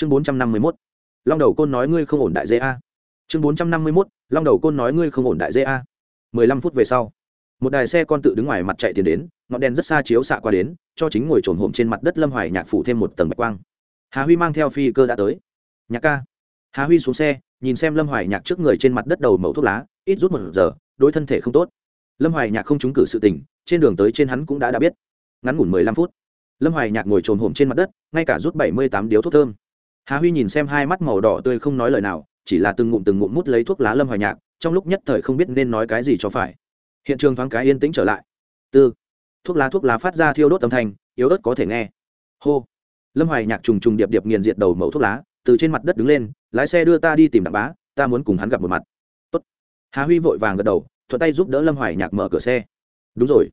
chương bốn trăm năm mươi mốt. Long đầu côn nói ngươi không ổn đại dê a. Chương bốn trăm năm mươi mốt, long đầu côn nói ngươi không ổn đại dê a. mười lăm phút về sau, một đài xe con tự đứng ngoài mặt chạy tiền đến, ngọn đèn rất xa chiếu xạ qua đến, cho chính ngồi trồn hổm trên mặt đất lâm hoài nhạc phủ thêm một tầng bạch quang. Hà huy mang theo phi cơ đã tới. Nhạc ca. Hà huy xuống xe, nhìn xem lâm hoài nhạc trước người trên mặt đất đầu mẫu thuốc lá, ít rút một giờ, đối thân thể không tốt. Lâm hoài nhạc không trúng cử sự tình, trên đường tới trên hắn cũng đã đã biết. Ngắn ngủn mười lăm phút, lâm hoài nhạc ngồi trồn hổm trên mặt đất, ngay cả rút bảy mươi tám điếu thuốc thơm hà huy nhìn xem hai mắt màu đỏ tươi không nói lời nào, chỉ là từng ngụm từng ngụm mút lấy thuốc lá lâm hoài nhạc, trong lúc nhất thời không biết nên nói cái gì cho phải. Hiện trường thoáng cái yên tĩnh trở lại. Tư. Thuốc lá thuốc lá phát ra thiêu đốt âm thanh, yếu ớt có thể nghe. Hô. Lâm hoài nhạc trùng trùng điệp điệp nghiền diệt đầu mẫu thuốc lá, từ trên mặt đất đứng lên, lái xe đưa ta đi tìm đặng bá, ta muốn cùng hắn gặp một mặt. Tốt. hà huy vội vàng gật đầu, thuận tay giúp đỡ lâm hoài nhạc mở cửa xe. Đúng rồi.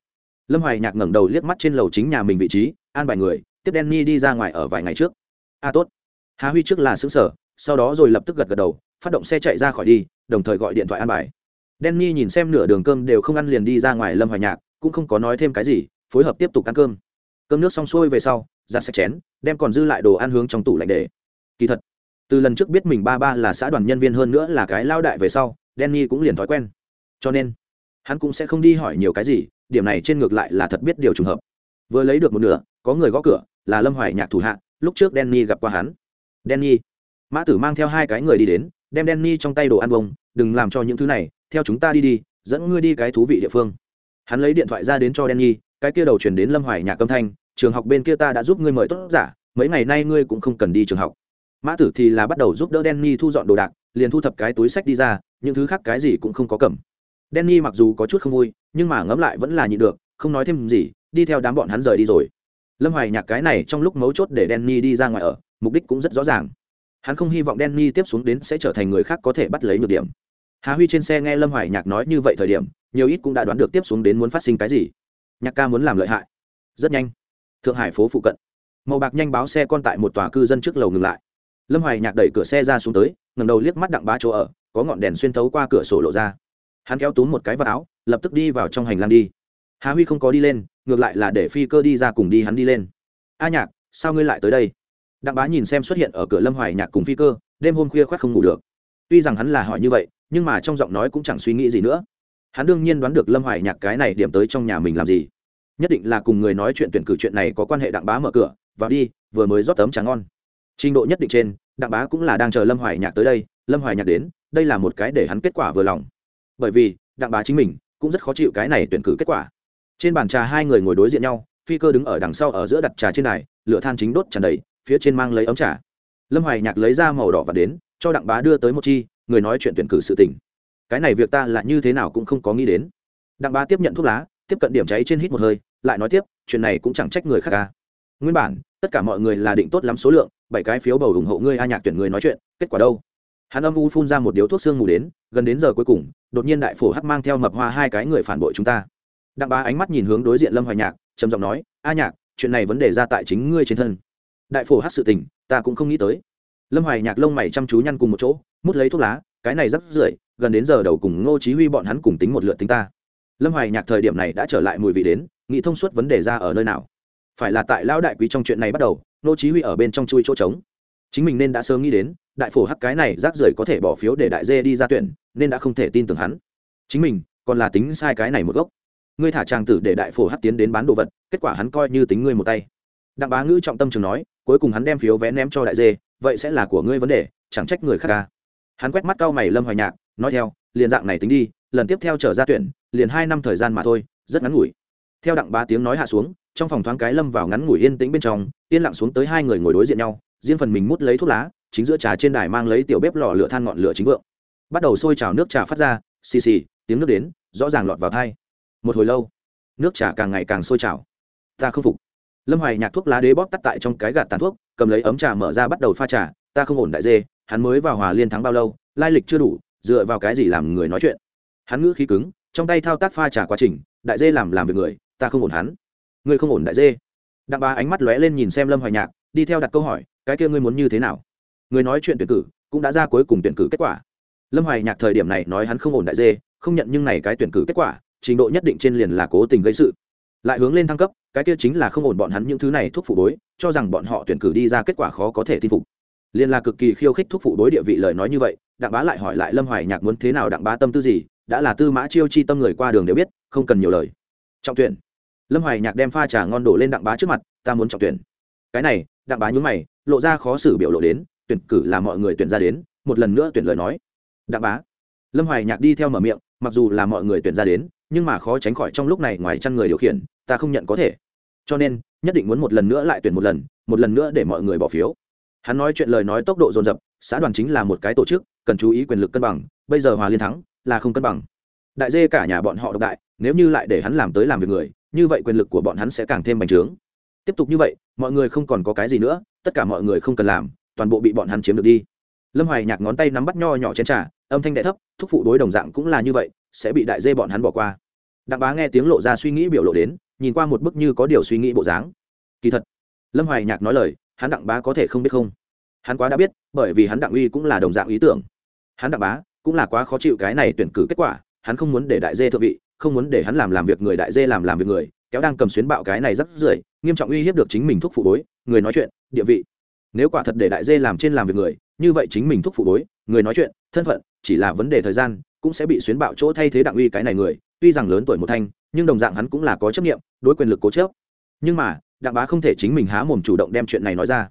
Lâm hoài nhạc ngẩng đầu liếc mắt trên lầu chính nhà mình vị trí, an bài người, tiếp Danny đi ra ngoài ở vài ngày trước. A tốt hà huy trước là xứng sở, sau đó rồi lập tức gật gật đầu, phát động xe chạy ra khỏi đi, đồng thời gọi điện thoại an bài. Danny nhìn xem nửa đường cơm đều không ăn liền đi ra ngoài lâm hoài nhạc, cũng không có nói thêm cái gì, phối hợp tiếp tục ăn cơm. Cơm nước xong xuôi về sau, giặt sạch chén, đem còn dư lại đồ ăn hướng trong tủ lạnh để. Kỳ thật, từ lần trước biết mình ba ba là xã đoàn nhân viên hơn nữa là cái lao đại về sau, Danny cũng liền thói quen. Cho nên, hắn cũng sẽ không đi hỏi nhiều cái gì, điểm này trên ngược lại là thật biết điều trùng hợp. Vừa lấy được một nửa, có người gõ cửa, là lâm hoài nhạc thủ hạ, lúc trước Danny gặp qua hắn denny mã tử mang theo hai cái người đi đến, đem denny trong tay đồ ăn bông, đừng làm cho những thứ này, theo chúng ta đi đi, dẫn ngươi đi cái thú vị địa phương. Hắn lấy điện thoại ra đến cho denny cái kia đầu chuyển đến lâm hoài nhà âm thanh, trường học bên kia ta đã giúp ngươi mời tốt giả, mấy ngày nay ngươi cũng không cần đi trường học. Mã tử thì là bắt đầu giúp đỡ denny thu dọn đồ đạc, liền thu thập cái túi sách đi ra, những thứ khác cái gì cũng không có cầm. Denny mặc dù có chút không vui, nhưng mà ngẫm lại vẫn là nhịn được, không nói thêm gì, đi theo đám bọn hắn rời đi rồi lâm hoài nhạc cái này trong lúc mấu chốt để denny đi ra ngoài ở, mục đích cũng rất rõ ràng. Hắn không hy vọng denny tiếp xuống đến sẽ trở thành người khác có thể bắt lấy nhược điểm. Hà huy trên xe nghe lâm hoài nhạc nói như vậy thời điểm, nhiều ít cũng đã đoán được tiếp xuống đến muốn phát sinh cái gì. Nhạc ca muốn làm lợi hại. Rất nhanh. Thượng hải phố phụ cận. Màu bạc nhanh báo xe con tại một tòa cư dân trước lầu ngừng lại. Lâm hoài nhạc đẩy cửa xe ra xuống tới ngầm đầu liếc mắt đặng bá chỗ ở, có ngọn đèn xuyên thấu qua cửa sổ lộ ra. Hắn kéo túm một cái vào áo, lập tức đi vào trong hành lang đi. Hà huy không có đi lên ngược lại là để phi cơ đi ra cùng đi hắn đi lên. A nhạc, sao ngươi lại tới đây? Đặng bá nhìn xem xuất hiện ở cửa lâm hoài nhạc cùng phi cơ, đêm hôm khuya khoác không ngủ được. Tuy rằng hắn là hỏi như vậy, nhưng mà trong giọng nói cũng chẳng suy nghĩ gì nữa. Hắn đương nhiên đoán được lâm hoài nhạc cái này điểm tới trong nhà mình làm gì. Nhất định là cùng người nói chuyện tuyển cử chuyện này có quan hệ đặng bá mở cửa, vào đi, vừa mới rót tấm trà ngon. Trình độ nhất định trên, đặng bá cũng là đang chờ lâm hoài nhạc tới đây. Lâm hoài nhạc đến, đây là một cái để hắn kết quả vừa lòng. Bởi vì, đặng bá chính mình cũng rất khó chịu cái này tuyển cử kết quả trên bàn trà hai người ngồi đối diện nhau, phi cơ đứng ở đằng sau ở giữa đặt trà trên này lửa than chính đốt tràn đầy, phía trên mang lấy ống trà. Lâm hoài nhạc lấy ra màu đỏ và đến, cho đặng bá đưa tới một chi, người nói chuyện tuyển cử sự tình. Cái này việc ta là như thế nào cũng không có nghĩ đến. Đặng bá tiếp nhận thuốc lá, tiếp cận điểm cháy trên hít một hơi, lại nói tiếp, chuyện này cũng chẳng trách người khác ca nguyên bản, tất cả mọi người là định tốt lắm số lượng, bảy cái phiếu bầu ủng hộ ngươi a nhạc tuyển người nói chuyện, kết quả đâu? Hắn âm u phun ra một điếu thuốc xương ngủ đến, gần đến giờ cuối cùng, đột nhiên đại phổ hắc mang theo mập hoa hai cái người phản bội chúng ta đặng bá ánh mắt nhìn hướng đối diện lâm hoài nhạc, trầm giọng nói, a nhạc, chuyện này vấn đề ra tại chính ngươi trên thân. Đại phổ hắc sự tình, ta cũng không nghĩ tới. Lâm hoài nhạc lông mày chăm chú nhăn cùng một chỗ, mút lấy thuốc lá, cái này rất rưởi, gần đến giờ đầu cùng ngô chí huy bọn hắn cùng tính một lượt tính ta. Lâm hoài nhạc thời điểm này đã trở lại mùi vị đến, nghĩ thông suốt vấn đề ra ở nơi nào. Phải là tại lão đại quý trong chuyện này bắt đầu, ngô chí huy ở bên trong chui chỗ trống. Chính mình nên đã sớm nghĩ đến, đại phổ hắc cái này rác rưởi có thể bỏ phiếu để đại dê đi ra tuyển, nên đã không thể tin tưởng hắn. Chính mình, còn là tính sai cái này một gốc ngươi thả trang tử để đại phổ hắc tiến đến bán đồ vật, kết quả hắn coi như tính ngươi một tay. Đặng bá ngữ trọng tâm trường nói, cuối cùng hắn đem phiếu vé ném cho đại dê, vậy sẽ là của ngươi vấn đề, chẳng trách người khác ca hắn quét mắt cao mày lâm hoài nhạc, nói theo, liền dạng này tính đi, lần tiếp theo trở ra tuyển, liền hai năm thời gian mà thôi, rất ngắn ngủi. Theo đặng bá tiếng nói hạ xuống, trong phòng thoáng cái lâm vào ngắn ngủi yên tĩnh bên trong, yên lặng xuống tới hai người ngồi đối diện nhau, riêng phần mình mút lấy thuốc lá, chính giữa trà trên đài mang lấy tiểu bếp lò lửa than ngọn lửa chính vượng. Bắt đầu sôi trào nước trà phát ra, xì xì, tiếng nước đến, rõ ràng lọt vào thai một hồi lâu, nước trà càng ngày càng sôi trào. Ta không phục. Lâm hoài nhạc thuốc lá đế bóp tắt tại trong cái gạt tàn thuốc, cầm lấy ấm trà mở ra bắt đầu pha trà, ta không ổn đại dê, hắn mới vào hòa liên thắng bao lâu, lai lịch chưa đủ, dựa vào cái gì làm người nói chuyện. Hắn ngữ khí cứng, trong tay thao tác pha trà quá trình, đại dê làm làm việc người, ta không ổn hắn. Ngươi không ổn đại dê. Đặng ba ánh mắt lóe lên nhìn xem lâm hoài nhạc, đi theo đặt câu hỏi, cái kia ngươi muốn như thế nào? Người nói chuyện tuyển cử, cũng đã ra cuối cùng tuyển cử kết quả. Lâm hoài nhạc thời điểm này nói hắn không ổn đại dê, không nhận nhưng này cái tuyển cử kết quả trình độ nhất định trên liền là cố tình gây sự. Lại hướng lên thăng cấp, cái kia chính là không ổn bọn hắn những thứ này thuốc phụ bối, cho rằng bọn họ tuyển cử đi ra kết quả khó có thể tin phục. Liền là cực kỳ khiêu khích thúc phụ đối địa vị lời nói như vậy, đặng bá lại hỏi lại lâm hoài nhạc muốn thế nào đặng bá tâm tư gì, đã là tư mã chiêu chi tâm người qua đường đều biết, không cần nhiều lời. Trọng tuyển. Lâm hoài nhạc đem pha trà ngon đổ lên đặng bá trước mặt, ta muốn trọng tuyển. Cái này, đặng bá nhún mày, lộ ra khó xử biểu lộ đến, tuyển cử là mọi người tuyển ra đến, một lần nữa tuyển lời nói. Đặng bá. Lâm hoài nhạc đi theo mở miệng, mặc dù là mọi người tuyển ra đến nhưng mà khó tránh khỏi trong lúc này ngoài chăn người điều khiển, ta không nhận có thể. Cho nên, nhất định muốn một lần nữa lại tuyển một lần một lần nữa để mọi người bỏ phiếu. Hắn nói chuyện lời nói tốc độ dồn dập, xã đoàn chính là một cái tổ chức, cần chú ý quyền lực cân bằng, bây giờ hòa liên thắng, là không cân bằng. Đại dê cả nhà bọn họ độc đại, nếu như lại để hắn làm tới làm việc người, như vậy quyền lực của bọn hắn sẽ càng thêm bành trướng. Tiếp tục như vậy, mọi người không còn có cái gì nữa, tất cả mọi người không cần làm, toàn bộ bị bọn hắn chiếm được đi. Lâm hoài nhạc ngón tay nắm bắt nho nhỏ chén trà, âm thanh đệ thấp, thúc phụ đối đồng dạng cũng là như vậy, sẽ bị đại dê bọn hắn bỏ qua đặng bá nghe tiếng lộ ra suy nghĩ biểu lộ đến, nhìn qua một bức như có điều suy nghĩ bộ dáng. Kỳ thật, lâm hoài nhạc nói lời, hắn đặng bá có thể không biết không? Hắn quá đã biết, bởi vì hắn đặng uy cũng là đồng dạng ý tưởng. Hắn đặng bá cũng là quá khó chịu cái này tuyển cử kết quả, hắn không muốn để đại dê thượng vị, không muốn để hắn làm làm việc người đại dê làm làm việc người, kéo đang cầm xuyến bạo cái này rất rưởi, nghiêm trọng uy hiếp được chính mình thúc phụ bối, người nói chuyện, địa vị. Nếu quả thật để đại dê làm trên làm việc người, như vậy chính mình thúc phụ bối, người nói chuyện, thân phận, chỉ là vấn đề thời gian, cũng sẽ bị xuyến bạo chỗ thay thế đặng uy cái này người tuy rằng lớn tuổi một thanh, nhưng đồng dạng hắn cũng là có chấp nghiệm đối quyền lực cố chấp. Nhưng mà, đặng bá không thể chính mình há mồm chủ động đem chuyện này nói ra.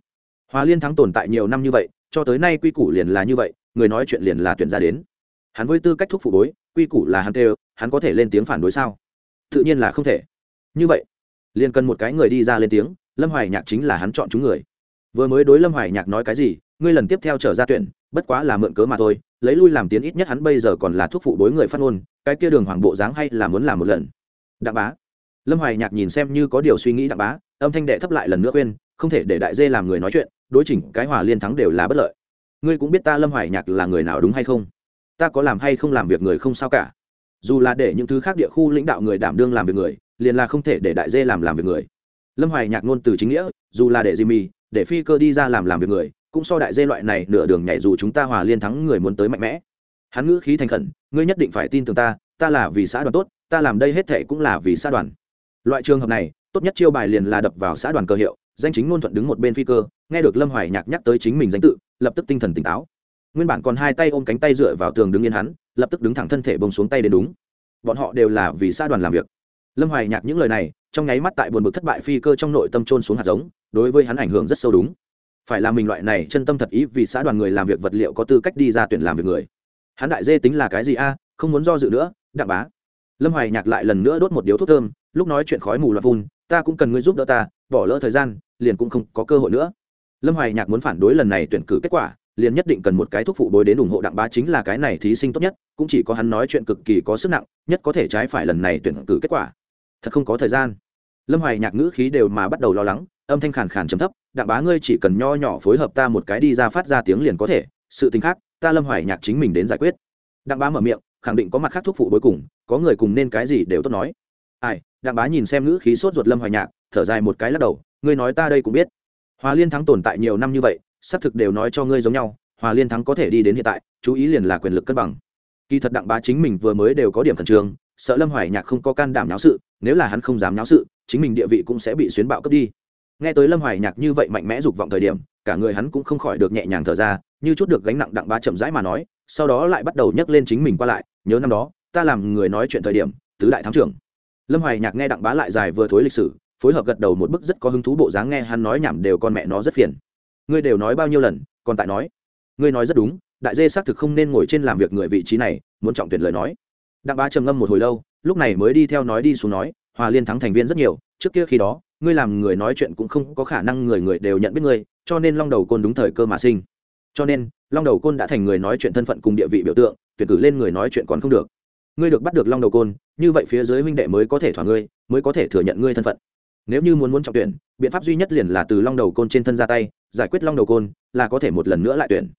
Hòa liên thắng tồn tại nhiều năm như vậy, cho tới nay quy củ liền là như vậy, người nói chuyện liền là tuyển ra đến. Hắn với tư cách thúc phụ bối, quy củ là hắn kêu, hắn có thể lên tiếng phản đối sao? Tự nhiên là không thể. Như vậy, liền cần một cái người đi ra lên tiếng, lâm hoài nhạc chính là hắn chọn chúng người. Vừa mới đối lâm hoài nhạc nói cái gì ngươi lần tiếp theo trở ra tuyển bất quá là mượn cớ mà thôi lấy lui làm tiến ít nhất hắn bây giờ còn là thuốc phụ đối người phát ngôn cái kia đường hoàng bộ dáng hay là muốn làm một lần. Đặng bá. Lâm hoài nhạc nhìn xem như có điều suy nghĩ đặng bá âm thanh đệ thấp lại lần nữa khuyên không thể để đại dê làm người nói chuyện đối chỉnh cái hòa liên thắng đều là bất lợi. Ngươi cũng biết ta lâm hoài nhạc là người nào đúng hay không? Ta có làm hay không làm việc người không sao cả. Dù là để những thứ khác địa khu lãnh đạo người đảm đương làm việc người liền là không thể để đại dê làm làm việc người. Lâm hoài nhạc ngôn từ chính nghĩa dù là để Jimmy, để phi cơ đi ra làm làm việc người cũng so đại dê loại này nửa đường nhảy dù chúng ta hòa liên thắng người muốn tới mạnh mẽ. Hắn ngữ khí thành khẩn, ngươi nhất định phải tin tưởng ta ta là vì xã đoàn tốt, ta làm đây hết thệ cũng là vì xã đoàn. Loại trường hợp này, tốt nhất chiêu bài liền là đập vào xã đoàn cơ hiệu, danh chính ngôn thuận đứng một bên phi cơ, nghe được lâm hoài nhạc nhắc tới chính mình danh tự, lập tức tinh thần tỉnh táo. Nguyên bản còn hai tay ôm cánh tay dựa vào tường đứng yên hắn, lập tức đứng thẳng thân thể bông xuống tay đến đúng. Bọn họ đều là vì xã đoàn làm việc. Lâm hoài nhạc những lời này, trong nháy mắt tại buồn bực thất bại phi cơ trong nội tâm trôn xuống hạt giống, đối với hắn ảnh hưởng rất sâu đúng phải là mình loại này chân tâm thật ý vì xã đoàn người làm việc vật liệu có tư cách đi ra tuyển làm việc người. Hắn đại dê tính là cái gì a, không muốn do dự nữa, đặng bá. Lâm hoài nhạc lại lần nữa đốt một điếu thuốc thơm, lúc nói chuyện khói mù loạt vun ta cũng cần ngươi giúp đỡ ta, bỏ lỡ thời gian, liền cũng không có cơ hội nữa. Lâm hoài nhạc muốn phản đối lần này tuyển cử kết quả, liền nhất định cần một cái thuốc phụ bối đến ủng hộ đặng bá chính là cái này thí sinh tốt nhất, cũng chỉ có hắn nói chuyện cực kỳ có sức nặng, nhất có thể trái phải lần này tuyển cử kết quả. Thật không có thời gian lâm hoài nhạc ngữ khí đều mà bắt đầu lo lắng, âm thanh khàn khàn trầm thấp, đặng bá ngươi chỉ cần nho nhỏ phối hợp ta một cái đi ra phát ra tiếng liền có thể, sự tình khác, ta lâm hoài nhạc chính mình đến giải quyết. Đặng bá mở miệng, khẳng định có mặt khác thuốc phụ cuối cùng, có người cùng nên cái gì đều tốt nói. Ai, đặng bá nhìn xem ngữ khí sốt ruột lâm hoài nhạc, thở dài một cái lắc đầu, ngươi nói ta đây cũng biết. Hòa liên thắng tồn tại nhiều năm như vậy, xác thực đều nói cho ngươi giống nhau, hòa liên thắng có thể đi đến hiện tại, chú ý liền là quyền lực cân bằng. Kỳ thật đặng bá chính mình vừa mới đều có điểm khẩn trương, sợ lâm hoài nhạc không có can đảm náo sự, nếu là hắn không dám náo sự chính mình địa vị cũng sẽ bị xuyến bạo cướp đi. Nghe tới lâm hoài nhạc như vậy mạnh mẽ dục vọng thời điểm, cả người hắn cũng không khỏi được nhẹ nhàng thở ra, như chút được gánh nặng đặng bá chậm rãi mà nói, sau đó lại bắt đầu nhấc lên chính mình qua lại, nhớ năm đó, ta làm người nói chuyện thời điểm, tứ đại thắng trưởng. Lâm hoài nhạc nghe đặng bá lại dài vừa thối lịch sử, phối hợp gật đầu một bức rất có hứng thú bộ dáng nghe hắn nói nhảm đều con mẹ nó rất phiền. Ngươi đều nói bao nhiêu lần, còn tại nói? Ngươi nói rất đúng, đại dê xác thực không nên ngồi trên làm việc người vị trí này, muốn trọng tuyển lời nói. Đặng bá trầm ngâm một hồi lâu, lúc này mới đi theo nói đi xuống nói hòa liên thắng thành viên rất nhiều, trước kia khi đó, ngươi làm người nói chuyện cũng không có khả năng người người đều nhận biết ngươi, cho nên long đầu côn đúng thời cơ mà sinh. Cho nên, long đầu côn đã thành người nói chuyện thân phận cùng địa vị biểu tượng, tuyển cử lên người nói chuyện còn không được. Ngươi được bắt được long đầu côn, như vậy phía dưới huynh đệ mới có thể thỏa ngươi, mới có thể thừa nhận ngươi thân phận. Nếu như muốn muốn trọng tuyển, biện pháp duy nhất liền là từ long đầu côn trên thân ra tay, giải quyết long đầu côn, là có thể một lần nữa lại tuyển.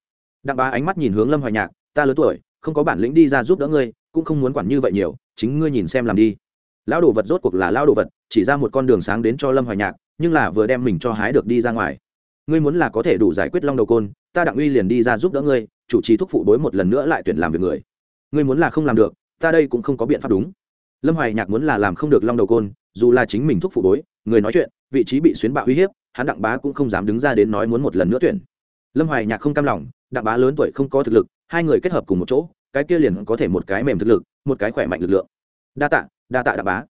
Đặng bá ánh mắt nhìn hướng lâm hoài nhạc, ta lớn tuổi, không có bản lĩnh đi ra giúp đỡ ngươi, cũng không muốn quản như vậy nhiều, chính ngươi nhìn xem làm đi lão đồ vật rốt cuộc là lão đồ vật, chỉ ra một con đường sáng đến cho lâm hoài nhạc, nhưng là vừa đem mình cho hái được đi ra ngoài. Ngươi muốn là có thể đủ giải quyết long đầu côn, ta đặng uy liền đi ra giúp đỡ ngươi, chủ trì thúc phụ đối một lần nữa lại tuyển làm việc người. Ngươi muốn là không làm được, ta đây cũng không có biện pháp đúng. Lâm hoài nhạc muốn là làm không được long đầu côn, dù là chính mình thúc phụ đối người nói chuyện, vị trí bị xuyến bạo uy hiếp, hắn đặng bá cũng không dám đứng ra đến nói muốn một lần nữa tuyển. Lâm hoài nhạc không cam lòng, đặng bá lớn tuổi không có thực lực, hai người kết hợp cùng một chỗ, cái kia liền có thể một cái mềm thực lực, một cái khỏe mạnh lực lượng. Đa tạ đa tạ đặng bá.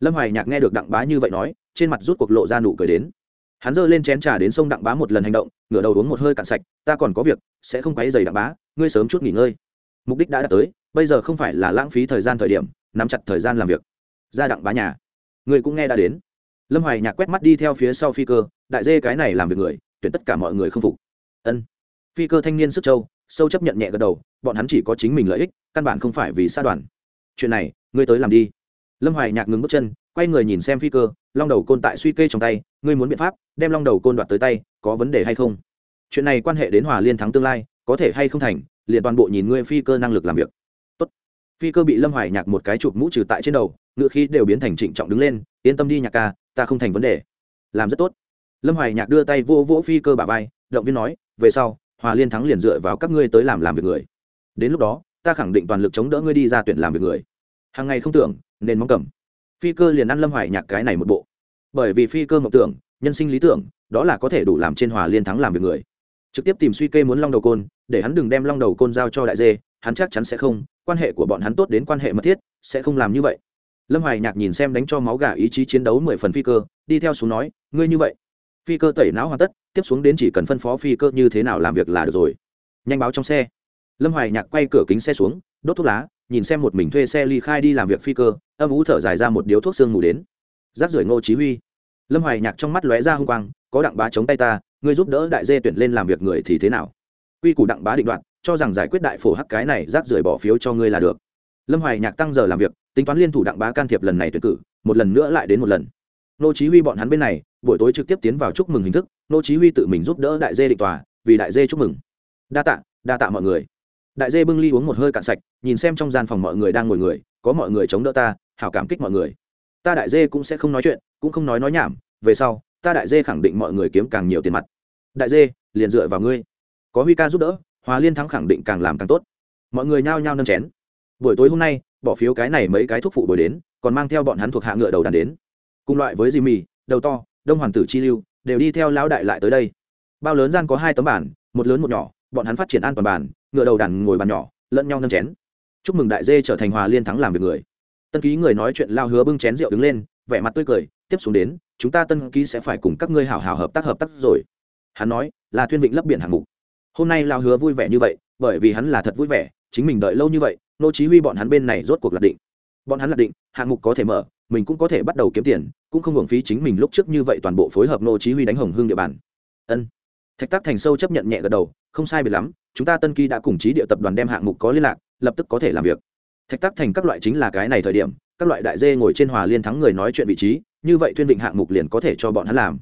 Lâm hoài nhạc nghe được đặng bá như vậy nói, trên mặt rút cuộc lộ ra nụ cười đến. Hắn giơ lên chén trà đến sông đặng bá một lần hành động, ngửa đầu uống một hơi cạn sạch, ta còn có việc, sẽ không quấy giày đặng bá, ngươi sớm chút nghỉ ngơi. Mục đích đã đạt tới, bây giờ không phải là lãng phí thời gian thời điểm, nắm chặt thời gian làm việc. Ra đặng bá nhà. Người cũng nghe đã đến. Lâm hoài nhạc quét mắt đi theo phía sau phi cơ, đại dê cái này làm việc người, tuyển tất cả mọi người không phục. Ân. Phi cơ thanh niên sức châu sâu chấp nhận nhẹ gật đầu, bọn hắn chỉ có chính mình lợi ích, căn bản không phải vì xa đoàn. Chuyện này, ngươi tới làm đi lâm hoài nhạc ngừng bước chân, quay người nhìn xem phi cơ, long đầu côn tại suy kê trong tay, ngươi muốn biện pháp, đem long đầu côn đoạt tới tay, có vấn đề hay không? Chuyện này quan hệ đến hòa liên thắng tương lai, có thể hay không thành, liền toàn bộ nhìn ngươi phi cơ năng lực làm việc. Tốt. phi cơ bị lâm hoài nhạc một cái chụp mũ trừ tại trên đầu, ngựa khí đều biến thành trịnh trọng đứng lên, yên tâm đi nhạc ca, ta không thành vấn đề. Làm rất tốt. Lâm hoài nhạc đưa tay vô vỗ phi cơ bà vai, động viên nói, về sau, hòa liên thắng liền dựa vào các ngươi tới làm làm việc người. Đến lúc đó, ta khẳng định toàn lực chống đỡ ngươi đi ra tuyển làm việc người hàng ngày không tưởng, nên mong cầm. Phi cơ liền ăn lâm hoài nhạc cái này một bộ. Bởi vì phi cơ mộng tưởng, nhân sinh lý tưởng, đó là có thể đủ làm trên hòa liên thắng làm việc người. Trực tiếp tìm suy kê muốn long đầu côn, để hắn đừng đem long đầu côn giao cho đại dê, hắn chắc chắn sẽ không, quan hệ của bọn hắn tốt đến quan hệ mật thiết, sẽ không làm như vậy. Lâm hoài nhạc nhìn xem đánh cho máu gà ý chí chiến đấu mười phần phi cơ, đi theo xuống nói, ngươi như vậy. Phi cơ tẩy não hoàn tất, tiếp xuống đến chỉ cần phân phó phi cơ như thế nào làm việc là được rồi. Nhanh báo trong xe. Lâm hoài nhạc quay cửa kính xe xuống đốt thuốc lá, nhìn xem một mình thuê xe ly khai đi làm việc phi cơ, âm ú thở dài ra một điếu thuốc sương ngủ đến. Giáp rưỡi ngô chí huy. Lâm hoài nhạc trong mắt lóe ra hung quang, có đặng bá chống tay ta, ngươi giúp đỡ đại dê tuyển lên làm việc người thì thế nào? Quy củ đặng bá định đoạt, cho rằng giải quyết đại phổ hắc cái này rác rưởi bỏ phiếu cho ngươi là được. Lâm hoài nhạc tăng giờ làm việc, tính toán liên thủ đặng bá can thiệp lần này tuyển cử, một lần nữa lại đến một lần. Nô chí huy bọn hắn bên này, buổi tối trực tiếp tiến vào chúc mừng hình thức nô chí huy tự mình giúp đỡ đại dê định tòa, vì đại dê chúc mừng. Đa tạ đa tạ mọi người đại dê bưng ly uống một hơi cạn sạch, nhìn xem trong gian phòng mọi người đang ngồi người, có mọi người chống đỡ ta, hảo cảm kích mọi người. Ta đại dê cũng sẽ không nói chuyện, cũng không nói nói nhảm, về sau, ta đại dê khẳng định mọi người kiếm càng nhiều tiền mặt. Đại dê, liền dựa vào ngươi. Có huy ca giúp đỡ, hòa liên thắng khẳng định càng làm càng tốt. Mọi người nhao nhao nâng chén. Buổi tối hôm nay, bỏ phiếu cái này mấy cái thuốc phụ bồi đến, còn mang theo bọn hắn thuộc hạ ngựa đầu đàn đến. Cùng loại với dì mì đầu to, đông hoàng tử chi lưu, đều đi theo lão đại lại tới đây. Bao lớn gian có hai tấm bản một lớn một nhỏ, bọn hắn phát triển an toàn bản ngựa đầu đàn ngồi bàn nhỏ, lẫn nhau nâng chén. Chúc mừng đại dê trở thành hòa liên thắng làm việc người. Tân ký người nói chuyện lao hứa bưng chén rượu đứng lên, vẻ mặt tươi cười, tiếp xuống đến, chúng ta tân ký sẽ phải cùng các ngươi hảo hảo hợp tác hợp tác rồi. Hắn nói, là thuyên vịnh lấp biển hạng mục. Hôm nay lao hứa vui vẻ như vậy, bởi vì hắn là thật vui vẻ, chính mình đợi lâu như vậy, nô chí huy bọn hắn bên này rốt cuộc lạc định. Bọn hắn lạc định, hạng mục có thể mở, mình cũng có thể bắt đầu kiếm tiền, cũng không hưởng phí chính mình lúc trước như vậy toàn bộ phối hợp nô chí huy đánh hồng hương địa bàn. Ân thạch tác thành sâu chấp nhận nhẹ gật đầu, không sai biệt lắm, chúng ta tân kỳ đã cùng trí địa tập đoàn đem hạng mục có liên lạc, lập tức có thể làm việc. Thạch tác thành các loại chính là cái này thời điểm, các loại đại dê ngồi trên hòa liên thắng người nói chuyện vị trí, như vậy tuyên vịnh hạng mục liền có thể cho bọn hắn làm.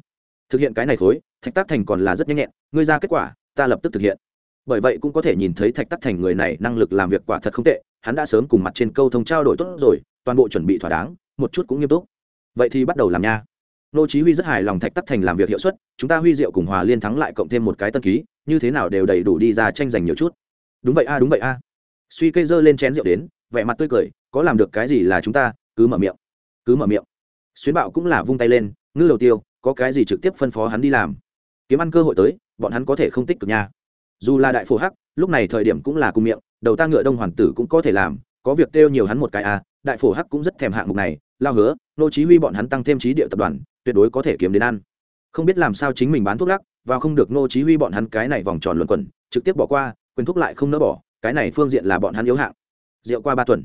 Thực hiện cái này khối, thạch tác thành còn là rất nhanh nhẹn, ngươi ra kết quả, ta lập tức thực hiện. Bởi vậy cũng có thể nhìn thấy thạch tác thành người này năng lực làm việc quả thật không tệ, hắn đã sớm cùng mặt trên câu thông trao đổi tốt rồi, toàn bộ chuẩn bị thỏa đáng, một chút cũng nghiêm túc. Vậy thì bắt đầu làm nha nô chí huy rất hài lòng thạch tắc thành làm việc hiệu suất, chúng ta huy diệu cùng hòa liên thắng lại cộng thêm một cái tân ký, như thế nào đều đầy đủ đi ra tranh giành nhiều chút. Đúng vậy a, đúng vậy a. Suy cây dơ lên chén rượu đến, vẻ mặt tươi cười, có làm được cái gì là chúng ta, cứ mở miệng. Cứ mở miệng. Xuyến bạo cũng là vung tay lên, ngư đầu tiêu, có cái gì trực tiếp phân phó hắn đi làm. Kiếm ăn cơ hội tới, bọn hắn có thể không tích cực nha. Dù là đại phổ hắc, lúc này thời điểm cũng là cùng miệng, đầu ta ngựa đông hoàn tử cũng có thể làm, có việc kêu nhiều hắn một cái à đại phổ hắc cũng rất thèm hạng mục này, lao hứa nô chí huy bọn hắn tăng thêm trí địa tập đoàn, tuyệt đối có thể kiếm đến ăn. Không biết làm sao chính mình bán thuốc lắc, và không được nô chí huy bọn hắn cái này vòng tròn luẩn quẩn, trực tiếp bỏ qua, quyền thuốc lại không nỡ bỏ, cái này phương diện là bọn hắn yếu hạng. Rượu qua ba tuần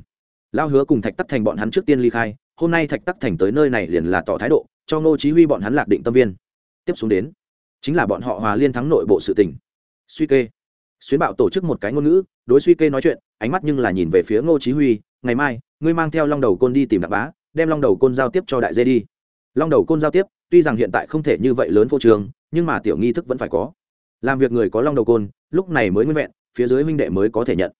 lao hứa cùng thạch tắc thành bọn hắn trước tiên ly khai, hôm nay thạch tắc thành tới nơi này liền là tỏ thái độ, cho nô chí huy bọn hắn lạc định tâm viên. Tiếp xuống đến, chính là bọn họ hòa liên thắng nội bộ sự tình. Suy kê, xuyến bạo tổ chức một cái ngôn ngữ, đối suy kê nói chuyện, ánh mắt nhưng là nhìn về phía ngô chí huy, ngày mai, ngươi mang theo long đầu côn đi tìm đặc bá đem long đầu côn giao tiếp cho đại dê đi. Long đầu côn giao tiếp, tuy rằng hiện tại không thể như vậy lớn phô trường nhưng mà tiểu nghi thức vẫn phải có. Làm việc người có long đầu côn, lúc này mới nguyên vẹn, phía dưới huynh đệ mới có thể nhận.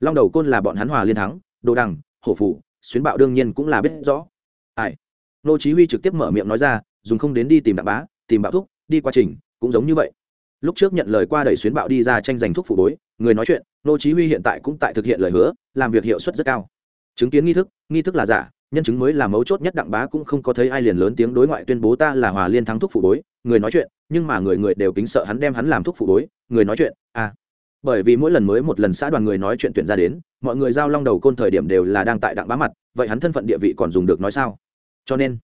Long đầu côn là bọn hắn hòa liên thắng, đồ đằng, hổ phủ, xuyến bạo đương nhiên cũng là biết rõ. Ai? Nô chí huy trực tiếp mở miệng nói ra, dùng không đến đi tìm đặc bá, tìm bạo thúc, đi quá trình, cũng giống như vậy. Lúc trước nhận lời qua đẩy xuyến bạo đi ra tranh giành thuốc phụ bối, người nói chuyện, nô chí huy hiện tại cũng tại thực hiện lời hứa, làm việc hiệu suất rất cao. Chứng kiến nghi thức nghi thức là giả nhân chứng mới là mấu chốt nhất đặng bá cũng không có thấy ai liền lớn tiếng đối ngoại tuyên bố ta là hòa liên thắng thuốc phụ bối, người nói chuyện, nhưng mà người người đều kính sợ hắn đem hắn làm thuốc phụ đối người nói chuyện à. Bởi vì mỗi lần mới một lần xã đoàn người nói chuyện tuyển ra đến, mọi người giao long đầu côn thời điểm đều là đang tại đặng bá mặt, vậy hắn thân phận địa vị còn dùng được nói sao? Cho nên,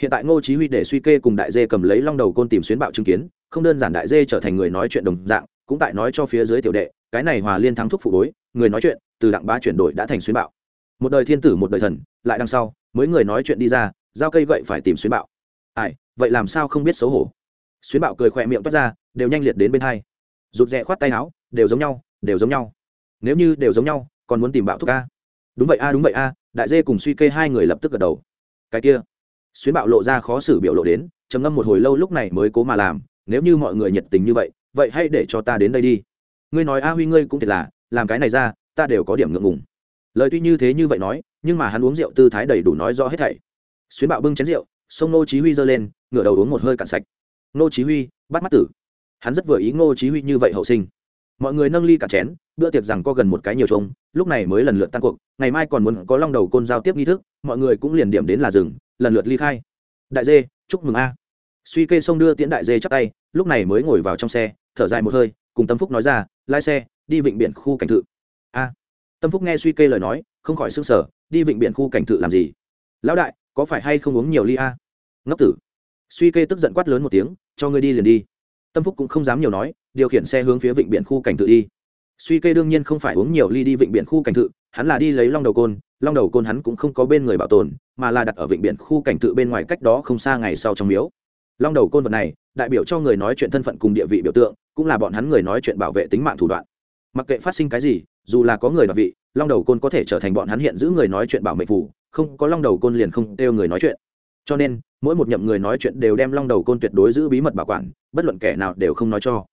hiện tại ngô chí huy để suy kê cùng đại dê cầm lấy long đầu côn tìm xuyến bạo chứng kiến, không đơn giản đại dê trở thành người nói chuyện đồng dạng, cũng tại nói cho phía dưới tiểu đệ, cái này hòa liên thắng thuốc phụ đối người nói chuyện, từ đặng bá chuyển đổi đã thành xuyến bạo. Một đời thiên tử một đời thần lại đằng sau, mới người nói chuyện đi ra, giao cây gậy phải tìm xuyến bạo. Ai, vậy làm sao không biết xấu hổ? Xuyến bạo cười khỏe miệng toát ra, đều nhanh liệt đến bên hai. Rụt rè khoát tay áo, đều giống nhau, đều giống nhau. Nếu như đều giống nhau, còn muốn tìm bạo thuốc a. Đúng vậy a, đúng vậy a, đại dê cùng suy kê hai người lập tức gật đầu. Cái kia, xuyến bạo lộ ra khó xử biểu lộ đến, trầm ngâm một hồi lâu lúc này mới cố mà làm, nếu như mọi người nhiệt tình như vậy vậy hãy để cho ta đến đây đi. Ngươi nói a huy ngươi cũng thiệt là, làm cái này ra, ta đều có điểm ngượng ngùng lời tuy như thế như vậy nói, nhưng mà hắn uống rượu tư thái đầy đủ nói rõ hết thảy. Xuyến bạo bưng chén rượu sông nô chí huy giơ lên, ngửa đầu uống một hơi cạn sạch. Nô chí huy, bắt mắt tử. Hắn rất vừa ý ngô chí huy như vậy hậu sinh. Mọi người nâng ly cả chén, bữa tiệc rằng có gần một cái nhiều chung lúc này mới lần lượt tan cuộc, ngày mai còn muốn có long đầu côn giao tiếp nghi thức, mọi người cũng liền điểm đến là rừng lần lượt ly khai. Đại dê, chúc mừng a. Suy kê sông đưa tiễn đại dê chắp tay, lúc này mới ngồi vào trong xe, thở dài một hơi, cùng tâm phúc nói ra, lái xe, đi vịnh biển khu cảnh thự. A tâm phúc nghe suy kê lời nói, không khỏi s ư n g sở đi vịnh biển khu cảnh thự làm gì? Lão đại, có phải hay không uống nhiều ly a? Ngốc tử. Suy kê tức giận quát lớn một tiếng, cho ngươi đi liền đi. Tâm phúc cũng không dám nhiều nói, điều khiển xe hướng phía vịnh biển khu cảnh thự đi. Suy kê đương nhiên không phải uống nhiều ly đi vịnh biển khu cảnh thự, hắn là đi lấy long đầu côn, long đầu côn hắn cũng không có bên người bảo tồn, mà là đặt ở vịnh biển khu cảnh thự bên ngoài cách đó không xa ngày sau trong miếu. Long đầu côn vật này, đại biểu cho người nói chuyện thân phận cùng địa vị biểu tượng, cũng là bọn hắn người nói chuyện bảo vệ tính mạng thủ đoạn. Mặc kệ phát sinh cái gì dù là có người đoạt vị, long đầu côn có thể trở thành bọn hắn hiện giữ người nói chuyện bảo mệnh phủ, không có long đầu côn liền không kêu người nói chuyện. Cho nên, mỗi một nhậm người nói chuyện đều đem long đầu côn tuyệt đối giữ bí mật bảo quản, bất luận kẻ nào đều không nói cho.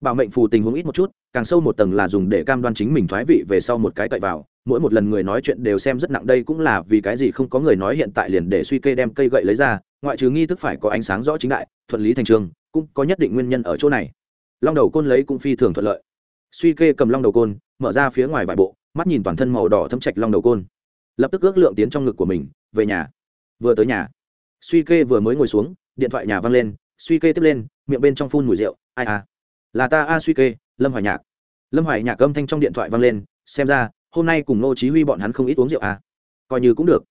Bảo mệnh phù tình huống ít một chút, càng sâu một tầng là dùng để cam đoan chính mình thoái vị về sau một cái cậy vào, mỗi một lần người nói chuyện đều xem rất nặng đây cũng là vì cái gì không có người nói hiện tại liền để suy kê đem cây gậy lấy ra, ngoại trừ nghi thức phải có ánh sáng rõ chính đại, thuận lý thành trường, cũng có nhất định nguyên nhân ở chỗ này. Long đầu côn lấy cũng phi thường thuận lợi suy kê cầm long đầu côn, mở ra phía ngoài vải bộ, mắt nhìn toàn thân màu đỏ thâm trạch long đầu côn. Lập tức ước lượng tiến trong ngực của mình, về nhà. Vừa tới nhà, suy kê vừa mới ngồi xuống, điện thoại nhà văng lên, suy kê tiếp lên, miệng bên trong phun mùi rượu, ai à? Là ta a suy kê, lâm hoài nhạc. Lâm hoài nhạc âm thanh trong điện thoại văng lên, xem ra, hôm nay cùng nô chí huy bọn hắn không ít uống rượu à? Coi như cũng được.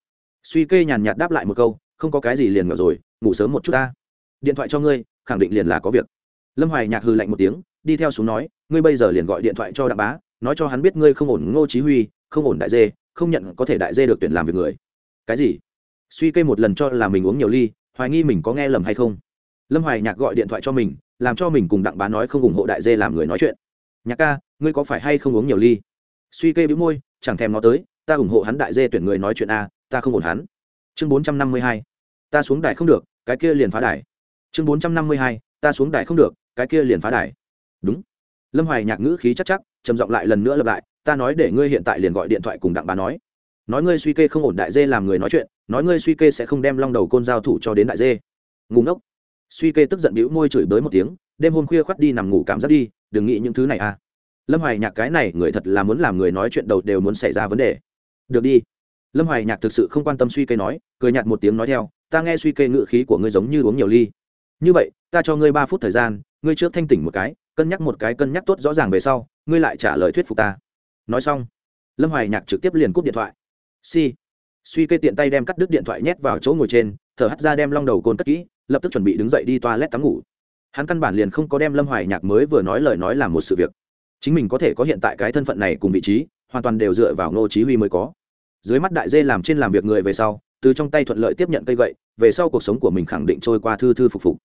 Suy kê nhàn nhạt đáp lại một câu, không có cái gì liền ngờ rồi, ngủ sớm một chút ta. Điện thoại cho ngươi, khẳng định liền là có việc. Lâm hoài nhạc hừ lạnh một tiếng, đi theo xuống nói ngươi bây giờ liền gọi điện thoại cho đặng bá, nói cho hắn biết ngươi không ổn ngô chí huy, không ổn đại dê, không nhận có thể đại dê được tuyển làm việc người. Cái gì? Suy kê một lần cho là mình uống nhiều ly, hoài nghi mình có nghe lầm hay không? Lâm hoài nhạc gọi điện thoại cho mình, làm cho mình cùng đặng bá nói không ủng hộ đại dê làm người nói chuyện. Nhạc ca, ngươi có phải hay không uống nhiều ly? Suy kê bĩu môi, chẳng thèm nó tới, ta ủng hộ hắn đại dê tuyển người nói chuyện a, ta không ổn hắn. Chương bốn trăm năm mươi hai, ta xuống đài không được, cái kia liền phá đài. Chương bốn trăm năm mươi hai, ta xuống đài không được, cái kia liền phá đài. Đúng lâm hoài nhạc ngữ khí chắc chắc, trầm giọng lại lần nữa lặp lại, ta nói để ngươi hiện tại liền gọi điện thoại cùng đặng bà nói. Nói ngươi suy kê không ổn đại dê làm người nói chuyện, nói ngươi suy kê sẽ không đem long đầu côn giao thủ cho đến đại dê. Ngủ ngốc. Suy kê tức giận bĩu môi chửi bới một tiếng, đêm hôm khuya khoắt đi nằm ngủ cảm giác đi, đừng nghĩ những thứ này à. Lâm hoài nhạc cái này người thật là muốn làm người nói chuyện đầu đều muốn xảy ra vấn đề. Được đi. Lâm hoài nhạc thực sự không quan tâm suy kê nói, cười nhạt một tiếng nói theo, ta nghe suy kê ngự khí của ngươi giống như uống nhiều ly. Như vậy, ta cho ngươi ba phút thời gian, ngươi trước thanh tỉnh một cái cân nhắc một cái cân nhắc tốt rõ ràng về sau, ngươi lại trả lời thuyết phục ta. Nói xong, lâm hoài nhạc trực tiếp liền cúp điện thoại. Si suy kê tiện tay đem cắt đứt điện thoại nhét vào chỗ ngồi trên, thở hắt ra đem long đầu côn cất kỹ, lập tức chuẩn bị đứng dậy đi toa lét tắm ngủ. Hắn căn bản liền không có đem lâm hoài nhạc mới vừa nói lời nói làm một sự việc. Chính mình có thể có hiện tại cái thân phận này cùng vị trí, hoàn toàn đều dựa vào ngô chí huy mới có. Dưới mắt đại dê làm trên làm việc người về sau, từ trong tay thuận lợi tiếp nhận cây gậy, về sau cuộc sống của mình khẳng định trôi qua thư thư phục phục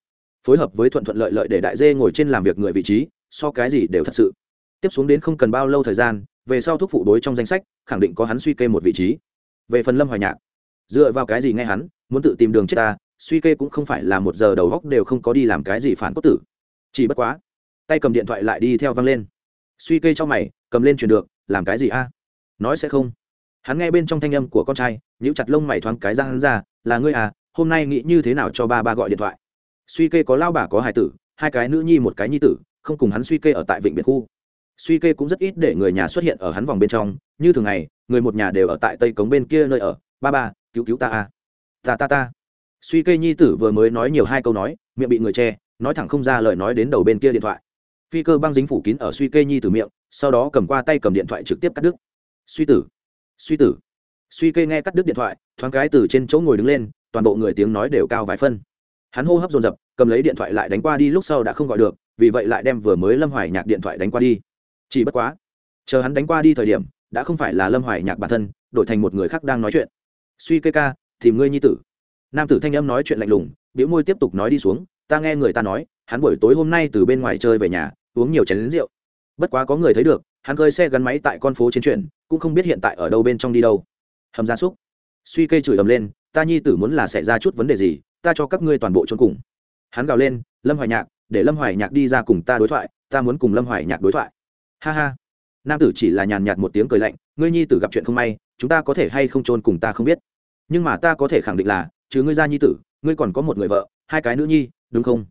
phối hợp với thuận thuận lợi lợi để đại dê ngồi trên làm việc người vị trí, so cái gì đều thật sự. Tiếp xuống đến không cần bao lâu thời gian, về sau thuốc phụ đối trong danh sách, khẳng định có hắn suy kê một vị trí. Về phần lâm hoài nhạc, dựa vào cái gì nghe hắn, muốn tự tìm đường chết ta, suy kê cũng không phải là một giờ đầu góc đều không có đi làm cái gì phản cốt tử. Chỉ bất quá, tay cầm điện thoại lại đi theo văng lên. Suy kê cho mày, cầm lên truyền được, làm cái gì a? Nói sẽ không. Hắn nghe bên trong thanh âm của con trai, nhíu chặt lông mày thoáng cái ra hắn ra, là ngươi à hôm nay nghĩ như thế nào cho ba ba gọi điện thoại? Suy kê có lao bà có hài tử hai cái nữ nhi một cái nhi tử không cùng hắn suy kê ở tại vịnh biệt khu. Suy kê cũng rất ít để người nhà xuất hiện ở hắn vòng bên trong như thường ngày người một nhà đều ở tại tây cống bên kia nơi ở. Ba ba cứu cứu ta a, ta ta ta. Suy kê nhi tử vừa mới nói nhiều hai câu nói miệng bị người che nói thẳng không ra lời nói đến đầu bên kia điện thoại. Phi cơ băng dính phủ kín ở suy kê nhi tử miệng sau đó cầm qua tay cầm điện thoại trực tiếp cắt đứt. Suy tử suy tử. Suy kê nghe cắt đứt điện thoại thoáng cái từ trên chỗ ngồi đứng lên toàn bộ người tiếng nói đều cao vài phân hắn hô hấp dồn dập, cầm lấy điện thoại lại đánh qua đi, lúc sau đã không gọi được, vì vậy lại đem vừa mới lâm hoài nhạc điện thoại đánh qua đi. Chỉ bất quá, chờ hắn đánh qua đi thời điểm, đã không phải là lâm hoài nhạc bản thân, đổi thành một người khác đang nói chuyện. Suy kê ca, tìm ngươi nhi tử. Nam tử thanh âm nói chuyện lạnh lùng biểu môi tiếp tục nói đi xuống, ta nghe người ta nói, hắn buổi tối hôm nay từ bên ngoài chơi về nhà, uống nhiều chén lính rượu. Bất quá có người thấy được, hắn cơi xe gắn máy tại con phố chiến chuyển, cũng không biết hiện tại ở đâu bên trong đi đâu. Hầm gia súc. Suy kê chửi ầm lên, ta nhi tử muốn là xảy ra chút vấn đề gì ta cho các ngươi toàn bộ trốn cùng. Hắn gào lên, lâm hoài nhạc, để lâm hoài nhạc đi ra cùng ta đối thoại, ta muốn cùng lâm hoài nhạc đối thoại. Ha ha. Nam tử chỉ là nhàn nhạt một tiếng cười lạnh, ngươi nhi tử gặp chuyện không may, chúng ta có thể hay không trôn cùng ta không biết. Nhưng mà ta có thể khẳng định là chứ ngươi ra nhi tử, ngươi còn có một người vợ, hai cái nữ nhi, đúng không?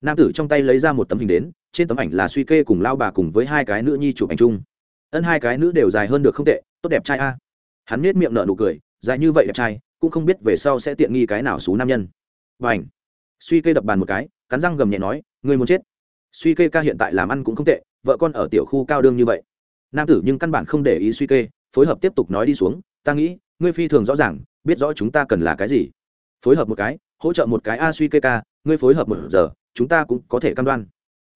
Nam tử trong tay lấy ra một tấm hình đến, trên tấm ảnh là suy kê cùng lao bà cùng với hai cái nữ nhi chụp ảnh chung. Ân hai cái nữ đều dài hơn được không tệ, tốt đẹp trai a. Hắn nết miệng nở nụ cười, dài như vậy đẹp trai, cũng không biết về sau sẽ tiện nghi cái nào xú nam nhân và ảnh. Suy kê đập bàn một cái, cắn răng gầm nhẹ nói, ngươi muốn chết. Suy kê ca hiện tại làm ăn cũng không tệ, vợ con ở tiểu khu cao đương như vậy. Nam tử nhưng căn bản không để ý suy kê, phối hợp tiếp tục nói đi xuống, ta nghĩ, ngươi phi thường rõ ràng, biết rõ chúng ta cần là cái gì. Phối hợp một cái, hỗ trợ một cái a suy kê ca, ngươi phối hợp một giờ, chúng ta cũng có thể cam đoan.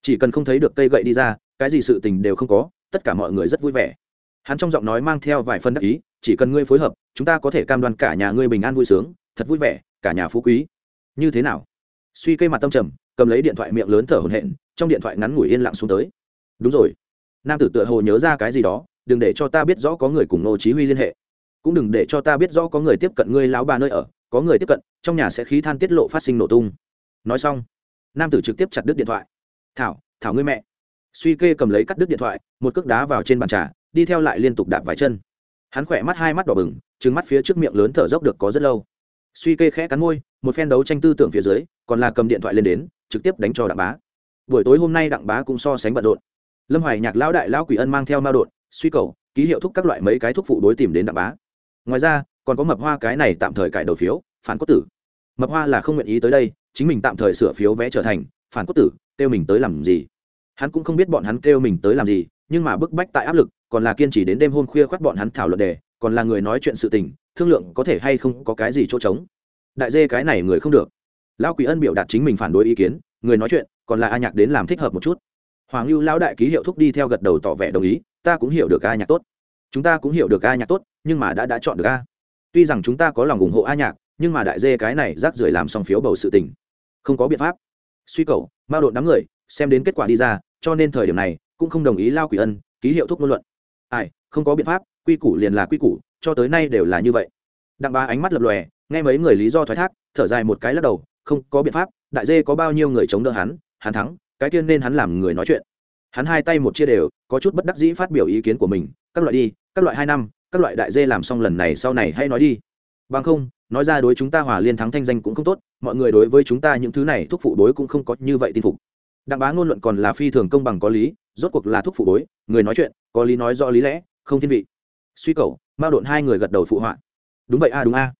Chỉ cần không thấy được cây gậy đi ra, cái gì sự tình đều không có, tất cả mọi người rất vui vẻ. Hắn trong giọng nói mang theo vài phân đắc ý, chỉ cần ngươi phối hợp, chúng ta có thể cam đoan cả nhà ngươi bình an vui sướng, thật vui vẻ, cả nhà phú quý như thế nào? Suy cây mặt tâm trầm, cầm lấy điện thoại miệng lớn thở hổn hển, trong điện thoại ngắn ngủi yên lặng xuống tới. Đúng rồi. Nam tử tựa hồ nhớ ra cái gì đó, đừng để cho ta biết rõ có người cùng nô chí huy liên hệ. Cũng đừng để cho ta biết rõ có người tiếp cận ngươi lão bà nơi ở, có người tiếp cận, trong nhà sẽ khí than tiết lộ phát sinh nổ tung. Nói xong, nam tử trực tiếp chặt đứt điện thoại. Thảo thảo ngươi mẹ. Suy kê cầm lấy cắt đứt điện thoại, một cước đá vào trên bàn trà, đi theo lại liên tục đạp vài chân. Hắn khỏe mắt hai mắt đỏ bừng trứng mắt phía trước miệng lớn thở dốc được có rất lâu. Suy kê khẽ cắn môi một phen đấu tranh tư tưởng phía dưới, còn là cầm điện thoại lên đến, trực tiếp đánh cho đặng bá. Buổi tối hôm nay đặng bá cũng so sánh bận rộn. Lâm hoài nhạc lão đại lão quỷ ân mang theo mao đột, suy cầu, ký hiệu thúc các loại mấy cái thuốc phụ đối tìm đến đặng bá. Ngoài ra, còn có mập hoa cái này tạm thời cải đầu phiếu, phản quốc tử. Mập hoa là không nguyện ý tới đây, chính mình tạm thời sửa phiếu vẽ trở thành, phản quốc tử, kêu mình tới làm gì? Hắn cũng không biết bọn hắn kêu mình tới làm gì, nhưng mà bức bách tại áp lực, còn là kiên trì đến đêm hôm khuya khoát bọn hắn thảo luận đề, còn là người nói chuyện sự tình, thương lượng có thể hay không có cái gì chỗ trống đại dê cái này người không được. Lão quỷ ân biểu đạt chính mình phản đối ý kiến, người nói chuyện, còn là a nhạc đến làm thích hợp một chút. Hoàng lưu lão đại ký hiệu thúc đi theo gật đầu tỏ vẻ đồng ý, ta cũng hiểu được a nhạc tốt. Chúng ta cũng hiểu được a nhạc tốt, nhưng mà đã đã chọn được a. Tuy rằng chúng ta có lòng ủng hộ a nhạc, nhưng mà đại dê cái này rác rưởi làm xong phiếu bầu sự tình. Không có biện pháp. Suy cầu, mao độn đám người, xem đến kết quả đi ra, cho nên thời điểm này, cũng không đồng ý lao quỷ ân ký hiệu thúc ngôn luận. Ai, không có biện pháp, quy củ liền là quy củ, cho tới nay đều là như vậy. Đặng ba ánh mắt lập lòe nghe mấy người lý do thoái thác, thở dài một cái lắc đầu, không có biện pháp, đại dê có bao nhiêu người chống đỡ hắn hắn thắng, cái tiên nên hắn làm người nói chuyện. Hắn hai tay một chia đều, có chút bất đắc dĩ phát biểu ý kiến của mình, các loại đi, các loại hai năm, các loại đại dê làm xong lần này sau này hay nói đi. Bằng không, nói ra đối chúng ta hòa liên thắng thanh danh cũng không tốt, mọi người đối với chúng ta những thứ này thuốc phụ đối cũng không có như vậy tin phục. Đặng bá ngôn luận còn là phi thường công bằng có lý, rốt cuộc là thuốc phụ đối người nói chuyện, có lý nói rõ lý lẽ, không thiên vị. Suy cầu mao độn hai người gật đầu phụ họa. Đúng vậy a, đúng a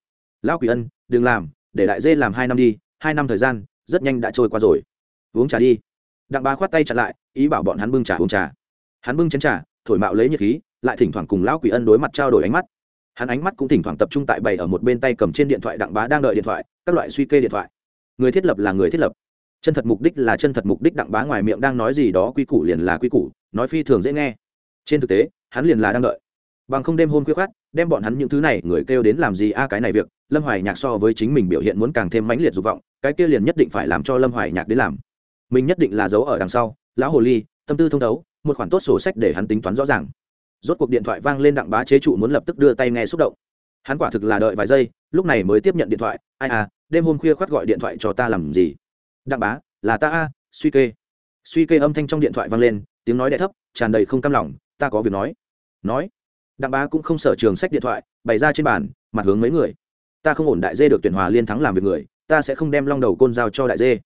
lão quỷ ân, đừng làm, để đại dê làm hai năm đi, hai năm thời gian, rất nhanh đã trôi qua rồi. Uống trà đi. Đặng bá khoát tay chặn lại, ý bảo bọn hắn bưng trà uống trà. Hắn bưng chén trà, thổi mạo lấy nhiệt khí, lại thỉnh thoảng cùng lão quỷ ân đối mặt trao đổi ánh mắt. Hắn ánh mắt cũng thỉnh thoảng tập trung tại bày ở một bên tay cầm trên điện thoại đặng bá đang đợi điện thoại, các loại suy kê điện thoại. Người thiết lập là người thiết lập. Chân thật mục đích là chân thật mục đích, đặng bá ngoài miệng đang nói gì đó quy củ liền là quy củ, nói phi thường dễ nghe. Trên thực tế, hắn liền là đang đợi bằng không đêm hôm khuya khoát đem bọn hắn những thứ này người kêu đến làm gì? A, cái này việc, lâm hoài nhạc so với chính mình biểu hiện muốn càng thêm mãnh liệt dục vọng, cái kia liền nhất định phải làm cho lâm hoài nhạc đến làm. Mình nhất định là giấu ở đằng sau, lão hồ ly, tâm tư thông thấu, một khoản tốt sổ sách để hắn tính toán rõ ràng. Rốt cuộc điện thoại vang lên đặng bá chế trụ muốn lập tức đưa tay nghe xúc động. Hắn quả thực là đợi vài giây, lúc này mới tiếp nhận điện thoại. Ai à đêm hôm khuya khoát gọi điện thoại cho ta làm gì? Đặng bá, là ta a, suy kê. Suy kê âm thanh trong điện thoại vang lên, tiếng nói đẹ thấp, tràn đầy không cam lòng, ta có việc nói. Nói đặng bá cũng không sở trường sách điện thoại, bày ra trên bàn, mặt hướng mấy người. Ta không ổn đại dê được tuyển hòa liên thắng làm việc người, ta sẽ không đem long đầu côn giao cho đại dê.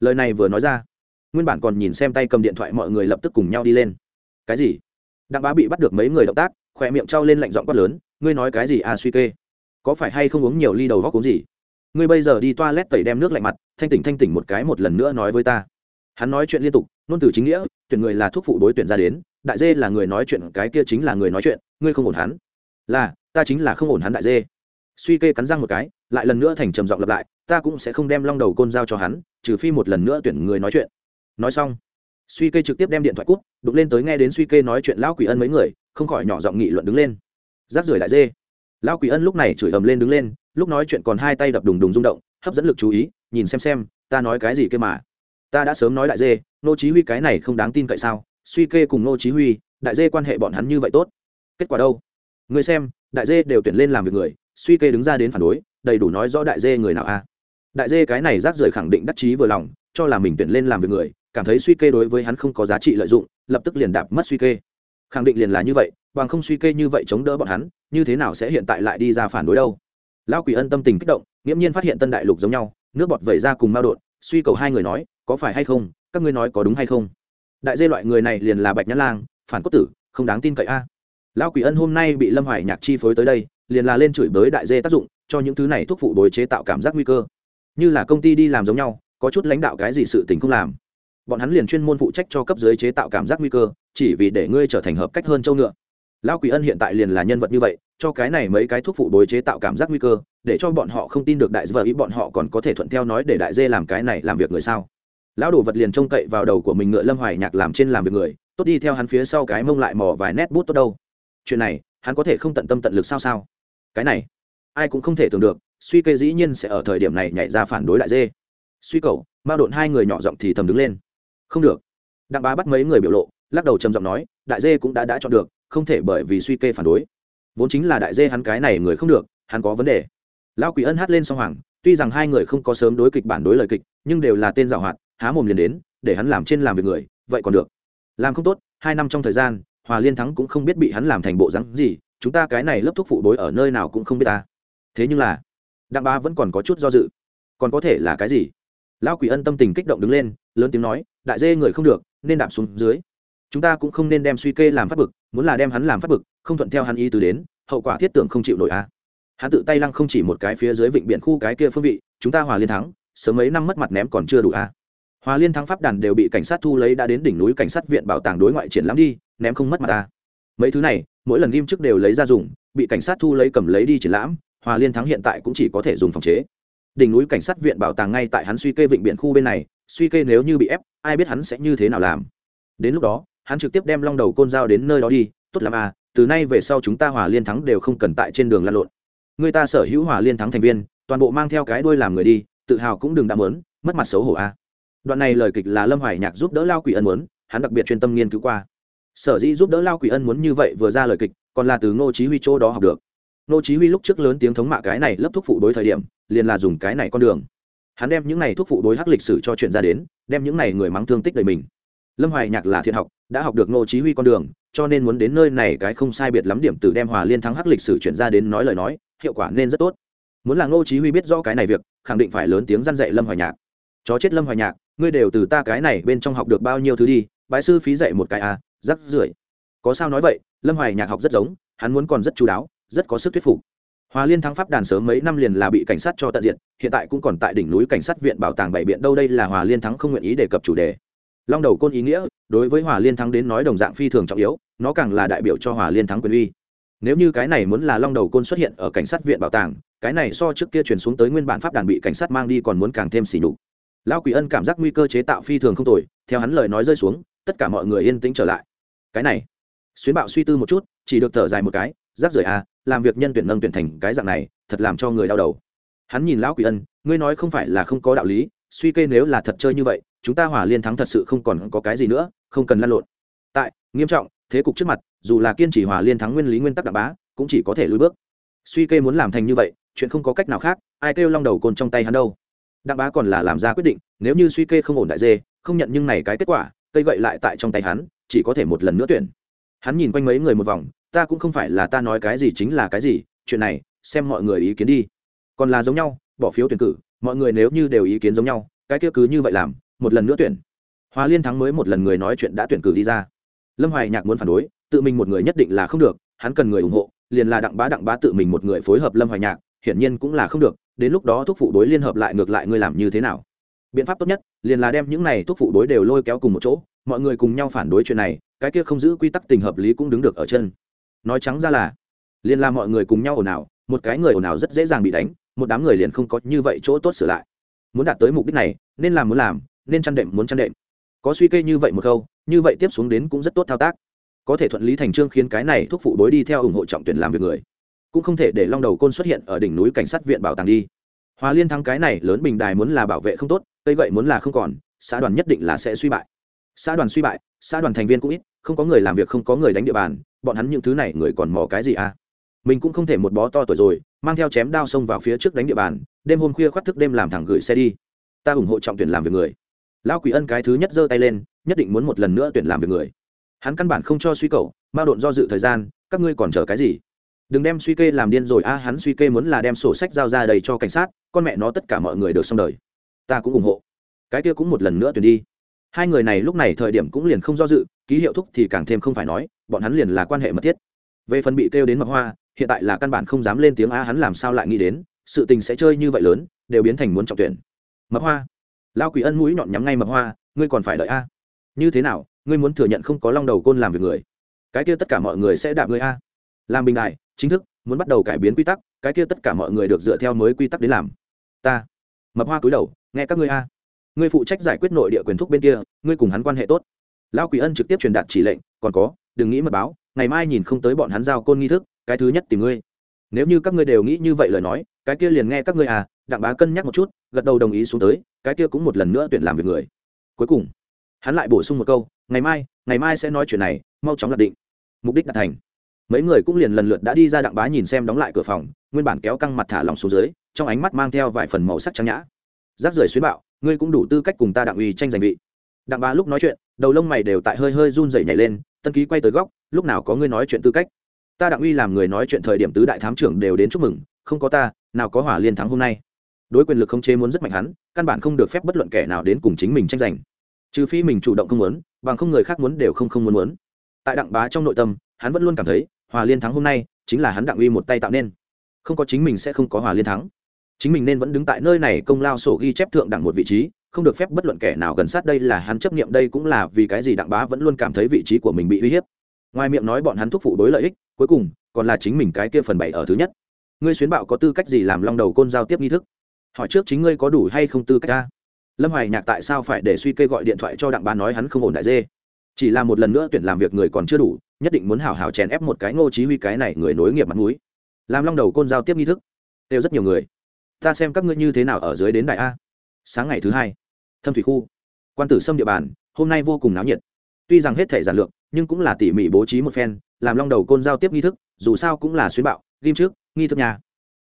Lời này vừa nói ra, nguyên bản còn nhìn xem tay cầm điện thoại mọi người lập tức cùng nhau đi lên. Cái gì? Đặng bá bị bắt được mấy người động tác khỏe miệng trao lên lạnh giọng quát lớn, ngươi nói cái gì à suy kê? Có phải hay không uống nhiều ly đầu góc uống gì? Ngươi bây giờ đi toa lét tẩy đem nước lạnh mặt, thanh tỉnh thanh tỉnh một cái một lần nữa nói với ta. Hắn nói chuyện liên tục nôn từ chính nghĩa, tuyển người là thuốc phụ đối tuyển ra đến, đại dê là người nói chuyện, cái kia chính là người nói chuyện ngươi không ổn hắn. Là, ta chính là không ổn hắn đại dê. Suy kê cắn răng một cái, lại lần nữa thành trầm giọng lặp lại, ta cũng sẽ không đem long đầu côn giao cho hắn, trừ phi một lần nữa tuyển người nói chuyện. Nói xong, suy kê trực tiếp đem điện thoại cút đụng lên tới nghe đến suy kê nói chuyện lão quỷ ân mấy người, không khỏi nhỏ giọng nghị luận đứng lên. Giáp rưởi đại dê. Lão quỷ ân lúc này chửi ầm lên đứng lên, lúc nói chuyện còn hai tay đập đùng đùng rung động, hấp dẫn lực chú ý, nhìn xem xem, ta nói cái gì kia mà. Ta đã sớm nói đại dê nô chí huy cái này không đáng tin cậy sao? Suy kê cùng nô chí huy, đại dê quan hệ bọn hắn như vậy tốt kết quả đâu? Người xem, đại dê đều tuyển lên làm việc người, suy kê đứng ra đến phản đối, đầy đủ nói rõ đại dê người nào a. Đại dê cái này rác rưởi khẳng định đắc chí vừa lòng, cho là mình tuyển lên làm việc người, cảm thấy suy kê đối với hắn không có giá trị lợi dụng, lập tức liền đạp mất suy kê. Khẳng định liền là như vậy, bằng không suy kê như vậy chống đỡ bọn hắn, như thế nào sẽ hiện tại lại đi ra phản đối đâu? Lão quỷ ân tâm tình kích động, nghiễm nhiên phát hiện tân đại lục giống nhau, nước bọt vẩy ra cùng mao đột, suy cầu hai người nói, có phải hay không? Các ngươi nói có đúng hay không? Đại dê loại người này liền là bạch nhã lang, phản cốt tử, không đáng tin cậy a lão quỷ ân hôm nay bị lâm hoài nhạc chi phối tới đây, liền là lên chửi bới đại dê tác dụng, cho những thứ này thuốc phụ đối chế tạo cảm giác nguy cơ. Như là công ty đi làm giống nhau, có chút lãnh đạo cái gì sự tình không làm. Bọn hắn liền chuyên môn phụ trách cho cấp dưới chế tạo cảm giác nguy cơ, chỉ vì để ngươi trở thành hợp cách hơn châu ngựa. Lão quỷ ân hiện tại liền là nhân vật như vậy, cho cái này mấy cái thuốc phụ đối chế tạo cảm giác nguy cơ, để cho bọn họ không tin được đại dê ý, bọn họ còn có thể thuận theo nói để đại dê làm cái này làm việc người sao? Lão đồ vật liền trông cậy vào đầu của mình ngựa lâm hoài nhạc làm trên làm việc người, tốt đi theo hắn phía sau cái mông lại mò vài nét bút tốt đâu chuyện này, hắn có thể không tận tâm tận lực sao sao? Cái này, ai cũng không thể tưởng được, suy kê dĩ nhiên sẽ ở thời điểm này nhảy ra phản đối đại dê. Suy cầu mao độn hai người nhỏ giọng thì thầm đứng lên. Không được. Đặng bá bắt mấy người biểu lộ, lắc đầu trầm giọng nói, đại dê cũng đã đã chọn được, không thể bởi vì suy kê phản đối. Vốn chính là đại dê hắn cái này người không được, hắn có vấn đề. Lão quỷ ân hát lên song hoàng, tuy rằng hai người không có sớm đối kịch bản đối lời kịch, nhưng đều là tên giảo hoạt, há mồm liền đến, để hắn làm trên làm việc người, vậy còn được. Làm không tốt, hai năm trong thời gian hòa liên thắng cũng không biết bị hắn làm thành bộ rắn gì, chúng ta cái này lớp thuốc phụ bối ở nơi nào cũng không biết ta thế nhưng là, đặng ba vẫn còn có chút do dự còn có thể là cái gì lão quỷ ân tâm tình kích động đứng lên, lớn tiếng nói, đại dê người không được, nên đạp xuống dưới chúng ta cũng không nên đem suy kê làm phát bực, muốn là đem hắn làm phát bực, không thuận theo hắn ý từ đến, hậu quả thiết tưởng không chịu nổi a à. hắn tự tay lăng không chỉ một cái phía dưới vịnh biển khu cái kia phương vị, chúng ta hòa liên thắng, sớm mấy năm mất mặt ném còn chưa đủ a à. hòa liên thắng pháp đàn đều bị cảnh sát thu lấy đã đến đỉnh núi cảnh sát viện bảo tàng đối ngoại triển lãm đi ném không mất mặt ta. Mấy thứ này, mỗi lần ghim trước đều lấy ra dùng, bị cảnh sát thu lấy cầm lấy đi triển lãm, hòa liên thắng hiện tại cũng chỉ có thể dùng phòng chế. Đỉnh núi cảnh sát viện bảo tàng ngay tại hắn suy kê vịnh biển khu bên này, suy kê nếu như bị ép, ai biết hắn sẽ như thế nào làm. Đến lúc đó, hắn trực tiếp đem long đầu côn dao đến nơi đó đi, tốt làm à từ nay về sau chúng ta hòa liên thắng đều không cần tại trên đường lăn lộn. Người ta sở hữu hòa liên thắng thành viên, toàn bộ mang theo cái đuôi làm người đi, tự hào cũng đừng đạm mớn mất mặt xấu hổ a à. đoạn này lời kịch là lâm hoài nhạc giúp đỡ lao quỷ ân muốn, hắn đặc biệt chuyên tâm nghiên cứu qua sở dĩ giúp đỡ lao quỷ ân muốn như vậy vừa ra lời kịch, còn là từ ngô chí huy chỗ đó học được. Ngô chí huy lúc trước lớn tiếng thống mạ cái này lớp thuốc phụ đối thời điểm, liền là dùng cái này con đường. Hắn đem những này thuốc phụ đối hắc lịch sử cho chuyện ra đến, đem những này người mắng thương tích đời mình. Lâm hoài nhạc là thiện học, đã học được ngô chí huy con đường, cho nên muốn đến nơi này cái không sai biệt lắm điểm từ đem hòa liên thắng hắc lịch sử chuyển ra đến nói lời nói, hiệu quả nên rất tốt. Muốn là ngô chí huy biết rõ cái này việc, khẳng định phải lớn tiếng răn dạy lâm hoài nhạc. Chó chết lâm hoài nhạc, ngươi đều từ ta cái này bên trong học được bao nhiêu thứ đi, bái sư phí dạy một cái à rắc rưởi. Có sao nói vậy, lâm hoài nhạc học rất giống, hắn muốn còn rất chú đáo, rất có sức thuyết phục. Hòa liên thắng pháp đàn sớm mấy năm liền là bị cảnh sát cho tận diện hiện tại cũng còn tại đỉnh núi cảnh sát viện bảo tàng bảy biện đâu đây là hòa liên thắng không nguyện ý đề cập chủ đề. Long đầu côn ý nghĩa, đối với hòa liên thắng đến nói đồng dạng phi thường trọng yếu, nó càng là đại biểu cho hòa liên thắng quyền uy. Nếu như cái này muốn là long đầu côn xuất hiện ở cảnh sát viện bảo tàng, cái này so trước kia chuyển xuống tới nguyên bản pháp đàn bị cảnh sát mang đi còn muốn càng thêm xỉ nhục. Lao quỷ ân cảm giác nguy cơ chế tạo phi thường không tồi, theo hắn lời nói rơi xuống tất cả mọi người yên tĩnh trở lại. Cái này, xuyến bạo suy tư một chút, chỉ được thở dài một cái rác rưởi à làm việc nhân tuyển nâng tuyển thành cái dạng này, thật làm cho người đau đầu. Hắn nhìn lão quỷ ân, ngươi nói không phải là không có đạo lý, suy kê nếu là thật chơi như vậy, chúng ta hỏa liên thắng thật sự không còn có cái gì nữa, không cần lăn lộn. Tại, nghiêm trọng, thế cục trước mặt, dù là kiên trì hỏa liên thắng nguyên lý nguyên tắc đạm bá, cũng chỉ có thể lùi bước. Suy kê muốn làm thành như vậy, chuyện không có cách nào khác, ai kêu long đầu côn trong tay hắn đâu. Đặng bá còn là làm ra quyết định, nếu như suy kê không ổn đại dê, không nhận nhưng này cái kết quả cây gậy lại tại trong tay hắn, chỉ có thể một lần nữa tuyển. Hắn nhìn quanh mấy người một vòng, ta cũng không phải là ta nói cái gì chính là cái gì, chuyện này, xem mọi người ý kiến đi. Còn là giống nhau, bỏ phiếu tuyển cử, mọi người nếu như đều ý kiến giống nhau, cái kia cứ như vậy làm, một lần nữa tuyển. Hòa liên thắng mới một lần người nói chuyện đã tuyển cử đi ra. Lâm hoài nhạc muốn phản đối, tự mình một người nhất định là không được, hắn cần người ủng hộ, liền là đặng bá đặng bá tự mình một người phối hợp lâm hoài nhạc, hiển nhiên cũng là không được, đến lúc đó thúc phụ đối liên hợp lại ngược lại ngươi làm như thế nào? Biện pháp tốt nhất, liền là đem những này thuốc phụ đối đều lôi kéo cùng một chỗ, mọi người cùng nhau phản đối chuyện này, cái kia không giữ quy tắc tình hợp lý cũng đứng được ở chân. Nói trắng ra là, liền là mọi người cùng nhau ồn ào, một cái người ồn ào rất dễ dàng bị đánh, một đám người liền không có như vậy chỗ tốt sửa lại. Muốn đạt tới mục đích này, nên làm muốn làm, nên chăn đệm muốn chăn đệm. Có suy kê như vậy một câu, như vậy tiếp xuống đến cũng rất tốt thao tác. Có thể thuận lý thành trương khiến cái này thuốc phụ đối đi theo ủng hộ trọng tuyển làm việc người. Cũng không thể để long đầu côn xuất hiện ở đỉnh núi cảnh sát viện bảo tàng đi hòa liên thắng cái này lớn bình đài muốn là bảo vệ không tốt, cây gậy muốn là không còn, xã đoàn nhất định là sẽ suy bại. Xã đoàn suy bại, xã đoàn thành viên cũng ít, không có người làm việc không có người đánh địa bàn, bọn hắn những thứ này người còn mò cái gì à? Mình cũng không thể một bó to tuổi rồi, mang theo chém đao xông vào phía trước đánh địa bàn, đêm hôm khuya khoác thức đêm làm thẳng gửi xe đi. Ta ủng hộ trọng tuyển làm việc người. Lão quỷ ân cái thứ nhất giơ tay lên, nhất định muốn một lần nữa tuyển làm việc người. Hắn căn bản không cho suy cầu mau độn do dự thời gian, các ngươi còn chờ cái gì? Đừng đem suy kê làm điên rồi. A, hắn suy kê muốn là đem sổ sách giao ra đầy cho cảnh sát, con mẹ nó tất cả mọi người được xong đời. Ta cũng ủng hộ. Cái kia cũng một lần nữa tuyển đi. Hai người này lúc này thời điểm cũng liền không do dự, ký hiệu thúc thì càng thêm không phải nói, bọn hắn liền là quan hệ mật thiết. Về phần bị kêu đến mập hoa, hiện tại là căn bản không dám lên tiếng a, hắn làm sao lại nghĩ đến, sự tình sẽ chơi như vậy lớn, đều biến thành muốn trọng tuyển. Mập hoa. Lao quỷ ân mũi nhọn nhắm ngay mập hoa, ngươi còn phải đợi a. Như thế nào, ngươi muốn thừa nhận không có long đầu côn làm việc người. Cái kia tất cả mọi người sẽ đạp ngươi a làm bình đại, chính thức, muốn bắt đầu cải biến quy tắc, cái kia tất cả mọi người được dựa theo mới quy tắc đến làm. Ta, mập hoa cúi đầu, nghe các ngươi a. Ngươi phụ trách giải quyết nội địa quyền thúc bên kia, ngươi cùng hắn quan hệ tốt. Lao quỷ ân trực tiếp truyền đạt chỉ lệnh, còn có, đừng nghĩ mật báo, ngày mai nhìn không tới bọn hắn giao côn nghi thức, cái thứ nhất tìm ngươi. Nếu như các ngươi đều nghĩ như vậy lời nói, cái kia liền nghe các ngươi à đặng bá cân nhắc một chút, gật đầu đồng ý xuống tới, cái kia cũng một lần nữa tuyển làm việc người. Cuối cùng, hắn lại bổ sung một câu, ngày mai ngày mai sẽ nói chuyện này, mau chóng đặt định. Mục đích đạt thành mấy người cũng liền lần lượt đã đi ra đặng bá nhìn xem đóng lại cửa phòng, nguyên bản kéo căng mặt thả lòng xuống dưới, trong ánh mắt mang theo vài phần màu sắc trắng nhã. Giáp rời xuyến bạo, ngươi cũng đủ tư cách cùng ta đặng uy tranh giành vị. Đặng bá lúc nói chuyện, đầu lông mày đều tại hơi hơi run rẩy nhảy lên, tân ký quay tới góc, lúc nào có ngươi nói chuyện tư cách. Ta đặng uy làm người nói chuyện thời điểm tứ đại thám trưởng đều đến chúc mừng, không có ta, nào có hỏa liên thắng hôm nay. Đối quyền lực không chế muốn rất mạnh hắn, căn bản không được phép bất luận kẻ nào đến cùng chính mình tranh giành. Trừ phi mình chủ động không muốn, bằng không người khác muốn đều không không muốn muốn. Tại đặng bá trong nội tâm, hắn vẫn luôn cảm thấy hòa liên thắng hôm nay, chính là hắn đặng uy một tay tạo nên. Không có chính mình sẽ không có hòa liên thắng. Chính mình nên vẫn đứng tại nơi này công lao sổ ghi chép thượng đẳng một vị trí, không được phép bất luận kẻ nào gần sát đây là hắn chấp nghiệm đây cũng là vì cái gì đặng bá vẫn luôn cảm thấy vị trí của mình bị uy hiếp. Ngoài miệng nói bọn hắn thúc phụ đối lợi ích, cuối cùng, còn là chính mình cái kia phần bảy ở thứ nhất. Ngươi xuyến bạo có tư cách gì làm long đầu côn giao tiếp nghi thức? Hỏi trước chính ngươi có đủ hay không tư cách ta? Lâm hoài nhạc tại sao phải để suy kê gọi điện thoại cho đặng bá nói hắn không ổn đại dê? Chỉ là một lần nữa tuyển làm việc người còn chưa đủ, nhất định muốn hảo hảo chèn ép một cái ngô chí huy cái này người nối nghiệp mặt mũi. Làm long đầu côn giao tiếp nghi thức. Đều rất nhiều người. Ta xem các ngươi như thế nào ở dưới đến đại a. Sáng ngày thứ hai, thâm thủy khu. Quan tử xâm địa bàn, hôm nay vô cùng náo nhiệt. Tuy rằng hết thể giản lược, nhưng cũng là tỉ mỉ bố trí một phen, làm long đầu côn giao tiếp nghi thức, dù sao cũng là xuyến bạo, ghim trước, nghi thức nhà.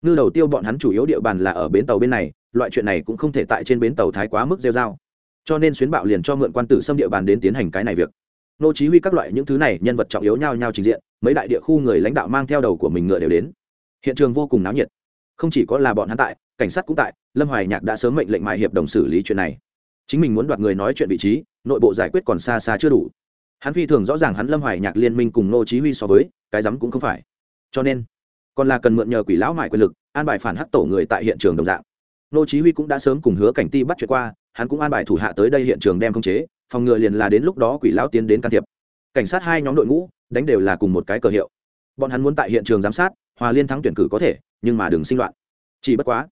Ngư đầu tiêu bọn hắn chủ yếu địa bàn là ở bến tàu bên này, loại chuyện này cũng không thể tại trên bến tàu thái quá mức rêu dao cho nên xuyến bạo liền cho mượn quan tử xâm địa bàn đến tiến hành cái này việc nô chí huy các loại những thứ này nhân vật trọng yếu nhau nhau trình diện, mấy đại địa khu người lãnh đạo mang theo đầu của mình ngựa đều đến. Hiện trường vô cùng náo nhiệt. Không chỉ có là bọn hắn tại, cảnh sát cũng tại, lâm hoài nhạc đã sớm mệnh lệnh mại hiệp đồng xử lý chuyện này. Chính mình muốn đoạt người nói chuyện vị trí, nội bộ giải quyết còn xa xa chưa đủ. Hắn phi thường rõ ràng hắn lâm hoài nhạc liên minh cùng nô chí huy so với, cái dám cũng không phải. Cho nên, còn là cần mượn nhờ quỷ lão mại quyền lực, an bài phản hắc tổ người tại hiện trường đồng dạng. Nô chí huy cũng đã sớm cùng hứa cảnh ti bắt chuyện qua, hắn cũng an bài thủ hạ tới đây hiện trường đem khống chế phòng ngừa liền là đến lúc đó quỷ lão tiến đến can thiệp. Cảnh sát hai nhóm đội ngũ đánh đều là cùng một cái cờ hiệu. Bọn hắn muốn tại hiện trường giám sát, hòa liên thắng tuyển cử có thể, nhưng mà đừng sinh loạn. Chỉ bất quá,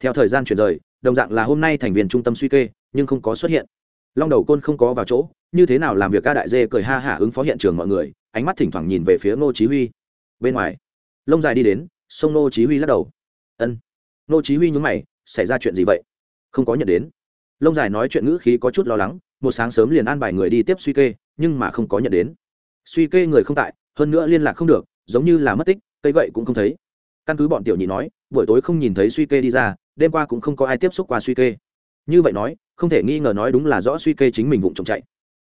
theo thời gian chuyển rời, đồng dạng là hôm nay thành viên trung tâm suy kê, nhưng không có xuất hiện. Long đầu côn không có vào chỗ, như thế nào làm việc ca đại dê cười ha hả ứng phó hiện trường mọi người, ánh mắt thỉnh thoảng nhìn về phía ngô chí huy. Bên ngoài, lông dài đi đến, sông ngô chí huy lắc đầu. Ân. Ngô chí huy nhướng mày, xảy ra chuyện gì vậy? Không có nhận đến. Lông dài nói chuyện ngữ khí có chút lo lắng một sáng sớm liền an bài người đi tiếp suy kê, nhưng mà không có nhận đến. Suy kê người không tại, hơn nữa liên lạc không được, giống như là mất tích, cây gậy cũng không thấy. Căn cứ bọn tiểu nhị nói, buổi tối không nhìn thấy suy kê đi ra, đêm qua cũng không có ai tiếp xúc qua suy kê. Như vậy nói, không thể nghi ngờ nói đúng là rõ suy kê chính mình vụng trộm chạy.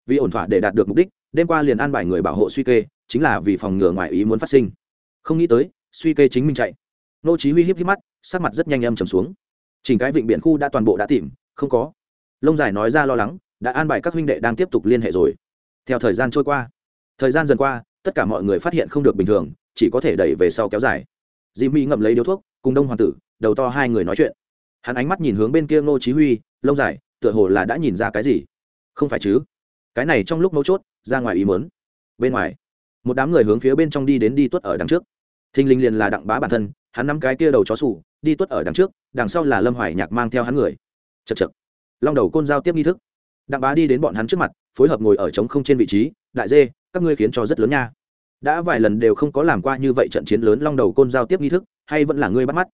Vì ổn thỏa để đạt được mục đích, đêm qua liền an bài người bảo hộ suy kê, chính là vì phòng ngừa ngoài ý muốn phát sinh. Không nghĩ tới, suy kê chính mình chạy. Nô chí huy hiếp hiếp mắt, sắc mặt rất nhanh âm trầm xuống. Chỉnh cái vịnh biển khu đã toàn bộ đã tìm, không có. Lông dài nói ra lo lắng đã an bài các huynh đệ đang tiếp tục liên hệ rồi. Theo thời gian trôi qua, thời gian dần qua, tất cả mọi người phát hiện không được bình thường, chỉ có thể đẩy về sau kéo dài. Jimmy mỹ ngậm lấy điếu thuốc, cùng đông hoàng tử, đầu to hai người nói chuyện. Hắn ánh mắt nhìn hướng bên kia ngô chí huy, lông dài, tựa hồ là đã nhìn ra cái gì. Không phải chứ? Cái này trong lúc mấu chốt, ra ngoài ý muốn. bên ngoài, một đám người hướng phía bên trong đi đến đi tuất ở đằng trước. Thinh linh liền là đặng bá bản thân, hắn nắm cái kia đầu chó sủ, đi tuất ở đằng trước, đằng sau là lâm hoài nhạc mang theo hắn người. Chật chật long đầu côn giao tiếp nghi thức đặng bá đi đến bọn hắn trước mặt, phối hợp ngồi ở trống không trên vị trí, đại dê, các ngươi khiến cho rất lớn nha. Đã vài lần đều không có làm qua như vậy trận chiến lớn long đầu côn giao tiếp nghi thức, hay vẫn là ngươi bắt mắt?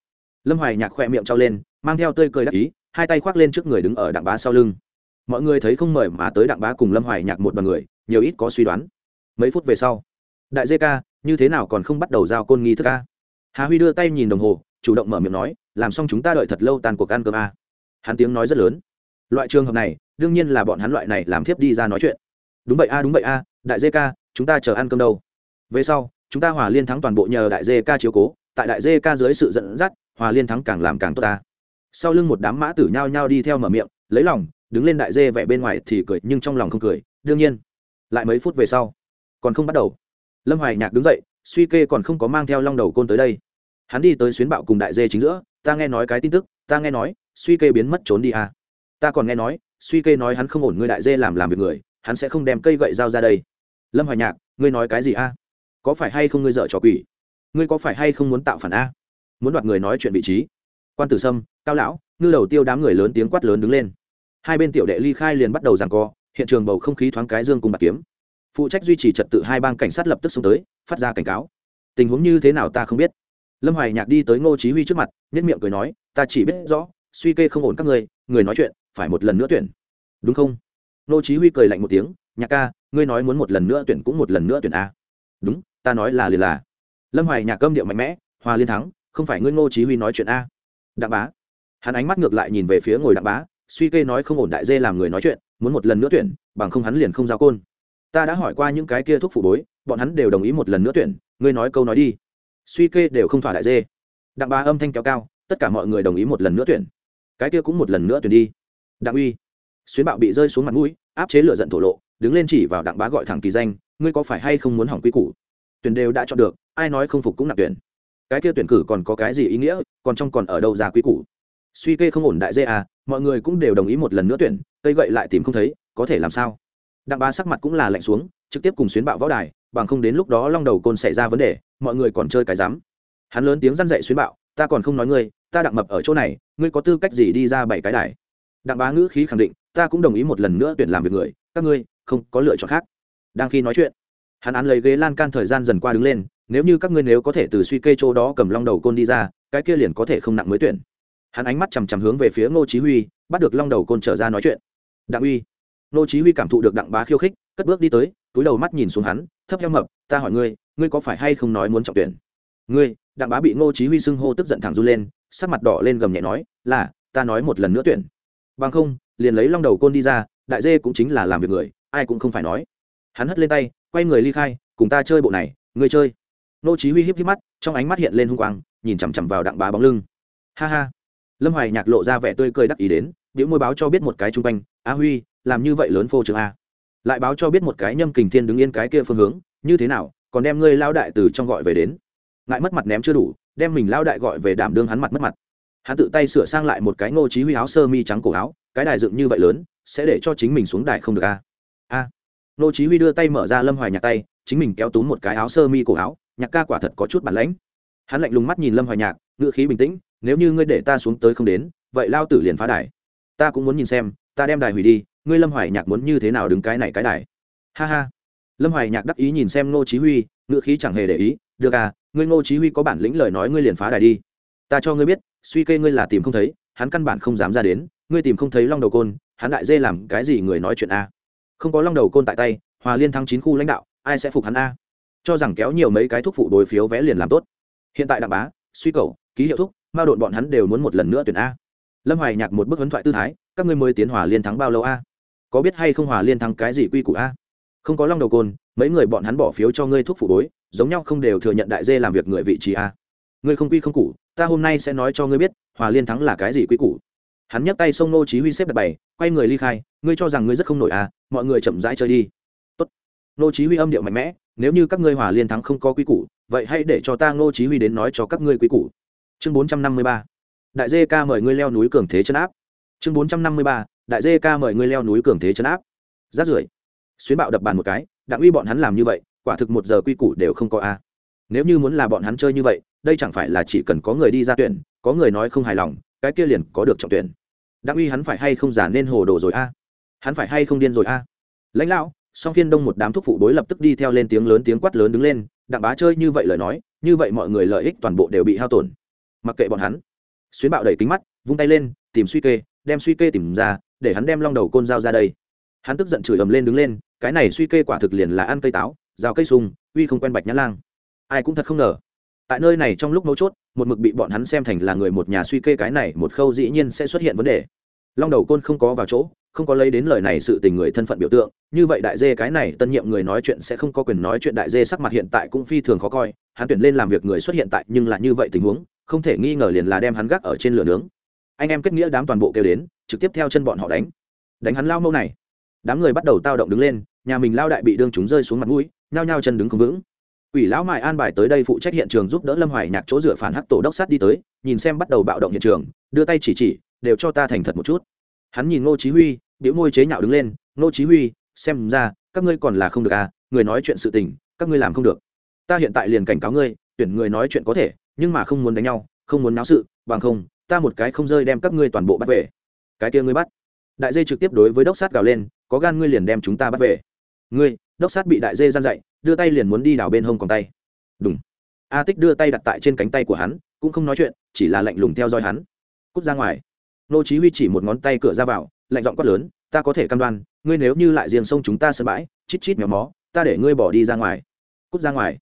Lâm hoài nhạc khỏe miệng trao lên, mang theo tơi cười đắc ý, hai tay khoác lên trước người đứng ở đặng bá sau lưng. Mọi người thấy không mời mà tới đặng bá cùng lâm hoài nhạc một đoàn người, nhiều ít có suy đoán. Mấy phút về sau, đại dê ca, như thế nào còn không bắt đầu giao côn nghi thức ca hà huy đưa tay nhìn đồng hồ, chủ động mở miệng nói, làm xong chúng ta đợi thật lâu tàn cuộc ăn cơm a. Hắn tiếng nói rất lớn loại trường hợp này, đương nhiên là bọn hắn loại này làm thiếp đi ra nói chuyện. Đúng vậy a, đúng vậy a, đại dê ca chúng ta chờ ăn cơm đâu? Về sau, chúng ta hòa liên thắng toàn bộ nhờ đại dê ca chiếu cố, tại đại dê ca dưới sự dẫn dắt, hòa liên thắng càng làm càng tốt ta. Sau lưng một đám mã tử nhao nhao đi theo mở miệng, lấy lòng, đứng lên đại dê vẻ bên ngoài thì cười nhưng trong lòng không cười, đương nhiên, lại mấy phút về sau, còn không bắt đầu. Lâm hoài nhạc đứng dậy, suy kê còn không có mang theo long đầu côn tới đây. Hắn đi tới xuyến bạo cùng đại dê chính giữa, ta nghe nói cái tin tức, ta nghe nói, suy kê biến mất trốn đi à ta còn nghe nói, suy kê nói hắn không ổn ngươi đại dê làm làm việc người, hắn sẽ không đem cây gậy dao ra đây. Lâm hoài nhạc, ngươi nói cái gì a? À? có phải hay không ngươi dợ trò quỷ? Ngươi có phải hay không muốn tạo phản a? Muốn đoạt người nói chuyện vị trí. Quan tử sâm, cao lão, ngư đầu tiêu đám người lớn tiếng quát lớn đứng lên. Hai bên tiểu đệ ly khai liền bắt đầu giằng co, hiện trường bầu không khí thoáng cái dương cùng bạc kiếm. Phụ trách duy trì trật tự hai bang cảnh sát lập tức xông tới, phát ra cảnh cáo. Tình huống như thế nào ta không biết. Lâm hoài nhạc đi tới ngô chí huy trước mặt nhất miệng cười nói, ta chỉ biết rõ, suy kê không ổn các người người nói chuyện phải một lần nữa tuyển. Đúng không? Ngô chí huy cười lạnh một tiếng, nhạc ca, ngươi nói muốn một lần nữa tuyển cũng một lần nữa tuyển a. Đúng, ta nói là liền là. Lâm hoài nhạc cơm điệu mạnh mẽ hòa liên thắng, không phải ngươi ngô chí huy nói chuyện a. Đặng bá. Hắn ánh mắt ngược lại nhìn về phía ngồi đặng bá, suy kê nói không ổn đại dê làm người nói chuyện, muốn một lần nữa tuyển, bằng không hắn liền không giao côn. Ta đã hỏi qua những cái kia thuốc phụ bối, bọn hắn đều đồng ý một lần nữa tuyển, ngươi nói câu nói đi. Suy kê đều không thỏa đại dê. Đặng bá âm thanh kéo cao, tất cả mọi người đồng ý một lần nữa tuyển. Cái kia cũng một lần nữa tuyển đi đặng uy. Xuyến bạo bị rơi xuống mặt mũi, áp chế lửa giận thổ lộ, đứng lên chỉ vào đặng bá gọi thẳng kỳ danh, ngươi có phải hay không muốn hỏng quy củ? Tuyển đều đã chọn được, ai nói không phục cũng nạp tuyển. Cái kia tuyển cử còn có cái gì ý nghĩa, còn trong còn ở đâu ra quy củ? Suy kê không ổn đại dê à mọi người cũng đều đồng ý một lần nữa tuyển, cây gậy lại tìm không thấy, có thể làm sao? Đặng bá sắc mặt cũng là lạnh xuống, trực tiếp cùng xuyến bạo võ đài, bằng không đến lúc đó long đầu côn xảy ra vấn đề, mọi người còn chơi cái dám hắn lớn tiếng răn dậy xuyến bạo, ta còn không nói ngươi, ta đặng mập ở chỗ này, ngươi có tư cách gì đi ra bảy cái đài? Đặng bá ngữ khí khẳng định, ta cũng đồng ý một lần nữa tuyển làm việc người, các ngươi không có lựa chọn khác. Đang khi nói chuyện, hắn án lấy ghế lan can thời gian dần qua đứng lên, nếu như các ngươi nếu có thể từ suy kê chỗ đó cầm long đầu côn đi ra, cái kia liền có thể không nặng mới tuyển. Hắn ánh mắt chằm chằm hướng về phía ngô chí huy, bắt được long đầu côn trở ra nói chuyện. Đặng uy. Ngô chí huy cảm thụ được đặng bá khiêu khích, cất bước đi tới, túi đầu mắt nhìn xuống hắn, thấp heo mập, ta hỏi ngươi ngươi có phải hay không nói muốn trọng tuyển? Ngươi? Đặng bá bị ngô chí huy xưng hô tức giận thẳng du lên, sắc mặt đỏ lên gầm nhẹ nói, là, ta nói một lần nữa tuyển bằng không, liền lấy long đầu côn đi ra, đại dê cũng chính là làm việc người, ai cũng không phải nói. Hắn hất lên tay, quay người ly khai, cùng ta chơi bộ này, ngươi chơi. Nô chí huy híp híp mắt, trong ánh mắt hiện lên hung quang, nhìn chằm chằm vào đặng bá bóng lưng. Ha ha. Lâm hoài nhạc lộ ra vẻ tươi cười đắc ý đến, biểu môi báo cho biết một cái trung quanh, a huy, làm như vậy lớn phô trường a. Lại báo cho biết một cái nhâm kình thiên đứng yên cái kia phương hướng, như thế nào, còn đem ngươi lao đại từ trong gọi về đến? Ngại mất mặt ném chưa đủ, đem mình lao đại gọi về đảm đương hắn mặt mất mặt hắn tự tay sửa sang lại một cái ngô chí huy áo sơ mi trắng cổ áo, cái đài dựng như vậy lớn, sẽ để cho chính mình xuống đài không được a a ngô chí huy đưa tay mở ra lâm hoài nhạc tay, chính mình kéo túm một cái áo sơ mi cổ áo, nhạc ca quả thật có chút bản lãnh. Hắn lạnh lùng mắt nhìn lâm hoài nhạc ngựa khí bình tĩnh, nếu như ngươi để ta xuống tới không đến, vậy lao tử liền phá đài. Ta cũng muốn nhìn xem, ta đem đài hủy đi, ngươi lâm hoài nhạc muốn như thế nào đứng cái này cái đài? Ha ha. Lâm hoài nhạc đắc ý nhìn xem ngô chí huy ngựa khí chẳng hề để ý, được à ngươi ngô chí huy có bản lĩnh lời nói ngươi liền phá đài đi. Ta cho ngươi biết suy kê ngươi là tìm không thấy, hắn căn bản không dám ra đến, ngươi tìm không thấy long đầu côn, hắn đại dê làm cái gì người nói chuyện a. Không có long đầu côn tại tay, hòa liên thắng chín khu lãnh đạo, ai sẽ phục hắn a? Cho rằng kéo nhiều mấy cái thuốc phụ đối phiếu vé liền làm tốt. Hiện tại đặng bá, suy cầu, ký hiệu thúc, mao đội bọn hắn đều muốn một lần nữa tuyển a. Lâm hoài nhạc một bức huấn thoại tư thái, các ngươi mới tiến hòa liên thắng bao lâu a? Có biết hay không hòa liên thắng cái gì quy củ a? Không có long đầu côn, mấy người bọn hắn bỏ phiếu cho ngươi thuốc phụ đối, giống nhau không đều thừa nhận đại dê làm việc người vị trí a. Ngươi không quy không cụ ta hôm nay sẽ nói cho ngươi biết, hòa liên thắng là cái gì quy củ. Hắn nhấc tay sông nô chí huy xếp đặt bày, quay người ly khai, ngươi cho rằng ngươi rất không nổi à mọi người chậm rãi chơi đi. Tốt. Nô chí huy âm điệu mạnh mẽ, nếu như các ngươi hòa liên thắng không có quy củ, vậy hãy để cho ta nô chí huy đến nói cho các ngươi quy củ. Chương 453 đại dê ca mời ngươi leo núi cường thế chân áp. Chương 453 đại dê ca mời ngươi leo núi cường thế chân áp. Rát rưởi. Xuyến bạo đập bàn một cái, đặng uy bọn hắn làm như vậy, quả thực một giờ quy củ đều không có a nếu như muốn là bọn hắn chơi như vậy, đây chẳng phải là chỉ cần có người đi ra tuyển, có người nói không hài lòng, cái kia liền có được trọng tuyển. Đặng uy hắn phải hay không giả nên hồ đồ rồi a? Hắn phải hay không điên rồi a? Lãnh lão, song phiên đông một đám thuốc phụ đối lập tức đi theo lên tiếng lớn tiếng quát lớn đứng lên, đặng bá chơi như vậy lời nói, như vậy mọi người lợi ích toàn bộ đều bị hao tổn. Mặc kệ bọn hắn. Xuyến bạo đẩy kính mắt, vung tay lên, tìm suy kê, đem suy kê tìm ra, để hắn đem long đầu côn dao ra đây. Hắn tức giận chửi ầm lên đứng lên, cái này suy kê quả thực liền là ăn cây táo, rào cây sung, uy không quen bạch nhã lang ai cũng thật không ngờ. Tại nơi này trong lúc mấu chốt, một mực bị bọn hắn xem thành là người một nhà suy kê cái này, một khâu dĩ nhiên sẽ xuất hiện vấn đề. Long đầu côn không có vào chỗ, không có lấy đến lời này sự tình người thân phận biểu tượng, như vậy đại dê cái này, tân nhiệm người nói chuyện sẽ không có quyền nói chuyện đại dê sắc mặt hiện tại cũng phi thường khó coi, hắn tuyển lên làm việc người xuất hiện tại nhưng là như vậy tình huống, không thể nghi ngờ liền là đem hắn gác ở trên lửa nướng. Anh em kết nghĩa đám toàn bộ kêu đến, trực tiếp theo chân bọn họ đánh. Đánh hắn lao mâu này. Đám người bắt đầu tao động đứng lên, nhà mình lao đại bị đương chúng rơi xuống mặt mũi, nhao nhao chân đứng không vững. Quỷ lão mại an bài tới đây phụ trách hiện trường giúp đỡ lâm hoài nhạc chỗ dựa phản hắc tổ đốc sát đi tới, nhìn xem bắt đầu bạo động hiện trường, đưa tay chỉ chỉ, đều cho ta thành thật một chút. Hắn nhìn ngô chí huy biểu môi chế nhạo đứng lên, ngô chí huy, xem ra, các ngươi còn là không được à người nói chuyện sự tình, các ngươi làm không được. Ta hiện tại liền cảnh cáo ngươi, tuyển người nói chuyện có thể, nhưng mà không muốn đánh nhau, không muốn náo sự, bằng không, ta một cái không rơi đem các ngươi toàn bộ bắt về. Cái kia ngươi bắt. Đại dê trực tiếp đối với đốc sát gào lên, có gan ngươi liền đem chúng ta bắt về. Ngươi, đốc sát bị đại dê gian dậy đưa tay liền muốn đi đào bên hông còn tay. Đúng a tích đưa tay đặt tại trên cánh tay của hắn, cũng không nói chuyện, chỉ là lạnh lùng theo dõi hắn. Cút ra ngoài. Nô chí huy chỉ một ngón tay cửa ra vào, lạnh giọng quát lớn, ta có thể cam đoan, ngươi nếu như lại riêng sông chúng ta sân bãi, chít chít mèo mó, ta để ngươi bỏ đi ra ngoài. Cút ra ngoài.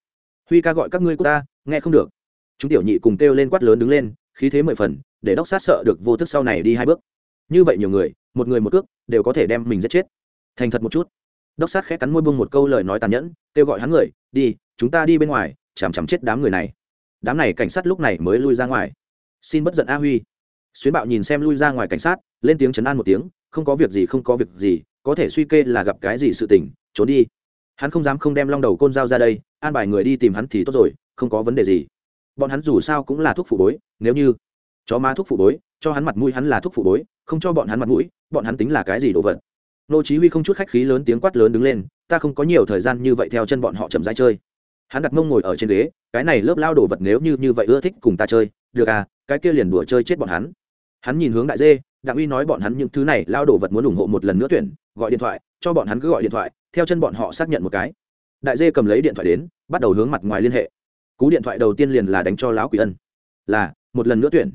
Huy ca gọi các ngươi cút ta, nghe không được. Chúng tiểu nhị cùng kêu lên quát lớn đứng lên, khí thế mười phần, để đốc sát sợ được vô thức sau này đi hai bước. Như vậy nhiều người, một người một cước, đều có thể đem mình giết chết. Thành thật một chút đốc sát khẽ cắn môi bông một câu lời nói tàn nhẫn, kêu gọi hắn người, đi, chúng ta đi bên ngoài, chằm chằm chết đám người này. Đám này cảnh sát lúc này mới lui ra ngoài. Xin bất giận a huy. Xuyến bạo nhìn xem lui ra ngoài cảnh sát, lên tiếng chấn an một tiếng, không có việc gì, không có việc gì, có thể suy kê là gặp cái gì sự tình, trốn đi. Hắn không dám không đem long đầu côn dao ra đây, an bài người đi tìm hắn thì tốt rồi, không có vấn đề gì. Bọn hắn dù sao cũng là thuốc phụ bối, nếu như chó má thuốc phụ bối, cho hắn mặt mũi hắn là thuốc phụ bối, không cho bọn hắn mặt mũi, bọn hắn tính là cái gì đồ vật? Nô chí huy không chút khách khí lớn tiếng quát lớn đứng lên, ta không có nhiều thời gian như vậy theo chân bọn họ chậm rãi chơi. Hắn đặt mông ngồi ở trên ghế, cái này lớp lao đồ vật nếu như như vậy ưa thích cùng ta chơi, được à cái kia liền đùa chơi chết bọn hắn. Hắn nhìn hướng đại dê, đặng uy nói bọn hắn những thứ này lao đồ vật muốn ủng hộ một lần nữa tuyển, gọi điện thoại, cho bọn hắn cứ gọi điện thoại, theo chân bọn họ xác nhận một cái. Đại dê cầm lấy điện thoại đến, bắt đầu hướng mặt ngoài liên hệ. Cú điện thoại đầu tiên liền là đánh cho lão quỷ ân. Là, một lần nữa tuyển.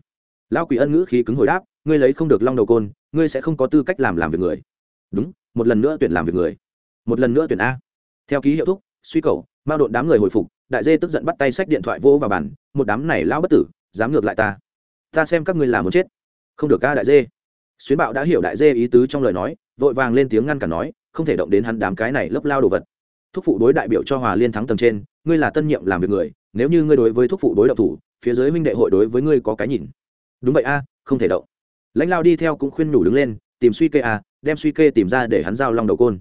Lão quỷ ân ngữ khí cứng hồi đáp, ngươi lấy không được long đầu côn, ngươi sẽ không có tư cách làm làm việc người đúng, một lần nữa tuyển làm việc người. Một lần nữa tuyển a. Theo ký hiệu thúc, suy cầu, mao độn đám người hồi phục, đại dê tức giận bắt tay sách điện thoại vỗ vào bàn, một đám này lão bất tử, dám ngược lại ta. Ta xem các ngươi là muốn chết. Không được ca đại dê. Xuyến bạo đã hiểu đại dê ý tứ trong lời nói, vội vàng lên tiếng ngăn cản nói, không thể động đến hắn đám cái này lấp lao đồ vật. Thúc phụ đối đại biểu cho hòa liên thắng tầng trên, ngươi là tân nhiệm làm việc người, nếu như ngươi đối với thúc phụ đối độc thủ, phía dưới minh đệ hội đối với ngươi có cái nhìn. Đúng vậy a, không thể động. Lãnh lao đi theo cũng khuyên nhủ đứng lên, tìm suy kê a đem suy kê tìm ra để hắn giao long đầu côn.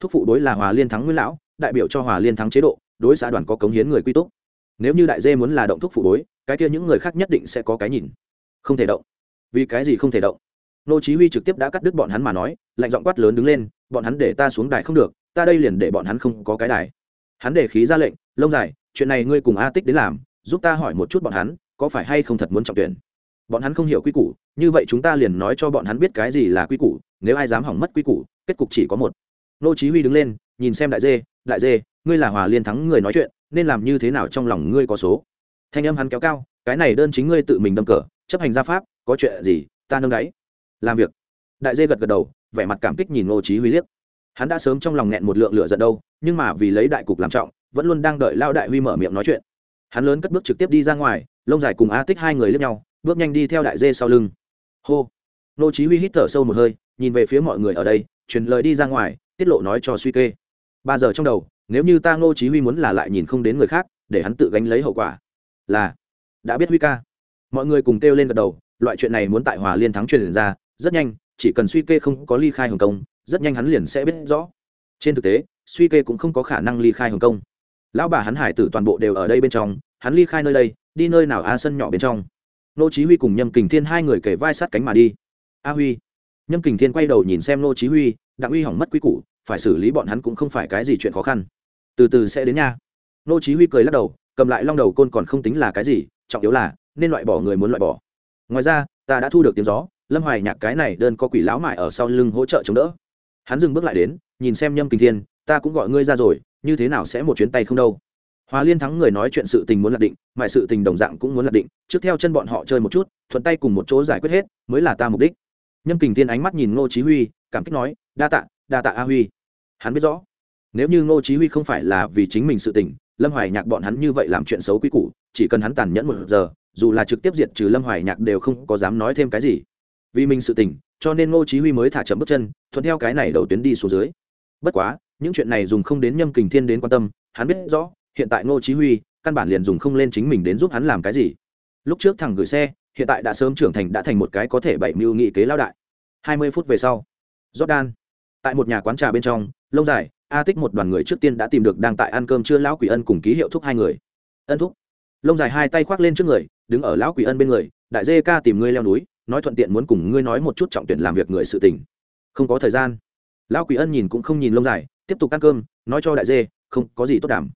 Thúc phụ đối là hòa liên thắng nguyên lão, đại biểu cho hòa liên thắng chế độ, đối xã đoàn có cống hiến người quy túc. Nếu như đại dê muốn là động thúc phụ đối, cái kia những người khác nhất định sẽ có cái nhìn. Không thể động. Vì cái gì không thể động? Nô chí huy trực tiếp đã cắt đứt bọn hắn mà nói, lạnh giọng quát lớn đứng lên, bọn hắn để ta xuống đài không được, ta đây liền để bọn hắn không có cái đài. Hắn để khí ra lệnh lông dài chuyện này ngươi cùng a tích đến làm, giúp ta hỏi một chút bọn hắn, có phải hay không thật muốn trọng tuyển? Bọn hắn không hiểu quy củ, như vậy chúng ta liền nói cho bọn hắn biết cái gì là quy củ, nếu ai dám hỏng mất quy củ, kết cục chỉ có một. Nô chí huy đứng lên, nhìn xem đại dê đại dê, ngươi là hòa liên thắng người nói chuyện, nên làm như thế nào trong lòng ngươi có số? Thanh âm hắn kéo cao, cái này đơn chính ngươi tự mình đâm cờ, chấp hành gia pháp, có chuyện gì, ta nâng đáy. Làm việc. Đại dê gật gật đầu, vẻ mặt cảm kích nhìn ngô chí huy liếc. Hắn đã sớm trong lòng nghẹn một lượng lửa giận đâu, nhưng mà vì lấy đại cục làm trọng, vẫn luôn đang đợi lao đại huy mở miệng nói chuyện. Hắn lớn cất bước trực tiếp đi ra ngoài, lông dài cùng a tích hai người liếc nhau bước nhanh đi theo đại dê sau lưng. Hô. Ngô chí huy hít thở sâu một hơi, nhìn về phía mọi người ở đây, truyền lời đi ra ngoài, tiết lộ nói cho suy kê. Ba giờ trong đầu, nếu như ta ngô chí huy muốn là lại nhìn không đến người khác, để hắn tự gánh lấy hậu quả. Là. Đã biết huy ca. Mọi người cùng kêu lên gật đầu, loại chuyện này muốn tại hòa liên thắng truyền ra, rất nhanh, chỉ cần suy kê không có ly khai hồng kông, rất nhanh hắn liền sẽ biết rõ. Trên thực tế, suy kê cũng không có khả năng ly khai hồng kông. Lão bà hắn hải tử toàn bộ đều ở đây bên trong, hắn ly khai nơi đây, đi nơi nào a sân nhỏ bên trong nô chí huy cùng nhâm kình thiên hai người kề vai sát cánh mà đi. A huy. Nhâm kình thiên quay đầu nhìn xem nô chí huy, đặng uy hỏng mất quý củ, phải xử lý bọn hắn cũng không phải cái gì chuyện khó khăn. Từ từ sẽ đến nha. Nô chí huy cười lắc đầu, cầm lại long đầu côn còn không tính là cái gì, trọng yếu là nên loại bỏ người muốn loại bỏ. Ngoài ra, ta đã thu được tiếng gió, lâm hoài nhạc cái này đơn có quỷ lão mại ở sau lưng hỗ trợ chống đỡ. Hắn dừng bước lại đến, nhìn xem nhâm kình thiên, ta cũng gọi ngươi ra rồi, như thế nào sẽ một chuyến tay không đâu? Hoa liên thắng người nói chuyện sự tình muốn lạc định, mại sự tình đồng dạng cũng muốn lạc định, trước theo chân bọn họ chơi một chút, thuận tay cùng một chỗ giải quyết hết, mới là ta mục đích. Nhâm kình thiên ánh mắt nhìn ngô chí huy, cảm kích nói, đa tạ đa tạ a huy. Hắn biết rõ, nếu như ngô chí huy không phải là vì chính mình sự tình, lâm hoài nhạc bọn hắn như vậy làm chuyện xấu quý củ, chỉ cần hắn tàn nhẫn một giờ, dù là trực tiếp diệt trừ lâm hoài nhạc đều không có dám nói thêm cái gì. Vì mình sự tình, cho nên ngô chí huy mới thả chậm bước chân, thuận theo cái này đầu tuyến đi xuống dưới. Bất quá, những chuyện này dùng không đến nhâm kình thiên đến quan tâm, hắn biết rõ hiện tại ngô chí huy căn bản liền dùng không lên chính mình đến giúp hắn làm cái gì. Lúc trước thằng gửi xe, hiện tại đã sớm trưởng thành, đã thành một cái có thể bảy mưu nghị kế lao đại. 20 phút về sau, jordan, tại một nhà quán trà bên trong, lâu dài, a tích một đoàn người trước tiên đã tìm được đang tại ăn cơm trưa lão quỷ ân cùng ký hiệu thúc hai người. Ân thúc. Lông dài hai tay khoác lên trước người, đứng ở lão quỷ ân bên người, đại dê ca tìm ngươi leo núi, nói thuận tiện muốn cùng ngươi nói một chút trọng tuyển làm việc người sự tình. Không có thời gian. Lão quỷ ân nhìn cũng không nhìn lông dài, tiếp tục ăn cơm, nói cho đại dê, không có gì tốt đảm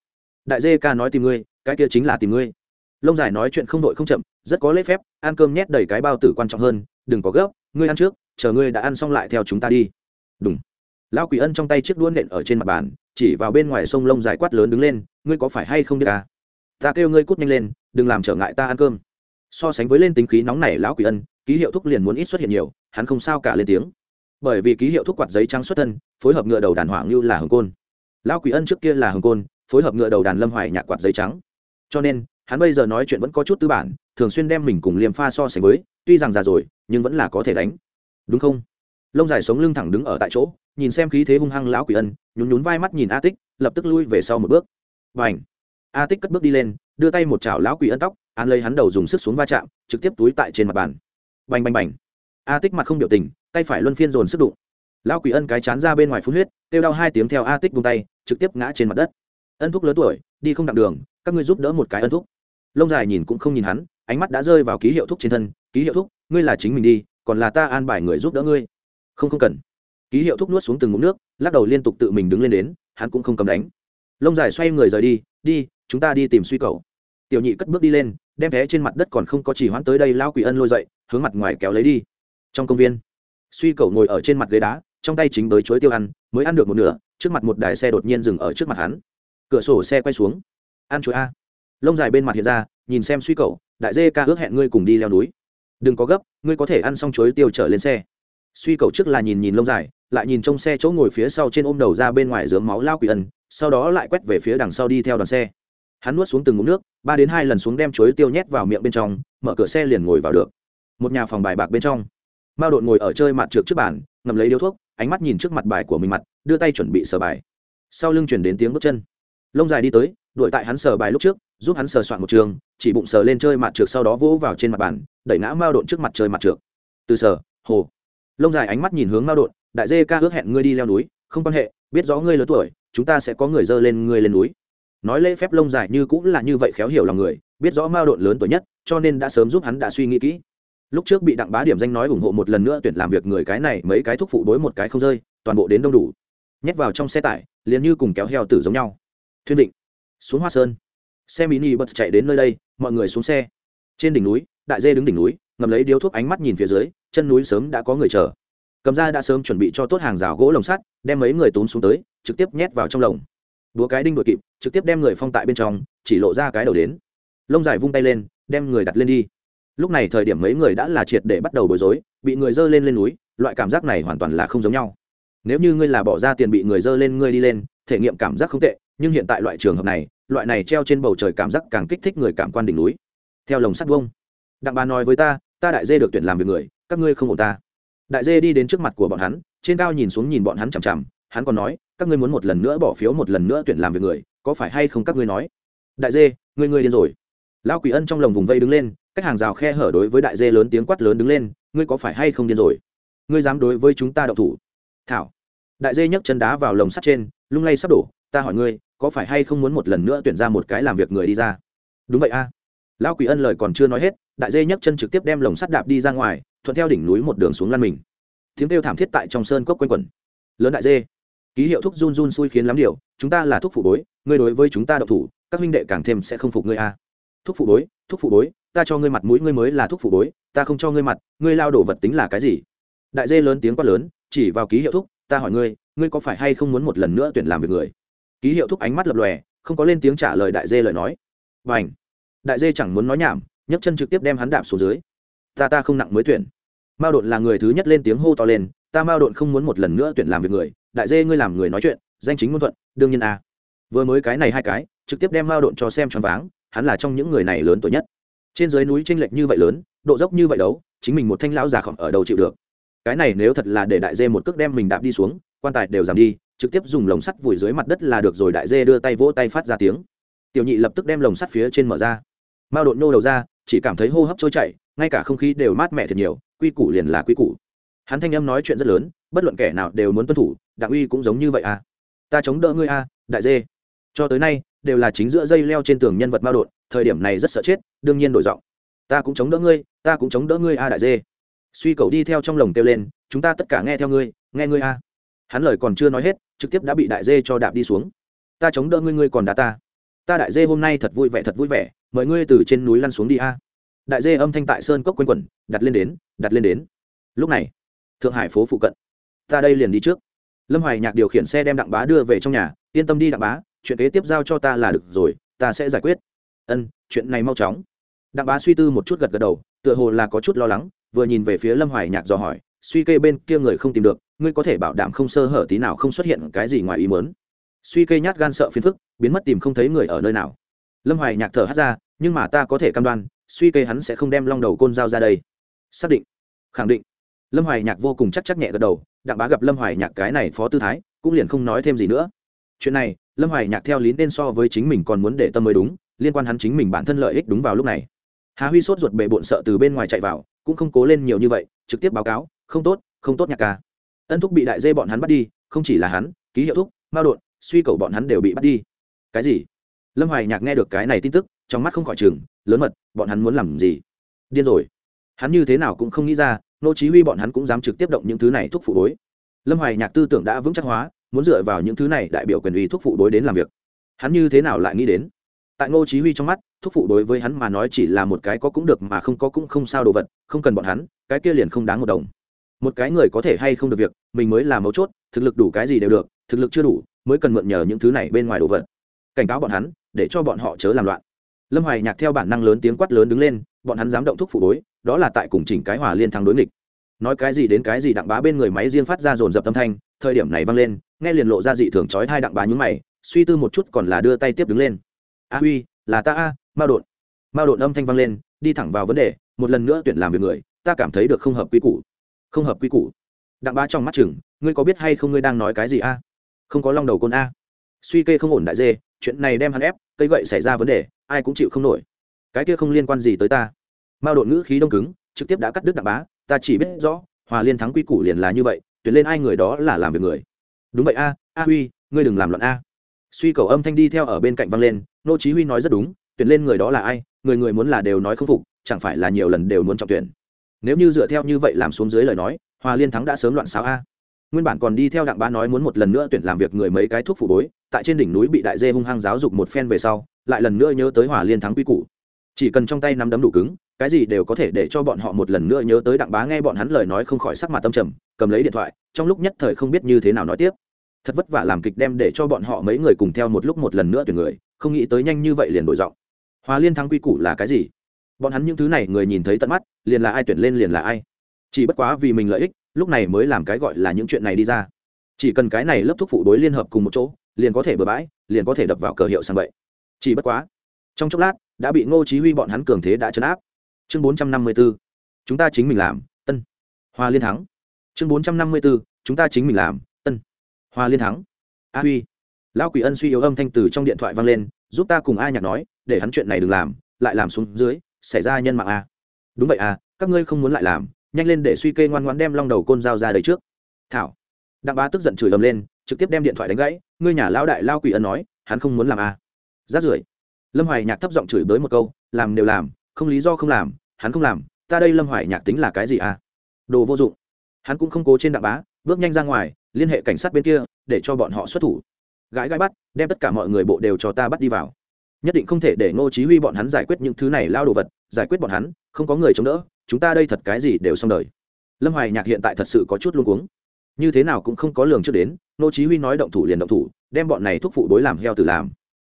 đại dê ca nói tìm ngươi, cái kia chính là tìm ngươi. Lông dài nói chuyện không đội không chậm, rất có lễ phép, ăn cơm nhét đầy cái bao tử quan trọng hơn, đừng có gấp, ngươi ăn trước, chờ ngươi đã ăn xong lại theo chúng ta đi. Đúng lão quỷ ân trong tay chiếc đuôn nện ở trên mặt bàn, chỉ vào bên ngoài sông lông dài quát lớn đứng lên, ngươi có phải hay không biết à? ta kêu ngươi cút nhanh lên, đừng làm trở ngại ta ăn cơm. So sánh với lên tính khí nóng này, lão quỷ ân, ký hiệu thúc liền muốn ít xuất hiện nhiều, hắn không sao cả lên tiếng. Bởi vì ký hiệu thúc quạt giấy trắng xuất thân, phối hợp ngựa đầu đàn hoảng như là hồng côn. Lão quỷ ân trước kia là hồng côn phối hợp ngựa đầu đàn lâm hoài nhạc quạt giấy trắng. Cho nên, hắn bây giờ nói chuyện vẫn có chút tư bản, thường xuyên đem mình cùng liêm pha so sánh với, tuy rằng già rồi, nhưng vẫn là có thể đánh. Đúng không? Lông dài sống lưng thẳng đứng ở tại chỗ, nhìn xem khí thế hung hăng lão quỷ ân, nhún nhún vai mắt nhìn a tích, lập tức lui về sau một bước. Và ảnh a tích cất bước đi lên, đưa tay một chảo lão quỷ ân tóc an lấy hắn đầu dùng sức xuống va chạm, trực tiếp túi tại trên mặt bàn. Bành bành bành! A tích mặt không biểu tình, tay phải luân phiên dồn sức đụng. Lão quỷ ân cái chán ra bên ngoài phun huyết, kêu đau hai tiếng theo a tích vung tay, trực tiếp ngã trên mặt đất ân thúc lớn tuổi, đi không đặng đường, các ngươi giúp đỡ một cái ân thúc. Lông dài nhìn cũng không nhìn hắn, ánh mắt đã rơi vào ký hiệu thúc trên thân. Ký hiệu thúc, ngươi là chính mình đi, còn là ta an bài người giúp đỡ ngươi. Không không cần. Ký hiệu thúc nuốt xuống từng ngụm nước, lắc đầu liên tục tự mình đứng lên đến, hắn cũng không cầm đánh. Lông dài xoay người rời đi đi, chúng ta đi tìm suy cầu. Tiểu nhị cất bước đi lên, đem vé trên mặt đất còn không có chỉ hoãn tới đây lao quỷ ân lôi dậy, hướng mặt ngoài kéo lấy đi. Trong công viên, suy cầu ngồi ở trên mặt ghế đá, trong tay chính tới chuối tiêu ăn, mới ăn được một nửa, trước mặt một đài xe đột nhiên dừng ở trước mặt hắn cửa sổ xe quay xuống. Ăn chuối a. Lông dài bên mặt hiện ra, nhìn xem suy cầu đại dê ca ước hẹn ngươi cùng đi leo núi. Đừng có gấp, ngươi có thể ăn xong chuối tiêu trở lên xe. Suy cầu trước là nhìn nhìn lông dài, lại nhìn trong xe chỗ ngồi phía sau trên ôm đầu ra bên ngoài dướng máu lao quỷ ân, sau đó lại quét về phía đằng sau đi theo đoàn xe. Hắn nuốt xuống từng ngụm nước, ba đến hai lần xuống đem chuối tiêu nhét vào miệng bên trong, mở cửa xe liền ngồi vào được. Một nhà phòng bài bạc bên trong. Mao đội ngồi ở chơi mặt trượt trước bàn ngầm lấy điếu thuốc, ánh mắt nhìn trước mặt bài của mình mặt, đưa tay chuẩn bị sờ bài. Sau lưng chuyển đến tiếng bước chân lông dài đi tới, đuổi tại hắn sờ bài lúc trước, giúp hắn sờ soạn một trường, chỉ bụng sờ lên chơi mặt trượt sau đó vỗ vào trên mặt bàn, đẩy ngã mao đột trước mặt chơi mặt trượt từ sờ, hồ. Lông dài ánh mắt nhìn hướng mao đột đại dê ca ước hẹn ngươi đi leo núi, không quan hệ, biết rõ ngươi lớn tuổi, chúng ta sẽ có người dơ lên ngươi lên núi. Nói lễ phép lông dài như cũng là như vậy khéo hiểu lòng người, biết rõ mao đột lớn tuổi nhất, cho nên đã sớm giúp hắn đã suy nghĩ kỹ. Lúc trước bị đặng bá điểm danh nói ủng hộ một lần nữa tuyển làm việc người cái này, mấy cái thúc phụ đối một cái không rơi, toàn bộ đến đông đủ. Nhét vào trong xe tải, liền như cùng kéo heo tử giống nhau thuyên định xuống hoa sơn. Xe mini bật chạy đến nơi đây, mọi người xuống xe. Trên đỉnh núi, đại dê đứng đỉnh núi, ngầm lấy điếu thuốc ánh mắt nhìn phía dưới, chân núi sớm đã có người chờ. Cầm ra đã sớm chuẩn bị cho tốt hàng rào gỗ lồng sắt, đem mấy người tốn xuống tới, trực tiếp nhét vào trong lồng. Búa cái đinh đội kịp, trực tiếp đem người phong tại bên trong, chỉ lộ ra cái đầu đến. Lông dài vung tay lên, đem người đặt lên đi. Lúc này thời điểm mấy người đã là triệt để bắt đầu bối rối, bị người dơ lên lên núi, loại cảm giác này hoàn toàn là không giống nhau. Nếu như ngươi là bỏ ra tiền bị người dơ lên, ngươi đi lên, thể nghiệm cảm giác không tệ nhưng hiện tại loại trường hợp này, loại này treo trên bầu trời cảm giác càng kích thích người cảm quan đỉnh núi. Theo lồng sắt vông đặng bà nói với ta ta đại dê được tuyển làm việc người, các ngươi không ổn ta. Đại dê đi đến trước mặt của bọn hắn, trên cao nhìn xuống nhìn bọn hắn chằm chằm, hắn còn nói, các ngươi muốn một lần nữa bỏ phiếu, một lần nữa tuyển làm việc người, có phải hay không các ngươi nói? Đại dê, ngươi ngươi điên rồi. Lão quỷ ân trong lồng vùng vây đứng lên, cách hàng rào khe hở đối với đại dê lớn tiếng quát lớn đứng lên, ngươi có phải hay không điên rồi? Ngươi dám đối với chúng ta đậu thủ? Thảo. Đại dê nhấc chân đá vào lồng sắt trên, lung lay sắp đổ, ta hỏi ngươi có phải hay không muốn một lần nữa tuyển ra một cái làm việc người đi ra? Đúng vậy a. Lão quỷ ân lời còn chưa nói hết, đại dê nhấc chân trực tiếp đem lồng sắt đạp đi ra ngoài, thuận theo đỉnh núi một đường xuống lăn mình. Tiếng kêu thảm thiết tại trong sơn cốc quanh quẩn. Lớn đại dê, ký hiệu thuốc run run xui khiến lắm điều, chúng ta là thuốc phụ bối, ngươi đối với chúng ta độc thủ, các huynh đệ càng thêm sẽ không phục ngươi a. À. thuốc phụ bối thuốc phụ bối, ta cho ngươi mặt mũi ngươi mới là thuốc phụ bối, ta không cho ngươi mặt, ngươi lao đổ vật tính là cái gì? Đại dê lớn tiếng quát lớn, chỉ vào ký hiệu thuốc ta hỏi ngươi ngươi có phải hay không muốn một lần nữa tuyển làm việc người? Ký hiệu thúc ánh mắt lập lòe, không có lên tiếng trả lời đại dê lời nói. Và ảnh đại dê chẳng muốn nói nhảm, nhấc chân trực tiếp đem hắn đạp xuống dưới. Ta ta không nặng mới tuyển. Mao đột là người thứ nhất lên tiếng hô to lên, ta mao đột không muốn một lần nữa tuyển làm việc người. Đại dê ngươi làm người nói chuyện, danh chính ngôn thuận, đương nhiên a vừa mới cái này hai cái, trực tiếp đem mao đột cho xem choáng váng, hắn là trong những người này lớn tuổi nhất. Trên dưới núi tranh lệch như vậy lớn, độ dốc như vậy đấu, chính mình một thanh lão già khỏng ở đầu chịu được. Cái này nếu thật là để đại dê một cước đem mình đạp đi xuống, quan tài đều giảm đi trực tiếp dùng lồng sắt vùi dưới mặt đất là được rồi đại dê đưa tay vỗ tay phát ra tiếng. Tiểu nhị lập tức đem lồng sắt phía trên mở ra. Mao đột nô đầu ra chỉ cảm thấy hô hấp trôi chảy ngay cả không khí đều mát mẻ thật nhiều quy củ liền là quy củ. Hắn thanh âm nói chuyện rất lớn bất luận kẻ nào đều muốn tuân thủ đặng uy cũng giống như vậy à. Ta chống đỡ ngươi a à, đại dê. Cho tới nay đều là chính giữa dây leo trên tường nhân vật mao đột thời điểm này rất sợ chết đương nhiên đổi giọng. Ta cũng chống đỡ ngươi ta cũng chống đỡ ngươi a đại dê. Suy cầu đi theo trong lồng kêu lên chúng ta tất cả nghe theo ngươi nghe ngươi a hắn lời còn chưa nói hết, trực tiếp đã bị đại dê cho đạp đi xuống. Ta chống đỡ ngươi ngươi còn đá ta. Ta đại dê hôm nay thật vui vẻ, thật vui vẻ. Mời ngươi từ trên núi lăn xuống đi a. Đại dê âm thanh tại sơn cốc q u a n quẩn, đặt lên đến, đặt lên đến. Lúc này, thượng hải phố phụ cận. Ta đây liền đi trước. Lâm hoài nhạc điều khiển xe đem đặng bá đưa về trong nhà, yên tâm đi đặng bá, chuyện kế tiếp giao cho ta là được rồi, ta sẽ giải quyết. Ân, chuyện này mau chóng. Đặng bá suy tư một chút gật gật đầu, tựa hồ là có chút lo lắng, vừa nhìn về phía lâm hoài nhạc dò hỏi, suy kê bên kia người không tìm được ngươi có thể bảo đảm không sơ hở tí nào không xuất hiện cái gì ngoài ý muốn. suy kê nhát gan sợ phiền phức, biến mất tìm không thấy người ở nơi nào. Lâm hoài nhạc thở hát ra, nhưng mà ta có thể cam đoan, suy kê hắn sẽ không đem long đầu côn dao ra đây. Xác định. Khẳng định. Lâm hoài nhạc vô cùng chắc chắc nhẹ gật đầu, đặng bá gặp lâm hoài nhạc cái này phó tư thái, cũng liền không nói thêm gì nữa. Chuyện này, lâm hoài nhạc theo lý nên so với chính mình còn muốn để tâm mới đúng, liên quan hắn chính mình bản thân lợi ích đúng vào lúc này. Hà huy sốt ruột bệ bộn sợ từ bên ngoài chạy vào, cũng không cố lên nhiều như vậy, trực tiếp báo cáo, không tốt không tốt nhạc ca ân thúc bị đại dê bọn hắn bắt đi, không chỉ là hắn, ký hiệu thúc, mao đột, suy cầu bọn hắn đều bị bắt đi. Cái gì? Lâm hoài nhạc nghe được cái này tin tức, trong mắt không khỏi chừng lớn mật, bọn hắn muốn làm gì? Điên rồi. Hắn như thế nào cũng không nghĩ ra, nô chí huy bọn hắn cũng dám trực tiếp động những thứ này thuốc phụ đối lâm hoài nhạc tư tưởng đã vững chắc hóa, muốn dựa vào những thứ này đại biểu quyền uy thuốc phụ đối đến làm việc. Hắn như thế nào lại nghĩ đến? Tại ngô chí huy trong mắt thuốc phụ đối với hắn mà nói chỉ là một cái có cũng được mà không có cũng không sao đồ vật, không cần bọn hắn, cái kia liền không đáng một đồng một cái người có thể hay không được việc, mình mới là mấu chốt, thực lực đủ cái gì đều được, thực lực chưa đủ, mới cần mượn nhờ những thứ này bên ngoài đồ vật. Cảnh cáo bọn hắn, để cho bọn họ chớ làm loạn. Lâm hoài nhạc theo bản năng lớn tiếng quát lớn đứng lên, bọn hắn dám động thuốc phụ đối, đó là tại cùng chỉnh cái hòa liên thắng đối nghịch. Nói cái gì đến cái gì đặng bá bên người máy riêng phát ra dồn dập âm thanh, thời điểm này vang lên, nghe liền lộ ra dị thường chói thai đặng bá nhúng mày, suy tư một chút còn là đưa tay tiếp đứng lên. A huy, là ta a mao đột. Mao đột âm thanh vang lên, đi thẳng vào vấn đề, một lần nữa tuyển làm việc người, ta cảm thấy được không hợp quy củ không hợp quy củ. Đặng bá trong mắt chừng, ngươi có biết hay không ngươi đang nói cái gì a? Không có long đầu côn a. Suy kê không ổn đại dê, chuyện này đem hắn ép, cây gậy xảy ra vấn đề, ai cũng chịu không nổi. Cái kia không liên quan gì tới ta. Mao đột ngữ khí đông cứng, trực tiếp đã cắt đứt đặng bá, ta chỉ biết rõ, hòa liên thắng quy củ liền là như vậy, tuyển lên ai người đó là làm việc người. Đúng vậy a a huy, ngươi đừng làm loạn a. Suy cầu âm thanh đi theo ở bên cạnh văng lên, nô chí huy nói rất đúng, tuyển lên người đó là ai, người người muốn là đều nói không phục, chẳng phải là nhiều lần đều muốn trọng tuyển nếu như dựa theo như vậy làm xuống dưới lời nói hòa liên thắng đã sớm loạn xáo a. Nguyên bản còn đi theo đặng bá nói muốn một lần nữa tuyển làm việc người mấy cái thuốc phủ bối, tại trên đỉnh núi bị đại dê hung hăng giáo dục một phen về sau, lại lần nữa nhớ tới hòa liên thắng quy củ. Chỉ cần trong tay nắm đấm đủ cứng, cái gì đều có thể để cho bọn họ một lần nữa nhớ tới đặng bá nghe bọn hắn lời nói không khỏi sắc mặt tâm trầm, cầm lấy điện thoại, trong lúc nhất thời không biết như thế nào nói tiếp. Thật vất vả làm kịch đem để cho bọn họ mấy người cùng theo một lúc một lần nữa tuyển người, không nghĩ tới nhanh như vậy liền đổi giọng. Hòa liên thắng quy củ là cái gì? Bọn hắn những thứ này người nhìn thấy tận mắt, liền là ai tuyển lên liền là ai. Chỉ bất quá vì mình lợi ích, lúc này mới làm cái gọi là những chuyện này đi ra. Chỉ cần cái này lớp thuốc phụ đối liên hợp cùng một chỗ, liền có thể bừa bãi, liền có thể đập vào cờ hiệu sang vậy chỉ bất quá, trong chốc lát, đã bị ngô chí huy bọn hắn cường thế đã chấn áp. Chương 454 chúng ta chính mình làm, tân. Hoa liên thắng. Chương 454 chúng ta chính mình làm, tân. Hoa liên thắng. A huy. Lão quỷ ân suy yếu âm thanh từ trong điện thoại vang lên, giúp ta cùng a nhạc nói, để hắn chuyện này đừng làm, lại làm xuống dưới xảy ra nhân mạng a đúng vậy à các ngươi không muốn lại làm, nhanh lên để suy kê ngoan ngoãn đem long đầu côn dao ra đây trước. Thảo. Đặng bá tức giận chửi ầm lên, trực tiếp đem điện thoại đánh gãy, ngươi nhà lão đại lao quỷ ân nói, hắn không muốn làm a rát rưởi. Lâm hoài nhạc thấp giọng chửi bới một câu, làm đều làm, không lý do không làm, hắn không làm, ta đây lâm hoài nhạc tính là cái gì à? Đồ vô dụng. Hắn cũng không cố trên đặng bá, bước nhanh ra ngoài, liên hệ cảnh sát bên kia, để cho bọn họ xuất thủ. Gãi gãi bắt, đem tất cả mọi người bộ đều cho ta bắt đi vào nhất định không thể để ngô chí huy bọn hắn giải quyết những thứ này lao đồ vật, giải quyết bọn hắn, không có người chống đỡ, chúng ta đây thật cái gì đều xong đời. Lâm hoài nhạc hiện tại thật sự có chút luống cuống. Như thế nào cũng không có lường trước đến, ngô chí huy nói động thủ liền động thủ, đem bọn này thúc phụ đối làm heo tử làm.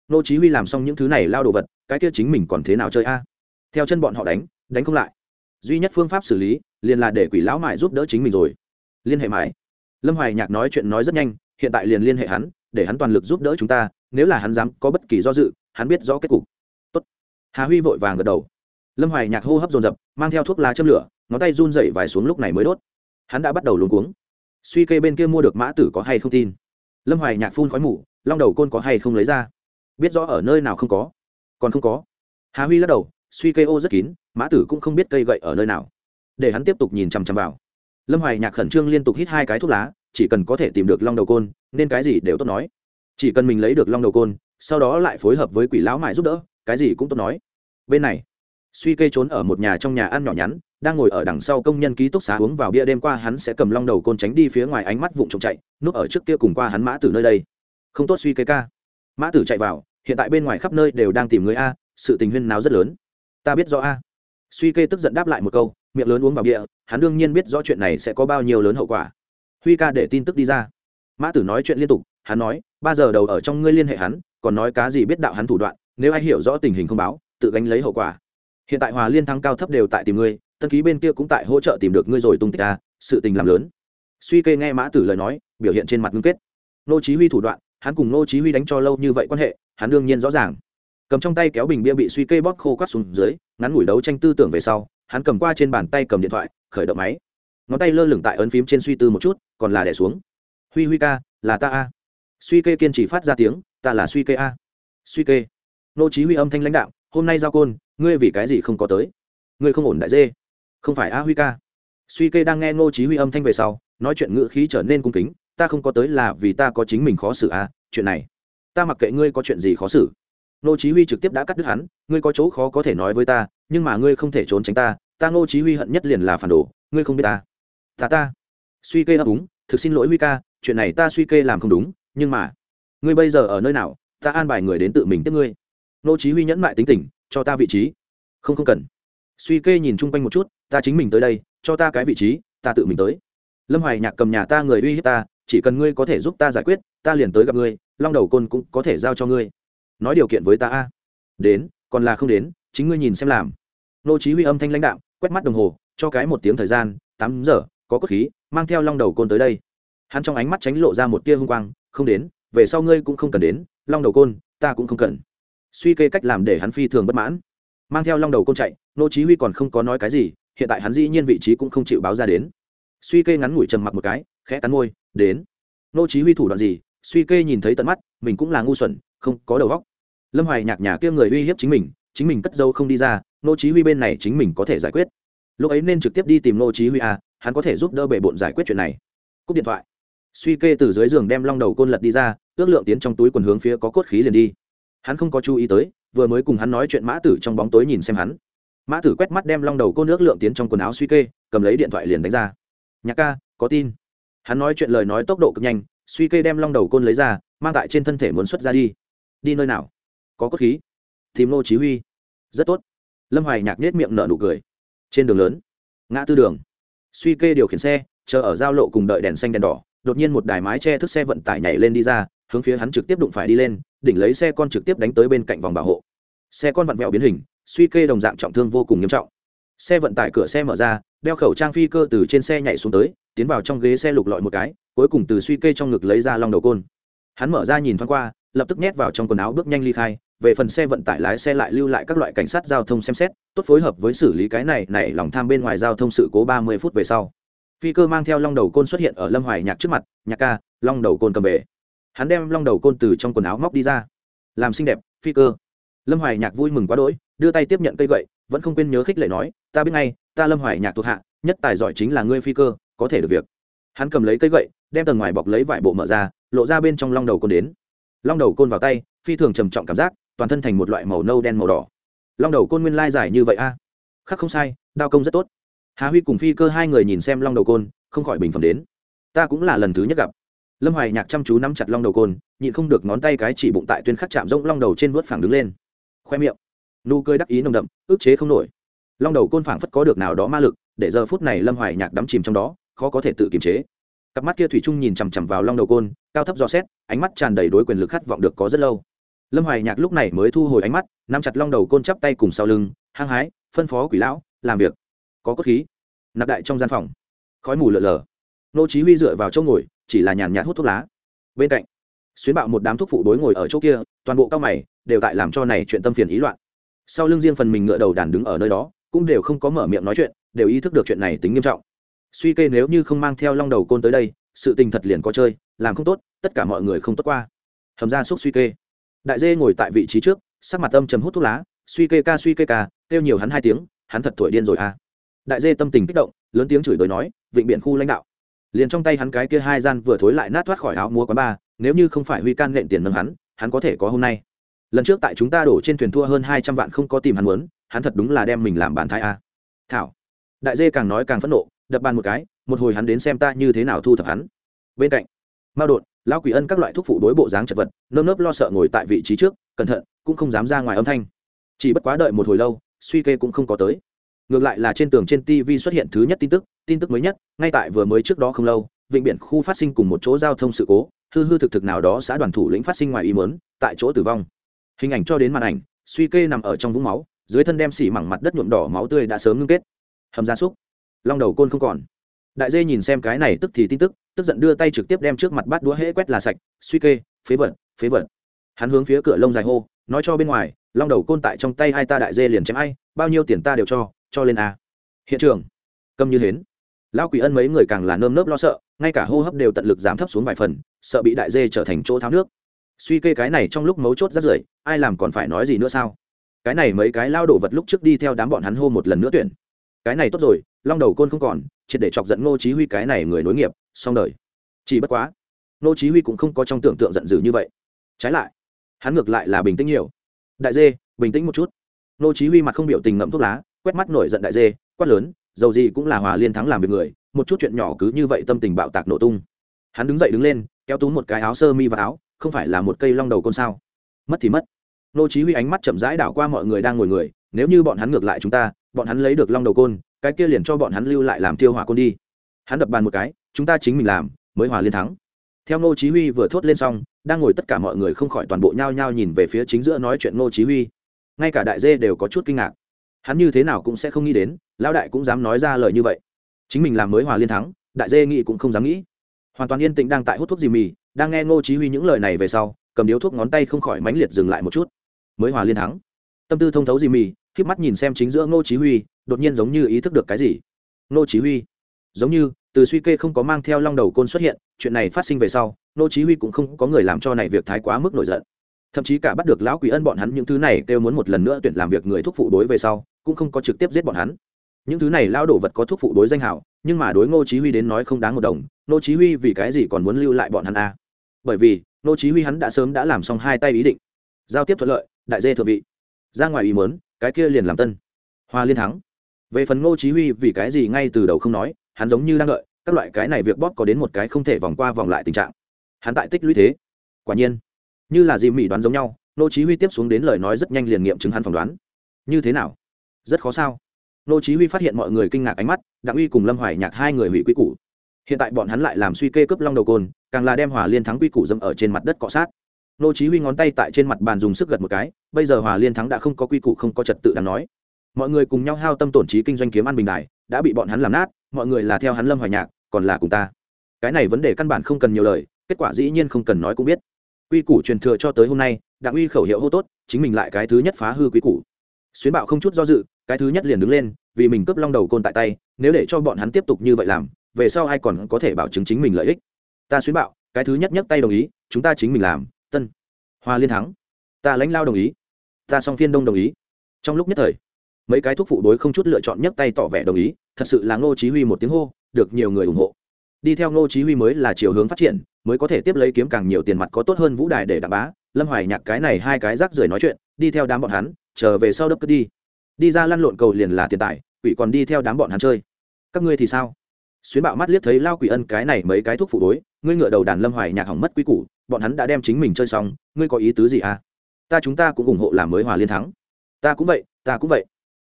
Ngô chí huy làm xong những thứ này lao đồ vật, cái kia chính mình còn thế nào chơi a? Theo chân bọn họ đánh đánh không lại. Duy nhất phương pháp xử lý, liền là để quỷ lão mại giúp đỡ chính mình rồi. Liên hệ mãi lâm hoài nhạc nói chuyện nói rất nhanh, hiện tại liền liên hệ hắn, để hắn toàn lực giúp đỡ chúng ta, nếu là hắn dám có bất kỳ do dự hắn biết rõ kết cục. Tốt. hà huy vội vàng gật đầu. Lâm hoài nhạc hô hấp dồn dập, mang theo thuốc lá châm lửa, ngón tay run dậy vài xuống lúc này mới đốt. Hắn đã bắt đầu luống cuống. Suy kê bên kia mua được mã tử có hay không tin. Lâm hoài nhạc phun khói mù, long đầu côn có hay không lấy ra? Biết rõ ở nơi nào không có. Còn không có. Hà huy lắc đầu, suy kê ô rất kín, mã tử cũng không biết cây gậy ở nơi nào. Để hắn tiếp tục nhìn chằm chằm vào. Lâm hoài nhạc khẩn trương liên tục hít hai cái thuốc lá, chỉ cần có thể tìm được long đầu côn, nên cái gì đều tốt nói. Chỉ cần mình lấy được long đầu côn sau đó lại phối hợp với quỷ lão mại giúp đỡ, cái gì cũng tốt nói. Bên này, suy kê trốn ở một nhà trong nhà ăn nhỏ nhắn, đang ngồi ở đằng sau công nhân ký túc xá uống vào bia đêm qua hắn sẽ cầm long đầu côn tránh đi phía ngoài ánh mắt vụng trộm chạy, núp ở trước kia cùng qua hắn mã tử nơi đây. Không tốt suy kê ca. Mã tử chạy vào, hiện tại bên ngoài khắp nơi đều đang tìm người a, sự tình huyên nào rất lớn. Ta biết rõ a. Suy kê tức giận đáp lại một câu, miệng lớn uống vào bia, hắn đương nhiên biết rõ chuyện này sẽ có bao nhiêu lớn hậu quả. Huy ca để tin tức đi ra. Mã tử nói chuyện liên tục, hắn nói, ba giờ đầu ở trong ngươi liên hệ hắn còn nói cá gì biết đạo hắn thủ đoạn, nếu ai hiểu rõ tình hình không báo, tự gánh lấy hậu quả. Hiện tại hòa liên thăng cao thấp đều tại tìm ngươi, tân ký bên kia cũng tại hỗ trợ tìm được ngươi rồi tung tích ta sự tình làm lớn. Suy kê nghe mã tử lời nói, biểu hiện trên mặt ngưng kết. Nô chí huy thủ đoạn, hắn cùng nô chí huy đánh cho lâu như vậy quan hệ, hắn đương nhiên rõ ràng. Cầm trong tay kéo bình bia bị suy kê bóp khô quắt xuống dưới, ngắn ngủi đấu tranh tư tưởng về sau, hắn cầm qua trên bàn tay cầm điện thoại, khởi động máy. Ngón tay lơ lửng tại ấn phím trên suy tư một chút, còn là đè xuống. Huy huy ca, là ta a. Suy kê kiên trì phát ra tiếng ta là suy kê a. Suy kê. Nô chí huy âm thanh lãnh đạo, hôm nay giao côn, ngươi vì cái gì không có tới? Ngươi không ổn đại dê. Không phải a huy ca. Suy kê đang nghe nô chí huy âm thanh về sau, nói chuyện ngữ khí trở nên cung kính, ta không có tới là vì ta có chính mình khó xử a, chuyện này. Ta mặc kệ ngươi có chuyện gì khó xử. Nô chí huy trực tiếp đã cắt đứt hắn, ngươi có chỗ khó có thể nói với ta, nhưng mà ngươi không thể trốn tránh ta ta nô chí huy hận nhất liền là phản đồ, ngươi không biết ta. Ta ta. Suy kê ấp úng, thực xin lỗi huy ca, chuyện này ta suy kê làm không đúng, nhưng mà ngươi bây giờ ở nơi nào, ta an bài người đến tự mình tiếp ngươi. Nô chí huy nhẫn lại tính tình, cho ta vị trí. Không không cần. Suy kê nhìn chung quanh một chút, ta chính mình tới đây, cho ta cái vị trí, ta tự mình tới. Lâm hoài nhạc cầm nhà ta người uy hiếp ta, chỉ cần ngươi có thể giúp ta giải quyết, ta liền tới gặp ngươi, long đầu côn cũng có thể giao cho ngươi. Nói điều kiện với ta a. Đến, còn là không đến, chính ngươi nhìn xem làm. Nô chí huy âm thanh lãnh đạo quét mắt đồng hồ, cho cái một tiếng thời gian, tám giờ, có cốt khí, mang theo long đầu côn tới đây. Hắn trong ánh mắt tránh lộ ra một tia hung quang, không đến về sau ngươi cũng không cần đến, long đầu côn, ta cũng không cần. Suy kê cách làm để hắn phi thường bất mãn. Mang theo long đầu côn chạy, nô chí huy còn không có nói cái gì, hiện tại hắn dĩ nhiên vị trí cũng không chịu báo ra đến. Suy kê ngắn ngủi trầm mặc một cái, khẽ cắn môi, đến. Nô chí huy thủ đoạn gì? Suy kê nhìn thấy tận mắt, mình cũng là ngu xuẩn, không có đầu óc. Lâm hoài nhạc nhà kia người uy hiếp chính mình chính mình cất dâu không đi ra, nô chí huy bên này chính mình có thể giải quyết. Lúc ấy nên trực tiếp đi tìm nô chí huy à hắn có thể giúp đỡ bệ bộn giải quyết chuyện này. Cúp điện thoại. Suy kê từ dưới giường đem long đầu côn lật đi ra ước lượng tiến trong túi quần hướng phía có cốt khí liền đi. Hắn không có chú ý tới, vừa mới cùng hắn nói chuyện mã tử trong bóng tối nhìn xem hắn. Mã tử quét mắt đem long đầu cô nước lượng tiến trong quần áo suy kê, cầm lấy điện thoại liền đánh ra. Nhạc ca, có tin. Hắn nói chuyện lời nói tốc độ cực nhanh, suy kê đem long đầu côn lấy ra, mang tại trên thân thể muốn xuất ra đi. Đi nơi nào? Có cốt khí. Tìm nô chí huy. Rất tốt. Lâm hoài nhạc nết miệng nở nụ cười. Trên đường lớn. Ngã tư đường. Suy kê điều khiển xe, chờ ở giao lộ cùng đợi đèn xanh đèn đỏ, đột nhiên một đài mái che thức xe vận tải nhảy lên đi ra hướng phía hắn trực tiếp đụng phải đi lên, đỉnh lấy xe con trực tiếp đánh tới bên cạnh vòng bảo hộ. Xe con vặn vẹo biến hình, suy kê đồng dạng trọng thương vô cùng nghiêm trọng. Xe vận tải cửa xe mở ra, đeo khẩu trang phi cơ từ trên xe nhảy xuống tới, tiến vào trong ghế xe lục lọi một cái, cuối cùng từ suy kê trong ngực lấy ra lòng đầu côn. Hắn mở ra nhìn thoáng qua, lập tức nhét vào trong quần áo bước nhanh ly khai, về phần xe vận tải lái xe lại lưu lại các loại cảnh sát giao thông xem xét, tốt phối hợp với xử lý cái này này lòng tham bên ngoài giao thông sự cố ba mươi phút về sau. Phi cơ mang theo long đầu côn xuất hiện ở lâm hoài nhạc trước mặt, nhạc ca, long đầu côn cầm về hắn đem long đầu côn từ trong quần áo móc đi ra. Làm xinh đẹp, phi cơ. Lâm hoài nhạc vui mừng quá đỗi, đưa tay tiếp nhận cây gậy, vẫn không quên nhớ khích lệ nói, ta biết ngay, ta lâm hoài nhạc thuộc hạ, nhất tài giỏi chính là ngươi phi cơ, có thể được việc. Hắn cầm lấy cây gậy, đem tầng ngoài bọc lấy vải bộ mở ra, lộ ra bên trong long đầu côn đến. Long đầu côn vào tay, phi thường trầm trọng cảm giác, toàn thân thành một loại màu nâu đen màu đỏ. Long đầu côn nguyên lai dài như vậy a? À. khắc không sai, đao công rất tốt. Hà huy cùng phi cơ hai người nhìn xem long đầu côn, không khỏi bình phẩm đến. Ta cũng là lần thứ nhất gặp lâm hoài nhạc chăm chú nắm chặt long đầu côn, nhịn không được ngón tay cái chỉ bụng tại tuyên khắc chạm rỗng long đầu trên vớt phẳng đứng lên. Khoe miệng, nụ cười đắc ý nồng đậm ức chế không nổi. Long đầu côn phảng phất có được nào đó ma lực, để giờ phút này lâm hoài nhạc đắm chìm trong đó, khó có thể tự kiềm chế. Cặp mắt kia thủy chung nhìn chằm chằm vào long đầu côn, cao thấp dò xét, ánh mắt tràn đầy đối quyền lực khát vọng được có rất lâu. Lâm hoài nhạc lúc này mới thu hồi ánh mắt, nắm chặt long đầu côn chắp tay cùng sau lưng, hăng hái, phân phó quỷ lão, làm việc. Có cốt khí. Nạp đại trong gian phòng. Khói mù lợn lờ nô chí huy dựa vào chỗ ngồi chỉ là nhàn nhạt hút thuốc lá. Bên cạnh, xuyến bạo một đám thuốc phụ đối ngồi ở chỗ kia, toàn bộ cao mày đều tại làm cho này chuyện tâm phiền ý loạn. Sau lưng riêng phần mình ngựa đầu đàn đứng ở nơi đó, cũng đều không có mở miệng nói chuyện, đều ý thức được chuyện này tính nghiêm trọng. Suy kê nếu như không mang theo long đầu côn tới đây, sự tình thật liền có chơi, làm không tốt, tất cả mọi người không tốt qua. Hầm ra xúc suy kê. Đại dê ngồi tại vị trí trước, sắc mặt âm chấm hút thuốc lá, suy kê ca, suy kê ca, kêu nhiều hắn hai tiếng, hắn thật thổi điên rồi à. Đại dê tâm tình kích động, lớn tiếng chửi bới nói, vịnh biển khu lãnh đạo liền trong tay hắn cái kia hai gian vừa thối lại nát thoát khỏi áo múa quán ba nếu như không phải huy can nện tiền nâng hắn hắn có thể có hôm nay. Lần trước tại chúng ta đổ trên thuyền thua hơn hai trăm vạn không có tìm hắn muốn, hắn thật đúng là đem mình làm bàn thai a. Thảo. Đại dê càng nói càng phẫn nộ, đập bàn một cái, một hồi hắn đến xem ta như thế nào thu thập hắn. Bên cạnh, mao đột, lão quỷ ân các loại thuốc phụ đối bộ dáng chật vật, nơm nớp lo sợ ngồi tại vị trí trước, cẩn thận, cũng không dám ra ngoài âm thanh. Chỉ bất quá đợi một hồi lâu, suy kê cũng không có tới ngược lại là trên tường trên tv xuất hiện thứ nhất tin tức tin tức mới nhất, ngay tại vừa mới trước đó không lâu, vịnh biển khu phát sinh cùng một chỗ giao thông sự cố, hư hư thực thực nào đó xã đoàn thủ lĩnh phát sinh ngoài ý mớn tại chỗ tử vong. Hình ảnh cho đến màn ảnh, suy kê nằm ở trong vũng máu, dưới thân đem xỉ mẳng mặt đất nhuộm đỏ máu tươi đã sớm ngưng kết. Hầm gia súc. Long đầu côn không còn. Đại dê nhìn xem cái này tức thì tin tức tức giận đưa tay trực tiếp đem trước mặt bát đũa hễ quét là sạch, suy kê, phế vật phế vật. Hắn hướng phía cửa lông dài hô, nói cho bên ngoài, long đầu côn tại trong tay hai ta đại dê liền chém ai, bao nhiêu tiền ta đều cho cho lên a. Hiện trường, câm như hến. Lão quỷ ân mấy người càng là nơm nớp lo sợ, ngay cả hô hấp đều tận lực giảm thấp xuống vài phần, sợ bị đại dê trở thành chỗ tháo nước. Suy kê cái này trong lúc mấu chốt rất rưởi, ai làm còn phải nói gì nữa sao? Cái này mấy cái lao đổ vật lúc trước đi theo đám bọn hắn hô một lần nữa tuyển. Cái này tốt rồi, long đầu côn không còn, triệt để chọc giận ngô chí huy cái này người nối nghiệp, xong đời. Chỉ bất quá, ngô chí huy cũng không có trong tưởng tượng giận dữ như vậy. Trái lại, hắn ngược lại là bình tĩnh nhiều. Đại dê, bình tĩnh một chút. Ngô chí huy mặt không biểu tình ngậm thuốc lá quét mắt nổi giận đại dê, quát lớn, dầu gì cũng là hòa liên thắng làm việc người, một chút chuyện nhỏ cứ như vậy tâm tình bạo tạc nổ tung. Hắn đứng dậy đứng lên, kéo túm một cái áo sơ mi và áo, không phải là một cây long đầu côn sao? Mất thì mất. Nô chí huy ánh mắt chậm rãi đảo qua mọi người đang ngồi người, nếu như bọn hắn ngược lại chúng ta, bọn hắn lấy được long đầu côn, cái kia liền cho bọn hắn lưu lại làm tiêu hỏa côn đi. Hắn đập bàn một cái, chúng ta chính mình làm, mới hòa liên thắng. Theo nô chí huy vừa thốt lên xong, đang ngồi tất cả mọi người không khỏi toàn bộ nhao nhao nhìn về phía chính giữa nói chuyện nô chí huy. Ngay cả đại dê đều có chút kinh ngạc hắn như thế nào cũng sẽ không nghĩ đến, lão đại cũng dám nói ra lời như vậy. Chính mình làm mới hòa liên thắng, đại dê nghĩ cũng không dám nghĩ. Hoàn toàn yên tĩnh đang tại hút thuốc dì mì, đang nghe ngô chí huy những lời này về sau, cầm điếu thuốc ngón tay không khỏi mãnh liệt dừng lại một chút. Mới hòa liên thắng. Tâm tư thông thấu dì mì, khép mắt nhìn xem chính giữa ngô chí huy, đột nhiên giống như ý thức được cái gì. Ngô chí huy. Giống như, từ suy kê không có mang theo long đầu côn xuất hiện, chuyện này phát sinh về sau, ngô chí huy cũng không có người làm cho này việc thái quá mức nổi giận. Thậm chí cả bắt được lão quỷ ân bọn hắn những thứ này kêu muốn một lần nữa tuyển làm việc người thuốc phụ đối về sau cũng không có trực tiếp giết bọn hắn. Những thứ này lao đổ vật có thuốc phụ đối danh hảo, nhưng mà đối ngô chí huy đến nói không đáng một đồng, ngô chí huy vì cái gì còn muốn lưu lại bọn hắn a? À? bởi vì, ngô chí huy hắn đã sớm đã làm xong hai tay ý định. Giao tiếp thuận lợi, đại dê thượng vị. Ra ngoài ý muốn, cái kia liền làm tân. Hoa liên thắng. Về phần ngô chí huy vì cái gì ngay từ đầu không nói, hắn giống như đang đợi, các loại cái này việc bóp có đến một cái không thể vòng qua vòng lại tình trạng. Hắn tại tích lũy thế. Quả nhiên, như là Di mỹ đoán giống nhau, ngô chí huy tiếp xuống đến lời nói rất nhanh liền nghiệm chứng hắn phỏng đoán. Như thế nào? Rất khó sao? Nô chí huy phát hiện mọi người kinh ngạc ánh mắt, đặng uy cùng lâm hoài nhạc hai người hủy quy củ. Hiện tại bọn hắn lại làm suy kê cướp long đầu côn, càng là đem hòa liên thắng quy củ dâm ở trên mặt đất cọ sát. Nô chí huy ngón tay tại trên mặt bàn dùng sức gật một cái, bây giờ hòa liên thắng đã không có quy củ không có trật tự đáng nói. Mọi người cùng nhau hao tâm tổn trí kinh doanh kiếm ăn bình đài, đã bị bọn hắn làm nát, mọi người là theo hắn lâm hoài nhạc, còn là cùng ta. Cái này vấn đề căn bản không cần nhiều lời, kết quả dĩ nhiên không cần nói cũng biết. Quy củ truyền thừa cho tới hôm nay, đặng uy khẩu hiệu hô tốt, chính mình lại cái thứ nhất phá hư quy củ. Xuyến bạo không chút do dự cái thứ nhất liền đứng lên, vì mình cướp long đầu côn tại tay, nếu để cho bọn hắn tiếp tục như vậy làm, về sau ai còn có thể bảo chứng chính mình lợi ích? Ta xuyến bạo, cái thứ nhất nhấc tay đồng ý, chúng ta chính mình làm, tân. Hoa liên thắng. Ta lãnh lao đồng ý. Ta song phiên đông đồng ý. Trong lúc nhất thời, mấy cái thuốc phụ đối không chút lựa chọn nhấc tay tỏ vẻ đồng ý, thật sự là ngô chí huy một tiếng hô, được nhiều người ủng hộ. Đi theo ngô chí huy mới là chiều hướng phát triển, mới có thể tiếp lấy kiếm càng nhiều tiền mặt có tốt hơn vũ đài để đạp bá. Lâm hoài nhạc cái này hai cái rác rưởi nói chuyện, đi theo đám bọn hắn trở về sau đấp cứ đi đi ra lăn lộn cầu liền là tiền tài, quỷ còn đi theo đám bọn hắn chơi. Các ngươi thì sao? Xuyến bạo mắt liếc thấy lao quỷ ân cái này mấy cái thuốc phụ đối, ngươi ngựa đầu đàn lâm hoài nhạc hỏng mất quy củ, bọn hắn đã đem chính mình chơi xong, ngươi có ý tứ gì à? Ta chúng ta cũng ủng hộ làm mới hòa liên thắng. Ta cũng vậy, ta cũng vậy.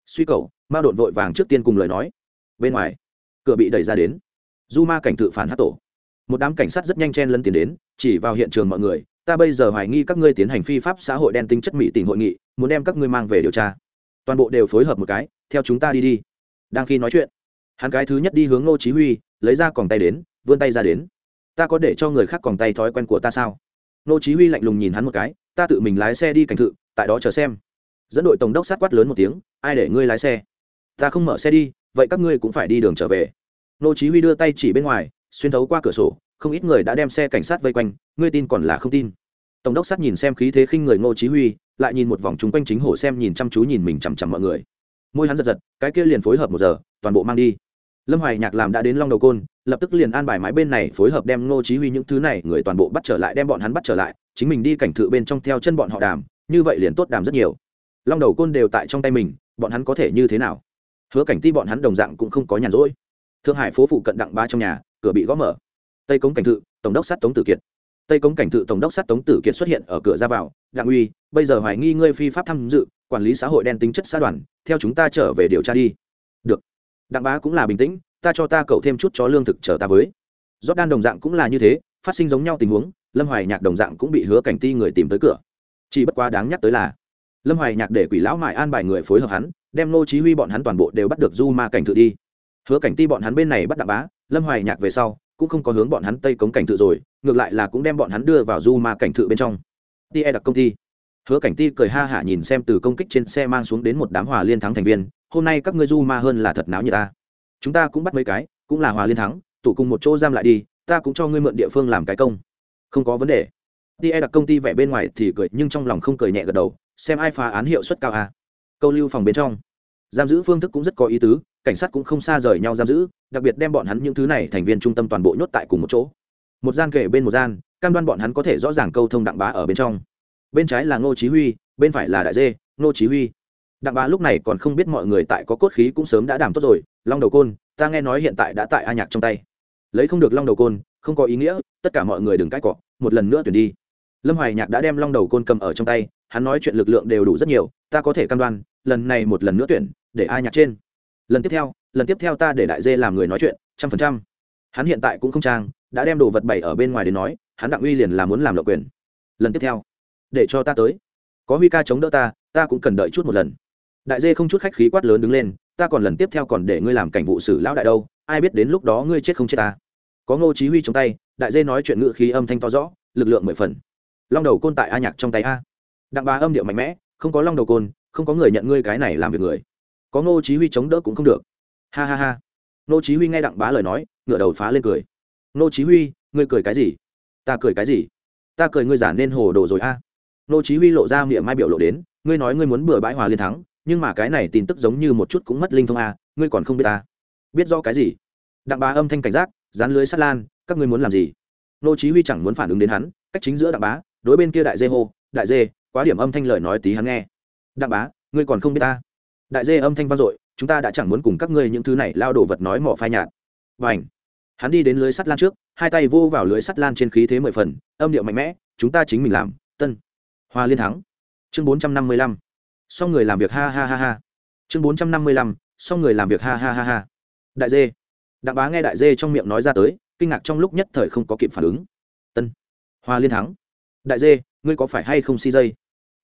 Suy cầu ma đột vội vàng trước tiên cùng lời nói. Bên ngoài, cửa bị đẩy ra đến. Du ma cảnh tự phản hát tổ. Một đám cảnh sát rất nhanh chen lân tiến đến, chỉ vào hiện trường mọi người, ta bây giờ hoài nghi các ngươi tiến hành phi pháp xã hội đen tính chất mỹ tình hội nghị, muốn đem các ngươi mang về điều tra toàn bộ đều phối hợp một cái, theo chúng ta đi đi. Đang khi nói chuyện, hắn cái thứ nhất đi hướng ngô chí huy, lấy ra còng tay đến, vươn tay ra đến. Ta có để cho người khác còng tay thói quen của ta sao? Ngô chí huy lạnh lùng nhìn hắn một cái, ta tự mình lái xe đi cảnh thự, tại đó chờ xem. Dẫn đội tổng đốc sát quát lớn một tiếng, ai để ngươi lái xe? Ta không mở xe đi, vậy các ngươi cũng phải đi đường trở về. Ngô chí huy đưa tay chỉ bên ngoài, xuyên thấu qua cửa sổ, không ít người đã đem xe cảnh sát vây quanh, ngươi tin còn là không tin. Tổng đốc sát nhìn xem khí thế khinh người ngô chí huy lại nhìn một vòng chúng quanh chính hồ xem nhìn chăm chú nhìn mình chằm chằm mọi người. Môi hắn giật giật, cái kia liền phối hợp một giờ, toàn bộ mang đi. Lâm hoài nhạc làm đã đến long đầu côn, lập tức liền an bài mái bên này phối hợp đem ngô chí huy những thứ này người toàn bộ bắt trở lại, đem bọn hắn bắt trở lại, chính mình đi cảnh thự bên trong theo chân bọn họ đàm, như vậy liền tốt đàm rất nhiều. Long đầu côn đều tại trong tay mình, bọn hắn có thể như thế nào? Hứa cảnh ti bọn hắn đồng dạng cũng không có nhàn rỗi. Thượng hải phố phụ cận đặng ba trong nhà, cửa bị gõ mở. Tây cống cảnh thự, tổng đốc sát tống tử kiệt tây cống cảnh thự tổng đốc sát tống tử kiệt xuất hiện ở cửa ra vào, đặng uy, bây giờ hoài nghi ngươi phi pháp tham dự, quản lý xã hội đen tính chất xã đoàn, theo chúng ta trở về điều tra đi. Được. Đặng bá cũng là bình tĩnh, ta cho ta cậu thêm chút chó lương thực chờ ta với. Rót đan đồng dạng cũng là như thế, phát sinh giống nhau tình huống, lâm hoài nhạc đồng dạng cũng bị hứa cảnh ti người tìm tới cửa. Chỉ bất quá đáng nhắc tới là, lâm hoài nhạc để quỷ lão mại an bài người phối hợp hắn, đem nô chí huy bọn hắn toàn bộ đều bắt được du ma cảnh tự đi. Hứa cảnh ti bọn hắn bên này bắt đặng bá, lâm hoài nhạc về sau cũng không có hướng bọn hắn tây cống cảnh tự rồi, ngược lại là cũng đem bọn hắn đưa vào du ma cảnh tự bên trong. Ti e đặc công ty. Hứa cảnh ti cười ha hả nhìn xem từ công kích trên xe mang xuống đến một đám hòa liên thắng thành viên, hôm nay các ngươi du ma hơn là thật náo như ta. Chúng ta cũng bắt mấy cái, cũng là hòa liên thắng, tụ cùng một chỗ giam lại đi, ta cũng cho ngươi mượn địa phương làm cái công. Không có vấn đề. Ti e đặc công ty vẻ bên ngoài thì cười, nhưng trong lòng không cười nhẹ gật đầu, xem ai phá án hiệu suất cao à. câu lưu phòng bên trong giam giữ phương thức cũng rất có ý tứ, cảnh sát cũng không xa rời nhau giam giữ, đặc biệt đem bọn hắn những thứ này thành viên trung tâm toàn bộ nhốt tại cùng một chỗ. Một gian kể bên một gian, cam đoan bọn hắn có thể rõ ràng câu thông đặng bá ở bên trong. Bên trái là ngô chí huy, bên phải là đại dê, ngô chí huy. Đặng bá lúc này còn không biết mọi người tại có cốt khí cũng sớm đã đảm tốt rồi, long đầu côn, ta nghe nói hiện tại đã tại a nhạc trong tay. Lấy không được long đầu côn, không có ý nghĩa, tất cả mọi người đừng cãi cọ, một lần nữa tuyển đi. Lâm hoài nhạc đã đem long đầu côn cầm ở trong tay, hắn nói chuyện lực lượng đều đủ rất nhiều, ta có thể cam đoan, lần này một lần nữa tuyển để ai nhạc trên. Lần tiếp theo, lần tiếp theo ta để đại dê làm người nói chuyện, trăm phần trăm. Hắn hiện tại cũng không trang, đã đem đồ vật bày ở bên ngoài đến nói, hắn đặng uy liền là muốn làm lộc quyền. Lần tiếp theo, để cho ta tới. Có huy ca chống đỡ ta ta cũng cần đợi chút một lần. Đại dê không chút khách khí quát lớn đứng lên, ta còn lần tiếp theo còn để ngươi làm cảnh vụ xử lão đại đâu, ai biết đến lúc đó ngươi chết không chết ta. Có ngô chí huy trong tay, đại dê nói chuyện ngữ khí âm thanh to rõ, lực lượng mười phần. Long đầu côn tại a nhạc trong tay a. Đặng bá âm điệu mạnh mẽ, không có long đầu côn, không có người nhận ngươi cái này làm việc người có ngô chí huy chống đỡ cũng không được. Ha ha ha. Ngô chí huy nghe đặng bá lời nói, ngửa đầu phá lên cười. Ngô chí huy, ngươi cười cái gì? Ta cười cái gì? Ta cười ngươi giả nên hồ đồ rồi a. Ngô chí huy lộ ra miệng mai biểu lộ đến, ngươi nói ngươi muốn bừa bãi hòa liên thắng, nhưng mà cái này tin tức giống như một chút cũng mất linh thông a, ngươi còn không biết ta. Biết rõ cái gì? Đặng bá âm thanh cảnh giác, dán lưới sắt lan, các ngươi muốn làm gì? Ngô chí huy chẳng muốn phản ứng đến hắn, cách chính giữa đặng bá, đối bên kia đại dê hô, đại dê, quá điểm âm thanh lời nói tí hắn nghe. Đặng bá, ngươi còn không biết ta đại dê âm thanh vang dội, chúng ta đã chẳng muốn cùng các ngươi những thứ này lao đồ vật nói mỏ phai nhạt. Và ảnh hắn đi đến lưới sắt lan trước, hai tay vô vào lưới sắt lan trên khí thế mười phần, âm điệu mạnh mẽ, chúng ta chính mình làm, tân. Hoa liên thắng. Chương bốn trăm năm mươi lăm. Xong người làm việc ha ha ha ha. Chương bốn trăm năm mươi lăm. Xong người làm việc ha ha ha ha. Đại dê. Đặng bá nghe đại dê trong miệng nói ra tới, kinh ngạc trong lúc nhất thời không có kịp phản ứng. Tân. Hoa liên thắng. Đại dê, ngươi có phải hay không si dây?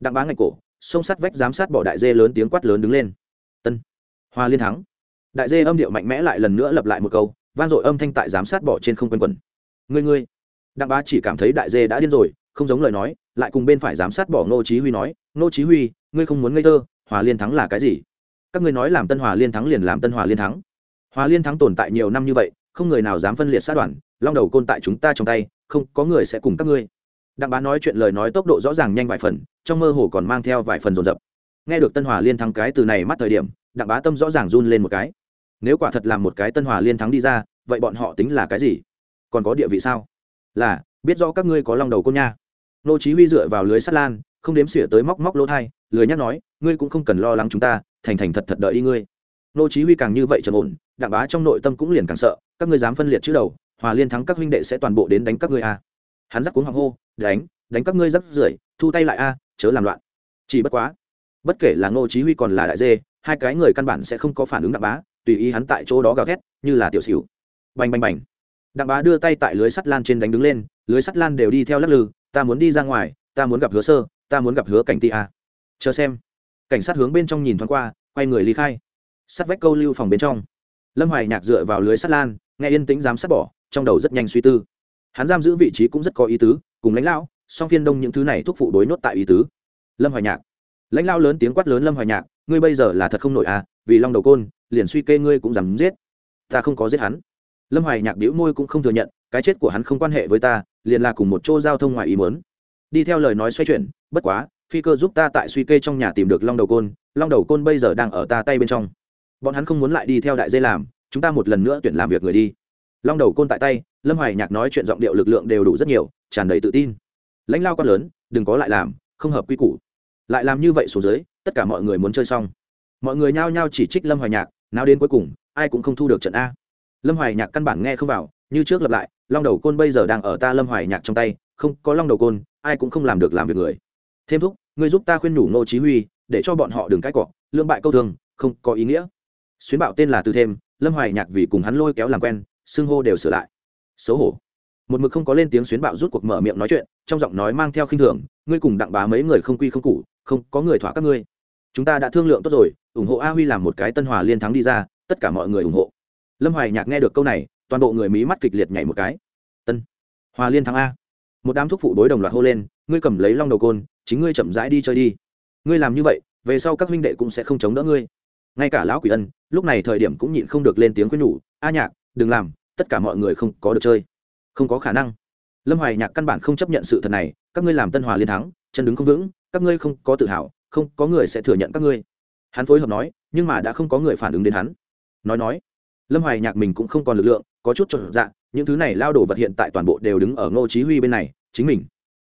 Đặng bá ngạch cổ sông sắt vách giám sát bỏ đại dê lớn tiếng quát lớn đứng lên. Tân hoa liên thắng. Đại dê âm điệu mạnh mẽ lại lần nữa lặp lại một câu, vang dội âm thanh tại giám sát bỏ trên không quanh quẩn. Ngươi ngươi. Đặng bá chỉ cảm thấy đại dê đã điên rồi, không giống lời nói, lại cùng bên phải giám sát bỏ ngô chí huy nói, ngô chí huy, ngươi không muốn ngây thơ hòa liên thắng là cái gì? Các ngươi nói làm tân hòa liên thắng liền làm tân hòa liên thắng. Hòa liên thắng tồn tại nhiều năm như vậy, không người nào dám phân liệt sát đoàn, long đầu côn tại chúng ta trong tay, không có người sẽ cùng các ngươi đặng bá nói chuyện lời nói tốc độ rõ ràng nhanh vài phần, trong mơ hồ còn mang theo vài phần rồn rập nghe được tân hòa liên thắng cái từ này mắt thời điểm, đặng bá tâm rõ ràng run lên một cái. Nếu quả thật làm một cái tân hòa liên thắng đi ra, vậy bọn họ tính là cái gì? Còn có địa vị sao? Là, biết rõ các ngươi có lòng đầu côn nha. Nô chí huy dựa vào lưới sắt lan, không đếm xỉa tới móc móc lỗ thai, lười nhắc nói, ngươi cũng không cần lo lắng chúng ta, thành thành thật thật đợi đi ngươi. Nô chí huy càng như vậy trầm ổn, đặng bá trong nội tâm cũng liền càng sợ, các ngươi dám phân liệt chữ đầu, hòa liên thắng các huynh đệ sẽ toàn bộ đến đánh các ngươi a hắn rắc cuống hoàng hô, đánh đánh các ngươi rắc rưởi, thu tay lại a, chớ làm loạn. Chỉ bất quá, bất kể là ngô chí huy còn là đại dê, hai cái người căn bản sẽ không có phản ứng đặng bá, tùy ý hắn tại chỗ đó gào thét, như là tiểu xỉu. Bành bành bành. Đặng bá đưa tay tại lưới sắt lan trên đánh đứng lên, lưới sắt lan đều đi theo lắc lư, ta muốn đi ra ngoài, ta muốn gặp hứa sơ, ta muốn gặp hứa cảnh ti a. Chờ xem. Cảnh sát hướng bên trong nhìn thoáng qua, quay người ly khai. Sắt vách câu lưu phòng bên trong. Lâm hoài nhạc dựa vào lưới sắt lan, nghe yên tĩnh dám sát bỏ, trong đầu rất nhanh suy tư hắn giam giữ vị trí cũng rất có ý tứ, cùng lãnh lão, song phiên đông những thứ này thúc phụ đối nốt tại ý tứ. Lâm hoài nhạc. Lãnh lão lớn tiếng quát lớn lâm hoài nhạc, ngươi bây giờ là thật không nổi à vì long đầu côn, liền suy kê ngươi cũng dám giết. Ta không có giết hắn. Lâm hoài nhạc đĩu môi cũng không thừa nhận, cái chết của hắn không quan hệ với ta, liền là cùng một chỗ giao thông ngoài ý mớn đi theo lời nói xoay chuyển, bất quá, phi cơ giúp ta tại suy kê trong nhà tìm được long đầu côn, long đầu côn bây giờ đang ở ta tay bên trong. Bọn hắn không muốn lại đi theo đại dây làm, chúng ta một lần nữa tuyển làm việc người đi long đầu côn tại tay, lâm hoài nhạc nói chuyện giọng điệu lực lượng đều đủ rất nhiều, tràn đầy tự tin. Lãnh lao con lớn, đừng có lại làm, không hợp quy củ. Lại làm như vậy xuống dưới, tất cả mọi người muốn chơi xong. Mọi người nhao nhao chỉ trích lâm hoài nhạc, nào đến cuối cùng, ai cũng không thu được trận a. Lâm hoài nhạc căn bản nghe không vào, như trước lập lại, long đầu côn bây giờ đang ở ta lâm hoài nhạc trong tay, không có long đầu côn, ai cũng không làm được làm việc người. Thêm thúc, ngươi giúp ta khuyên nhủ ngô chí huy, để cho bọn họ đừng cãi cọ lương bại câu thương không có ý nghĩa. Xuyến bạo tên là từ thêm, lâm hoài nhạc vì cùng hắn lôi kéo làm quen xưng hô đều sửa lại. Xấu hổ. Một mực không có lên tiếng xuyến bạo rút cuộc mở miệng nói chuyện, trong giọng nói mang theo khinh thường, ngươi cùng đặng bá mấy người không quy không cụ không có người thỏa các ngươi. Chúng ta đã thương lượng tốt rồi, ủng hộ a huy làm một cái tân hòa liên thắng đi ra, tất cả mọi người ủng hộ. Lâm hoài nhạc nghe được câu này, toàn bộ người mí mắt kịch liệt nhảy một cái. Tân hòa liên thắng a. Một đám thuốc phụ đối đồng loạt hô lên, ngươi cầm lấy long đầu côn, chính ngươi chậm rãi đi chơi đi. Ngươi làm như vậy, về sau các huynh đệ cũng sẽ không chống đỡ ngươi. Ngay cả lão quỷ ân, lúc này thời điểm cũng nhịn không được lên tiếng khuyên nhủ, a nhạc đừng làm, tất cả mọi người không có được chơi. Không có khả năng. Lâm hoài nhạc căn bản không chấp nhận sự thật này, các ngươi làm tân hòa liên thắng, chân đứng không vững, các ngươi không có tự hào, không có người sẽ thừa nhận các ngươi. Hắn phối hợp nói, nhưng mà đã không có người phản ứng đến hắn. Nói nói, lâm hoài nhạc mình cũng không còn lực lượng, có chút trọn dạng những thứ này lao đổ vật hiện tại toàn bộ đều đứng ở ngô chí huy bên này, chính mình.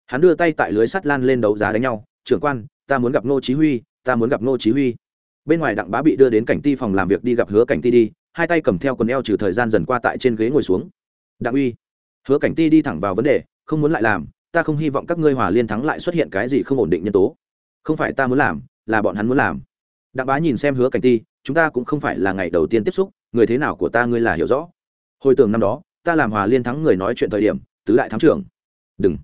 Hắn đưa tay tại lưới sắt lan lên đấu giá đánh nhau, trưởng quan, ta muốn gặp ngô chí huy, ta muốn gặp ngô chí huy. Bên ngoài đặng bá bị đưa đến cảnh ti phòng làm việc đi gặp hứa cảnh ti đi hai tay cầm theo quần eo trừ thời gian dần qua tại trên ghế ngồi xuống. Đặng uy, hứa cảnh ti đi thẳng vào vấn đề, không muốn lại làm, ta không hy vọng các ngươi hòa liên thắng lại xuất hiện cái gì không ổn định nhân tố. Không phải ta muốn làm, là bọn hắn muốn làm. Đặng bá nhìn xem hứa cảnh ti, chúng ta cũng không phải là ngày đầu tiên tiếp xúc, người thế nào của ta ngươi là hiểu rõ. Hồi tưởng năm đó, ta làm hòa liên thắng người nói chuyện thời điểm, tứ đại thắng trưởng. Đừng.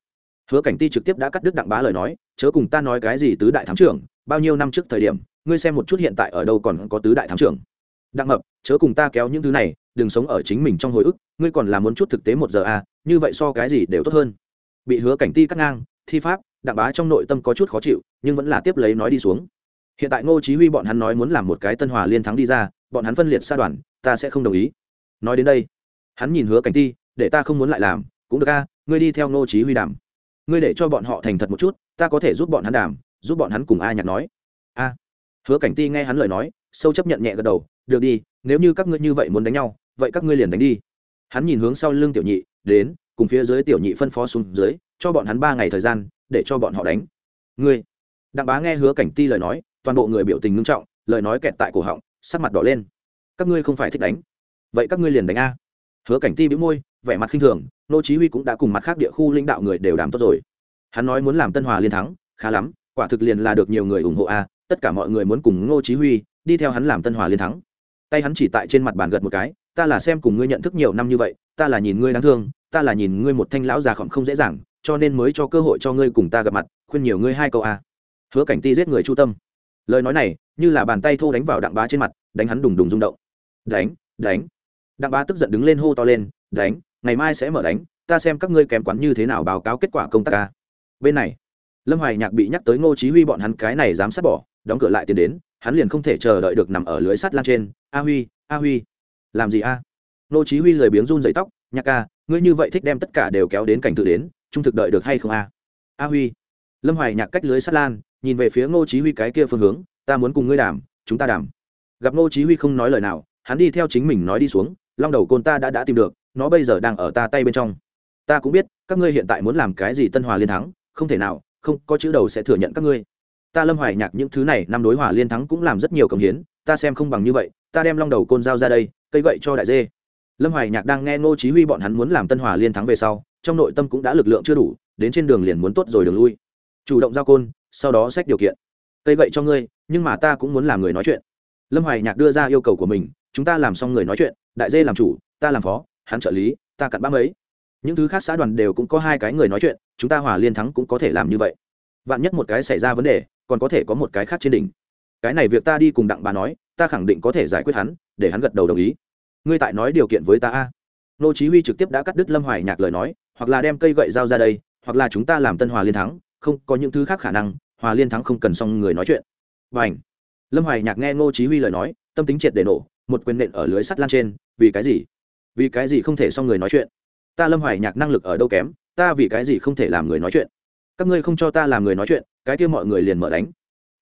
Hứa cảnh ti trực tiếp đã cắt đứt đặng bá lời nói, chớ cùng ta nói cái gì tứ đại thắng trưởng, bao nhiêu năm trước thời điểm, ngươi xem một chút hiện tại ở đâu còn có tứ đại thắng trưởng đặng mập chớ cùng ta kéo những thứ này đừng sống ở chính mình trong hồi ức ngươi còn làm muốn chút thực tế một giờ à như vậy so cái gì đều tốt hơn. Bị hứa cảnh ti cắt ngang thi pháp đặng bá trong nội tâm có chút khó chịu nhưng vẫn là tiếp lấy nói đi xuống. Hiện tại ngô chí huy bọn hắn nói muốn làm một cái tân hòa liên thắng đi ra bọn hắn phân liệt xa đoàn ta sẽ không đồng ý. Nói đến đây hắn nhìn hứa cảnh ti để ta không muốn lại làm cũng được a ngươi đi theo ngô chí huy đảm, ngươi để cho bọn họ thành thật một chút ta có thể giúp bọn hắn đảm, giúp bọn hắn cùng a nhạc nói. A hứa cảnh ti nghe hắn lời nói sâu chấp nhận nhẹ gật đầu được đi, nếu như các ngươi như vậy muốn đánh nhau, vậy các ngươi liền đánh đi. Hắn nhìn hướng sau lưng tiểu nhị, đến, cùng phía dưới tiểu nhị phân phó xuống dưới, cho bọn hắn ba ngày thời gian, để cho bọn họ đánh. Ngươi. Đặng bá nghe hứa cảnh ti lời nói, toàn bộ người biểu tình ngưng trọng, lời nói kẹt tại cổ họng, sắc mặt đỏ lên. Các ngươi không phải thích đánh. Vậy các ngươi liền đánh a. Hứa cảnh ti bĩu môi, vẻ mặt khinh thường, nô chí huy cũng đã cùng mặt khác địa khu lãnh đạo người đều đàm tốt rồi. Hắn nói muốn làm tân hòa liên thắng, khá lắm, quả thực liền là được nhiều người ủng hộ a, tất cả mọi người muốn cùng ngô chí huy, đi theo hắn làm tân hòa liên thắng tay hắn chỉ tại trên mặt bàn gật một cái, ta là xem cùng ngươi nhận thức nhiều năm như vậy, ta là nhìn ngươi đáng thương, ta là nhìn ngươi một thanh lão già khổng không dễ dàng, cho nên mới cho cơ hội cho ngươi cùng ta gặp mặt, khuyên nhiều ngươi hai câu a. Hứa cảnh ti giết người chu tâm. Lời nói này, như là bàn tay thô đánh vào đặng bá trên mặt, đánh hắn đùng đùng rung động. Đánh đánh. Đặng bá tức giận đứng lên hô to lên, đánh, ngày mai sẽ mở đánh, ta xem các ngươi kém quán như thế nào báo cáo kết quả công tác a. Bên này, lâm hoài nhạc bị nhắc tới ngô chí huy bọn hắn cái này dám sát bỏ, đóng cửa lại tiền đến hắn liền không thể chờ đợi được nằm ở lưới sắt lan trên. A huy a huy. Làm gì a? Ngô chí huy lười biếng run rẩy tóc. Nhạc ca ngươi như vậy thích đem tất cả đều kéo đến cảnh tự đến, trung thực đợi được hay không a? A huy. Lâm hoài nhạc cách lưới sắt lan, nhìn về phía ngô chí huy cái kia phương hướng. Ta muốn cùng ngươi đàm, chúng ta đàm. Gặp ngô chí huy không nói lời nào, hắn đi theo chính mình nói đi xuống. Long đầu côn ta đã đã tìm được, nó bây giờ đang ở ta tay bên trong. Ta cũng biết, các ngươi hiện tại muốn làm cái gì tân hòa liên thắng, không thể nào, không có chữ đầu sẽ thừa nhận các ngươi ta lâm hoài nhạc những thứ này năm đối hỏa liên thắng cũng làm rất nhiều công hiến, ta xem không bằng như vậy, ta đem long đầu côn giao ra đây, cây gậy cho đại dê. Lâm hoài nhạc đang nghe ngô chí huy bọn hắn muốn làm tân hỏa liên thắng về sau, trong nội tâm cũng đã lực lượng chưa đủ, đến trên đường liền muốn tốt rồi đường lui. Chủ động giao côn, sau đó xét điều kiện. Cây gậy cho ngươi, nhưng mà ta cũng muốn làm người nói chuyện. Lâm hoài nhạc đưa ra yêu cầu của mình, chúng ta làm xong người nói chuyện, đại dê làm chủ, ta làm phó, hắn trợ lý, ta cặn bã mấy. Những thứ khác xã đoàn đều cũng có hai cái người nói chuyện, chúng ta hỏa liên thắng cũng có thể làm như vậy. Vạn nhất một cái xảy ra vấn đề còn có thể có một cái khác trên đỉnh. Cái này việc ta đi cùng đặng bà nói, ta khẳng định có thể giải quyết hắn, để hắn gật đầu đồng ý. Ngươi tại nói điều kiện với ta a. Nô chí huy trực tiếp đã cắt đứt lâm hoài nhạc lời nói, hoặc là đem cây gậy dao ra đây, hoặc là chúng ta làm tân hòa liên thắng, không, có những thứ khác khả năng, hòa liên thắng không cần xong người nói chuyện. Bảnh lâm hoài nhạc nghe ngô chí huy lời nói, tâm tính triệt để nổ, một quyền nện ở lưới sắt lan trên, vì cái gì? Vì cái gì không thể xong người nói chuyện? Ta lâm hoài nhạc năng lực ở đâu kém, ta vì cái gì không thể làm người nói chuyện? Các ngươi không cho ta làm người nói chuyện, cái kia mọi người liền mở đánh.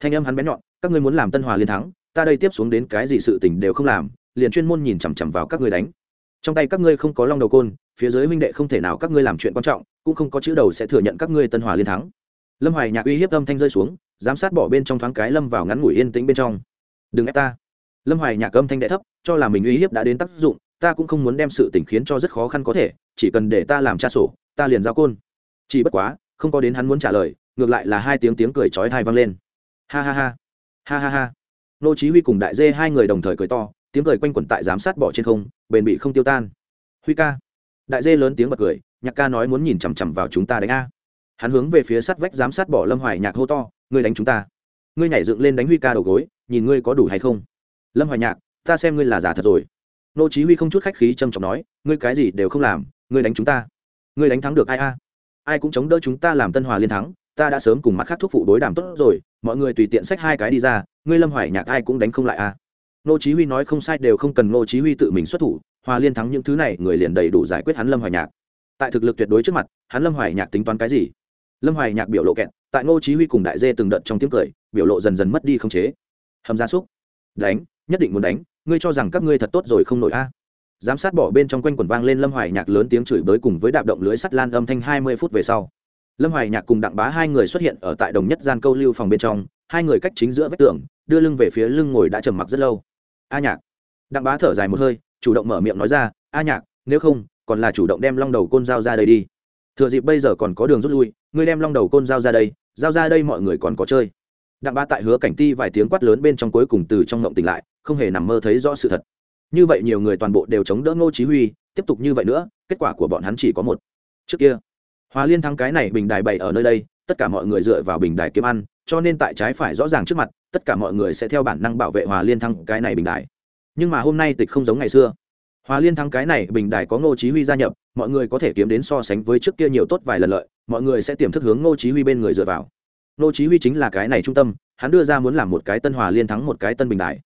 Thanh âm hắn bén nhọn, các ngươi muốn làm tân hòa liên thắng, ta đây tiếp xuống đến cái gì sự tình đều không làm, liền chuyên môn nhìn chằm chằm vào các ngươi đánh. Trong tay các ngươi không có long đầu côn, phía dưới huynh đệ không thể nào các ngươi làm chuyện quan trọng, cũng không có chữ đầu sẽ thừa nhận các ngươi tân hòa liên thắng. Lâm hoài nhạc uy hiếp âm thanh rơi xuống, giám sát bỏ bên trong thoáng cái lâm vào ngắn ngủi yên tĩnh bên trong. Đừng ép ta. Lâm hoài nhạc âm thanh đệ thấp, cho là mình uy hiếp đã đến tác dụng, ta cũng không muốn đem sự tình khiến cho rất khó khăn có thể, chỉ cần để ta làm cha sổ, ta liền giao côn. Chỉ bất quá không có đến hắn muốn trả lời, ngược lại là hai tiếng tiếng cười chói thai vang lên. Ha ha ha. Ha ha ha. Nô chí huy cùng đại dê hai người đồng thời cười to, tiếng cười quanh quẩn tại giám sát bỏ trên không, bền bị không tiêu tan. Huy ca. Đại dê lớn tiếng bật cười, nhạc ca nói muốn nhìn chằm chằm vào chúng ta đánh a. Hắn hướng về phía sát vách giám sát bỏ lâm hoài nhạc hô to, ngươi đánh chúng ta. Ngươi nhảy dựng lên đánh huy ca đầu gối, nhìn ngươi có đủ hay không? Lâm hoài nhạc, ta xem ngươi là giả thật rồi. Nô chí huy không chút khách khí trầm trọng nói, ngươi cái gì đều không làm, ngươi đánh chúng ta. Ngươi đánh thắng được ai a? Ai cũng chống đỡ chúng ta làm tân hòa liên thắng, ta đã sớm cùng mặt khác thuốc phụ đối đàm tốt rồi, mọi người tùy tiện xách hai cái đi ra, ngươi lâm hoài nhạc ai cũng đánh không lại à. a nô chí huy nói không sai đều không cần nô chí huy tự mình xuất thủ, hòa liên thắng những thứ này, người liền đầy đủ giải quyết hắn lâm hoài nhạc. Tại thực lực tuyệt đối trước mặt, hắn lâm hoài nhạc tính toán cái gì? Lâm hoài nhạc biểu lộ kẹt, tại ngô chí huy cùng đại dê từng đợt trong tiếng cười, biểu lộ dần dần mất đi không chế. Hầm gia súc. Đánh, nhất định muốn đánh, ngươi cho rằng các ngươi thật tốt rồi không nổi a giám sát bỏ bên trong quanh quần vang lên lâm hoài nhạc lớn tiếng chửi bới cùng với đạp động lưới sắt lan âm thanh 20 phút về sau. Lâm hoài nhạc cùng đặng bá hai người xuất hiện ở tại đồng nhất gian câu lưu phòng bên trong, hai người cách chính giữa vách tường, đưa lưng về phía lưng ngồi đã trầm mặc rất lâu. A nhạc. Đặng bá thở dài một hơi, chủ động mở miệng nói ra, a nhạc, nếu không, còn là chủ động đem long đầu côn dao ra đây đi. Thừa dịp bây giờ còn có đường rút lui, ngươi đem long đầu côn dao ra đây, giao ra đây mọi người còn có chơi. Đặng bá tại hứa cảnh ti vài tiếng quát lớn bên trong cuối cùng từ trong ngộng tỉnh lại, không hề nằm mơ thấy rõ sự thật như vậy nhiều người toàn bộ đều chống đỡ ngô chí huy, tiếp tục như vậy nữa, kết quả của bọn hắn chỉ có một. Trước kia, hòa liên thắng cái này bình đài bày ở nơi đây, tất cả mọi người dựa vào bình đài kiếm ăn, cho nên tại trái phải rõ ràng trước mặt, tất cả mọi người sẽ theo bản năng bảo vệ hòa liên thắng cái này bình đài. Nhưng mà hôm nay tịch không giống ngày xưa. Hòa liên thắng cái này bình đài có ngô chí huy gia nhập, mọi người có thể kiếm đến so sánh với trước kia nhiều tốt vài lần lợi, mọi người sẽ tiềm thức hướng ngô chí huy bên người dựa vào. Ngô chí huy chính là cái này trung tâm, hắn đưa ra muốn làm một cái tân hòa liên thắng một cái tân bình đài.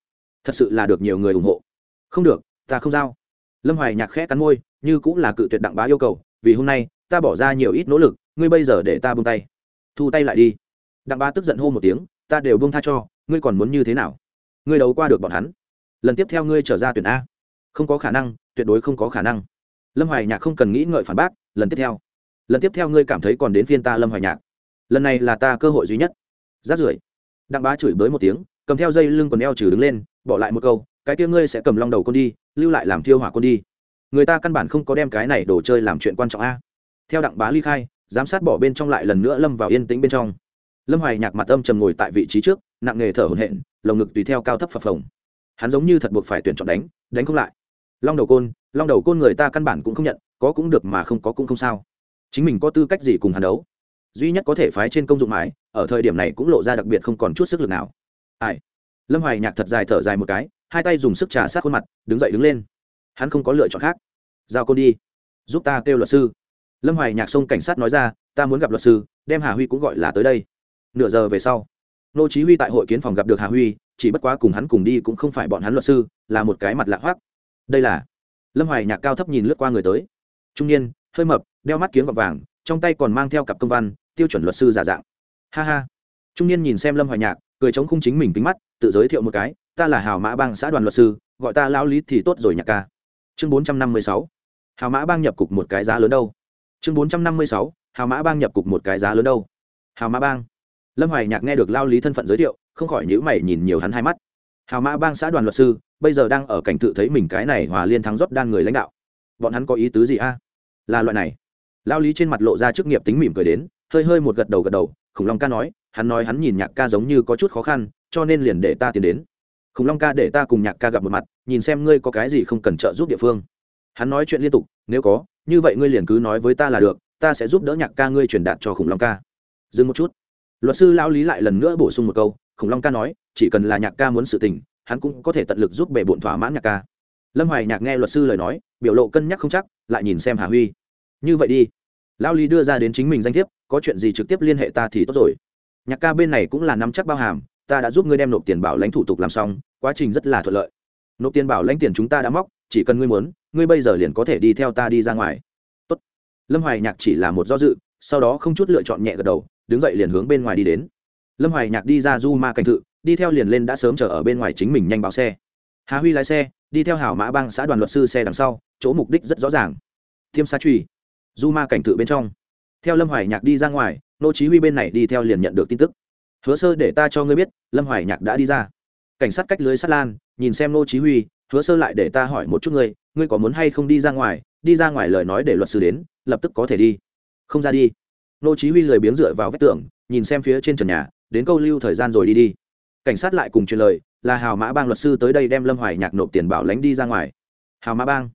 Thật sự là được nhiều người ủng hộ không được, ta không giao. Lâm hoài nhạc khẽ cắn môi, như cũng là cự tuyệt đặng bá yêu cầu, vì hôm nay, ta bỏ ra nhiều ít nỗ lực, ngươi bây giờ để ta buông tay. Thu tay lại đi. Đặng bá tức giận hô một tiếng, ta đều buông tha cho, ngươi còn muốn như thế nào? Ngươi đấu qua được bọn hắn. Lần tiếp theo ngươi trở ra tuyển a. Không có khả năng, tuyệt đối không có khả năng. Lâm hoài nhạc không cần nghĩ ngợi phản bác, lần tiếp theo. Lần tiếp theo ngươi cảm thấy còn đến phiên ta lâm hoài nhạc. Lần này là ta cơ hội duy nhất. Rát rưởi. Đặng bá chửi bới một tiếng, cầm theo dây lưng quần eo trừ đứng lên, bỏ lại một câu cái kia ngươi sẽ cầm long đầu con đi, lưu lại làm thiêu hỏa con đi. Người ta căn bản không có đem cái này đồ chơi làm chuyện quan trọng a. Theo đặng bá ly khai, giám sát bỏ bên trong lại lần nữa lâm vào yên tĩnh bên trong. Lâm hoài nhạc mặt âm trầm ngồi tại vị trí trước, nặng nghề thở hổn hển, lồng ngực tùy theo cao thấp phập phồng. Hắn giống như thật buộc phải tuyển chọn đánh đánh không lại. Long đầu côn, long đầu côn người ta căn bản cũng không nhận, có cũng được mà không có cũng không sao. Chính mình có tư cách gì cùng hắn đấu? Duy nhất có thể phái trên công dụng mãi, ở thời điểm này cũng lộ ra đặc biệt không còn chút sức lực nào. Ai? Lâm hoài nhạc thật dài thở dài một cái hai tay dùng sức trà sát khuôn mặt, đứng dậy đứng lên. Hắn không có lựa chọn khác. Giao côn đi, giúp ta kêu luật sư. Lâm hoài nhạc xông cảnh sát nói ra, ta muốn gặp luật sư, đem hà huy cũng gọi là tới đây. Nửa giờ về sau, nô chí huy tại hội kiến phòng gặp được hà huy, chỉ bất quá cùng hắn cùng đi cũng không phải bọn hắn luật sư, là một cái mặt lạ hoắc. Đây là, lâm hoài nhạc cao thấp nhìn lướt qua người tới. Trung niên, hơi mập, đeo mắt kiếng gọt vàng, trong tay còn mang theo cặp công văn, tiêu chuẩn luật sư giả dạng. Ha ha. Trung niên nhìn xem lâm hoài nhạc, cười chống khung chính mình kính mắt, tự giới thiệu một cái ta là hào mã bang xã đoàn luật sư, gọi ta lao lý thì tốt rồi nhạc ca. Chương bốn trăm năm mươi sáu, hào mã bang nhập cục một cái giá lớn đâu? Chương bốn trăm năm mươi sáu, hào mã bang nhập cục một cái giá lớn đâu? Hào mã bang. Lâm hoài nhạc nghe được lao lý thân phận giới thiệu, không khỏi nhữ mày nhìn nhiều hắn hai mắt. Hào mã bang xã đoàn luật sư, bây giờ đang ở cảnh tự thấy mình cái này hòa liên thắng rót đan người lãnh đạo. Bọn hắn có ý tứ gì a? Là loại này. Lao lý trên mặt lộ ra chức nghiệp tính mỉm cười đến, hơi hơi một gật đầu gật đầu, khủng long ca nói, hắn nói hắn nhìn nhạc ca giống như có chút khó khăn, cho nên liền để ta tiến đến khủng long ca để ta cùng nhạc ca gặp một mặt, nhìn xem ngươi có cái gì không cần trợ giúp địa phương. Hắn nói chuyện liên tục, nếu có, như vậy ngươi liền cứ nói với ta là được, ta sẽ giúp đỡ nhạc ca ngươi truyền đạt cho khủng long ca. Dừng một chút. Luật sư lao lý lại lần nữa bổ sung một câu, khủng long ca nói, chỉ cần là nhạc ca muốn sự tình, hắn cũng có thể tận lực giúp bể bộn thỏa mãn nhạc ca. Lâm hoài nhạc nghe luật sư lời nói, biểu lộ cân nhắc không chắc, lại nhìn xem hà huy. Như vậy đi. Lao lý đưa ra đến chính mình danh thiếp, có chuyện gì trực tiếp liên hệ ta thì tốt rồi. Nhạc ca bên này cũng là nắm chắc bao hàm, ta đã giúp ngươi đem nộp tiền bảo lãnh thủ tục làm xong quá trình rất là thuận lợi. Nộp tiền bảo lãnh tiền chúng ta đã móc, chỉ cần ngươi muốn, ngươi bây giờ liền có thể đi theo ta đi ra ngoài. Tốt. lâm hoài nhạc chỉ là một do dự, sau đó không chút lựa chọn nhẹ gật đầu, đứng dậy liền hướng bên ngoài đi đến. Lâm hoài nhạc đi ra du ma cảnh thự, đi theo liền lên đã sớm chờ ở bên ngoài chính mình nhanh báo xe. Hà huy lái xe, đi theo hảo mã bang xã đoàn luật sư xe đằng sau, chỗ mục đích rất rõ ràng. Thiêm sa truy du ma cảnh thự bên trong. Theo lâm hoài nhạc đi ra ngoài, nô chí huy bên này đi theo liền nhận được tin tức. Hứa sơ để ta cho ngươi biết, lâm hoài nhạc đã đi ra cảnh sát cách lưới sắt lan, nhìn xem nô chí huy, hứa sơ lại để ta hỏi một chút ngươi ngươi có muốn hay không đi ra ngoài? Đi ra ngoài lời nói để luật sư đến, lập tức có thể đi. Không ra đi. Nô chí huy lười biếng dựa vào vách tường, nhìn xem phía trên trần nhà, đến câu lưu thời gian rồi đi đi. Cảnh sát lại cùng truyền lời, là hào mã bang luật sư tới đây đem lâm hoài nhạc nộp tiền bảo lãnh đi ra ngoài. Hào mã bang?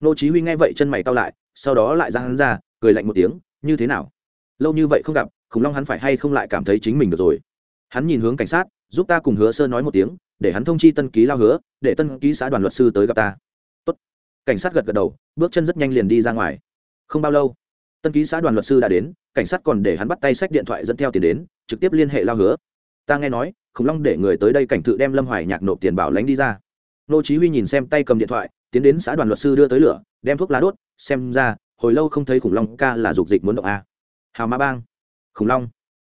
Nô chí huy nghe vậy chân mày cau lại, sau đó lại ra hắn ra, cười lạnh một tiếng, như thế nào? Lâu như vậy không gặp, khủng long hắn phải hay không lại cảm thấy chính mình được rồi? Hắn nhìn hướng cảnh sát, giúp ta cùng hứa sơ nói một tiếng, để hắn thông chi tân ký lao hứa, để tân ký xã đoàn luật sư tới gặp ta. Tốt. cảnh sát gật gật đầu, bước chân rất nhanh liền đi ra ngoài. Không bao lâu, tân ký xã đoàn luật sư đã đến, cảnh sát còn để hắn bắt tay sách điện thoại dẫn theo tiền đến, trực tiếp liên hệ lao hứa. Ta nghe nói khủng long để người tới đây cảnh thự đem lâm hoài nhạc nộp tiền bảo lánh đi ra. Nô chí huy nhìn xem tay cầm điện thoại, tiến đến xã đoàn luật sư đưa tới lửa, đem thuốc lá đốt, xem ra, hồi lâu không thấy khủng long ca là dục dịch muốn động a. Hào ma bang. Khủng long.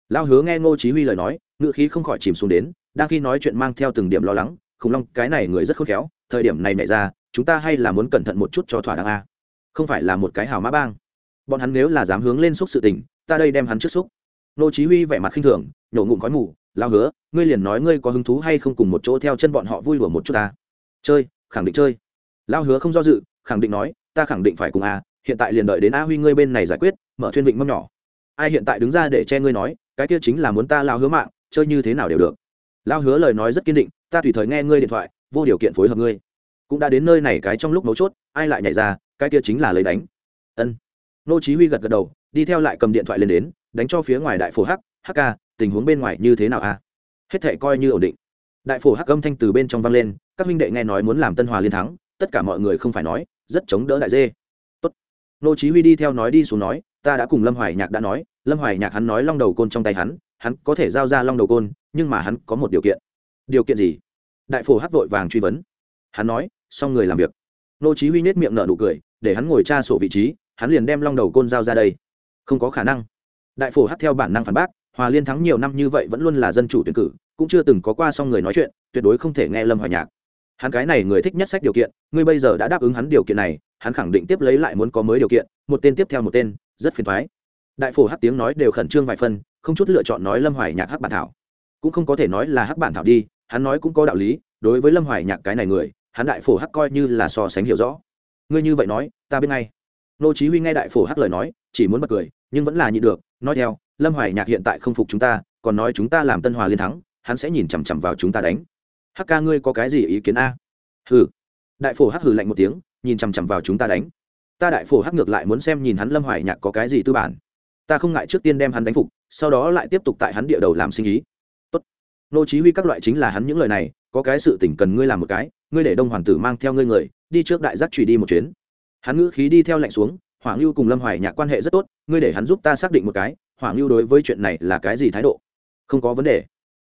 Lao hứa nghe ngô chí huy lời nói ngựa khí không khỏi chìm xuống đến, đang khi nói chuyện mang theo từng điểm lo lắng, khủng long, cái này người rất khôn khéo, thời điểm này nảy ra, chúng ta hay là muốn cẩn thận một chút cho thỏa đáng a. Không phải là một cái hào mã bang. Bọn hắn nếu là dám hướng lên xúc sự tình, ta đây đem hắn trước xúc. Nô chí huy vẻ mặt khinh thường, nhổ ngụm khói mù, lao hứa, ngươi liền nói ngươi có hứng thú hay không cùng một chỗ theo chân bọn họ vui đùa một chút ta. Chơi, khẳng định chơi. Lao hứa không do dự, khẳng định nói, ta khẳng định phải cùng a, hiện tại liền đợi đến a huy ngươi bên này giải quyết, mở thuyền vịnh mâm nhỏ. Ai hiện tại đứng ra để che ngươi nói, cái kia chính là muốn ta lao hứa mạng chơi như thế nào đều được. Lao hứa lời nói rất kiên định, ta tùy thời nghe ngươi điện thoại, vô điều kiện phối hợp ngươi. Cũng đã đến nơi này cái trong lúc mấu chốt, ai lại nhảy ra, cái kia chính là lấy đánh. Ân. Nô chí huy gật gật đầu, đi theo lại cầm điện thoại lên đến, đánh cho phía ngoài đại phổ hắc hắc ca, tình huống bên ngoài như thế nào a? Hết thề coi như ổn định. Đại phổ hắc âm thanh từ bên trong vang lên, các huynh đệ nghe nói muốn làm tân hòa liên thắng, tất cả mọi người không phải nói, rất chống đỡ đại dê. Tốt. Nô chí huy đi theo nói đi xuống nói, ta đã cùng lâm hoài nhạc đã nói, lâm hoài nhạc hắn nói long đầu côn trong tay hắn hắn có thể giao ra long đầu côn, nhưng mà hắn có một điều kiện. Điều kiện gì? Đại phổ hắc vội vàng truy vấn. Hắn nói, xong người làm việc. Nô chí huy nét miệng nở nụ cười, để hắn ngồi tra sổ vị trí, hắn liền đem long đầu côn giao ra đây. Không có khả năng. Đại phổ hắc theo bản năng phản bác, hòa liên thắng nhiều năm như vậy vẫn luôn là dân chủ tuyển cử, cũng chưa từng có qua xong người nói chuyện, tuyệt đối không thể nghe lâm hoài nhạc. Hắn cái này người thích nhất sách điều kiện, ngươi bây giờ đã đáp ứng hắn điều kiện này, hắn khẳng định tiếp lấy lại muốn có mới điều kiện, một tên tiếp theo một tên, rất phiền thoái. Đại phổ hát tiếng nói đều khẩn trương vài phần không chút lựa chọn nói lâm hoài nhạc hắc bản thảo. Cũng không có thể nói là hắc bản thảo đi, hắn nói cũng có đạo lý, đối với lâm hoài nhạc cái này người, hắn đại phổ hắc coi như là so sánh hiểu rõ. Ngươi như vậy nói, ta biết ngay. Nô chí huy nghe đại phổ hắc lời nói, chỉ muốn bật cười, nhưng vẫn là nhịn được, nói theo, lâm hoài nhạc hiện tại không phục chúng ta, còn nói chúng ta làm tân hòa liên thắng, hắn sẽ nhìn chằm chằm vào chúng ta đánh. Hắc ca ngươi có cái gì ý kiến a? Hừ. Đại phổ hắc hừ lạnh một tiếng, nhìn chằm chằm vào chúng ta đánh. Ta đại phổ hắc ngược lại muốn xem nhìn hắn lâm hoài nhạc có cái gì tư bản. Ta không ngại trước tiên đem hắn đánh phục sau đó lại tiếp tục tại hắn địa đầu làm sinh ý. Tốt. Nô chí huy các loại chính là hắn những lời này, có cái sự tình cần ngươi làm một cái, ngươi để đông hoàng tử mang theo ngươi người, đi trước đại giác trụ đi một chuyến. Hắn ngữ khí đi theo lạnh xuống hoàng lưu cùng lâm hoài nhạc quan hệ rất tốt, ngươi để hắn giúp ta xác định một cái hoàng lưu đối với chuyện này là cái gì thái độ? Không có vấn đề.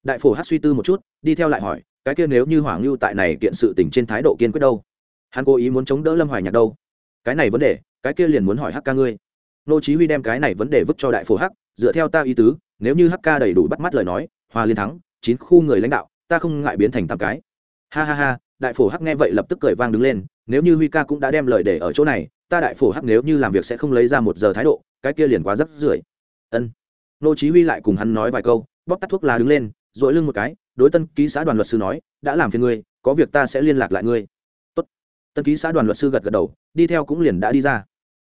Đại phổ hát suy tư một chút, đi theo lại hỏi, cái kia nếu như hoàng lưu tại này kiện sự tình trên thái độ kiên quyết đâu? Hắn cố ý muốn chống đỡ lâm hoài nhạc đâu? Cái này vấn đề, cái kia liền muốn hỏi hắc ca ngươi nô chí huy đem cái này vấn đề vứt cho đại phổ hắc, dựa theo ta ý tứ, nếu như hắc ca đầy đủ bắt mắt lời nói, hòa liên thắng, chín khu người lãnh đạo, ta không ngại biến thành tam cái. Ha ha ha, đại phổ hắc nghe vậy lập tức cười vang đứng lên, nếu như huy ca cũng đã đem lời để ở chỗ này, ta đại phổ hắc nếu như làm việc sẽ không lấy ra một giờ thái độ, cái kia liền quá rất rưởi. Ân. Nô chí huy lại cùng hắn nói vài câu, bóp tắt thuốc lá đứng lên dội lưng một cái, đối tân ký xã đoàn luật sư nói, đã làm phiền ngươi, có việc ta sẽ liên lạc lại ngươi. Tốt. tân ký xã đoàn luật sư gật gật đầu, đi theo cũng liền đã đi ra.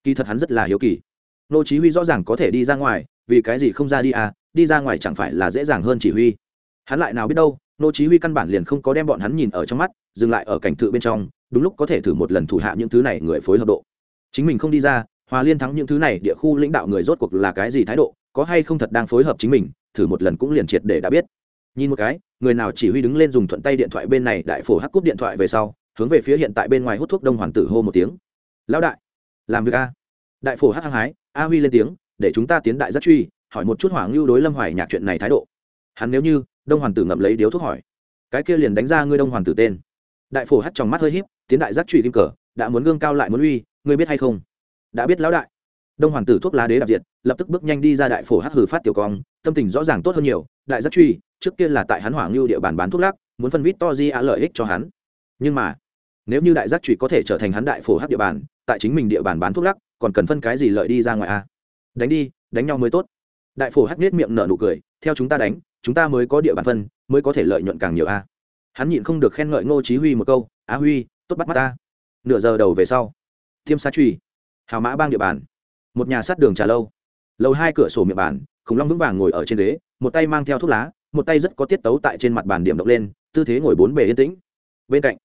Kỳ thật hắn rất là hiếu kỳ nô chí huy rõ ràng có thể đi ra ngoài, vì cái gì không ra đi à đi ra ngoài chẳng phải là dễ dàng hơn chỉ huy. Hắn lại nào biết đâu, nô chí huy căn bản liền không có đem bọn hắn nhìn ở trong mắt, dừng lại ở cảnh thự bên trong, đúng lúc có thể thử một lần thủ hạ những thứ này người phối hợp độ. Chính mình không đi ra, hòa liên thắng những thứ này, địa khu lãnh đạo người rốt cuộc là cái gì thái độ, có hay không thật đang phối hợp chính mình, thử một lần cũng liền triệt để đã biết. Nhìn một cái, người nào chỉ huy đứng lên dùng thuận tay điện thoại bên này đại phổ hắc cúp điện thoại về sau, hướng về phía hiện tại bên ngoài hút thuốc đông hoàng tử hô một tiếng. Lão đại, làm việc a đại phổ hắc hăng hái, a huy lên tiếng, để chúng ta tiến đại giác truy, hỏi một chút hoàng lưu đối lâm hoài nhạc chuyện này thái độ. Hắn nếu như, đông hoàng tử ngậm lấy điếu thuốc hỏi. Cái kia liền đánh ra ngươi đông hoàng tử tên. Đại phổ hắt trong mắt hơi híp, tiến đại giác truy kim cờ, đã muốn gương cao lại muốn uy, ngươi biết hay không? Đã biết lão đại. Đông hoàng tử thuốc lá đế đạp diệt, lập tức bước nhanh đi ra đại phổ hắc hử phát tiểu cong, tâm tình rõ ràng tốt hơn nhiều, đại giác truy, trước kia là tại hắn hoàng lưu địa bàn bán thuốc lắc, muốn phân vít to di á lợi ích cho hắn. Nhưng mà, nếu như đại giác truy có thể trở thành hắn đại phổ hắc địa bàn, tại chính mình địa bàn bán thuốc lắc còn cần phân cái gì lợi đi ra ngoài a đánh đi, đánh nhau mới tốt. Đại phổ hắc nết miệng nở nụ cười, theo chúng ta đánh, chúng ta mới có địa bàn phân, mới có thể lợi nhuận càng nhiều a hắn nhịn không được khen ngợi ngô chí huy một câu, á huy, tốt bắt mắt ta. Nửa giờ đầu về sau, thiêm sa truy, hào mã bang địa bàn. Một nhà sát đường trà lâu. Lâu hai cửa sổ miệng bàn, khủng long vững vàng ngồi ở trên ghế, một tay mang theo thuốc lá, một tay rất có tiết tấu tại trên mặt bàn điểm động lên, tư thế ngồi bốn bề yên tĩnh. Bên cạnh,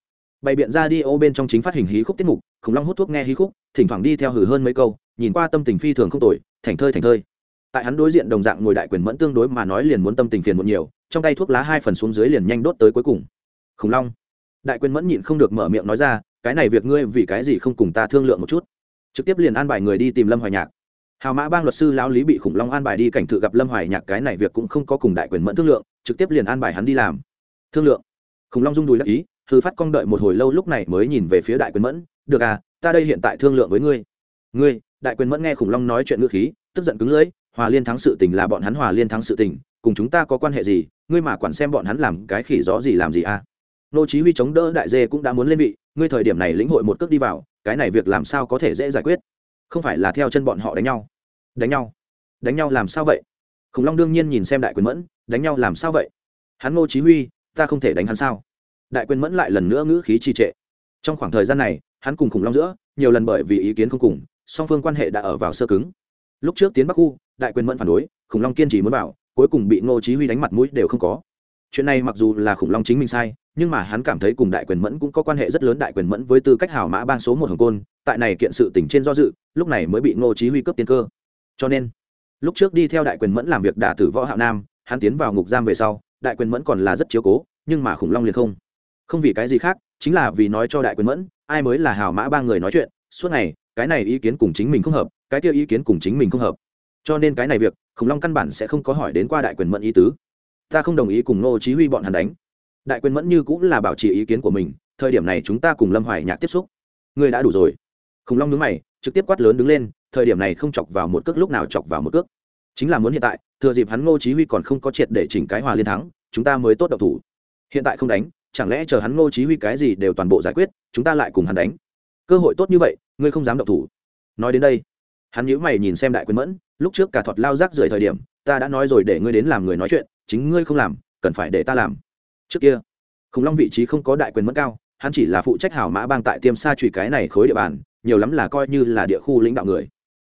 bày biện ra đi ô bên trong chính phát hình hí khúc tiết mục khủng long hút thuốc nghe hí khúc, thỉnh thoảng đi theo hử hơn mấy câu, nhìn qua tâm tình phi thường không tồi, thành thơi thành thơi. Tại hắn đối diện đồng dạng ngồi đại quyền mẫn tương đối mà nói liền muốn tâm tình phiền một nhiều, trong tay thuốc lá hai phần xuống dưới liền nhanh đốt tới cuối cùng. Khủng long. Đại quyền mẫn nhịn không được mở miệng nói ra, cái này việc ngươi vì cái gì không cùng ta thương lượng một chút? Trực tiếp liền an bài người đi tìm lâm hoài nhạc. Hào mã bang luật sư lão lý bị khủng long an bài đi cảnh thự gặp lâm hoài nhạc, cái này việc cũng không có cùng đại quyền mẫn thương lượng, trực tiếp liền an bài hắn đi làm. Thương lượng. Khủng long rung đùi đắc ý thư phát con đợi một hồi lâu lúc này mới nhìn về phía đại quyền mẫn được à ta đây hiện tại thương lượng với ngươi. Ngươi, đại quyền mẫn nghe khủng long nói chuyện ngữ khí, tức giận cứng lưỡi, hòa liên thắng sự tình là bọn hắn hòa liên thắng sự tình, cùng chúng ta có quan hệ gì, ngươi mà quản xem bọn hắn làm cái khỉ gió gì làm gì à. Nô chí huy chống đỡ đại dê cũng đã muốn lên vị, ngươi thời điểm này lĩnh hội một cước đi vào, cái này việc làm sao có thể dễ giải quyết? Không phải là theo chân bọn họ đánh nhau. Đánh nhau. Đánh nhau làm sao vậy? Khủng long đương nhiên nhìn xem đại quyền mẫn, đánh nhau làm sao vậy? Hắn ngô chí huy, ta không thể đánh hắn sao? Đại quyền mẫn lại lần nữa ngữ khí trì trệ. Trong khoảng thời gian này hắn cùng khủng long giữa, nhiều lần bởi vì ý kiến không cùng, song phương quan hệ đã ở vào sơ cứng. Lúc trước tiến bắc khu, đại quyền mẫn phản đối, khủng long kiên trì muốn vào, cuối cùng bị ngô chí huy đánh mặt mũi đều không có. Chuyện này mặc dù là khủng long chính mình sai, nhưng mà hắn cảm thấy cùng đại quyền mẫn cũng có quan hệ rất lớn, đại quyền mẫn với tư cách hảo mã bang số một hồng côn, tại này kiện sự tình trên do dự, lúc này mới bị ngô chí huy cướp tiền cơ. Cho nên, lúc trước đi theo đại quyền mẫn làm việc đả tử võ hạo nam, hắn tiến vào ngục giam về sau, đại quyền mẫn còn là rất chiếu cố, nhưng mà khủng long liền không. Không vì cái gì khác, chính là vì nói cho đại quyền mẫn ai mới là hảo mã ba người nói chuyện, suốt ngày, cái này ý kiến cùng chính mình không hợp, cái kia ý kiến cùng chính mình không hợp. Cho nên cái này việc khủng long căn bản sẽ không có hỏi đến qua đại quyền mẫn ý tứ. Ta không đồng ý cùng ngô chí huy bọn hắn đánh. Đại quyền mẫn như cũng là bảo trì ý kiến của mình, thời điểm này chúng ta cùng lâm hoài nhạc tiếp xúc. Ngươi đã đủ rồi. Khủng long nhướng mày, trực tiếp quát lớn đứng lên, thời điểm này không chọc vào một cước, lúc nào chọc vào một cước. Chính là muốn hiện tại, thừa dịp hắn ngô chí huy còn không có triệt để chỉnh cái hòa liên thắng, chúng ta mới tốt độc thủ. Hiện tại không đánh chẳng lẽ chờ hắn ngô chí huy cái gì đều toàn bộ giải quyết, chúng ta lại cùng hắn đánh? Cơ hội tốt như vậy, ngươi không dám động thủ. Nói đến đây, hắn nhíu mày nhìn xem đại quyền mẫn, lúc trước cả thọt lao rác rưởi thời điểm, ta đã nói rồi để ngươi đến làm người nói chuyện, chính ngươi không làm, cần phải để ta làm. Trước kia, khủng long vị trí không có đại quyền mẫn cao, hắn chỉ là phụ trách hảo mã bang tại tiêm sa chủy cái này khối địa bàn, nhiều lắm là coi như là địa khu lãnh đạo người.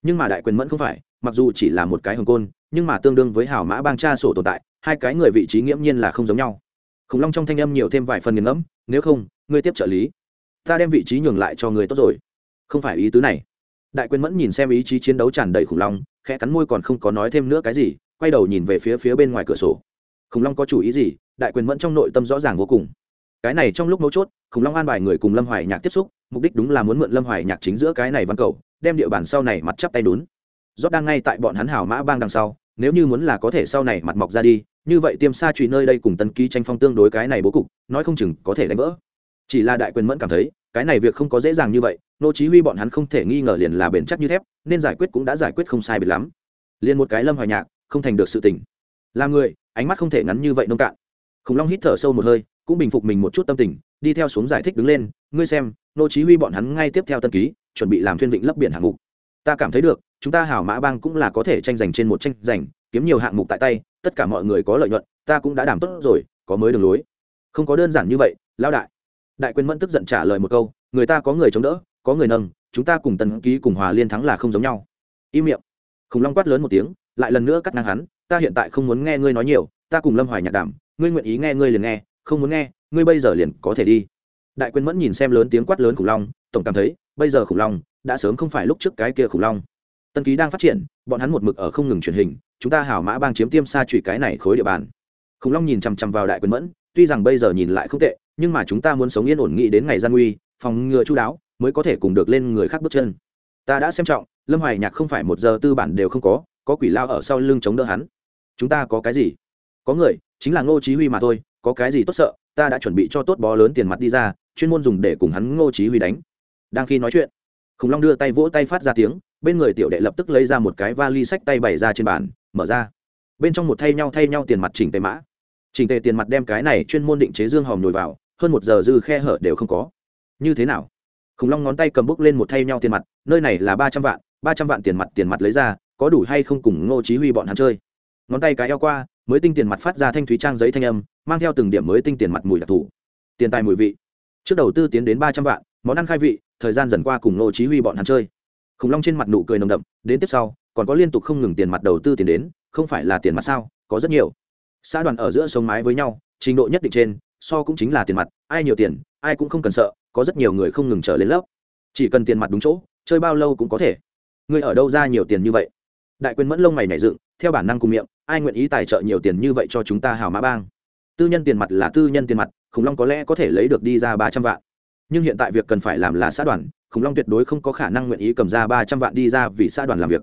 Nhưng mà đại quyền mẫn không phải, mặc dù chỉ là một cái hồng côn, nhưng mà tương đương với hảo mã bang cha sổ tồn tại, hai cái người vị trí nghiễm nhiên là không giống nhau khủng long trong thanh âm nhiều thêm vài phần nghiền ngẫm, nếu không, ngươi tiếp trợ lý. Ta đem vị trí nhường lại cho người tốt rồi. Không phải ý tứ này. Đại quyền mẫn nhìn xem ý chí chiến đấu tràn đầy khủng long, khẽ cắn môi còn không có nói thêm nữa cái gì, quay đầu nhìn về phía phía bên ngoài cửa sổ. Khủng long có chủ ý gì? Đại quyền mẫn trong nội tâm rõ ràng vô cùng. Cái này trong lúc mấu chốt, khủng long an bài người cùng lâm hoài nhạc tiếp xúc, mục đích đúng là muốn mượn lâm hoài nhạc chính giữa cái này văn cầu, đem địa bàn sau này mặt chắp tay đún rót đang ngay tại bọn hắn hảo mã bang đằng sau, nếu như muốn là có thể sau này mặt mọc ra đi như vậy tiêm sa trùy nơi đây cùng tân ký tranh phong tương đối cái này bố cục, nói không chừng có thể đánh vỡ. Chỉ là đại quyền mẫn cảm thấy, cái này việc không có dễ dàng như vậy, nô chí huy bọn hắn không thể nghi ngờ liền là bền chắc như thép, nên giải quyết cũng đã giải quyết không sai biệt lắm. Liền một cái lâm hoài nhạc, không thành được sự tình. Là người, ánh mắt không thể ngắn như vậy nông cạn. Khủng long hít thở sâu một hơi, cũng bình phục mình một chút tâm tình, đi theo xuống giải thích đứng lên, ngươi xem, nô chí huy bọn hắn ngay tiếp theo tân ký, chuẩn bị làm thuyền vịnh lấp biển hạng mục. Ta cảm thấy được, chúng ta hảo mã bang cũng là có thể tranh giành trên một tranh giành, kiếm nhiều hạng mục tại tay tất cả mọi người có lợi nhuận, ta cũng đã đảm tốt rồi, có mới đường lối. Không có đơn giản như vậy lao đại. Đại quyền mẫn tức giận trả lời một câu, người ta có người chống đỡ, có người nâng, chúng ta cùng tần ký cùng hòa liên thắng là không giống nhau. Im miệng. Khủng long quát lớn một tiếng, lại lần nữa cắt ngang hắn, ta hiện tại không muốn nghe ngươi nói nhiều, ta cùng lâm hoài nhạc đảm ngươi nguyện ý nghe ngươi liền nghe, không muốn nghe, ngươi bây giờ liền có thể đi. Đại quyền mẫn nhìn xem lớn tiếng quát lớn khủng long, tổng cảm thấy, bây giờ khủng long đã sớm không phải lúc trước cái kia khủng long tân ký đang phát triển, bọn hắn một mực ở không ngừng truyền hình, chúng ta hảo mã bang chiếm tiêm xa trụy cái này khối địa bàn. Khủng long nhìn chằm chằm vào đại quyền mẫn, tuy rằng bây giờ nhìn lại không tệ, nhưng mà chúng ta muốn sống yên ổn nghĩ đến ngày gian nguy, phòng ngừa chú đáo, mới có thể cùng được lên người khác bước chân. Ta đã xem trọng, lâm hoài nhạc không phải một giờ tư bản đều không có có quỷ lao ở sau lưng chống đỡ hắn. Chúng ta có cái gì? Có người, chính là ngô chí huy mà thôi, có cái gì tốt sợ, ta đã chuẩn bị cho tốt bó lớn tiền mặt đi ra, chuyên môn dùng để cùng hắn ngô chí huy đánh. Đang khi nói chuyện, khủng long đưa tay vỗ tay phát ra tiếng bên người tiểu đệ lập tức lấy ra một cái vali sách tay bày ra trên bàn, mở ra. Bên trong một thay nhau thay nhau tiền mặt chỉnh tề mã. Chỉnh tề tiền mặt đem cái này chuyên môn định chế dương hòm nhồi vào, hơn một giờ dư khe hở đều không có. Như thế nào? Khủng long ngón tay cầm bút lên một thay nhau tiền mặt, nơi này là ba trăm vạn, ba trăm vạn tiền mặt tiền mặt lấy ra, có đủ hay không cùng ngô chí huy bọn hắn chơi? Ngón tay cái eo qua, mới tinh tiền mặt phát ra thanh thúy trang giấy thanh âm, mang theo từng điểm mới tinh tiền mặt mùi đặc thù. Tiền tài mùi vị. Trước đầu tư tiến đến ba trăm vạn, món ăn khai vị, thời gian dần qua cùng ngô chí huy bọn hắn chơi khủng long trên mặt nụ cười nồng đậm, đến tiếp sau, còn có liên tục không ngừng tiền mặt đầu tư tiền đến, không phải là tiền mặt sao, có rất nhiều. Xã đoàn ở giữa sống mái với nhau, trình độ nhất định trên, so cũng chính là tiền mặt, ai nhiều tiền, ai cũng không cần sợ, có rất nhiều người không ngừng trở lên lớp. Chỉ cần tiền mặt đúng chỗ, chơi bao lâu cũng có thể. Người ở đâu ra nhiều tiền như vậy? Đại quyền mẫn lông mày nảy dựng, theo bản năng cùng miệng, ai nguyện ý tài trợ nhiều tiền như vậy cho chúng ta hào mã bang? Tư nhân tiền mặt là tư nhân tiền mặt, khủng long có lẽ có thể lấy được đi ra ba trăm vạn nhưng hiện tại việc cần phải làm là xã đoàn, khủng long tuyệt đối không có khả năng nguyện ý cầm ra ba trăm vạn đi ra vì xã đoàn làm việc.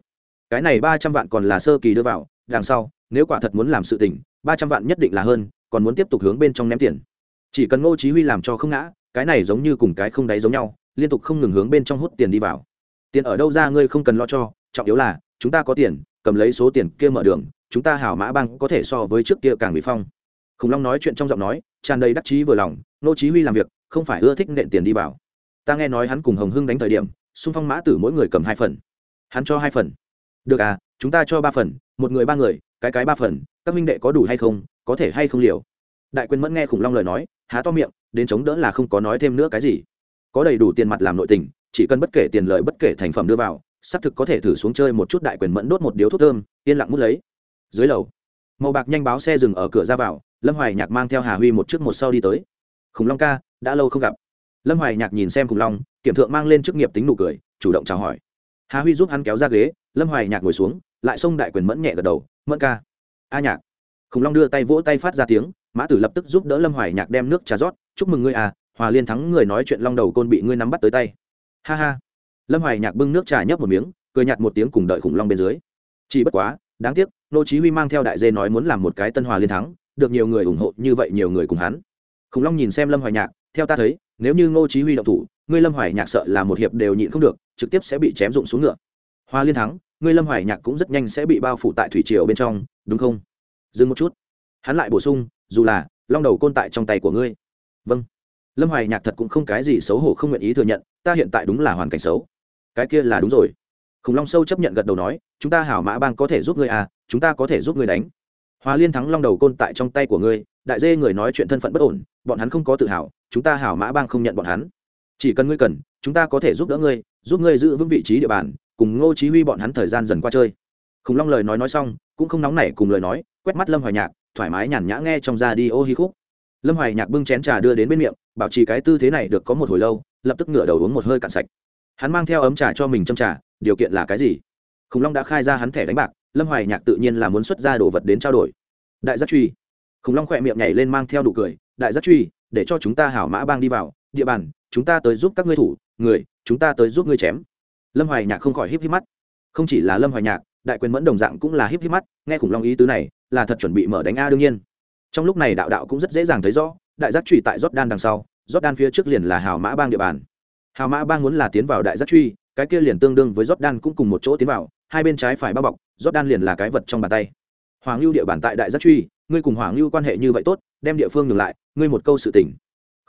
Cái này ba trăm vạn còn là sơ kỳ đưa vào, đằng sau, nếu quả thật muốn làm sự tình, ba trăm vạn nhất định là hơn, còn muốn tiếp tục hướng bên trong ném tiền. Chỉ cần ngô chí huy làm cho không ngã, cái này giống như cùng cái không đáy giống nhau, liên tục không ngừng hướng bên trong hút tiền đi vào. Tiền ở đâu ra ngươi không cần lo cho, trọng yếu là, chúng ta có tiền, cầm lấy số tiền kia mở đường, chúng ta hảo mã băng có thể so với trước kia càng bị phong. Khủng long nói chuyện trong giọng nói, tràn đầy đắc chí vừa lòng nô chí huy làm việc không phải ưa thích nện tiền đi vào. Ta nghe nói hắn cùng hồng hưng đánh thời điểm, xung phong mã tử mỗi người cầm hai phần. Hắn cho hai phần. Được à chúng ta cho ba phần, một người ba người, cái cái ba phần, các minh đệ có đủ hay không, có thể hay không liều? Đại quyền mẫn nghe khủng long lời nói, há to miệng, đến chống đỡ là không có nói thêm nữa cái gì. Có đầy đủ tiền mặt làm nội tình, chỉ cần bất kể tiền lợi bất kể thành phẩm đưa vào, xác thực có thể thử xuống chơi một chút đại quyền mẫn đốt một điếu thuốc thơm, yên lặng mút lấy. Dưới lầu, màu bạc nhanh báo xe dừng ở cửa ra vào, lâm hoài nhạc mang theo hà huy một trước một sau đi tới khủng long ca, đã lâu không gặp. Lâm hoài nhạc nhìn xem khủng long, kiểm thượng mang lên chức nghiệp tính nụ cười, chủ động chào hỏi. Hà huy giúp hắn kéo ra ghế, lâm hoài nhạc ngồi xuống, lại xông đại quyền mẫn nhẹ gật đầu, mẫn ca. A nhạc. Khủng long đưa tay vỗ tay phát ra tiếng, mã tử lập tức giúp đỡ lâm hoài nhạc đem nước trà rót, chúc mừng ngươi à hòa liên thắng người nói chuyện long đầu côn bị ngươi nắm bắt tới tay. Ha ha. Lâm hoài nhạc bưng nước trà nhấp một miếng, cười nhạt một tiếng cùng đợi khủng long bên dưới. Chỉ bất quá, đáng tiếc, nô chí huy mang theo đại dê nói muốn làm một cái tân hòa liên thắng, được nhiều người ủng hộ như vậy nhiều người cùng hắn khủng long nhìn xem lâm hoài nhạc, theo ta thấy, nếu như ngô chí huy động thủ, ngươi lâm hoài nhạc sợ là một hiệp đều nhịn không được, trực tiếp sẽ bị chém dụng xuống ngựa. Hoa liên thắng, ngươi lâm hoài nhạc cũng rất nhanh sẽ bị bao phủ tại thủy triều bên trong, đúng không? Dừng một chút. Hắn lại bổ sung, dù là, long đầu côn tại trong tay của ngươi. Vâng. Lâm hoài nhạc thật cũng không cái gì xấu hổ không nguyện ý thừa nhận, ta hiện tại đúng là hoàn cảnh xấu. Cái kia là đúng rồi. Khủng long sâu chấp nhận gật đầu nói, chúng ta hảo mã bang có thể giúp ngươi à chúng ta có thể giúp ngươi đánh. Hoa liên thắng long đầu côn tại trong tay của ngươi, đại dê người nói chuyện thân phận bất ổn bọn hắn không có tự hào, chúng ta hảo mã bang không nhận bọn hắn. Chỉ cần ngươi cần, chúng ta có thể giúp đỡ ngươi, giúp ngươi giữ vững vị trí địa bàn, cùng ngô chí huy bọn hắn thời gian dần qua chơi. Khủng long lời nói nói xong, cũng không nóng nảy cùng lời nói, quét mắt lâm hoài nhạc, thoải mái nhàn nhã nghe trong ra đi ô hi khúc. Lâm hoài nhạc bưng chén trà đưa đến bên miệng, bảo trì cái tư thế này được có một hồi lâu, lập tức ngửa đầu uống một hơi cạn sạch. Hắn mang theo ấm trà cho mình châm trà, điều kiện là cái gì? Khủng long đã khai ra hắn thẻ đánh bạc, lâm hoài nhạc tự nhiên là muốn xuất ra đồ vật đến trao đổi. Đại giác truy. Khủng long khỏe miệng nhảy lên mang theo đủ cười đại giác truy, để cho chúng ta hảo mã bang đi vào. Địa bàn, chúng ta tới giúp các ngươi thủ, người, chúng ta tới giúp ngươi chém. Lâm hoài nhạc không khỏi híp híp mắt. Không chỉ là lâm hoài nhạc, đại quyền mẫn đồng dạng cũng là híp híp mắt, nghe khủng long ý tứ này, là thật chuẩn bị mở đánh a đương nhiên. Trong lúc này đạo đạo cũng rất dễ dàng thấy rõ, đại giác truy tại rót đan đằng sau, rót đan phía trước liền là hào mã bang địa bàn. Hào mã bang muốn là tiến vào đại giác truy, cái kia liền tương đương với rót đan cũng cùng một chỗ tiến vào, hai bên trái phải bao bọc, rót đan liền là cái vật trong bàn tay. Hoàng lưu địa bàn tại đại giác truy ngươi cùng hoàng lưu quan hệ như vậy tốt, đem địa phương ngừng lại, ngươi một câu sự tỉnh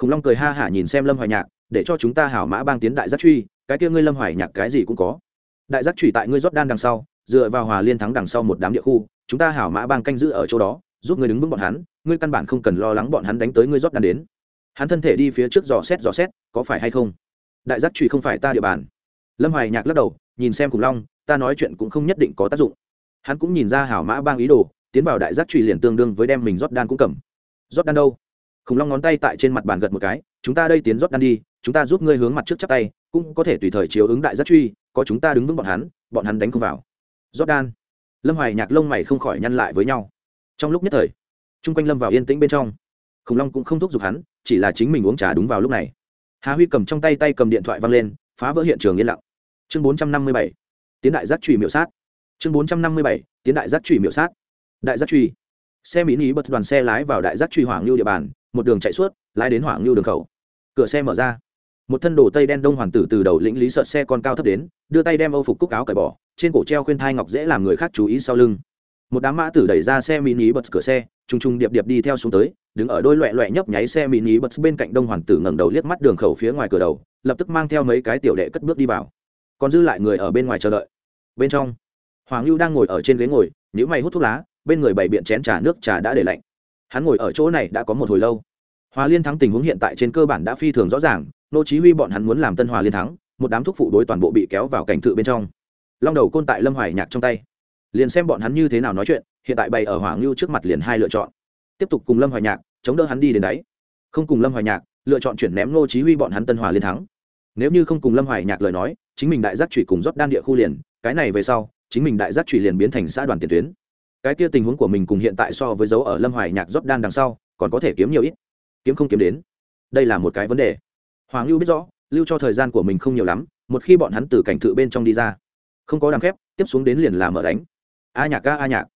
khủng long cười ha hả nhìn xem lâm hoài nhạc, để cho chúng ta hảo mã bang tiến đại giác truy, cái kia ngươi lâm hoài nhạc cái gì cũng có. Đại giác truy tại ngươi rót đan đằng sau, dựa vào hòa liên thắng đằng sau một đám địa khu, chúng ta hảo mã bang canh giữ ở chỗ đó, giúp ngươi đứng vững bọn hắn, ngươi căn bản không cần lo lắng bọn hắn đánh tới ngươi rót đan đến. Hắn thân thể đi phía trước dò xét dò xét, có phải hay không? Đại giác truy không phải ta địa bàn. Lâm hoài nhạc lắc đầu, nhìn xem khủng long, ta nói chuyện cũng không nhất định có tác dụng. Hắn cũng nhìn ra hảo mã bang ý đồ tiến vào đại giác truy liền tương đương với đem mình rót đan cũng cầm. Rót đan đâu? Khủng long ngón tay tại trên mặt bàn gật một cái, chúng ta đây tiến rót đan đi, chúng ta giúp ngươi hướng mặt trước chắp tay, cũng có thể tùy thời chiếu ứng đại giác truy, có chúng ta đứng vững bọn hắn bọn hắn đánh không vào. Rót đan. Lâm hoài nhạc lông mày không khỏi nhăn lại với nhau. Trong lúc nhất thời, chung quanh lâm vào yên tĩnh bên trong. Khủng long cũng không thúc giục hắn, chỉ là chính mình uống trà đúng vào lúc này. Hà huy cầm trong tay tay cầm điện thoại văng lên, phá vỡ hiện trường yên lặng. Chương bốn trăm năm mươi bảy, tiến đại giác trùy miệu sát. Chương bốn trăm năm mươi bảy, tiến đại giác trùy miệu sát đại giác truy. Xe mỹ ní bật đoàn xe lái vào đại giác truy hoàng lưu địa bàn, một đường chạy suốt, lái đến hoàng lưu đường khẩu. Cửa xe mở ra. Một thân đồ tây đen đông hoàng tử từ đầu lĩnh lý sợ xe con cao thấp đến, đưa tay đem âu phục cúc áo cởi bỏ, trên cổ treo khuyên thai ngọc dễ làm người khác chú ý sau lưng. Một đám mã tử đẩy ra xe mini bật cửa xe t r u n g t r u n g điệp điệp đi theo xuống tới, đứng ở đôi loẹ loẹ nhấp nháy xe mini bật bên cạnh đông hoàng tử ngẩng đầu liếc mắt đường khẩu phía ngoài cửa đầu, lập tức mang theo mấy cái tiểu đệ cất bước đi vào. Còn dư lại người ở bên ngoài chờ đợi. Bên trong hoàng lưu đang ngồi ở trên ghế ngồi nhữ mày hút thuốc lá bên người bày biện chén trà nước trà đã để lạnh. Hắn ngồi ở chỗ này đã có một hồi lâu. Hòa liên thắng tình huống hiện tại trên cơ bản đã phi thường rõ ràng, nô chí huy bọn hắn muốn làm tân hòa liên thắng, một đám thúc phụ đối toàn bộ bị kéo vào cảnh tự bên trong. Long đầu côn tại lâm hoài nhạc trong tay. Liền xem bọn hắn như thế nào nói chuyện, hiện tại bày ở hoàng lưu trước mặt liền hai lựa chọn. Tiếp tục cùng lâm hoài nhạc, chống đỡ hắn đi đến đấy không cùng lâm hoài nhạc, lựa chọn chuyển ném nô chí huy bọn hắn tân hòa liên thắng. Nếu như không cùng lâm hoài nhạc lời nói, chính mình đại giác chủy cùng rót đan địa khu liền, cái này về sau, chính mình đại giác chủy liền biến thành xã đoàn tiền tuyến cái kia tình huống của mình cùng hiện tại so với dấu ở lâm hoài nhạc rót đan đằng sau, còn có thể kiếm nhiều ít. Kiếm không kiếm đến. Đây là một cái vấn đề. Hoàng lưu biết rõ, lưu cho thời gian của mình không nhiều lắm, một khi bọn hắn từ cảnh thự bên trong đi ra, không có đàm khép tiếp xuống đến liền là mở đánh. A nhạc ca a nhạc.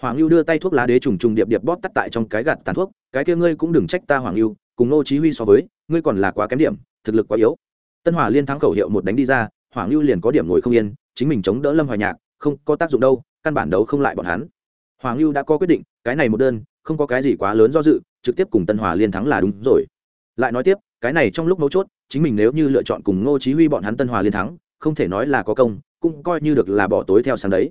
Hoàng lưu đưa tay thuốc lá đế trùng trùng điệp điệp bóp tắt tại trong cái gạt tàn thuốc, cái kia ngươi cũng đừng trách ta hoàng lưu, cùng nô chí huy so với, ngươi còn là quá kém điểm, thực lực quá yếu. Tân hòa liên thắng khẩu hiệu một đánh đi ra, hoàng lưu liền có điểm ngồi không yên, chính mình chống đỡ lâm hoài nhạc, không có tác dụng đâu, căn bản đấu không lại bọn hắn hoàng lưu đã có quyết định, cái này một đơn, không có cái gì quá lớn do dự, trực tiếp cùng tân hòa liên thắng là đúng rồi. Lại nói tiếp, cái này trong lúc mấu chốt, chính mình nếu như lựa chọn cùng ngô chí huy bọn hắn tân hòa liên thắng, không thể nói là có công, cũng coi như được là bỏ tối theo sáng đấy.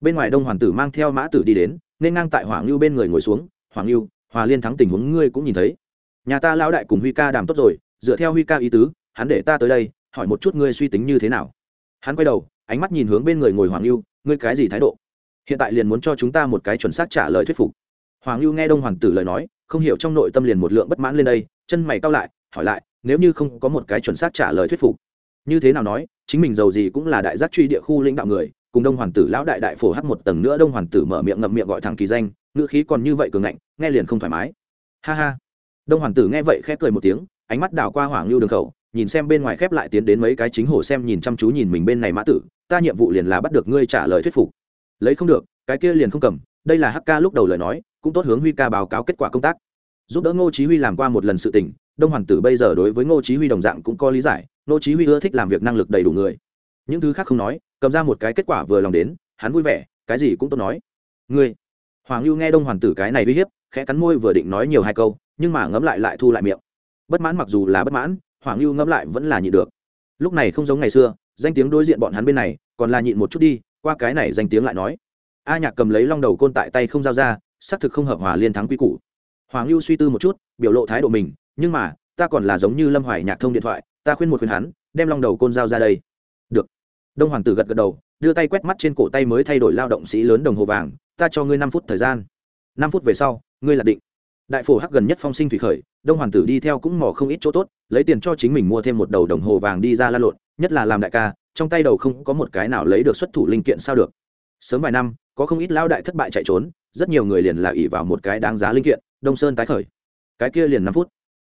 Bên ngoài đông hoàng tử mang theo mã tử đi đến, nên ngang tại hoàng lưu bên người ngồi xuống, hoàng lưu hòa liên thắng tình huống ngươi cũng nhìn thấy. Nhà ta lão đại cùng huy ca đàm tốt rồi, dựa theo huy ca ý tứ, hắn để ta tới đây, hỏi một chút ngươi suy tính như thế nào. Hắn quay đầu, ánh mắt nhìn hướng bên người ngồi hoàng lưu ngươi cái gì thái độ? Hiện tại liền muốn cho chúng ta một cái chuẩn xác trả lời thuyết phục. Hoàng lưu nghe đông hoàng tử lời nói, không hiểu trong nội tâm liền một lượng bất mãn lên đây, chân mày cao lại, hỏi lại, nếu như không có một cái chuẩn xác trả lời thuyết phục, như thế nào nói, chính mình giàu gì cũng là đại giác truy địa khu lãnh đạo người, cùng đông hoàng tử lão đại đại phổ hắt một tầng nữa, đông hoàng tử mở miệng ngậm miệng gọi thẳng kỳ danh, ngữ khí còn như vậy cường ngạnh, nghe liền không thoải mái. Ha ha. Đông hoàng tử nghe vậy khép cười một tiếng, ánh mắt đảo qua hoàng lưu đường khẩu, nhìn xem bên ngoài khép lại tiến đến mấy cái chính hồ xem nhìn chăm chú nhìn mình bên này mã tử, ta nhiệm vụ liền là bắt được ngươi trả lời thuyết phục lấy không được, cái kia liền không cầm, đây là hk lúc đầu lời nói, cũng tốt hướng huy ca báo cáo kết quả công tác. Giúp đỡ ngô chí huy làm qua một lần sự tình, đông hoàng tử bây giờ đối với ngô chí huy đồng dạng cũng có lý giải, ngô chí huy ưa thích làm việc năng lực đầy đủ người. Những thứ khác không nói, cầm ra một cái kết quả vừa lòng đến, hắn vui vẻ, cái gì cũng tốt nói. Ngươi, hoàng lưu nghe đông hoàng tử cái này uy hiếp, khẽ cắn môi vừa định nói nhiều hai câu, nhưng mà ngấm lại lại thu lại miệng. Bất mãn mặc dù là bất mãn, hoàng lưu ngấm lại vẫn là nhịn được. Lúc này không giống ngày xưa, danh tiếng đối diện bọn hắn bên này, còn là nhịn một chút đi qua cái này danh tiếng lại nói. A nhạc cầm lấy long đầu côn tại tay không giao ra, xác thực không hợp hòa liên thắng quy củ. Hoàng lưu suy tư một chút, biểu lộ thái độ mình, nhưng mà, ta còn là giống như lâm hoài nhạc thông điện thoại, ta khuyên một khuyên hắn, đem long đầu côn dao ra đây. Được. Đông hoàng tử gật gật đầu, đưa tay quét mắt trên cổ tay mới thay đổi lao động sĩ lớn đồng hồ vàng, ta cho ngươi năm phút thời gian. Năm phút về sau, ngươi là định. Đại phổ hắc gần nhất phong sinh thủy khởi, đông hoàng tử đi theo cũng mò không ít chỗ tốt, lấy tiền cho chính mình mua thêm một đầu đồng hồ vàng đi ra la lộn nhất là làm đại ca, trong tay đầu không có một cái nào lấy được xuất thủ linh kiện sao được. Sớm vài năm, có không ít lao đại thất bại chạy trốn, rất nhiều người liền là ỉ vào một cái đáng giá linh kiện, đông sơn tái khởi. Cái kia liền năm phút.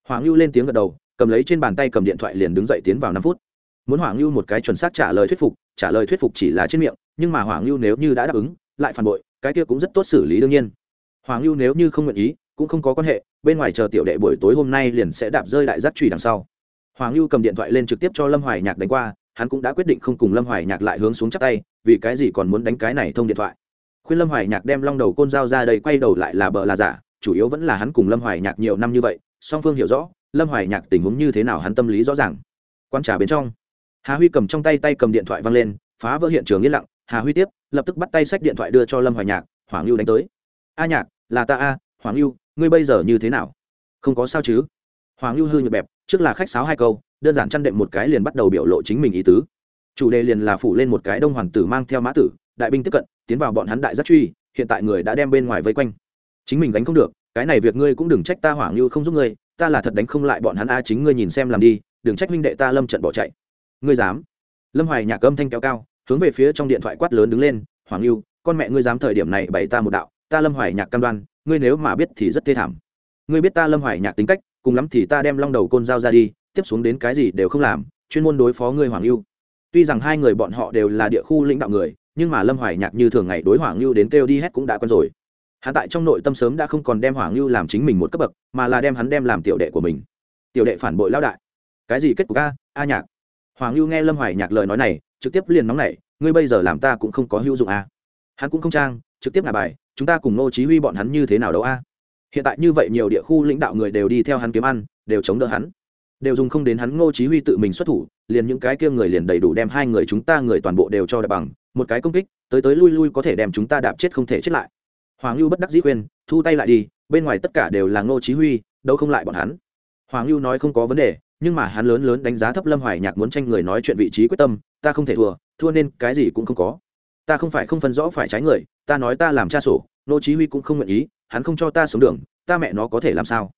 Hoàng lưu lên tiếng gật đầu, cầm lấy trên bàn tay cầm điện thoại liền đứng dậy tiến vào năm phút. Muốn hoàng lưu một cái chuẩn xác trả lời thuyết phục, trả lời thuyết phục chỉ là trên miệng, nhưng mà hoàng lưu nếu như đã đáp ứng, lại phản bội, cái kia cũng rất tốt xử lý đương nhiên. Hoàng lưu nếu như không nguyện ý, cũng không có quan hệ, bên ngoài chờ tiểu đệ buổi tối hôm nay liền sẽ đạp rơi đại giác trùy đằng sau hoàng lưu cầm điện thoại lên trực tiếp cho lâm hoài nhạc đánh qua, hắn cũng đã quyết định không cùng lâm hoài nhạc lại hướng xuống chắc tay, vì cái gì còn muốn đánh cái này thông điện thoại. Khuyên lâm hoài nhạc đem long đầu côn dao ra đây, quay đầu lại là bợ là giả, chủ yếu vẫn là hắn cùng lâm hoài nhạc nhiều năm như vậy, song phương hiểu rõ, lâm hoài nhạc tình huống như thế nào hắn tâm lý rõ ràng. Quan trà bên trong, hà huy cầm trong tay tay cầm điện thoại văng lên, phá vỡ hiện trường yên lặng, hà huy tiếp, lập tức bắt tay sách điện thoại đưa cho lâm hoài nhạc, hoàng lưu đánh tới. A nhạc, là ta a, hoàng lưu ngươi bây giờ như thế nào? Không có sao chứ. Hoàng lưu hư nhược bẹp trước là khách sáo hai câu, đơn giản chăn đệm một cái liền bắt đầu biểu lộ chính mình ý tứ. Chủ đề liền là phủ lên một cái đông hoàng tử mang theo mã tử, đại binh tiếp cận, tiến vào bọn hắn đại giác truy, hiện tại người đã đem bên ngoài vây quanh. Chính mình đánh không được, cái này việc ngươi cũng đừng trách ta hoàng như không giúp ngươi, ta là thật đánh không lại bọn hắn a, chính ngươi nhìn xem làm đi, đừng trách minh đệ ta lâm trận bỏ chạy. Ngươi dám? Lâm hoài nhạc âm thanh kéo cao, hướng về phía trong điện thoại quát lớn đứng lên hoàng lưu con mẹ ngươi dám thời điểm này bày ta một đạo, ta lâm hoài nhạc cam đoan, ngươi nếu mà biết thì rất thê thảm. Ngươi biết ta lâm hoài nhạc tính cách cùng lắm thì ta đem long đầu côn dao ra đi, tiếp xuống đến cái gì đều không làm, chuyên môn đối phó ngươi hoàng lưu tuy rằng hai người bọn họ đều là địa khu lãnh đạo người, nhưng mà lâm hoài nhạc như thường ngày đối hoàng lưu đến kêu đi hết cũng đã quen rồi. Hắn tại trong nội tâm sớm đã không còn đem hoàng lưu làm chính mình một cấp bậc, mà là đem hắn đem làm tiểu đệ của mình. Tiểu đệ phản bội lao đại. Cái gì kết cục a? A nhạc. Hoàng lưu nghe lâm hoài nhạc lời nói này, trực tiếp liền nóng nảy, ngươi bây giờ làm ta cũng không có hữu dụng a. Hắn cũng không trang, trực tiếp là bài, chúng ta cùng nô chí huy bọn hắn như thế nào đâu a? Hiện tại như vậy nhiều địa khu lãnh đạo người đều đi theo hắn kiếm ăn, đều chống đỡ hắn. Đều dùng không đến hắn ngô chí huy tự mình xuất thủ, liền những cái kia người liền đầy đủ đem hai người chúng ta người toàn bộ đều cho đạp bằng, một cái công kích, tới tới lui lui có thể đem chúng ta đạp chết không thể chết lại. Hoàng lưu bất đắc dĩ khuyên, thu tay lại đi, bên ngoài tất cả đều là ngô chí huy đâu không lại bọn hắn. Hoàng lưu nói không có vấn đề, nhưng mà hắn lớn lớn đánh giá thấp lâm hoài nhạc muốn tranh người nói chuyện vị trí quyết tâm, ta không thể thua thua nên cái gì cũng không có. Ta không phải không phân rõ phải trái người, ta nói ta làm cha sổ, Ngô chí huy cũng không nguyện ý hắn không cho ta sống đường, ta mẹ nó có thể làm sao?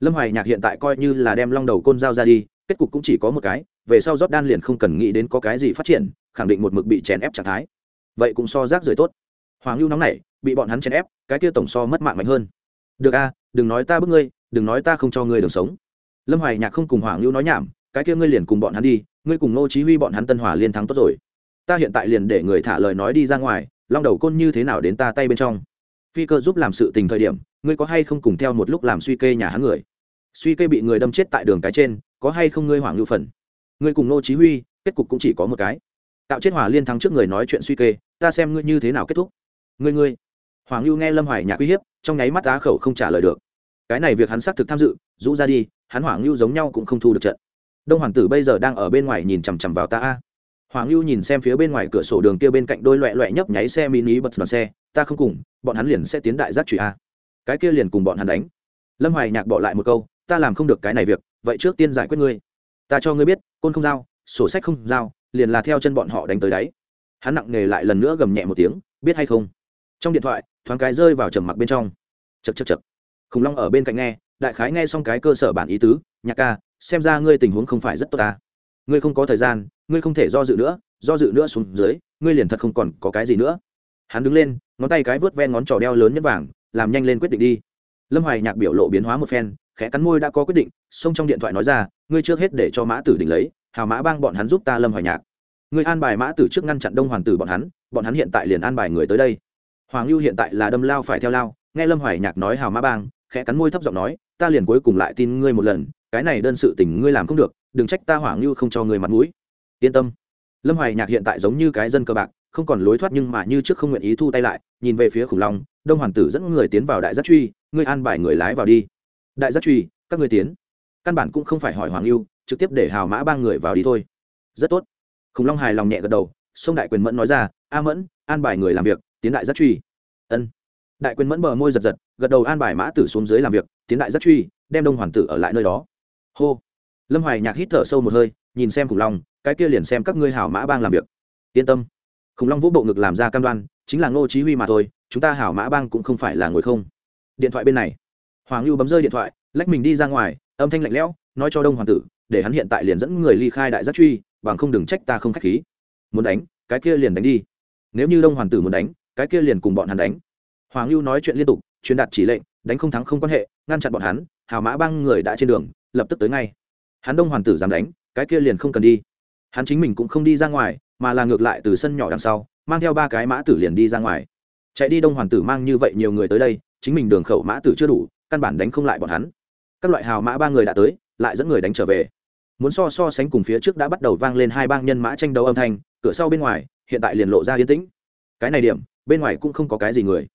Lâm hoài nhạc hiện tại coi như là đem long đầu côn dao ra đi, kết cục cũng chỉ có một cái, về sau rót đan liền không cần nghĩ đến có cái gì phát triển, khẳng định một mực bị chèn ép trạng thái. Vậy cũng so rác rưởi tốt. Hoàng lưu nóng này bị bọn hắn chèn ép, cái kia tổng so mất mạng mạnh hơn. Được a, đừng nói ta bức ngươi, đừng nói ta không cho ngươi đường sống. Lâm hoài nhạc không cùng hoàng lưu nói nhảm, cái kia ngươi liền cùng bọn hắn đi, ngươi cùng Ngô chí huy bọn hắn tân hòa liên thắng tốt rồi. Ta hiện tại liền để người thả lời nói đi ra ngoài, long đầu côn như thế nào đến ta tay bên trong? Phi cơ giúp làm sự tình thời điểm, ngươi có hay không cùng theo một lúc làm suy kê nhà hắn người? Suy kê bị người đâm chết tại đường cái trên, có hay không ngươi hoảng lưu phần? Ngươi cùng nô chí huy, kết cục cũng chỉ có một cái. Tạo chết hỏa liên thắng trước người nói chuyện suy kê, ta xem ngươi như thế nào kết thúc. Ngươi ngươi. Hoàng lưu nghe lâm hoài nhạc uy hiếp, trong nháy mắt á khẩu không trả lời được. Cái này việc hắn xác thực tham dự, rũ ra đi, hắn hoàng lưu giống nhau cũng không thu được trận. Đông hoàng tử bây giờ đang ở bên ngoài nhìn chằm chằm vào ta hoàng lưu nhìn xem phía bên ngoài cửa sổ đường kia bên cạnh đôi loẹ loẹ nhấp nháy xe mini bật đoàn xe ta không cùng, bọn hắn liền sẽ tiến đại giác truy a. Cái kia liền cùng bọn hắn đánh. Lâm hoài nhạc bỏ lại một câu, ta làm không được cái này việc, vậy trước tiên giải quyết ngươi. Ta cho ngươi biết, côn không giao, sổ sách không giao, liền là theo chân bọn họ đánh tới đáy. Hắn nặng nề lại lần nữa gầm nhẹ một tiếng, biết hay không? Trong điện thoại, thoáng cái rơi vào trầm mặc bên trong. Chật chật chật khủng long ở bên cạnh nghe, đại khái nghe xong cái cơ sở bản ý tứ, nhạc ca, xem ra ngươi tình huống không phải rất tốt ta. Ngươi không có thời gian, ngươi không thể do dự nữa, do dự nữa xuống dưới, ngươi liền thật không còn có cái gì nữa. Hắn đứng lên ngón tay cái vớt ven ngón trò đeo lớn nhất vàng, làm nhanh lên quyết định đi. Lâm hoài nhạc biểu lộ biến hóa một phen, khẽ cắn môi đã có quyết định, xông trong điện thoại nói ra, ngươi trước hết để cho mã tử định lấy, hào mã bang bọn hắn giúp ta lâm hoài nhạc. Ngươi an bài mã tử trước ngăn chặn đông hoàng tử bọn hắn bọn hắn hiện tại liền an bài người tới đây. Hoàng lưu hiện tại là đâm lao phải theo lao, nghe lâm hoài nhạc nói hào mã bang, khẽ cắn môi thấp giọng nói, ta liền cuối cùng lại tin ngươi một lần, cái này đơn sự tình ngươi làm không được, đừng trách ta hoàng lưu không cho ngươi mặt mũi. Yên tâm. Lâm hoài nhạc hiện tại giống như cái dân cơ bạc không còn lối thoát nhưng mà như trước không nguyện ý thu tay lại, nhìn về phía khủng long, đông hoàng tử dẫn người tiến vào đại giác truy, ngươi an bài người lái vào đi. Đại giác truy, các người tiến. Căn bản cũng không phải hỏi hoàng lưu trực tiếp để hào mã ba người vào đi thôi. Rất tốt. Khủng long hài lòng nhẹ gật đầu, sông đại quyền mẫn nói ra, a mẫn, an bài người làm việc, tiến đại giác truy. Ân. Đại quyền mẫn bờ môi giật giật, gật đầu an bài mã tử xuống dưới làm việc, tiến đại giác truy, đem đông hoàng tử ở lại nơi đó. Hô. Lâm hoài nhạc hít thở sâu một hơi, nhìn xem khủng long, cái kia liền xem các ngươi hảo mã bang làm việc. Yên tâm khủng long vũ bộ ngực làm ra cam đoan, chính là ngô chí huy mà thôi, chúng ta hảo mã bang cũng không phải là ngồi không. Điện thoại bên này. Hoàng lưu bấm rơi điện thoại, lách mình đi ra ngoài, âm thanh lạnh lẽo, nói cho đông hoàng tử, để hắn hiện tại liền dẫn người ly khai đại giác truy, bằng không đừng trách ta không khách khí. Muốn đánh, cái kia liền đánh đi. Nếu như đông hoàng tử muốn đánh, cái kia liền cùng bọn hắn đánh. Hoàng lưu nói chuyện liên tục, truyền đạt chỉ lệnh, đánh không thắng không quan hệ, ngăn chặn bọn hắn hào mã bang người đã trên đường, lập tức tới ngay. Hắn đông hoàng tử dám đánh, cái kia liền không cần đi. Hắn chính mình cũng không đi ra ngoài mà là ngược lại từ sân nhỏ đằng sau, mang theo ba cái mã tử liền đi ra ngoài. Chạy đi đông hoàng tử mang như vậy nhiều người tới đây, chính mình đường khẩu mã tử chưa đủ, căn bản đánh không lại bọn hắn. Các loại hào mã ba người đã tới, lại dẫn người đánh trở về. Muốn so so sánh cùng phía trước đã bắt đầu vang lên hai bang nhân mã tranh đấu âm thanh, cửa sau bên ngoài, hiện tại liền lộ ra yên tĩnh. Cái này điểm, bên ngoài cũng không có cái gì người.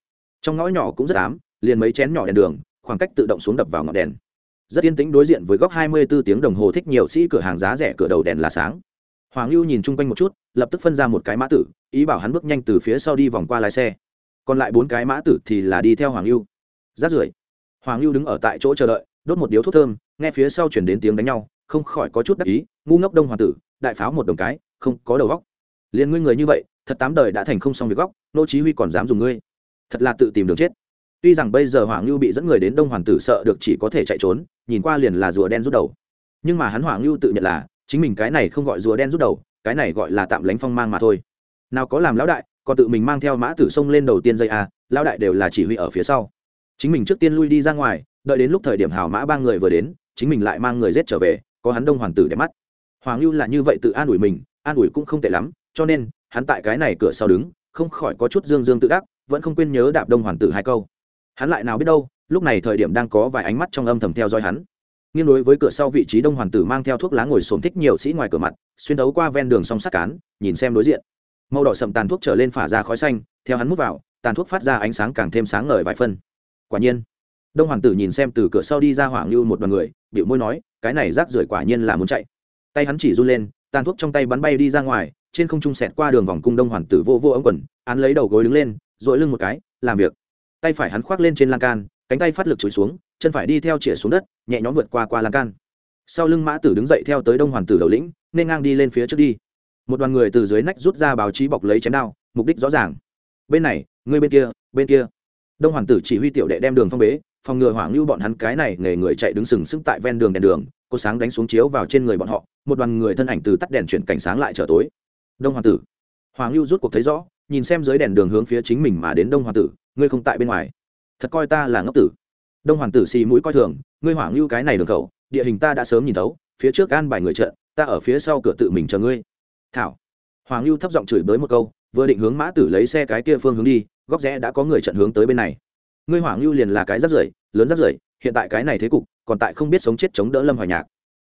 Trong ngõ nhỏ cũng rất ám, liền mấy chén nhỏ đèn đường, khoảng cách tự động xuống đập vào ngọn đèn. Rất yên tĩnh đối diện với góc 24 tiếng đồng hồ thích nhiều sĩ cửa hàng giá rẻ cửa đầu đèn là sáng hoàng lưu nhìn chung quanh một chút, lập tức phân ra một cái mã tử, ý bảo hắn bước nhanh từ phía sau đi vòng qua lái xe. Còn lại bốn cái mã tử thì là đi theo hoàng lưu. Rát rưởi, hoàng lưu đứng ở tại chỗ chờ đợi, đốt một điếu thuốc thơm, nghe phía sau chuyển đến tiếng đánh nhau, không khỏi có chút đắc ý, ngu ngốc đông hoàng tử, đại pháo một đồng cái, không có đầu góc liền ngươi người như vậy, thật tám đời đã thành không xong việc góc nô chí huy còn dám dùng ngươi. Thật là tự tìm đường chết. Tuy rằng bây giờ hoàng lưu bị dẫn người đến đông hoàng tử sợ được chỉ có thể chạy trốn, nhìn qua liền là rùa đen rút đầu. Nhưng mà hắn hoàng lưu tự nhận là chính mình cái này không gọi rùa đen rút đầu, cái này gọi là tạm lánh phong mang mà thôi. Nào có làm lão đại, còn tự mình mang theo mã tử sông lên đầu tiên dây a lão đại đều là chỉ huy ở phía sau. Chính mình trước tiên lui đi ra ngoài, đợi đến lúc thời điểm hào mã ba người vừa đến, chính mình lại mang người giết trở về, có hắn đông hoàng tử để mắt. Hoàng lưu là như vậy tự an ủi mình, an ủi cũng không tệ lắm, cho nên, hắn tại cái này cửa sau đứng, không khỏi có chút dương dương tự đắc, vẫn không quên nhớ đạp đông hoàng tử hai câu. Hắn lại nào biết đâu, lúc này thời điểm đang có vài ánh mắt trong âm thầm theo dõi hắn nghiêng đối với cửa sau vị trí đông hoàng tử mang theo thuốc lá ngồi xổm thích nhiều sĩ ngoài cửa mặt, xuyên thấu qua ven đường song sắt cán, nhìn xem đối diện. Màu đỏ sậm tàn thuốc trở lên phả ra khói xanh, theo hắn mút vào, tàn thuốc phát ra ánh sáng càng thêm sáng ngời vài phân. Quả nhiên, đông hoàng tử nhìn xem từ cửa sau đi ra hoảng lưu một đoàn người, biểu môi nói, cái này rác rưởi quả nhiên là muốn chạy. Tay hắn chỉ run lên, tàn thuốc trong tay bắn bay đi ra ngoài, trên không trung sẹt qua đường vòng cung đông hoàng tử vô vô ống quần, án lấy đầu gối đứng lên dội lưng một cái, làm việc. Tay phải hắn khoác lên trên lan can, cánh tay phát lực chùi xuống chân phải đi theo chĩa xuống đất, nhẹ nhõm vượt qua qua lan can. Sau lưng mã tử đứng dậy theo tới đông Hoàn tử đầu lĩnh, nên ngang đi lên phía trước đi. Một đoàn người từ dưới nách rút ra báo chí bọc lấy chém đao, mục đích rõ ràng. Bên này, ngươi bên kia bên kia. Đông Hoàn tử chỉ huy tiểu đệ đem đường phong bế, phòng ngừa hoảng lưu bọn hắn cái này nghề người chạy đứng sừng sững tại ven đường đèn đường, cô sáng đánh xuống chiếu vào trên người bọn họ, một đoàn người thân ảnh từ tắt đèn chuyển cảnh sáng lại trở tối. Đông hoàng tử. Hoàng lưu rút cuộc thấy rõ, nhìn xem dưới đèn đường hướng phía chính mình mà đến đông hoàng tử, ngươi không tại bên ngoài. Thật coi ta là ngốc tử đông hoàng tử xì mũi coi thường, ngươi hoàng lưu cái này đường khẩu, địa hình ta đã sớm nhìn thấu, phía trước gan bài người trận, ta ở phía sau cửa tự mình chờ ngươi. Thảo. Hoàng lưu thấp giọng chửi bới một câu, vừa định hướng mã tử lấy xe cái kia phương hướng đi, góc rẽ đã có người trận hướng tới bên này. Ngươi hoàng lưu liền là cái rắt rưởi, lớn rắt rưởi, hiện tại cái này thế cục, còn tại không biết sống chết chống đỡ lâm hoài nhạc.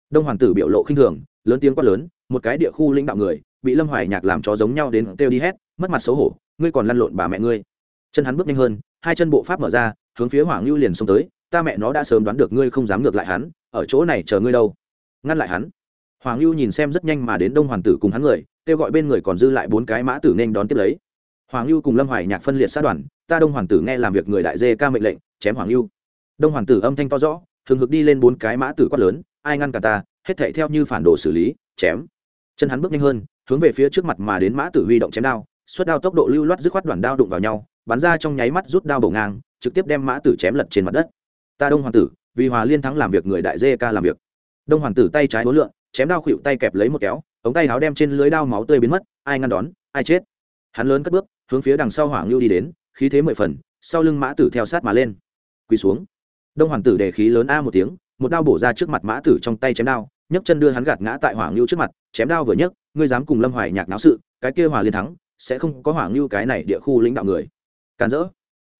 Đông hoàng tử biểu lộ khinh thường, lớn tiếng quát lớn, một cái địa khu lãnh đạo người, bị lâm hoài nhạc làm cho giống nhau đến kêu đi hét, mất mặt xấu hổ, ngươi còn lăn lộn bà mẹ ngươi. Chân hắn bước nhanh hơn, hai chân bộ pháp mở ra hướng phía hoàng lưu liền xông tới, ta mẹ nó đã sớm đoán được ngươi không dám ngược lại hắn, ở chỗ này chờ ngươi đâu. Ngăn lại hắn. Hoàng lưu nhìn xem rất nhanh mà đến đông hoàng tử cùng hắn người, kêu gọi bên người còn dư lại bốn cái mã tử nên đón tiếp lấy. Hoàng lưu cùng lâm hoài nhạc phân liệt sát đoàn, ta đông hoàng tử nghe làm việc người đại dê ca mệnh lệnh, chém hoàng lưu đông hoàng tử âm thanh to rõ thường hực đi lên bốn cái mã tử quát lớn, ai ngăn cả ta, hết thệ theo như phản đồ xử lý, chém. Chân hắn bước nhanh hơn, hướng về phía trước mặt mà đến mã tử huy động chém đao xuất đao tốc độ lưu loát dứt khoát đoàn đao đụng vào nhau, bắn ra trong nháy mắt rút đao bổ ngang trực tiếp đem mã tử chém lật trên mặt đất. Ta đông hoàng tử, vì hòa liên thắng làm việc người đại dê ca làm việc. Đông hoàng tử tay trái hối lượng chém đao khuỵu tay kẹp lấy một kéo, ống tay áo đem trên lưới đao máu tươi biến mất, ai ngăn đón, ai chết. Hắn lớn cất bước, hướng phía đằng sau hoàng lưu đi đến, khí thế mười phần, sau lưng mã tử theo sát mà lên. Quỳ xuống. Đông hoàng tử đề khí lớn a một tiếng, một đao bổ ra trước mặt mã tử trong tay chém đao, nhấc chân đưa hắn gạt ngã tại hoàng lưu trước mặt, chém đao vừa nhấc, ngươi dám cùng lâm hoài nhạc náo sự, cái kia hòa liên thắng, sẽ không có hoàng lưu cái này địa khu lãnh đạo người. Càn rỡ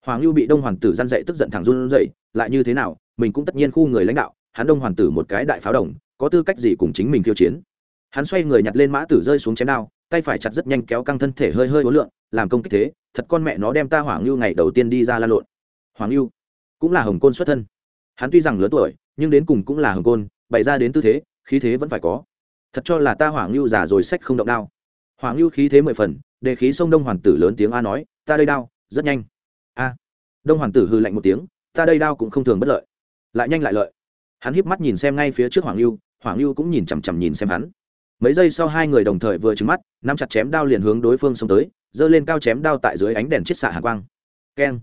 hoàng lưu bị đông hoàng tử gian dậy tức giận thẳng run dậy lại như thế nào mình cũng tất nhiên khu người lãnh đạo hắn đông hoàng tử một cái đại pháo đồng có tư cách gì cùng chính mình khiêu chiến? Hắn xoay người nhặt lên mã tử rơi xuống chém đao tay phải chặt rất nhanh kéo căng thân thể hơi hơi uốn lượn, làm công kích thế thật con mẹ nó đem ta hoàng lưu ngày đầu tiên đi ra lan lộn. Hoàng lưu cũng là hồng côn xuất thân. Hắn tuy rằng lớn tuổi nhưng đến cùng cũng là hồng côn bày ra đến tư thế khí thế vẫn phải có. Thật cho là ta hoàng lưu già rồi sách không động đao. Hoàng lưu khí thế mười phần đề khí sông đông hoàng tử lớn tiếng a nói ta đây đao rất nhanh a. Đông hoàng tử hư lạnh một tiếng, ta đây đao cũng không thường bất lợi. Lại nhanh lại lợi. Hắn híp mắt nhìn xem ngay phía trước hoàng lưu hoàng lưu cũng nhìn chằm chằm nhìn xem hắn. Mấy giây sau hai người đồng thời vừa trứng mắt, nắm chặt chém đao liền hướng đối phương xông tới, giơ lên cao chém đao tại dưới ánh đèn chiết xạ hạ quang. Keng.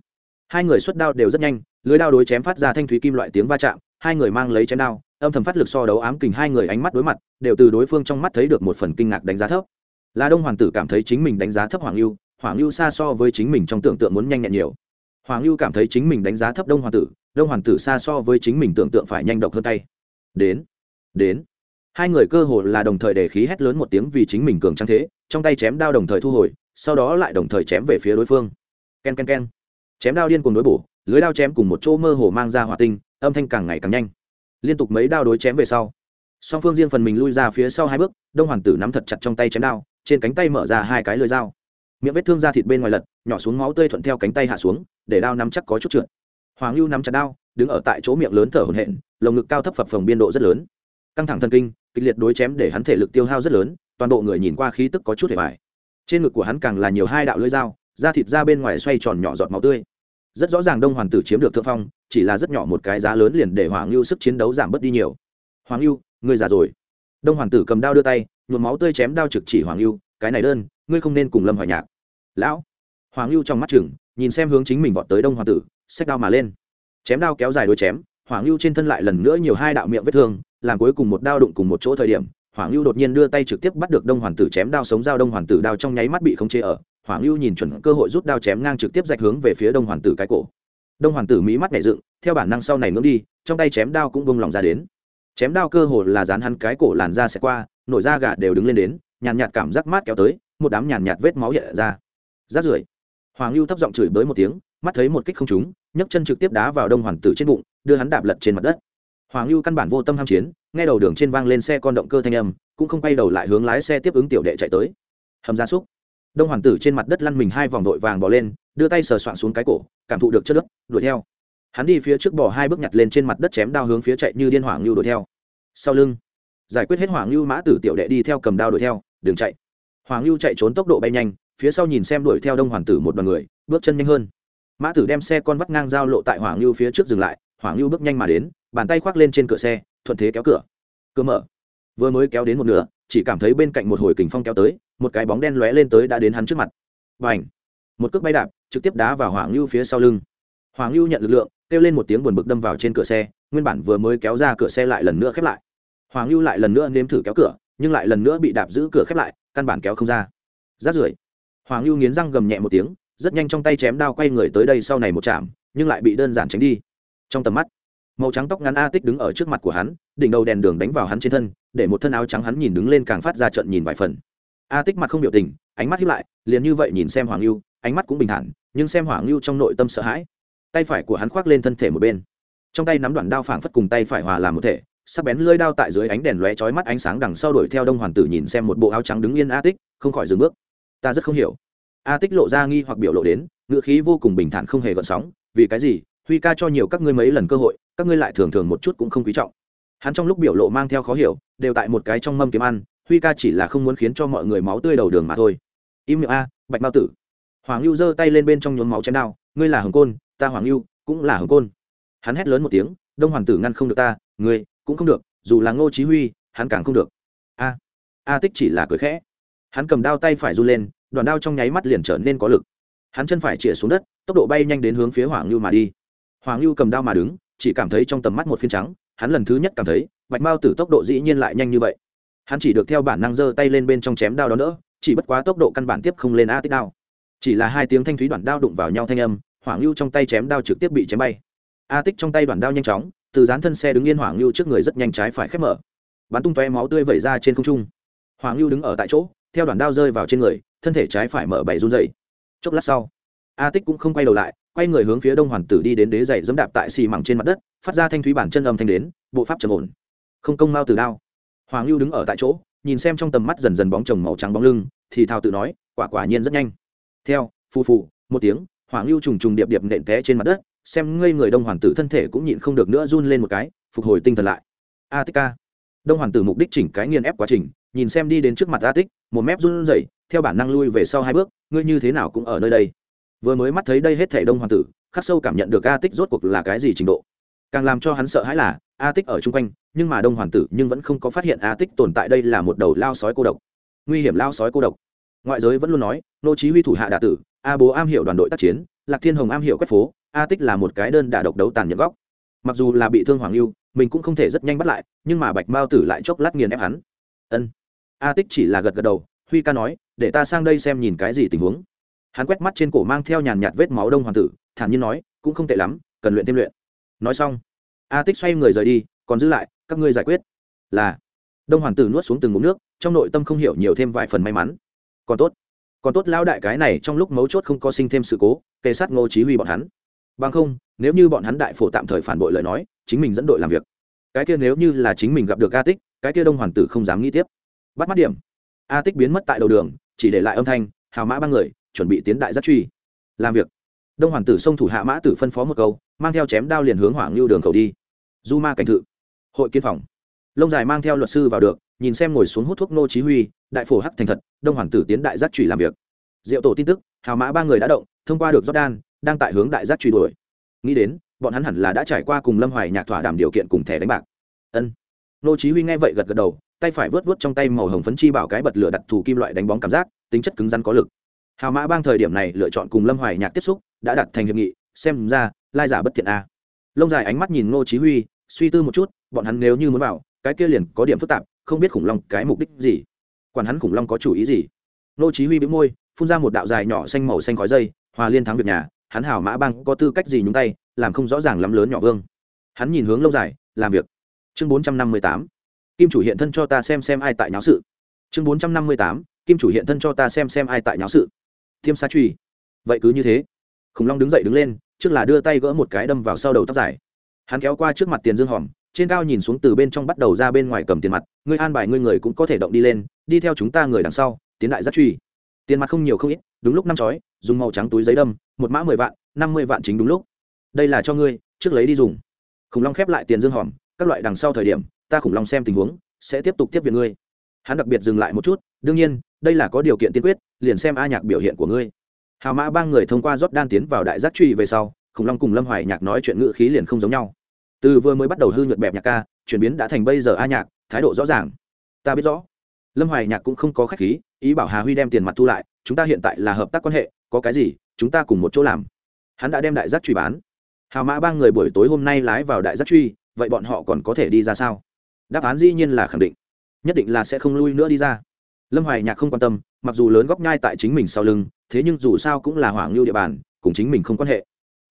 Hai người xuất đao đều rất nhanh, lưới đao đối chém phát ra thanh thúy kim loại tiếng va chạm, hai người mang lấy chém đao, âm thầm phát lực so đấu ám kình hai người ánh mắt đối mặt, đều từ đối phương trong mắt thấy được một phần kinh ngạc đánh giá thấp. Là đông hoàng tử cảm thấy chính mình đánh giá thấp hoàng lưu hoàng lưu xa so với chính mình trong tưởng tượng muốn nhanh nhẹn nhiều. Hoàng lưu cảm thấy chính mình đánh giá thấp đông hoàng tử, đông hoàng tử xa so với chính mình tưởng tượng phải nhanh độc hơn tay. Đến đến. Hai người cơ hồ là đồng thời để khí hét lớn một tiếng vì chính mình cường trang thế, trong tay chém đao đồng thời thu hồi, sau đó lại đồng thời chém về phía đối phương. K e n k e n k e n chém đao điên cùng đối bổ, lưới đao chém cùng một chỗ mơ hồ mang ra hỏa tinh, âm thanh càng ngày càng nhanh. Liên tục mấy đao đối chém về sau, song phương riêng phần mình lui ra phía sau hai bước, đông hoàng tử nắm thật chặt trong tay chém đao, trên cánh tay mở ra hai cái lưới dao miệng vết thương da thịt bên ngoài lật, nhỏ xuống máu tươi thuận theo cánh tay hạ xuống, để đao nắm chắc có chút trượt. Hoàng lưu nắm chặt đao, đứng ở tại chỗ miệng lớn thở hổn hển, lồng ngực cao thấp phập phồng biên độ rất lớn. Căng thẳng thần kinh, kịch liệt đối chém để hắn thể lực tiêu hao rất lớn, toàn bộ người nhìn qua khí tức có chút hề bài trên ngực của hắn càng là nhiều hai đạo lưỡi dao, da thịt ra bên ngoài xoay tròn nhỏ giọt máu tươi. Rất rõ ràng đông hoàn tử chiếm được thượng phong, chỉ là rất nhỏ một cái giá lớn liền để hoàng lưu sức chiến đấu giảm bớt đi nhiều. Hoàng lưu, ngươi già rồi. Đông hoàn tử cầm đao đưa tay, nhuộm máu tươi chém đao trực chỉ hoàng lưu, cái này đơn, ngươi không nên cùng lâm hoài nhạc lão. Hoàng lưu trong mắt chừng, nhìn xem hướng chính mình vọt tới đông hoàng tử, xách đao mà lên. Chém đao kéo dài đôi chém, hoàng lưu trên thân lại lần nữa nhiều hai đạo miệng vết thương, làm cuối cùng một đao đụng cùng một chỗ thời điểm, hoàng lưu đột nhiên đưa tay trực tiếp bắt được đông hoàn tử chém đao sống dao đông hoàn tử đao trong nháy mắt bị khống chế ở, hoàng lưu nhìn chuẩn cơ hội rút đao chém ngang trực tiếp dạch hướng về phía đông hoàn tử cái cổ. Đông hoàn tử mỹ mắt nhảy dựng, theo bản năng sau này ngưỡng đi, trong tay chém đao cũng bông lòng ra đến. Chém đao cơ hồ là dán hắn cái cổ làn da sẽ qua, nổi da gà đều đứng lên đến, nhàn nhạt cảm giác mát kéo tới, một đám nhàn nhạt vết máu hiện ra rát rưởi. Hoàng lưu thấp giọng chửi bới một tiếng, mắt thấy một kích không trúng, nhấc chân trực tiếp đá vào đông Hoàng tử trên bụng, đưa hắn đạp lật trên mặt đất. Hoàng lưu căn bản vô tâm ham chiến, nghe đầu đường trên vang lên xe con động cơ thanh âm, cũng không quay đầu lại hướng lái xe tiếp ứng tiểu đệ chạy tới. Hầm gia súc đông Hoàng tử trên mặt đất lăn mình hai vòng vội vàng bỏ lên, đưa tay sờ soạn xuống cái cổ, cảm thụ được chất đất đuổi theo. Hắn đi phía trước bỏ hai bước nhặt lên trên mặt đất chém đao hướng phía chạy như điên hoàng lưu đuổi theo. Sau lưng, giải quyết hết hoàng lưu mã tử tiểu đệ đi theo cầm đao đuổi theo đường chạy. Hoàng lưu chạy trốn tốc độ bay nhanh phía sau nhìn xem đuổi theo đông hoàn tử một đoàn người, bước chân nhanh hơn. Mã tử đem xe con vắt ngang giao lộ tại hoàng lưu phía trước dừng lại hoàng lưu bước nhanh mà đến, bàn tay khoác lên trên cửa xe, thuận thế kéo cửa. Cửa mở. Vừa mới kéo đến một nửa, chỉ cảm thấy bên cạnh một hồi kình phong kéo tới, một cái bóng đen lóe lên tới đã đến hắn trước mặt. Và ảnh một cước bay đạp, trực tiếp đá vào hoàng lưu phía sau lưng. Hoàng lưu nhận lực lượng, kêu lên một tiếng buồn bực đâm vào trên cửa xe, nguyên bản vừa mới kéo ra cửa xe lại lần nữa khép lại. Hoàng lưu lại lần nữa nếm thử kéo cửa, nhưng lại lần nữa bị đạp giữ cửa khép lại, căn bản kéo không ra. Rát rưởi hoàng lưu nghiến răng gầm nhẹ một tiếng, rất nhanh trong tay chém đao quay người tới đây sau này một chạm nhưng lại bị đơn giản tránh đi. Trong tầm mắt, màu trắng tóc ngắn a tích đứng ở trước mặt của hắn, đỉnh đầu đèn đường đánh vào hắn trên thân, để một thân áo trắng hắn nhìn đứng lên càng phát ra trận nhìn vài phần. A tích mặt không biểu tình, ánh mắt hiếp lại, liền như vậy nhìn xem hoàng lưu ánh mắt cũng bình thản, nhưng xem hoàng lưu trong nội tâm sợ hãi. Tay phải của hắn khoác lên thân thể một bên. Trong tay nắm đoạn đao phảng phất cùng tay phải hòa làm một thể, sắc bén lưỡi đao tại dưới ánh đèn lóe chói mắt ánh sáng đằng sau đuổi theo đông hoàn tử nhìn xem một bộ áo trắng đứng yên a tích, không khỏi dừng bước ta rất không hiểu. A tích lộ ra nghi hoặc biểu lộ đến ngựa khí vô cùng bình thản không hề gợn sóng, vì cái gì, huy ca cho nhiều các ngươi mấy lần cơ hội, các ngươi lại thường thường một chút cũng không quý trọng. Hắn trong lúc biểu lộ mang theo khó hiểu, đều tại một cái trong mâm kiếm ăn, huy ca chỉ là không muốn khiến cho mọi người máu tươi đầu đường mà thôi. Im miệng a, bạch mao tử. Hoàng lưu giơ tay lên bên trong nhuốm máu chém đao, ngươi là hồng côn, ta hoàng lưu cũng là hồng côn. Hắn hét lớn một tiếng, đông hoàng tử ngăn không được ta, ngươi cũng không được, dù là ngô chí huy, hắn càng không được. A a tích chỉ là cười khẽ hắn cầm đao tay phải run lên, đoàn đao trong nháy mắt liền trở nên có lực. Hắn chân phải chĩa xuống đất, tốc độ bay nhanh đến hướng phía hoàng lưu mà đi. Hoàng lưu cầm đao mà đứng, chỉ cảm thấy trong tầm mắt một phiên trắng, hắn lần thứ nhất cảm thấy, bạch mao tử tốc độ dĩ nhiên lại nhanh như vậy. Hắn chỉ được theo bản năng giơ tay lên bên trong chém đao đó nữa, chỉ bất quá tốc độ căn bản tiếp không lên a tích đao. Chỉ là hai tiếng thanh thúy đoạn đao đụng vào nhau thanh âm hoàng lưu trong tay chém đao trực tiếp bị chém bay. A tích trong tay đoạn đao nhanh chóng, từ dán thân xe đứng yên hoàng lưu trước người rất nhanh trái phải khép mở. Bắn tung toe máu tươi vẩy ra trên không trung. Hoàng lưu đứng ở tại chỗ theo đoạn đao rơi vào trên người, thân thể trái phải mở bảy run dày chốc lát sau, a tích cũng không quay đầu lại, quay người hướng phía đông hoàn tử đi đến đế dày dẫm đạp tại xì mẳng trên mặt đất, phát ra thanh thúy bản chân âm thanh đến, bộ pháp trầm ổn. Không công mao từ đao. Hoàng lưu đứng ở tại chỗ, nhìn xem trong tầm mắt dần dần bóng chồng màu trắng bóng lưng, thì thao tự nói, quả quả nhiên rất nhanh. Theo, phù phù, một tiếng, hoàng lưu trùng trùng điệp điệp nện té trên mặt đất, xem ngây người đông hoàn tử thân thể cũng nhịn không được nữa run lên một cái, phục hồi tinh thần lại. A tích ca. Đông hoàn tử mục đích chỉnh cái nghiền ép quá trình, nhìn xem đi đến trước mặt a tích một mép run rẩy, theo bản năng lui về sau hai bước, ngươi như thế nào cũng ở nơi đây. Vừa mới mắt thấy đây hết thể đông Hoàng tử, khắc sâu cảm nhận được a tích rốt cuộc là cái gì trình độ. Càng làm cho hắn sợ hãi là, a tích ở chung quanh, nhưng mà đông Hoàng tử nhưng vẫn không có phát hiện a tích tồn tại đây là một đầu lao sói cô độc. Nguy hiểm lao sói cô độc. Ngoại giới vẫn luôn nói, nô chí huy thủ hạ đả tử, a bố am hiểu đoàn đội tác chiến, lạc thiên hồng am hiểu quét phố, a tích là một cái đơn đả độc đấu tàn nhẫn góc. Mặc dù là bị thương hoàng lưu, mình cũng không thể rất nhanh bắt lại, nhưng mà bạch mao tử lại chốc lát nghiền ép hắn. Ân a tích chỉ là gật gật đầu, huy ca nói, để ta sang đây xem nhìn cái gì tình huống. Hắn quét mắt trên cổ mang theo nhàn nhạt vết máu đông hoàng tử, thản nhiên nói, cũng không tệ lắm, cần luyện thêm luyện. Nói xong, a tích xoay người rời đi, còn giữ lại, các ngươi giải quyết. Là, đông hoàng tử nuốt xuống từng ngụm nước, trong nội tâm không hiểu nhiều thêm vài phần may mắn. Còn tốt còn tốt lão đại cái này trong lúc mấu chốt không có sinh thêm sự cố kê sát ngô chí huy bọn hắn. Bằng không, nếu như bọn hắn đại phổ tạm thời phản bội lời nói, chính mình dẫn đội làm việc. Cái kia nếu như là chính mình gặp được a tích, cái kia đông hoàng tử không dám nghĩ tiếp bắt mắt điểm. A tích biến mất tại đầu đường, chỉ để lại âm thanh, hào mã ba người, chuẩn bị tiến đại giác truy. Làm việc. Đông hoàng tử sông thủ hạ mã tử phân phó một câu, mang theo chém đao liền hướng hoàng lưu đường khẩu đi. Du ma cảnh thự. Hội kiến phòng. Lông dài mang theo luật sư vào được, nhìn xem ngồi xuống hút thuốc nô chí huy, đại phổ hắc thành thật, đông hoàng tử tiến đại giác truy làm việc. Diệu tổ tin tức, hào mã ba người đã động, thông qua được jordan, đang tại hướng đại giác truy đuổi. Nghĩ đến, bọn hắn hẳn là đã trải qua cùng lâm hoài nhạc thỏa đàm điều kiện cùng thẻ đánh bạc. Ân. Nô chí huy nghe vậy gật gật đầu tay phải vớt vớt trong tay màu hồng phấn chi bảo cái bật lửa đặc thù kim loại đánh bóng cảm giác, tính chất cứng rắn có lực. Hào mã bang thời điểm này lựa chọn cùng lâm hoài nhạc tiếp xúc, đã đặt thành hiệp nghị, xem ra, lai giả bất thiện a. Lông dài ánh mắt nhìn Ngô chí huy, suy tư một chút, bọn hắn nếu như muốn vào, cái kia liền có điểm phức tạp, không biết khủng long cái mục đích gì. Quản hắn khủng long có chủ ý gì? Ngô chí huy bĩu môi, phun ra một đạo dài nhỏ xanh màu xanh khói dây, hòa liên thắng việc nhà, hắn hảo mã bang có tư cách gì nhúng tay, làm không rõ ràng lắm lớn nhỏ vương. Hắn nhìn hướng lâu dài, làm việc. Chương 458 kim chủ hiện thân cho ta xem xem ai tại nháo sự. Chương 458 kim chủ hiện thân cho ta xem xem ai tại nháo sự. Thiêm sa truy. Vậy cứ như thế. Khủng long đứng dậy đứng lên, trước là đưa tay gỡ một cái đâm vào sau đầu tóc dài. Hắn kéo qua trước mặt tiền dương hòm, trên cao nhìn xuống từ bên trong bắt đầu ra bên ngoài cầm tiền mặt, ngươi an bài ngươi người cũng có thể động đi lên, đi theo chúng ta người đằng sau, tiến đại giác truy. Tiền mặt không nhiều không ít, đúng lúc năm chói, dùng màu trắng túi giấy đâm, một mã mười vạn, năm mươi vạn chính đúng lúc. Đây là cho ngươi, trước lấy đi dùng. Khủng long khép lại tiền dương hòm, các loại đằng sau thời điểm ta khủng long xem tình huống, sẽ tiếp tục tiếp viện ngươi. Hắn đặc biệt dừng lại một chút, đương nhiên, đây là có điều kiện tiên quyết, liền xem a nhạc biểu hiện của ngươi. Hào mã ba người thông qua rót đan tiến vào đại giác truy về sau, khủng long cùng lâm hoài nhạc nói chuyện ngữ khí liền không giống nhau. Từ vừa mới bắt đầu hư nhuận bẹp nhạc ca, chuyển biến đã thành bây giờ a nhạc, thái độ rõ ràng. Ta biết rõ. Lâm hoài nhạc cũng không có khách khí, ý bảo hà huy đem tiền mặt thu lại, chúng ta hiện tại là hợp tác quan hệ, có cái gì, chúng ta cùng một chỗ làm. Hắn đã đem đại giác truy bán. Hào mã ba người buổi tối hôm nay lái vào đại giác truy, vậy bọn họ còn có thể đi ra sao? Đáp án dĩ nhiên là khẳng định. Nhất định là sẽ không lui nữa đi ra. Lâm hoài nhạc không quan tâm, mặc dù lớn góc nhai tại chính mình sau lưng, thế nhưng dù sao cũng là hoàng lưu địa bàn, cùng chính mình không quan hệ.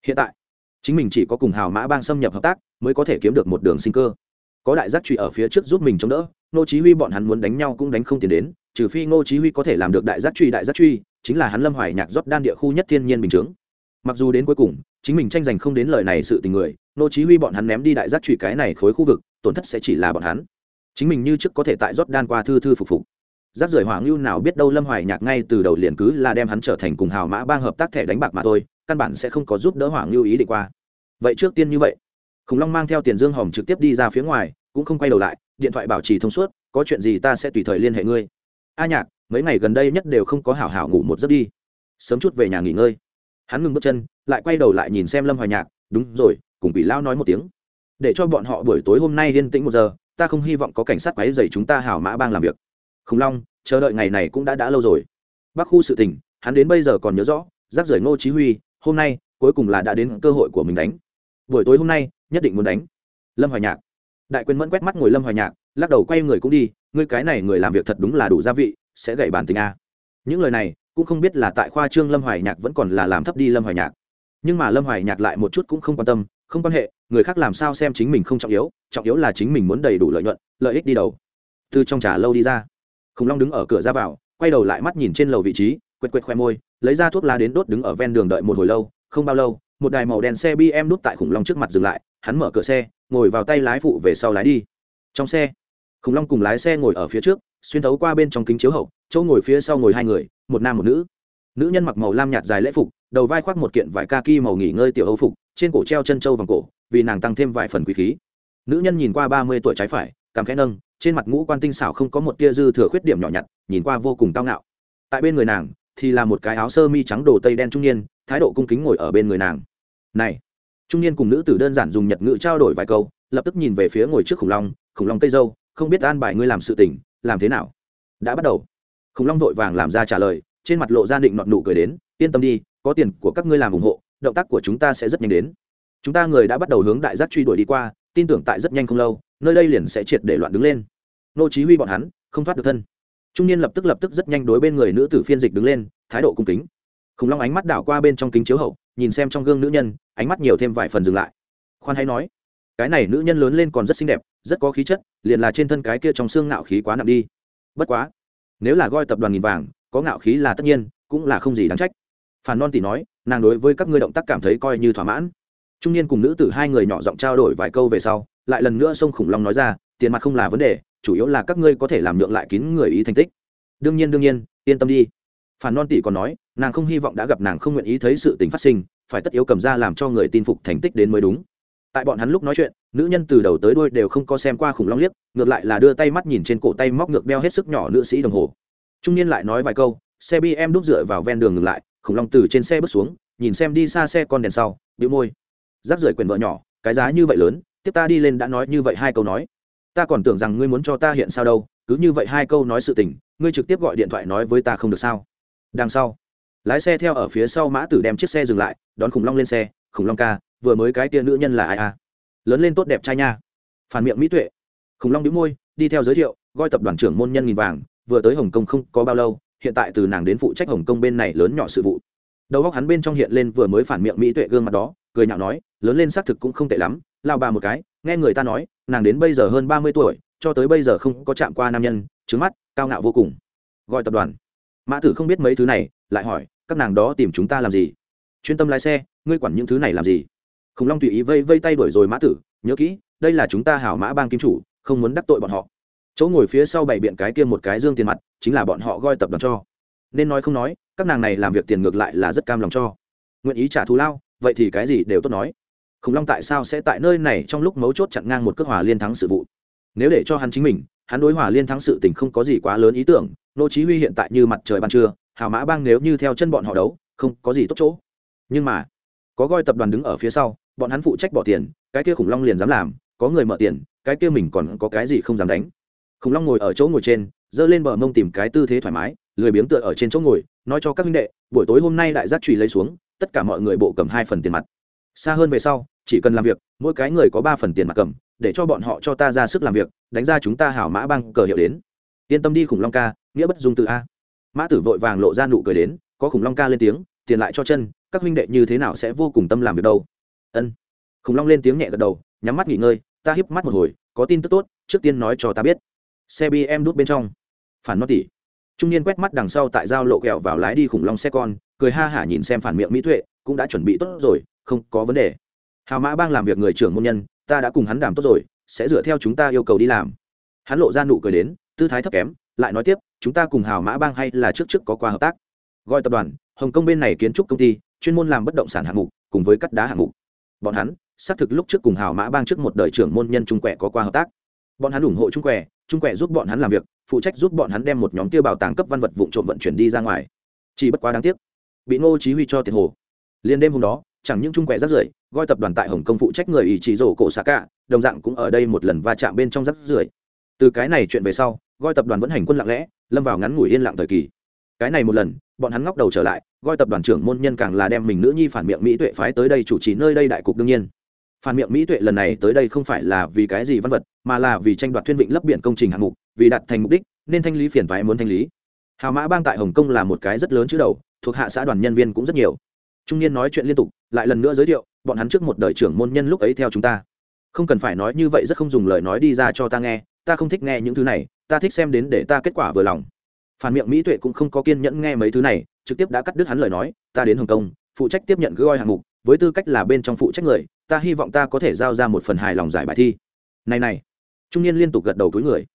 Hiện tại, chính mình chỉ có cùng hào mã bang xâm nhập hợp tác, mới có thể kiếm được một đường sinh cơ. Có đại giác truy ở phía trước giúp mình chống đỡ, ngô chí huy bọn hắn muốn đánh nhau cũng đánh không tiền đến, trừ phi ngô chí huy có thể làm được đại giác truy đại giác truy chính là hắn lâm hoài nhạc rót đan địa khu nhất thiên nhiên bình chứng mặc dù đến cuối cùng, chính mình tranh giành không đến lời này sự tình người, nô chí huy bọn hắn ném đi đại giác trụy cái này khối khu vực, tổn thất sẽ chỉ là bọn hắn. Chính mình như trước có thể tại rót đan qua thư thư phục phục. Giáp rời hoàng lưu nào biết đâu lâm hoài nhạc ngay từ đầu liền cứ là đem hắn trở thành cùng hào mã bang hợp tác thẻ đánh bạc mà thôi, căn bản sẽ không có giúp đỡ hoàng lưu ý định qua. Vậy trước tiên như vậy, khủng long mang theo tiền dương hồng trực tiếp đi ra phía ngoài, cũng không quay đầu lại, điện thoại bảo trì thông suốt, có chuyện gì ta sẽ tùy thời liên hệ ngươi. A nhạc, mấy ngày gần đây nhất đều không có hảo hảo ngủ một giấc đi. Sớm chút về nhà nghỉ ngơi hắn ngừng bước chân, lại quay đầu lại nhìn xem lâm hoài nhạc, đúng rồi, cùng bị lao nói một tiếng. Để cho bọn họ buổi tối hôm nay yên tĩnh một giờ, ta không hy vọng có cảnh sát quấy dày chúng ta hảo mã bang làm việc. Khủng long, chờ đợi ngày này cũng đã đã lâu rồi. Bắc khu sự tình, hắn đến bây giờ còn nhớ rõ, rác rưởi ngô chí huy, hôm nay, cuối cùng là đã đến cơ hội của mình đánh. Buổi tối hôm nay, nhất định muốn đánh. Lâm hoài nhạc. Đại quyền mẫn quét mắt ngồi lâm hoài nhạc, lắc đầu quay người cũng đi, ngươi cái này người làm việc thật đúng là đủ gia vị, sẽ gậy bản tình a. Những lời này cũng không biết là tại khoa trương lâm hoài nhạc vẫn còn là làm thấp đi lâm hoài nhạc. Nhưng mà lâm hoài nhạc lại một chút cũng không quan tâm, không quan hệ, người khác làm sao xem chính mình không trọng yếu trọng yếu là chính mình muốn đầy đủ lợi nhuận, lợi ích đi đầu. Từ trong trà lâu đi ra, khủng long đứng ở cửa ra vào, quay đầu lại mắt nhìn trên lầu vị trí, quệt quệt khoe môi, lấy ra thuốc lá đến đốt đứng ở ven đường đợi một hồi lâu, không bao lâu, một đài màu đen xe bm đút tại khủng long trước mặt dừng lại, hắn mở cửa xe, ngồi vào tay lái phụ về sau lái đi. Trong xe, khủng long cùng lái xe ngồi ở phía trước xuyên thấu qua bên trong kính chiếu hậu, chỗ ngồi phía sau ngồi hai người, một nam một nữ. Nữ nhân mặc màu lam nhạt dài lễ phục, đầu vai khoác một kiện vải ca ki màu nghỉ ngơi tiểu âu phục, trên cổ treo chân trâu vòng cổ, vì nàng tăng thêm vài phần quý khí. Nữ nhân nhìn qua ba mươi tuổi trái phải, cảm khẽ nâng, trên mặt ngũ quan tinh xảo không có một tia dư thừa khuyết điểm nhỏ nhặt, nhìn qua vô cùng cao ngạo. Tại bên người nàng, thì là một cái áo sơ mi trắng đồ tây đen trung niên, thái độ cung kính ngồi ở bên người nàng. Này. Trung niên cùng nữ tử đơn giản dùng nhật ngữ trao đổi vài câu, lập tức nhìn về phía ngồi trước khủng long khủng long cây dâu, không biết an bài ngươi làm sự tình làm thế nào? Đã bắt đầu. Khủng long vội vàng làm ra trả lời, trên mặt lộ ra định nọt nụ cười đến, yên tâm đi, có tiền của các ngươi làm ủng hộ, động tác của chúng ta sẽ rất nhanh đến. Chúng ta người đã bắt đầu hướng đại giác truy đuổi đi qua, tin tưởng tại rất nhanh không lâu, nơi đây liền sẽ triệt để loạn đứng lên. Nô chí huy bọn hắn, không thoát được thân. Trung niên lập tức lập tức rất nhanh đối bên người nữ tử phiên dịch đứng lên, thái độ cung kính. Khủng long ánh mắt đảo qua bên trong kính chiếu hậu, nhìn xem trong gương nữ nhân, ánh mắt nhiều thêm vài phần dừng lại. Khoan hãy nói cái này nữ nhân lớn lên còn rất xinh đẹp, rất có khí chất, liền là trên thân cái kia trong xương ngạo khí quá nặng đi. Bất quá, nếu là goi tập đoàn nghìn vàng, có ngạo khí là tất nhiên, cũng là không gì đáng trách. Phản non tỷ nói, nàng đối với các ngươi động tác cảm thấy coi như thỏa mãn. Trung niên cùng nữ tử hai người nhỏ giọng trao đổi vài câu về sau, lại lần nữa sông khủng long nói ra, tiền mặt không là vấn đề, chủ yếu là các ngươi có thể làm nhượng lại kín người ý thành tích. Đương nhiên đương nhiên, yên tâm đi. Phản non tỷ còn nói, nàng không hy vọng đã gặp nàng không nguyện ý thấy sự tình phát sinh, phải tất yếu cầm ra làm cho người tin phục thành tích đến mới đúng tại bọn hắn lúc nói chuyện, nữ nhân từ đầu tới đuôi đều không có xem qua khủng long liếc, ngược lại là đưa tay mắt nhìn trên cổ tay móc ngược đeo hết sức nhỏ nữ sĩ đồng hồ. Trung niên lại nói vài câu, xe bi em đúc dựa vào ven đường ngừng lại, khủng long từ trên xe bước xuống, nhìn xem đi xa xe con đèn sau bị môi. Rác rưởi quyền vợ nhỏ, cái giá như vậy lớn, tiếp ta đi lên đã nói như vậy hai câu nói. Ta còn tưởng rằng ngươi muốn cho ta hiện sao đâu, cứ như vậy hai câu nói sự tình, ngươi trực tiếp gọi điện thoại nói với ta không được sao? Đằng sau, lái xe theo ở phía sau mã tử đem chiếc xe dừng lại, đón khủng long lên xe, khủng long ca vừa mới cái tia nữ nhân là ai à? Lớn lên tốt đẹp trai nha. Phản miệng mỹ tuệ. Khủng long đĩu môi, đi theo giới thiệu, gọi tập đoàn trưởng môn nhân nghìn vàng, vừa tới hồng kông không có bao lâu, hiện tại từ nàng đến phụ trách hồng kông bên này lớn nhỏ sự vụ. Đầu góc hắn bên trong hiện lên vừa mới phản miệng mỹ tuệ gương mặt đó, cười nhạo nói, lớn lên xác thực cũng không tệ lắm, lao bà một cái, nghe người ta nói, nàng đến bây giờ hơn ba mươi tuổi, cho tới bây giờ không có chạm qua nam nhân trứng mắt, cao ngạo vô cùng. Gọi tập đoàn. Mã tử không biết mấy thứ này, lại hỏi, các nàng đó tìm chúng ta làm gì? Chuyên tâm lái xe, ngươi quản những thứ này làm gì? Khủng long tùy ý vây vây tay đuổi rồi mã tử, nhớ kỹ, đây là chúng ta hảo mã bang kim chủ, không muốn đắc tội bọn họ. Chỗ ngồi phía sau bảy biện cái kia một cái dương tiền mặt, chính là bọn họ goi tập đoàn cho. Nên nói không nói, các nàng này làm việc tiền ngược lại là rất cam lòng cho. Nguyện ý trả thù lao, vậy thì cái gì đều tốt nói. Khủng long tại sao sẽ tại nơi này trong lúc mấu chốt chặn ngang một cước hòa liên thắng sự vụ? Nếu để cho hắn chính mình, hắn đối hòa liên thắng sự tình không có gì quá lớn ý tưởng, nô chí huy hiện tại như mặt trời ban trưa hào mã bang nếu như theo chân bọn họ đấu, không có gì tốt chỗ. Nhưng mà, có goi tập đoàn đứng ở phía sau bọn hắn phụ trách bỏ tiền, cái kia khủng long liền dám làm, có người mở tiền, cái kia mình còn có cái gì không dám đánh. Khủng long ngồi ở chỗ ngồi trên, giơ lên bờ mông tìm cái tư thế thoải mái, lười biếng tựa ở trên chỗ ngồi, nói cho các huynh đệ, buổi tối hôm nay đại giác trùy lấy xuống, tất cả mọi người bộ cầm hai phần tiền mặt. Xa hơn về sau, chỉ cần làm việc, mỗi cái người có ba phần tiền mặt cầm, để cho bọn họ cho ta ra sức làm việc, đánh ra chúng ta hảo mã băng cờ hiệu đến. Yên tâm đi, khủng long ca, nghĩa bất dung tự a. Mã tử vội vàng lộ ra nụ cười đến, có khủng long ca lên tiếng, tiền lại cho chân, các huynh đệ như thế nào sẽ vô cùng tâm làm việc đâu? Ân khủng long lên tiếng nhẹ gật đầu nhắm mắt nghỉ ngơi ta hiếp mắt một hồi có tin tức tốt trước tiên nói cho ta biết xe bi em đút bên trong phản nó tỉ trung niên quét mắt đằng sau tại giao lộ kẹo vào lái đi khủng long xe con cười ha hả nhìn xem phản miệng mỹ tuệ cũng đã chuẩn bị tốt rồi không có vấn đề hào mã bang làm việc người trưởng môn nhân ta đã cùng hắn đảm tốt rồi sẽ dựa theo chúng ta yêu cầu đi làm hắn lộ ra nụ cười đến tư thái thấp kém lại nói tiếp chúng ta cùng hào mã bang hay là trước trước có qua hợp tác gọi tập đoàn hồng kông bên này kiến trúc công ty chuyên môn làm bất động sản hạng mục cùng với cắt đá hạng mục bọn hắn, xác thực lúc trước cùng hào mã bang trước một đời trưởng môn nhân trung quẹ có qua hợp tác. Bọn hắn ủng hộ trung quẹ trung quẹ giúp bọn hắn làm việc, phụ trách giúp bọn hắn đem một nhóm tiêu bảo tàng cấp văn vật vụ trộm vận chuyển đi ra ngoài. Chỉ bất quá đáng tiếc, bị ngô chí huy cho tiền hồ. Liên đêm hôm đó, chẳng những trung quẹ rắc rưởi, gọi tập đoàn tại hồng kông phụ trách người ý chỉ rổ cổ xạ cả, đồng dạng cũng ở đây một lần va chạm bên trong rắc rưởi. Từ cái này chuyện về sau, gọi tập đoàn vẫn hành quân lặng lẽ, lâm vào ngắn ngủi yên lặng thời kỳ. Cái này một lần, bọn hắn ngóc đầu trở lại gọi tập đoàn trưởng môn nhân càng là đem mình nữ nhi phản miệng mỹ tuệ phái tới đây chủ trì nơi đây đại cục đương nhiên. Phản miệng mỹ tuệ lần này tới đây không phải là vì cái gì văn vật, mà là vì tranh đoạt thuyên vịnh lấp biển công trình hạng mục, vì đạt thành mục đích, nên thanh lý phiền phái muốn thanh lý. Hào mã bang tại hồng kông là một cái rất lớn chữ đầu, thuộc hạ xã đoàn nhân viên cũng rất nhiều. Trung niên nói chuyện liên tục, lại lần nữa giới thiệu, bọn hắn trước một đời trưởng môn nhân lúc ấy theo chúng ta. Không cần phải nói như vậy, rất không dùng lời nói đi ra cho ta nghe, ta không thích nghe những thứ này, ta thích xem đến để ta kết quả vừa lòng phản miệng mỹ tuệ cũng không có kiên nhẫn nghe mấy thứ này, trực tiếp đã cắt đứt hắn lời nói, ta đến hồng kông, phụ trách tiếp nhận gói hạng mục, với tư cách là bên trong phụ trách người, ta hy vọng ta có thể giao ra một phần hài lòng giải bài thi. Này này, trung niên liên tục gật đầu túi người.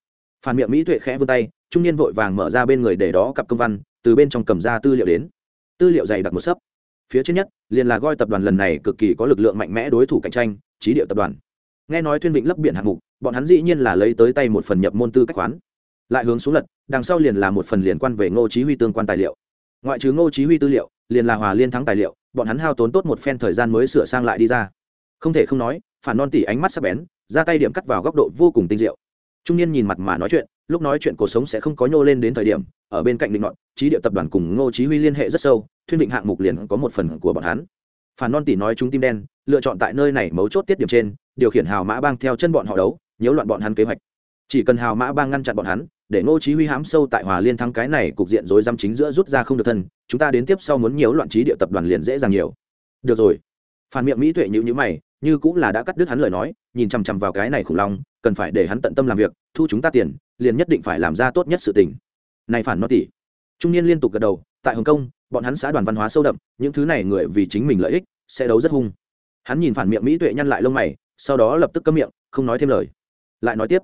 Phản miệng mỹ tuệ khẽ vươn tay, trung niên vội vàng mở ra bên người để đó cặp công văn, từ bên trong cầm ra tư liệu đến. Tư liệu dày đặc một sấp. Phía trên nhất, liền là goi tập đoàn lần này cực kỳ có lực lượng mạnh mẽ đối thủ cạnh tranh trí điệu tập đoàn. Nghe nói thuyên vịnh lấp biển hạng mục, bọn hắn dĩ nhiên là lấy tới tay một phần nhập môn tư cách khoán lại hướng xuống lật, đằng sau liền là một phần liên quan về ngô chí huy tương quan tài liệu. Ngoại trừ ngô chí huy tư liệu, liền là hòa liên thắng tài liệu, bọn hắn hao tốn tốt một phen thời gian mới sửa sang lại đi ra. Không thể không nói, phản non Tỷ ánh mắt sắc bén, ra tay điểm cắt vào góc độ vô cùng tinh diệu. Trung niên nhìn mặt mà nói chuyện, lúc nói chuyện cuộc sống sẽ không có nhô lên đến thời điểm, ở bên cạnh định ngọn trí địa tập đoàn cùng ngô chí huy liên hệ rất sâu, thuyên định hạng mục liền có một phần của bọn hắn. Phản non Tỷ nói chúng tim đen, lựa chọn tại nơi này mấu chốt tiết điểm trên, điều khiển hào mã bang theo chân bọn họ đấu, nhiễu loạn bọn hắn kế hoạch. Chỉ cần hào mã bang ngăn chặn bọn hắn để ngô chí huy hám sâu tại hòa liên thắng cái này cục diện rối rắm chính giữa rút ra không được thân, chúng ta đến tiếp sau muốn nhiễu loạn trí địa tập đoàn liền dễ dàng nhiều. Được rồi. Phản miệng mỹ tuệ nhíu nhíu mày, như cũng là đã cắt đứt hắn lời nói, nhìn chằm chằm vào cái này khủng long, cần phải để hắn tận tâm làm việc, thu chúng ta tiền, liền nhất định phải làm ra tốt nhất sự tình. Này phản nó tỷ trung niên liên tục gật đầu, tại hồng kông, bọn hắn xã đoàn văn hóa sâu đậm, những thứ này người vì chính mình lợi ích, sẽ đấu rất hung. Hắn nhìn phản miệng mỹ tuệ nhăn lại lông mày, sau đó lập tức cấm miệng, không nói thêm lời. Lại nói tiếp.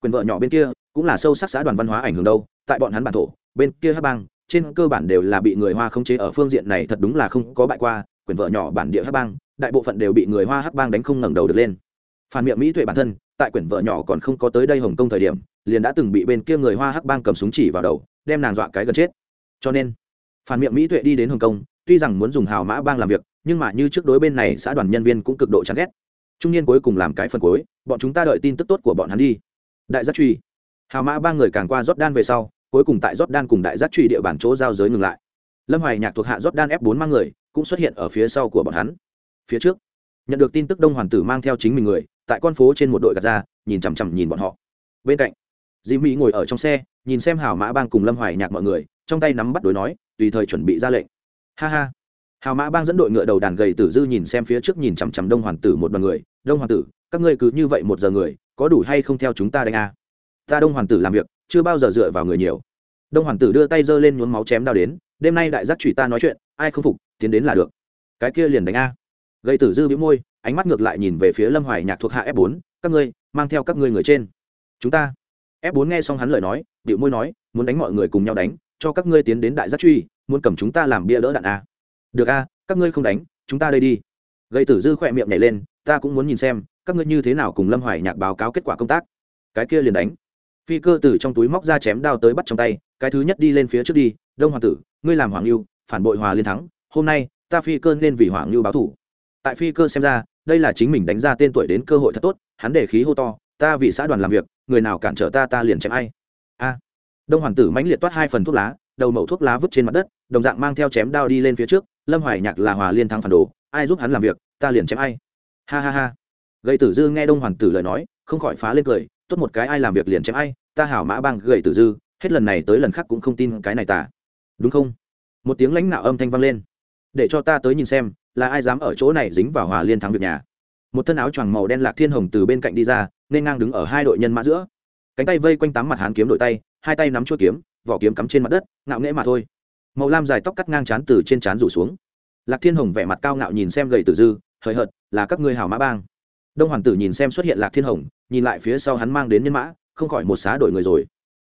Quyền vợ nhỏ bên kia cũng là sâu sắc xã đoàn văn hóa ảnh hưởng đâu, tại bọn hắn bản thổ, bên kia hát bang, trên cơ bản đều là bị người hoa khống chế ở phương diện này thật đúng là không có bại qua, quyền vợ nhỏ bản địa hát bang, đại bộ phận đều bị người hoa hát bang đánh không ngẩng đầu được lên. Phản miệng mỹ tuệ bản thân, tại quyển vợ nhỏ còn không có tới đây hồng kông thời điểm, liền đã từng bị bên kia người hoa hắc bang cầm súng chỉ vào đầu, đem nàng dọa cái gần chết. Cho nên, phản miệng mỹ tuệ đi đến hồng kông, tuy rằng muốn dùng hào mã bang làm việc, nhưng mà như trước đối bên này xã đoàn nhân viên cũng cực độ chán ghét. Trung niên cuối cùng làm cái phần cuối, bọn chúng ta đợi tin tức tốt của bọn hắn đi. Đại giác truy hào mã ba người càng qua rót đan về sau, cuối cùng tại rót đan cùng đại giác truy địa bàn chỗ giao giới ngừng lại. Lâm hoài nhạc thuộc hạ rót đan F4 mang người, cũng xuất hiện ở phía sau của bọn hắn. Phía trước, nhận được tin tức đông hoàn tử mang theo chính mình người, tại con phố trên một đội gạt ra, nhìn chằm chằm nhìn bọn họ. Bên cạnh dì mỹ ngồi ở trong xe, nhìn xem hào mã bang cùng lâm hoài nhạc mọi người, trong tay nắm bắt đối nói, tùy thời chuẩn bị ra lệnh. Ha ha. Hào mã bang dẫn đội ngựa đầu đàn gầy tử dư nhìn xem phía trước nhìn chằm chằm đông hoàn tử một đoàn người. Đông hoàn tử, các ngươi cứ như vậy một giờ người, có đủ hay không theo chúng ta đánh a? Ta đông hoàn tử làm việc, chưa bao giờ dựa vào người nhiều. Đông hoàn tử đưa tay giơ lên nhuốm máu chém đao đến, đêm nay đại giác chủy ta nói chuyện, ai không phục, tiến đến là được. Cái kia liền đánh a. Gây tử dư bĩu môi, ánh mắt ngược lại nhìn về phía lâm hoài nhạc thuộc hạ f 4 các ngươi, mang theo các ngươi người trên. Chúng ta. F 4 nghe xong hắn lời nói, bĩu môi nói, muốn đánh mọi người cùng nhau đánh, cho các ngươi tiến đến đại giác truy, muốn cầm chúng ta làm bia đỡ đạn a. Được a, các ngươi không đánh, chúng ta đây đi. Gây tử dư khỏe miệng nhảy lên, ta cũng muốn nhìn xem, các ngươi như thế nào cùng lâm hoài nhạc báo cáo kết quả công tác. Cái kia liền đánh phi cơ từ trong túi móc ra chém đao tới bắt trong tay, cái thứ nhất đi lên phía trước đi, đông hoàng tử, ngươi làm hoàng lưu phản bội hòa liên thắng, hôm nay, ta phi cơ nên vì hoàng lưu báo thủ. Tại phi cơ xem ra, đây là chính mình đánh ra tên tuổi đến cơ hội thật tốt, hắn để khí hô to, ta vì xã đoàn làm việc, người nào cản trở ta ta liền chém ai. A. Đông hoàng tử mãnh liệt toát hai phần thuốc lá, đầu mẩu thuốc lá vứt trên mặt đất, đồng dạng mang theo chém đao đi lên phía trước, lâm hoài nhạc là hòa liên thắng phản đồ, ai giúp hắn làm việc, ta liền chém ai. Ha ha ha. Gây tử dư nghe đông hoàng tử lời nói, không khỏi phá lên cười tốt một cái ai làm việc liền chém ai, ta hảo mã bang gậy tử dư, hết lần này tới lần khác cũng không tin cái này tả đúng không? Một tiếng lãnh nạo âm thanh vang lên. Để cho ta tới nhìn xem, là ai dám ở chỗ này dính vào hòa liên thắng việc nhà. Một thân áo choàng màu đen lạc thiên hồng từ bên cạnh đi ra, nên ngang đứng ở hai đội nhân mã giữa. Cánh tay vây quanh tám mặt hán kiếm đội tay, hai tay nắm chuôi kiếm, vỏ kiếm cắm trên mặt đất, ngạo nghễ mà thôi. Màu lam dài tóc cắt ngang chán từ trên chán rủ xuống. Lạc thiên hồng vẻ mặt cao ngạo nhìn xem gầy tử dư, hời hợt, là các ngươi hảo mã bang đông hoàng tử nhìn xem xuất hiện lạc thiên hồng, nhìn lại phía sau hắn mang đến nhân mã, không khỏi một xá đổi người rồi.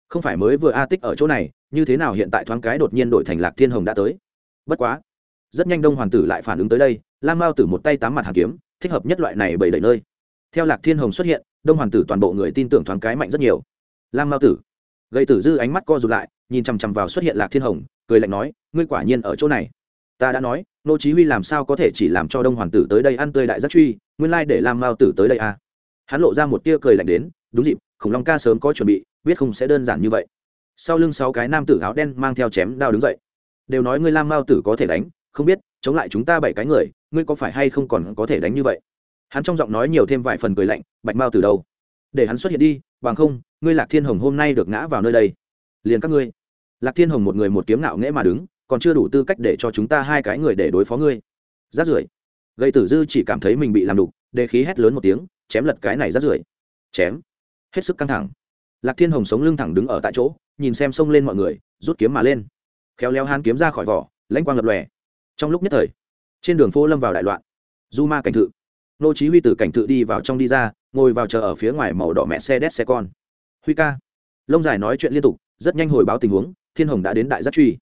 Không phải mới vừa a tích ở chỗ này, như thế nào hiện tại thoáng cái đột nhiên đổi thành lạc thiên hồng đã tới? Bất quá, rất nhanh đông hoàng tử lại phản ứng tới đây, lam mao tử một tay tám mặt hàn kiếm, thích hợp nhất loại này bảy đầy nơi. Theo lạc thiên hồng xuất hiện, đông hoàng tử toàn bộ người tin tưởng thoáng cái mạnh rất nhiều. Lam mao tử gây tử dư ánh mắt co rụt lại, nhìn chằm chằm vào xuất hiện lạc thiên hồng, cười lạnh nói, ngươi quả nhiên ở chỗ này. Ta đã nói nô chí huy làm sao có thể chỉ làm cho đông hoàng tử tới đây ăn tươi đại giác truy, nguyên lai để lam mao tử tới đây à? Hắn lộ ra một tia cười lạnh đến, đúng dịp khủng long ca sớm có chuẩn bị, biết không sẽ đơn giản như vậy. Sau lưng sáu cái nam tử áo đen mang theo chém đao đứng dậy. Đều nói ngươi lam mao tử có thể đánh, không biết, chống lại chúng ta bảy cái người, ngươi có phải hay không còn có thể đánh như vậy? Hắn trong giọng nói nhiều thêm vài phần cười lạnh, bạch mao từ đâu? Để hắn xuất hiện đi, bằng không, ngươi lạc thiên hồng hôm nay được ngã vào nơi đây. Liền các ngươi. Lạc thiên hồng một người một kiếm nạo nghễ mà đứng còn chưa đủ tư cách để cho chúng ta hai cái người để đối phó ngươi. Rát rưởi. Gây tử dư chỉ cảm thấy mình bị làm đục đề khí hét lớn một tiếng, chém lật cái này rát rưởi. Chém. Hết sức căng thẳng. Lạc thiên hồng sống lưng thẳng đứng ở tại chỗ, nhìn xem xông lên mọi người, rút kiếm mà lên. Khéo léo han kiếm ra khỏi vỏ, lãnh quang lập lòe. Trong lúc nhất thời, trên đường phố lâm vào đại loạn. Du ma cảnh thự. Nô chí huy từ cảnh thự đi vào trong đi ra, ngồi vào chờ ở phía ngoài màu đỏ mẹ xe đét xe con. Huy ca. Lông dài nói chuyện liên tục, rất nhanh hồi báo tình huống, thiên hồng đã đến đại giác truy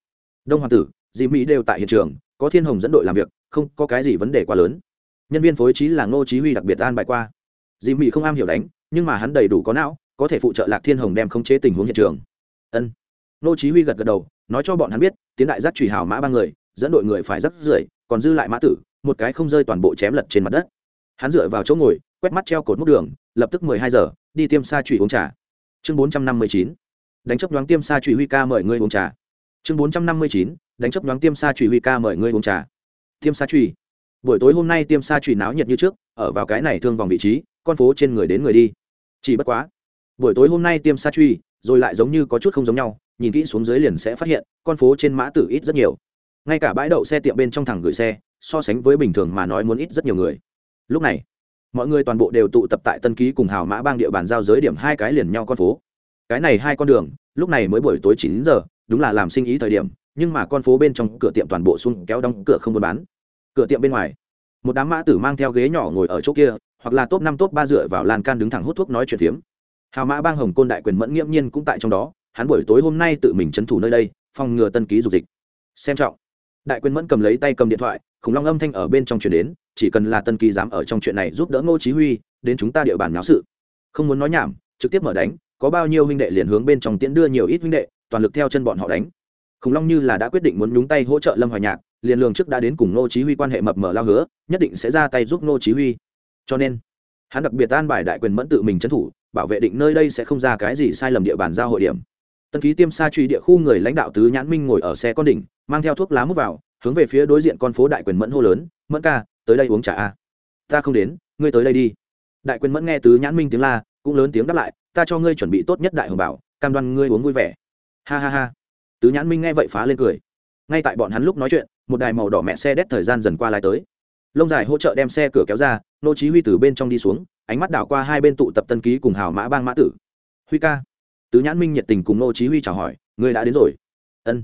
đông hoàng tử, dì mỹ đều tại hiện trường, có thiên hồng dẫn đội làm việc, không có cái gì vấn đề quá lớn. Nhân viên phối trí là ngô chí huy đặc biệt an bài qua. Dì mỹ không am hiểu đánh, nhưng mà hắn đầy đủ có não, có thể phụ trợ lạc thiên hồng đem khống chế tình huống hiện trường. Ân. Ngô chí huy gật gật đầu, nói cho bọn hắn biết, tiến đại giác truy hào mã ba người, dẫn đội người phải rất rưởi, còn dư lại mã tử, một cái không rơi toàn bộ chém lật trên mặt đất. Hắn dựa vào chỗ ngồi, quét mắt treo cột múc đường, lập tức mười hai giờ, đi tiêm sa trụy uống trà. Chương bốn trăm năm mươi chín. Đánh chấp nhoáng tiêm sa trụy huy ca mời ngươi uống trà chương bốn trăm năm mươi chín, đánh chấp nhoáng tiêm sa chủy huy ca mời ngươi uống trà. Tiêm sa chủy. Buổi tối hôm nay tiêm sa chủy náo nhiệt như trước, ở vào cái này thương vòng vị trí, con phố trên người đến người đi. Chỉ bất quá, buổi tối hôm nay tiêm sa truy rồi lại giống như có chút không giống nhau, nhìn kỹ xuống dưới liền sẽ phát hiện, con phố trên mã tử ít rất nhiều. Ngay cả bãi đậu xe tiệm bên trong thẳng gửi xe, so sánh với bình thường mà nói muốn ít rất nhiều người. Lúc này, mọi người toàn bộ đều tụ tập tại tân ký cùng hào mã bang địa bàn giao giới điểm hai cái liền nhau con phố. Cái này hai con đường, lúc này mới buổi tối chín giờ đúng là làm sinh ý thời điểm, nhưng mà con phố bên trong cửa tiệm toàn bộ xung kéo đóng cửa không buôn bán. Cửa tiệm bên ngoài, một đám mã tử mang theo ghế nhỏ ngồi ở chỗ kia, hoặc là top năm, top ba dựa vào lan can đứng thẳng hút thuốc nói chuyện phiếm. Hào mã bang hồng côn đại quyền mẫn nghiễm nhiên cũng tại trong đó, hắn buổi tối hôm nay tự mình trấn thủ nơi đây, phòng ngừa tân ký dục dịch. Xem trọng. Đại quyền mẫn cầm lấy tay cầm điện thoại, khủng long âm thanh ở bên trong chuyển đến, chỉ cần là tân kỳ dám ở trong chuyện này giúp đỡ ngô chí huy, đến chúng ta địa bàn náo sự. Không muốn nói nhảm, trực tiếp mở đánh, có bao nhiêu huynh đệ liền hướng bên trong tiễn đưa nhiều ít huynh đệ toàn lực theo chân bọn họ đánh. Khủng long như là đã quyết định muốn nhúng tay hỗ trợ lâm hoài nhạc, liền lường trước đã đến cùng ngô chí huy quan hệ mập mờ lao hứa, nhất định sẽ ra tay giúp ngô chí huy. Cho nên, hắn đặc biệt an bài đại quyền mẫn tự mình trấn thủ, bảo vệ định nơi đây sẽ không ra cái gì sai lầm địa bàn giao hội điểm. Tân ký tiêm sa truy địa khu người lãnh đạo tứ nhãn minh ngồi ở xe con đỉnh, mang theo thuốc lá mút vào, hướng về phía đối diện con phố đại quyền mẫn hô lớn, mẫn ca, tới đây uống trà a. Ta không đến, ngươi tới đây đi. Đại quyền mẫn nghe tứ nhãn minh tiếng la, cũng lớn tiếng đáp lại, ta cho ngươi chuẩn bị tốt nhất đại hồng bảo, cam đoan ngươi uống vui vẻ ha ha ha. Tứ nhãn minh nghe vậy phá lên cười. Ngay tại bọn hắn lúc nói chuyện, một đài màu đỏ mẹ xe đét thời gian dần qua lại tới. Lông dài hỗ trợ đem xe cửa kéo ra, nô chí huy từ bên trong đi xuống, ánh mắt đảo qua hai bên tụ tập tân ký cùng hào mã bang mã tử. Huy ca. Tứ nhãn minh nhiệt tình cùng nô chí huy chào hỏi, ngươi đã đến rồi. Ân.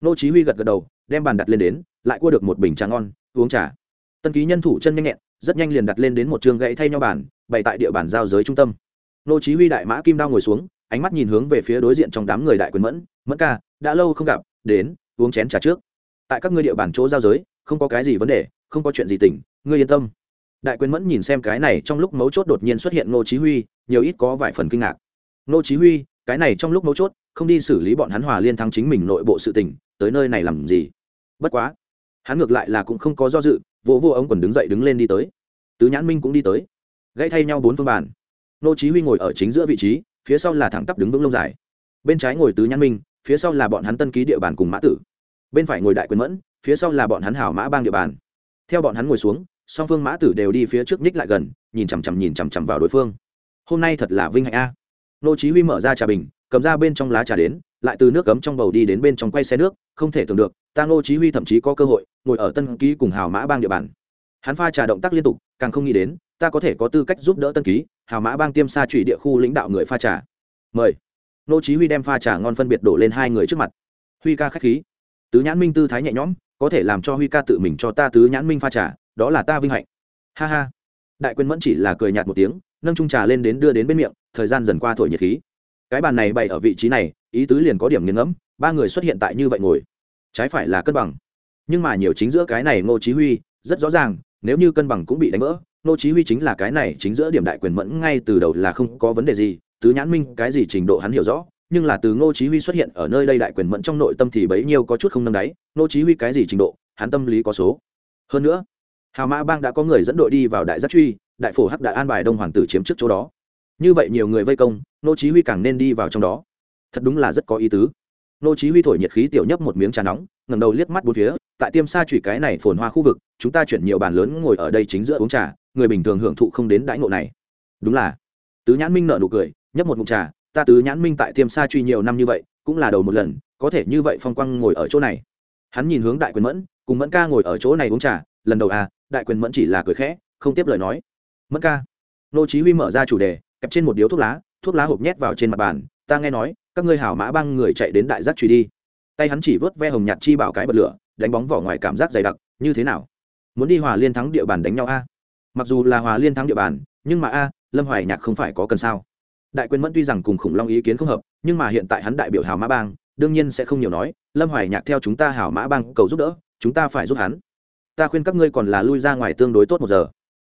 Nô chí huy gật gật đầu, đem bàn đặt lên đến, lại cua được một bình trà ngon, uống trà. Tân ký nhân thủ chân nhanh nhẹn, rất nhanh liền đặt lên đến một trường gậy thay nhau bàn, bày tại địa bàn giao giới trung tâm. Nô chí huy đại mã kim đao ngồi xuống ánh mắt nhìn hướng về phía đối diện trong đám người đại quyền mẫn mẫn ca, đã lâu không gặp, đến, uống chén trà trước. Tại các ngươi địa bàn chỗ giao giới, không có cái gì vấn đề, không có chuyện gì tỉnh, ngươi yên tâm. Đại quyền mẫn nhìn xem cái này trong lúc mấu chốt đột nhiên xuất hiện ngô chí huy, nhiều ít có vài phần kinh ngạc. Ngô chí huy, cái này trong lúc mấu chốt, không đi xử lý bọn hắn hòa liên thắng chính mình nội bộ sự tình, tới nơi này làm gì? Bất quá. Hắn ngược lại là cũng không có do dự, vỗ vô ống quần đứng dậy đứng lên đi tới. Tứ nhãn minh cũng đi tới. Gãy thay nhau bốn phương bàn. Ngô chí huy ngồi ở chính giữa vị trí phía sau là thẳng tắp đứng vững lông dài. Bên trái ngồi tứ nhãn minh, phía sau là bọn hắn tân ký địa bàn cùng mã tử. Bên phải ngồi đại quyền mẫn, phía sau là bọn hắn hảo mã bang địa bàn. Theo bọn hắn ngồi xuống, song phương mã tử đều đi phía trước ních lại gần, nhìn chằm chằm nhìn chằm chằm vào đối phương. Hôm nay thật là vinh hạnh a. Nô chí huy mở ra trà bình, cầm ra bên trong lá trà đến, lại từ nước cấm trong bầu đi đến bên trong quay xe nước, không thể tưởng được, ta nô chí huy thậm chí có cơ hội ngồi ở tân ký cùng hào mã bang địa bàn. Hắn pha trà động tác liên tục, càng không nghĩ đến ta có thể có tư cách giúp đỡ tân ký, hào mã bang tiêm xa trụy địa khu lãnh đạo người pha trà. Mời. Nô chí huy đem pha trà ngon phân biệt đổ lên hai người trước mặt. Huy ca khách khí. Tứ nhãn minh tư thái nhẹ nhõm, có thể làm cho huy ca tự mình cho ta tứ nhãn minh pha trà, đó là ta vinh hạnh. Ha ha. Đại quyền mẫn chỉ là cười nhạt một tiếng, nâng chung trà lên đến đưa đến bên miệng, thời gian dần qua thổi nhiệt khí. Cái bàn này bày ở vị trí này, ý tứ liền có điểm nghiêng ngẫm, ba người xuất hiện tại như vậy ngồi, trái phải là cân bằng. Nhưng mà nhiều chính giữa cái này ngô chí huy, rất rõ ràng, nếu như cân bằng cũng bị đánh vỡ Nô chí huy chính là cái này, chính giữa điểm đại quyền mẫn ngay từ đầu là không có vấn đề gì, tứ nhãn minh cái gì trình độ hắn hiểu rõ, nhưng là từ ngô chí huy xuất hiện ở nơi đây đại quyền mẫn trong nội tâm thì bấy nhiêu có chút không nâng đáy, Nô chí huy cái gì trình độ, hắn tâm lý có số. Hơn nữa, hào mã bang đã có người dẫn đội đi vào đại giác truy, đại phổ hắc Đại an bài đông hoàng tử chiếm trước chỗ đó. Như vậy nhiều người vây công, Nô chí huy càng nên đi vào trong đó. Thật đúng là rất có ý tứ. Nô chí huy thổi nhiệt khí tiểu nhấp một miếng trà nóng, ngẩng đầu liếc mắt bốn phía, tại tiêm sa chủy cái này phồn hoa khu vực, chúng ta chuyển nhiều bàn lớn ngồi ở đây chính giữa uống trà người bình thường hưởng thụ không đến đãi ngộ này. Đúng là. Tứ nhãn minh nợ nụ cười, nhấp một ngụm trà, ta tứ nhãn minh tại tiêm sa truy nhiều năm như vậy, cũng là đầu một lần, có thể như vậy phong quang ngồi ở chỗ này. Hắn nhìn hướng đại quyền mẫn, cùng mẫn ca ngồi ở chỗ này uống trà, lần đầu à đại quyền mẫn chỉ là cười khẽ, không tiếp lời nói. Mẫn ca. Nô chí huy mở ra chủ đề, kẹp trên một điếu thuốc lá thuốc lá hộp nhét vào trên mặt bàn, ta nghe nói, các ngươi hảo mã băng người chạy đến đại giác truy đi. Tay hắn chỉ vớt ve hồng nhạt chi bảo cái bật lửa, đánh bóng vỏ ngoài cảm giác dày đặc, như thế nào? Muốn đi hòa liên thắng địa bàn đánh nhau a? Mặc dù là hòa liên thắng địa bàn, nhưng mà a, lâm hoài nhạc không phải có cần sao? Đại quyền mẫn tuy rằng cùng khủng long ý kiến không hợp, nhưng mà hiện tại hắn đại biểu hào mã bang, đương nhiên sẽ không nhiều nói, lâm hoài nhạc theo chúng ta hào mã bang cầu giúp đỡ, chúng ta phải giúp hắn. Ta khuyên các ngươi còn là lui ra ngoài tương đối tốt một giờ.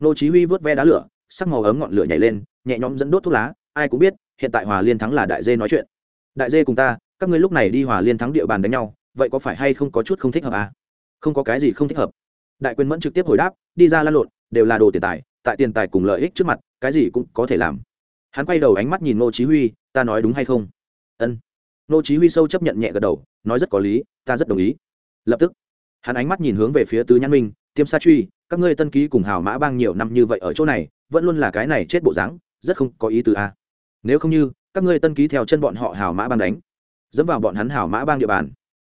Nô chí huy vớt ve đá lửa, sắc màu ấm ngọn lửa nhảy lên, nhẹ nhõm dẫn đốt thuốc lá, ai cũng biết, hiện tại hòa liên thắng là đại dê nói chuyện. Đại dê cùng ta, các ngươi lúc này đi hòa liên thắng địa bàn đánh nhau, vậy có phải hay không có chút không thích hợp à? Không có cái gì không thích hợp. Đại quyền mẫn trực tiếp hồi đáp, đi ra la lộn đều là đồ tiền tài, tại tiền tài cùng lợi ích trước mặt, cái gì cũng có thể làm. Hắn quay đầu ánh mắt nhìn ngô chí huy, ta nói đúng hay không? Ân. Ngô chí huy sâu chấp nhận nhẹ gật đầu, nói rất có lý, ta rất đồng ý. Lập tức, hắn ánh mắt nhìn hướng về phía tứ nhãn minh, tiêm sa truy, các ngươi tân ký cùng hào mã bang nhiều năm như vậy ở chỗ này, vẫn luôn là cái này chết bộ dáng, rất không có ý tứ a nếu không như, các ngươi tân ký theo chân bọn họ hào mã bang đánh, dẫm vào bọn hắn hào mã bang địa bàn.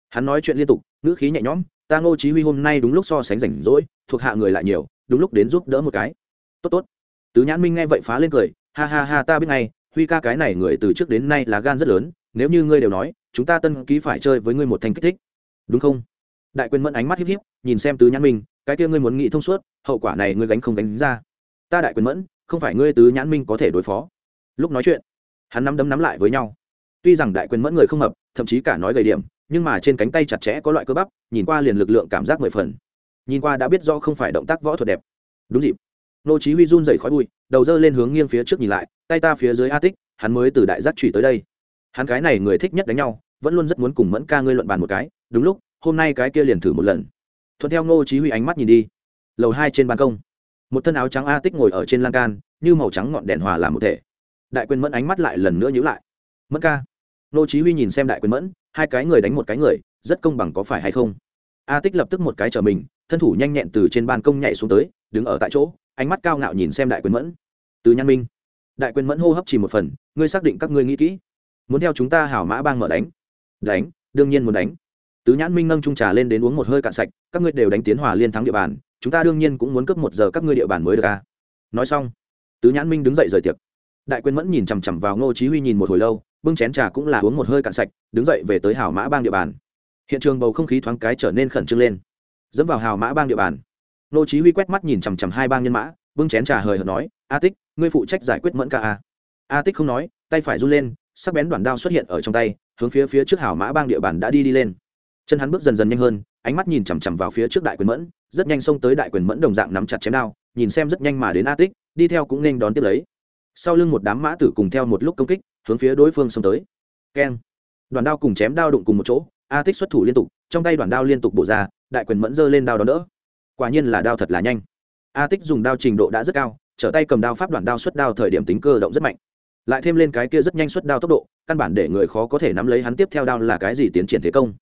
Hắn nói chuyện liên tục, ngữ khí nhẹ nhõm, ta ngô chí huy hôm nay đúng lúc so sánh rảnh rỗi, thuộc hạ người lại nhiều đúng lúc đến giúp đỡ một cái. Tốt tốt. Tứ nhãn minh nghe vậy phá lên cười, ha ha ha, ta biết ngay, huy ca cái này người từ trước đến nay là gan rất lớn, nếu như ngươi đều nói, chúng ta tân ký phải chơi với ngươi một thanh kích thích. Đúng không? Đại quyền mẫn ánh mắt híp híp, nhìn xem tứ nhãn minh, cái kia ngươi muốn nghĩ thông suốt, hậu quả này ngươi gánh không gánh ra. Ta đại quyền mẫn, không phải ngươi tứ nhãn minh có thể đối phó. Lúc nói chuyện, hắn nắm đấm nắm lại với nhau. Tuy rằng đại quyền mẫn người không hợp, thậm chí cả nói gầy điểm, nhưng mà trên cánh tay chặt chẽ có loại cơ bắp, nhìn qua liền lực lượng cảm giác mười phần nhìn qua đã biết rõ không phải động tác võ thuật đẹp. Đúng dịp. Nô chí huy run rẩy khói bụi, đầu dơ lên hướng nghiêng phía trước nhìn lại, tay ta phía dưới a tích, hắn mới từ đại giác trụy tới đây. Hắn cái này người thích nhất đánh nhau, vẫn luôn rất muốn cùng mẫn ca ngươi luận bàn một cái, đúng lúc, hôm nay cái kia liền thử một lần. Thuận theo ngô chí huy ánh mắt nhìn đi. Lầu hai trên ban công. Một thân áo trắng a tích ngồi ở trên lan can, như màu trắng ngọn đèn hòa làm một thể. Đại quyền mẫn ánh mắt lại lần nữa nhíu lại. Mẫn ca. Ngô chí huy nhìn xem đại quyền mẫn, hai cái người đánh một cái người, rất công bằng có phải hay không? A tích lập tức một cái trở mình thân thủ nhanh nhẹn từ trên ban công nhảy xuống tới, đứng ở tại chỗ, ánh mắt cao ngạo nhìn xem đại quyền mẫn. Từ nhan minh, đại quyền mẫn hô hấp chỉ một phần, ngươi xác định các ngươi nghĩ kỹ. Muốn theo chúng ta hảo mã bang mở đánh. Đánh, đương nhiên muốn đánh. Tứ nhãn minh nâng trung trà lên đến uống một hơi cạn sạch, các ngươi đều đánh tiến hòa liên thắng địa bàn, chúng ta đương nhiên cũng muốn cướp một giờ các ngươi địa bàn mới được à. nói xong tứ nhãn minh đứng dậy rời tiệc. Đại quyền mẫn nhìn chằm chằm vào ngô chí huy nhìn một hồi lâu, bưng chén trà cũng là uống một hơi cạn sạch, đứng dậy về tới hảo mã bang địa bàn. Hiện trường bầu không khí thoáng cái trở nên khẩn trương lên dẫm vào hào mã bang địa bàn. Nô chí huy quét mắt nhìn chằm chằm hai bang nhân mã, bưng chén trà hời hợt nói, a tích, ngươi phụ trách giải quyết mẫn ca a. A tích không nói, tay phải run lên, sắc bén đoạn đao xuất hiện ở trong tay, hướng phía phía trước hào mã bang địa bàn đã đi đi lên. Chân hắn bước dần dần nhanh hơn, ánh mắt nhìn chằm chằm vào phía trước đại quyền mẫn, rất nhanh xông tới đại quyền mẫn đồng dạng nắm chặt chém đao, nhìn xem rất nhanh mà đến a tích, đi theo cũng nên đón tiếp lấy. Sau lưng một đám mã tử cùng theo một lúc công kích, hướng phía đối phương xông tới. Keng. Đoàn đao cùng chém đao đụng cùng một chỗ, a tích xuất thủ liên tục, trong tay đoàn đao liên tục bổ ra đại quyền mẫn giơ lên đao đón đỡ. Quả nhiên là đao thật là nhanh. A tích dùng đao trình độ đã rất cao, trở tay cầm đao pháp đoạn đao xuất đao thời điểm tính cơ động rất mạnh. Lại thêm lên cái kia rất nhanh xuất đao tốc độ, căn bản để người khó có thể nắm lấy hắn tiếp theo đao là cái gì tiến triển thế công.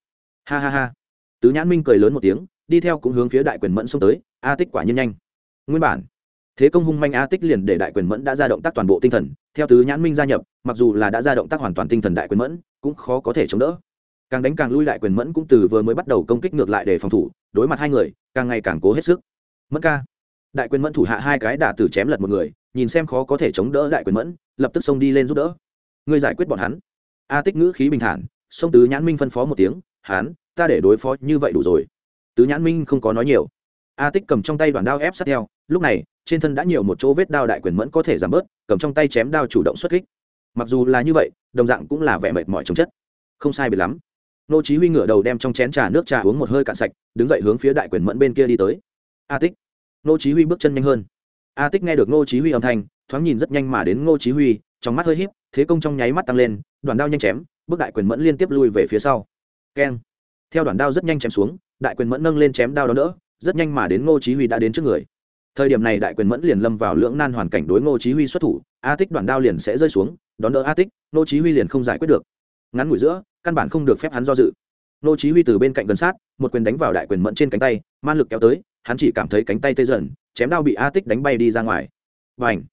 Ha ha ha. Tứ nhãn minh cười lớn một tiếng, đi theo cũng hướng phía đại quyền mẫn xông tới, a tích quả nhiên nhanh. Nguyên bản, thế công hung manh a tích liền để đại quyền mẫn đã ra động tác toàn bộ tinh thần, theo tứ nhãn minh gia nhập, mặc dù là đã ra động tác hoàn toàn tinh thần đại quyền mẫn, cũng khó có thể chống đỡ càng đánh càng lui lại quyền mẫn cũng từ vừa mới bắt đầu công kích ngược lại để phòng thủ, đối mặt hai người, càng ngày càng cố hết sức. Mẫn ca. Đại quyền mẫn thủ hạ hai cái đả tử chém lật một người, nhìn xem khó có thể chống đỡ đại quyền mẫn, lập tức xông đi lên giúp đỡ. Ngươi giải quyết bọn hắn. A tích ngữ khí bình thản xông tứ nhãn minh phân phó một tiếng Hán ta để đối phó như vậy đủ rồi. Tứ nhãn minh không có nói nhiều. A tích cầm trong tay đoàn đao ép sát theo, lúc này, trên thân đã nhiều một chỗ vết đao đại quyền mẫn có thể giảm bớt, cầm trong tay chém đao chủ động xuất kích. Mặc dù là như vậy, đồng dạng cũng là vẻ mệt mỏi chống chất. Không sai biệt lắm nô chí huy ngửa đầu đem trong chén trà nước trà uống một hơi cạn sạch, đứng dậy hướng phía đại quyền mẫn bên kia đi tới. A tích. Nô chí huy bước chân nhanh hơn. A tích nghe được nô chí huy âm thanh, thoáng nhìn rất nhanh mà đến nô chí huy, trong mắt hơi híp, thế công trong nháy mắt tăng lên đoàn đao nhanh chém, bước đại quyền mẫn liên tiếp lui về phía sau. Keng. Theo đoàn đao rất nhanh chém xuống, đại quyền mẫn nâng lên chém đao đó đỡ, rất nhanh mà đến Nô chí huy đã đến trước người. Thời điểm này đại quyền mẫn liền lâm vào lưỡng nan hoàn cảnh đối ngô chí huy xuất thủ, a tích đoàn đao liền sẽ rơi xuống, đón đỡ a tích Nô chí huy liền không giải quyết được. Ngắn ngủi giữa căn bản không được phép hắn do dự. Nô chí huy từ bên cạnh gần sát, một quyền đánh vào đại quyền mẫn trên cánh tay, man lực kéo tới, hắn chỉ cảm thấy cánh tay tê dần, chém đao bị a tích đánh bay đi ra ngoài. Vành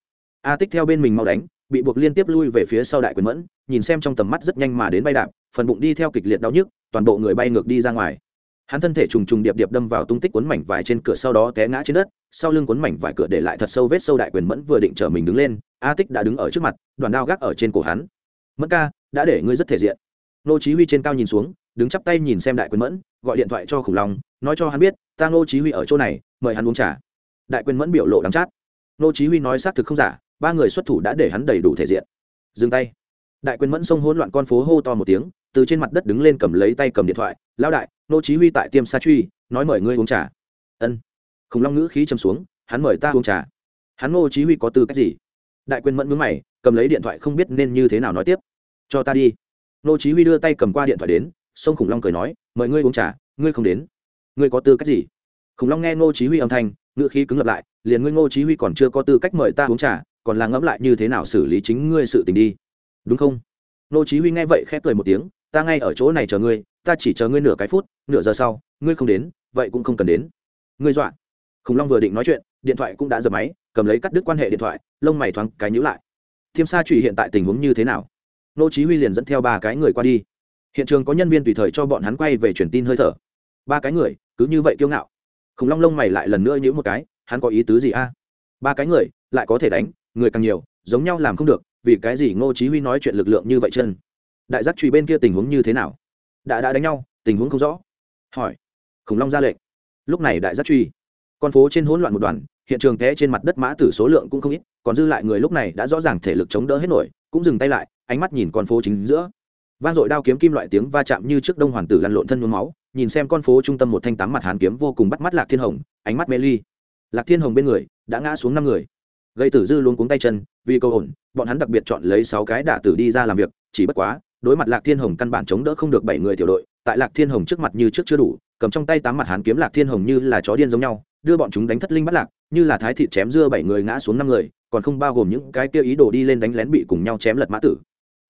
a tích theo bên mình mau đánh, bị buộc liên tiếp lui về phía sau đại quyền mẫn, nhìn xem trong tầm mắt rất nhanh mà đến bay đạp, phần bụng đi theo kịch liệt đau nhức, toàn bộ người bay ngược đi ra ngoài. Hắn thân thể trùng trùng điệp điệp đâm vào tung tích cuốn mảnh vải trên cửa sau đó té ngã trên đất, sau lưng cuốn mảnh vải cửa để lại thật sâu vết sâu đại quyền mẫn vừa định trở mình đứng lên, a tích đã đứng ở trước mặt, đoàn đao gác ở trên cổ hắn. Mẫn ca, đã để ngươi rất thể diện nô chí huy trên cao nhìn xuống, đứng chắp tay nhìn xem đại quyền mẫn, gọi điện thoại cho khủng long, nói cho hắn biết, ta nô chí huy ở chỗ này, mời hắn uống trà. Đại quyền mẫn biểu lộ đắng chát. Nô chí huy nói xác thực không giả, ba người xuất thủ đã để hắn đầy đủ thể diện. Dừng tay. Đại quyền mẫn xông hỗn loạn con phố hô to một tiếng, từ trên mặt đất đứng lên cầm lấy tay cầm điện thoại, lão đại nô chí huy tại tiêm sa truy, nói mời ngươi uống trà. Ân. Khủng long ngữ khí trầm xuống, hắn mời ta uống trà. Hắn nô chí huy có tư cách gì? Đại quyền mẫn nhướng mày, cầm lấy điện thoại không biết nên như thế nào nói tiếp. Cho ta đi nô chí huy đưa tay cầm qua điện thoại đến, sông khủng long cười nói, mời ngươi uống trà, ngươi không đến. Ngươi có tư cách gì? Khủng long nghe nô chí huy âm thanh ngựa khí cứng lập lại, liền ngươi nô chí huy còn chưa có tư cách mời ta uống trà, còn là ngẫm lại như thế nào xử lý chính ngươi sự tình đi. Đúng không? Nô chí huy nghe vậy khẽ cười một tiếng, ta ngay ở chỗ này chờ ngươi, ta chỉ chờ ngươi nửa cái phút, nửa giờ sau, ngươi không đến, vậy cũng không cần đến. Ngươi dọa. Khủng long vừa định nói chuyện, điện thoại cũng đã giật máy, cầm lấy cắt đứt quan hệ điện thoại, lông mày thoáng cái nhíu lại. Thiêm sa trụy hiện tại tình huống như thế nào? Nô chí huy liền dẫn theo ba cái người qua đi. Hiện trường có nhân viên tùy thời cho bọn hắn quay về truyền tin hơi thở. Ba cái người, cứ như vậy kiêu ngạo. Khủng long lông mày lại lần nữa nhíu một cái, hắn có ý tứ gì a? Ba cái người, lại có thể đánh, người càng nhiều, giống nhau làm không được, vì cái gì ngô chí huy nói chuyện lực lượng như vậy chân? Đại giác truy bên kia tình huống như thế nào? Đã đã đánh nhau, tình huống không rõ. Hỏi. Khủng long ra lệnh. Lúc này đại giác truy con phố trên hỗn loạn một đoàn hiện trường té trên mặt đất mã tử số lượng cũng không ít, còn dư lại người lúc này đã rõ ràng thể lực chống đỡ hết nổi, cũng dừng tay lại, ánh mắt nhìn con phố chính giữa. Vang dội đao kiếm kim loại tiếng va chạm như trước đông hoàn tử lăn lộn thân nhuốm máu, nhìn xem con phố trung tâm một thanh tám mặt hàn kiếm vô cùng bắt mắt lạc thiên hồng, ánh mắt mê ly. Lạc thiên hồng bên người, đã ngã xuống năm người. Gây tử dư luôn cuống tay chân, vì câu ổn, bọn hắn đặc biệt chọn lấy sáu cái đả tử đi ra làm việc, chỉ bất quá, đối mặt lạc thiên hồng căn bản chống đỡ không được bảy người tiểu đội, tại lạc thiên hồng trước mặt như trước chưa đủ, cầm trong tay tám mặt hán kiếm lạc thiên hồng như là chó điên giống nhau đưa bọn chúng đánh thất linh bắt lạc, như là thái thị chém dưa bảy người ngã xuống năm người, còn không bao gồm những cái kia ý đồ đi lên đánh lén bị cùng nhau chém lật mã tử.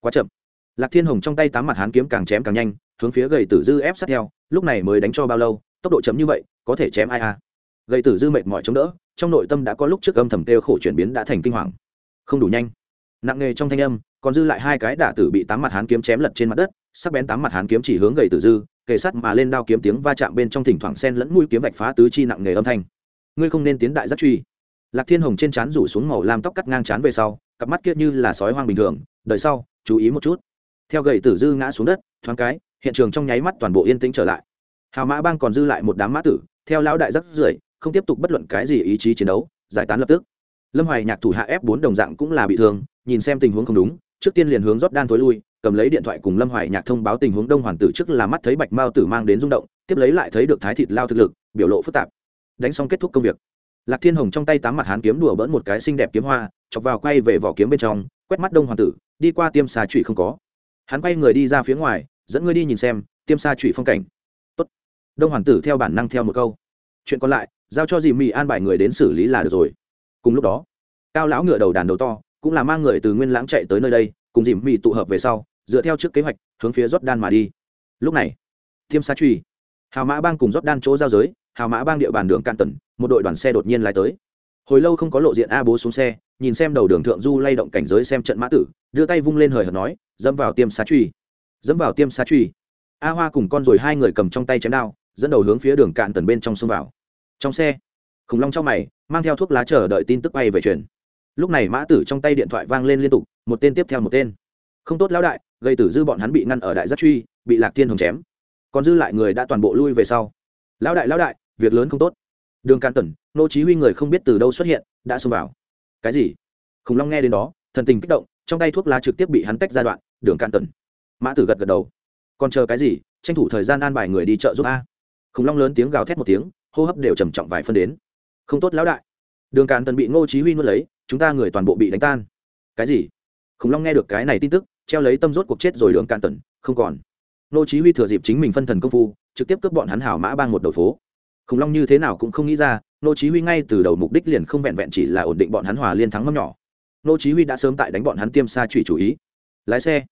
Quá chậm. Lạc thiên hồng trong tay tám mặt hán kiếm càng chém càng nhanh, hướng phía gầy tử dư ép sát theo, lúc này mới đánh cho bao lâu, tốc độ chấm như vậy, có thể chém ai à? Gầy tử dư mệt mỏi chống đỡ, trong nội tâm đã có lúc trước âm thầm kêu khổ chuyển biến đã thành kinh hoàng. Không đủ nhanh. Nặng nề trong thanh âm, còn dư lại hai cái đả tử bị tám mặt hán kiếm chém lật trên mặt đất, sắc bén tám mặt hán kiếm chỉ hướng gầy tử dư kề sắt mà lên đao kiếm tiếng va chạm bên trong thỉnh thoảng sen lẫn mũi kiếm vạch phá tứ chi nặng nề âm thanh. Ngươi không nên tiến đại giác truy. Lạc thiên hồng trên trán rủ xuống màu lam tóc cắt ngang trán về sau, cặp mắt kia như là sói hoang bình thường, đợi sau, chú ý một chút. Theo gậy tử dư ngã xuống đất, thoáng cái, hiện trường trong nháy mắt toàn bộ yên tĩnh trở lại. Hào mã bang còn dư lại một đám mã tử, theo lão đại rất rưởi không tiếp tục bất luận cái gì ý chí chiến đấu, giải tán lập tức. Lâm hoài nhạc thủ hạ ép bốn đồng dạng cũng là bị thương, nhìn xem tình huống không đúng, trước tiên liền hướng rót đan thối lui cầm lấy điện thoại cùng lâm hoài nhạc thông báo tình huống đông hoàn tử trước là mắt thấy bạch mao tử mang đến rung động, tiếp lấy lại thấy được thái thịt lao thực lực, biểu lộ phức tạp. Đánh xong kết thúc công việc. Lạc thiên hồng trong tay tám mặt hán kiếm đùa bỡn một cái xinh đẹp kiếm hoa, chọc vào quay về vỏ kiếm bên trong, quét mắt đông hoàn tử, đi qua tiêm xà trụy không có. Hắn quay người đi ra phía ngoài, dẫn ngươi đi nhìn xem, tiêm xà trụy phong cảnh. Tốt. đông hoàn tử theo bản năng theo một câu. Chuyện còn lại, giao cho dì mị an bài người đến xử lý là được rồi. Cùng lúc đó, cao lão ngựa đầu đàn đầu to, cũng là mang người từ nguyên lãng chạy tới nơi đây cùng dìm mì tụ hợp về sau, dựa theo trước kế hoạch, hướng phía rót đan mà đi. Lúc này tiêm sa truy, hào mã bang cùng rót đan chỗ giao giới, hào mã bang địa bàn đường can tần, một đội đoàn xe đột nhiên lái tới. Hồi lâu không có lộ diện a bố xuống xe, nhìn xem đầu đường thượng du lay động cảnh giới xem trận mã tử, đưa tay vung lên hời hợt nói, dẫm vào tiêm xá truy. Dẫm vào tiêm xá truy. A hoa cùng con rồi hai người cầm trong tay chém đao, dẫn đầu hướng phía đường cạn tần bên trong xông vào. Trong xe, khủng long trong mày, mang theo thuốc lá chờ đợi tin tức bay về truyền lúc này mã tử trong tay điện thoại vang lên liên tục, một tên tiếp theo một tên. Không tốt lão đại, gây tử dư bọn hắn bị ngăn ở đại giác truy, bị lạc tiên hồng chém. Còn dư lại người đã toàn bộ lui về sau. Lão đại lão đại, việc lớn không tốt. Đường can tần nô chí huy người không biết từ đâu xuất hiện, đã xông vào. Cái gì? Khủng long nghe đến đó, thần tình kích động, trong tay thuốc lá trực tiếp bị hắn tách ra đoạn, đường can tần mã tử gật gật đầu. Còn chờ cái gì? Tranh thủ thời gian an bài người đi chợ giúp a. Khủng long lớn tiếng gào thét một tiếng, hô hấp đều trầm trọng vài phân đến. Không tốt lão đại. Đường càn tần bị ngô chí huy nuốt lấy chúng ta người toàn bộ bị đánh tan. Cái gì? Khủng long nghe được cái này tin tức, treo lấy tâm rốt cuộc chết rồi đường cạn tần không còn. Nô chí huy thừa dịp chính mình phân thần công phu, trực tiếp cướp bọn hắn hảo mã bang một đầu phố. Khủng long như thế nào cũng không nghĩ ra, nô chí huy ngay từ đầu mục đích liền không vẹn vẹn chỉ là ổn định bọn hắn hòa liên thắng mâm nhỏ. Nô chí huy đã sớm tại đánh bọn hắn tiêm sa chủy chủ ý. Lái xe.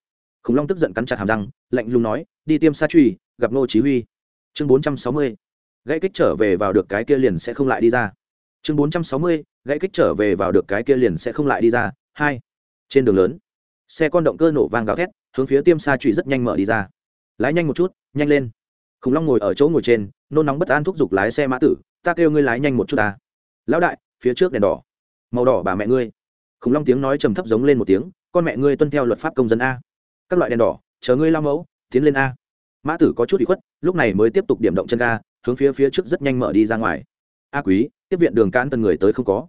Khủng long tức giận cắn chặt hàm răng, lạnh lùng nói, đi tiêm sa chủy, gặp nô chí huy. Chương 460 gãy kích trở về vào được cái kia liền sẽ không lại đi ra. Chương 460 gãy kích trở về vào được cái kia liền sẽ không lại đi ra. Hai, trên đường lớn, xe con động cơ nổ vang gào thét, hướng phía tiêm sa chủy rất nhanh mở đi ra. Lái nhanh một chút, nhanh lên. Khủng long ngồi ở chỗ ngồi trên, nôn nóng bất an thúc giục lái xe mã tử, ta kêu ngươi lái nhanh một chút ta. Lão đại, phía trước đèn đỏ. Màu đỏ, bà mẹ ngươi. Khủng long tiếng nói trầm thấp giống lên một tiếng, con mẹ ngươi tuân theo luật pháp công dân a. Các loại đèn đỏ, chờ ngươi lao mẫu, tiến lên a. Mã tử có chút bị khuất, lúc này mới tiếp tục điểm động chân ga, hướng phía phía trước rất nhanh mở đi ra ngoài. A quý, tiếp viện đường cán tân người tới không có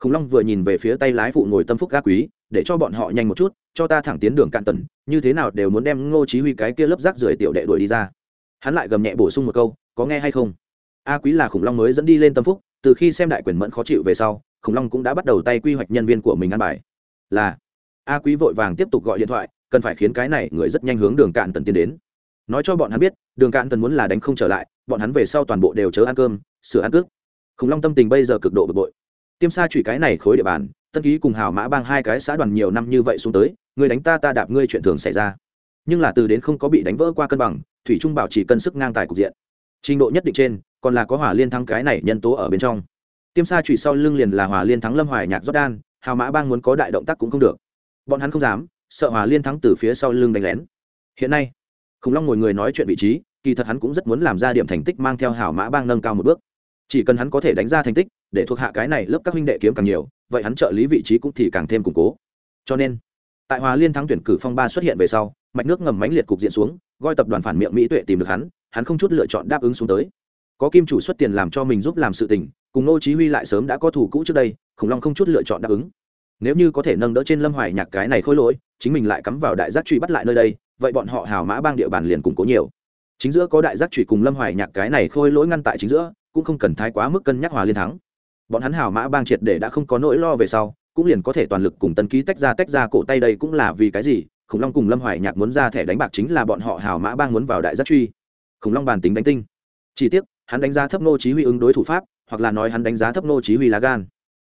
khủng long vừa nhìn về phía tay lái phụ ngồi tâm phúc a quý, để cho bọn họ nhanh một chút, cho ta thẳng tiến đường cạn tần, như thế nào đều muốn đem ngô chí huy cái kia lớp rác rưởi tiểu đệ đuổi đi ra. Hắn lại gầm nhẹ bổ sung một câu, có nghe hay không? A quý là khủng long mới dẫn đi lên tâm phúc, từ khi xem đại quyền mẫn khó chịu về sau, khủng long cũng đã bắt đầu tay quy hoạch nhân viên của mình ăn bài. Là, a quý vội vàng tiếp tục gọi điện thoại, cần phải khiến cái này người rất nhanh hướng đường cạn tần tiến đến. Nói cho bọn hắn biết, đường cạn tần muốn là đánh không trở lại, bọn hắn về sau toàn bộ đều chớ ăn cơm, sửa ăn cước. Khủng long tâm tình bây giờ cực độ bực bội tiêm sa chủy cái này khối địa bàn, tân ký cùng hào mã bang hai cái xã đoàn nhiều năm như vậy xuống tới người đánh ta ta đạp ngươi chuyện thường xảy ra. Nhưng là từ đến không có bị đánh vỡ qua cân bằng, thủy trung bảo chỉ cân sức ngang tài cục diện. Trình độ nhất định trên, còn là có hỏa liên thắng cái này nhân tố ở bên trong. Tiêm sa chủy sau lưng liền là hỏa liên thắng lâm hoài nhạc jordan, hào mã bang muốn có đại động tác cũng không được. Bọn hắn không dám, sợ hỏa liên thắng từ phía sau lưng đánh lén. Hiện nay, khủng long ngồi người nói chuyện vị trí, kỳ thật hắn cũng rất muốn làm ra điểm thành tích mang theo hảo mã bang nâng cao một bước chỉ cần hắn có thể đánh ra thành tích, để thuộc hạ cái này lớp các huynh đệ kiếm càng nhiều, vậy hắn trợ lý vị trí cũng thì càng thêm củng cố. Cho nên, tại hòa liên thắng tuyển cử phong ba xuất hiện về sau, mạch nước ngầm mãnh liệt cục diện xuống gọi tập đoàn phản miệng mỹ tuệ tìm được hắn hắn không chút lựa chọn đáp ứng xuống tới. Có kim chủ xuất tiền làm cho mình giúp làm sự tình, cùng nô chí huy lại sớm đã có thủ cũ trước đây, khủng long không chút lựa chọn đáp ứng. Nếu như có thể nâng đỡ trên lâm hoài nhạc cái này khôi lỗi, chính mình lại cắm vào đại giác truy bắt lại nơi đây, vậy bọn họ hào mã bang địa bàn liền củng cố nhiều. Chính giữa có đại giác truy cùng lâm hoài nhạc cái này khôi lỗi ngăn tại chính giữa cũng không cần thái quá mức cân nhắc hòa liên thắng. Bọn hắn hào mã bang triệt để đã không có nỗi lo về sau, cũng liền có thể toàn lực cùng tân ký tách ra tách ra cổ tay đây cũng là vì cái gì? Khủng long cùng lâm hoài nhạc muốn ra thẻ đánh bạc chính là bọn họ hào mã bang muốn vào đại giác truy. Khủng long bàn tính đánh tinh. Chỉ tiếc, hắn đánh giá thấp nô chí huy ứng đối thủ pháp, hoặc là nói hắn đánh giá thấp nô chí huy lá gan.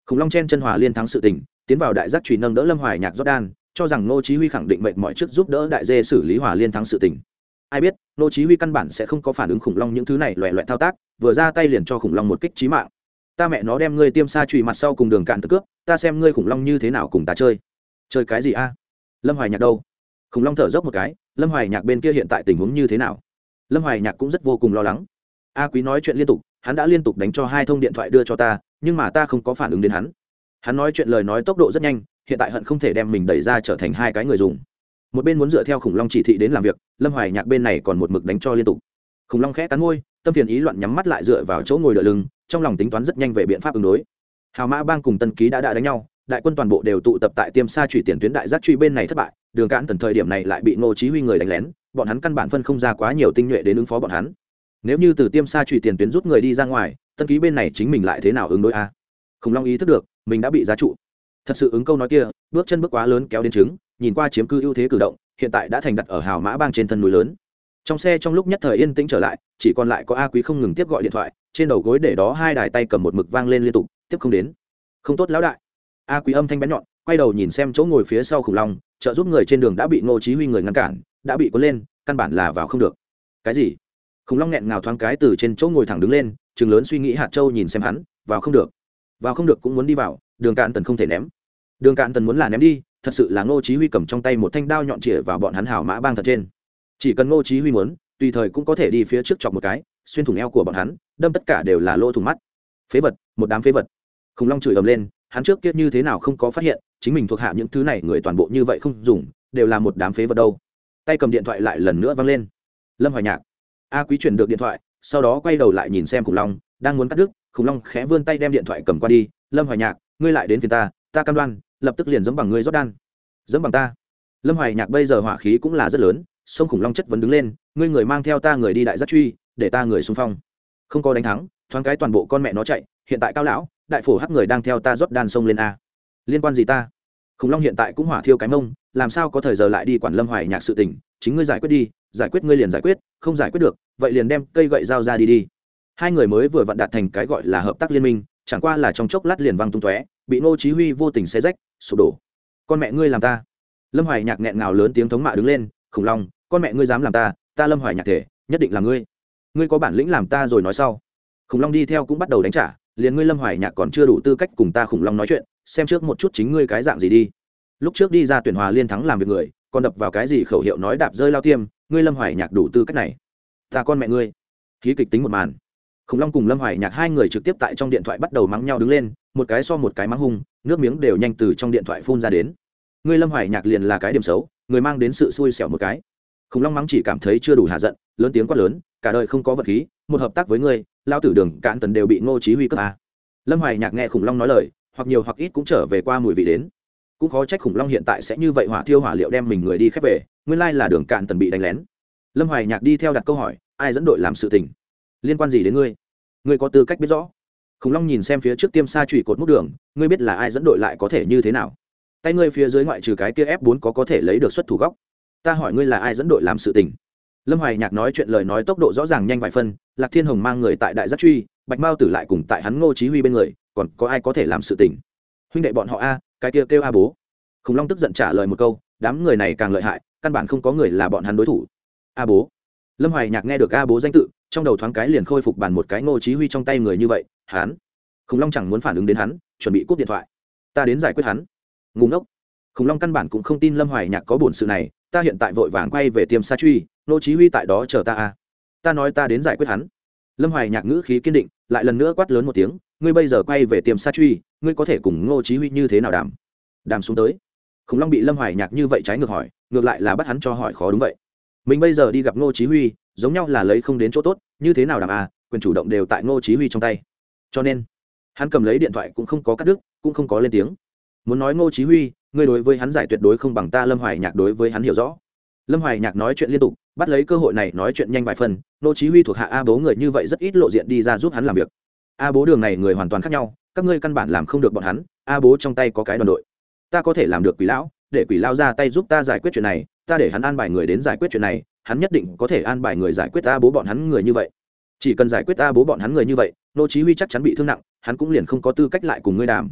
Khủng long chen chân hòa liên thắng sự tình, tiến vào đại giác truy nâng đỡ lâm hoài nhạc jordan, cho rằng nô chí huy khẳng định mệnh mọi trước giúp đỡ đại dê xử lý hòa liên thắng sự tình. Ai biết nô chí huy căn bản sẽ không có phản ứng khủng long những thứ này loẹ loẹt thao tác vừa ra tay liền cho khủng long một kích chí mạng. Ta mẹ nó đem ngươi tiêm xa trụy mặt sau cùng đường cạn tức cướp, ta xem ngươi khủng long như thế nào cùng ta chơi. Chơi cái gì a? Lâm hoài nhạc đâu? Khủng long thở dốc một cái, lâm hoài nhạc bên kia hiện tại tình huống như thế nào? Lâm hoài nhạc cũng rất vô cùng lo lắng. A quý nói chuyện liên tục, hắn đã liên tục đánh cho hai thông điện thoại đưa cho ta, nhưng mà ta không có phản ứng đến hắn. Hắn nói chuyện lời nói tốc độ rất nhanh, hiện tại hận không thể đem mình đẩy ra trở thành hai cái người dùng. Một bên muốn dựa theo khủng long chỉ thị đến làm việc, lâm hoài nhạc bên này còn một mực đánh cho liên tục. Khủng long khẽ cắn môi tâm phiền ý loạn nhắm mắt lại dựa vào chỗ ngồi đỡ lưng, trong lòng tính toán rất nhanh về biện pháp ứng đối. Hào mã bang cùng tân ký đã đã đánh nhau, đại quân toàn bộ đều tụ tập tại tiêm sa truy tiền tuyến đại giác truy bên này thất bại, đường cạn tần thời điểm này lại bị ngô chí huy người đánh lén, bọn hắn căn bản phân không ra quá nhiều tinh nhuệ đến ứng phó bọn hắn. Nếu như từ tiêm sa truy tiền tuyến rút người đi ra ngoài, tân ký bên này chính mình lại thế nào ứng đối a? Khủng long ý thức được, mình đã bị giá trụ. Thật sự ứng câu nói kia, bước chân bước quá lớn kéo đến trứng, nhìn qua chiếm cư ưu thế cử động, hiện tại đã thành đặt ở hào mã bang trên thân núi lớn trong xe trong lúc nhất thời yên tĩnh trở lại, chỉ còn lại có a quý không ngừng tiếp gọi điện thoại, trên đầu gối để đó hai đài tay cầm một mực vang lên liên tục, tiếp không đến. Không tốt lão đại. A quý âm thanh bén nhọn, quay đầu nhìn xem chỗ ngồi phía sau khủng long, trợ giúp người trên đường đã bị ngô chí huy người ngăn cản, đã bị cuốn lên, căn bản là vào không được. Cái gì? Khủng long nghẹn ngào thoáng cái từ trên chỗ ngồi thẳng đứng lên chừng lớn suy nghĩ hạt châu nhìn xem hắn, vào không được. Vào không được cũng muốn đi vào, đường cạn tần không thể ném. Đường cạn tần muốn là ném đi, thật sự là ngô chí huy cầm trong tay một thanh đao nhọn chĩa vào bọn hắn hảo mã bang thật trên chỉ cần ngô chí huy muốn, tùy thời cũng có thể đi phía trước chọc một cái, xuyên thủng eo của bọn hắn, đâm tất cả đều là lỗ thủng mắt. Phế vật, một đám phế vật. Khủng long chửi ầm lên, hắn trước kia như thế nào không có phát hiện, chính mình thuộc hạ những thứ này người toàn bộ như vậy không dùng, đều là một đám phế vật đâu. Tay cầm điện thoại lại lần nữa văng lên. Lâm hoài nhạc. A quý chuyển được điện thoại, sau đó quay đầu lại nhìn xem khủng long, đang muốn cắt đứt, khủng long khẽ vươn tay đem điện thoại cầm qua đi. Lâm hoài nhạc, ngươi lại đến phiền ta ta cam đoan, lập tức liền dẫm bằng ngươi rót đan. Dẫm bằng ta. Lâm hoài nhạc bây giờ hỏa khí cũng là rất lớn sông khủng long chất vấn đứng lên, ngươi người mang theo ta người đi đại giác truy, để ta người xung phong. Không có đánh thắng, thoáng cái toàn bộ con mẹ nó chạy, hiện tại cao lão, đại phổ hắc người đang theo ta rót đan sông lên a. Liên quan gì ta? Khủng long hiện tại cũng hỏa thiêu cái mông, làm sao có thời giờ lại đi quản lâm hoài nhạc sự tình, chính ngươi giải quyết đi, giải quyết ngươi liền giải quyết, không giải quyết được, vậy liền đem cây gậy dao ra đi đi. Hai người mới vừa vặn đạt thành cái gọi là hợp tác liên minh, chẳng qua là trong chốc lát liền văng tung tóe, bị ngô chí huy vô tình xé rách, sụp đổ. Con mẹ ngươi làm ta. Lâm hoài nhạc nghẹn ngào lớn tiếng thống mạ đứng lên, khủng long con mẹ ngươi dám làm ta ta lâm hoài nhạc thể, nhất định là ngươi. Ngươi có bản lĩnh làm ta rồi nói sau. Khủng long đi theo cũng bắt đầu đánh trả, liền ngươi lâm hoài nhạc còn chưa đủ tư cách cùng ta khủng long nói chuyện, xem trước một chút chính ngươi cái dạng gì đi. Lúc trước đi ra tuyển hòa liên thắng làm việc người, còn đập vào cái gì khẩu hiệu nói đạp rơi lao tiêm, ngươi lâm hoài nhạc đủ tư cách này. Ta con mẹ ngươi. Ký kịch tính một màn. Khủng long cùng lâm hoài nhạc hai người trực tiếp tại trong điện thoại bắt đầu mắng nhau đứng lên, một cái so một cái mắng hung, nước miếng đều nhanh từ trong điện thoại phun ra đến. Ngươi lâm hoài nhạc liền là cái điểm xấu, người mang đến sự xui xẻo một cái khủng long mắng chỉ cảm thấy chưa đủ hạ giận, lớn tiếng quát lớn, cả đời không có vật khí, một hợp tác với ngươi lao tử đường cạn tần đều bị ngô chí huy cướp à. lâm hoài nhạc nghe khủng long nói lời, hoặc nhiều hoặc ít cũng trở về qua mùi vị đến. Cũng khó trách khủng long hiện tại sẽ như vậy hỏa thiêu hỏa liệu đem mình người đi khép về, nguyên lai là đường cạn tần bị đánh lén. Lâm hoài nhạc đi theo đặt câu hỏi, ai dẫn đội làm sự tình? Liên quan gì đến ngươi? Ngươi có tư cách biết rõ. Khủng long nhìn xem phía trước tiêm xa trụy cột mút đường, ngươi biết là ai dẫn đội lại có thể như thế nào? Tay ngươi phía dưới ngoại trừ cái kia f 4 có có thể lấy được xuất thủ góc ta hỏi ngươi là ai dẫn đội làm sự tình. Lâm hoài nhạc nói chuyện lời nói tốc độ rõ ràng nhanh vài phân, lạc thiên hồng mang người tại đại giác truy, bạch mao tử lại cùng tại hắn ngô chí huy bên người, còn có ai có thể làm sự tình? Huynh đệ bọn họ a, cái kia kêu a bố. Khủng long tức giận trả lời một câu, đám người này càng lợi hại, căn bản không có người là bọn hắn đối thủ. A bố. Lâm hoài nhạc nghe được a bố danh tự, trong đầu thoáng cái liền khôi phục bàn một cái ngô chí huy trong tay người như vậy, hắn. Khủng long chẳng muốn phản ứng đến hắn, chuẩn bị cúp điện thoại. Ta đến giải quyết hắn. Ngùng ngốc. Khủng long căn bản cũng không tin lâm hoài nhạc có bổn sự này ta hiện tại vội vàng quay về tiêm sa truy, ngô chí huy tại đó chờ ta à. Ta nói ta đến giải quyết hắn. Lâm hoài nhạc ngữ khí kiên định, lại lần nữa quát lớn một tiếng, ngươi bây giờ quay về tiêm sa truy, ngươi có thể cùng ngô chí huy như thế nào đàm? Đàm xuống tới. Khủng long bị lâm hoài nhạc như vậy trái ngược hỏi, ngược lại là bắt hắn cho hỏi khó đúng vậy. Mình bây giờ đi gặp ngô chí huy, giống nhau là lấy không đến chỗ tốt, như thế nào đàm à quyền chủ động đều tại ngô chí huy trong tay. Cho nên, hắn cầm lấy điện thoại cũng không có cắt đứt, cũng không có lên tiếng. Muốn nói ngô chí huy ngươi đối với hắn giải tuyệt đối không bằng ta lâm hoài nhạc đối với hắn hiểu rõ. Lâm hoài nhạc nói chuyện liên tục, bắt lấy cơ hội này nói chuyện nhanh vài phần, Nô chí huy thuộc hạ a bố người như vậy rất ít lộ diện đi ra giúp hắn làm việc. A bố đường này người hoàn toàn khác nhau, các ngươi căn bản làm không được bọn hắn, a bố trong tay có cái đoàn đội. Ta có thể làm được quỷ lão, để quỷ lão ra tay giúp ta giải quyết chuyện này, ta để hắn an bài người đến giải quyết chuyện này, hắn nhất định có thể an bài người giải quyết a bố bọn hắn người như vậy. Chỉ cần giải quyết a bố bọn hắn người như vậy, nô chí huy chắc chắn bị thương nặng, hắn cũng liền không có tư cách lại cùng ngươi đàm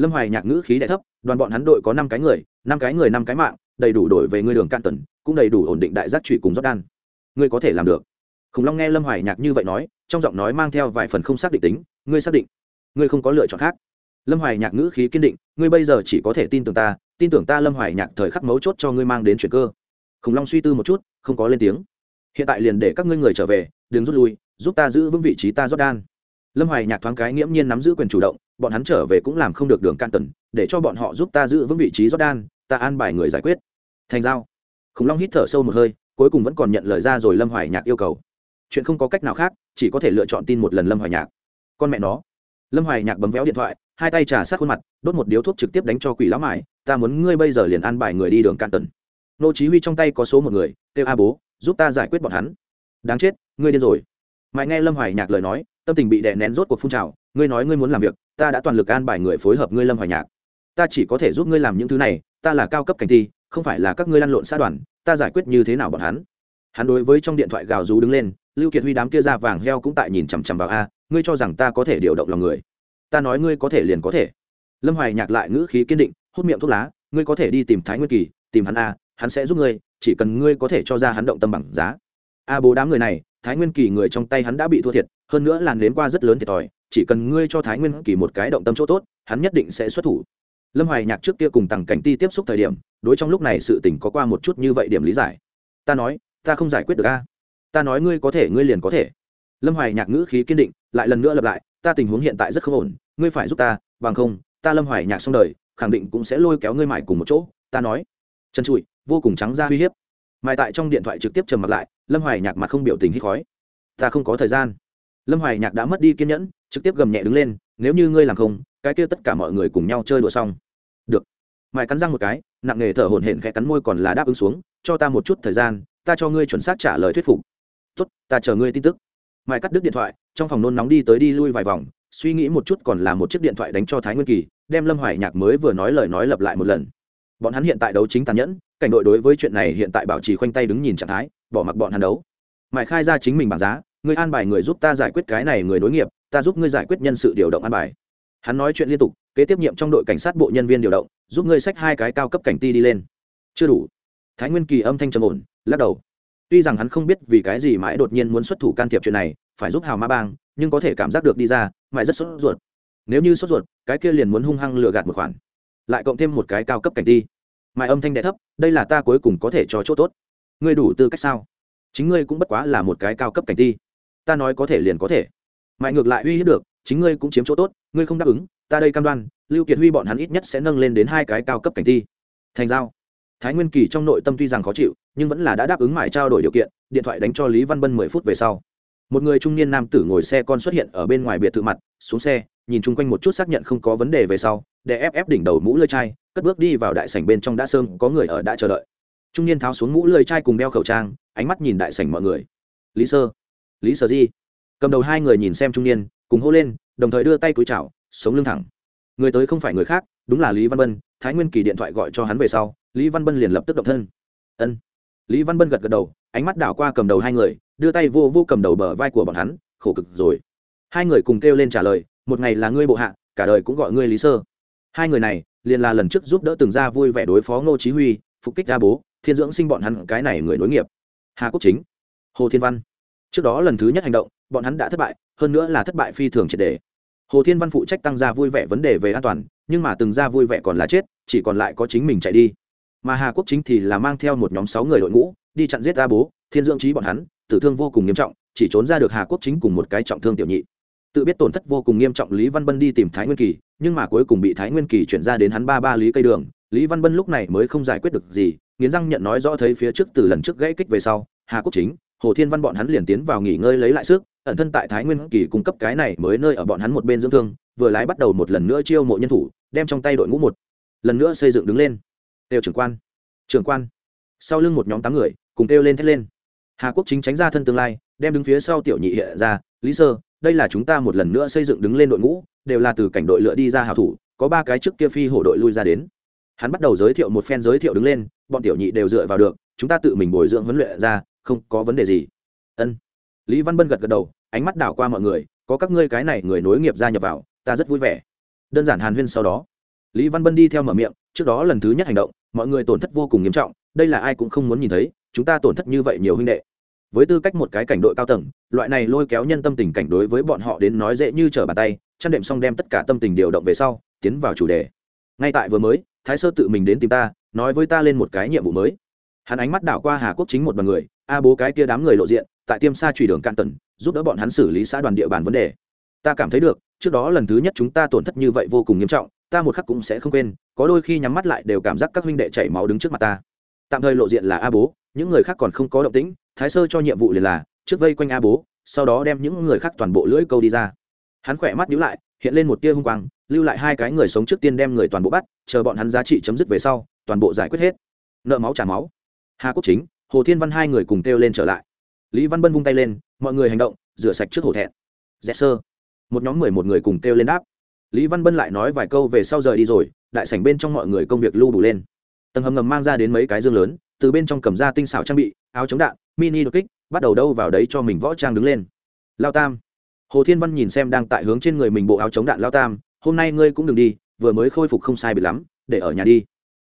lâm hoài nhạc ngữ khí đại thấp, đoàn bọn hắn đội có năm cái người, năm cái người năm cái mạng, đầy đủ đổi về ngươi đường can tần cũng đầy đủ ổn định đại giác trụy cùng đan. ngươi có thể làm được. Khủng long nghe lâm hoài nhạc như vậy nói, trong giọng nói mang theo vài phần không xác định tính, ngươi xác định. Ngươi không có lựa chọn khác. Lâm hoài nhạc ngữ khí kiên định, ngươi bây giờ chỉ có thể tin tưởng ta, tin tưởng ta lâm hoài nhạc thời khắc mấu chốt cho ngươi mang đến chuyện cơ. Khủng long suy tư một chút, không có lên tiếng. Hiện tại liền để các ngươi người trở về, đừng rút lui, giúp ta giữ vững vị trí ta đan. lâm hoài nhạc thoáng cái nghiễm nhiên nắm giữ quyền chủ động bọn hắn trở về cũng làm không được đường can tần để cho bọn họ giúp ta giữ vững vị trí đan, ta an bài người giải quyết. Thành giao. Khủng long hít thở sâu một hơi cuối cùng vẫn còn nhận lời ra rồi lâm hoài nhạc yêu cầu. Chuyện không có cách nào khác chỉ có thể lựa chọn tin một lần lâm hoài nhạc. Con mẹ nó. Lâm hoài nhạc bấm véo điện thoại hai tay trà sát khuôn mặt đốt một điếu thuốc trực tiếp đánh cho quỷ lão mải ta muốn ngươi bây giờ liền an bài người đi đường can tần. Nô chí huy trong tay có số một người kêu a bố giúp ta giải quyết bọn hắn. Đáng chết ngươi điên rồi. Mãi nghe lâm hoài nhạc lời nói tâm tình bị đè nén rốt cuộc phun trào ngươi nói ngươi muốn làm việc, ta đã toàn lực an bài người phối hợp ngươi lâm hoài nhạc. Ta chỉ có thể giúp ngươi làm những thứ này, ta là cao cấp cảnh thi, không phải là các ngươi lăn lộn xã đoàn, ta giải quyết như thế nào bọn hắn? Hắn đối với trong điện thoại gào rú đứng lên, lưu kiệt huy đám kia ra vàng heo cũng tại nhìn chằm chằm vào a, ngươi cho rằng ta có thể điều động lòng người? Ta nói ngươi có thể liền có thể. Lâm hoài nhạc lại ngữ khí kiên định, hút miệng thuốc lá, ngươi có thể đi tìm thái nguyên kỳ, tìm hắn a, hắn sẽ giúp ngươi, chỉ cần ngươi có thể cho ra hắn động tâm bằng giá. A bố đám người này, thái nguyên kỳ người trong tay hắn đã bị thua thiệt, hơn nữa làn đến qua rất lớn thiệt thòi chỉ cần ngươi cho thái nguyên kỳ một cái động tâm chỗ tốt, hắn nhất định sẽ xuất thủ. Lâm hoài nhạc trước kia cùng tằng cảnh ti tiếp xúc thời điểm, đối trong lúc này sự tình có qua một chút như vậy điểm lý giải. Ta nói, ta không giải quyết được a. Ta nói ngươi có thể, ngươi liền có thể. Lâm hoài nhạc ngữ khí kiên định, lại lần nữa lặp lại, ta tình huống hiện tại rất không ổn, ngươi phải giúp ta, bằng không, ta lâm hoài nhạc xong đời, khẳng định cũng sẽ lôi kéo ngươi mải cùng một chỗ, ta nói. Chân trụi, vô cùng trắng ra uy hiếp. Mài tại trong điện thoại trực tiếp trầm mặt lại, lâm hoài nhạc mặt không biểu tình hít khói. Ta không có thời gian lâm hoài nhạc đã mất đi kiên nhẫn, trực tiếp gầm nhẹ đứng lên, nếu như ngươi làm không, cái kia tất cả mọi người cùng nhau chơi đùa xong. Được. Mài cắn răng một cái, nặng nghề thở hổn hển khẽ cắn môi còn là đáp ứng xuống, cho ta một chút thời gian, ta cho ngươi chuẩn xác trả lời thuyết phục. Tốt, ta chờ ngươi tin tức. Mài cắt đứt điện thoại, trong phòng nôn nóng đi tới đi lui vài vòng, suy nghĩ một chút còn là một chiếc điện thoại đánh cho thái nguyên kỳ, đem lâm hoài nhạc mới vừa nói lời nói lặp lại một lần. Bọn hắn hiện tại đấu chính tàn nhẫn, cảnh đội đối với chuyện này hiện tại bảo trì khoanh tay đứng nhìn trạng thái, bỏ mặc bọn hắn đấu. Mãi khai ra chính mình bảng giá ngươi an bài người giúp ta giải quyết cái này người nối nghiệp, ta giúp ngươi giải quyết nhân sự điều động an bài. Hắn nói chuyện liên tục, kế tiếp nhiệm trong đội cảnh sát bộ nhân viên điều động, giúp ngươi xách hai cái cao cấp cảnh ti đi lên. Chưa đủ. Thái nguyên kỳ âm thanh trầm ổn, lắc đầu. Tuy rằng hắn không biết vì cái gì mãi đột nhiên muốn xuất thủ can thiệp chuyện này, phải giúp hào ma bang, nhưng có thể cảm giác được đi ra, mãi rất sốt ruột. Nếu như sốt ruột, cái kia liền muốn hung hăng lừa gạt một khoản. Lại cộng thêm một cái cao cấp cảnh ti. Mãi âm thanh đè thấp, đây là ta cuối cùng có thể cho chỗ tốt. Ngươi đủ tư cách sao? Chính ngươi cũng bất quá là một cái cao cấp cảnh ti ta nói có thể liền có thể. Mãi ngược lại uy hiếp được, chính ngươi cũng chiếm chỗ tốt, ngươi không đáp ứng, ta đây cam đoan, lưu kiệt huy bọn hắn ít nhất sẽ nâng lên đến hai cái cao cấp cảnh thi. thành giao. Thái nguyên kỳ trong nội tâm tuy rằng khó chịu, nhưng vẫn là đã đáp ứng mãi trao đổi điều kiện, điện thoại đánh cho lý văn bân mười phút về sau. Một người trung niên nam tử ngồi xe con xuất hiện ở bên ngoài biệt thự mặt, xuống xe, nhìn chung quanh một chút xác nhận không có vấn đề về sau, để ép ép đỉnh đầu mũ lơi chai, cất bước đi vào đại sảnh bên trong đã sơn có người ở đã chờ đợi. Trung niên tháo xuống mũ lơi chai cùng đeo khẩu trang, ánh mắt nhìn đại sảnh mọi người. Lý sơ lý sơ di cầm đầu hai người nhìn xem trung niên cùng hô lên đồng thời đưa tay cúi chào sống lưng thẳng người tới không phải người khác đúng là lý văn bân thái nguyên kỳ điện thoại gọi cho hắn về sau lý văn bân liền lập tức động thân ân lý văn bân gật gật đầu ánh mắt đảo qua cầm đầu hai người đưa tay vô vô cầm đầu bờ vai của bọn hắn khổ cực rồi hai người cùng kêu lên trả lời một ngày là ngươi bộ hạ cả đời cũng gọi ngươi lý sơ hai người này liền là lần trước giúp đỡ từng ra vui vẻ đối phó ngô chí huy phục kích đa bố thiên dưỡng sinh bọn hắn cái này người nối nghiệp hà quốc chính hồ thiên văn trước đó lần thứ nhất hành động, bọn hắn đã thất bại, hơn nữa là thất bại phi thường triệt đề. Hồ thiên văn phụ trách tăng ra vui vẻ vấn đề về an toàn, nhưng mà từng ra vui vẻ còn là chết, chỉ còn lại có chính mình chạy đi. Mà hà quốc chính thì là mang theo một nhóm sáu người đội ngũ, đi chặn giết ra bố, thiên dưỡng trí bọn hắn, tử thương vô cùng nghiêm trọng, chỉ trốn ra được hà quốc chính cùng một cái trọng thương tiểu nhị. Tự biết tổn thất vô cùng nghiêm trọng lý văn bân đi tìm thái nguyên kỳ, nhưng mà cuối cùng bị thái nguyên kỳ chuyển ra đến hắn ba ba lý cây đường. Lý văn bân lúc này mới không giải quyết được gì, nghiến răng nhận nói rõ thấy phía trước từ lần trước gãy kích về sau, hà quốc chính hồ thiên văn bọn hắn liền tiến vào nghỉ ngơi lấy lại sức, ẩn thân tại thái nguyên kỳ cung cấp cái này mới nơi ở bọn hắn một bên dưỡng thương, vừa lái bắt đầu một lần nữa chiêu mộ nhân thủ, đem trong tay đội ngũ một lần nữa xây dựng đứng lên. Đều trưởng quan trưởng quan. Sau lưng một nhóm tám người, cùng kêu lên thét lên. Hà quốc chính tránh ra thân tương lai, đem đứng phía sau tiểu nhị hiện ra, lý sơ, đây là chúng ta một lần nữa xây dựng đứng lên đội ngũ, đều là từ cảnh đội lựa đi ra hảo thủ, có ba cái trước kia phi hổ đội lui ra đến. Hắn bắt đầu giới thiệu một phen giới thiệu đứng lên, bọn tiểu nhị đều dựa vào được, chúng ta tự mình bồi dưỡng huấn luyện ra không có vấn đề gì. Ân. Lý văn bân gật gật đầu, ánh mắt đảo qua mọi người, có các ngươi cái này người nối nghiệp gia nhập vào, ta rất vui vẻ. Đơn giản hàn huyên sau đó, lý văn bân đi theo mở miệng, trước đó lần thứ nhất hành động, mọi người tổn thất vô cùng nghiêm trọng, đây là ai cũng không muốn nhìn thấy, chúng ta tổn thất như vậy nhiều huynh đệ. Với tư cách một cái cảnh đội cao tầng, loại này lôi kéo nhân tâm tình cảnh đối với bọn họ đến nói dễ như trở bàn tay, chăn đệm xong đem tất cả tâm tình điều động về sau, tiến vào chủ đề. Ngay tại vừa mới, thái sơ tự mình đến tìm ta, nói với ta lên một cái nhiệm vụ mới. Hắn ánh mắt đảo qua hà quốc chính một đoàn người a bố cái kia đám người lộ diện, tại tiêm xa truy đường can tần, giúp đỡ bọn hắn xử lý xã đoàn địa bàn vấn đề. Ta cảm thấy được, trước đó lần thứ nhất chúng ta tổn thất như vậy vô cùng nghiêm trọng, ta một khắc cũng sẽ không quên, có đôi khi nhắm mắt lại đều cảm giác các huynh đệ chảy máu đứng trước mặt ta. Tạm thời lộ diện là a bố, những người khác còn không có động tĩnh, thái sơ cho nhiệm vụ liền là, trước vây quanh a bố, sau đó đem những người khác toàn bộ lưỡi câu đi ra. Hắn khỏe mắt nhíu lại, hiện lên một tia hung quang, lưu lại hai cái người sống trước tiên đem người toàn bộ bắt, chờ bọn hắn giá trị chấm dứt về sau, toàn bộ giải quyết hết. Nợ máu trả máu. Hà quốc chính hồ thiên văn hai người cùng kêu lên trở lại. Lý văn bân vung tay lên, mọi người hành động, rửa sạch trước hổ thẹn. Dẹp sơ. Một nhóm mười một người cùng kêu lên đáp. Lý văn bân lại nói vài câu về sau rời đi rồi, đại sảnh bên trong mọi người công việc lưu đủ lên. Tầng hầm ngầm mang ra đến mấy cái dương lớn, từ bên trong cầm ra tinh xảo trang bị, áo chống đạn, mini đột kích, bắt đầu đâu vào đấy cho mình võ trang đứng lên. Lao tam. Hồ thiên văn nhìn xem đang tại hướng trên người mình bộ áo chống đạn lao tam, hôm nay ngươi cũng đừng đi, vừa mới khôi phục không sai bị lắm, để ở nhà đi.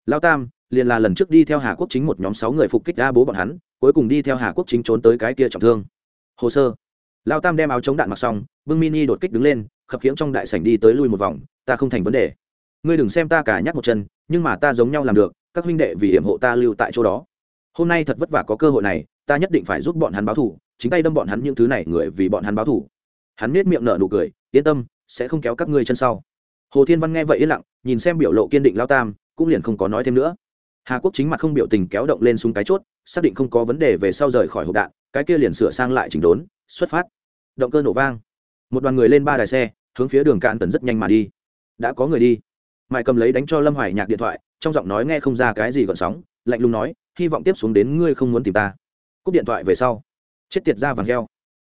Lao tam liền là lần trước đi theo hà quốc chính một nhóm sáu người phục kích ra bố bọn hắn, cuối cùng đi theo hà quốc chính trốn tới cái kia trọng thương. Hồ sơ. Lao tam đem áo chống đạn mặc xong, bưng mini đột kích đứng lên, khập khiễng trong đại sảnh đi tới lui một vòng, ta không thành vấn đề. Ngươi đừng xem ta cả nhắc một chân, nhưng mà ta giống nhau làm được, các huynh đệ vì hiểm hộ ta lưu tại chỗ đó. Hôm nay thật vất vả có cơ hội này, ta nhất định phải giúp bọn hắn báo thủ chính tay đâm bọn hắn những thứ này người vì bọn hắn báo thủ hắn nết miệng nở nụ cười, yên tâm, sẽ không kéo các ngươi chân sau. Hồ thiên văn nghe vậy yên lặng, nhìn xem biểu lộ kiên định lao tam, cũng liền không có nói thêm nữa hà quốc chính mặt không biểu tình kéo động lên xuống cái chốt, xác định không có vấn đề về sau rời khỏi hộp đạn, cái kia liền sửa sang lại chỉnh đốn, xuất phát. Động cơ nổ vang. Một đoàn người lên ba đài xe, hướng phía đường cạn tần rất nhanh mà đi. Đã có người đi. Mại cầm lấy đánh cho lâm hoài nhạc điện thoại, trong giọng nói nghe không ra cái gì gọn sóng, lạnh lùng nói, hy vọng tiếp xuống đến ngươi không muốn tìm ta. Cúp điện thoại về sau, chết tiệt ra vàng heo.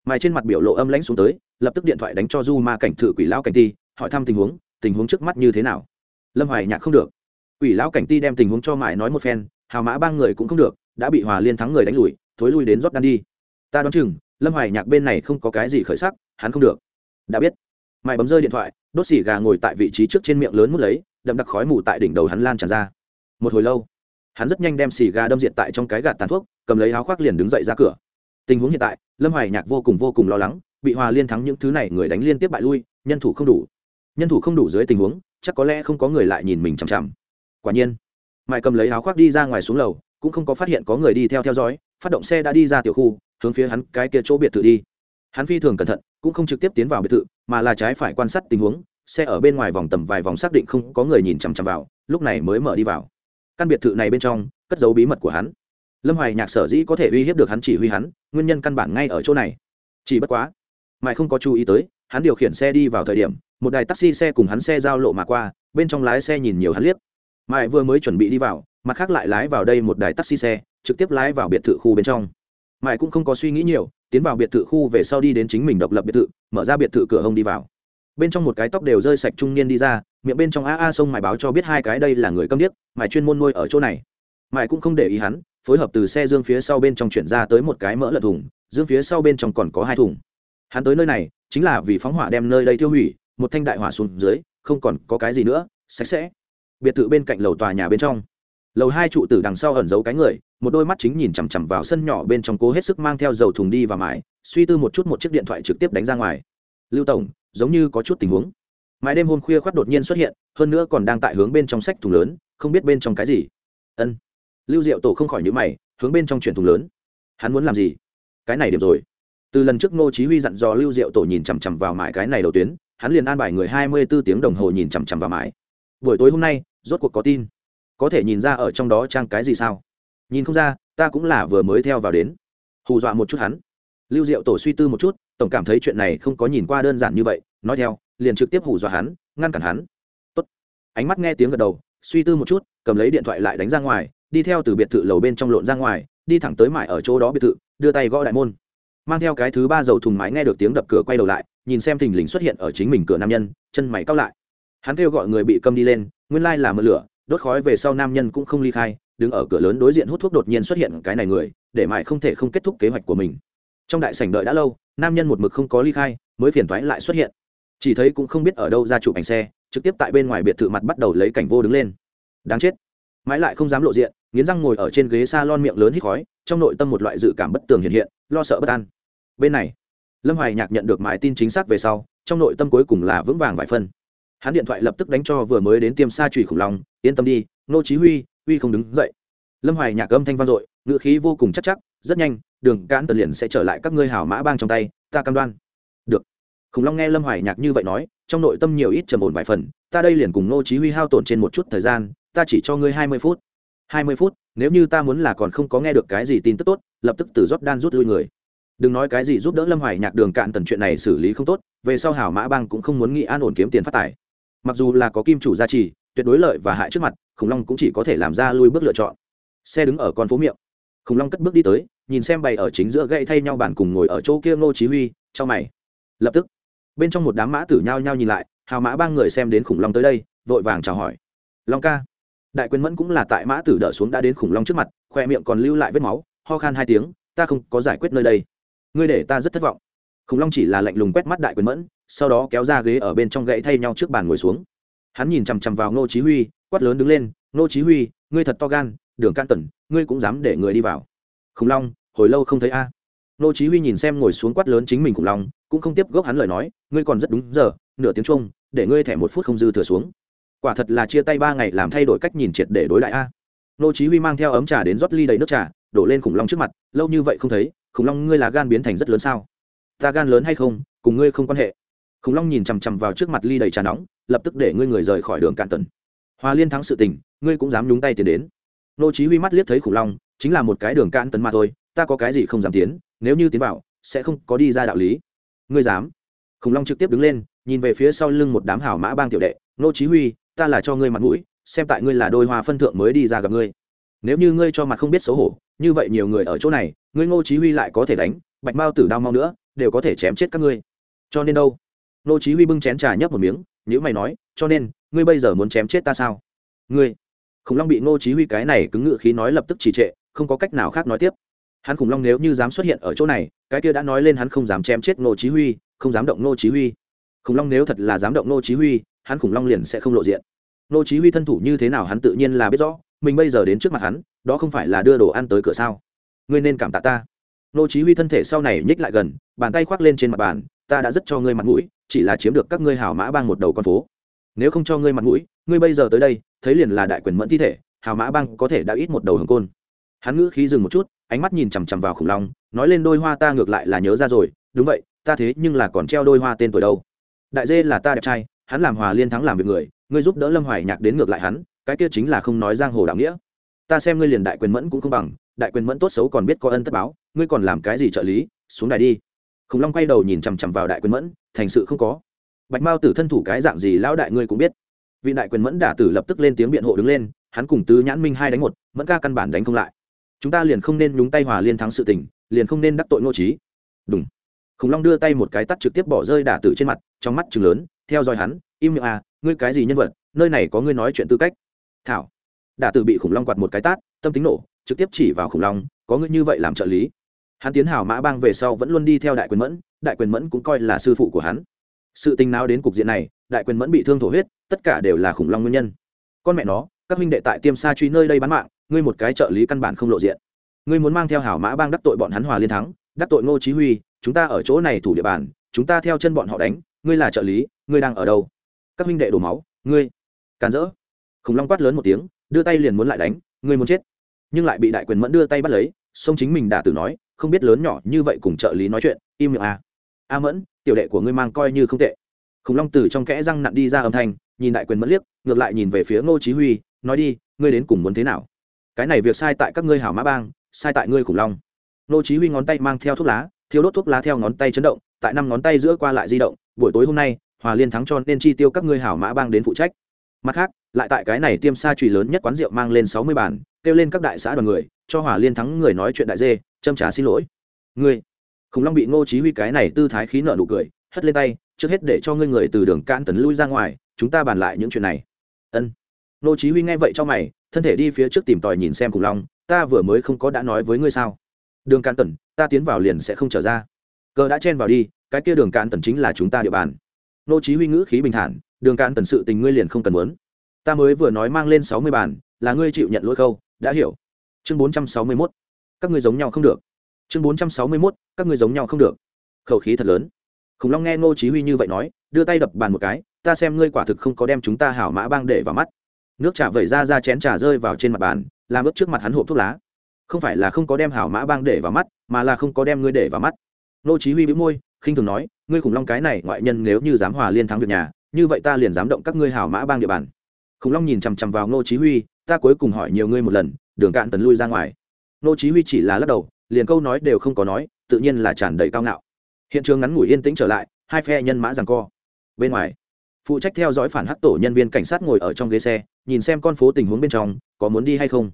Mài trên mặt biểu lộ âm lãnh xuống tới, lập tức điện thoại đánh cho du ma cảnh thử quỷ lão cảnh ti, hỏi thăm tình huống tình huống trước mắt như thế nào. Lâm hoài nhạc không được quỷ lão cảnh ti đem tình huống cho mại nói một phen, hào mã ba người cũng không được, đã bị hòa liên thắng người đánh lùi, thối lui đến rót đan đi. Ta đoán chừng, lâm hoài nhạc bên này không có cái gì khởi sắc, hắn không được. Đã biết. Mại bấm rơi điện thoại, đốt xỉ gà ngồi tại vị trí trước trên miệng lớn mút lấy, đậm đặc khói mù tại đỉnh đầu hắn lan tràn ra. Một hồi lâu, hắn rất nhanh đem xì gà đâm diện tại trong cái gạt tàn thuốc, cầm lấy áo khoác liền đứng dậy ra cửa. Tình huống hiện tại, lâm hoài nhạc vô cùng vô cùng lo lắng, bị hòa liên thắng những thứ này người đánh liên tiếp bại lui, nhân thủ không đủ. Nhân thủ không đủ dưới tình huống, chắc có lẽ không có người lại nhìn mình chằm chằm quả nhiên, mại cầm lấy áo khoác đi ra ngoài xuống lầu, cũng không có phát hiện có người đi theo theo dõi, phát động xe đã đi ra tiểu khu, hướng phía hắn cái kia chỗ biệt thự đi. Hắn phi thường cẩn thận, cũng không trực tiếp tiến vào biệt thự, mà là trái phải quan sát tình huống, xe ở bên ngoài vòng tầm vài vòng xác định không có người nhìn chằm chằm vào, lúc này mới mở đi vào. Căn biệt thự này bên trong, cất giấu bí mật của hắn. Lâm hoài nhạc sở dĩ có thể uy hiếp được hắn chỉ huy hắn, nguyên nhân căn bản ngay ở chỗ này. Chỉ bất quá mãi không có chú ý tới, hắn điều khiển xe đi vào thời điểm, một đài taxi xe cùng hắn xe giao lộ mà qua, bên trong lái xe nhìn nhiều hắn liếc. Mai vừa mới chuẩn bị đi vào, mặt khác lại lái vào đây một đài taxi xe, trực tiếp lái vào biệt thự khu bên trong. Mai cũng không có suy nghĩ nhiều, tiến vào biệt thự khu về sau đi đến chính mình độc lập biệt thự, mở ra biệt thự cửa hông đi vào. Bên trong một cái tóc đều rơi sạch trung niên đi ra, miệng bên trong a a sông mài báo cho biết hai cái đây là người câm điếc mài chuyên môn nuôi ở chỗ này. Mài cũng không để ý hắn, phối hợp từ xe dương phía sau bên trong chuyển ra tới một cái mỡ lợn thùng, dương phía sau bên trong còn có hai thùng. Hắn tới nơi này, chính là vì phóng hỏa đem nơi đây tiêu hủy, một thanh đại hỏa xuống dưới, không còn có cái gì nữa, sạch sẽ biệt thự bên cạnh lầu tòa nhà bên trong. Lầu hai trụ tử đằng sau ẩn giấu cái người, một đôi mắt chính nhìn chằm chằm vào sân nhỏ bên trong cố hết sức mang theo dầu thùng đi và mãi suy tư một chút một chiếc điện thoại trực tiếp đánh ra ngoài. Lưu tổng, giống như có chút tình huống. Mãi đêm hôm khuya khoát đột nhiên xuất hiện, hơn nữa còn đang tại hướng bên trong sách thùng lớn, không biết bên trong cái gì. Ân. Lưu diệu tổ không khỏi nhữ mày, hướng bên trong chuyển thùng lớn. Hắn muốn làm gì? Cái này điểm rồi. Từ lần trước ngô chí huy dặn dò lưu diệu tổ nhìn chằm chằm vào mãi cái này đầu tuyến, hắn liền an bài người 24 tiếng đồng hồ nhìn chằm chằm vào mãi buổi tối hôm nay rốt cuộc có tin. Có thể nhìn ra ở trong đó trang cái gì sao? Nhìn không ra, ta cũng là vừa mới theo vào đến. Hù dọa một chút hắn. Lưu diệu tổ suy tư một chút, tổng cảm thấy chuyện này không có nhìn qua đơn giản như vậy, nói theo, liền trực tiếp hù dọa hắn, ngăn cản hắn. Tốt. ánh mắt nghe tiếng gật đầu, suy tư một chút, cầm lấy điện thoại lại đánh ra ngoài, đi theo từ biệt thự lầu bên trong lộn ra ngoài, đi thẳng tới mải ở chỗ đó biệt thự, đưa tay gõ đại môn. Mang theo cái thứ ba dầu thùng máy nghe được tiếng đập cửa quay đầu lại, nhìn xem thình lình xuất hiện ở chính mình cửa nam nhân, chân mày cao lại. Hắn kêu gọi người bị câm đi lên nguyên lai là mưa lửa, đốt khói về sau nam nhân cũng không ly khai, đứng ở cửa lớn đối diện hút thuốc đột nhiên xuất hiện cái này người, để mãi không thể không kết thúc kế hoạch của mình. Trong đại sảnh đợi đã lâu, nam nhân một mực không có ly khai, mới phiền thoái lại xuất hiện. Chỉ thấy cũng không biết ở đâu ra chụp ảnh xe, trực tiếp tại bên ngoài biệt thự mặt bắt đầu lấy cảnh vô đứng lên. Đáng chết. Mãi lại không dám lộ diện, nghiến răng ngồi ở trên ghế s a lon miệng lớn hít khói, trong nội tâm một loại dự cảm bất tường hiện hiện, lo sợ bất an. Bên này, lâm hoài nhạc nhận được mãi tin chính xác về sau, trong nội tâm cuối cùng là vững vàng vài phân hắn điện thoại lập tức đánh cho vừa mới đến tiêm xa trùy khủng long, yên tâm đi, nô chí huy huy không đứng dậy. Lâm hoài nhạc âm thanh vang dội ngựa khí vô cùng chắc chắc, rất nhanh, đường cản tần liền sẽ trở lại các ngươi hảo mã bang trong tay, ta cam đoan. Được. Khủng long nghe lâm hoài nhạc như vậy nói, trong nội tâm nhiều ít trầm ổn vài phần, ta đây liền cùng nô chí huy hao tổn trên một chút thời gian, ta chỉ cho ngươi 20 phút. 20 phút? Nếu như ta muốn là còn không có nghe được cái gì tin tức tốt, lập tức từ rót đan rút lui người. Đừng nói cái gì giúp đỡ lâm hoài nhạc đường cạn tần chuyện này xử lý không tốt, về sau hảo mã bang cũng không muốn nghĩ an ổn kiếm tiền phát tài mặc dù là có kim chủ gia trì, tuyệt đối lợi và hại trước mặt, khủng long cũng chỉ có thể làm ra lui bước lựa chọn. Xe đứng ở con phố miệng. Khủng long cất bước đi tới, nhìn xem bày ở chính giữa gậy thay nhau bàn cùng ngồi ở chỗ kia ngô chí huy trong mày. Lập tức, bên trong một đám mã tử nhao nhao nhìn lại, hào mã ba người xem đến khủng long tới đây, vội vàng chào hỏi. Long ca. Đại quyền mẫn cũng là tại mã tử đỡ xuống đã đến khủng long trước mặt, khoe miệng còn lưu lại vết máu, ho khan hai tiếng, ta không có giải quyết nơi đây. Ngươi để ta rất thất vọng. Khủng long chỉ là lạnh lùng quét mắt đại quyền mẫn sau đó kéo ra ghế ở bên trong gãy thay nhau trước bàn ngồi xuống. Hắn nhìn chằm chằm vào ngô chí huy, quát lớn đứng lên, ngô chí huy, ngươi thật to gan, đường can tần ngươi cũng dám để người đi vào. Khủng long, hồi lâu không thấy a. Ngô chí huy nhìn xem ngồi xuống quát lớn chính mình khủng long, cũng không tiếp gốc hắn lời nói, ngươi còn rất đúng giờ, nửa tiếng chung để ngươi thẻ một phút không dư thừa xuống. Quả thật là chia tay ba ngày làm thay đổi cách nhìn triệt để đối đại a. Ngô chí huy mang theo ấm trà đến rót ly đầy nước trà, đổ lên khủng long trước mặt, lâu như vậy không thấy, khủng long ngươi là gan biến thành rất lớn sao? Ta gan lớn hay không, cùng ngươi không quan hệ khủng long nhìn chằm chằm vào trước mặt ly đầy trà nóng, lập tức để ngươi người rời khỏi đường cạn tần. Hoa liên thắng sự tình, ngươi cũng dám nhúng tay tiến đến. Nô chí huy mắt liếc thấy khủng long, chính là một cái đường cạn tần mà thôi, ta có cái gì không dám tiến, nếu như tiến vào, sẽ không có đi ra đạo lý. Ngươi dám? Khủng long trực tiếp đứng lên, nhìn về phía sau lưng một đám hảo mã bang tiểu đệ, nô chí huy, ta là cho ngươi mặt mũi, xem tại ngươi là đôi hoa phân thượng mới đi ra gặp ngươi. Nếu như ngươi cho mặt không biết xấu hổ, như vậy nhiều người ở chỗ này, ngươi ngô chí huy lại có thể đánh, bạch mao tử đao mau nữa, đều có thể chém chết các ngươi. Cho nên đâu? Nô chí huy bưng chén trà nhấp một miếng nếu mày nói, cho nên, ngươi bây giờ muốn chém chết ta sao? Ngươi? Khủng long bị nô chí huy cái này cứng ngựa khí nói lập tức trì trệ, không có cách nào khác nói tiếp. Hắn khủng long nếu như dám xuất hiện ở chỗ này, cái kia đã nói lên hắn không dám chém chết nô chí huy, không dám động nô chí huy. Khủng long nếu thật là dám động nô chí huy, hắn khủng long liền sẽ không lộ diện. Nô chí huy thân thủ như thế nào hắn tự nhiên là biết rõ, mình bây giờ đến trước mặt hắn, đó không phải là đưa đồ ăn tới cửa sao? Ngươi nên cảm tạ ta. Nô chí huy thân thể sau này nhích lại gần, bàn tay khoác lên trên mặt bàn, ta đã rất cho ngươi mặt mũi chỉ là chiếm được các ngươi hào mã bang một đầu con phố. Nếu không cho ngươi mặt mũi, ngươi bây giờ tới đây, thấy liền là đại quyền mẫn thi thể, hào mã bang có thể đã ít một đầu hồng côn. Hắn ngữ khí dừng một chút, ánh mắt nhìn chằm chằm vào khủng long, nói lên đôi hoa ta ngược lại là nhớ ra rồi, đúng vậy, ta thế nhưng là còn treo đôi hoa tên tuổi đâu. Đại dê là ta đẹp trai, hắn làm hòa liên thắng làm việc người, ngươi giúp đỡ lâm hoài nhạc đến ngược lại hắn, cái kia chính là không nói giang hồ đạo nghĩa. Ta xem ngươi liền đại quyền mẫn cũng không bằng, đại quyền mẫn tốt xấu còn biết có ân tất báo, ngươi còn làm cái gì trợ lý, xuống đài đi. Khủng long quay đầu nhìn chằm chằm vào đại quyền mẫn thành sự không có. Bạch mao tử thân thủ cái dạng gì lão đại ngươi cũng biết. Vị đại quyền mẫn đả tử lập tức lên tiếng biện hộ đứng lên, hắn cùng tứ nhãn minh hai đánh một, mẫn ca căn bản đánh không lại. Chúng ta liền không nên nhúng tay hòa liên thắng sự tình, liền không nên đắc tội ngô trí đúng khủng long đưa tay một cái tắt trực tiếp bỏ rơi đả tử trên mặt, trong mắt chừng lớn, theo dõi hắn, im miệng à ngươi cái gì nhân vật, nơi này có ngươi nói chuyện tư cách. Thảo. Đả tử bị khủng long quạt một cái tát, tâm tính nổ, trực tiếp chỉ vào khủng long, có ngươi như vậy làm trợ lý? Hắn tiến hào mã bang về sau vẫn luôn đi theo đại quyền mẫn đại quyền mẫn cũng coi là sư phụ của hắn. Sự tình nào đến cục diện này, đại quyền mẫn bị thương thổ huyết, tất cả đều là khủng long nguyên nhân. Con mẹ nó, các huynh đệ tại tiêm sa truy nơi đây bán mạng, ngươi một cái trợ lý căn bản không lộ diện. Ngươi muốn mang theo hảo mã bang đắc tội bọn hắn hòa liên thắng, đắc tội ngô chí huy, chúng ta ở chỗ này thủ địa bàn, chúng ta theo chân bọn họ đánh, ngươi là trợ lý, ngươi đang ở đâu? Các huynh đệ đổ máu, ngươi càn rỡ. Khủng long quát lớn một tiếng, đưa tay liền muốn lại đánh, ngươi muốn chết. Nhưng lại bị đại quyền mẫn đưa tay bắt lấy, song chính mình đã từ nói, không biết lớn nhỏ như vậy cùng trợ lý nói chuyện, im miệng à a mẫn, tiểu đệ của ngươi mang coi như không tệ. Khủng long từ trong kẽ răng nặn đi ra âm thanh, nhìn đại quyền mẫn liếc, ngược lại nhìn về phía ngô chí huy, nói đi, ngươi đến cùng muốn thế nào? Cái này việc sai tại các ngươi hảo mã bang, sai tại ngươi khủng long. Ngô chí huy ngón tay mang theo thuốc lá thiếu đốt thuốc lá theo ngón tay chấn động, tại năm ngón tay giữa qua lại di động, buổi tối hôm nay, hòa liên thắng cho nên chi tiêu các ngươi hảo mã bang đến phụ trách. Mặt khác, lại tại cái này tiêm sa trùy lớn nhất quán rượu mang lên sáu mươi bàn, kêu lên các đại xã đoàn người, cho hòa liên thắng người nói chuyện đại dê, châm trả xin lỗi. Ngươi khủng long bị ngô chí huy cái này tư thái khí nợ nụ cười, hất lên tay, trước hết để cho ngươi người từ đường can tấn lui ra ngoài, chúng ta bàn lại những chuyện này. Ân. Ngô chí huy nghe vậy cho mày, thân thể đi phía trước tìm tòi nhìn xem khủng long, ta vừa mới không có đã nói với ngươi sao? Đường can tần, ta tiến vào liền sẽ không trở ra. Cờ đã chen vào đi, cái kia đường cạn tần chính là chúng ta địa bàn. Nô chí huy ngữ khí bình thản, đường cạn tần sự tình ngươi liền không cần muốn. Ta mới vừa nói mang lên 60 bàn, là ngươi chịu nhận lỗi khâu, đã hiểu. Chương 461 các ngươi giống nhau không được chương 461 các ngươi giống nhau không được. Khẩu khí thật lớn. Khủng long nghe ngô chí huy như vậy nói, đưa tay đập bàn một cái, ta xem ngươi quả thực không có đem chúng ta hảo mã bang để vào mắt. Nước trà vẩy ra ra chén trà rơi vào trên mặt bàn, làm ướt trước mặt hắn hộp thuốc lá. Không phải là không có đem hảo mã bang để vào mắt, mà là không có đem ngươi để vào mắt. Ngô chí huy bĩu môi, khinh thường nói, ngươi khủng long cái này ngoại nhân nếu như dám hòa liên thắng việc nhà, như vậy ta liền dám động các ngươi hảo mã bang địa bàn. Khủng long nhìn chằm chằm vào ngô chí huy, ta cuối cùng hỏi nhiều ngươi một lần, đường cạn tấn lui ra ngoài. Ngô chí huy chỉ là lắc đầu liền câu nói đều không có nói, tự nhiên là tràn đầy cao ngạo. Hiện trường ngắn ngủi yên tĩnh trở lại, hai phe nhân mã giằng co. Bên ngoài, phụ trách theo dõi phản hắc tổ nhân viên cảnh sát ngồi ở trong ghế xe, nhìn xem con phố tình huống bên trong, có muốn đi hay không.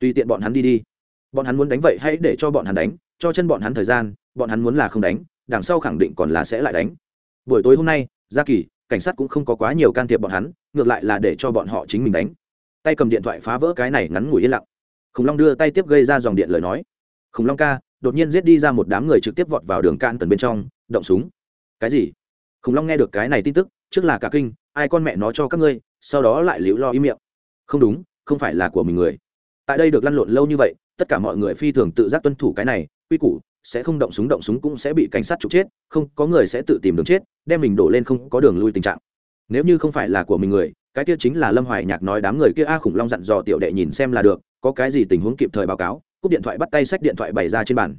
Tùy tiện bọn hắn đi đi. Bọn hắn muốn đánh vậy hãy để cho bọn hắn đánh, cho chân bọn hắn thời gian, bọn hắn muốn là không đánh, đằng sau khẳng định còn là sẽ lại đánh. Buổi tối hôm nay, gia kỳ, cảnh sát cũng không có quá nhiều can thiệp bọn hắn, ngược lại là để cho bọn họ chính mình đánh. Tay cầm điện thoại phá vỡ cái này ngắn ngủi yên lặng. Khủng long đưa tay tiếp gây ra dòng điện lời nói khủng long ca, đột nhiên giết đi ra một đám người trực tiếp vọt vào đường can tần bên trong, động súng. Cái gì? Khủng long nghe được cái này tin tức, trước là cả kinh, ai con mẹ nó cho các ngươi, sau đó lại liễu lo im miệng. Không đúng, không phải là của mình người. Tại đây được lăn lộn lâu như vậy, tất cả mọi người phi thường tự giác tuân thủ cái này, quy củ, sẽ không động súng động súng cũng sẽ bị cảnh sát trục chết, không, có người sẽ tự tìm đường chết, đem mình đổ lên không có đường lui tình trạng. Nếu như không phải là của mình người, cái kia chính là lâm hoài nhạc nói đám người kia a khủng long dặn dò tiểu đệ nhìn xem là được, có cái gì tình huống kịp thời báo cáo cúp điện thoại bắt tay sách điện thoại bày ra trên bàn.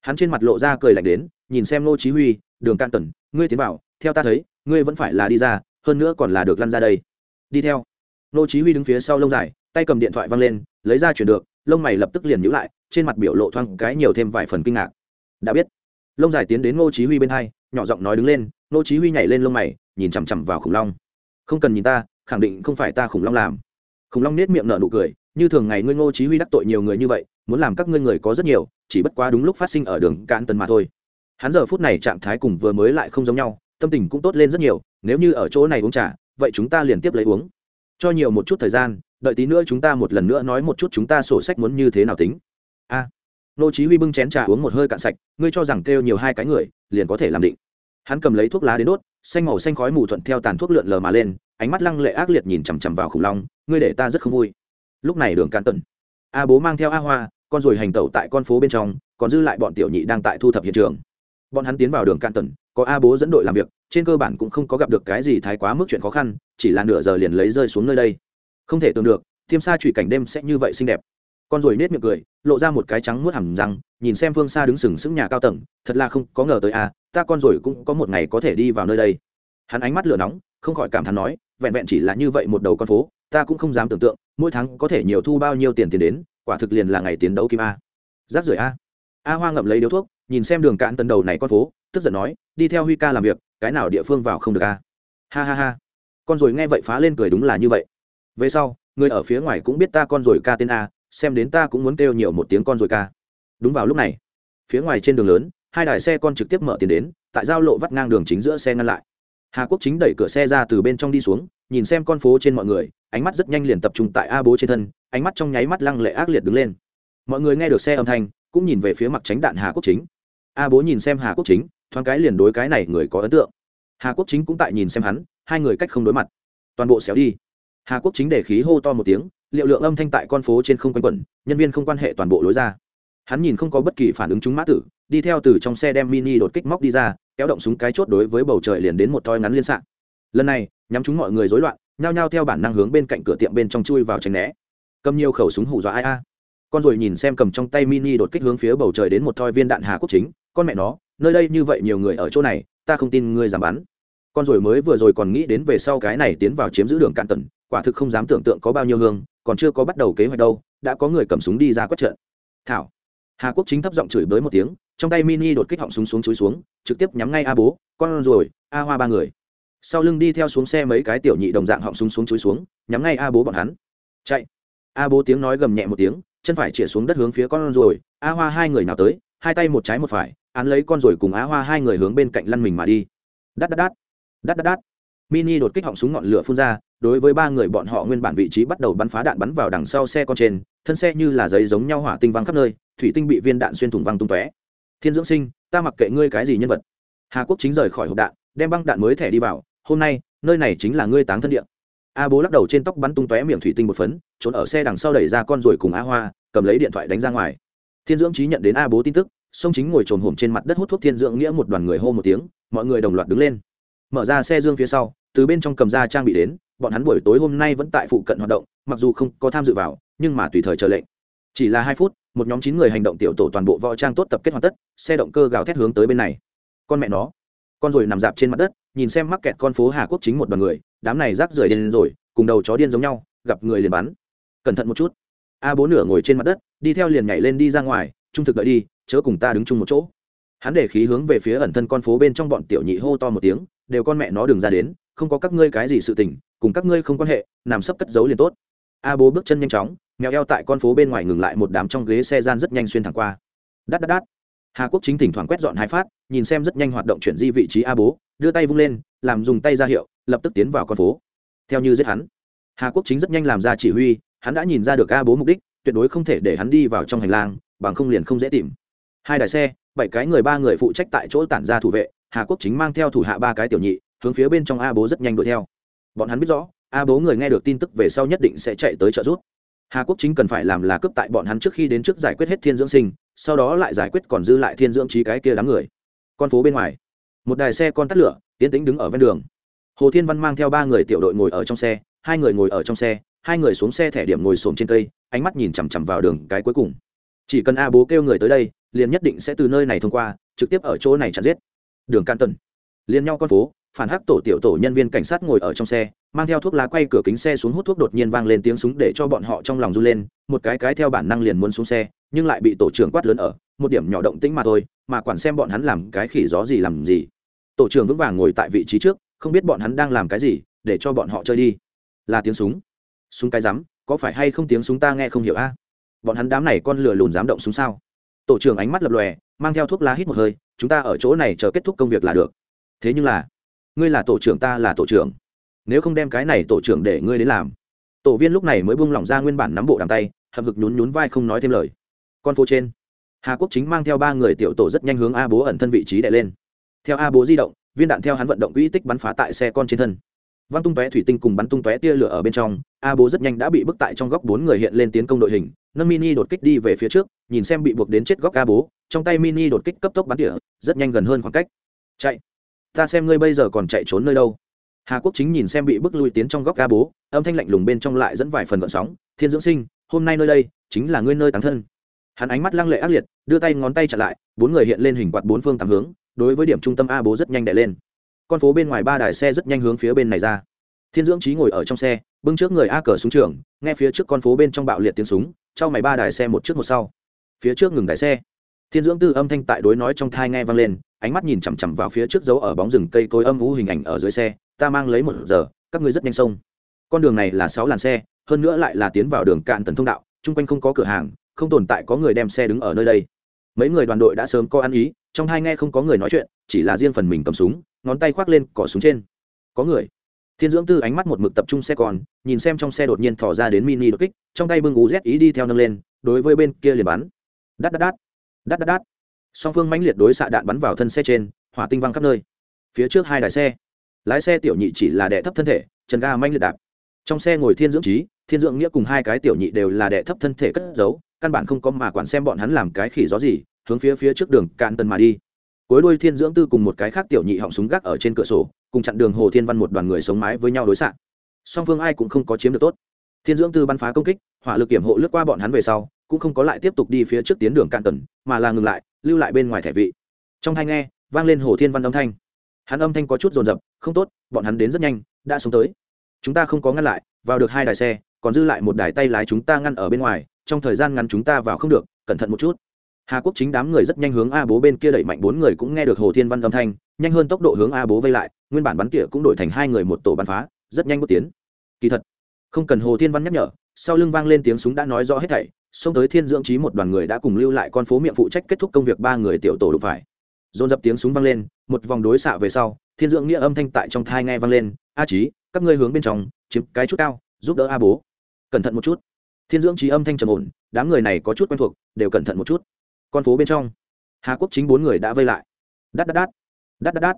Hắn trên mặt lộ ra cười lạnh đến, nhìn xem Ngô chí huy, đường can tần, ngươi tiến vào, theo ta thấy, ngươi vẫn phải là đi ra, hơn nữa còn là được lăn ra đây. Đi theo. Ngô chí huy đứng phía sau lông dài, tay cầm điện thoại văng lên, lấy ra chuyển được, lông mày lập tức liền nhíu lại, trên mặt biểu lộ thoáng cái nhiều thêm vài phần kinh ngạc. Đã biết. Lông dài tiến đến Ngô chí huy bên hai, nhỏ giọng nói đứng lên, Ngô chí huy nhảy lên lông mày, nhìn chằm chằm vào khủng long. Không cần nhìn ta, khẳng định không phải ta khủng long làm khủng long nét miệng nở nụ cười như thường ngày ngươi ngô chí huy đắc tội nhiều người như vậy muốn làm các ngươi người có rất nhiều chỉ bất quá đúng lúc phát sinh ở đường cạn tần mà thôi. Hắn giờ phút này trạng thái cùng vừa mới lại không giống nhau tâm tình cũng tốt lên rất nhiều nếu như ở chỗ này uống trà vậy chúng ta liền tiếp lấy uống. Cho nhiều một chút thời gian đợi tí nữa chúng ta một lần nữa nói một chút chúng ta sổ sách muốn như thế nào tính. A. À, nô chí huy bưng chén trà uống một hơi cạn sạch ngươi cho rằng kêu nhiều hai cái người liền có thể làm định. Hắn cầm lấy thuốc lá đến đốt xanh màu xanh khói mù thuận theo tàn thuốc lượn lờ mà lên ánh mắt lăng lệ ác liệt nhìn chằm chằm vào khủng long ngươi để ta rất không vui. Lúc này đường can tần a bố mang theo a hoa, con rồi hành tẩu tại con phố bên trong, còn dư lại bọn tiểu nhị đang tại thu thập hiện trường. Bọn hắn tiến vào đường can tần có a bố dẫn đội làm việc, trên cơ bản cũng không có gặp được cái gì thái quá mức chuyện khó khăn, chỉ là nửa giờ liền lấy rơi xuống nơi đây. Không thể tưởng được tiêm xa trụy cảnh đêm sẽ như vậy xinh đẹp. Con rồi nết miệng cười, lộ ra một cái trắng muốt hẳn răng, nhìn xem phương xa đứng sừng sững nhà cao tầng, thật là không có ngờ tới a, ta con rồi cũng có một ngày có thể đi vào nơi đây. Hắn ánh mắt lửa nóng, không khỏi cảm thán nói vẹn vẹn chỉ là như vậy một đầu con phố, ta cũng không dám tưởng tượng, mỗi tháng có thể nhiều thu bao nhiêu tiền tiền đến, quả thực liền là ngày tiến đấu kim a. Giáp rưỡi a. A hoa ngậm lấy điếu thuốc, nhìn xem đường cạn tần đầu này con phố, tức giận nói, đi theo huy ca làm việc, cái nào địa phương vào không được a. Ha ha ha. Con rồi nghe vậy phá lên cười đúng là như vậy. Về sau, người ở phía ngoài cũng biết ta con rồi ca tên a, xem đến ta cũng muốn kêu nhiều một tiếng con rồi ca. Đúng vào lúc này, phía ngoài trên đường lớn, hai đài xe con trực tiếp mở tiền đến, tại giao lộ vắt ngang đường chính giữa xe ngăn lại hà quốc chính đẩy cửa xe ra từ bên trong đi xuống, nhìn xem con phố trên mọi người, ánh mắt rất nhanh liền tập trung tại a bố trên thân, ánh mắt trong nháy mắt lăng lệ ác liệt đứng lên. Mọi người nghe được xe âm thanh, cũng nhìn về phía mặt tránh đạn hà quốc chính. A bố nhìn xem hà quốc chính, thoáng cái liền đối cái này người có ấn tượng. Hà quốc chính cũng tại nhìn xem hắn, hai người cách không đối mặt. Toàn bộ xéo đi. Hà quốc chính để khí hô to một tiếng, liệu lượng âm thanh tại con phố trên không quanh quẩn, nhân viên không quan hệ toàn bộ lối ra. Hắn nhìn không có bất kỳ phản ứng chúng mã tử, đi theo từ trong xe đem mini đột kích móc đi ra kéo động súng cái chốt đối với bầu trời liền đến một thoi ngắn liên xạ. Lần này, nhắm chúng mọi người rối loạn, nhao nhao theo bản năng hướng bên cạnh cửa tiệm bên trong chui vào tránh né. Cầm nhiều khẩu súng hù dọa ai a. Con rồi nhìn xem cầm trong tay mini đột kích hướng phía bầu trời đến một thoi viên đạn hà quốc chính, con mẹ nó, nơi đây như vậy nhiều người ở chỗ này, ta không tin ngươi giảm bắn. Con rồi mới vừa rồi còn nghĩ đến về sau cái này tiến vào chiếm giữ đường cạn tần, quả thực không dám tưởng tượng có bao nhiêu hương, còn chưa có bắt đầu kế hoạch đâu, đã có người cầm súng đi ra quất trận. Thảo. Hà quốc chính thấp giọng chửi bới một tiếng trong tay mini đột kích họng súng xuống chúi xuống, trực tiếp nhắm ngay a bố, con rồi, a hoa ba người. Sau lưng đi theo xuống xe mấy cái tiểu nhị đồng dạng họng súng xuống chúi xuống, nhắm ngay a bố bọn hắn. Chạy. A bố tiếng nói gầm nhẹ một tiếng, chân phải chĩa xuống đất hướng phía con rồi, a hoa hai người nào tới, hai tay một trái một phải, án lấy con rồi cùng a hoa hai người hướng bên cạnh lăn mình mà đi. Đắt đắt đắt. Đắt đắt đắt. Mini đột kích họng súng ngọn lửa phun ra, đối với ba người bọn họ nguyên bản vị trí bắt đầu bắn phá đạn bắn vào đằng sau xe con trên, thân xe như là giấy giống nhau hỏa tinh văng khắp nơi, thủy tinh bị viên đạn xuyên thủng văng tung tóe thiên dưỡng sinh, ta mặc kệ ngươi cái gì nhân vật. Hà quốc chính rời khỏi hộp đạn, đem băng đạn mới thẻ đi vào, hôm nay, nơi này chính là ngươi táng thân địa. A bố lắc đầu trên tóc bắn tung tóe miệng thủy tinh một phấn, trốn ở xe đằng sau đẩy ra con ruồi cùng a hoa, cầm lấy điện thoại đánh ra ngoài. Thiên dưỡng trí nhận đến a bố tin tức, sông chính ngồi trồn hổm trên mặt đất hút thuốc thiên dưỡng nghĩa một đoàn người hô một tiếng, mọi người đồng loạt đứng lên. Mở ra xe dương phía sau, từ bên trong cầm ra trang bị đến, bọn hắn buổi tối hôm nay vẫn tại phụ cận hoạt động, mặc dù không có tham dự vào, nhưng mà tùy thời chờ lệnh chỉ là hai phút, một nhóm chín người hành động tiểu tổ toàn bộ võ trang tốt tập kết hoàn tất, xe động cơ gào thét hướng tới bên này. Con mẹ nó. Con rồi nằm dạp trên mặt đất, nhìn xem mắc kẹt con phố hà quốc chính một đoàn người, đám này rác rưởi điên rồi, cùng đầu chó điên giống nhau, gặp người liền bắn. Cẩn thận một chút. A bốn nửa ngồi trên mặt đất, đi theo liền nhảy lên đi ra ngoài, trung thực đợi đi, chớ cùng ta đứng chung một chỗ. Hắn để khí hướng về phía ẩn thân con phố bên trong bọn tiểu nhị hô to một tiếng, đều con mẹ nó đừng ra đến, không có các ngươi cái gì sự tình, cùng các ngươi không quan hệ, nằm sấp cất giấu liền tốt a bố bước chân nhanh chóng, mèo eo tại con phố bên ngoài ngừng lại một đám trong ghế xe gian rất nhanh xuyên thẳng qua. Đắt đắt đắt. Hà quốc chính thỉnh thoảng quét dọn hai phát, nhìn xem rất nhanh hoạt động chuyển di vị trí a bố, đưa tay vung lên, làm dùng tay ra hiệu, lập tức tiến vào con phố. Theo như giết hắn, hà quốc chính rất nhanh làm ra chỉ huy, hắn đã nhìn ra được a bố mục đích, tuyệt đối không thể để hắn đi vào trong hành lang, bằng không liền không dễ tìm. Hai đài xe, bảy cái người ba người phụ trách tại chỗ tản ra thủ vệ, hà quốc chính mang theo thủ hạ ba cái tiểu nhị, hướng phía bên trong a bố rất nhanh đuổi theo. Bọn hắn biết rõ a bố người nghe được tin tức về sau nhất định sẽ chạy tới trợ giúp. Hà quốc chính cần phải làm là cướp tại bọn hắn trước khi đến trước giải quyết hết thiên dưỡng sinh sau đó lại giải quyết còn dư lại thiên dưỡng trí cái kia đám người. Con phố bên ngoài một đài xe con tắt lửa tiến tính đứng ở ven đường. Hồ thiên văn mang theo ba người tiểu đội ngồi ở trong xe hai người ngồi ở trong xe hai người xuống xe thẻ điểm ngồi xổm trên cây ánh mắt nhìn chằm chằm vào đường cái cuối cùng. Chỉ cần a bố kêu người tới đây liền nhất định sẽ từ nơi này thông qua trực tiếp ở chỗ này chặn giết. Đường can Tần, liền nhau con phố phản hắc tổ tiểu tổ nhân viên cảnh sát ngồi ở trong xe mang theo thuốc lá quay cửa kính xe xuống hút thuốc đột nhiên vang lên tiếng súng để cho bọn họ trong lòng run lên, một cái cái theo bản năng liền muốn xuống xe, nhưng lại bị tổ trưởng quát lớn ở, một điểm nhỏ động tĩnh mà thôi, mà quản xem bọn hắn làm cái khỉ gió gì làm gì. Tổ trưởng vững vàng ngồi tại vị trí trước, không biết bọn hắn đang làm cái gì, để cho bọn họ chơi đi. Là tiếng súng. Súng cái rắm, có phải hay không tiếng súng ta nghe không hiểu a? Bọn hắn đám này con lửa lùn dám động súng sao? Tổ trưởng ánh mắt lập lòe, mang theo thuốc lá hít một hơi, chúng ta ở chỗ này chờ kết thúc công việc là được. Thế nhưng là, ngươi là tổ trưởng ta là tổ trưởng nếu không đem cái này tổ trưởng để ngươi đến làm. Tổ viên lúc này mới buông lỏng ra nguyên bản nắm bộ đàm tay, hậm hực nhún nhún vai không nói thêm lời. Con phố trên, hà quốc chính mang theo ba người tiểu tổ rất nhanh hướng a bố ẩn thân vị trí đè lên. Theo a bố di động, viên đạn theo hắn vận động quỹ tích bắn phá tại xe con trên thân. Văng tung tóe thủy tinh cùng bắn tung tóe tia lửa ở bên trong, a bố rất nhanh đã bị bức tại trong góc bốn người hiện lên tiến công đội hình, nâng mini đột kích đi về phía trước, nhìn xem bị buộc đến chết góc a bố, trong tay mini đột kích cấp tốc bắn tỉa, rất nhanh gần hơn khoảng cách. Chạy, ta xem ngươi bây giờ còn chạy trốn nơi đâu hà quốc chính nhìn xem bị bức lui tiến trong góc ga bố, âm thanh lạnh lùng bên trong lại dẫn vài phần gợn sóng, thiên dưỡng sinh, hôm nay nơi đây chính là ngươi nơi tán thân. Hắn ánh mắt lăng lệ ác liệt, đưa tay ngón tay chặn lại, bốn người hiện lên hình quạt bốn phương tám hướng, đối với điểm trung tâm a bố rất nhanh đẻ lên. Con phố bên ngoài ba đài xe rất nhanh hướng phía bên này ra. Thiên dưỡng trí ngồi ở trong xe, bưng trước người a cờ súng trường, nghe phía trước con phố bên trong bạo liệt tiếng súng trong mày ba đài xe một trước một sau. Phía trước ngừng đài xe. Thiên dưỡng tư âm thanh tại đối nói trong thai nghe vang lên, ánh mắt nhìn chằm chằm vào phía trước dấu ở bóng rừng cây cối âm u hình ảnh ở dưới xe ta mang lấy một giờ, các ngươi rất nhanh sông con đường này là sáu làn xe, hơn nữa lại là tiến vào đường cạn tần thông đạo, chung quanh không có cửa hàng, không tồn tại có người đem xe đứng ở nơi đây. Mấy người đoàn đội đã sớm có ăn ý, trong hai nghe không có người nói chuyện, chỉ là riêng phần mình cầm súng, ngón tay khoác lên cỏ súng trên. Có người. Thiên dưỡng tư ánh mắt một mực tập trung xe còn, nhìn xem trong xe đột nhiên thỏ ra đến mini đột kích, trong tay bưng ú z ý đi theo nâng lên, đối với bên kia liền bắn. Đắt đắt đắt. Đắt đắt đắt. Song phương mãnh liệt đối xạ đạn bắn vào thân xe trên, hỏa tinh văng khắp nơi. Phía trước hai đài xe lái xe tiểu nhị chỉ là đệ thấp thân thể, chân ga manh liệt đạp. Trong xe ngồi thiên dưỡng trí thiên dưỡng nghĩa cùng hai cái tiểu nhị đều là đệ thấp thân thể cất giấu, căn bản không có mà quản xem bọn hắn làm cái khỉ gió gì, hướng phía phía trước đường cạn tần mà đi. Cuối đuôi thiên dưỡng tư cùng một cái khác tiểu nhị họng súng gác ở trên cửa sổ, cùng chặn đường hồ thiên văn một đoàn người sống mái với nhau đối xạ. Song phương ai cũng không có chiếm được tốt. Thiên dưỡng tư bắn phá công kích, hỏa lực kiểm hộ lướt qua bọn hắn về sau, cũng không có lại tiếp tục đi phía trước tiến đường cạn tần, mà là ngừng lại, lưu lại bên ngoài thẻ vị. Trong thanh nghe, vang lên hồ thiên văn âm thanh hắn âm thanh có chút rồn rập không tốt, bọn hắn đến rất nhanh, đã xuống tới. Chúng ta không có ngăn lại, vào được hai đài xe, còn dư lại một đài tay lái chúng ta ngăn ở bên ngoài, trong thời gian ngăn chúng ta vào không được, cẩn thận một chút. Hà quốc chính đám người rất nhanh hướng a bố bên kia đẩy mạnh, bốn người cũng nghe được hồ thiên văn âm thanh, nhanh hơn tốc độ hướng a bố vây lại, nguyên bản bắn tỉa cũng đổi thành hai người một tổ bắn phá, rất nhanh bước tiến. Kỳ thật, không cần hồ thiên văn nhắc nhở, sau lưng vang lên tiếng súng đã nói rõ hết thảy, xông tới thiên dưỡng trí một đoàn người đã cùng lưu lại con phố miệng phụ trách kết thúc công việc ba người tiểu tổ đụng phải dồn dập tiếng súng vang lên, một vòng đối xạ về sau, thiên dưỡng nghĩa âm thanh tại trong thai nghe vang lên, a trí các ngươi hướng bên trong, chiếm cái chút cao, giúp đỡ a bố. Cẩn thận một chút. Thiên dưỡng trí âm thanh trầm ổn, đám người này có chút quen thuộc, đều cẩn thận một chút. Con phố bên trong, hà quốc chính bốn người đã vây lại. Đắt đắt đắt đắt đắt đắt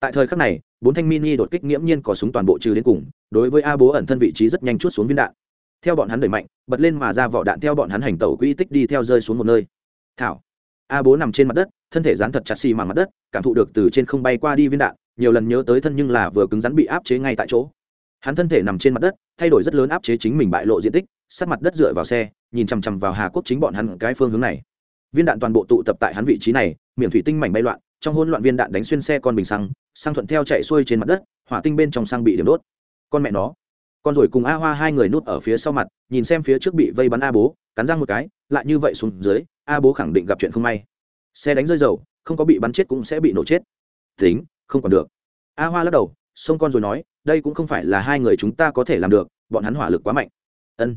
tại thời khắc này, bốn thanh mini đột kích nghiễm nhiên có súng toàn bộ trừ đến cùng, đối với a bố ẩn thân vị trí rất nhanh chút xuống viên đạn. Theo bọn hắn đẩy mạnh, bật lên mà ra vỏ đạn theo bọn hắn hành tẩu quỹ tích đi theo rơi xuống một nơi. Thảo a bố nằm trên mặt đất, thân thể dán thật chặt xì mặt đất, cảm thụ được từ trên không bay qua đi viên đạn, nhiều lần nhớ tới thân nhưng là vừa cứng rắn bị áp chế ngay tại chỗ. Hắn thân thể nằm trên mặt đất, thay đổi rất lớn áp chế chính mình bại lộ diện tích, sát mặt đất dựa vào xe, nhìn chằm chằm vào hà quốc chính bọn hắn cái phương hướng này. Viên đạn toàn bộ tụ tập tại hắn vị trí này, miệng thủy tinh mảnh bay loạn, trong hỗn loạn viên đạn đánh xuyên xe con bình xăng xăng thuận theo chạy xuôi trên mặt đất, hỏa tinh bên trong xăng bị điểm đốt. Con mẹ nó. Con rồi cùng a hoa hai người nút ở phía sau mặt, nhìn xem phía trước bị vây bắn a bố, cắn răng một cái, lại như vậy xuống dưới a bố khẳng định gặp chuyện không may. Xe đánh rơi dầu, không có bị bắn chết cũng sẽ bị nổ chết. Tính, không còn được. A hoa lắc đầu, xông con rồi nói, đây cũng không phải là hai người chúng ta có thể làm được, bọn hắn hỏa lực quá mạnh. Ân.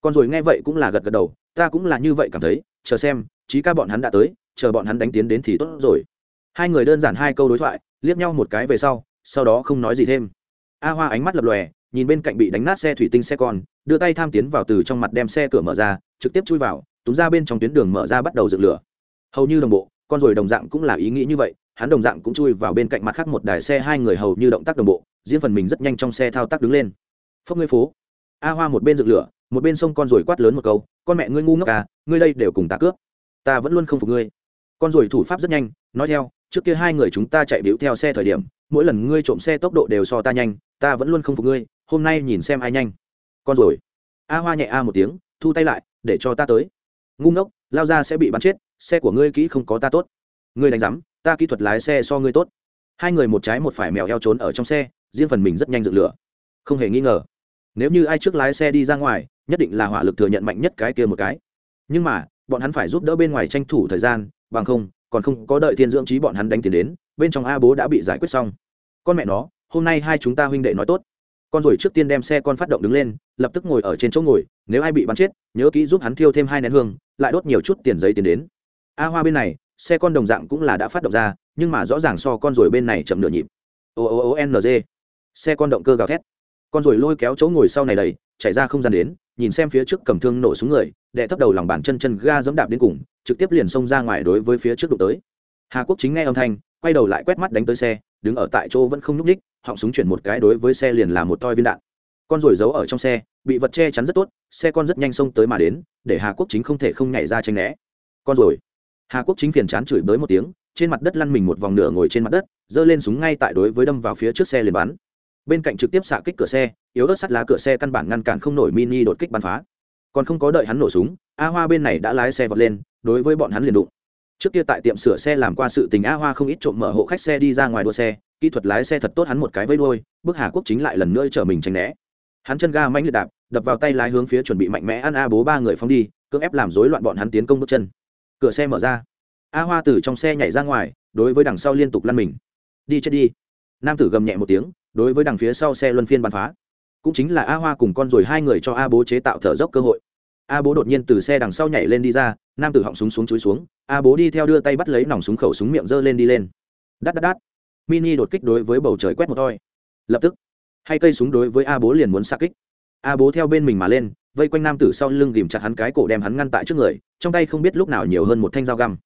Con rồi nghe vậy cũng là gật gật đầu, ta cũng là như vậy cảm thấy, chờ xem trí ca bọn hắn đã tới, chờ bọn hắn đánh tiến đến thì tốt rồi. Hai người đơn giản hai câu đối thoại, liếc nhau một cái về sau sau đó không nói gì thêm. A hoa ánh mắt lập lòe, nhìn bên cạnh bị đánh nát xe thủy tinh xe con, đưa tay tham tiến vào từ trong mặt đem xe cửa mở ra, trực tiếp chui vào túm ra bên trong tuyến đường mở ra bắt đầu dựng lửa. Hầu như đồng bộ, con rồi đồng dạng cũng là ý nghĩ như vậy, hắn đồng dạng cũng chui vào bên cạnh mặt khác một đài xe hai người hầu như động tác đồng bộ riêng phần mình rất nhanh trong xe thao tác đứng lên. Phốc ngươi phố. A hoa một bên dựng lửa, một bên sông con rồi quát lớn một câu, con mẹ ngươi ngu ngốc à ngươi đây đều cùng ta cướp. Ta vẫn luôn không phục ngươi. Con rồi thủ pháp rất nhanh, nói theo, trước kia hai người chúng ta chạy biểu theo xe thời điểm, mỗi lần ngươi trộm xe tốc độ đều so ta nhanh, ta vẫn luôn không phục ngươi, hôm nay nhìn xem ai nhanh. Con rồi a hoa nhẹ a một tiếng, thu tay lại, để cho ta tới ngu ngốc, lao ra sẽ bị bắn chết, xe của ngươi kỹ không có ta tốt. Ngươi đánh giám, ta kỹ thuật lái xe so ngươi tốt. Hai người một trái một phải mèo eo trốn ở trong xe, riêng phần mình rất nhanh dựng lửa. Không hề nghi ngờ, nếu như ai trước lái xe đi ra ngoài, nhất định là hỏa lực thừa nhận mạnh nhất cái kia một cái. Nhưng mà, bọn hắn phải giúp đỡ bên ngoài tranh thủ thời gian, bằng không, còn không có đợi thiên dưỡng trí bọn hắn đánh tiền đến, bên trong a bố đã bị giải quyết xong. Con mẹ nó, hôm nay hai chúng ta huynh đệ nói tốt con rồi trước tiên đem xe con phát động đứng lên, lập tức ngồi ở trên chỗ ngồi, nếu ai bị bắn chết, nhớ kỹ giúp hắn thiêu thêm hai nén hương, lại đốt nhiều chút tiền giấy tiền đến. A hoa bên này, xe con đồng dạng cũng là đã phát động ra, nhưng mà rõ ràng so con rồi bên này chậm nửa nhịp. O o o n g. Xe con động cơ gào thét. Con rồi lôi kéo chỗ ngồi sau này đầy chạy ra không gian đến, nhìn xem phía trước cầm thương nổ xuống người đệ thấp đầu lòng bàn chân chân ga dẫm đạp đến cùng, trực tiếp liền xông ra ngoài đối với phía trước đụng tới. Hà quốc chính nghe âm thanh, quay đầu lại quét mắt đánh tới xe, đứng ở tại chỗ vẫn không nhúc ních họng súng chuyển một cái đối với xe liền là một toi viên đạn. Con rồi giấu ở trong xe, bị vật che chắn rất tốt, xe con rất nhanh xông tới mà đến, để hà quốc chính không thể không nhảy ra tranh né. Con rồi hà quốc chính phiền chán chửi bới một tiếng, trên mặt đất lăn mình một vòng nửa ngồi trên mặt đất, giơ lên súng ngay tại đối với đâm vào phía trước xe liền bắn. Bên cạnh trực tiếp xạ kích cửa xe, yếu ớt sắt lá cửa xe căn bản ngăn cản không nổi mini đột kích bắn phá. Còn không có đợi hắn nổ súng, a hoa bên này đã lái xe vọt lên, đối với bọn hắn liền đụng. Trước kia tại tiệm sửa xe làm qua sự tình a hoa không ít trộm mở hộ khách xe đi ra ngoài đua xe kỹ thuật lái xe thật tốt hắn một cái vây đôi bước hà quốc chính lại lần nữa chở mình tránh né. Hắn chân ga mãnh liệt đạp, đập vào tay lái hướng phía chuẩn bị mạnh mẽ ăn a bố ba người phóng đi, cưỡng ép làm rối loạn bọn hắn tiến công bước chân. Cửa xe mở ra. A hoa từ trong xe nhảy ra ngoài, đối với đằng sau liên tục lăn mình. Đi chết đi. Nam tử gầm nhẹ một tiếng, đối với đằng phía sau xe luân phiên bắn phá. Cũng chính là a hoa cùng con rồi hai người cho a bố chế tạo thở dốc cơ hội. A bố đột nhiên từ xe đằng sau nhảy lên đi ra, nam tử họng súng xuống chúi xuống. A bố đi theo đưa tay bắt lấy nòng súng khẩu súng miệng giơ lên đi lên. Đắt đắt đắt mini đột kích đối với bầu trời quét một toi. Lập tức, hai cây súng đối với a bố liền muốn xa kích. A bố theo bên mình mà lên, vây quanh nam tử sau lưng ghìm chặt hắn cái cổ đem hắn ngăn tại trước người, trong tay không biết lúc nào nhiều hơn một thanh dao găm.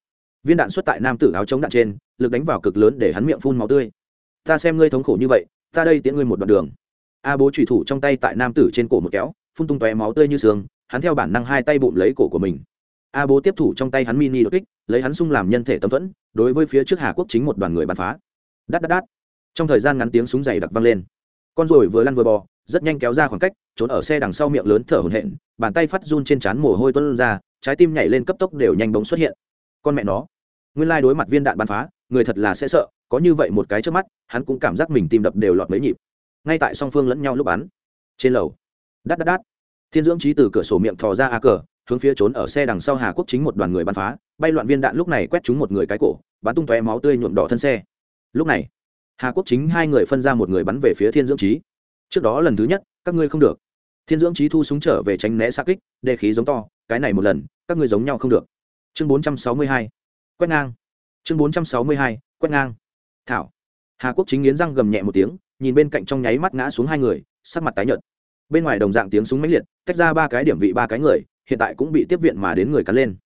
Viên đạn xuất tại nam tử áo chống đạn trên, lực đánh vào cực lớn để hắn miệng phun máu tươi. Ta xem ngươi thống khổ như vậy, ta đây tiễn ngươi một đoạn đường. A bố trùy thủ trong tay tại nam tử trên cổ một kéo, phun tung tóe máu tươi như sương, hắn theo bản năng hai tay bụng lấy cổ của mình. A bố tiếp thủ trong tay hắn mini đột kích, lấy hắn sung làm nhân thể tâm thuẫn, đối với phía trước hà quốc chính một đoàn người bắn phá đắt đắt đắt trong thời gian ngắn tiếng súng dày đặc vang lên. Con ruồi vừa lăn vừa bò, rất nhanh kéo ra khoảng cách, trốn ở xe đằng sau miệng lớn thở hổn hển, bàn tay phát run trên trán mồ hôi tuôn ra, trái tim nhảy lên cấp tốc đều nhanh bóng xuất hiện. Con mẹ nó. Nguyên lai đối mặt viên đạn bắn phá, người thật là sẽ sợ, có như vậy một cái trước mắt, hắn cũng cảm giác mình tim đập đều lọt mấy nhịp. Ngay tại song phương lẫn nhau lúc bắn. Trên lầu. Đắt đắt đắt thiên dưỡng trí từ cửa sổ miệng thò ra a cờ, hướng phía trốn ở xe đằng sau hà quốc chính một đoàn người bắn phá, bay loạn viên đạn lúc này quét trúng một người cái cổ, bắn tung tóe máu tươi nhuộm đỏ thân xe lúc này, hà quốc chính hai người phân ra một người bắn về phía thiên dưỡng trí trước đó lần thứ nhất, các ngươi không được. Thiên dưỡng trí thu súng trở về tránh né xa kích, đề khí giống to, cái này một lần, các ngươi giống nhau không được. Chương bốn trăm sáu mươi hai, quét ngang. Chương bốn trăm sáu mươi hai, quét ngang. Thảo. Hà quốc chính nghiến răng gầm nhẹ một tiếng, nhìn bên cạnh trong nháy mắt ngã xuống hai người, sắc mặt tái nhợt. Bên ngoài đồng dạng tiếng súng mãnh liệt, tách ra ba cái điểm vị ba cái người, hiện tại cũng bị tiếp viện mà đến người cắn lên.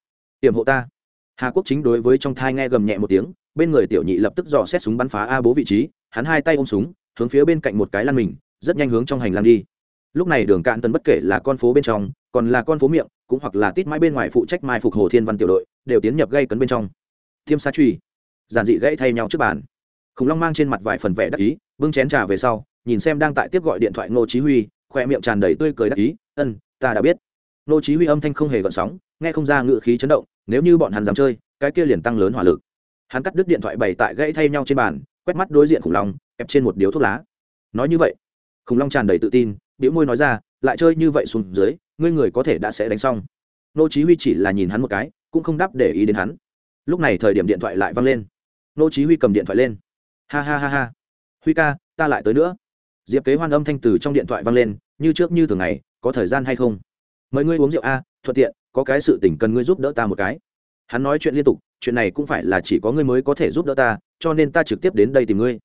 Hiểm hộ ta. Hà quốc chính đối với trong thai nghe gầm nhẹ một tiếng bên người tiểu nhị lập tức dò xét súng bắn phá a bố vị trí, hắn hai tay ôm súng, hướng phía bên cạnh một cái lăn mình, rất nhanh hướng trong hành lang đi. Lúc này đường cạn tần bất kể là con phố bên trong, còn là con phố miệng, cũng hoặc là tít mãi bên ngoài phụ trách mai phục hồ thiên văn tiểu đội, đều tiến nhập gây cấn bên trong. Thiêm sa truy. Giản dị gãy thay nhau trước bàn. Khủng long mang trên mặt vài phần vẻ đắc ý, bưng chén trà về sau, nhìn xem đang tại tiếp gọi điện thoại ngô chí huy, khoe miệng tràn đầy tươi cười đắc ý, ân, ta đã biết. Ngô chí huy âm thanh không hề gợn sóng, nghe không ra ngựa khí chấn động, nếu như bọn hắn dám chơi, cái kia liền tăng lớn hỏa lực hắn cắt đứt điện thoại bày tại gãy thay nhau trên bàn, quét mắt đối diện khủng long ép trên một điếu thuốc lá. Nói như vậy, khủng long tràn đầy tự tin điếu môi nói ra, lại chơi như vậy xuống dưới, ngươi người có thể đã sẽ đánh xong. Nô chí huy chỉ là nhìn hắn một cái, cũng không đáp để ý đến hắn. Lúc này thời điểm điện thoại lại vang lên. Nô chí huy cầm điện thoại lên. Ha ha ha ha. Huy ca, ta lại tới nữa. Diệp kế hoan âm thanh từ trong điện thoại vang lên, như trước như thường ngày, có thời gian hay không? Mời ngươi uống rượu a, thuận tiện, có cái sự tình cần ngươi giúp đỡ ta một cái hắn nói chuyện liên tục, chuyện này cũng phải là chỉ có ngươi mới có thể giúp đỡ ta, cho nên ta trực tiếp đến đây tìm ngươi.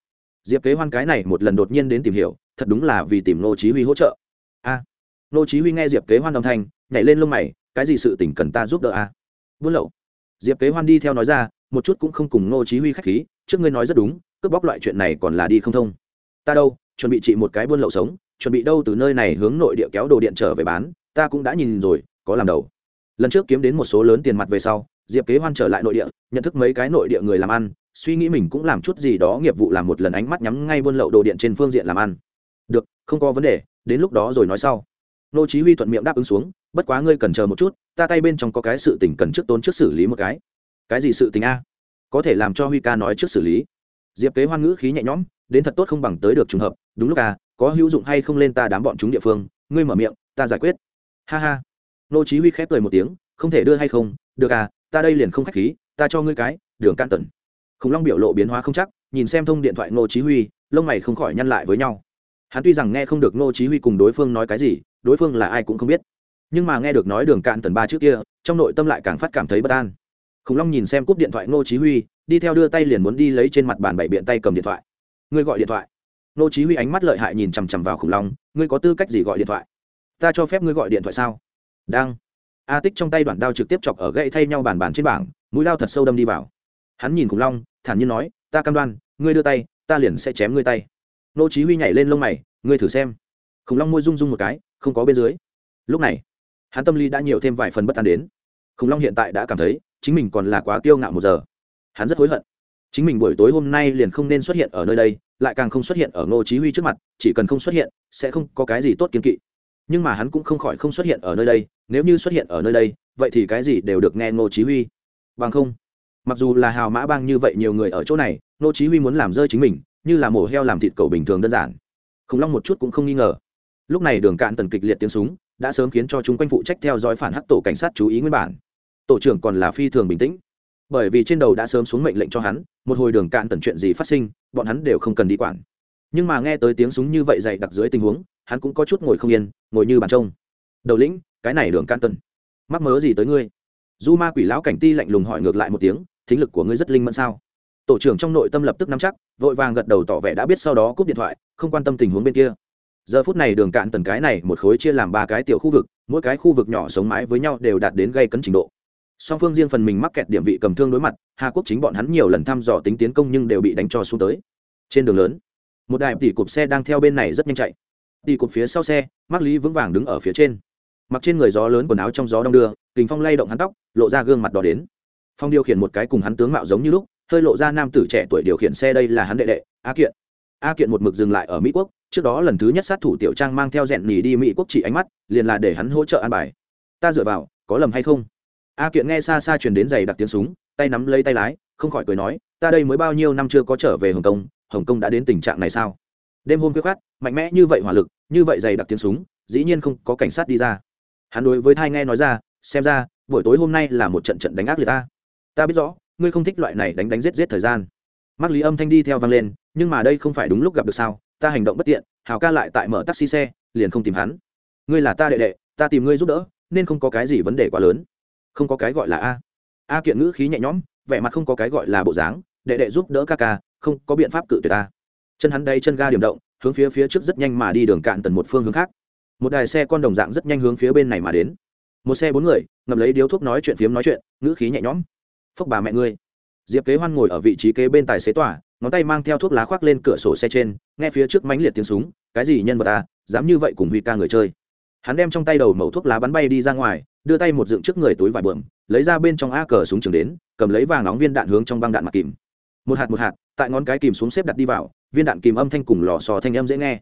Diệp kế hoan cái này một lần đột nhiên đến tìm hiểu, thật đúng là vì tìm nô chí huy hỗ trợ. A. Nô chí huy nghe diệp kế hoan đồng thanh, nhảy lên lông mày, cái gì sự tình cần ta giúp đỡ a? Buôn lậu. Diệp kế hoan đi theo nói ra, một chút cũng không cùng nô chí huy khách khí, trước ngươi nói rất đúng, cướp bóc loại chuyện này còn là đi không thông. Ta đâu, chuẩn bị trị một cái buôn lậu sống, chuẩn bị đâu từ nơi này hướng nội địa kéo đồ điện trở về bán, ta cũng đã nhìn rồi, có làm đầu. Lần trước kiếm đến một số lớn tiền mặt về sau diệp kế hoan trở lại nội địa, nhận thức mấy cái nội địa người làm ăn, suy nghĩ mình cũng làm chút gì đó nghiệp vụ làm một lần ánh mắt nhắm ngay buôn lậu đồ điện trên phương diện làm ăn. Được, không có vấn đề, đến lúc đó rồi nói sau. Nô chí huy thuận miệng đáp ứng xuống, bất quá ngươi cần chờ một chút, ta tay bên trong có cái sự tình cần trước tốn trước xử lý một cái. Cái gì sự tình a? Có thể làm cho huy ca nói trước xử lý. Diệp kế hoan ngữ khí nhẹ nhõm, đến thật tốt không bằng tới được trùng hợp, đúng lúc à có hữu dụng hay không lên ta đám bọn chúng địa phương, ngươi mở miệng, ta giải quyết. Ha ha. Nô chí huy khép cười một tiếng, không thể đưa hay không, được à ta đây liền không khách khí, ta cho ngươi cái, đường can tần khủng long biểu lộ biến hóa không chắc, nhìn xem thông điện thoại Ngô chí huy, lông mày không khỏi nhăn lại với nhau. Hắn tuy rằng nghe không được Ngô chí huy cùng đối phương nói cái gì, đối phương là ai cũng không biết. Nhưng mà nghe được nói đường cạn tần ba trước kia, trong nội tâm lại càng phát cảm thấy bất an. Khủng long nhìn xem cúp điện thoại Ngô chí huy, đi theo đưa tay liền muốn đi lấy trên mặt bàn bảy biện tay cầm điện thoại. Ngươi gọi điện thoại. Ngô chí huy ánh mắt lợi hại nhìn chằm chằm vào khủng long, ngươi có tư cách gì gọi điện thoại? Ta cho phép ngươi gọi điện thoại sao? Đang a tích trong tay đoạn đao trực tiếp chọc ở gậy thay nhau bàn bàn trên bảng, mũi đao thật sâu đâm đi vào. Hắn nhìn khủng long, thản nhiên nói, ta cam đoan, ngươi đưa tay, ta liền sẽ chém ngươi tay. Nô chí huy nhảy lên lông mày, ngươi thử xem. Khủng long môi rung rung một cái, không có bên dưới. Lúc này, hắn tâm lý đã nhiều thêm vài phần bất an đến. Khủng long hiện tại đã cảm thấy, chính mình còn là quá kiêu ngạo một giờ. Hắn rất hối hận. Chính mình buổi tối hôm nay liền không nên xuất hiện ở nơi đây, lại càng không xuất hiện ở ngô chí huy trước mặt, chỉ cần không xuất hiện, sẽ không có cái gì tốt kiên kỵ nhưng mà hắn cũng không khỏi không xuất hiện ở nơi đây, nếu như xuất hiện ở nơi đây, vậy thì cái gì đều được nghe ngô chí huy. Bằng không, mặc dù là hào mã bang như vậy nhiều người ở chỗ này, ngô chí huy muốn làm rơi chính mình, như là mổ heo làm thịt cầu bình thường đơn giản. Khủng long một chút cũng không nghi ngờ. Lúc này đường cạn tần kịch liệt tiếng súng, đã sớm khiến cho chúng quanh phụ trách theo dõi phản hắc tổ cảnh sát chú ý nguyên bản. Tổ trưởng còn là phi thường bình tĩnh. Bởi vì trên đầu đã sớm xuống mệnh lệnh cho hắn, một hồi đường cạn tần chuyện gì phát sinh, bọn hắn đều không cần đi quản. Nhưng mà nghe tới tiếng súng như vậy dày đặc dưới tình huống hắn cũng có chút ngồi không yên, ngồi như bàn trông. Đầu lĩnh, cái này đường cạn tần mắc mớ gì tới ngươi? Du ma quỷ lão cảnh ti lạnh lùng hỏi ngược lại một tiếng, thính lực của ngươi rất linh mẫn sao? Tổ trưởng trong nội tâm lập tức nắm chắc, vội vàng gật đầu tỏ vẻ đã biết sau đó cúp điện thoại, không quan tâm tình huống bên kia. Giờ phút này đường cạn tần cái này một khối chia làm ba cái tiểu khu vực, mỗi cái khu vực nhỏ sống mái với nhau đều đạt đến gây cấn trình độ. Song phương riêng phần mình mắc kẹt điểm vị cầm thương đối mặt, hà quốc chính bọn hắn nhiều lần thăm dò tính tiến công nhưng đều bị đánh cho xuống tới. Trên đường lớn, một đại tỷ cụp xe đang theo bên này rất nhanh chạy tỷ cột phía sau xe mắc lý vững vàng đứng ở phía trên. Mặc trên người gió lớn quần áo trong gió đông đưa, kình phong lay động hắn tóc, lộ ra gương mặt đỏ đến. Phong điều khiển một cái cùng hắn tướng mạo giống như lúc, hơi lộ ra nam tử trẻ tuổi điều khiển xe đây là hắn đệ đệ, a kiện. A kiện một mực dừng lại ở mỹ quốc, trước đó lần thứ nhất sát thủ tiểu trang mang theo rèn nhì đi mỹ quốc chỉ ánh mắt, liền là để hắn hỗ trợ an bài. Ta dựa vào, có lầm hay không? A kiện nghe xa xa truyền đến giày đặc tiếng súng, tay nắm lấy tay lái, không khỏi cười nói, ta đây mới bao nhiêu năm chưa có trở về hồng kông hồng kông đã đến tình trạng này sao? Đêm hôm quyết khát mạnh mẽ như vậy hỏa lực, như vậy dày đặc tiếng súng, dĩ nhiên không có cảnh sát đi ra. Hắn đối với thai nghe nói ra, xem ra, buổi tối hôm nay là một trận trận đánh ác liệt ta. Ta biết rõ, ngươi không thích loại này đánh đánh giết giết thời gian. Mắc lý âm thanh đi theo vang lên, nhưng mà đây không phải đúng lúc gặp được sao, ta hành động bất tiện, hào ca lại tại mở taxi xe, liền không tìm hắn. Ngươi là ta đệ đệ, ta tìm ngươi giúp đỡ, nên không có cái gì vấn đề quá lớn. Không có cái gọi là a. A kiện ngữ khí nhẹ nhõm, vẻ mặt không có cái gọi là bộ dáng, đệ đệ giúp đỡ ca ca, không có biện pháp cự tuyệt ta chân hắn đây chân ga điểm động, hướng phía phía trước rất nhanh mà đi đường cạn tần một phương hướng khác. Một đài xe con đồng dạng rất nhanh hướng phía bên này mà đến. Một xe bốn người, ngậm lấy điếu thuốc nói chuyện phiếm nói chuyện, ngữ khí nhẹ nhõm. Phúc bà mẹ ngươi. Diệp kế hoan ngồi ở vị trí kế bên tài xế tỏa ngón tay mang theo thuốc lá khoác lên cửa sổ xe trên, nghe phía trước mánh liệt tiếng súng, cái gì nhân vật ta dám như vậy cùng huy ca người chơi? Hắn đem trong tay đầu mẩu thuốc lá bắn bay đi ra ngoài, đưa tay một dựng trước người túi vải bượm, lấy ra bên trong a cờ súng trường đến, cầm lấy vàng nóng viên đạn hướng trong băng đạn mặt kìm. Một hạt một hạt, tại ngón cái kìm xuống xếp đặt đi vào viên đạn kìm âm thanh cùng lò sò thanh âm dễ nghe.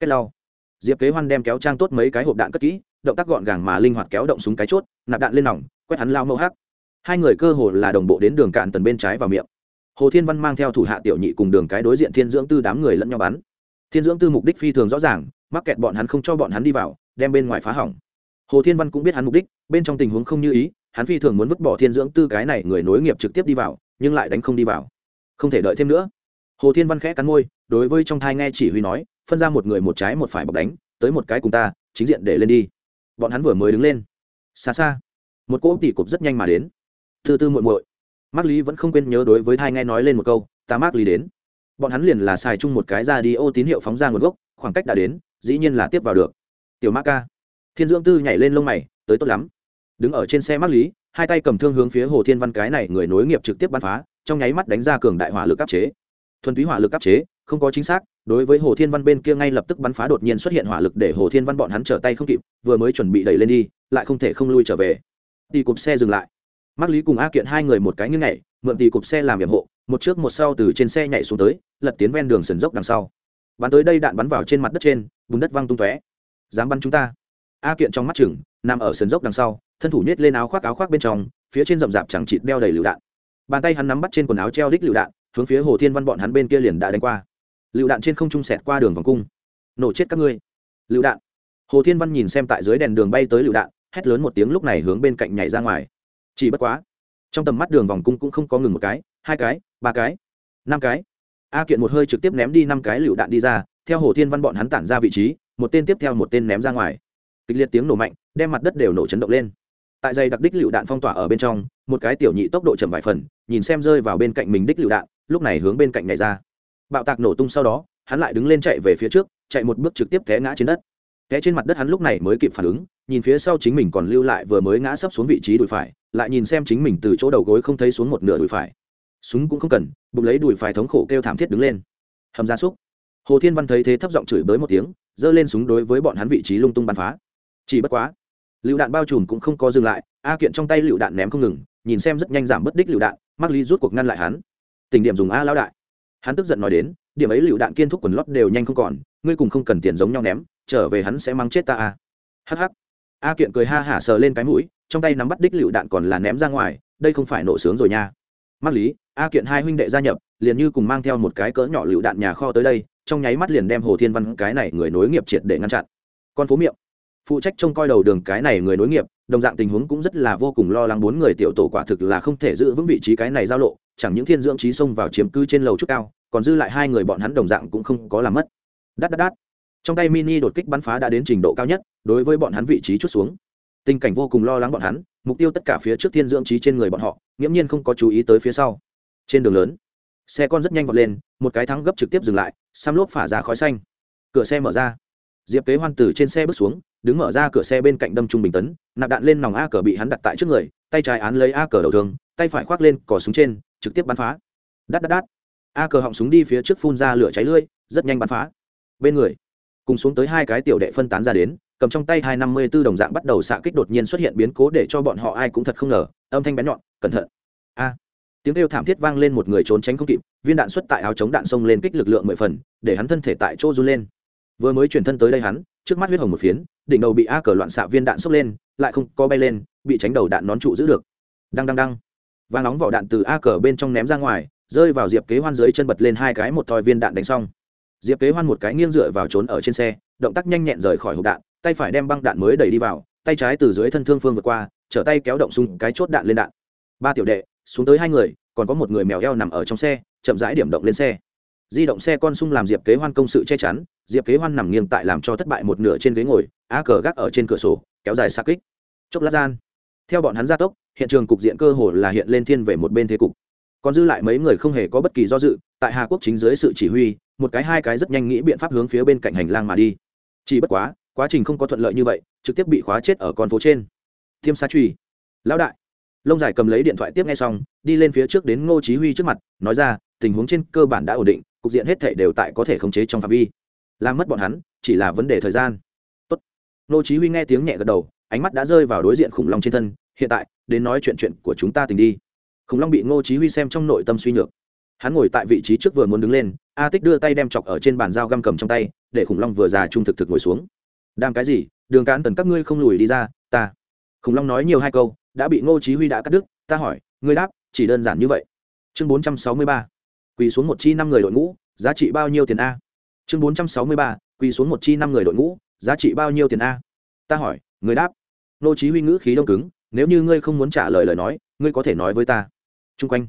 Cách lau. Diệp kế hoan đem kéo trang tốt mấy cái hộp đạn cất kỹ, động tác gọn gàng mà linh hoạt kéo động súng cái chốt, nạp đạn lên nòng, quét hắn lao mẫu hắc. Hai người cơ hồ là đồng bộ đến đường cạn tần bên trái vào miệng. Hồ thiên văn mang theo thủ hạ tiểu nhị cùng đường cái đối diện thiên dưỡng tư đám người lẫn nhau bắn. Thiên dưỡng tư mục đích phi thường rõ ràng, mắc kẹt bọn hắn không cho bọn hắn đi vào, đem bên ngoài phá hỏng. Hồ thiên văn cũng biết hắn mục đích, bên trong tình huống không như ý, hắn phi thường muốn vứt bỏ thiên dưỡng tư cái này người nối nghiệp trực tiếp đi vào, nhưng lại đánh không đi vào. Không thể đợi thêm nữa hồ thiên văn khẽ cắn môi, đối với trong thai nghe chỉ huy nói, phân ra một người một trái một phải bọc đánh, tới một cái cùng ta, chính diện để lên đi. Bọn hắn vừa mới đứng lên. Xa xa, một cỗ tỉ cụp rất nhanh mà đến. Thư tư muội muội. Mắc lý vẫn không quên nhớ đối với thai nghe nói lên một câu, ta mắc lý đến. Bọn hắn liền là xài chung một cái ra đi ô tín hiệu phóng ra nguồn gốc, khoảng cách đã đến, dĩ nhiên là tiếp vào được. Tiểu mắc ca. Thiên dưỡng tư nhảy lên lông mày, tới tốt lắm. Đứng ở trên xe mắc lý, hai tay cầm thương hướng phía hồ thiên văn cái này người nối nghiệp trực tiếp bắn phá, trong nháy mắt đánh ra cường đại hỏa lực áp chế thuần túy hỏa lực áp chế, không có chính xác, đối với hồ thiên văn bên kia ngay lập tức bắn phá đột nhiên xuất hiện hỏa lực để hồ thiên văn bọn hắn trở tay không kịp, vừa mới chuẩn bị đẩy lên đi, lại không thể không lui trở về. Tỷ cụp xe dừng lại. Mắc lý cùng a kiện hai người một cái như nhảy, mượn tỷ cụp xe làm nhiệm hộ, một trước một sau từ trên xe nhảy xuống tới, lật tiến ven đường sườn dốc đằng sau. Bắn tới đây đạn bắn vào trên mặt đất trên, bùn đất văng tung tóe. Dám bắn chúng ta. A kiện trong mắt chừng, nằm ở sườn dốc đằng sau, thân thủ nhét lên áo khoác áo khoác bên trong, phía trên rậm rạp chẳng chịt đeo đầy lựu đạn. Bàn tay hắn nắm bắt trên quần áo treo đích lựu đạn hướng phía hồ thiên văn bọn hắn bên kia liền đã đánh qua. Lựu đạn trên không trung sẹt qua đường vòng cung. Nổ chết các ngươi. Lựu đạn. Hồ thiên văn nhìn xem tại dưới đèn đường bay tới lựu đạn, hét lớn một tiếng lúc này hướng bên cạnh nhảy ra ngoài. Chỉ bất quá, trong tầm mắt đường vòng cung cũng không có ngừng một cái, hai cái, ba cái, năm cái. A kiện một hơi trực tiếp ném đi năm cái lựu đạn đi ra, theo hồ thiên văn bọn hắn tản ra vị trí, một tên tiếp theo một tên ném ra ngoài. Kịch liệt tiếng nổ mạnh, đem mặt đất đều nổ chấn động lên. Tại dây đặc đích lựu đạn phong tỏa ở bên trong một cái tiểu nhị tốc độ chậm vài phần, nhìn xem rơi vào bên cạnh mình đích lựu đạn, lúc này hướng bên cạnh nhảy ra. Bạo tạc nổ tung sau đó, hắn lại đứng lên chạy về phía trước, chạy một bước trực tiếp té ngã trên đất. Té trên mặt đất hắn lúc này mới kịp phản ứng, nhìn phía sau chính mình còn lưu lại vừa mới ngã sấp xuống vị trí đùi phải, lại nhìn xem chính mình từ chỗ đầu gối không thấy xuống một nửa đùi phải. Súng cũng không cần, bụng lấy đùi phải thống khổ kêu thảm thiết đứng lên. Hầm gia súc. Hồ thiên văn thấy thế thấp giọng chửi bới một tiếng, giơ lên súng đối với bọn hắn vị trí lung tung bắn phá. Chỉ bất quá, lựu đạn bao trùm cũng không có dừng lại, a kiện trong tay lựu đạn ném không ngừng nhìn xem rất nhanh giảm bất đích lựu đạn mắc ly rút cuộc ngăn lại hắn. Tình điểm dùng a lao đại. Hắn tức giận nói đến, điểm ấy lựu đạn kiên thúc quần lót đều nhanh không còn, ngươi cùng không cần tiền giống nhau ném, trở về hắn sẽ mang chết ta à. a hh a kiện cười ha hả sờ lên cái mũi, trong tay nắm bắt đích lựu đạn còn là ném ra ngoài, đây không phải nổ sướng rồi nha. Mắc lý a kiện hai huynh đệ gia nhập, liền như cùng mang theo một cái cỡ nhỏ lựu đạn nhà kho tới đây, trong nháy mắt liền đem hồ thiên văn cái này người nối nghiệp triệt để ngăn chặn. Con phố miệng. Phụ trách trông coi đầu đường cái này người nối nghiệp đồng dạng tình huống cũng rất là vô cùng lo lắng bốn người tiểu tổ quả thực là không thể giữ vững vị trí cái này giao lộ, chẳng những thiên dưỡng trí xông vào chiếm cư trên lầu chút cao, còn dư lại hai người bọn hắn đồng dạng cũng không có làm mất. Đắt đắt đắt. Trong tay mini đột kích bắn phá đã đến trình độ cao nhất, đối với bọn hắn vị trí chút xuống. Tình cảnh vô cùng lo lắng bọn hắn, mục tiêu tất cả phía trước thiên dưỡng trí trên người bọn họ, nghiễm nhiên không có chú ý tới phía sau. Trên đường lớn, xe con rất nhanh vọt lên, một cái thắng gấp trực tiếp dừng lại, xăm lốp phả ra khói xanh. Cửa xe mở ra. Diệp kế hoan từ trên xe bước xuống đứng mở ra cửa xe bên cạnh đâm trung bình tấn, nạp đạn lên nòng a cờ bị hắn đặt tại trước người, tay trái án lấy a cờ đầu thường tay phải khoác lên cò súng trên, trực tiếp bắn phá. Đắt đắt đắt. A cờ họng súng đi phía trước phun ra lửa cháy lưỡi rất nhanh bắn phá. Bên người, cùng xuống tới hai cái tiểu đệ phân tán ra đến, cầm trong tay hai năm mươi b ố đồng dạng bắt đầu xạ kích đột nhiên xuất hiện biến cố để cho bọn họ ai cũng thật không ngờ, âm thanh bén nhọn, cẩn thận. A, tiếng kêu thảm thiết vang lên một người trốn tránh không kịp, viên đạn xuất tại áo chống đạn xông lên kích lực lượng mười phần, để hắn thân thể tại chỗ run lên. Vừa mới chuyển thân tới đây hắn trước mắt huyết hồng một phiến, đỉnh đầu bị a cờ loạn xạ viên đạn xốc lên, lại không có bay lên, bị tránh đầu đạn nón trụ giữ được. Đăng đăng đăng. Và nóng vỏ đạn từ a cờ bên trong ném ra ngoài, rơi vào diệp kế hoan dưới chân bật lên hai cái một thoi viên đạn đánh xong. Diệp kế hoan một cái nghiêng dựa vào trốn ở trên xe, động tác nhanh nhẹn rời khỏi hộp đạn, tay phải đem băng đạn mới đẩy đi vào, tay trái từ dưới thân thương phương vượt qua, trở tay kéo động súng cái chốt đạn lên đạn. Ba tiểu đệ, xuống tới hai người, còn có một người mèo eo nằm ở trong xe, chậm rãi điểm động lên xe. Di động xe con sung làm diệp kế hoan công sự che chắn diệp kế hoan nằm nghiêng tại làm cho thất bại một nửa trên ghế ngồi, a cờ gác ở trên cửa sổ, kéo dài xa kích. Chốc lát gian, theo bọn hắn gia tốc, hiện trường cục diện cơ hồ là hiện lên thiên về một bên thế cục. Còn dư lại mấy người không hề có bất kỳ do dự, tại hà quốc chính dưới sự chỉ huy, một cái hai cái rất nhanh nghĩ biện pháp hướng phía bên cạnh hành lang mà đi. Chỉ bất quá quá trình không có thuận lợi như vậy, trực tiếp bị khóa chết ở con phố trên. Thiêm sa truy lão đại. Lông dài cầm lấy điện thoại tiếp nghe xong, đi lên phía trước đến ngô chí huy trước mặt, nói ra, tình huống trên cơ bản đã ổn định, cục diện hết thảy đều tại có thể khống chế trong phạm vi làm mất bọn hắn, chỉ là vấn đề thời gian. Tốt. Ngô chí huy nghe tiếng nhẹ gật đầu, ánh mắt đã rơi vào đối diện khủng long trên thân, hiện tại, đến nói chuyện chuyện của chúng ta tình đi. Khủng long bị ngô chí huy xem trong nội tâm suy nhược. Hắn ngồi tại vị trí trước vừa muốn đứng lên, a tích đưa tay đem chọc ở trên bàn dao găm cầm trong tay, để khủng long vừa già trung thực thực ngồi xuống. Đang cái gì? Đường cán tần các ngươi không lùi đi ra, ta. Khủng long nói nhiều hai câu, đã bị ngô chí huy đã cắt đứt, ta hỏi, ngươi đáp, chỉ đơn giản như vậy. Chương 463 quỳ xuống một chi năm người đội ngũ, giá trị bao nhiêu tiền a? Chương 463 quỳ xuống một chi năm người đội ngũ, giá trị bao nhiêu tiền a? Ta hỏi, người đáp. Nô chí huy ngữ khí đông cứng, nếu như ngươi không muốn trả lời lời nói, ngươi có thể nói với ta. Chung quanh,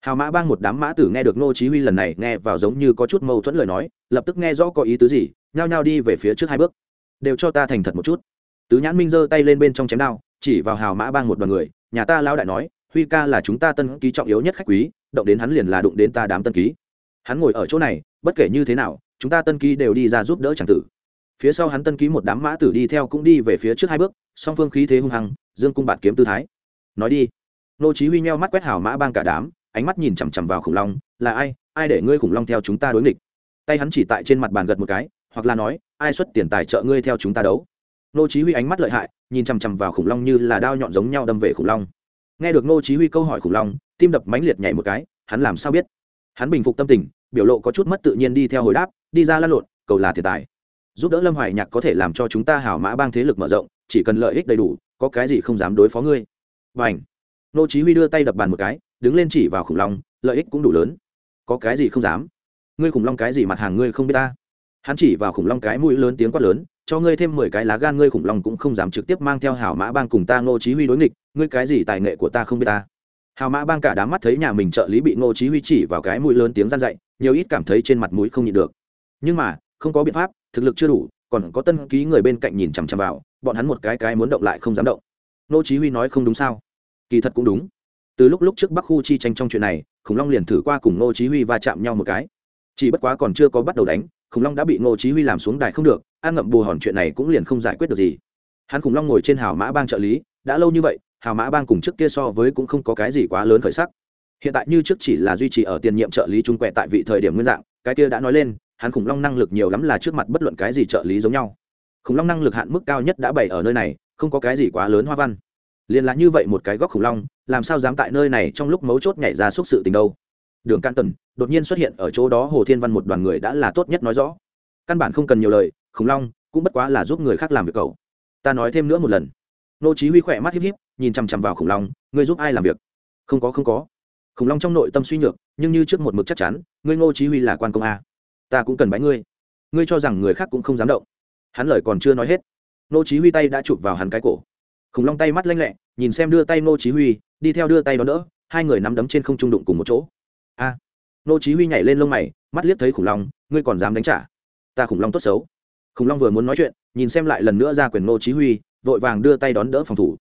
hào mã bang một đám mã tử nghe được nô chí huy lần này nghe vào giống như có chút mâu thuẫn lời nói, lập tức nghe rõ có ý tứ gì, nhao nhao đi về phía trước hai bước. Đều cho ta thành thật một chút. Tứ nhãn minh giơ tay lên bên trong chém đao, chỉ vào hào mã bang một đoàn người, nhà ta lão đại nói, huy ca là chúng ta tân ký trọng yếu nhất khách quý, động đến hắn liền là đụng đến ta đám tân ký. Hắn ngồi ở chỗ này, bất kể như thế nào chúng ta tân ký đều đi ra giúp đỡ chàng tử. Phía sau hắn tân ký một đám mã tử đi theo cũng đi về phía trước hai bước, song phương khí thế hung hăng, dương cung bạt kiếm tư thái. Nói đi. Nô chí huy nheo mắt quét hào mã bang cả đám, ánh mắt nhìn chằm chằm vào khủng long, là ai ai để ngươi khủng long theo chúng ta đối nghịch? Tay hắn chỉ tại trên mặt bàn gật một cái, hoặc là nói, ai xuất tiền tài trợ ngươi theo chúng ta đấu? Nô chí huy ánh mắt lợi hại, nhìn chằm chằm vào khủng long như là đao nhọn giống nhau đâm về khủng long. Nghe được nô chí huy câu hỏi khủng long, tim đập mãnh liệt nhảy một cái, hắn làm sao biết? Hắn bình phục tâm tình, biểu lộ có chút mất tự nhiên đi theo hồi đáp đi ra lăn lộn cầu là tiền tài. Giúp đỡ lâm hoài nhạc có thể làm cho chúng ta hảo mã bang thế lực mở rộng chỉ cần lợi ích đầy đủ có cái gì không dám đối phó ngươi. Bảnh. nô chí huy đưa tay đập bàn một cái đứng lên chỉ vào khủng long lợi ích cũng đủ lớn. Có cái gì không dám? Ngươi khủng long cái gì mặt hàng ngươi không biết ta? Hắn chỉ vào khủng long cái mũi lớn tiếng quát lớn cho ngươi thêm mười cái lá gan ngươi khủng long cũng không dám trực tiếp mang theo hảo mã bang cùng ta ngô chí huy đối nghịch ngươi cái gì tài nghệ của ta không biết ta? Hào mã bang cả đám mắt thấy nhà mình trợ lý bị ngô chí huy chỉ vào cái mũi lớn tiếng gian dại, nhiều ít cảm thấy trên mặt mũi không nhịn được nhưng mà, không có biện pháp, thực lực chưa đủ, còn có tân ký người bên cạnh nhìn chằm chằm vào, bọn hắn một cái cái muốn động lại không dám động. Ngô chí huy nói không đúng sao? Kỳ thật cũng đúng. Từ lúc lúc trước bắc khu chi tranh trong chuyện này, khủng long liền thử qua cùng ngô chí huy va chạm nhau một cái. Chỉ bất quá còn chưa có bắt đầu đánh, khủng long đã bị ngô chí huy làm xuống đài không được An ngậm bù hòn chuyện này cũng liền không giải quyết được gì. Hắn khủng long ngồi trên hào mã bang trợ lý, đã lâu như vậy, hào mã bang cùng trước kia so với cũng không có cái gì quá lớn khởi sắc. Hiện tại như trước chỉ là duy trì ở tiền nhiệm trợ lý trung quẹ tại vị thời điểm nguyên dạng, cái kia đã nói lên hắn khủng long năng lực nhiều lắm là trước mặt bất luận cái gì trợ lý giống nhau. Khủng long năng lực hạn mức cao nhất đã bày ở nơi này, không có cái gì quá lớn hoa văn. Liền là như vậy một cái góc khủng long, làm sao dám tại nơi này trong lúc mấu chốt nhảy ra xúc sự tình đâu? Đường can tần, đột nhiên xuất hiện ở chỗ đó, hồ thiên văn một đoàn người đã là tốt nhất nói rõ. Căn bản không cần nhiều lời, khủng long cũng bất quá là giúp người khác làm việc cậu. Ta nói thêm nữa một lần. Nô chí huy khỏe mắt híp híp, nhìn chăm chăm vào khủng long, ngươi giúp ai làm việc? Không có không có. Khủng long trong nội tâm suy nhược, nhưng như trước một mực chắc chắn, ngươi ngô chí huy là quan công a ta cũng cần bái ngươi. Ngươi cho rằng người khác cũng không dám động. Hắn lời còn chưa nói hết nô chí huy tay đã chụp vào hắn cái cổ. Khủng long tay mắt lanh lẹ, nhìn xem đưa tay nô chí huy, đi theo đưa tay đó đỡ, hai người nắm đấm trên không trung đụng cùng một chỗ. A! Nô chí huy nhảy lên lông mày, mắt liếc thấy khủng long, ngươi còn dám đánh trả? Ta khủng long tốt xấu. Khủng long vừa muốn nói chuyện, nhìn xem lại lần nữa ra quyền nô chí huy, vội vàng đưa tay đón đỡ phòng thủ.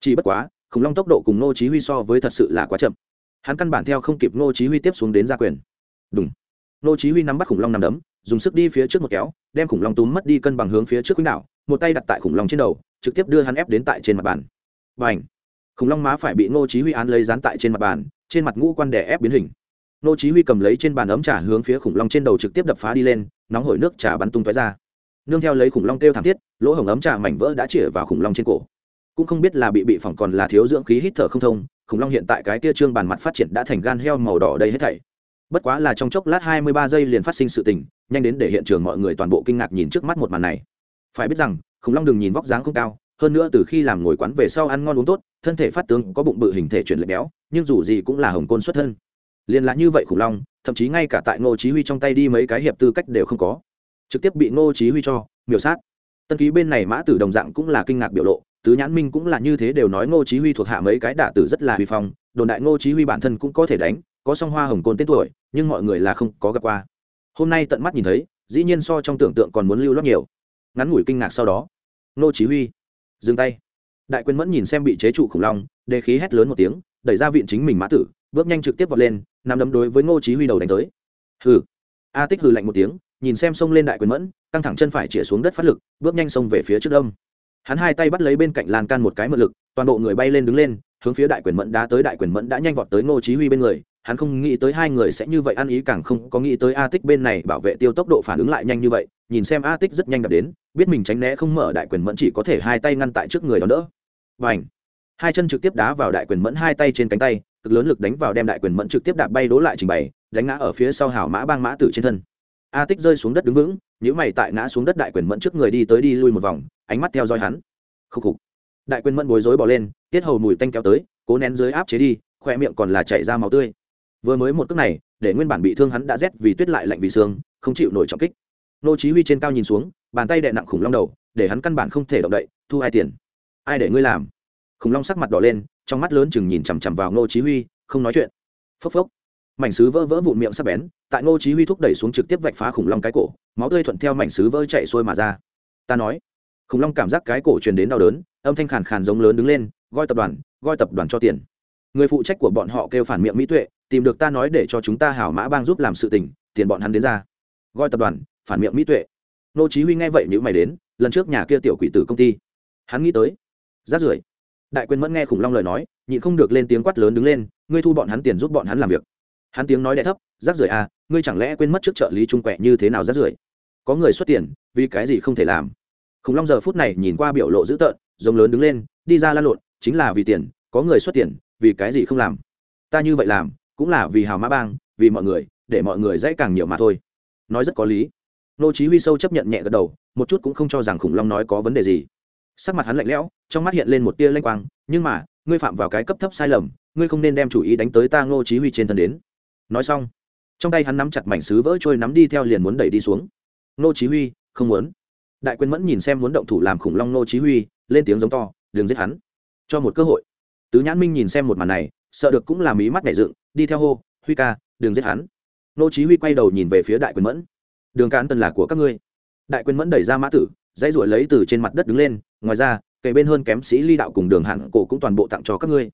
Chỉ bất quá, khủng long tốc độ cùng nô chí huy so với thật sự là quá chậm. Hắn căn bản theo không kịp nô chí huy tiếp xuống đến ra quyền. Đúng nô chí huy nắm bắt khủng long nằm đấm, dùng sức đi phía trước một kéo, đem khủng long túm mất đi cân bằng hướng phía trước quỹ đảo một tay đặt tại khủng long trên đầu, trực tiếp đưa hắn ép đến tại trên mặt bàn. Bành! Khủng long má phải bị nô chí huy án lấy dán tại trên mặt bàn, trên mặt ngũ quan đè ép biến hình. Nô chí huy cầm lấy trên bàn ấm trà hướng phía khủng long trên đầu trực tiếp đập phá đi lên, nóng hổi nước trà bắn tung tóe ra. Nương theo lấy khủng long kêu thảm thiết, lỗ hổng ấm trà mảnh vỡ đã chĩa vào khủng long trên cổ. Cũng không biết là bị bị phỏng còn là thiếu dưỡng khí hít thở không thông, khủng long hiện tại cái kia trương bàn mặt phát triển đã thành gan heo màu đỏ đầy hết thảy bất quá là trong chốc lát 23 giây liền phát sinh sự tình, nhanh đến để hiện trường mọi người toàn bộ kinh ngạc nhìn trước mắt một màn này. Phải biết rằng khủng long đừng nhìn vóc dáng không cao, hơn nữa từ khi làm ngồi quán về sau ăn ngon uống tốt, thân thể phát tướng có bụng bự hình thể chuyển lệch béo, nhưng dù gì cũng là hồng côn xuất thân. Liền là như vậy khủng long, thậm chí ngay cả tại ngô chí huy trong tay đi mấy cái hiệp tư cách đều không có. Trực tiếp bị ngô chí huy cho miểu sát. Tân ký bên này mã tử đồng dạng cũng là kinh ngạc biểu lộ, tứ nhãn minh cũng là như thế đều nói ngô chí huy thuộc hạ mấy cái đả tử rất là huy phong, đồn đại ngô chí huy bản thân cũng có thể đánh có song hoa hồng côn tên tuổi, nhưng mọi người là không có gặp qua. Hôm nay tận mắt nhìn thấy, dĩ nhiên so trong tưởng tượng còn muốn lưu lót nhiều. Ngắn ngủi kinh ngạc sau đó ngô chí huy dừng tay. Đại quyền mẫn nhìn xem bị chế trụ khủng long, đề khí hét lớn một tiếng, đẩy ra viện chính mình mã tử, bước nhanh trực tiếp vọt lên nằm đấm đối với ngô chí huy đầu đánh tới. Hừ. A tích hừ lạnh một tiếng, nhìn xem xông lên đại quyền mẫn, căng thẳng chân phải chĩa xuống đất phát lực, bước nhanh xông về phía trước đông. Hắn hai tay bắt lấy bên cạnh lan can một cái mượn lực, toàn bộ người bay lên đứng lên, hướng phía đại quyền mẫn đá tới. Đại quyền mẫn đã nhanh vọt tới ngô chí huy bên người hắn không nghĩ tới hai người sẽ như vậy ăn ý, càng không có nghĩ tới a tích bên này bảo vệ tiêu tốc độ phản ứng lại nhanh như vậy. Nhìn xem a tích rất nhanh đập đến, biết mình tránh né không mở đại quyền mẫn chỉ có thể hai tay ngăn tại trước người đó đỡ. Và ảnh hai chân trực tiếp đá vào đại quyền mẫn hai tay trên cánh tay, cực lớn lực đánh vào đem đại quyền mẫn trực tiếp đạp bay đố lại trình bày, đánh ngã ở phía sau hảo mã bang mã tử trên thân. A tích rơi xuống đất đứng vững nhữ mày tại ngã xuống đất đại quyền mẫn trước người đi tới đi lui một vòng, ánh mắt theo dõi hắn. Khúc khục! Đại quyền mẫn bối rối bỏ lên, tiết hầu mùi tanh kéo tới, cố nén dưới áp chế đi, khoe miệng còn là chảy ra máu tươi vừa mới một cước này, để nguyên bản bị thương hắn đã rét vì tuyết lại lạnh vì xương, không chịu nổi trọng kích. Nô chí huy trên cao nhìn xuống, bàn tay đè nặng khủng long đầu, để hắn căn bản không thể động đậy, thu ai tiền? Ai để ngươi làm? Khủng long sắc mặt đỏ lên, trong mắt lớn chừng nhìn chằm chằm vào nô chí huy, không nói chuyện. Phốc phốc. Mảnh sứ vỡ vỡ vụn miệng sắc bén, tại nô chí huy thúc đẩy xuống trực tiếp vạch phá khủng long cái cổ, máu tươi thuận theo mảnh sứ vỡ chảy xuôi mà ra. Ta nói. Khủng long cảm giác cái cổ truyền đến đau đớn, âm thanh khàn khàn giống lớn đứng lên, gọi tập đoàn, gọi tập đoàn cho tiền. Người phụ trách của bọn họ kêu phản miệng mỹ tuệ tìm được ta nói để cho chúng ta hảo mã bang giúp làm sự tình, tiền bọn hắn đến ra. Gọi tập đoàn, phản miệng mỹ tuệ. Nô chí huy nghe vậy nếu mày đến, lần trước nhà kia tiểu quỷ tử công ty. Hắn nghĩ tới, rát rưởi. Đại quyền mẫn nghe khủng long lời nói, nhịn không được lên tiếng quát lớn đứng lên, ngươi thu bọn hắn tiền giúp bọn hắn làm việc. Hắn tiếng nói đẻ thấp rác rưởi à ngươi chẳng lẽ quên mất trước trợ lý trung quẹ như thế nào rác rưởi? Có người xuất tiền, vì cái gì không thể làm? Khủng long giờ phút này nhìn qua biểu lộ dữ tợn, giống lớn đứng lên, đi ra lan lộn, chính là vì tiền, có người xuất tiền, vì cái gì không làm? Ta như vậy làm cũng là vì hào mã bang, vì mọi người, để mọi người dễ càng nhiều mà thôi. Nói rất có lý. Nô chí huy sâu chấp nhận nhẹ gật đầu, một chút cũng không cho rằng khủng long nói có vấn đề gì. Sắc mặt hắn lạnh lẽo, trong mắt hiện lên một tia lanh quang, nhưng mà, ngươi phạm vào cái cấp thấp sai lầm, ngươi không nên đem chủ ý đánh tới ta ngô chí huy trên thân đến. Nói xong, trong tay hắn nắm chặt mảnh sứ vỡ trôi nắm đi theo liền muốn đẩy đi xuống. Ngô chí huy, không muốn. Đại quyền mẫn nhìn xem muốn động thủ làm khủng long ngô chí huy, lên tiếng giống to, đừng giết hắn. Cho một cơ hội. Tứ nhãn minh nhìn xem một màn này, sợ được cũng là mí mắt nhảy dựng đi theo hô, huy ca, đừng giết hắn. Nô chí huy quay đầu nhìn về phía đại quyền mẫn. Đường cán tần là của các ngươi. Đại quyền mẫn đẩy ra mã tử, dãy ruổi lấy từ trên mặt đất đứng lên, ngoài ra, kề bên hơn kém sĩ ly đạo cùng đường hạng cổ cũng toàn bộ tặng cho các ngươi.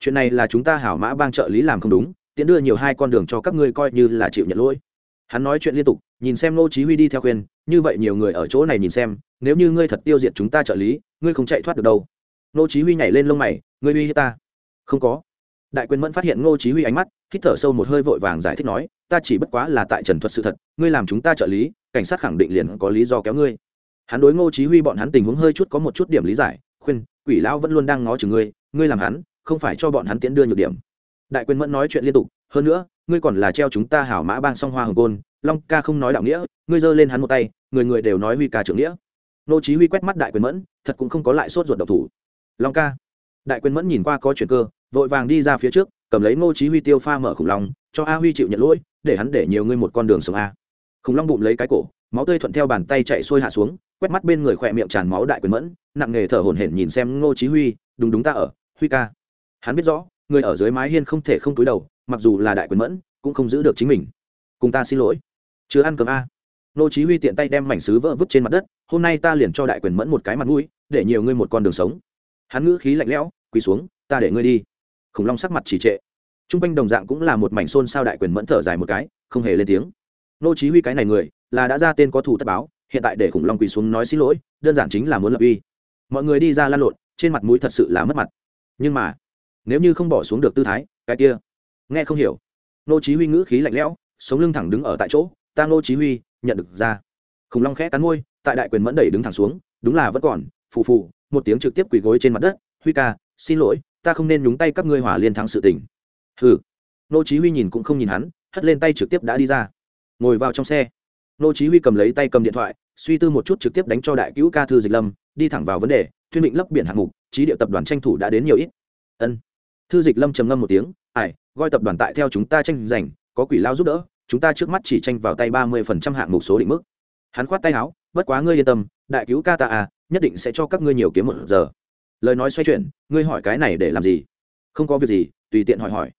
Chuyện này là chúng ta hảo mã bang trợ lý làm không đúng, tiện đưa nhiều hai con đường cho các ngươi coi như là chịu nhận lỗi. Hắn nói chuyện liên tục, nhìn xem nô chí huy đi theo khuyên, như vậy nhiều người ở chỗ này nhìn xem, nếu như ngươi thật tiêu diệt chúng ta trợ lý, ngươi không chạy thoát được đâu. Nô chí huy nhảy lên lông mày, ngươi uy hiếp ta. Không có đại quyền mẫn phát hiện Ngô chí huy ánh mắt, hít thở sâu một hơi vội vàng giải thích nói, ta chỉ bất quá là tại trần thuật sự thật, ngươi làm chúng ta trợ lý, cảnh sát khẳng định liền có lý do kéo ngươi. Hắn đối ngô chí huy bọn hắn tình huống hơi chút có một chút điểm lý giải, khuyên, quỷ lão vẫn luôn đang ngó chừng ngươi ngươi làm hắn, không phải cho bọn hắn tiến đưa nhược điểm. Đại quyền mẫn nói chuyện liên tục, hơn nữa, ngươi còn là treo chúng ta hảo mã bang song hoa hồng côn, long ca không nói đạo nghĩa, ngươi giơ lên hắn một tay, người người đều nói huy ca trưởng nghĩa. Ngô chí huy quét mắt đại quyền mẫn, thật cũng không có lại sốt ruột độc thủ. Long ca. Đại quyền mẫn nhìn qua có chuyện cơ vội vàng đi ra phía trước, cầm lấy ngô chí huy tiêu pha mở khủng long, cho a huy chịu nhận lỗi, để hắn để nhiều ngươi một con đường sống a. Khủng long bụng lấy cái cổ, máu tươi thuận theo bàn tay chạy xuôi hạ xuống, quét mắt bên người khỏe miệng tràn máu đại quyền mẫn, nặng nghề thở hổn hển nhìn xem ngô chí huy, đúng đúng ta ở, huy ca. Hắn biết rõ, người ở dưới mái hiên không thể không cúi đầu, mặc dù là đại quyền mẫn, cũng không giữ được chính mình. Cùng ta xin lỗi. Chưa ăn cơm a. Ngô chí huy tiện tay đem mảnh sứ vỡ vứt trên mặt đất, hôm nay ta liền cho đại quyền mẫn một cái mặt mũi, để nhiều ngươi một con đường sống. Hắn ngữ khí lạnh lẽo, quỳ xuống, ta để ngươi đi khủng long sắc mặt chỉ trệ. Trung quanh đồng dạng cũng là một mảnh xôn sao đại quyền mẫn thở dài một cái, không hề lên tiếng. Nô chí huy cái này người, là đã ra tên có thủ tất báo, hiện tại để khủng long quỳ xuống nói xin lỗi, đơn giản chính là muốn lập uy. Mọi người đi ra lan lộn, trên mặt mũi thật sự là mất mặt. Nhưng mà, nếu như không bỏ xuống được tư thái, cái kia, nghe không hiểu. Nô chí huy ngữ khí lạnh lẽo, sống lưng thẳng đứng ở tại chỗ, ta nô chí huy, nhận được ra. Khủng long khẽ cắn môi, tại đại quyền mẫn đẩy đứng thẳng xuống, đúng là vẫn còn, phù phù, một tiếng trực tiếp quỳ gối trên mặt đất, huy ca, xin lỗi ta không nên nhúng tay các ngươi hỏa liên thắng sự tình. Hừ. Nô chí huy nhìn cũng không nhìn hắn, hất lên tay trực tiếp đã đi ra. Ngồi vào trong xe. Nô chí huy cầm lấy tay cầm điện thoại, suy tư một chút trực tiếp đánh cho đại cứu ca thư dịch lâm, đi thẳng vào vấn đề, thuyên định lấp biển hạng mục, trí địa tập đoàn tranh thủ đã đến nhiều ít. Ân. Thư dịch lâm trầm ngâm một tiếng ải gọi tập đoàn tại theo chúng ta tranh giành, có quỷ lao giúp đỡ, chúng ta trước mắt chỉ tranh vào tay ba mươi phần trăm hạng mục số định mức. Hắn khoát tay áo, bất quá ngươi yên tâm, đại cứu ca ta à nhất định sẽ cho các ngươi nhiều kiếm một giờ lời nói xoay chuyển, ngươi hỏi cái này để làm gì? Không có việc gì, tùy tiện hỏi hỏi.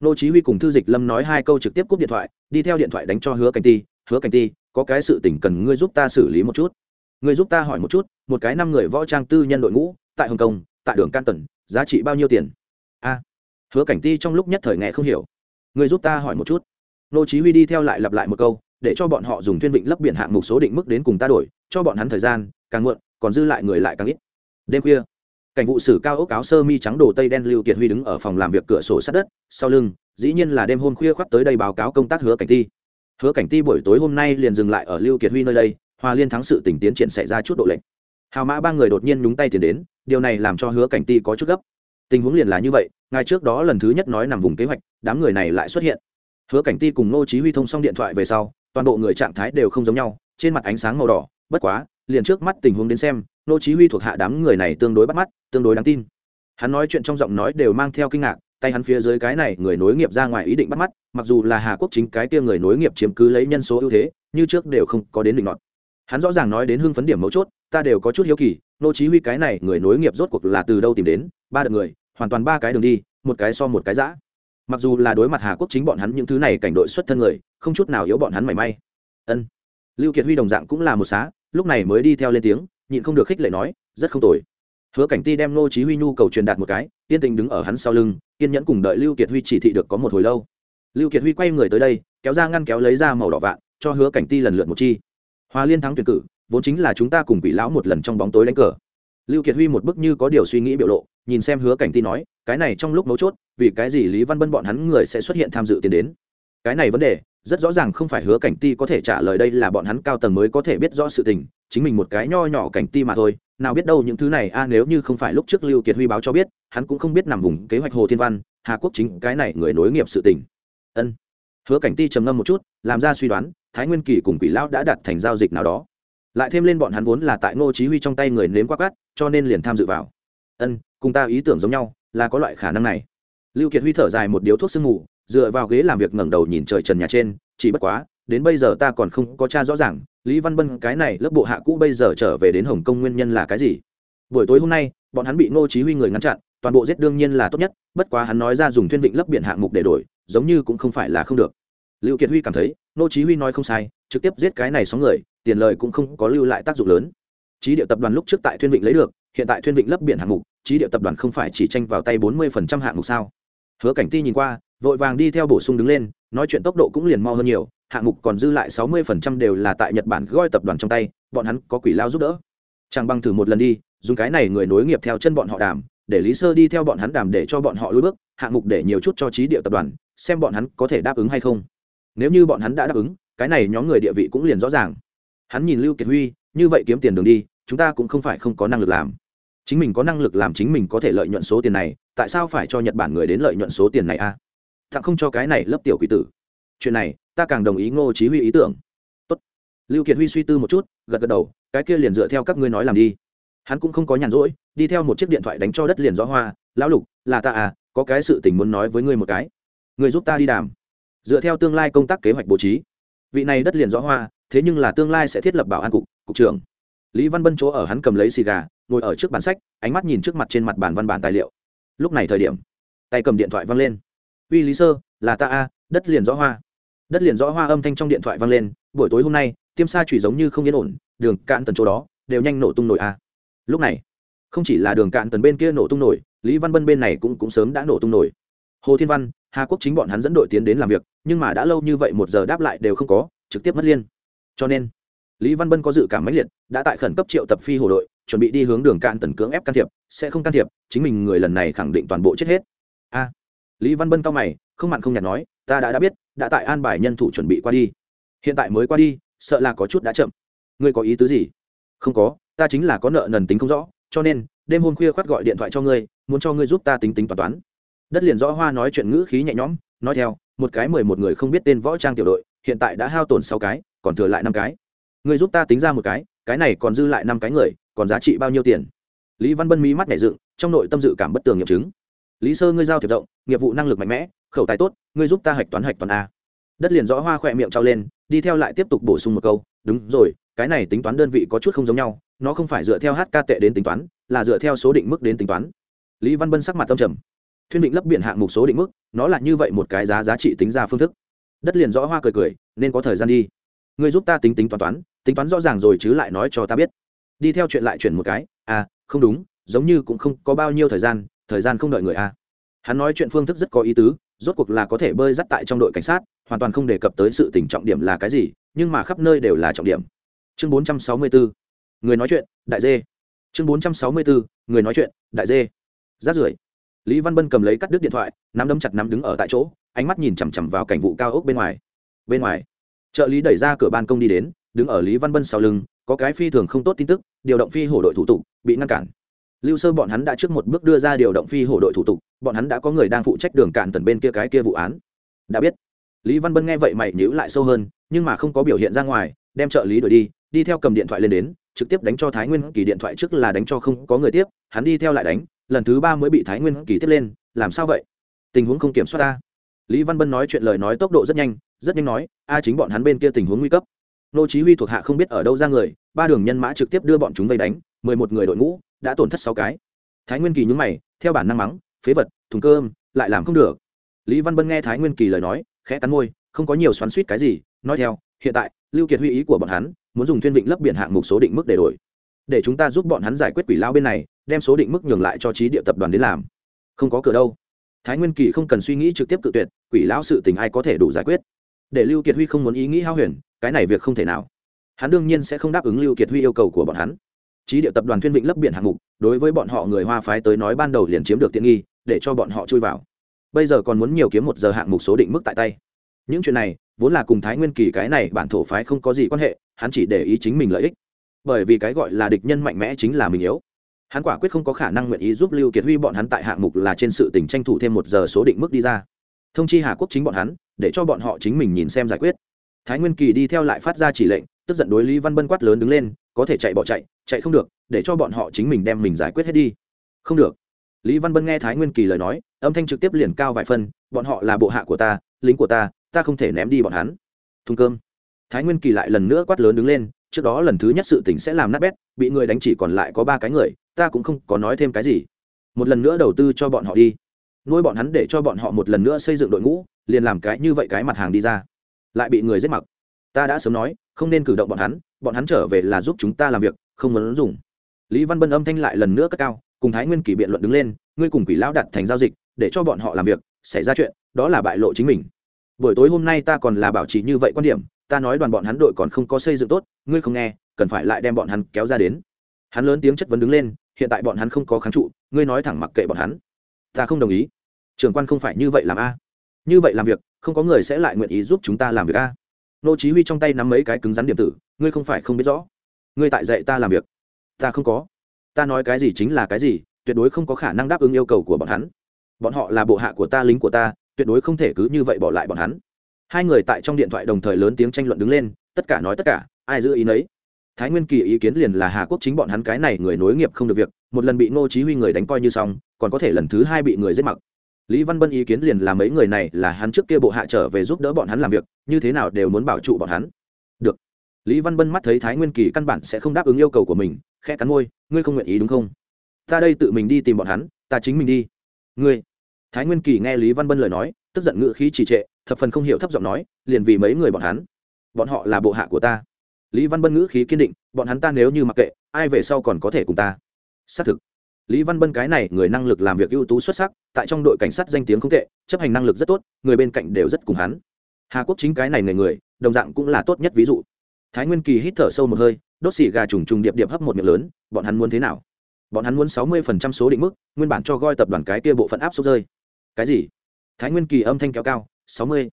Nô chí huy cùng thư dịch lâm nói hai câu trực tiếp cúp điện thoại, đi theo điện thoại đánh cho hứa cảnh ti. Hứa cảnh ti, có cái sự tình cần ngươi giúp ta xử lý một chút. Ngươi giúp ta hỏi một chút, một cái năm người võ trang tư nhân đội ngũ, tại hồng kông, tại đường can tần giá trị bao nhiêu tiền? A. Hứa cảnh ti trong lúc nhất thời nghe không hiểu. Ngươi giúp ta hỏi một chút. Nô chí huy đi theo lại lặp lại một câu, để cho bọn họ dùng thiên vịnh lấp biển hạng mục số định mức đến cùng ta đổi, cho bọn hắn thời gian, càng muộn, còn dư lại người lại càng ít. Đêm khuya cảnh vụ sử cao ốc áo sơ mi trắng đồ tây đen lưu kiệt huy đứng ở phòng làm việc cửa sổ sát đất, sau lưng, dĩ nhiên là đêm hôm khuya khoác tới đây báo cáo công tác hứa cảnh ti. Hứa cảnh ti buổi tối hôm nay liền dừng lại ở lưu kiệt huy nơi đây, hòa liên thắng sự tình tiến triển xảy ra chút độ lệnh hào mã ba người đột nhiên nhúng tay tiền đến, điều này làm cho hứa cảnh ti có chút gấp. Tình huống liền là như vậy ngay trước đó lần thứ nhất nói nằm vùng kế hoạch, đám người này lại xuất hiện. Hứa cảnh ti cùng ngô chí huy thông xong điện thoại về sau, toàn bộ người trạng thái đều không giống nhau, trên mặt ánh sáng màu đỏ, bất quá, liền trước mắt tình huống đến xem nô chí huy thuộc hạ đám người này tương đối bắt mắt, tương đối đáng tin. Hắn nói chuyện trong giọng nói đều mang theo kinh ngạc, tay hắn phía dưới cái này người nối nghiệp ra ngoài ý định bắt mắt, mặc dù là hà quốc chính cái kia người nối nghiệp chiếm cứ lấy nhân số ưu thế, như trước đều không có đến định nọt hắn rõ ràng nói đến hưng phấn điểm mấu chốt, ta đều có chút hiếu kỳ, nô chí huy cái này người nối nghiệp rốt cuộc là từ đâu tìm đến, ba đợt người, hoàn toàn ba cái đường đi, một cái so một cái dã. Mặc dù là đối mặt hà quốc chính bọn hắn những thứ này cảnh đội xuất thân người, không chút nào yếu bọn hắn mảy may. Ân. Lưu kiệt huy đồng dạng cũng là một xá, lúc này mới đi theo lên tiếng nhịn không được khích lệ nói, rất không tồi. Hứa cảnh ti đem nô chí huy nhu cầu truyền đạt một cái, yên tình đứng ở hắn sau lưng, kiên nhẫn cùng đợi lưu kiệt huy chỉ thị được có một hồi lâu. Lưu kiệt huy quay người tới đây, kéo ra ngăn kéo lấy ra màu đỏ vạn, cho hứa cảnh ti lần lượt một chi. Hòa liên thắng tuyển cử, vốn chính là chúng ta cùng quỷ lão một lần trong bóng tối đánh cờ. Lưu kiệt huy một bức như có điều suy nghĩ biểu lộ, nhìn xem hứa cảnh ti nói, cái này trong lúc mấu chốt, vì cái gì lý văn bân bọn hắn người sẽ xuất hiện tham dự tiền đến? Cái này vấn đề rất rõ ràng không phải hứa cảnh ti có thể trả lời đây là bọn hắn cao tầng mới có thể biết rõ sự tình, chính mình một cái nho nhỏ cảnh ti mà thôi, nào biết đâu những thứ này, a, nếu như không phải lúc trước lưu kiệt huy báo cho biết, hắn cũng không biết nằm vùng kế hoạch hồ thiên văn, hà quốc chính cái này người nối nghiệp sự tình. Ân. Hứa cảnh ti trầm ngâm một chút, làm ra suy đoán, thái nguyên kỳ cùng quỷ lão đã đặt thành giao dịch nào đó. Lại thêm lên bọn hắn vốn là tại ngô chí huy trong tay người nếm quá cát cho nên liền tham dự vào. Ân, cùng ta ý tưởng giống nhau, là có loại khả năng này. Lưu kiệt huy thở dài một điếu thuốc sương mù dựa vào ghế làm việc ngẩng đầu nhìn trời trần nhà trên, chỉ bất quá, đến bây giờ ta còn không có tra rõ ràng, lý văn bân cái này lớp bộ hạ cũ bây giờ trở về đến hồng kông nguyên nhân là cái gì. Buổi tối hôm nay, bọn hắn bị ngô chí huy người ngăn chặn, toàn bộ giết đương nhiên là tốt nhất, bất quá hắn nói ra dùng thuyên vịnh lấp biển hạng mục để đổi, giống như cũng không phải là không được. Lưu kiệt huy cảm thấy, ngô chí huy nói không sai, trực tiếp giết cái này sáu người, tiền lời cũng không có lưu lại tác dụng lớn. Chí địa tập đoàn lúc trước tại thuyên vịnh lấy được, hiện tại thuyên vịnh lấp biển hạng mục, Chí địa tập đoàn không phải chỉ tranh vào tay 40% hạng mục sao? Hứa cảnh ti nhìn qua vội vàng đi theo bổ sung đứng lên, nói chuyện tốc độ cũng liền mo hơn nhiều, hạng mục còn dư lại 60% đều là tại nhật bản goi tập đoàn trong tay, bọn hắn có quỷ lao giúp đỡ. Chẳng bằng thử một lần đi, dùng cái này người nối nghiệp theo chân bọn họ đàm, để lý sơ đi theo bọn hắn đàm để cho bọn họ lôi bước, hạng mục để nhiều chút cho trí địa tập đoàn, xem bọn hắn có thể đáp ứng hay không. Nếu như bọn hắn đã đáp ứng, cái này nhóm người địa vị cũng liền rõ ràng. Hắn nhìn lưu kiệt huy, như vậy kiếm tiền đường đi, chúng ta cũng không phải không có năng lực làm. Chính mình có năng lực làm chính mình có thể lợi nhuận số tiền này, tại sao phải cho nhật bản người đến lợi nhuận số tiền này a? à? Tặng không cho cái này lớp tiểu quỷ tử. Chuyện này, ta càng đồng ý ngô chí huy ý tưởng. Tốt. lưu kiệt huy suy tư một chút, gật gật đầu, cái kia liền dựa theo các ngươi nói làm đi. Hắn cũng không có nhàn rỗi, đi theo một chiếc điện thoại đánh cho đất liền rõ hoa. Lão lục, là ta à có cái sự tình muốn nói với ngươi một cái. Ngươi giúp ta đi đàm. Dựa theo tương lai công tác kế hoạch bố trí. Vị này đất liền rõ hoa, thế nhưng là tương lai sẽ thiết lập bảo an cục cục trưởng. Lý văn bân chỗ ở hắn cầm lấy xì gà, ngồi ở trước bàn sách, ánh mắt nhìn trước mặt trên mặt bàn văn bản tài liệu. Lúc này thời điểm, tay cầm điện thoại văng lên uy lý sơ, là ta a, đất liền rõ hoa. Đất liền rõ hoa âm thanh trong điện thoại vang lên, buổi tối hôm nay, tiêm sa chủy giống như không yên ổn, đường cạn tần chỗ đó, đều nhanh nổ tung nổi a. Lúc này, không chỉ là đường cạn tần bên kia nổ tung nổi, lý văn bân bên này cũng cũng sớm đã nổ tung nổi. Hồ thiên văn, hà quốc chính bọn hắn dẫn đội tiến đến làm việc, nhưng mà đã lâu như vậy một giờ đáp lại đều không có, trực tiếp mất liên. Cho nên, lý văn bân có dự cảm mãnh liệt, đã tại khẩn cấp triệu tập phi hồ đội, chuẩn bị đi hướng đường cạn tần cưỡng ép can thiệp, sẽ không can thiệp, chính mình người lần này khẳng định toàn bộ chết hết. A lý văn bân cao mày, không mặn không nhạt nói, ta đã đã biết, đã tại an bài nhân thủ chuẩn bị qua đi. Hiện tại mới qua đi, sợ là có chút đã chậm. Ngươi có ý tứ gì? Không có, ta chính là có nợ nần tính không rõ, cho nên, đêm hôm khuya khoát gọi điện thoại cho ngươi, muốn cho ngươi giúp ta tính tính toán toán. Đất liền rõ hoa nói chuyện ngữ khí nhẹ nhõm, nói theo, một cái mười một người không biết tên võ trang tiểu đội, hiện tại đã hao tổn sáu cái, còn thừa lại năm cái. Ngươi giúp ta tính ra một cái cái này còn dư lại năm cái người, còn giá trị bao nhiêu tiền? Lý văn bân mỹ mắt nhảy dựng, trong nội tâm dự cảm bất tường nghiệm chứng lý sơ ngươi giao thiệp rộng, nghiệp vụ năng lực mạnh mẽ, khẩu tài tốt, ngươi giúp ta hạch toán hạch toán a. Đất liền rõ hoa khỏe miệng trao lên, đi theo lại tiếp tục bổ sung một câu, đúng rồi, cái này tính toán đơn vị có chút không giống nhau, nó không phải dựa theo hk tệ đến tính toán, là dựa theo số định mức đến tính toán. Lý văn bân sắc mặt tâm trầm. Thuyên định lấp biển hạng mục số định mức, nó là như vậy một cái giá giá trị tính ra phương thức. Đất liền rõ hoa cười cười, nên có thời gian đi. Ngươi giúp ta tính tính toán toán, tính toán rõ ràng rồi chứ lại nói cho ta biết. Đi theo chuyện lại chuyển một cái à không đúng, giống như cũng không có bao nhiêu thời gian thời gian không đợi người à hắn nói chuyện phương thức rất có ý tứ, rốt cuộc là có thể bơi dắt tại trong đội cảnh sát, hoàn toàn không đề cập tới sự tình trọng điểm là cái gì, nhưng mà khắp nơi đều là trọng điểm. Chương 464 người nói chuyện, đại dê. Chương bốn trăm sáu mươi bốn người nói chuyện, đại dê. Rát rưởi. Lý văn bân cầm lấy cắt đứt điện thoại, nắm đấm chặt nắm đứng ở tại chỗ, ánh mắt nhìn chằm chằm vào cảnh vụ cao ốc bên ngoài. Bên ngoài, trợ lý đẩy ra cửa ban công đi đến, đứng ở lý văn bân sau lưng, có cái phi thường không tốt tin tức, điều động phi hổ đội thủ tục, bị ngăn cản lưu sơ bọn hắn đã trước một bước đưa ra điều động phi hổ đội thủ tục, bọn hắn đã có người đang phụ trách đường cản tần bên kia cái kia vụ án. Đã biết. Lý văn bân nghe vậy mày nhữ lại sâu hơn, nhưng mà không có biểu hiện ra ngoài, đem trợ lý đuổi đi đi theo cầm điện thoại lên đến, trực tiếp đánh cho thái nguyên kỳ điện thoại trước là đánh cho không có người tiếp, hắn đi theo lại đánh, lần thứ ba mới bị thái nguyên kỳ tiếp lên, làm sao vậy? Tình huống không kiểm soát ta. Lý văn bân nói chuyện lời nói tốc độ rất nhanh rất nhanh nói, a chính bọn hắn bên kia tình huống nguy cấp. Nô chí huy thuộc hạ không biết ở đâu ra người, ba đường nhân mã trực tiếp đưa bọn chúng vây đánh, mười một người đội ngũ đã tổn thất sáu cái. Thái nguyên kỳ nhúng mày, theo bản năng mắng, phế vật, thùng cơm, lại làm không được. Lý văn bân nghe thái nguyên kỳ lời nói, khẽ cắn môi, không có nhiều xoắn suýt cái gì, nói theo, hiện tại, lưu kiệt huy ý của bọn hắn, muốn dùng thiên vịnh lấp biển hạng mục số định mức để đổi. Để chúng ta giúp bọn hắn giải quyết quỷ lao bên này, đem số định mức nhường lại cho trí địa tập đoàn đến làm. Không có cửa đâu. Thái nguyên kỳ không cần suy nghĩ trực tiếp cự tuyệt, quỷ lão sự tình ai có thể đủ giải quyết. Để lưu kiệt huy không muốn ý nghĩ hao huyền, cái này việc không thể nào. Hắn đương nhiên sẽ không đáp ứng lưu kiệt huy yêu cầu của bọn hắn trí địa tập đoàn thuyên vịnh lấp biển hạng mục, đối với bọn họ người hoa phái tới nói ban đầu liền chiếm được tiện nghi, để cho bọn họ chui vào. Bây giờ còn muốn nhiều kiếm một giờ hạng mục số định mức tại tay. Những chuyện này, vốn là cùng thái nguyên kỳ cái này bản thổ phái không có gì quan hệ, hắn chỉ để ý chính mình lợi ích. Bởi vì cái gọi là địch nhân mạnh mẽ chính là mình yếu. Hắn quả quyết không có khả năng nguyện ý giúp lưu kiệt huy bọn hắn tại hạng mục là trên sự tình tranh thủ thêm một giờ số định mức đi ra. Thông chi hà quốc chính bọn hắn, để cho bọn họ chính mình nhìn xem giải quyết. Thái nguyên kỳ đi theo lại phát ra chỉ lệnh, tức giận đối lý văn bân quát lớn đứng lên có thể chạy bỏ chạy chạy không được, để cho bọn họ chính mình đem mình giải quyết hết đi. Không được. Lý văn bân nghe thái nguyên kỳ lời nói, âm thanh trực tiếp liền cao vài phân bọn họ là bộ hạ của ta, lính của ta ta không thể ném đi bọn hắn. Thùng cơm. Thái nguyên kỳ lại lần nữa quát lớn đứng lên, trước đó lần thứ nhất sự tỉnh sẽ làm nát bét, bị người đánh chỉ còn lại có ba cái người, ta cũng không có nói thêm cái gì. Một lần nữa đầu tư cho bọn họ đi. Nuôi bọn hắn để cho bọn họ một lần nữa xây dựng đội ngũ, liền làm cái như vậy cái mặt hàng đi ra. Lại bị người giết mặc. Ta đã sớm nói, không nên cử động bọn hắn bọn hắn trở về là giúp chúng ta làm việc, không muốn dùng. Lý văn bân âm thanh lại lần nữa cất cao, cùng thái nguyên kỳ biện luận đứng lên, ngươi cùng quỷ lão đặt thành giao dịch, để cho bọn họ làm việc, xảy ra chuyện, đó là bại lộ chính mình. Buổi tối hôm nay ta còn là bảo trì như vậy quan điểm, ta nói đoàn bọn hắn đội còn không có xây dựng tốt, ngươi không nghe, cần phải lại đem bọn hắn kéo ra đến. Hắn lớn tiếng chất vấn đứng lên, hiện tại bọn hắn không có kháng trụ, ngươi nói thẳng mặc kệ bọn hắn. Ta không đồng ý. Trưởng quan không phải như vậy làm a. Như vậy làm việc, không có người sẽ lại nguyện ý giúp chúng ta làm việc a. Nô chí huy trong tay nắm mấy cái cứng rắn điểm tử ngươi không phải không biết rõ. Ngươi tại dạy ta làm việc. Ta không có. Ta nói cái gì chính là cái gì, tuyệt đối không có khả năng đáp ứng yêu cầu của bọn hắn. Bọn họ là bộ hạ của ta, lính của ta, tuyệt đối không thể cứ như vậy bỏ lại bọn hắn. Hai người tại trong điện thoại đồng thời lớn tiếng tranh luận đứng lên, tất cả nói tất cả, ai giữ ý nấy. Thái nguyên kỳ ý kiến liền là hà quốc chính bọn hắn cái này người nối nghiệp không được việc, một lần bị ngô chí huy người đánh coi như xong, còn có thể lần thứ hai bị người giết mặc. Lý văn bân ý kiến liền là mấy người này là hắn trước kia bộ hạ trở về giúp đỡ bọn hắn làm việc, như thế nào đều muốn bảo trụ bọn hắn lý văn bân mắt thấy thái nguyên kỳ căn bản sẽ không đáp ứng yêu cầu của mình, khẽ cắn môi, ngươi không nguyện ý đúng không? Ta đây tự mình đi tìm bọn hắn, ta chính mình đi. Ngươi? Thái nguyên kỳ nghe lý văn bân lời nói, tức giận ngự khí trì trệ, thập phần không hiểu thấp giọng nói, liền vì mấy người bọn hắn? Bọn họ là bộ hạ của ta. Lý văn bân ngữ khí kiên định, bọn hắn ta nếu như mặc kệ, ai về sau còn có thể cùng ta? Xác thực. Lý văn bân cái này, người năng lực làm việc ưu tú xuất sắc, tại trong đội cảnh sát danh tiếng không tệ, chấp hành năng lực rất tốt, người bên cạnh đều rất cùng hắn. Hà quốc chính cái này người người, đồng dạng cũng là tốt nhất ví dụ thái nguyên kỳ hít thở sâu một hơi, đốt xì gà trùng trùng điệp điệp hấp một miệng lớn, bọn hắn muốn thế nào? Bọn hắn muốn sáu mươi phần trăm số định mức, nguyên bản cho goi tập đoàn cái kia bộ phận áp suất rơi. Cái gì? Thái nguyên kỳ âm thanh kéo cao, sáu mươi.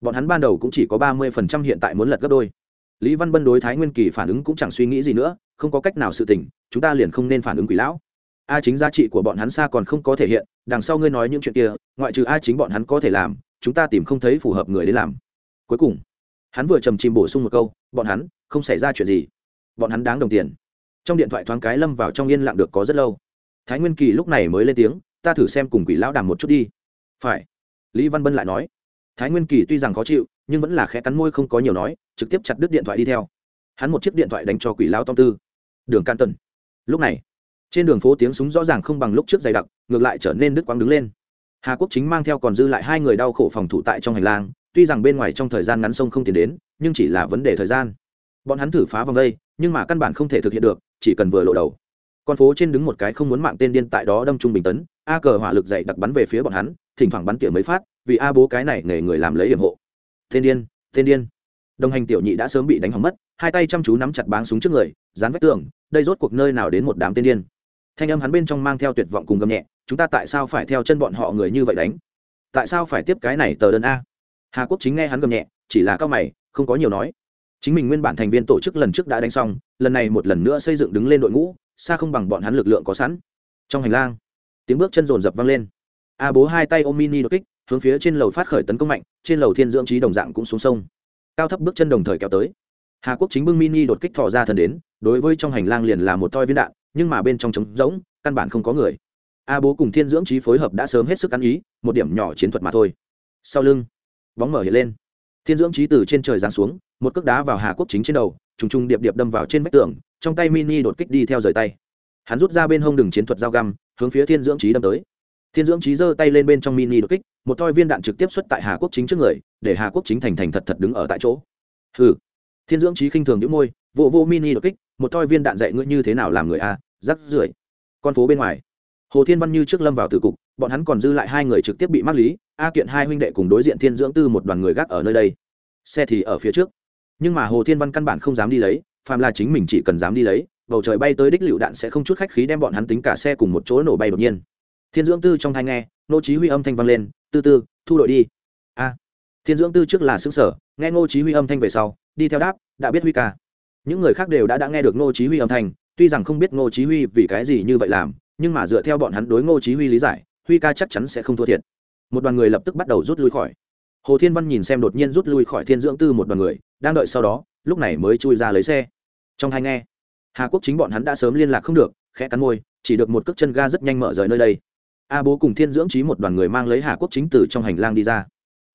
Bọn hắn ban đầu cũng chỉ có ba mươi phần trăm hiện tại muốn lật gấp đôi. Lý văn bân đối thái nguyên kỳ phản ứng cũng chẳng suy nghĩ gì nữa, không có cách nào sự tình, chúng ta liền không nên phản ứng quỷ lão. A chính giá trị của bọn hắn xa còn không có thể hiện, đằng sau ngươi nói những chuyện kia, ngoại trừ a chính bọn hắn có thể làm, chúng ta tìm không thấy phù hợp người đến làm. Cuối cùng hắn vừa trầm chìm bổ sung một câu, bọn hắn, không xảy ra chuyện gì. Bọn hắn đáng đồng tiền. Trong điện thoại thoáng cái lâm vào trong yên lặng được có rất lâu. Thái nguyên kỳ lúc này mới lên tiếng, ta thử xem cùng quỷ lão đàm một chút đi. Phải. Lý văn bân lại nói. Thái nguyên kỳ tuy rằng khó chịu, nhưng vẫn là khẽ cắn môi không có nhiều nói, trực tiếp chặt đứt điện thoại đi theo. Hắn một chiếc điện thoại đánh cho quỷ lão tom tư. Đường can tần lúc này, trên đường phố tiếng súng rõ ràng không bằng lúc trước dày đặc, ngược lại trở nên đứt quãng đứng lên. Hà quốc chính mang theo còn dư lại hai người đau khổ phòng thủ tại trong hành lang tuy rằng bên ngoài trong thời gian ngắn sông không tiến đến, nhưng chỉ là vấn đề thời gian. Bọn hắn thử phá vòng đây, nhưng mà căn bản không thể thực hiện được, chỉ cần vừa lộ đầu. Con phố trên đứng một cái không muốn mạng tên điên tại đó đâm trung bình tấn, a cờ hỏa lực dày đặc bắn về phía bọn hắn, thỉnh thoảng bắn tỉa mấy phát, vì a bố cái này nghề người làm lấy hiểm hộ. Tên điên tên điên. Đồng hành tiểu nhị đã sớm bị đánh hỏng mất, hai tay chăm chú nắm chặt báng súng trước người, dán vách tường, đây rốt cuộc nơi nào đến một đám tên điên. Thanh âm hắn bên trong mang theo tuyệt vọng cùng gầm nhẹ, chúng ta tại sao phải theo chân bọn họ người như vậy đánh? Tại sao phải tiếp cái này tờ đơn a? Hà quốc chính nghe hắn gầm nhẹ, chỉ là cao mày, không có nhiều nói. Chính mình nguyên bản thành viên tổ chức lần trước đã đánh xong, lần này một lần nữa xây dựng đứng lên đội ngũ, xa không bằng bọn hắn lực lượng có sẵn. Trong hành lang, tiếng bước chân rồn rập vang lên. A bố hai tay ôm mini đột kích, hướng phía trên lầu phát khởi tấn công mạnh, trên lầu thiên dưỡng trí đồng dạng cũng xuống sông. Cao thấp bước chân đồng thời kéo tới. Hà quốc chính bưng mini đột kích thò ra thần đến, đối với trong hành lang liền là một toi viên đạn, nhưng mà bên trong trống rỗng, căn bản không có người. A bố cùng thiên dưỡng trí phối hợp đã sớm hết sức ăn ý, một điểm nhỏ chiến thuật mà thôi. Sau lưng bóng mở hiện lên. Thiên dưỡng trí từ trên trời giáng xuống, một cước đá vào hà quốc chính trên đầu, trùng trùng điệp điệp đâm vào trên vách tường, trong tay mini đột kích đi theo rời tay. Hắn rút ra bên hông đường chiến thuật dao găm, hướng phía thiên dưỡng trí đâm tới. Thiên dưỡng trí giơ tay lên bên trong mini đột kích, một toi viên đạn trực tiếp xuất tại hà quốc chính trước người, để hà quốc chính thành thành thật thật đứng ở tại chỗ. Hừ. Thiên dưỡng trí khinh thường những môi, vô vô mini đột kích, một toi viên đạn dạy ngươi như thế nào làm người a, rắc rưởi. Con phố bên ngoài hồ thiên văn như trước lâm vào tử cục, bọn hắn còn dư lại hai người trực tiếp bị mắc lý, a kiện hai huynh đệ cùng đối diện thiên dưỡng tư một đoàn người gác ở nơi đây. Xe thì ở phía trước. Nhưng mà hồ thiên văn căn bản không dám đi lấy, phàm là chính mình chỉ cần dám đi lấy, bầu trời bay tới đích lựu đạn sẽ không chút khách khí đem bọn hắn tính cả xe cùng một chỗ nổ bay đột nhiên. Thiên dưỡng tư trong thai nghe nô chí huy âm thanh vang lên, tư tư, thu đội đi. A. Thiên dưỡng tư trước là xứng sở nghe ngô chí huy âm thanh về sau, đi theo đáp, đã biết huy ca. Những người khác đều đã đã nghe được ngô chí huy âm thanh, tuy rằng không biết ngô chí huy vì cái gì như vậy làm nhưng mà dựa theo bọn hắn đối ngô chí huy lý giải, huy ca chắc chắn sẽ không thua thiệt. Một đoàn người lập tức bắt đầu rút lui khỏi. Hồ thiên văn nhìn xem đột nhiên rút lui khỏi thiên dưỡng tư một đoàn người, đang đợi sau đó, lúc này mới chui ra lấy xe. Trong hai nghe, hà quốc chính bọn hắn đã sớm liên lạc không được, khẽ cắn môi, chỉ được một cước chân ga rất nhanh mở rời nơi đây. A bố cùng thiên dưỡng trí một đoàn người mang lấy hà quốc chính từ trong hành lang đi ra.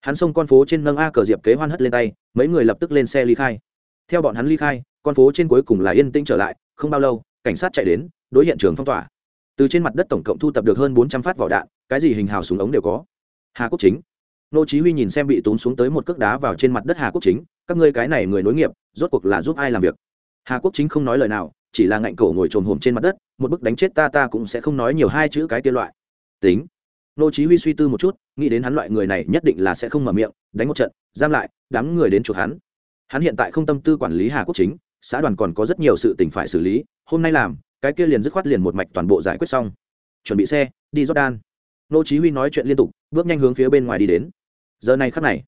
Hắn xông con phố trên nâng a cờ diệp kế hoan hất lên tay, mấy người lập tức lên xe ly khai. Theo bọn hắn ly khai, con phố trên cuối cùng là yên tĩnh trở lại, không bao lâu, cảnh sát chạy đến, đối hiện trường phong tỏa từ trên mặt đất tổng cộng thu tập được hơn bốn trăm phát vỏ đạn, cái gì hình hào súng ống đều có. Hà quốc chính. Nô chí huy nhìn xem bị tốn xuống tới một cước đá vào trên mặt đất hà quốc chính, các ngươi cái này người nối nghiệp, rốt cuộc là giúp ai làm việc? Hà quốc chính không nói lời nào, chỉ là ngạnh cổ ngồi trồm hổm trên mặt đất, một bức đánh chết ta ta cũng sẽ không nói nhiều hai chữ cái kia loại. Tính. Nô chí huy suy tư một chút, nghĩ đến hắn loại người này nhất định là sẽ không mở miệng, đánh một trận, giam lại, đám người đến chuộc hắn. Hắn hiện tại không tâm tư quản lý hà quốc chính, xã đoàn còn có rất nhiều sự tình phải xử lý, hôm nay làm cái kia liền dứt khoát liền một mạch toàn bộ giải quyết xong. Chuẩn bị xe, đi jordan. Nô chí huy nói chuyện liên tục, bước nhanh hướng phía bên ngoài đi đến. Giờ này khắc này,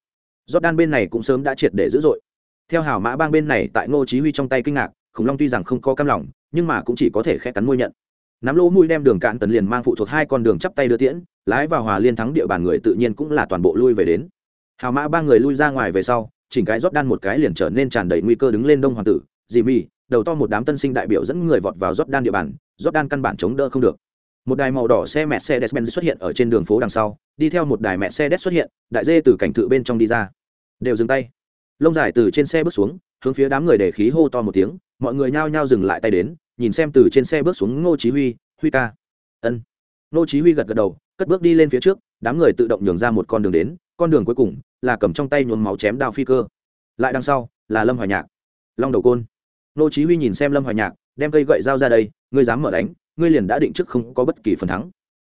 jordan bên này cũng sớm đã triệt để dữ dội. Theo Hảo mã bang bên này tại nô chí huy trong tay kinh ngạc, khủng long tuy rằng không có cam lòng, nhưng mà cũng chỉ có thể khẽ cắn môi nhận. Nắm lỗ mũi đem đường cạn tần liền mang phụ thuộc hai con đường chắp tay đưa tiễn, lái vào hòa liên thắng địa bàn người tự nhiên cũng là toàn bộ lui về đến. Hào mã ba người lui ra ngoài về sau, chỉnh cái rót đan một cái liền trở nên tràn đầy nguy cơ đứng lên đông hoàng tử dì mi đầu to một đám tân sinh đại biểu dẫn người vọt vào rót đan địa bàn rót đan căn bản chống đỡ không được. Một đài màu đỏ xe mẹ xe xuất hiện ở trên đường phố đằng sau, đi theo một đài mẹ xe des xuất hiện, đại dê từ cảnh tự bên trong đi ra. Đều dừng tay. Lông dài từ trên xe bước xuống, hướng phía đám người để khí hô to một tiếng, mọi người nhao nhao dừng lại tay đến, nhìn xem từ trên xe bước xuống ngô chí huy huy ca. Ân. Ngô chí huy gật gật đầu, cất bước đi lên phía trước, đám người tự động nhường ra một con đường đến, con đường cuối cùng là cầm trong tay nhuốm máu chém đao phi cơ. Lại đằng sau là lâm hoài nhạc. Long đầu côn nô chí huy nhìn xem lâm hoài nhạc, đem cây gậy dao ra đây, ngươi dám mở đánh, ngươi liền đã định trước không có bất kỳ phần thắng.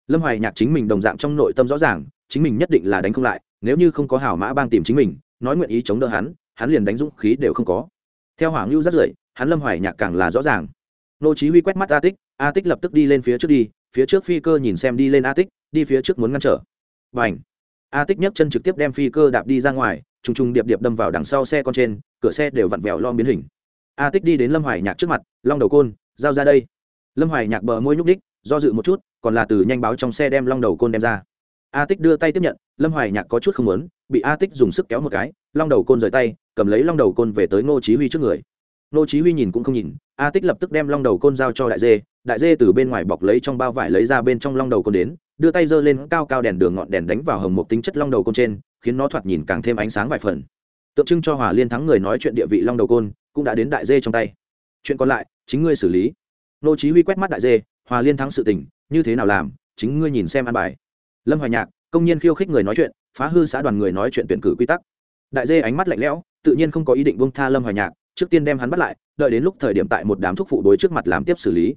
Lâm hoài nhạc chính mình đồng dạng trong nội tâm rõ ràng, chính mình nhất định là đánh không lại, nếu như không có hảo mã bang tìm chính mình, nói nguyện ý chống đỡ hắn hắn liền đánh dũng khí đều không có. Theo hoàng lưu rất rưởi, hắn lâm hoài nhạc càng là rõ ràng. Nô chí huy quét mắt a tích a tích lập tức đi lên phía trước đi, phía trước phi cơ nhìn xem đi lên a tích, đi phía trước muốn ngăn trở. Bành! A tích nhấc chân trực tiếp đem phi cơ đạp đi ra ngoài, trùng trùng điệp điệp đâm vào đằng sau xe con trên, cửa xe đều vặn vẹo lom biến hình a tích đi đến lâm hoài nhạc trước mặt, long đầu côn, giao ra đây. Lâm hoài nhạc bờ môi nhúc đích do dự một chút, còn là từ nhanh báo trong xe đem long đầu côn đem ra. A tích đưa tay tiếp nhận, lâm hoài nhạc có chút không muốn, bị a tích dùng sức kéo một cái, long đầu côn rời tay, cầm lấy long đầu côn về tới ngô chí huy trước người. Ngô chí huy nhìn cũng không nhìn, a tích lập tức đem long đầu côn giao cho đại dê đại dê từ bên ngoài bọc lấy trong bao vải lấy ra bên trong long đầu côn đến, đưa tay giơ lên cao cao đèn đường ngọn đèn đánh vào hồng một tính chất long đầu côn trên, khiến nó thoạt nhìn càng thêm ánh sáng vài phần. Tượng trưng cho hòa liên thắng người nói chuyện địa vị long đầu côn cũng đã đến đại dê trong tay. Chuyện còn lại, chính ngươi xử lý. Nô chí huy quét mắt đại dê, hòa liên thắng sự tình, như thế nào làm, chính ngươi nhìn xem an bài. Lâm hoài nhạc, công nhân khiêu khích người nói chuyện, phá hư xã đoàn người nói chuyện tuyển cử quy tắc. Đại dê ánh mắt lạnh lẽo, tự nhiên không có ý định buông tha lâm hoài nhạc, trước tiên đem hắn bắt lại, đợi đến lúc thời điểm tại một đám thuốc phụ đối trước mặt làm tiếp xử lý.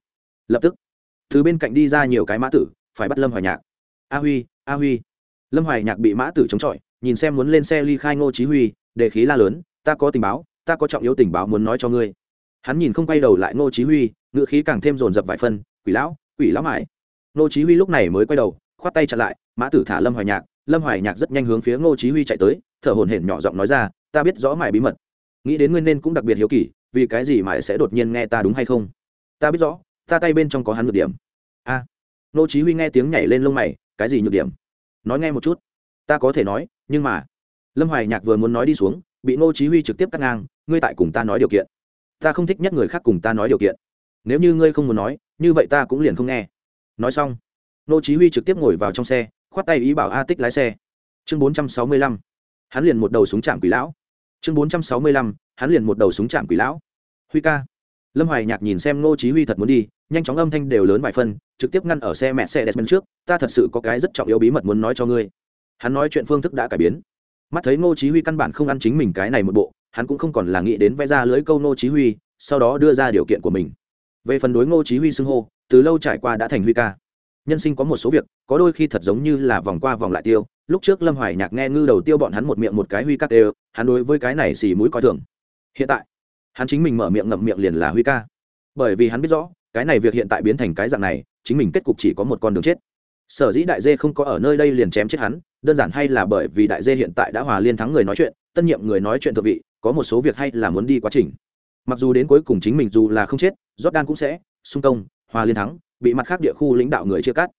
Lập tức, từ bên cạnh đi ra nhiều cái mã tử, phải bắt lâm hoài nhạc. A huy a huy. Lâm hoài nhạc bị mã tử chống chọi, nhìn xem muốn lên xe ly khai ngô chí huy để khí la lớn, ta có tình báo ta có trọng yếu tình báo muốn nói cho ngươi. Hắn nhìn không quay đầu lại ngô chí huy ngựa khí càng thêm dồn dập vài phân quỷ lão quỷ lão mãi. Ngô chí huy lúc này mới quay đầu khoát tay chặn lại mã tử thả lâm hoài nhạc. Lâm hoài nhạc rất nhanh hướng phía ngô chí huy chạy tới thở hổn hển nhỏ giọng nói ra ta biết rõ mãi bí mật. Nghĩ đến ngươi nên cũng đặc biệt hiếu kỳ vì cái gì mãi sẽ đột nhiên nghe ta đúng hay không? Ta biết rõ ta tay bên trong có hắn nhược điểm. A. À, ngô chí huy nghe tiếng nhảy lên lông mày cái gì nhược điểm? Nói nghe một chút. Ta có thể nói nhưng mà lâm hoài nhạc vừa muốn nói đi xuống bị ngô chí huy trực tiếp cắt ngang, ngươi tại cùng ta nói điều kiện. Ta không thích nhất người khác cùng ta nói điều kiện. Nếu như ngươi không muốn nói, như vậy ta cũng liền không nghe. Nói xong, ngô chí huy trực tiếp ngồi vào trong xe, khoát tay ý bảo a tích lái xe. Chương 465 hắn liền một đầu súng chạm quỷ lão. Chương 465 hắn liền một đầu súng chạm quỷ lão. Huy ca. Lâm hoài nhạc nhìn xem ngô chí huy thật muốn đi, nhanh chóng âm thanh đều lớn vài phân trực tiếp ngăn ở xe mẹ xe desmond trước, ta thật sự có cái rất trọng yếu bí mật muốn nói cho ngươi. Hắn nói chuyện phương thức đã cải biến mắt thấy ngô chí huy căn bản không ăn chính mình cái này một bộ, hắn cũng không còn là nghĩ đến vẽ ra lưới câu ngô chí huy, sau đó đưa ra điều kiện của mình. Về phần đối ngô chí huy xưng hô, từ lâu trải qua đã thành huy ca. Nhân sinh có một số việc, có đôi khi thật giống như là vòng qua vòng lại tiêu. Lúc trước lâm hoài nhạc nghe ngư đầu tiêu bọn hắn một miệng một cái huy ca đều, hắn đối với cái này xì mũi coi thường. Hiện tại, hắn chính mình mở miệng ngậm miệng liền là huy ca. Bởi vì hắn biết rõ, cái này việc hiện tại biến thành cái dạng này, chính mình kết cục chỉ có một con đường chết. Sở dĩ đại dê không có ở nơi đây liền chém chết hắn đơn giản hay là bởi vì đại dê hiện tại đã hòa liên thắng người nói chuyện, tân nhiệm người nói chuyện thượng vị, có một số việc hay là muốn đi quá trình. Mặc dù đến cuối cùng chính mình dù là không chết, jordan cũng sẽ xung công, hòa liên thắng, bị mặt khác địa khu lãnh đạo người chia cắt.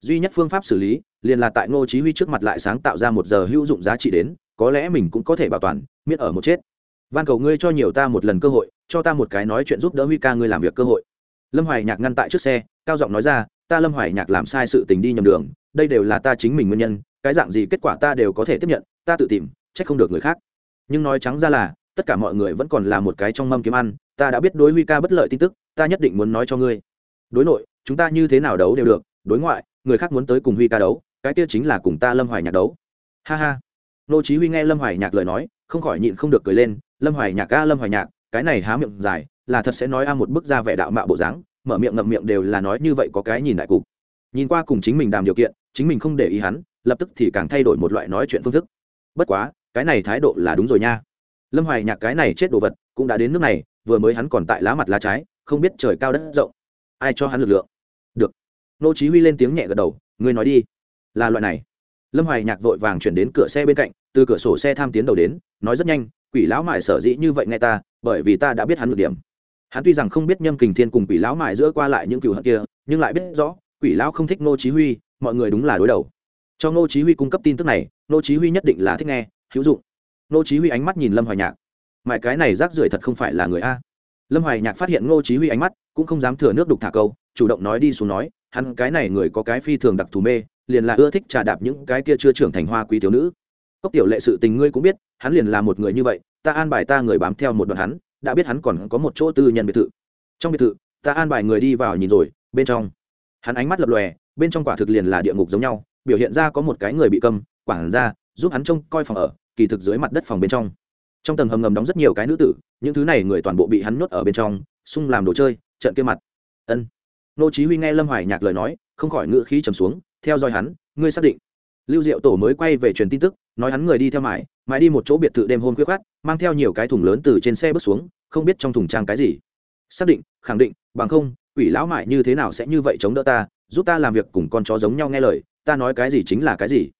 Duy nhất phương pháp xử lý, liền là tại ngô chí huy trước mặt lại sáng tạo ra một giờ hữu dụng giá trị đến, có lẽ mình cũng có thể bảo toàn, miễn ở một chết. Van cầu ngươi cho nhiều ta một lần cơ hội, cho ta một cái nói chuyện giúp đỡ huy ca ngươi làm việc cơ hội. Lâm hoài nhạc ngăn tại trước xe, cao giọng nói ra, ta lâm hoài nhạc làm sai sự tình đi nhầm đường, đây đều là ta chính mình nguyên nhân cái dạng gì kết quả ta đều có thể tiếp nhận, ta tự tìm, trách không được người khác. Nhưng nói trắng ra là, tất cả mọi người vẫn còn là một cái trong mâm kiếm ăn, ta đã biết đối huy ca bất lợi tin tức, ta nhất định muốn nói cho ngươi. Đối nội, chúng ta như thế nào đấu đều được, đối ngoại, người khác muốn tới cùng huy ca đấu, cái kia chính là cùng ta lâm hoài nhạc đấu. Ha ha. Nô chí huy nghe lâm hoài nhạc lời nói, không khỏi nhịn không được cười lên, lâm hoài nhạc ca lâm hoài nhạc, cái này há miệng dài, là thật sẽ nói a một bức ra vẻ đạo mạo bộ dáng, mở miệng ngậm miệng đều là nói như vậy có cái nhìn đại cục. Nhìn qua cùng chính mình đàm điều kiện, chính mình không để ý hắn lập tức thì càng thay đổi một loại nói chuyện phương thức. Bất quá, cái này thái độ là đúng rồi nha. Lâm hoài nhạc cái này chết đồ vật, cũng đã đến nước này, vừa mới hắn còn tại lá mặt lá trái, không biết trời cao đất rộng. Ai cho hắn lực lượng? Được. Nô chí huy lên tiếng nhẹ gật đầu, ngươi nói đi. Là loại này. Lâm hoài nhạc vội vàng chuyển đến cửa xe bên cạnh, từ cửa sổ xe tham tiến đầu đến, nói rất nhanh, quỷ lão mại sở dĩ như vậy nghe ta, bởi vì ta đã biết hắn được điểm. Hắn tuy rằng không biết nhâm kình thiên cùng quỷ lão mại giữa qua lại những cựu hận kia, nhưng lại biết rõ, quỷ lão không thích nô chí huy, mọi người đúng là đối đầu cho nô chí huy cung cấp tin tức này nô chí huy nhất định là thích nghe, hữu dụng. Nô chí huy ánh mắt nhìn lâm hoài nhạc. Mại cái này rác rưởi thật không phải là người a. Lâm hoài nhạc phát hiện nô chí huy ánh mắt, cũng không dám thừa nước đục thả câu, chủ động nói đi xuống nói, hắn cái này người có cái phi thường đặc thù mê, liền là ưa thích trà đạp những cái kia chưa trưởng thành hoa quý thiếu nữ. Cốc tiểu lệ sự tình ngươi cũng biết, hắn liền là một người như vậy, ta an bài ta người bám theo một đoạn hắn, đã biết hắn còn có một chỗ tư nhân biệt thự. Trong biệt thự, ta an bài người đi vào nhìn rồi, bên trong. Hắn ánh mắt lập lòe, bên trong quả thực liền là địa ngục giống nhau biểu hiện ra có một cái người bị cầm quản ra, giúp hắn trông coi phòng ở, kỳ thực dưới mặt đất phòng bên trong. Trong tầng hầm ngầm đóng rất nhiều cái nữ tử, những thứ này người toàn bộ bị hắn nhốt ở bên trong, xung làm đồ chơi, trận kia mặt. Ân. Nô chí huy nghe lâm hoài nhạc lời nói, không khỏi ngựa khí trầm xuống, theo dõi hắn, ngươi xác định. Lưu diệu tổ mới quay về truyền tin tức, nói hắn người đi theo mãi mãi đi một chỗ biệt thự đêm hôm khuya khoát mang theo nhiều cái thùng lớn từ trên xe bước xuống, không biết trong thùng trang cái gì. Xác định, khẳng định, bằng không, quỷ lão mại như thế nào sẽ như vậy chống đỡ ta, giúp ta làm việc cùng con chó giống nhau nghe lời ta nói cái gì chính là cái gì?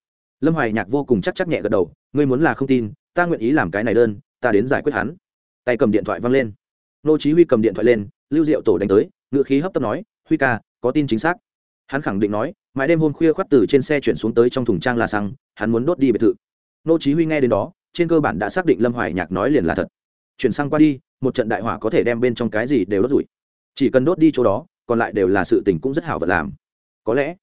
Lâm hoài nhạc vô cùng chắc chắc nhẹ gật đầu, ngươi muốn là không tin, ta nguyện ý làm cái này đơn, ta đến giải quyết hắn. Tay cầm điện thoại văng lên. Nô chí huy cầm điện thoại lên, lưu diệu tổ đánh tới, ngựa khí hấp tấp nói, huy ca, có tin chính xác. Hắn khẳng định nói, mãi đêm hôm khuya khoát từ trên xe chuyển xuống tới trong thùng trang là xăng, hắn muốn đốt đi biệt thự. Nô chí huy nghe đến đó, trên cơ bản đã xác định lâm hoài nhạc nói liền là thật. Chuyển sang qua đi, một trận đại hỏa có thể đem bên trong cái gì đều đốt rủi. Chỉ cần đốt đi chỗ đó, còn lại đều là sự tình cũng rất hảo vật làm. Có lẽ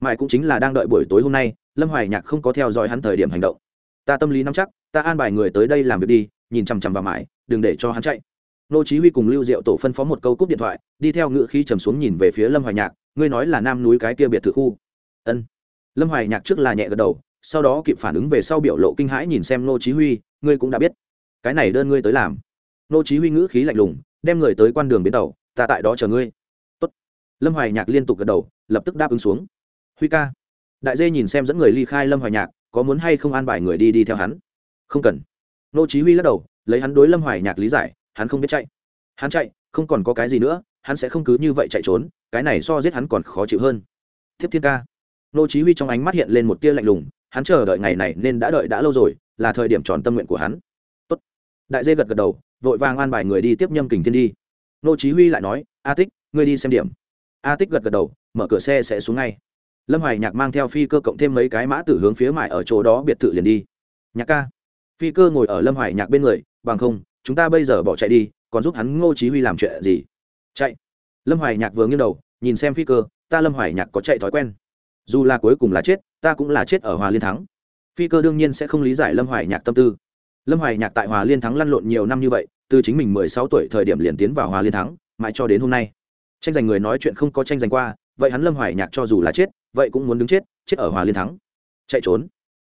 mãi cũng chính là đang đợi buổi tối hôm nay, lâm hoài nhạc không có theo dõi hắn thời điểm hành động. Ta tâm lý nắm chắc, ta an bài người tới đây làm việc đi, nhìn chằm chằm vào mãi, đừng để cho hắn chạy. Nô chí huy cùng lưu diệu tổ phân phó một câu cúp điện thoại, đi theo ngựa khí trầm xuống nhìn về phía lâm hoài nhạc, ngươi nói là nam núi cái kia biệt thự khu. Ân. Lâm hoài nhạc trước là nhẹ gật đầu, sau đó kịp phản ứng về sau biểu lộ kinh hãi nhìn xem nô chí huy, ngươi cũng đã biết. Cái này đơn ngươi tới làm. Nô chí huy ngữ khí lạnh lùng, đem người tới quan đường bến tàu, ta tại đó chờ ngươi. Tốt. Lâm hoài nhạc liên tục gật đầu, lập tức đáp ứng xuống huy ca. Đại dê nhìn xem dẫn người ly khai lâm hoài nhạc, có muốn hay không an bài người đi đi theo hắn? Không cần. Nô chí huy lắc đầu, lấy hắn đối lâm hoài nhạc lý giải, hắn không biết chạy. Hắn chạy, không còn có cái gì nữa, hắn sẽ không cứ như vậy chạy trốn, cái này so giết hắn còn khó chịu hơn. Tiếp thiên ca. Nô chí huy trong ánh mắt hiện lên một tia lạnh lùng, hắn chờ đợi ngày này nên đã đợi đã lâu rồi, là thời điểm tròn tâm nguyện của hắn. Tốt. Đại dê gật gật đầu, vội vàng an bài người đi tiếp nhâm kình thiên đi. Nô chí huy lại nói, a tích, ngươi đi xem điểm. A tích gật gật đầu, mở cửa xe sẽ xuống ngay lâm hoài nhạc mang theo phi cơ cộng thêm mấy cái mã tử hướng phía mải ở chỗ đó biệt thự liền đi. Nhạc ca. Phi cơ ngồi ở lâm hoài nhạc bên người, bằng không, chúng ta bây giờ bỏ chạy đi, còn giúp hắn ngô chí huy làm chuyện gì? Chạy. Lâm hoài nhạc vừa nghiêng đầu, nhìn xem phi cơ, ta lâm hoài nhạc có chạy thói quen. Dù là cuối cùng là chết, ta cũng là chết ở hòa liên thắng. Phi cơ đương nhiên sẽ không lý giải lâm hoài nhạc tâm tư. Lâm hoài nhạc tại hòa liên thắng lăn lộn nhiều năm như vậy, từ chính mình mười sáu tuổi thời điểm liền tiến vào hòa liên thắng, mãi cho đến hôm nay. Tranh giành người nói chuyện không có tranh giành qua vậy hắn lâm hoài nhạc cho dù là chết, vậy cũng muốn đứng chết chết ở hòa liên thắng. Chạy trốn.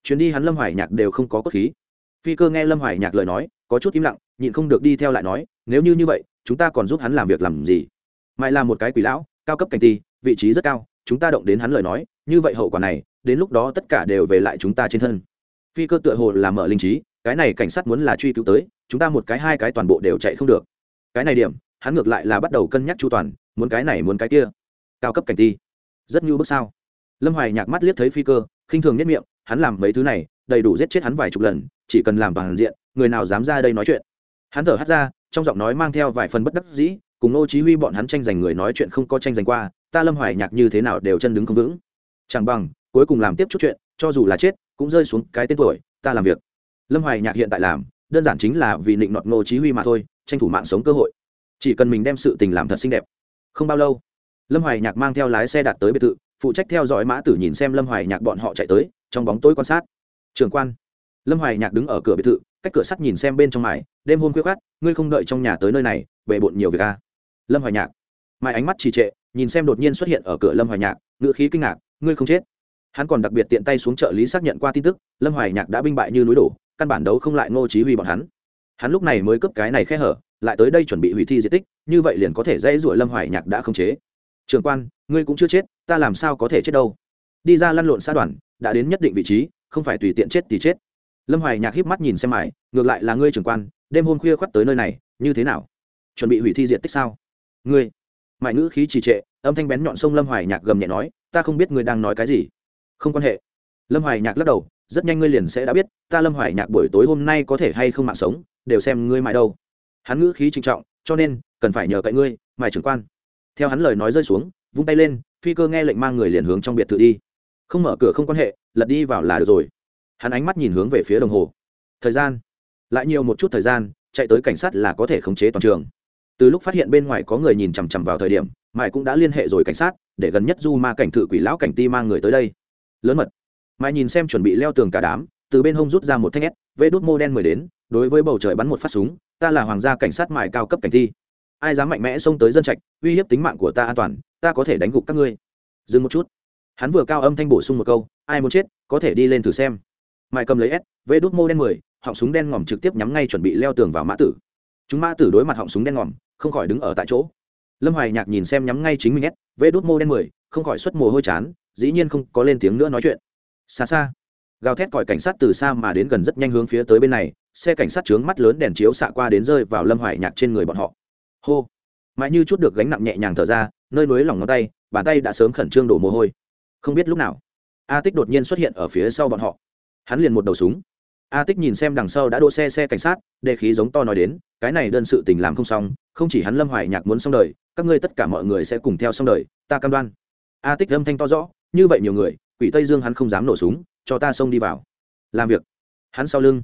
Chuyến đi hắn lâm hoài nhạc đều không có cốt khí. Phi cơ nghe lâm hoài nhạc lời nói, có chút im lặng, nhịn không được đi theo lại nói, nếu như như vậy, chúng ta còn giúp hắn làm việc làm gì? Mãi là một cái quỷ lão, cao cấp cảnh ti, vị trí rất cao, chúng ta động đến hắn lời nói, như vậy hậu quả này, đến lúc đó tất cả đều về lại chúng ta trên thân. Phi cơ tựa hồ là mở linh trí, cái này cảnh sát muốn là truy cứu tới, chúng ta một cái hai cái toàn bộ đều chạy không được. Cái này điểm, hắn ngược lại là bắt đầu cân nhắc chu toàn, muốn cái này muốn cái kia cao cấp cảnh ti rất như bước sao lâm hoài nhạc mắt liếc thấy phi cơ, khinh thường nhất miệng, hắn làm mấy thứ này, đầy đủ giết chết hắn vài chục lần, chỉ cần làm toàn diện, người nào dám ra đây nói chuyện. Hắn thở hắt ra, trong giọng nói mang theo vài phần bất đắc dĩ, cùng Ngô chí huy bọn hắn tranh giành người nói chuyện không có tranh giành qua, ta lâm hoài nhạc như thế nào đều chân đứng không vững. Chẳng bằng, cuối cùng làm tiếp chút chuyện, cho dù là chết, cũng rơi xuống cái tên tuổi, ta làm việc. Lâm hoài nhạc hiện tại làm, đơn giản chính là vì định nọt Ngô chí huy mà thôi, tranh thủ mạng sống cơ hội. Chỉ cần mình đem sự tình làm thật xinh đẹp. Không bao lâu lâm hoài nhạc mang theo lái xe đạt tới biệt thự, phụ trách theo dõi mã tử nhìn xem lâm hoài nhạc bọn họ chạy tới, trong bóng tối quan sát. Trường quan. Lâm hoài nhạc đứng ở cửa biệt thự, cách cửa sắt nhìn xem bên trong mải đêm hôm khuya khát ngươi không đợi trong nhà tới nơi này, bề bộn nhiều việc a à. lâm hoài nhạc. Mãi ánh mắt trì trệ, nhìn xem đột nhiên xuất hiện ở cửa lâm hoài nhạc ngựa khí kinh ngạc, ngươi không chết. Hắn còn đặc biệt tiện tay xuống trợ lý xác nhận qua tin tức, lâm hoài nhạc đã binh bại như núi đổ, căn bản đấu không lại ngô chí huy bọn hắn. Hắn lúc này mới cướp cái này khe hở, lại tới đây chuẩn bị hủy thi di tích, như vậy liền có thể dễ dội lâm hoài nhạc đã không chế trường quan ngươi cũng chưa chết ta làm sao có thể chết đâu? Đi ra lăn lộn xa đoàn đã đến nhất định vị trí không phải tùy tiện chết thì chết. Lâm hoài nhạc híp mắt nhìn xem mải, ngược lại là ngươi trưởng quan đêm hôm khuya khoắt tới nơi này như thế nào? Chuẩn bị hủy thi diện tích sao? Ngươi Mải ngữ khí trì trệ âm thanh bén nhọn sông lâm hoài nhạc gầm nhẹ nói ta không biết ngươi đang nói cái gì. Không quan hệ. Lâm hoài nhạc lắc đầu rất nhanh ngươi liền sẽ đã biết ta lâm hoài nhạc buổi tối hôm nay có thể hay không mạng sống đều xem ngươi mãi đâu. Hắn ngữ khí trinh trọng cho nên cần phải nhờ cậy ngươi mải trưởng quan theo hắn lời nói rơi xuống, vung tay lên, phi cơ nghe lệnh mang người liền hướng trong biệt thự đi. Không mở cửa không quan hệ, lật đi vào là được rồi. Hắn ánh mắt nhìn hướng về phía đồng hồ. Thời gian. Lại nhiều một chút thời gian, chạy tới cảnh sát là có thể khống chế toàn trường. Từ lúc phát hiện bên ngoài có người nhìn chằm chằm vào thời điểm mãi cũng đã liên hệ rồi cảnh sát, để gần nhất du ma cảnh thự quỷ lão cảnh ti mang người tới đây. Lớn mật. Mãi nhìn xem chuẩn bị leo tường cả đám, từ bên hông rút ra một thanh ép vê đốt mô đen mười đến, đối với bầu trời bắn một phát súng, ta là hoàng gia cảnh sát mại cao cấp cảnh thi ai dám mạnh mẽ xông tới dân trạch, uy hiếp tính mạng của ta an toàn, ta có thể đánh gục các ngươi. Dừng một chút. Hắn vừa cao âm thanh bổ sung một câu, ai muốn chết, có thể đi lên thử xem. Mại cầm lấy s vê đốt mô đen mười, họng súng đen ngòm trực tiếp nhắm ngay chuẩn bị leo tường vào mã tử. Chúng mã tử đối mặt họng súng đen ngòm, không khỏi đứng ở tại chỗ. Lâm hoài nhạc nhìn xem nhắm ngay chính mình s vê đốt mô đen mười, không khỏi xuất mồ hôi chán, dĩ nhiên không có lên tiếng nữa nói chuyện. Xa xa, gào thét còi cảnh sát từ xa mà đến gần rất nhanh hướng phía tới bên này, xe cảnh sát trướng mắt lớn đèn chiếu xạ qua đến rơi vào lâm hoài nhạc trên người bọn họ hô. Mãi như chút được gánh nặng nhẹ nhàng thở ra, nơi núi lòng ngón tay, bàn tay đã sớm khẩn trương đổ mồ hôi. Không biết lúc nào, a tích đột nhiên xuất hiện ở phía sau bọn họ. Hắn liền một đầu súng. A tích nhìn xem đằng sau đã đỗ xe xe cảnh sát, đề khí giống to nói đến, cái này đơn sự tình làm không xong, không chỉ hắn lâm hoài nhạc muốn xong đời, các ngươi tất cả mọi người sẽ cùng theo xong đời, ta cam đoan. A tích âm thanh to rõ, như vậy nhiều người, quỷ tây dương hắn không dám nổ súng, cho ta xông đi vào. Làm việc. Hắn sau lưng,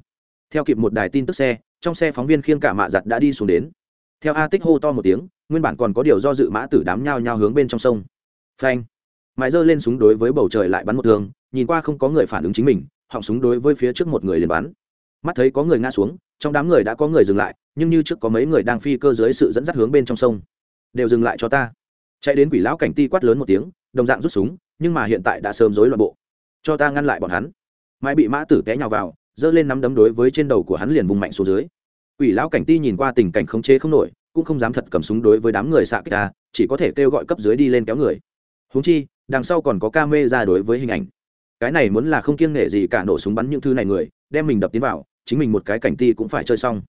theo kịp một đài tin tức xe, trong xe phóng viên khiêng cả mạ giặt đã đi xuống đến theo a tích hô to một tiếng, nguyên bản còn có điều do dự mã tử đám nhao nhao hướng bên trong sông. Phanh. Mãi giơ lên súng đối với bầu trời lại bắn một thương, nhìn qua không có người phản ứng chính mình, họng súng đối với phía trước một người liền bắn. Mắt thấy có người ngã xuống, trong đám người đã có người dừng lại, nhưng như trước có mấy người đang phi cơ dưới sự dẫn dắt hướng bên trong sông. Đều dừng lại cho ta. Chạy đến quỷ lão cảnh ti quát lớn một tiếng, đồng dạng rút súng, nhưng mà hiện tại đã sớm rối loạn bộ. Cho ta ngăn lại bọn hắn. Mãi bị mã tử té nhào vào, giơ lên nắm đấm đối với trên đầu của hắn liền vùng mạnh xuống dưới quỷ lão cảnh ti nhìn qua tình cảnh khống chế không nổi, cũng không dám thật cầm súng đối với đám người xạ kích ta, chỉ có thể kêu gọi cấp dưới đi lên kéo người. Huống chi, đằng sau còn có ca mê đối với hình ảnh. Cái này muốn là không kiêng nghệ gì cả nổ súng bắn những thứ này người, đem mình đập tiến vào, chính mình một cái cảnh ti cũng phải chơi xong.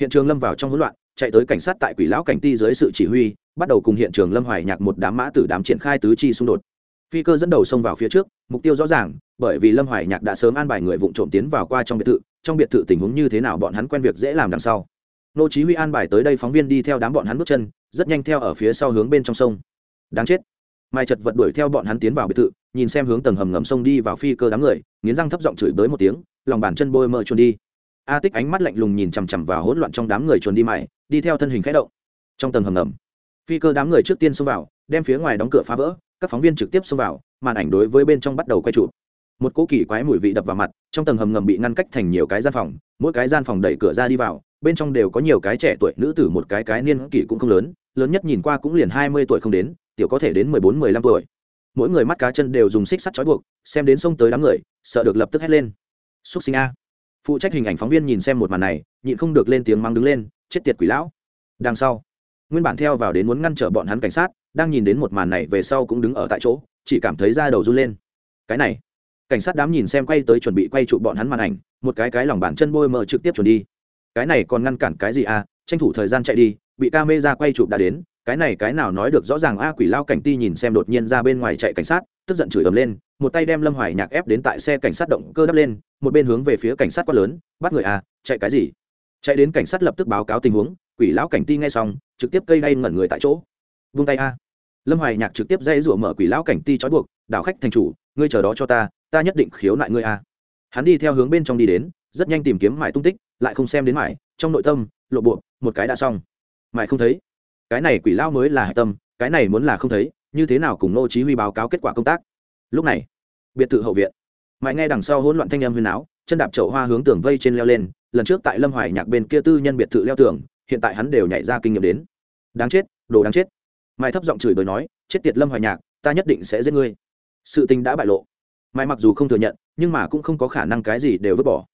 Hiện trường lâm vào trong hỗn loạn, chạy tới cảnh sát tại quỷ lão cảnh ti dưới sự chỉ huy, bắt đầu cùng hiện trường lâm hoài nhạc một đám mã tử đám triển khai tứ chi xung đột. Phi cơ dẫn đầu xông vào phía trước, mục tiêu rõ ràng bởi vì lâm hoài nhạc đã sớm an bài người vụ trộm tiến vào qua trong biệt thự, trong biệt thự tình huống như thế nào bọn hắn quen việc dễ làm đằng sau. Nô chí huy an bài tới đây phóng viên đi theo đám bọn hắn bước chân, rất nhanh theo ở phía sau hướng bên trong sông. Đáng chết. Mai chật vật đuổi theo bọn hắn tiến vào biệt thự, nhìn xem hướng tầng hầm ngầm sông đi vào phi cơ đám người, nghiến răng thấp giọng chửi bới một tiếng, lòng bàn chân bôi mỡ chuồn đi. A tích ánh mắt lạnh lùng nhìn chằm chằm vào hỗn loạn trong đám người chuồn đi mày đi theo thân hình khẽ động. Trong tầng hầm ngầm, phi cơ đám người trước tiên xông vào, đem phía ngoài đóng cửa phá vỡ, các phóng viên trực tiếp xông vào, màn ảnh đối với bên trong bắt đầu quay chụp một cỗ kỳ quái mùi vị đập vào mặt, trong tầng hầm ngầm bị ngăn cách thành nhiều cái gian phòng, mỗi cái gian phòng đẩy cửa ra đi vào, bên trong đều có nhiều cái trẻ tuổi nữ tử, một cái cái niên kỷ cũng không lớn lớn nhất nhìn qua cũng liền hai mươi tuổi không đến, tiểu có thể đến mười bốn, mười lăm tuổi. Mỗi người mắt cá chân đều dùng xích sắt trói buộc, xem đến sông tới đám người, sợ được lập tức hét lên. Xúc sinh a. Phụ trách hình ảnh phóng viên nhìn xem một màn này, nhịn không được lên tiếng mắng đứng lên, chết tiệt quỷ lão. Đằng sau, nguyên bản theo vào đến muốn ngăn trở bọn hắn cảnh sát, đang nhìn đến một màn này về sau cũng đứng ở tại chỗ, chỉ cảm thấy da đầu run lên. Cái này cảnh sát đám nhìn xem quay tới chuẩn bị quay trụ bọn hắn màn ảnh, một cái cái lòng bàn chân bôi mờ trực tiếp chuẩn đi. Cái này còn ngăn cản cái gì à? Tranh thủ thời gian chạy đi, bị ca mê ra quay chụp đã đến, cái này cái nào nói được rõ ràng a quỷ lao cảnh ti nhìn xem đột nhiên ra bên ngoài chạy cảnh sát, tức giận chửi ầm lên, một tay đem lâm hoài nhạc ép đến tại xe cảnh sát động cơ đắp lên, một bên hướng về phía cảnh sát quát lớn, bắt người a chạy cái gì? Chạy đến cảnh sát lập tức báo cáo tình huống, quỷ lão cảnh ti ngay xong, trực tiếp cây đay ngẩn người tại chỗ. Vung tay a. Lâm hoài nhạc trực tiếp dây rủa mở quỷ lão cảnh ti trói buộc, đảo khách thành chủ, ngươi chờ đó cho ta ta nhất định khiếu nại ngươi a hắn đi theo hướng bên trong đi đến, rất nhanh tìm kiếm mải tung tích, lại không xem đến mải, trong nội tâm, lộ bộ, một cái đã xong. Mải không thấy. Cái này quỷ lao mới là hạch tâm, cái này muốn là không thấy, như thế nào cùng nô chí huy báo cáo kết quả công tác? Lúc này, biệt thự hậu viện. Mãi nghe đằng sau hỗn loạn thanh âm huyên áo, chân đạp chậu hoa hướng tường vây trên leo lên, lần trước tại lâm hoài nhạc bên kia tư nhân biệt thự leo tường, hiện tại hắn đều nhảy ra kinh nghiệm đến. Đáng chết, đồ đáng chết. Mai thấp giọng chửi bới nói, chết tiệt lâm hoài nhạc, ta nhất định sẽ giết ngươi. Sự tình đã bại lộ mai mặc dù không thừa nhận, nhưng mà cũng không có khả năng cái gì đều vứt bỏ.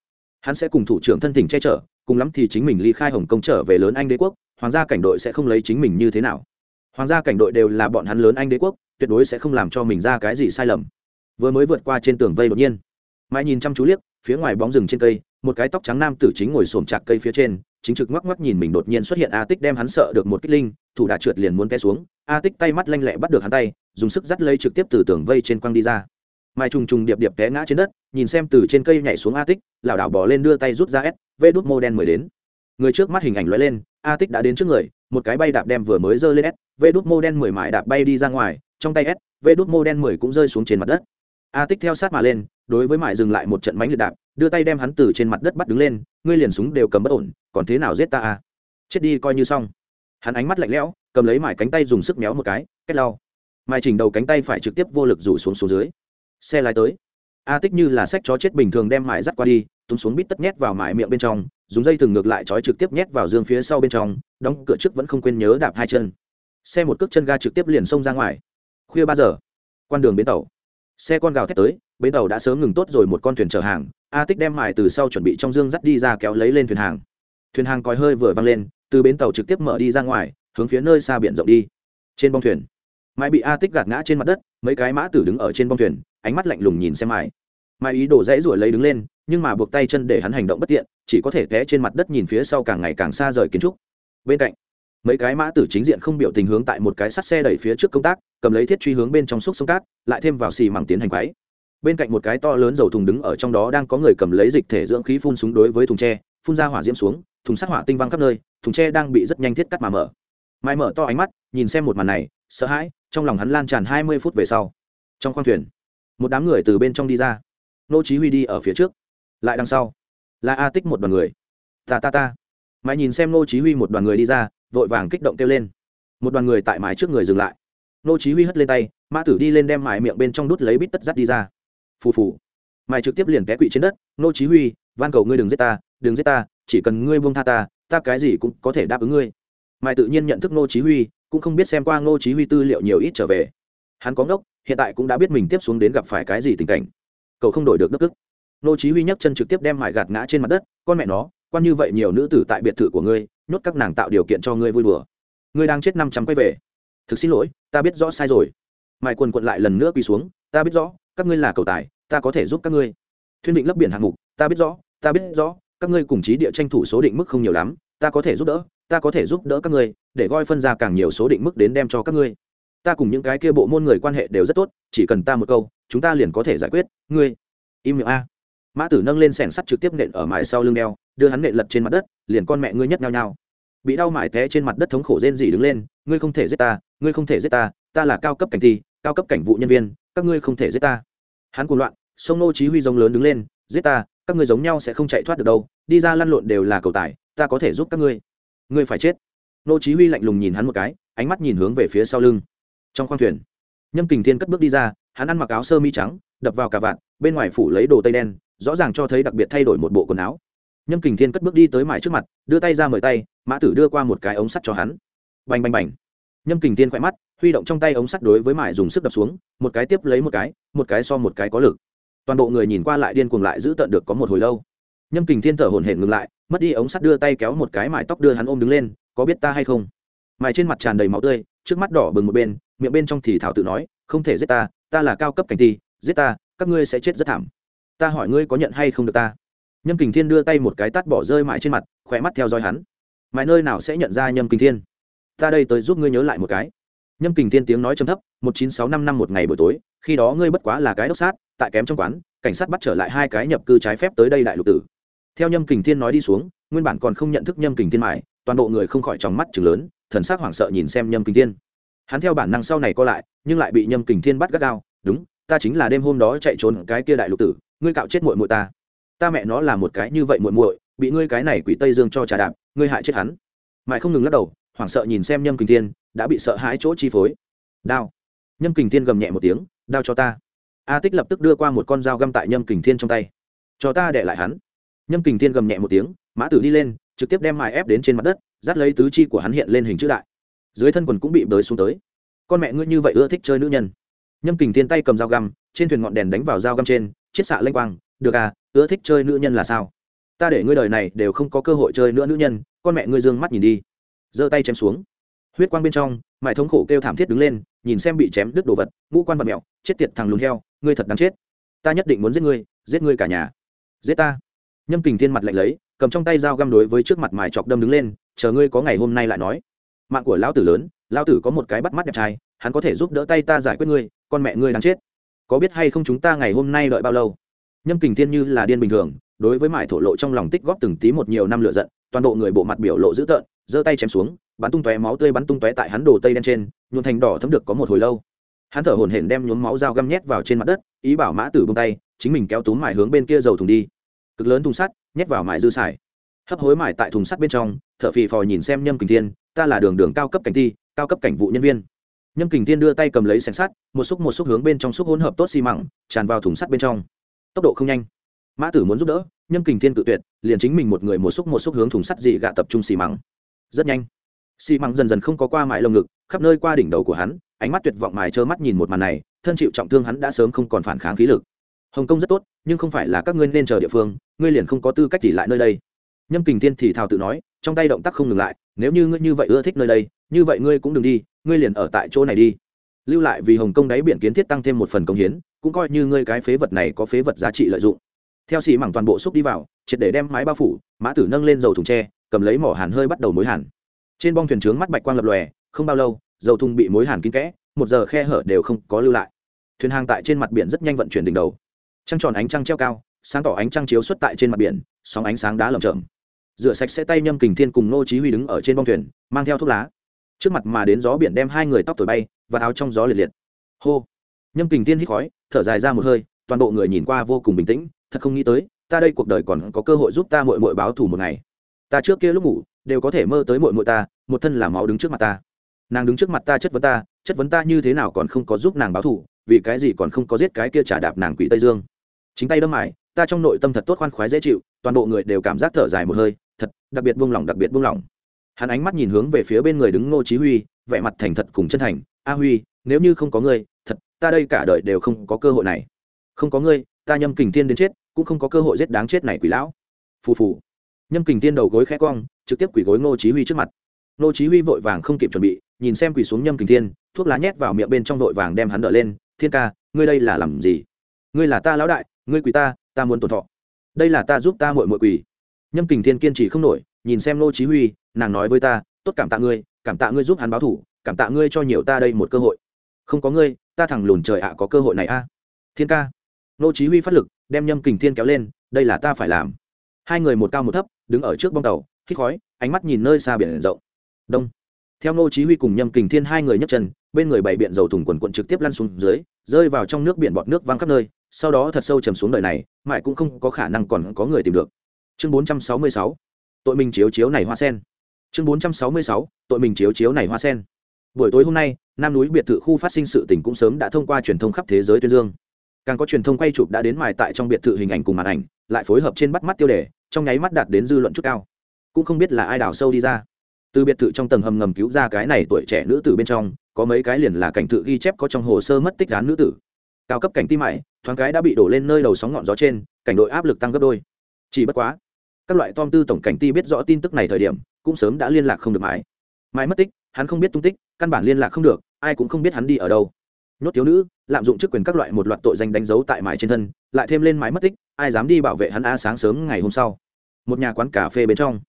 Hắn sẽ cùng thủ trưởng thân tình che chở, cùng lắm thì chính mình ly khai hồng kông trở về lớn anh đế quốc, hoàng gia cảnh đội sẽ không lấy chính mình như thế nào. Hoàng gia cảnh đội đều là bọn hắn lớn anh đế quốc, tuyệt đối sẽ không làm cho mình ra cái gì sai lầm. Vừa mới vượt qua trên tường vây đột nhiên, mai nhìn chăm chú liếc, phía ngoài bóng rừng trên cây, một cái tóc trắng nam tử chính ngồi xổm chạc cây phía trên, chính trực ngoắc ngoắc nhìn mình đột nhiên xuất hiện a tích đem hắn sợ được một kích linh, thủ đã trượt liền muốn té xuống. A tích tay mắt lanh lẹ bắt được hắn tay, dùng sức dắt lấy trực tiếp từ tường vây trên quăng đi ra mai trùng trùng điệp điệp té ngã trên đất, nhìn xem từ trên cây nhảy xuống a tích, lảo đảo bỏ lên đưa tay rút ra s vê đút mô đen mười đến. Người trước mắt hình ảnh lóe lên, a tích đã đến trước người, một cái bay đạp đem vừa mới giơ lên s vê đút mô đen mười mãi đạp bay đi ra ngoài, trong tay s vê đút mô đen mười cũng rơi xuống trên mặt đất. A tích theo sát mà lên, đối với mãi dừng lại một trận mánh liệt đạp, đưa tay đem hắn từ trên mặt đất bắt đứng lên, ngươi liền súng đều cầm bất ổn, còn thế nào giết ta a chết đi coi như xong. Hắn ánh mắt lạnh lẽo, cầm lấy mải cánh tay dùng sức méo một cái cách lau. Mai chỉnh đầu cánh tay phải trực tiếp vô lực rủ xuống xuống dưới xe lái tới. A tích như là sách chó chết bình thường đem mải dắt qua đi, túm xuống bít tất nhét vào mải miệng bên trong, dùng dây thừng ngược lại trói trực tiếp nhét vào dương phía sau bên trong, đóng cửa trước vẫn không quên nhớ đạp hai chân. Xe một cước chân ga trực tiếp liền xông ra ngoài. Khuya ba giờ, quan đường bến tàu. Xe con gào thét tới, bến tàu đã sớm ngừng tốt rồi một con thuyền chở hàng, a tích đem mải từ sau chuẩn bị trong dương dắt đi ra kéo lấy lên thuyền hàng. Thuyền hàng còi hơi vừa văng lên, từ bến tàu trực tiếp mở đi ra ngoài, hướng phía nơi xa biển rộng đi. Trên bong thuyền, mãi bị a tích gạt ngã trên mặt đất, mấy cái mã tử đứng ở trên bong thuyền ánh mắt lạnh lùng nhìn xem Mai. Mai ý đổ dãy ruổi lấy đứng lên, nhưng mà buộc tay chân để hắn hành động bất tiện, chỉ có thể té trên mặt đất nhìn phía sau càng ngày càng xa rời kiến trúc. Bên cạnh, mấy cái mã tử chính diện không biểu tình hướng tại một cái sắt xe đẩy phía trước công tác, cầm lấy thiết truy hướng bên trong xúc sông cát, lại thêm vào xì mảng tiến hành quáy bên cạnh một cái to lớn dầu thùng đứng ở trong đó đang có người cầm lấy dịch thể dưỡng khí phun súng đối với thùng tre, phun ra hỏa diễm xuống, thùng sát hỏa tinh văng khắp nơi, thùng tre đang bị rất nhanh thiết cắt mà mở. Mai mở to ánh mắt, nhìn xem một màn này, sợ hãi, trong lòng hắn lan tràn hai mươi phút về sau. Trong khoang thuyền một đám người từ bên trong đi ra. Nô chí huy đi ở phía trước, lại đằng sau, là a tích một đoàn người. Ta ta ta. Mãi nhìn xem nô chí huy một đoàn người đi ra, vội vàng kích động kêu lên. Một đoàn người tại mái trước người dừng lại. Nô chí huy hất lên tay, mã tử đi lên đem mái miệng bên trong đút lấy bít tất dắt đi ra. Phù phù. Mày trực tiếp liền té quỵ trên đất. Nô chí huy, van cầu ngươi đừng giết ta, đừng giết ta, chỉ cần ngươi buông tha ta ta cái gì cũng có thể đáp ứng ngươi. Mày tự nhiên nhận thức nô chí huy, cũng không biết xem qua nô chí huy tư liệu nhiều ít trở về. Hắn có ngốc hiện tại cũng đã biết mình tiếp xuống đến gặp phải cái gì tình cảnh. Cậu không đổi được đức ức nô chí huy nhấc chân trực tiếp đem mải gạt ngã trên mặt đất, con mẹ nó, quan như vậy nhiều nữ tử tại biệt thự của ngươi, nhốt các nàng tạo điều kiện cho ngươi vui đùa. Ngươi đang chết năm trăm quay về. Thực xin lỗi, ta biết rõ sai rồi. Mải quần quật lại lần nữa quỳ xuống, ta biết rõ, các ngươi là cầu tài, ta có thể giúp các ngươi. Thuyên định lấp biển hạng mục, ta biết rõ, ta biết rõ, các ngươi cùng chí địa tranh thủ số định mức không nhiều lắm, ta có thể giúp đỡ, ta có thể giúp đỡ các ngươi, để gói phân ra càng nhiều số định mức đến đem cho các ngươi ta cùng những cái kia bộ môn người quan hệ đều rất tốt, chỉ cần ta một câu, chúng ta liền có thể giải quyết. Ngươi, im miệng a. Mã tử nâng lên sẻng sắt trực tiếp nện ở mải sau lưng đeo, đưa hắn nện lật trên mặt đất, liền con mẹ ngươi nhất nhau nhau bị đau mải té trên mặt đất thống khổ rên dỉ đứng lên, ngươi không thể giết ta, ngươi không thể giết ta ta là cao cấp cảnh thi, cao cấp cảnh vụ nhân viên, các ngươi không thể giết ta. Hắn cuồng loạn, sông nô chí huy giống lớn đứng lên, giết ta, các ngươi giống nhau sẽ không chạy thoát được đâu, đi ra lăn lộn đều là cầu tài, ta có thể giúp các ngươi. Ngươi phải chết. Nô chí huy lạnh lùng nhìn hắn một cái, ánh mắt nhìn hướng về phía sau lưng trong khoang thuyền, nhâm kình thiên cất bước đi ra, hắn ăn mặc áo sơ mi trắng, đập vào cả vạn bên ngoài phủ lấy đồ tây đen, rõ ràng cho thấy đặc biệt thay đổi một bộ quần áo. Nhâm kình thiên cất bước đi tới mải trước mặt, đưa tay ra mời tay, mã tử đưa qua một cái ống sắt cho hắn. Bành bành bành. Nhâm kình thiên quay mắt, huy động trong tay ống sắt đối với mải dùng sức đập xuống, một cái tiếp lấy một cái một cái so một cái có lực. Toàn bộ người nhìn qua lại điên cuồng lại giữ tận được có một hồi lâu. Nhâm kình thiên thở hổn hển ngừng lại, mất đi ống sắt đưa tay kéo một cái mải tóc đưa hắn ôm đứng lên, có biết ta hay không? Mải trên mặt tràn đầy máu tươi, trước mắt đỏ bừng một bên miệng bên trong thì thảo tự nói, không thể giết ta ta là cao cấp cảnh ti, giết ta, các ngươi sẽ chết rất thảm. Ta hỏi ngươi có nhận hay không được ta? Nhâm kình thiên đưa tay một cái tắt bỏ rơi mãi trên mặt, khỏe mắt theo dõi hắn. Mãi nơi nào sẽ nhận ra nhâm kình thiên? Ta đây tới giúp ngươi nhớ lại một cái. Nhâm kình thiên tiếng nói trầm thấp, một chín sáu năm năm một ngày buổi tối, khi đó ngươi bất quá là cái đốc sát, tại kém trong quán, cảnh sát bắt trở lại hai cái nhập cư trái phép tới đây đại lục tử. Theo nhâm kình thiên nói đi xuống, nguyên bản còn không nhận thức nhâm kình thiên mại toàn bộ người không khỏi trong mắt chừng lớn, thần sắc hoảng sợ nhìn xem nhâm kình thiên hắn theo bản năng sau này co lại, nhưng lại bị nhâm kình thiên bắt gắt gao, đúng, ta chính là đêm hôm đó chạy trốn cái kia đại lục tử, ngươi cạo chết muội muội ta. Ta mẹ nó là một cái như vậy muội muội, bị ngươi cái này quỷ tây dương cho trà đạp, ngươi hại chết hắn. Mãi không ngừng lắc đầu, hoảng sợ nhìn xem nhâm kình thiên, đã bị sợ hãi chỗ chi phối. Đao. Nhâm kình thiên gầm nhẹ một tiếng, đao cho ta. A tích lập tức đưa qua một con dao găm tại nhâm kình thiên trong tay. Cho ta để lại hắn. Nhâm kình thiên gầm nhẹ một tiếng, mã tử đi lên, trực tiếp đem mài ép đến trên mặt đất, dắt lấy tứ chi của hắn hiện lên hình chữ đại dưới thân quần cũng bị bới xuống tới. Con mẹ ngươi như vậy ưa thích chơi nữ nhân. Nhâm kình thiên tay cầm dao găm, trên thuyền ngọn đèn đánh vào dao găm trên, chiết xạ lênh quang, được à ưa thích chơi nữ nhân là sao? Ta để ngươi đời này đều không có cơ hội chơi nữa nữ nhân, con mẹ ngươi dương mắt nhìn đi. Giơ tay chém xuống. Huyết quang bên trong mãi thống khổ kêu thảm thiết đứng lên, nhìn xem bị chém đứt đồ vật, ngũ quan vật mẹo, chết tiệt thằng lùn heo, ngươi thật đáng chết. Ta nhất định muốn giết ngươi giết ngươi cả nhà. Giết ta? Nhâm kình thiên mặt lạnh lấy, cầm trong tay dao găm đối với trước mặt mài chọc đâm đứng lên, chờ ngươi có ngày hôm nay lại nói mạng của lão tử lớn, lão tử có một cái bắt mắt đẹp trai, hắn có thể giúp đỡ tay ta giải quyết ngươi, con mẹ ngươi đang chết. Có biết hay không chúng ta ngày hôm nay đợi bao lâu? Nhâm kình thiên như là điên bình thường, đối với mải thổ lộ trong lòng tích góp từng tí một nhiều năm lựa giận, toàn bộ người bộ mặt biểu lộ dữ tợn, giơ tay chém xuống, bắn tung tóe máu tươi bắn tung tóe tại hắn đồ tây đen trên nhuộn thành đỏ thấm được có một hồi lâu. Hắn thở hổn hển đem nhuốm máu dao găm nhét vào trên mặt đất, ý bảo mã tử bông tay, chính mình kéo túm mải hướng bên kia dầu thùng đi. Cực lớn thùng sắt, nhét vào mải dư xài hấp hối mải tại thùng sắt bên trong thở phì phò nhìn xem nhâm kình thiên ta là đường đường cao cấp cảnh thi, cao cấp cảnh vụ nhân viên. Nhâm kình thiên đưa tay cầm lấy xẻng sắt, một xúc một xúc hướng bên trong xúc hỗn hợp tốt xi măng, tràn vào thùng sắt bên trong. Tốc độ không nhanh. Mã tử muốn giúp đỡ, nhâm kình thiên tự tuyệt, liền chính mình một người một xúc một xúc hướng thùng sắt dị gạ tập trung xi măng. Rất nhanh, xi măng dần dần không có qua mại lồng ngực, khắp nơi qua đỉnh đầu của hắn, ánh mắt tuyệt vọng mài trơ mắt nhìn một màn này, thân chịu trọng thương hắn đã sớm không còn phản kháng khí lực. Hồng kông rất tốt, nhưng không phải là các ngươi nên chờ địa phương, ngươi liền không có tư cách tỉ lại nơi đây. Nhâm kình thiên thì thào tự nói trong tay động tác không ngừng lại, nếu như ngươi như vậy ưa thích nơi đây, như vậy ngươi cũng đừng đi, ngươi liền ở tại chỗ này đi. Lưu lại vì hồng kông đáy biển kiến thiết tăng thêm một phần công hiến, cũng coi như ngươi cái phế vật này có phế vật giá trị lợi dụng. Theo xì mảng toàn bộ xúc đi vào, triệt để đem mái bao phủ, mã tử nâng lên dầu thùng tre, cầm lấy mỏ hàn hơi bắt đầu mối hàn. Trên bong thuyền trướng mắt bạch quang lập lòe, không bao lâu, dầu thùng bị mối hàn kín kẽ, một giờ khe hở đều không có lưu lại. Thuyền hàng tại trên mặt biển rất nhanh vận chuyển đỉnh đầu. Trăng tròn ánh trăng treo cao, sáng tỏ ánh trăng chiếu xuất tại trên mặt biển, sóng ánh sáng đá lởm chởm rửa sạch sẽ tay nhâm kình thiên cùng nô chí huy đứng ở trên bong thuyền, mang theo thuốc lá. Trước mặt mà đến gió biển đem hai người tóc thổi bay và áo trong gió liệt liệt. Hô! Nhâm kình thiên hít khói, thở dài ra một hơi, toàn bộ người nhìn qua vô cùng bình tĩnh, thật không nghĩ tới, ta đây cuộc đời còn có cơ hội giúp ta muội muội báo thù một ngày. Ta trước kia lúc ngủ, đều có thể mơ tới muội muội ta, một thân là máu đứng trước mặt ta. Nàng đứng trước mặt ta chất vấn ta, chất vấn ta như thế nào còn không có giúp nàng báo thù, vì cái gì còn không có giết cái kia trả đạp nàng quỷ tây dương. Chính tay đâm mải ta trong nội tâm thật tốt khoan khoái dễ chịu, toàn bộ người đều cảm giác thở dài một hơi thật, đặc biệt buông lỏng, đặc biệt buông lỏng. Hắn ánh mắt nhìn hướng về phía bên người đứng ngô chí huy, vẻ mặt thành thật cùng chân thành. A huy, nếu như không có ngươi, thật, ta đây cả đời đều không có cơ hội này. Không có ngươi, ta nhâm kình thiên đến chết, cũng không có cơ hội giết đáng chết này quỷ lão. Phù phù. Nhâm kình thiên đầu gối khẽ cong, trực tiếp quỳ gối ngô chí huy trước mặt. Ngô chí huy vội vàng không kịp chuẩn bị, nhìn xem quỳ xuống nhâm kình thiên, thuốc lá nhét vào miệng bên trong vội vàng đem hắn đỡ lên. Thiên ca, ngươi đây là làm gì? Ngươi là ta lão đại, ngươi quỳ ta ta muốn tổn thọ. Đây là ta giúp ta muội muội quỳ nhâm kình thiên kiên trì không nổi, nhìn xem nô chí huy, nàng nói với ta, tốt, cảm tạ ngươi, cảm tạ ngươi giúp hắn báo thủ, cảm tạ ngươi cho nhiều ta đây một cơ hội. Không có ngươi, ta thằng lùn trời ạ, có cơ hội này a. Thiên ca. Nô chí huy phát lực, đem nhâm kình thiên kéo lên, đây là ta phải làm. Hai người một cao một thấp, đứng ở trước bong tàu, hít khói, ánh mắt nhìn nơi xa biển rộng. Đông. Theo nô chí huy cùng nhâm kình thiên hai người nhấc chân, bên người bảy biển dầu thùng quần cuộn trực tiếp lăn xuống dưới, rơi vào trong nước biển bọt nước văng khắp nơi, sau đó thật sâu chìm xuống đời này, mãi cũng không có khả năng còn có người tìm được chương 466 tội mình chiếu chiếu này hoa sen. Chương 466 tội mình chiếu chiếu này hoa sen. Buổi tối hôm nay, nam núi biệt thự khu phát sinh sự tình cũng sớm đã thông qua truyền thông khắp thế giới tuyên dương. Càng có truyền thông quay chụp đã đến mài tại trong biệt thự hình ảnh cùng màn ảnh, lại phối hợp trên bắt mắt tiêu đề, trong nháy mắt đạt đến dư luận chút cao. Cũng không biết là ai đào sâu đi ra. Từ biệt thự trong tầng hầm ngầm cứu ra cái này tuổi trẻ nữ tử bên trong, có mấy cái liền là cảnh tự ghi chép có trong hồ sơ mất tích án nữ tử. Cao cấp cảnh tim mại, thoáng cái đã bị đổ lên nơi đầu sóng ngọn gió trên, cảnh đội áp lực tăng gấp đôi. Chỉ bất quá các loại tom tư tổng cảnh ti biết rõ tin tức này thời điểm, cũng sớm đã liên lạc không được mãi. Mãi mất tích, hắn không biết tung tích, căn bản liên lạc không được, ai cũng không biết hắn đi ở đâu. Nhốt thiếu nữ, lạm dụng chức quyền các loại một loạt tội danh đánh dấu tại mãi trên thân, lại thêm lên mãi mất tích, ai dám đi bảo vệ hắn a sáng sớm ngày hôm sau. Một nhà quán cà phê bên trong.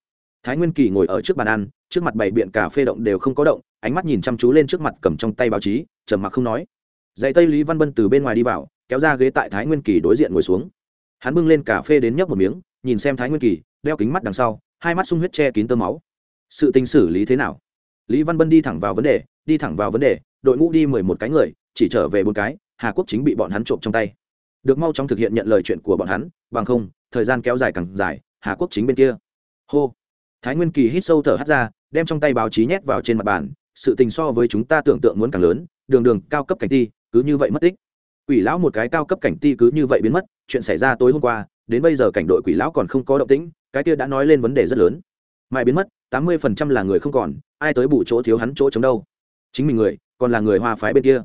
Thái nguyên kỳ ngồi ở trước bàn ăn, trước mặt bảy biện cà phê động đều không có động, ánh mắt nhìn chăm chú lên trước mặt cầm trong tay báo chí, trầm mặc không nói. Dạy tây lý văn bân từ bên ngoài đi vào, kéo ra ghế tại thái nguyên kỳ đối diện ngồi xuống. Hắn bưng lên cà phê đến nhấp một miếng, nhìn xem thái nguyên kỳ đeo kính mắt đằng sau, hai mắt sung huyết che kín tơ máu. Sự tình xử lý thế nào? Lý văn bân đi thẳng vào vấn đề, đi thẳng vào vấn đề, đội ngũ đi mười một cái người, chỉ trở về bốn cái, hà quốc chính bị bọn hắn trộm trong tay. Được mau chóng thực hiện nhận lời chuyện của bọn hắn, bằng không, thời gian kéo dài càng dài, hà quốc chính bên kia. Hô. Thái nguyên kỳ hít sâu thở hắt ra, đem trong tay báo chí nhét vào trên mặt bàn, sự tình so với chúng ta tưởng tượng muốn càng lớn, đường đường, cao cấp cảnh ti, cứ như vậy mất tích. Quỷ lão một cái cao cấp cảnh ti cứ như vậy biến mất, chuyện xảy ra tối hôm qua đến bây giờ cảnh đội quỷ lão còn không có động tĩnh, cái kia đã nói lên vấn đề rất lớn. Mai biến mất, tám mươi phần trăm là người không còn, ai tới bù chỗ thiếu hắn chỗ chống đâu. Chính mình người, còn là người hoa phái bên kia.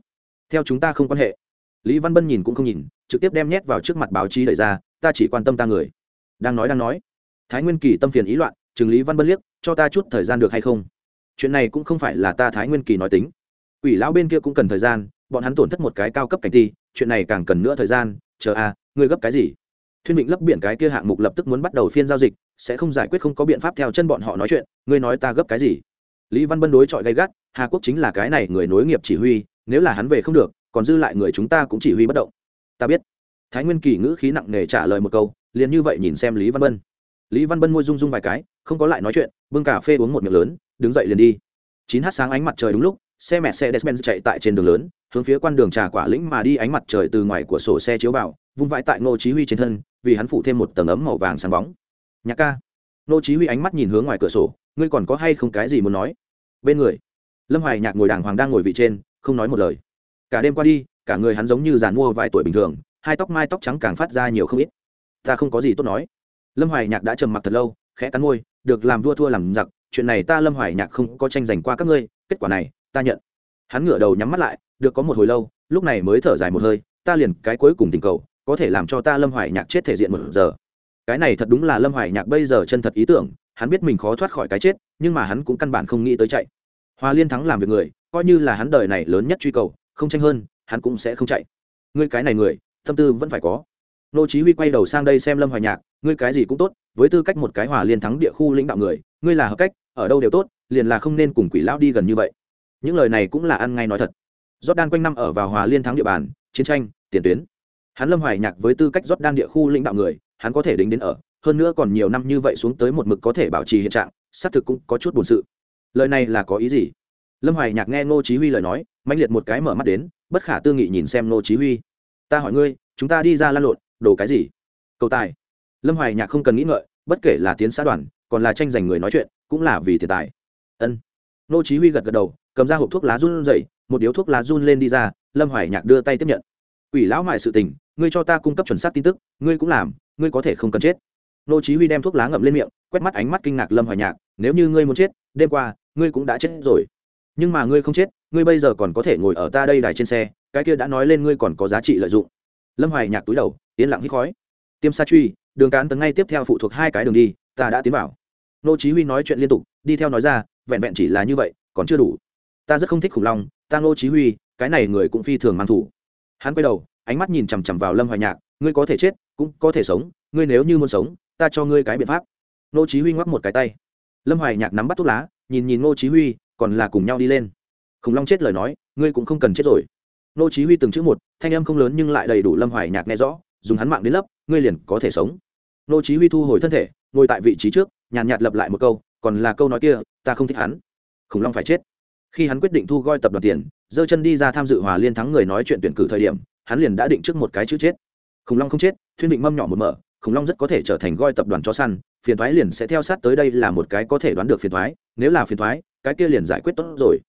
Theo chúng ta không quan hệ. Lý văn bân nhìn cũng không nhìn, trực tiếp đem nhét vào trước mặt báo chí đẩy ra, ta chỉ quan tâm ta người. Đang nói đang nói. Thái nguyên kỳ tâm phiền ý loạn, chừng lý văn bân liếc, cho ta chút thời gian được hay không? Chuyện này cũng không phải là ta thái nguyên kỳ nói tính. Ủy lão bên kia cũng cần thời gian, bọn hắn tổn thất một cái cao cấp cảnh ti chuyện này càng cần nữa thời gian, chờ a ngươi gấp cái gì? Thuyên vịnh lấp biển cái kia hạng mục lập tức muốn bắt đầu phiên giao dịch, sẽ không giải quyết, không có biện pháp theo chân bọn họ nói chuyện. Ngươi nói ta gấp cái gì? Lý văn bân đối chọi gay gắt, hà quốc chính là cái này người nối nghiệp chỉ huy, nếu là hắn về không được, còn dư lại người chúng ta cũng chỉ huy bất động. Ta biết. Thái nguyên kỳ ngữ khí nặng nề trả lời một câu, liền như vậy nhìn xem lý văn bân. Lý văn bân môi rung rung vài cái, không có lại nói chuyện, bưng cà phê uống một miệng lớn, đứng dậy liền đi. Chín h sáng ánh mặt trời đúng lúc, xe mẹ xe despen chạy tại trên đường lớn, hướng phía quan đường trà quả lĩnh mà đi ánh mặt trời từ ngoài của sổ xe chiếu vào, vung vãi tại ngô chí huy trên thân vì hắn phủ thêm một tầng ấm màu vàng sáng bóng. Nhạc ca. Nô chí huy ánh mắt nhìn hướng ngoài cửa sổ, ngươi còn có hay không cái gì muốn nói? Bên người. Lâm hoài nhạc ngồi đàng hoàng đang ngồi vị trên, không nói một lời. Cả đêm qua đi, cả người hắn giống như giàn mua vài tuổi bình thường, hai tóc mai tóc trắng càng phát ra nhiều không ít. Ta không có gì tốt nói. Lâm hoài nhạc đã trầm mặc thật lâu, khẽ cắn môi, được làm vua thua làm giặc, chuyện này ta lâm hoài nhạc không có tranh giành qua các ngươi, kết quả này, ta nhận. Hắn ngửa đầu nhắm mắt lại, được có một hồi lâu, lúc này mới thở dài một hơi, ta liền cái cuối cùng tình cầu có thể làm cho ta lâm hoài nhạc chết thể diện một giờ. Cái này thật đúng là lâm hoài nhạc bây giờ chân thật ý tưởng, hắn biết mình khó thoát khỏi cái chết, nhưng mà hắn cũng căn bản không nghĩ tới chạy. Hoa liên thắng làm việc người, coi như là hắn đời này lớn nhất truy cầu, không tranh hơn, hắn cũng sẽ không chạy. Ngươi cái này người, tâm tư vẫn phải có. Nô chí huy quay đầu sang đây xem lâm hoài nhạc, ngươi cái gì cũng tốt, với tư cách một cái hòa liên thắng địa khu lãnh đạo người, ngươi là hợp cách, ở đâu đều tốt, liền là không nên cùng quỷ lão đi gần như vậy. Những lời này cũng là ăn ngay nói thật. Jordan quanh năm ở vào hòa liên thắng địa bàn, chiến tranh, tiền tuyến hắn lâm hoài nhạc với tư cách Jordan địa khu lãnh đạo người, hắn có thể đính đến ở, hơn nữa còn nhiều năm như vậy xuống tới một mực có thể bảo trì hiện trạng, xác thực cũng có chút buồn sự. Lời này là có ý gì? Lâm hoài nhạc nghe ngô chí huy lời nói, mãnh liệt một cái mở mắt đến, bất khả tư nghị nhìn xem ngô chí huy. Ta hỏi ngươi, chúng ta đi ra lan lộn, đồ cái gì? Cầu tài. Lâm hoài nhạc không cần nghĩ ngợi, bất kể là tiến xã đoàn, còn là tranh giành người nói chuyện, cũng là vì tiền tài. Ân. Ngô chí huy gật gật đầu, cầm ra hộp thuốc lá run rẩy, một điếu thuốc lá run lên đi ra, lâm hoài nhạc đưa tay tiếp nhận. Quỷ lão mại sự tình ngươi cho ta cung cấp chuẩn xác tin tức, ngươi cũng làm, ngươi có thể không cần chết. Nô chí huy đem thuốc lá ngậm lên miệng, quét mắt ánh mắt kinh ngạc lâm hoài nhạc, nếu như ngươi muốn chết, đêm qua, ngươi cũng đã chết rồi. Nhưng mà ngươi không chết, ngươi bây giờ còn có thể ngồi ở ta đây đài trên xe, cái kia đã nói lên ngươi còn có giá trị lợi dụng. Lâm hoài nhạc túi đầu, yên lặng hít khói. Tiêm sa truy, đường cán tấn ngay tiếp theo phụ thuộc hai cái đường đi, ta đã tiến vào. Nô chí huy nói chuyện liên tục, đi theo nói ra, vẹn vẹn chỉ là như vậy, còn chưa đủ. Ta rất không thích khủng long, ta nô chí huy, cái này người cũng phi thường mang thủ. Hắn quay đầu ánh mắt nhìn chằm chằm vào lâm hoài nhạc, ngươi có thể chết, cũng có thể sống, ngươi nếu như muốn sống, ta cho ngươi cái biện pháp. Nô chí huy ngoắc một cái tay. Lâm hoài nhạc nắm bắt thuốc lá, nhìn nhìn ngô chí huy, còn là cùng nhau đi lên. Khủng long chết lời nói, ngươi cũng không cần chết rồi. Ngô chí huy từng chữ một, thanh âm không lớn nhưng lại đầy đủ lâm hoài nhạc nghe rõ, dùng hắn mạng đến lấp, ngươi liền có thể sống. Ngô chí huy thu hồi thân thể, ngồi tại vị trí trước, nhàn nhạt lập lại một câu, còn là câu nói kia, ta không thích hắn. Khủng long phải chết. Khi hắn quyết định thu gói tập đoàn tiền, giơ chân đi ra tham dự hòa liên thắng người nói chuyện tuyển cử thời điểm hắn liền đã định trước một cái chữ chết. Khủng long không chết, thuyên định mâm nhỏ một mở, khủng long rất có thể trở thành goi tập đoàn chó săn, phiền thoái liền sẽ theo sát tới đây là một cái có thể đoán được phiền thoái nếu là phiền thoái cái kia liền giải quyết tốt rồi.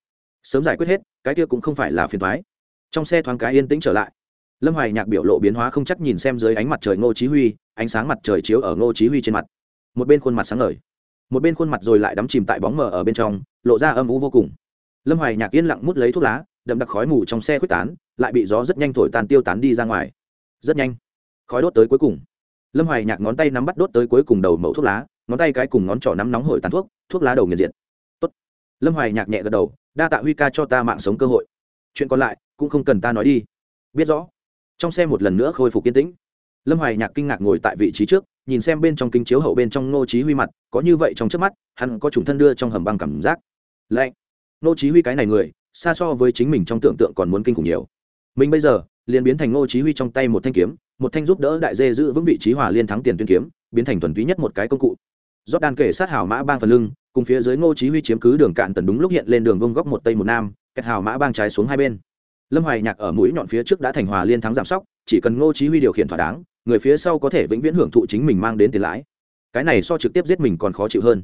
Sớm giải quyết hết, cái kia cũng không phải là phiền thoái trong xe thoáng cái yên tĩnh trở lại. Lâm hoài nhạc biểu lộ biến hóa không chắc nhìn xem dưới ánh mặt trời ngô chí huy, ánh sáng mặt trời chiếu ở ngô chí huy trên mặt. Một bên khuôn mặt sáng ngời, một bên khuôn mặt rồi lại đắm chìm tại bóng mờ ở bên trong, lộ ra âm u vô cùng. Lâm hoài nhạc yên lặng mút lấy thuốc lá đậm đặc khói mù trong xe quyết tán, lại bị gió rất nhanh thổi tàn tiêu tán đi ra ngoài. Rất nhanh. Khói đốt tới cuối cùng. Lâm hoài nhạc ngón tay nắm bắt đốt tới cuối cùng đầu mẫu thuốc lá, ngón tay cái cùng ngón trỏ nắm nóng hổi tàn thuốc thuốc lá đầu nghiền diện Tốt. lâm hoài nhạc nhẹ gật đầu, đa tạ huy ca cho ta mạng sống cơ hội. Chuyện còn lại cũng không cần ta nói đi. Biết rõ. Trong xe một lần nữa khôi phục kiên tĩnh. Lâm hoài nhạc kinh ngạc ngồi tại vị trí trước, nhìn xem bên trong kinh chiếu hậu bên trong ngô chí huy mặt, có như vậy trong trước mắt, hắn có trùng thân đưa trong hầm băng cảm giác. Lạnh. Ngô chí huy cái này người xa so với chính mình trong tưởng tượng còn muốn kinh khủng nhiều. Mình bây giờ, liền biến thành ngô chí huy trong tay một thanh kiếm, một thanh giúp đỡ đại dê giữ vững vị trí hòa liên thắng tiền tuyên kiếm, biến thành thuần túy nhất một cái công cụ. Rót đan kể sát hảo mã bang phần lưng, cùng phía dưới ngô chí huy chiếm cứ đường cạn tần đúng lúc hiện lên đường vông góc một tây một nam, kẹt hảo mã bang trái xuống hai bên. Lâm hoài nhạc ở mũi nhọn phía trước đã thành hòa liên thắng giảm sóc, chỉ cần ngô chí huy điều khiển thỏa đáng, người phía sau có thể vĩnh viễn hưởng thụ chính mình mang đến tiền lãi. Cái này so trực tiếp giết mình còn khó chịu hơn.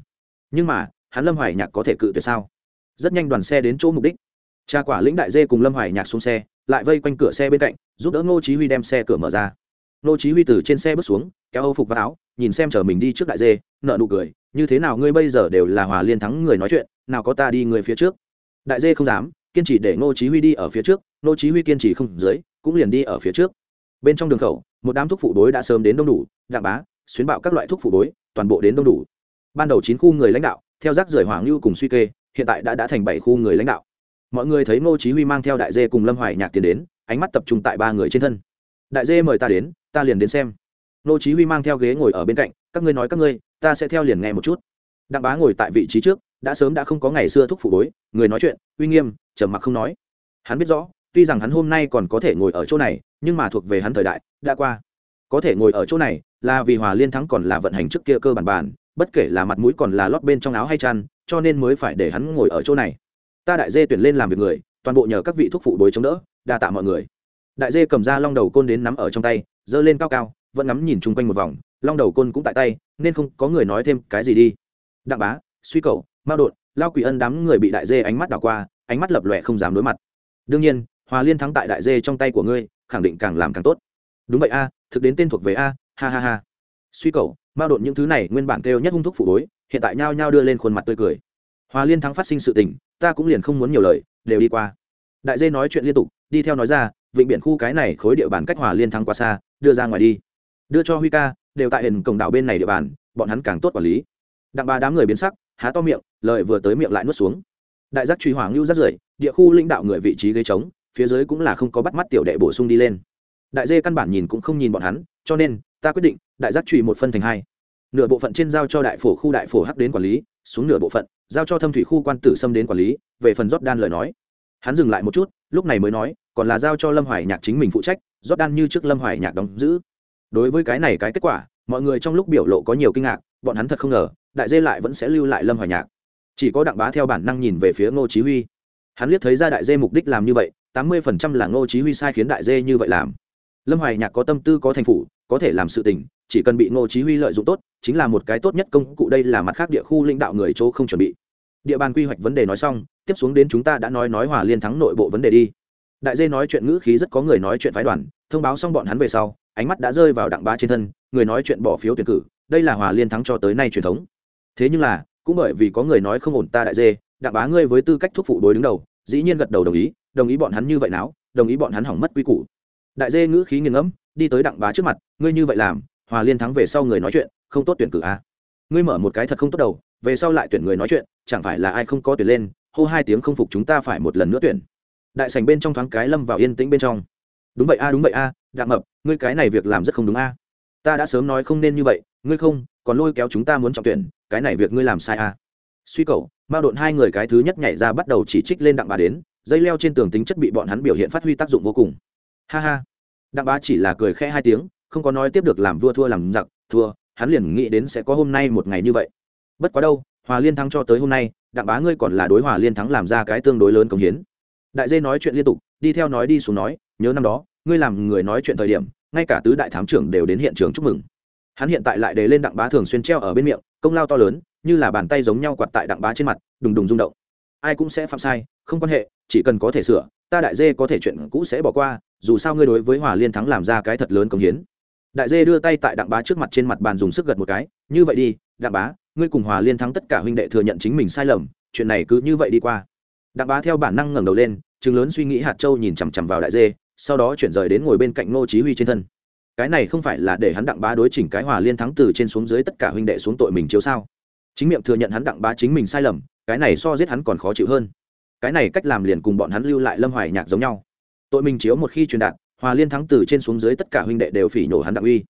Nhưng mà, hắn lâm hoài nhạc có thể cự tuyệt sao? Rất nhanh đoàn xe đến chỗ mục đích cha quả lĩnh đại dê cùng lâm hoài nhạc xuống xe, lại vây quanh cửa xe bên cạnh, giúp đỡ ngô chí huy đem xe cửa mở ra. Ngô chí huy từ trên xe bước xuống, kéo âu phục và áo, nhìn xem chờ mình đi trước đại dê nợ nụ cười, như thế nào ngươi bây giờ đều là hòa liên thắng người nói chuyện, nào có ta đi người phía trước? Đại dê không dám, kiên trì để ngô chí huy đi ở phía trước, ngô chí huy kiên trì không dưới, cũng liền đi ở phía trước. Bên trong đường khẩu, một đám thuốc phụ đối đã sớm đến đông đủ, đặng bá, xuyến bạo các loại thuốc phụ đối toàn bộ đến đông đủ. Ban đầu chín khu người lãnh đạo, theo rác rưởi hoàng lưu cùng suy kê, hiện tại đã đã thành bảy khu người lãnh đạo mọi người thấy ngô chí huy mang theo đại dê cùng lâm hoài nhạc tiến đến, ánh mắt tập trung tại ba người trên thân. Đại dê mời ta đến, ta liền đến xem. Ngô chí huy mang theo ghế ngồi ở bên cạnh, các ngươi nói các ngươi, ta sẽ theo liền nghe một chút. Đặng bá ngồi tại vị trí trước, đã sớm đã không có ngày xưa thúc phụ bối, người nói chuyện, uy nghiêm, trầm mặc không nói. Hắn biết rõ, tuy rằng hắn hôm nay còn có thể ngồi ở chỗ này, nhưng mà thuộc về hắn thời đại, đã qua. Có thể ngồi ở chỗ này, là vì hòa liên thắng còn là vận hành trước kia cơ bản bản, bất kể là mặt mũi còn là lót bên trong áo hay chăn, cho nên mới phải để hắn ngồi ở chỗ này ta đại dê tuyển lên làm việc người, toàn bộ nhờ các vị thuốc phụ bối chống đỡ, đa tạ mọi người. Đại dê cầm ra long đầu côn đến nắm ở trong tay, giơ lên cao cao, vẫn ngắm nhìn chung quanh một vòng, long đầu côn cũng tại tay, nên không có người nói thêm cái gì đi. Đặng bá, suy cầu mao đột, lao quỷ ân đám người bị đại dê ánh mắt đảo qua, ánh mắt lập lòe không dám đối mặt. Đương nhiên, hòa liên thắng tại đại dê trong tay của ngươi, khẳng định càng làm càng tốt. Đúng vậy a, thực đến tên thuộc về a, ha ha ha. Suy cầu mao đột những thứ này nguyên bản kêu nhất hung thuốc phụ bối, hiện tại nhao nhao đưa lên khuôn mặt tươi cười. Hòa liên thắng phát sinh sự tình ta cũng liền không muốn nhiều lời, đều đi qua. Đại dê nói chuyện liên tục, đi theo nói ra, vịnh biển khu cái này khối địa bàn cách hòa liên thắng quá xa, đưa ra ngoài đi. Đưa cho huy ca, đều tại hình cổng đảo bên này địa bàn, bọn hắn càng tốt quản lý. Đặng ba đám người biến sắc, há to miệng, lời vừa tới miệng lại nuốt xuống. Đại giác truy hoàng lưu rất rưởi, địa khu lãnh đạo người vị trí gây trống, phía dưới cũng là không có bắt mắt tiểu đệ bổ sung đi lên. Đại dê căn bản nhìn cũng không nhìn bọn hắn, cho nên, ta quyết định, đại giác truy một phân thành hai nửa bộ phận trên giao cho đại phổ khu đại phổ hắc đến quản lý, xuống nửa bộ phận, giao cho thâm thủy khu quan tử xâm đến quản lý, về phần rót đan lời nói. Hắn dừng lại một chút, lúc này mới nói, còn là giao cho lâm hoài nhạc chính mình phụ trách, rót đan như trước lâm hoài nhạc đóng giữ. Đối với cái này cái kết quả, mọi người trong lúc biểu lộ có nhiều kinh ngạc, bọn hắn thật không ngờ, đại dê lại vẫn sẽ lưu lại lâm hoài nhạc. Chỉ có đặng bá theo bản năng nhìn về phía ngô chí huy. Hắn liếc thấy ra đại dê mục đích làm như vậy, tám mươi phần trăm là ngô chí huy sai khiến đại dê như vậy làm. Lâm hoài nhạc có tâm tư, có thành phủ có thể làm sự tình chỉ cần bị ngô chí huy lợi dụng tốt, chính là một cái tốt nhất công cụ. Đây là mặt khác địa khu lãnh đạo người chỗ không chuẩn bị. Địa bàn quy hoạch vấn đề nói xong, tiếp xuống đến chúng ta đã nói nói hòa liên thắng nội bộ vấn đề đi. Đại dê nói chuyện ngữ khí rất có người nói chuyện phái đoàn, thông báo xong bọn hắn về sau, ánh mắt đã rơi vào đặng bá trên thân, người nói chuyện bỏ phiếu tuyển cử, đây là hòa liên thắng cho tới nay truyền thống. Thế nhưng là, cũng bởi vì có người nói không ổn ta đại dê, đặng bá ngươi với tư cách thúc phụ đối đứng đầu, dĩ nhiên gật đầu đồng ý đồng ý bọn hắn như vậy nào đồng ý bọn hắn hỏng mất quy củ. Đại dê ngữ khí nghiêng ngẫm, đi tới đặng bá trước mặt, ngươi như vậy làm hòa liên thắng về sau người nói chuyện không tốt tuyển cử à. ngươi mở một cái thật không tốt đầu về sau lại tuyển người nói chuyện chẳng phải là ai không có tuyển lên hô hai tiếng không phục chúng ta phải một lần nữa tuyển. Đại sành bên trong thoáng cái lâm vào yên tĩnh bên trong. Đúng vậy a đúng vậy a à, đặng mập ngươi cái này việc làm rất không đúng a. Ta đã sớm nói không nên như vậy ngươi không còn lôi kéo chúng ta muốn trọng tuyển cái này việc ngươi làm sai a. Suy cầu mao độn hai người cái thứ nhất nhảy ra bắt đầu chỉ trích lên đặng bà đến dây leo trên tường tính chất bị bọn hắn biểu hiện phát huy tác dụng vô cùng. Ha ha. Đặng bá chỉ là cười khẽ hai tiếng không có nói tiếp được làm vua thua làm giặc, thua, hắn liền nghĩ đến sẽ có hôm nay một ngày như vậy. Bất quá đâu, hòa liên thắng cho tới hôm nay, đặng bá ngươi còn là đối hòa liên thắng làm ra cái tương đối lớn công hiến. Đại dê nói chuyện liên tục, đi theo nói đi xuống nói, nhớ năm đó, ngươi làm người nói chuyện thời điểm, ngay cả tứ đại thám trưởng đều đến hiện trường chúc mừng. Hắn hiện tại lại để lên đặng bá thường xuyên treo ở bên miệng, công lao to lớn, như là bàn tay giống nhau quạt tại đặng bá trên mặt, đùng đùng rung động. Ai cũng sẽ phạm sai, không quan hệ, chỉ cần có thể sửa, ta đại dê có thể chuyện cũ sẽ bỏ qua, dù sao ngươi đối với hòa liên thắng làm ra cái thật lớn công hiến đại dê đưa tay tại đặng bá trước mặt trên mặt bàn dùng sức gật một cái, như vậy đi, đặng bá, ngươi cùng hòa liên thắng tất cả huynh đệ thừa nhận chính mình sai lầm, chuyện này cứ như vậy đi qua. Đặng bá theo bản năng ngẩng đầu lên chừng lớn suy nghĩ hạt châu nhìn chằm chằm vào đại dê, sau đó chuyển rời đến ngồi bên cạnh ngô chí huy trên thân. Cái này không phải là để hắn đặng bá đối chỉnh cái hòa liên thắng từ trên xuống dưới tất cả huynh đệ xuống tội mình chiếu sao? Chính miệng thừa nhận hắn đặng bá chính mình sai lầm, cái này so giết hắn còn khó chịu hơn. Cái này cách làm liền cùng bọn hắn lưu lại lâm hoài nhạc giống nhau. Tội mình chiếu một khi truyền đạt hòa liên thắng từ trên xuống dưới tất cả huynh đệ đều phỉ nhổ hắn đặng uy.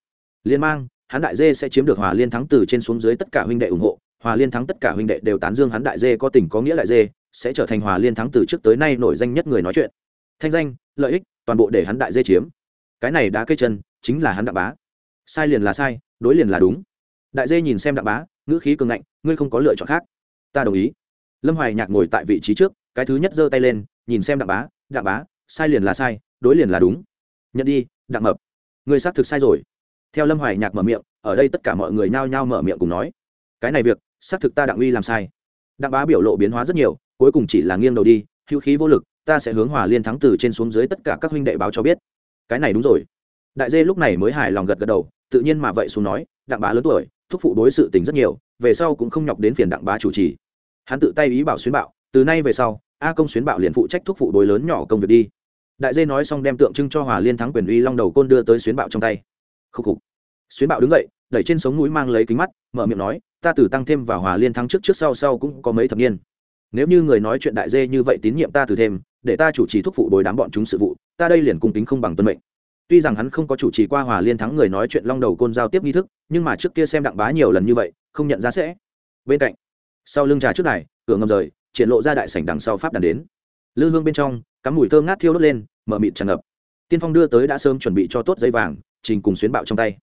Liên mang, hắn đại dê sẽ chiếm được hòa liên thắng từ trên xuống dưới tất cả huynh đệ ủng hộ. Hòa liên thắng tất cả huynh đệ đều tán dương hắn đại dê có tình có nghĩa đại dê, sẽ trở thành hòa liên thắng từ trước tới nay nổi danh nhất người nói chuyện. Thanh danh, lợi ích, toàn bộ để hắn đại dê chiếm. Cái này đã cây chân, chính là hắn đặng bá. Sai liền là sai, đối liền là đúng. Đại dê nhìn xem đặng bá, ngữ khí cường ngạnh, ngươi không có lựa chọn khác. Ta đồng ý. Lâm hoài nhạc ngồi tại vị trí trước, cái thứ nhất giơ tay lên, nhìn xem đặng bá đặng bá, sai liền là sai, đối liền là đúng nhận đi, đặng mập. Ngươi xác thực sai rồi. Theo lâm hoài nhạc mở miệng, ở đây tất cả mọi người nhao nhao mở miệng cùng nói. Cái này việc, xác thực ta đặng uy làm sai. Đặng bá biểu lộ biến hóa rất nhiều, cuối cùng chỉ là nghiêng đầu đi, hữu khí vô lực, ta sẽ hướng hòa liên thắng từ trên xuống dưới tất cả các huynh đệ báo cho biết. Cái này đúng rồi. Đại dê lúc này mới hài lòng gật gật đầu, tự nhiên mà vậy xuống nói, đặng bá lớn tuổi, thúc phụ đối sự tình rất nhiều, về sau cũng không nhọc đến phiền đặng bá chủ trì. Hắn tự tay ý bảo xuyến bạo, từ nay về sau, a công xuyến bạo liền phụ trách thúc phụ đối lớn nhỏ công việc đi đại dê nói xong đem tượng trưng cho hòa liên thắng quyền uy long đầu côn đưa tới xuyến bạo trong tay. Khúc khục. Xuyến bạo đứng dậy, đẩy trên sống mũi mang lấy kính mắt, mở miệng nói, ta Tử tăng thêm vào hòa liên thắng trước trước sau sau cũng có mấy thập niên. Nếu như người nói chuyện đại dê như vậy tín nhiệm ta từ thêm, để ta chủ trì thúc phụ bồi đám bọn chúng sự vụ, ta đây liền cung kính không bằng tuân mệnh. Tuy rằng hắn không có chủ trì qua hòa liên thắng người nói chuyện long đầu côn giao tiếp nghi thức, nhưng mà trước kia xem đặng bá nhiều lần như vậy, không nhận ra sẽ. Bên cạnh, sau lưng trà trước này cửa ngầm rời, triển lộ ra đại sảnh đằng sau pháp đàn đến. Lư hương bên trong cắm mùi thơm ngát thiêu đốt lên, mở mịt tràn ngập. Tiên phong đưa tới đã sớm chuẩn bị cho tốt dây vàng, trình cùng xuyến bạo trong tay.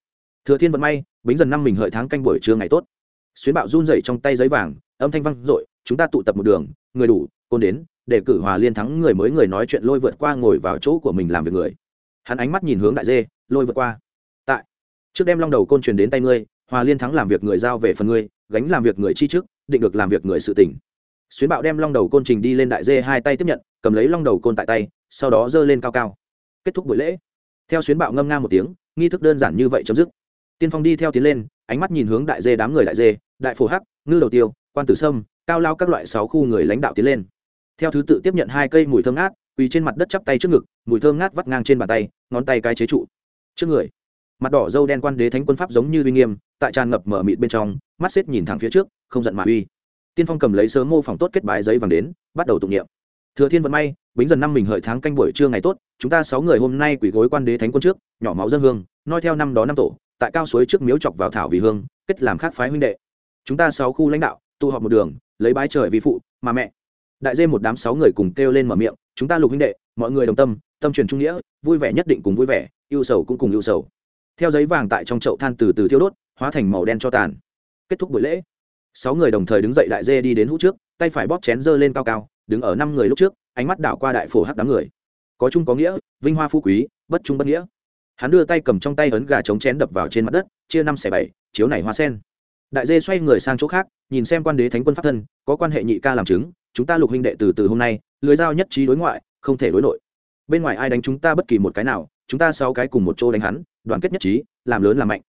Thừa thiên vận may, bính dần năm mình hợi tháng canh buổi trưa ngày tốt. Xuyến bạo run dậy trong tay giấy vàng, âm thanh văng r chúng ta tụ tập một đường, người đủ, côn đến, để cử hòa liên thắng người mới người nói chuyện lôi vượt qua ngồi vào chỗ của mình làm việc người. Hắn ánh mắt nhìn hướng đại dê, lôi vượt qua. Tại. Trước đem long đầu côn truyền đến tay ngươi, hòa liên thắng làm việc người giao về phần ngươi, gánh làm việc người chi trước định được làm việc người sự tỉnh xuyến bạo đem long đầu côn trình đi lên đại dê hai tay tiếp nhận, cầm lấy long đầu côn tại tay, sau đó giơ lên cao cao. Kết thúc buổi lễ. Theo xuyến bạo ngâm nga một tiếng, nghi thức đơn giản như vậy chấm dứt. Tiên phong đi theo tiến lên, ánh mắt nhìn hướng đại dê đám người đại dê, đại phổ hắc, ngư đầu tiêu, quan tử sâm, cao lao các loại sáu khu người lãnh đạo tiến lên. Theo thứ tự tiếp nhận hai cây mùi thơm ngát, quỳ trên mặt đất chắp tay trước ngực, mùi thơm ngát vắt ngang trên bàn tay, ngón tay cái chế trụ. Trước người, mặt đỏ dâu đen quan đế thánh quân pháp giống như uy nghiêm, tại tràn ngập mở mịt bên trong, mắt xếp nhìn thẳng phía trước, không giận mà uy tiên phong cầm lấy sớm mô phỏng tốt kết bài giấy vàng đến, bắt đầu tụng niệm. Thừa thiên vận may, bính dần năm mình hợi tháng canh buổi trưa ngày tốt, chúng ta sáu người hôm nay quỷ gối quan đế thánh quân trước, nhỏ máu dân hương, noi theo năm đó năm tổ, tại cao suối trước miếu chọc vào thảo vì hương, kết làm khác phái huynh đệ. Chúng ta sáu khu lãnh đạo, tụ họp một đường, lấy bái trời vì phụ, mà mẹ. Đại dê một đám sáu người cùng kêu lên mở miệng, chúng ta lục huynh đệ, mọi người đồng tâm tâm truyền trung nghĩa, vui vẻ nhất định cùng vui vẻ yêu sầu cũng cùng yêu sầu. Theo giấy vàng tại trong chậu than từ từ thiêu đốt, hóa thành màu đen cho tàn. Kết thúc buổi lễ sáu người đồng thời đứng dậy đại dê đi đến hũ trước, tay phải bóp chén dơ lên cao cao, đứng ở năm người lúc trước, ánh mắt đảo qua đại phổ hắc đám người. Có chung có nghĩa, vinh hoa phú quý, bất trung bất nghĩa. Hắn đưa tay cầm trong tay ấn gà chống chén đập vào trên mặt đất, chia năm xẻ bảy, chiếu này hoa sen. Đại dê xoay người sang chỗ khác, nhìn xem quan đế thánh quân pháp thân, có quan hệ nhị ca làm chứng, chúng ta lục huynh đệ từ từ hôm nay, lưới giao nhất trí đối ngoại, không thể đối nội. Bên ngoài ai đánh chúng ta bất kỳ một cái nào, chúng ta sáu cái cùng một chỗ đánh hắn, đoàn kết nhất trí, làm lớn làm mạnh.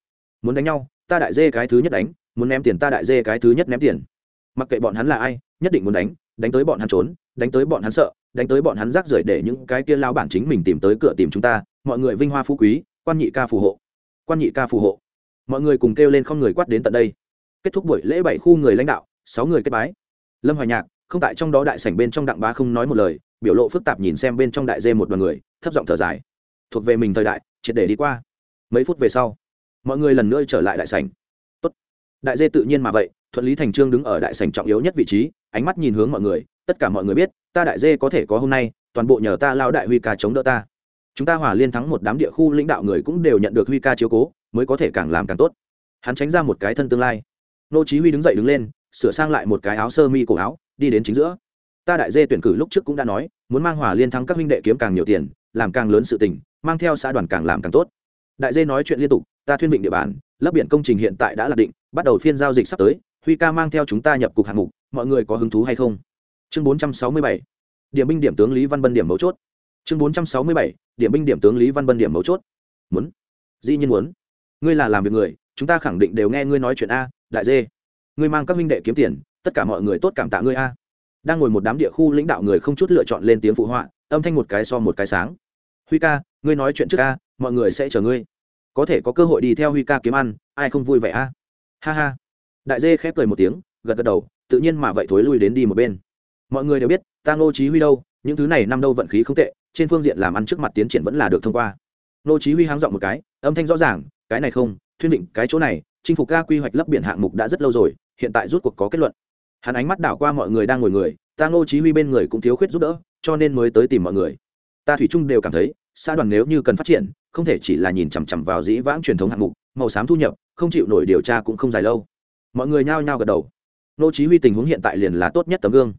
Muốn đánh nhau, ta đại dê cái thứ nhất đánh muốn ném tiền ta đại dê cái thứ nhất ném tiền. Mặc kệ bọn hắn là ai, nhất định muốn đánh đánh tới bọn hắn trốn, đánh tới bọn hắn sợ, đánh tới bọn hắn rác rưởi để những cái kia lao bản chính mình tìm tới cửa tìm chúng ta, mọi người vinh hoa phú quý, quan nhị ca phù hộ. Quan nhị ca phù hộ. Mọi người cùng kêu lên không người quát đến tận đây. Kết thúc buổi lễ bảy khu người lãnh đạo, sáu người kết bái. Lâm hoài nhạc, không tại trong đó đại sảnh bên trong đặng bá không nói một lời, biểu lộ phức tạp nhìn xem bên trong đại dê một đoàn người, thấp giọng thở dài. Thuộc về mình thời đại, triệt để đi qua. Mấy phút về sau, mọi người lần nữa trở lại đại sảnh đại dê tự nhiên mà vậy, thuận lý thành trương đứng ở đại sảnh trọng yếu nhất vị trí, ánh mắt nhìn hướng mọi người, tất cả mọi người biết, ta đại dê có thể có hôm nay, toàn bộ nhờ ta lao đại huy ca chống đỡ ta. Chúng ta hòa liên thắng một đám địa khu lãnh đạo người cũng đều nhận được huy ca chiếu cố, mới có thể càng làm càng tốt. Hắn tránh ra một cái thân tương lai. Nô chí huy đứng dậy đứng lên, sửa sang lại một cái áo sơ mi cổ áo, đi đến chính giữa. Ta đại dê tuyển cử lúc trước cũng đã nói, muốn mang hòa liên thắng các huynh đệ kiếm càng nhiều tiền, làm càng lớn sự tình, mang theo xã đoàn càng làm càng tốt. Đại dê nói chuyện liên tục ta thuyên định địa bàn lấp biển công trình hiện tại đã lạc định bắt đầu phiên giao dịch sắp tới huy ca mang theo chúng ta nhập cục hạng mục mọi người có hứng thú hay không? Chương 467 điểm binh điểm tướng lý văn bân điểm mấu chốt. Chương 467 điểm binh điểm tướng lý văn bân điểm mấu chốt. Muốn? Dĩ nhiên muốn. Ngươi là làm việc người chúng ta khẳng định đều nghe ngươi nói chuyện a đại dê. Ngươi mang các minh đệ kiếm tiền tất cả mọi người tốt cảm tạ ngươi a. Đang ngồi một đám địa khu lãnh đạo người không chút lựa chọn lên tiếng phụ họa âm thanh một cái so một cái sáng. Huy ca ngươi nói chuyện trước a, mọi người sẽ chờ ngươi có thể có cơ hội đi theo huy ca kiếm ăn, ai không vui vẻ a? Ha ha. Đại dê khép cười một tiếng, gật gật đầu, tự nhiên mà vậy thối lui đến đi một bên. Mọi người đều biết, ta ngô chí huy đâu, những thứ này năm đâu vận khí không tệ, trên phương diện làm ăn trước mặt tiến triển vẫn là được thông qua. Ngô chí huy háng dọn một cái, âm thanh rõ ràng, cái này không, thuyên định cái chỗ này, chinh phục ca quy hoạch lấp biển hạng mục đã rất lâu rồi, hiện tại rút cuộc có kết luận. Hắn ánh mắt đảo qua mọi người đang ngồi người, ta ngô chí huy bên người cũng thiếu khuyết giúp đỡ, cho nên mới tới tìm mọi người. Ta thủy chung đều cảm thấy, xã đoàn nếu như cần phát triển không thể chỉ là nhìn chằm chằm vào dĩ vãng truyền thống hạng mục, màu xám thu nhập, không chịu nổi điều tra cũng không dài lâu. Mọi người nhao nhao gật đầu. Nô chí huy tình huống hiện tại liền là tốt nhất tấm gương.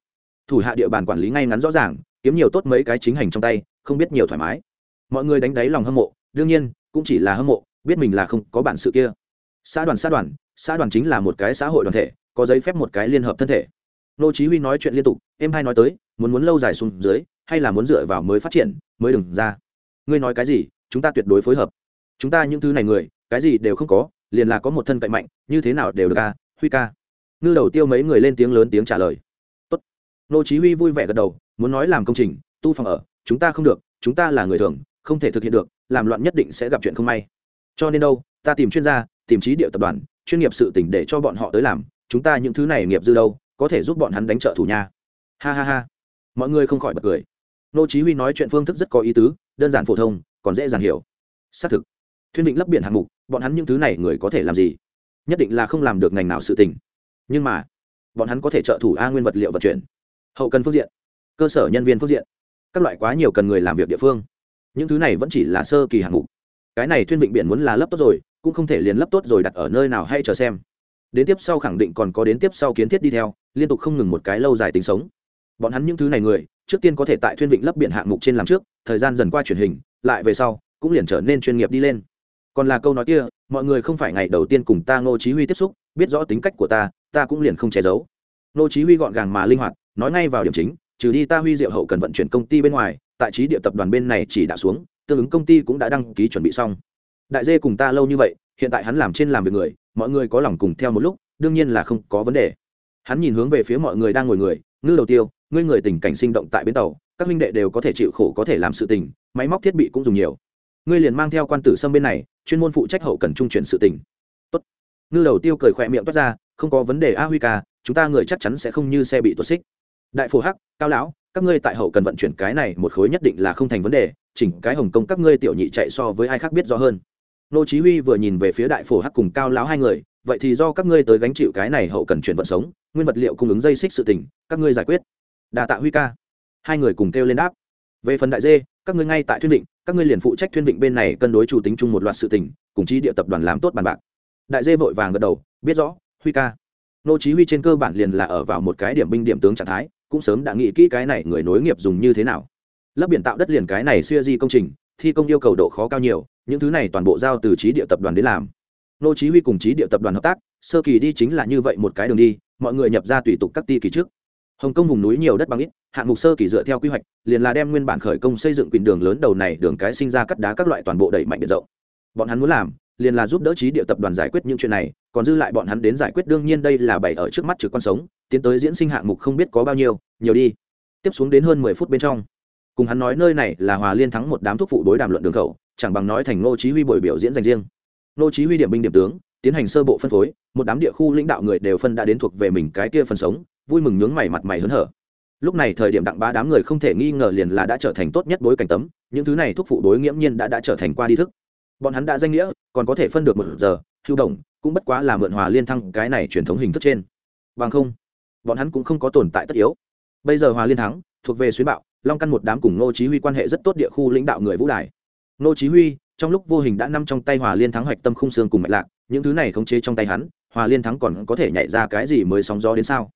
Thủ hạ địa bàn quản lý ngay ngắn rõ ràng, kiếm nhiều tốt mấy cái chính hành trong tay, không biết nhiều thoải mái. Mọi người đánh đáy lòng hâm mộ, đương nhiên, cũng chỉ là hâm mộ, biết mình là không có bản sự kia. Xã đoàn xã đoàn xã đoàn chính là một cái xã hội đoàn thể, có giấy phép một cái liên hợp thân thể. Nô chí huy nói chuyện liên tục em hai nói tới, muốn muốn lâu dài xuống dưới, hay là muốn dựa vào mới phát triển, mới đừng ra. Ngươi nói cái gì chúng ta tuyệt đối phối hợp. Chúng ta những thứ này người, cái gì đều không có, liền là có một thân cậy mạnh, như thế nào đều được ca huy ca. Ngư đầu tiêu mấy người lên tiếng lớn tiếng trả lời. Tốt. Nô chí huy vui vẻ gật đầu, muốn nói làm công trình, tu phòng ở, chúng ta không được, chúng ta là người thường, không thể thực hiện được, làm loạn nhất định sẽ gặp chuyện không may. Cho nên đâu, ta tìm chuyên gia, tìm trí địa tập đoàn, chuyên nghiệp sự tỉnh để cho bọn họ tới làm, chúng ta những thứ này nghiệp dư đâu, có thể giúp bọn hắn đánh trợ thủ nha. Ha ha ha. Mọi người không khỏi bật cười. Nô chí huy nói chuyện phương thức rất có ý tứ, đơn giản phổ thông còn dễ dàng hiểu. Xác thực, thuyên định lấp biển hạng mục, bọn hắn những thứ này người có thể làm gì? Nhất định là không làm được ngành nào sự tình. Nhưng mà, bọn hắn có thể trợ thủ a nguyên vật liệu vận chuyển, hậu cần phương diện, cơ sở nhân viên phương diện, các loại quá nhiều cần người làm việc địa phương. Những thứ này vẫn chỉ là sơ kỳ hạng mục. Cái này thuyên vịnh biển muốn là lấp tốt rồi, cũng không thể liền lấp tốt rồi đặt ở nơi nào hay chờ xem. Đến tiếp sau khẳng định còn có đến tiếp sau kiến thiết đi theo, liên tục không ngừng một cái lâu dài tính sống. Bọn hắn những thứ này người, trước tiên có thể tại thuyên vịnh lấp biển hạng mục trên làm trước, thời gian dần qua truyền hình lại về sau, cũng liền trở nên chuyên nghiệp đi lên. Còn là câu nói kia, mọi người không phải ngày đầu tiên cùng ta ngô chí huy tiếp xúc, biết rõ tính cách của ta ta cũng liền không che giấu. Ngô chí huy gọn gàng mà linh hoạt, nói ngay vào điểm chính, trừ đi ta huy diệu hậu cần vận chuyển công ty bên ngoài, tại trí địa tập đoàn bên này chỉ đã xuống, tương ứng công ty cũng đã đăng ký chuẩn bị xong. Đại dê cùng ta lâu như vậy, hiện tại hắn làm trên làm việc người, mọi người có lòng cùng theo một lúc, đương nhiên là không có vấn đề. Hắn nhìn hướng về phía mọi người đang ngồi người, ngư đầu tiêu, ngươi người tình cảnh sinh động tại bến tàu các huynh đệ đều có thể chịu khổ có thể làm sự tình, máy móc thiết bị cũng dùng nhiều. Ngươi liền mang theo quan tử sâm bên này, chuyên môn phụ trách hậu cần trung chuyển sự tình. Tốt. ngư đầu tiêu cười khỏe miệng toát ra, không có vấn đề a huy ca, chúng ta người chắc chắn sẽ không như xe bị tuột xích. Đại phổ hắc, cao lão, các ngươi tại hậu cần vận chuyển cái này một khối nhất định là không thành vấn đề, chỉnh cái hồng công các ngươi tiểu nhị chạy so với ai khác biết rõ hơn. Nô chí huy vừa nhìn về phía đại phổ hắc cùng cao lão hai người, vậy thì do các ngươi tới gánh chịu cái này hậu cần chuyển vận sống, nguyên vật liệu cung ứng dây xích sự tình, các ngươi giải quyết. Đa tạ huy ca hai người cùng kêu lên đáp. Về phần đại dê, các ngươi ngay tại thuyên định các ngươi liền phụ trách thuyên định bên này cân đối chủ tính chung một loạt sự tình, cùng chí địa tập đoàn làm tốt bàn bạc. Đại dê vội vàng gật đầu, biết rõ, huy ca. Nô chí huy trên cơ bản liền là ở vào một cái điểm binh điểm tướng trạng thái, cũng sớm đã nghĩ kỹ cái này người nối nghiệp dùng như thế nào. Lấp biển tạo đất liền cái này xuya di công trình, thi công yêu cầu độ khó cao nhiều, những thứ này toàn bộ giao từ trí địa tập đoàn đến làm. Nô chí huy cùng trí địa tập đoàn hợp tác, sơ kỳ đi chính là như vậy một cái đường đi, mọi người nhập ra tùy tục các ti kỳ trước hồng kông vùng núi nhiều đất bằng ít, hạng mục sơ kỳ dựa theo quy hoạch, liền là đem nguyên bản khởi công xây dựng quyền đường lớn đầu này đường cái sinh ra cắt đá các loại toàn bộ đẩy mạnh biệt rộng. Bọn hắn muốn làm, liền là giúp đỡ trí địa tập đoàn giải quyết những chuyện này, còn dư lại bọn hắn đến giải quyết đương nhiên đây là bày ở trước mắt trực con sống, tiến tới diễn sinh hạng mục không biết có bao nhiêu, nhiều đi. Tiếp xuống đến hơn mười phút bên trong, cùng hắn nói nơi này là hòa liên thắng một đám thuốc phụ đối đàm luận đường khẩu, chẳng bằng nói thành ngô chí huy buổi biểu diễn dành riêng. Ngô chí huy điểm binh điểm tướng, tiến hành sơ bộ phân phối, một đám địa khu lãnh đạo người đều phân đã đến thuộc về mình cái kia phần sống vui mừng nhướng mày mặt mày hớn hở. Lúc này thời điểm đặng bá đám người không thể nghi ngờ liền là đã trở thành tốt nhất bối cảnh tấm, những thứ này thuốc phụ đối nghiễm nhiên đã đã trở thành qua đi thức. Bọn hắn đã danh nghĩa, còn có thể phân được một giờ, hưu đồng, cũng bất quá là mượn hòa liên thăng cái này truyền thống hình thức trên. Bằng không, bọn hắn cũng không có tồn tại tất yếu. Bây giờ hòa liên thắng, thuộc về xuyến bạo, long căn một đám cùng ngô chí huy quan hệ rất tốt địa khu lãnh đạo người vũ đài. Ngô chí huy, trong lúc vô hình đã nắm trong tay hòa liên thắng hoạch tâm khung xương cùng mạch lạc, những thứ này khống chế trong tay hắn, hòa liên thắng còn có thể nhảy ra cái gì mới sóng gió đến sao?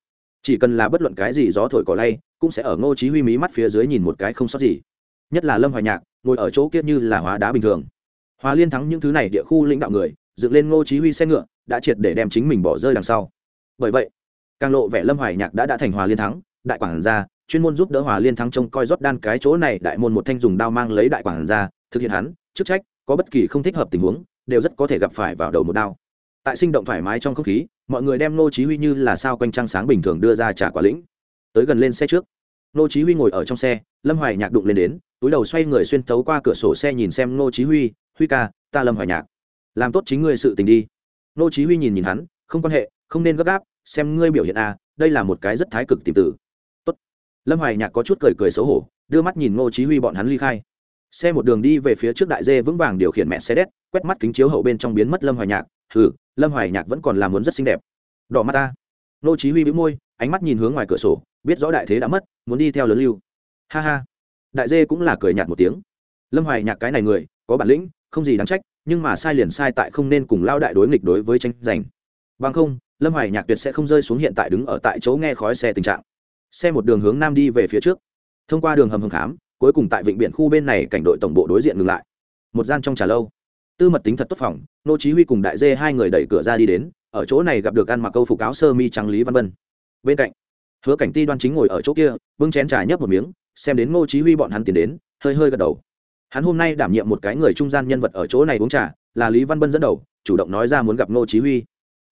Chỉ cần là bất luận cái gì gió thổi cỏ lay, cũng sẽ ở ngô chí huy mí mắt phía dưới nhìn một cái không sót gì. Nhất là lâm hoài nhạc, ngồi ở chỗ kia như là hóa đá bình thường. Hòa liên thắng những thứ này địa khu lãnh đạo người, dựng lên ngô chí huy xe ngựa, đã triệt để đem chính mình bỏ rơi đằng sau. Bởi vậy, càng lộ vẻ lâm hoài nhạc đã đã thành hòa liên thắng, đại quảng gia, chuyên môn giúp đỡ hòa liên thắng trông coi rót đan cái chỗ này, đại môn một thanh dùng đao mang lấy đại quảng gia, thực hiện hắn, chức trách, có bất kỳ không thích hợp tình huống, đều rất có thể gặp phải vào đầu một đao tại sinh động thoải mái trong không khí, mọi người đem nô chí huy như là sao quanh trăng sáng bình thường đưa ra trả quả lĩnh. Tới gần lên xe trước nô chí huy ngồi ở trong xe, lâm hoài nhạc đụng lên đến, túi đầu xoay người xuyên thấu qua cửa sổ xe nhìn xem nô chí huy huy ca, ta lâm hoài nhạc. Làm tốt chính ngươi sự tình đi. Nô chí huy nhìn nhìn hắn, không quan hệ, không nên gấp gáp, xem ngươi biểu hiện a đây là một cái rất thái cực tìm tử tốt. Lâm hoài nhạc có chút cười cười xấu hổ, đưa mắt nhìn nô chí huy bọn hắn ly khai. Xe một đường đi về phía trước đại dê vững vàng điều khiển mẹ xe đét quét mắt kính chiếu hậu bên trong biến mất lâm hoài nhạc. Ừ, lâm hoài nhạc vẫn còn làm muốn rất xinh đẹp. Đỏ mắt ta. Nô chí huy bĩu môi ánh mắt nhìn hướng ngoài cửa sổ biết rõ đại thế đã mất muốn đi theo lớn lưu. Ha ha. Đại dê cũng là cười nhạt một tiếng. Lâm hoài nhạc cái này người có bản lĩnh không gì đáng trách nhưng mà sai liền sai tại không nên cùng lao đại đối nghịch đối với tranh giành. Bằng không lâm hoài nhạc tuyệt sẽ không rơi xuống hiện tại đứng ở tại chỗ nghe khói xe tình trạng. Xe một đường hướng nam đi về phía trước. Thông qua đường hầm hầm khám cuối cùng tại vịnh biển khu bên này cảnh đội tổng bộ đối diện ngừng lại. Một gian trong trà lâu tư mật tính thật tốt phòng, nô chí huy cùng đại dê hai người đẩy cửa ra đi đến, ở chỗ này gặp được ăn mặc câu phục áo sơ mi trắng lý văn bân bên cạnh, hứa cảnh ti đoan chính ngồi ở chỗ kia, bưng chén trà nhấp một miếng, xem đến nô chí huy bọn hắn tiến đến, hơi hơi gật đầu. Hắn hôm nay đảm nhiệm một cái người trung gian nhân vật ở chỗ này uống trà, là lý văn bân dẫn đầu, chủ động nói ra muốn gặp nô chí huy.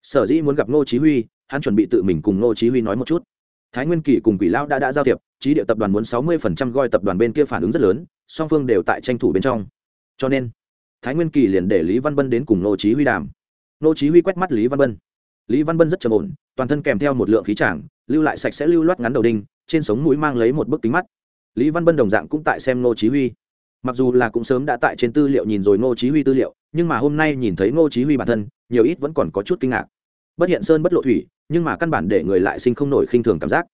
Sở dĩ muốn gặp nô chí huy, hắn chuẩn bị tự mình cùng nô chí huy nói một chút. Thái nguyên kỳ cùng quỷ lão đã đã giao thiệp, trí địa tập đoàn muốn 60% goi tập đoàn bên kia phản ứng rất lớn, song phương đều tại tranh thủ bên trong. Cho nên thái nguyên kỳ liền để lý văn bân đến cùng nô chí huy đàm. Nô chí huy quét mắt lý văn bân. Lý văn bân rất trầm ổn, toàn thân kèm theo một lượng khí tràng, lưu lại sạch sẽ lưu loát ngắn đầu đinh, trên sống mũi mang lấy một bức kính mắt. Lý văn bân đồng dạng cũng tại xem nô chí huy. Mặc dù là cũng sớm đã tại trên tư liệu nhìn rồi nô chí huy tư liệu, nhưng mà hôm nay nhìn thấy nô chí huy bản thân, nhiều ít vẫn còn có chút kinh ngạc. Bất hiện sơn bất lộ thủy, nhưng mà căn bản để người lại sinh không nổi khinh thường cảm giác.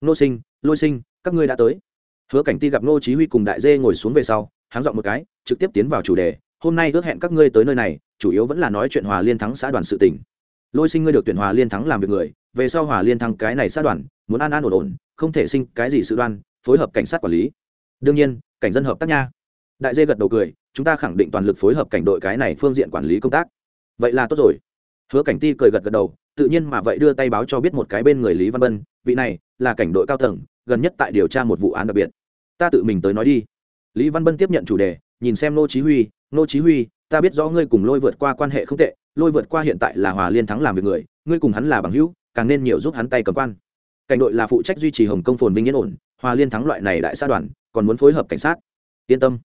Nô sinh, lôi sinh, các ngươi đã tới. Hứa cảnh ti gặp nô chí huy cùng đại dê ngồi xuống về sau háng dọn một cái, trực tiếp tiến vào chủ đề hôm nay ước hẹn các ngươi tới nơi này, chủ yếu vẫn là nói chuyện hòa liên thắng xã đoàn sự tỉnh lôi sinh ngươi được tuyển hòa liên thắng làm việc người, về sau hòa liên thắng cái này xã đoàn, muốn an an ổn ổn, không thể sinh cái gì sự đoan, phối hợp cảnh sát quản lý. Đương nhiên, cảnh dân hợp tác nha. Đại dê gật đầu cười, chúng ta khẳng định toàn lực phối hợp cảnh đội cái này phương diện quản lý công tác. Vậy là tốt rồi. Hứa cảnh ti cười gật gật đầu, tự nhiên mà vậy đưa tay báo cho biết một cái bên người lý văn bân, vị này là cảnh đội cao tầng, gần nhất tại điều tra một vụ án đặc biệt. Ta tự mình tới nói đi. Lý văn bân tiếp nhận chủ đề, nhìn xem nô chí huy nô chí huy, ta biết rõ ngươi cùng lôi vượt qua quan hệ không tệ, lôi vượt qua hiện tại là hòa liên thắng làm việc người, ngươi cùng hắn là bằng hữu, càng nên nhiều giúp hắn tay cầm quan. Cảnh đội là phụ trách duy trì hồng công phồn vinh yên ổn, hòa liên thắng loại này đại xã đoàn, còn muốn phối hợp cảnh sát. Yên tâm.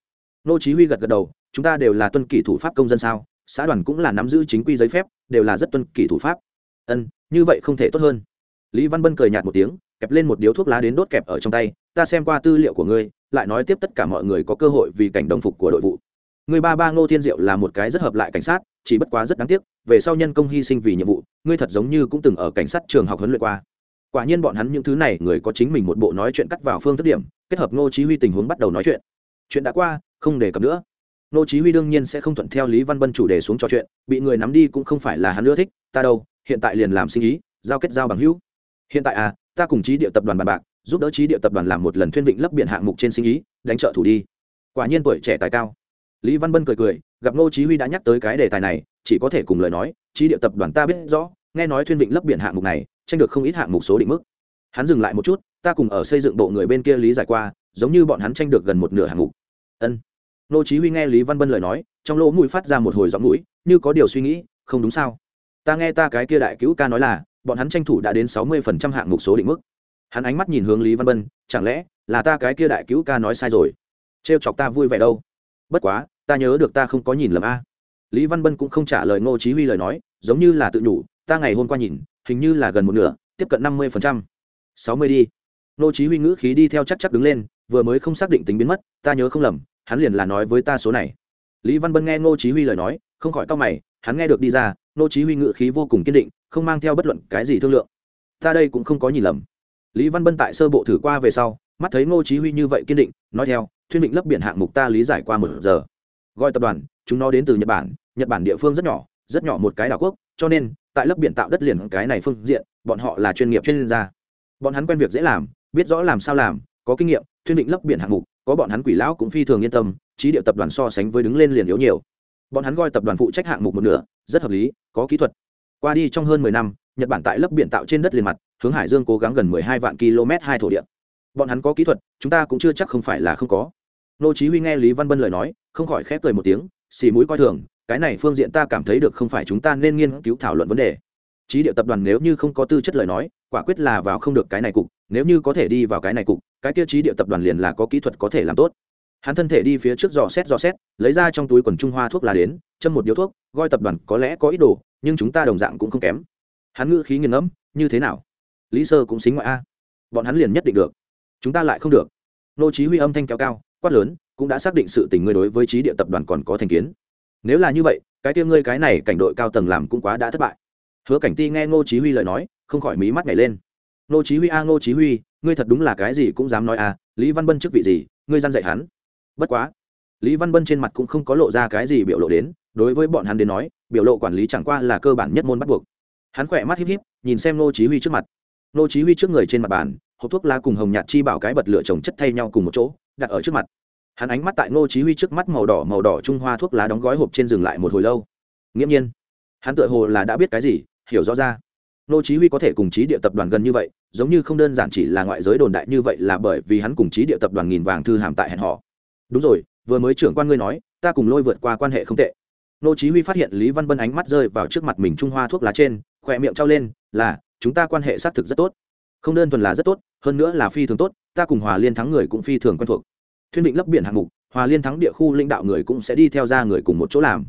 Nô chí huy gật gật đầu, chúng ta đều là tuân kỷ thủ pháp công dân sao, xã đoàn cũng là nắm giữ chính quy giấy phép, đều là rất tuân kỷ thủ pháp. Ân, như vậy không thể tốt hơn. Lý văn bân cười nhạt một tiếng, kẹp lên một điếu thuốc lá đến đốt kẹp ở trong tay, ta xem qua tư liệu của ngươi, lại nói tiếp tất cả mọi người có cơ hội vì cảnh đồng phục của đội vụ người ba ba ngô thiên diệu là một cái rất hợp lại cảnh sát, chỉ bất quá rất đáng tiếc, về sau nhân công hy sinh vì nhiệm vụ, ngươi thật giống như cũng từng ở cảnh sát trường học huấn luyện qua. Quả nhiên bọn hắn những thứ này người có chính mình một bộ nói chuyện cắt vào phương thức điểm, kết hợp ngô chí huy tình huống bắt đầu nói chuyện. Chuyện đã qua, không đề cập nữa. Ngô chí huy đương nhiên sẽ không thuận theo lý văn bân chủ đề xuống trò chuyện, bị người nắm đi cũng không phải là hắn ưa thích, ta đâu, hiện tại liền làm sinh ý, giao kết giao bằng hữu. Hiện tại à ta cùng trí địa tập đoàn bàn bạc, giúp đỡ trí địa tập đoàn làm một lần thuyên vịnh lấp biển hạng mục trên sinh ý, đánh trợ thủ đi. Quả nhiên tuổi trẻ tài cao lý văn bân cười cười, gặp ngô chí huy đã nhắc tới cái đề tài này, chỉ có thể cùng lời nói, trí địa tập đoàn ta biết rõ, nghe nói thuyên vịnh lấp biển hạng mục này, tranh được không ít hạng mục số định mức. Hắn dừng lại một chút, ta cùng ở xây dựng bộ người bên kia lý giải qua, giống như bọn hắn tranh được gần một nửa hạng mục. Ân. Ngô chí huy nghe lý văn bân lời nói, trong lỗ mũi phát ra một hồi giọng mũi, như có điều suy nghĩ, không đúng sao? Ta nghe ta cái kia đại cứu ca nói là, bọn hắn tranh thủ đã đến sáu mươi phần trăm hạng mục số định mức. Hắn ánh mắt nhìn hướng lý văn bân, chẳng lẽ là ta cái kia đại cứu ca nói sai rồi? Trêu chọc ta vui vẻ đâu. Bất quá ta nhớ được ta không có nhìn lầm a. Lý văn bân cũng không trả lời ngô chí huy lời nói, giống như là tự nhủ, ta ngày hôm qua nhìn, hình như là gần một nửa, tiếp cận năm mươi phần trăm. Sáu mươi đi. Ngô chí huy ngữ khí đi theo chắc chắc đứng lên, vừa mới không xác định tính biến mất, ta nhớ không lầm, hắn liền là nói với ta số này. Lý văn bân nghe ngô chí huy lời nói, không khỏi cau mày, hắn nghe được đi ra, ngô chí huy ngữ khí vô cùng kiên định, không mang theo bất luận cái gì thương lượng. Ta đây cũng không có nhìn lầm. Lý văn bân tại sơ bộ thử qua về sau, mắt thấy ngô chí huy như vậy kiên định, nói theo, thuyên định lấp biển hạng mục ta lý giải qua một giờ gọi tập đoàn, chúng nó đến từ nhật bản nhật bản địa phương rất nhỏ rất nhỏ một cái đảo quốc, cho nên, tại lấp biển tạo đất liền cái này phương diện, bọn họ là chuyên nghiệp chuyên gia. Bọn hắn quen việc dễ làm, biết rõ làm sao làm, có kinh nghiệm, thuyên định lấp biển hạng mục, có bọn hắn quỷ lão cũng phi thường yên tâm, trí điệu tập đoàn so sánh với đứng lên liền yếu nhiều. Bọn hắn gọi tập đoàn phụ trách hạng mục một nửa, rất hợp lý, có kỹ thuật. Qua đi trong hơn mười năm, nhật bản tại lấp biển tạo trên đất liền mặt, hướng hải dương cố gắng gần mười hai vạn km hai thổ địa. Bọn hắn có kỹ thuật, chúng ta cũng chưa chắc không phải là không có. Nô chí huy nghe lý văn bân lời nói không khỏi khép cười một tiếng, xì mũi coi thường, cái này phương diện ta cảm thấy được không phải chúng ta nên nghiên cứu thảo luận vấn đề. Trí địa tập đoàn nếu như không có tư chất lời nói, quả quyết là vào không được cái này cục, nếu như có thể đi vào cái này cục, cái kia chí địa tập đoàn liền là có kỹ thuật có thể làm tốt. Hắn thân thể đi phía trước dò xét dò xét, lấy ra trong túi quần trung hoa thuốc là đến, châm một điếu thuốc, gọi tập đoàn có lẽ có ít đồ, nhưng chúng ta đồng dạng cũng không kém. Hắn ngữ khí nghiền ngẫm, như thế nào? Lý sơ cũng xính ngoại a. Bọn hắn liền nhất định được. Chúng ta lại không được. Nô chí huy âm thanh kéo cao, quát lớn cũng đã xác định sự tình ngươi đối với trí địa tập đoàn còn có thành kiến. Nếu là như vậy, cái kia ngươi cái này cảnh đội cao tầng làm cũng quá đã thất bại. Hứa cảnh ti nghe ngô chí huy lời nói, không khỏi mí mắt nhảy lên. Ngô chí huy a, ngô chí huy, ngươi thật đúng là cái gì cũng dám nói a lý văn bân chức vị gì, ngươi gian dạy hắn. Bất quá, lý văn bân trên mặt cũng không có lộ ra cái gì biểu lộ đến, đối với bọn hắn đến nói, biểu lộ quản lý chẳng qua là cơ bản nhất môn bắt buộc. Hắn khỏe mắt híp híp, nhìn xem ngô chí huy trước mặt. Ngô chí huy trước người trên mặt bàn, hộp thuốc lá cùng hồng nhạt chi bảo cái bật lửa chồng chất thay nhau cùng một chỗ, đặt ở trước mặt hắn ánh mắt tại ngô chí huy trước mắt màu đỏ màu đỏ trung hoa thuốc lá đóng gói hộp trên dừng lại một hồi lâu. Nghiễm nhiên, hắn tựa hồ là đã biết cái gì, hiểu rõ ra. Ngô chí huy có thể cùng trí địa tập đoàn gần như vậy, giống như không đơn giản chỉ là ngoại giới đồn đại như vậy là bởi vì hắn cùng trí địa tập đoàn nghìn vàng thư hàm tại hẹn họ đúng rồi, vừa mới trưởng quan ngươi nói, ta cùng lôi vượt qua quan hệ không tệ. Ngô chí huy phát hiện lý văn bân ánh mắt rơi vào trước mặt mình trung hoa thuốc lá trên khoe miệng trao lên, là, chúng ta quan hệ xác thực rất tốt. Không đơn thuần là rất tốt, hơn nữa là phi thường tốt, ta cùng hòa liên thắng người cũng phi thường quen thuộc thuyên định lấp biển hạng mục, hòa liên thắng địa khu lãnh đạo người cũng sẽ đi theo ra người cùng một chỗ làm.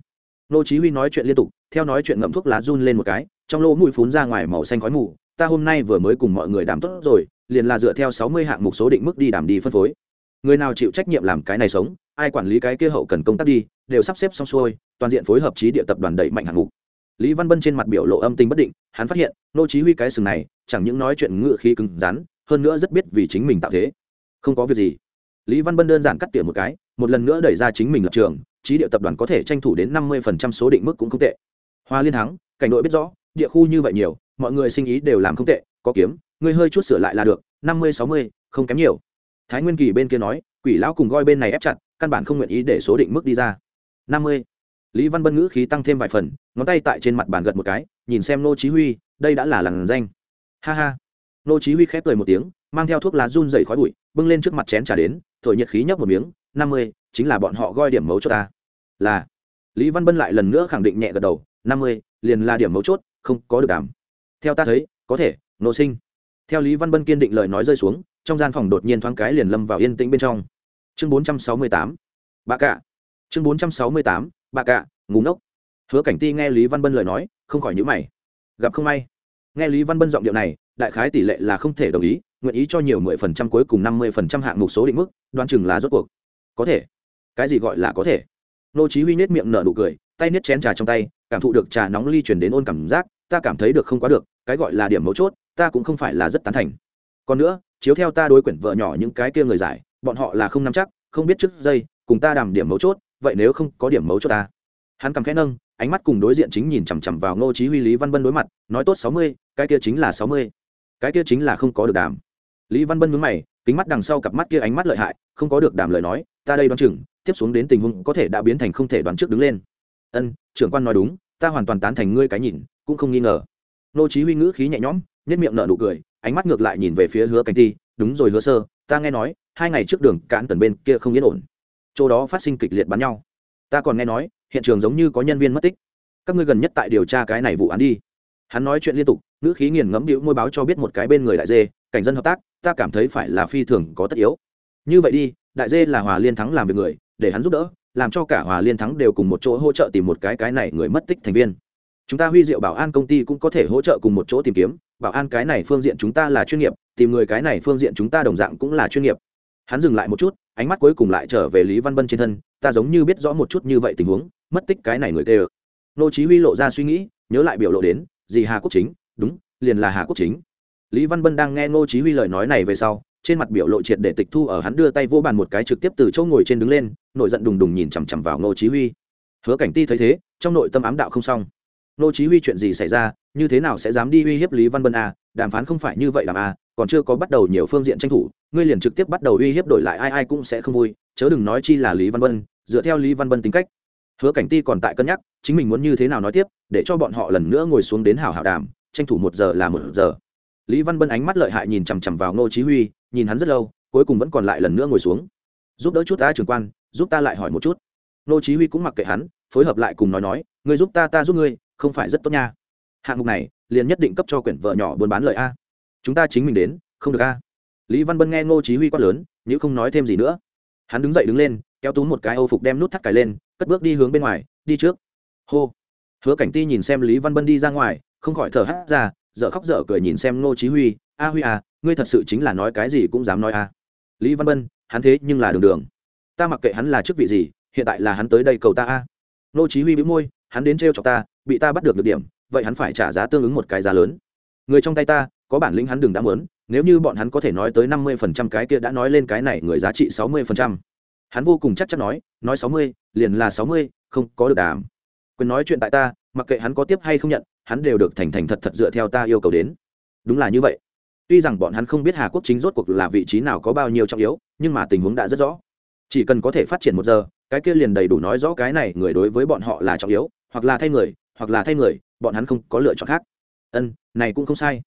Nô chí huy nói chuyện liên tục, theo nói chuyện ngậm thuốc lá run lên một cái, trong lỗ mũi phun ra ngoài màu xanh khói mù, ta hôm nay vừa mới cùng mọi người đàm tốt rồi, liền là dựa theo 60 hạng mục số định mức đi đàm đi phân phối. Người nào chịu trách nhiệm làm cái này sống, ai quản lý cái kia hậu cần công tác đi, đều sắp xếp xong xuôi, toàn diện phối hợp trí địa tập đoàn đẩy mạnh hạng mục. Lý văn bân trên mặt biểu lộ âm tình bất định, hắn phát hiện, nô chí huy cái sừng này, chẳng những nói chuyện ngựa khí cứng rắn, hơn nữa rất biết vì chính mình tạo thế. Không có việc gì lý văn bân đơn giản cắt tỉa một cái, một lần nữa đẩy ra chính mình lập trường, trí địa tập đoàn có thể tranh thủ đến năm mươi phần trăm số định mức cũng không tệ. Hoa liên thắng, cảnh đội biết rõ, địa khu như vậy nhiều, mọi người sinh ý đều làm không tệ, có kiếm, ngươi hơi chút sửa lại là được, năm mươi, sáu mươi, không kém nhiều. Thái nguyên kỳ bên kia nói, quỷ lão cùng goi bên này ép chặt, căn bản không nguyện ý để số định mức đi ra. năm mươi. Lý văn bân ngữ khí tăng thêm vài phần, ngón tay tại trên mặt bàn gật một cái, nhìn xem nô chí huy, đây đã là làn danh. Ha ha. Nô chí huy khép cười một tiếng, mang theo thuốc lá run dày khói bụi, bưng lên trước mặt chén trà đến thổi nhiệt khí nhấp một miếng, năm mươi, chính là bọn họ goi điểm mấu cho ta. Là, lý văn bân lại lần nữa khẳng định nhẹ gật đầu, năm mươi, liền là điểm mấu chốt, không có được đảm. Theo ta thấy, có thể, nô sinh. Theo lý văn bân kiên định lời nói rơi xuống, trong gian phòng đột nhiên thoáng cái liền lâm vào yên tĩnh bên trong. Chương bốn trăm sáu mươi tám, bà cạ. Chương bốn trăm sáu mươi tám, bà cạ ngủ ngốc. Hứa cảnh ti nghe lý văn bân lời nói, không khỏi nhữ mày. Gặp không may. Nghe lý văn bân giọng điệu này đại khái tỷ lệ là không thể đồng ý nguyện ý cho nhiều mười phần trăm cuối cùng năm mươi phần trăm hạng mục số định mức đoán chừng là rốt cuộc. Có thể. Cái gì gọi là có thể? Nô chí huy nết miệng nở nụ cười tay nết chén trà trong tay cảm thụ được trà nóng ly truyền đến ôn cảm giác ta cảm thấy được không quá được cái gọi là điểm mấu chốt ta cũng không phải là rất tán thành. Còn nữa chiếu theo ta đối quyển vợ nhỏ những cái kia người giải bọn họ là không nắm chắc không biết trước giây cùng ta đàm điểm mấu chốt vậy nếu không có điểm mấu chốt ta? Hắn cầm khẽ nâng ánh mắt cùng đối diện chính nhìn chằm chằm vào ngô chí huy lý văn bân đối mặt nói tốt sáu mươi, cái kia chính là sáu mươi, cái kia chính là không có được đàm. Lý văn bân nhướng mày, kính mắt đằng sau cặp mắt kia ánh mắt lợi hại, không có được đàm lời nói, ta đây đoán chừng, tiếp xuống đến tình huống có thể đã biến thành không thể đoán trước đứng lên. Ân, trưởng quan nói đúng, ta hoàn toàn tán thành ngươi cái nhìn, cũng không nghi ngờ. Nô chí huy ngữ khí nhẹ nhõm nhất miệng nở nụ cười, ánh mắt ngược lại nhìn về phía hứa cảnh ti đúng rồi hứa sơ, ta nghe nói, hai ngày trước đường cản tần bên kia không yên ổn. Chỗ đó phát sinh kịch liệt bắn nhau. Ta còn nghe nói, hiện trường giống như có nhân viên mất tích. Các ngươi gần nhất tại điều tra cái này vụ án đi hắn nói chuyện liên tục, ngữ khí nghiền ngẫm đĩu môi báo cho biết một cái bên người đại dê, cảnh dân hợp tác, ta cảm thấy phải là phi thường có tất yếu. Như vậy đi, đại dê là hòa liên thắng làm việc người, để hắn giúp đỡ, làm cho cả hòa liên thắng đều cùng một chỗ hỗ trợ tìm một cái cái này người mất tích thành viên. Chúng ta huy diệu bảo an công ty cũng có thể hỗ trợ cùng một chỗ tìm kiếm, bảo an cái này phương diện chúng ta là chuyên nghiệp, tìm người cái này phương diện chúng ta đồng dạng cũng là chuyên nghiệp. Hắn dừng lại một chút, ánh mắt cuối cùng lại trở về lý văn bân trên thân, ta giống như biết rõ một chút như vậy tình huống, mất tích cái này người tê ơ. Nô chí huy lộ ra suy nghĩ, nhớ lại biểu lộ đến gì hà quốc chính? Đúng, liền là hà quốc chính. Lý văn bân đang nghe ngô chí huy lời nói này về sau, trên mặt biểu lộ triệt để tịch thu ở hắn đưa tay vô bàn một cái trực tiếp từ chỗ ngồi trên đứng lên nội giận đùng đùng nhìn chằm chằm vào ngô chí huy. Hứa cảnh ti thấy thế, trong nội tâm ám đạo không xong. Ngô chí huy chuyện gì xảy ra, như thế nào sẽ dám đi uy hiếp lý văn bân à? Đàm phán không phải như vậy làm à còn chưa có bắt đầu nhiều phương diện tranh thủ, ngươi liền trực tiếp bắt đầu uy hiếp đổi lại, ai ai cũng sẽ không vui. Chớ đừng nói chi là lý văn bân, dựa theo lý văn bân tính cách hứa cảnh ti còn tại cân nhắc, chính mình muốn như thế nào nói tiếp, để cho bọn họ lần nữa ngồi xuống đến hảo hảo đàm, tranh thủ một giờ là một giờ. Lý văn bân ánh mắt lợi hại nhìn chằm chằm vào ngô chí huy, nhìn hắn rất lâu, cuối cùng vẫn còn lại lần nữa ngồi xuống. Giúp đỡ chút ta trưởng quan, giúp ta lại hỏi một chút. Ngô chí huy cũng mặc kệ hắn, phối hợp lại cùng nói nói, ngươi giúp ta ta giúp ngươi, không phải rất tốt nha. Hạng mục này, liền nhất định cấp cho quyển vợ nhỏ buôn bán lợi a. Chúng ta chính mình đến, không được a. Lý văn bân nghe ngô chí huy quát lớn nhưng không nói thêm gì nữa. Hắn đứng dậy đứng lên, kéo túm một cái âu phục đem nút thắt cài lên cất bước đi hướng bên ngoài, đi trước. Hô. Hứa cảnh ti nhìn xem lý văn bân đi ra ngoài, không khỏi thở hắt ra, dở khóc dở cười nhìn xem ngô chí huy. A huy à ngươi thật sự chính là nói cái gì cũng dám nói à. Lý văn bân, hắn thế nhưng là đường đường. Ta mặc kệ hắn là chức vị gì, hiện tại là hắn tới đây cầu ta a. Ngô chí huy bĩu môi, hắn đến treo chọc ta, bị ta bắt được được điểm, vậy hắn phải trả giá tương ứng một cái giá lớn. Người trong tay ta, có bản lĩnh hắn đừng đã muốn, nếu như bọn hắn có thể nói tới năm mươi phần trăm cái kia đã nói lên cái này, người giá trị sáu mươi phần trăm hắn vô cùng chắc chắn nói nói sáu mươi, liền là sáu mươi, không có được đàm. Quyền nói chuyện tại ta, mặc kệ hắn có tiếp hay không nhận, hắn đều được thành thành thật thật dựa theo ta yêu cầu đến. Đúng là như vậy. Tuy rằng bọn hắn không biết hà quốc chính rốt cuộc là vị trí nào có bao nhiêu trọng yếu, nhưng mà tình huống đã rất rõ. Chỉ cần có thể phát triển một giờ, cái kia liền đầy đủ nói rõ cái này người đối với bọn họ là trọng yếu, hoặc là thay người, hoặc là thay người, bọn hắn không có lựa chọn khác. Ân, này cũng không sai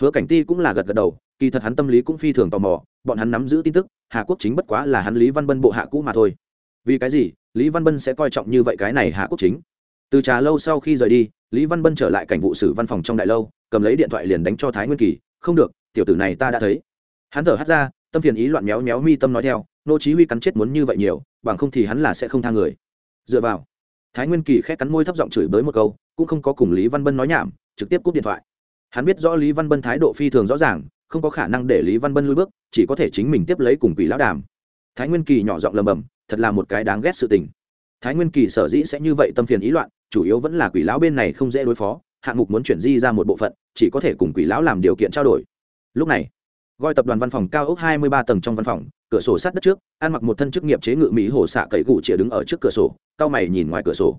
hứa cảnh ti cũng là gật gật đầu, kỳ thật hắn tâm lý cũng phi thường tò mò, bọn hắn nắm giữ tin tức, hà quốc chính bất quá là hắn lý văn bân bộ hạ cũ mà thôi. Vì cái gì, lý văn bân sẽ coi trọng như vậy cái này hà quốc chính? Từ trà lâu sau khi rời đi, lý văn bân trở lại cảnh vụ sử văn phòng trong đại lâu, cầm lấy điện thoại liền đánh cho thái nguyên kỳ, không được, tiểu tử này ta đã thấy. Hắn thở hắt ra, tâm phiền ý loạn méo méo mi tâm nói theo, nô chí huy cắn chết muốn như vậy nhiều, bằng không thì hắn là sẽ không tha người. Dựa vào, thái nguyên kỳ khẽ cắn môi thấp giọng chửi bới một câu, cũng không có cùng lý văn bân nói nhảm, trực tiếp cúp điện thoại hắn biết rõ lý văn bân thái độ phi thường rõ ràng, không có khả năng để lý văn bân lui bước, chỉ có thể chính mình tiếp lấy cùng quỷ lão đàm. Thái nguyên kỳ nhỏ giọng lầm bầm, thật là một cái đáng ghét sự tình. Thái nguyên kỳ sở dĩ sẽ như vậy tâm phiền ý loạn, chủ yếu vẫn là quỷ lão bên này không dễ đối phó, hạng mục muốn chuyển di ra một bộ phận, chỉ có thể cùng quỷ lão làm điều kiện trao đổi. Lúc này gọi tập đoàn văn phòng cao ốc hai mươi ba tầng trong văn phòng, cửa sổ sát đất trước, ăn mặc một thân chức nghiệp chế ngự mỹ hồ xạ cậy gụ chĩa đứng ở trước cửa sổ, cao mày nhìn ngoài cửa sổ.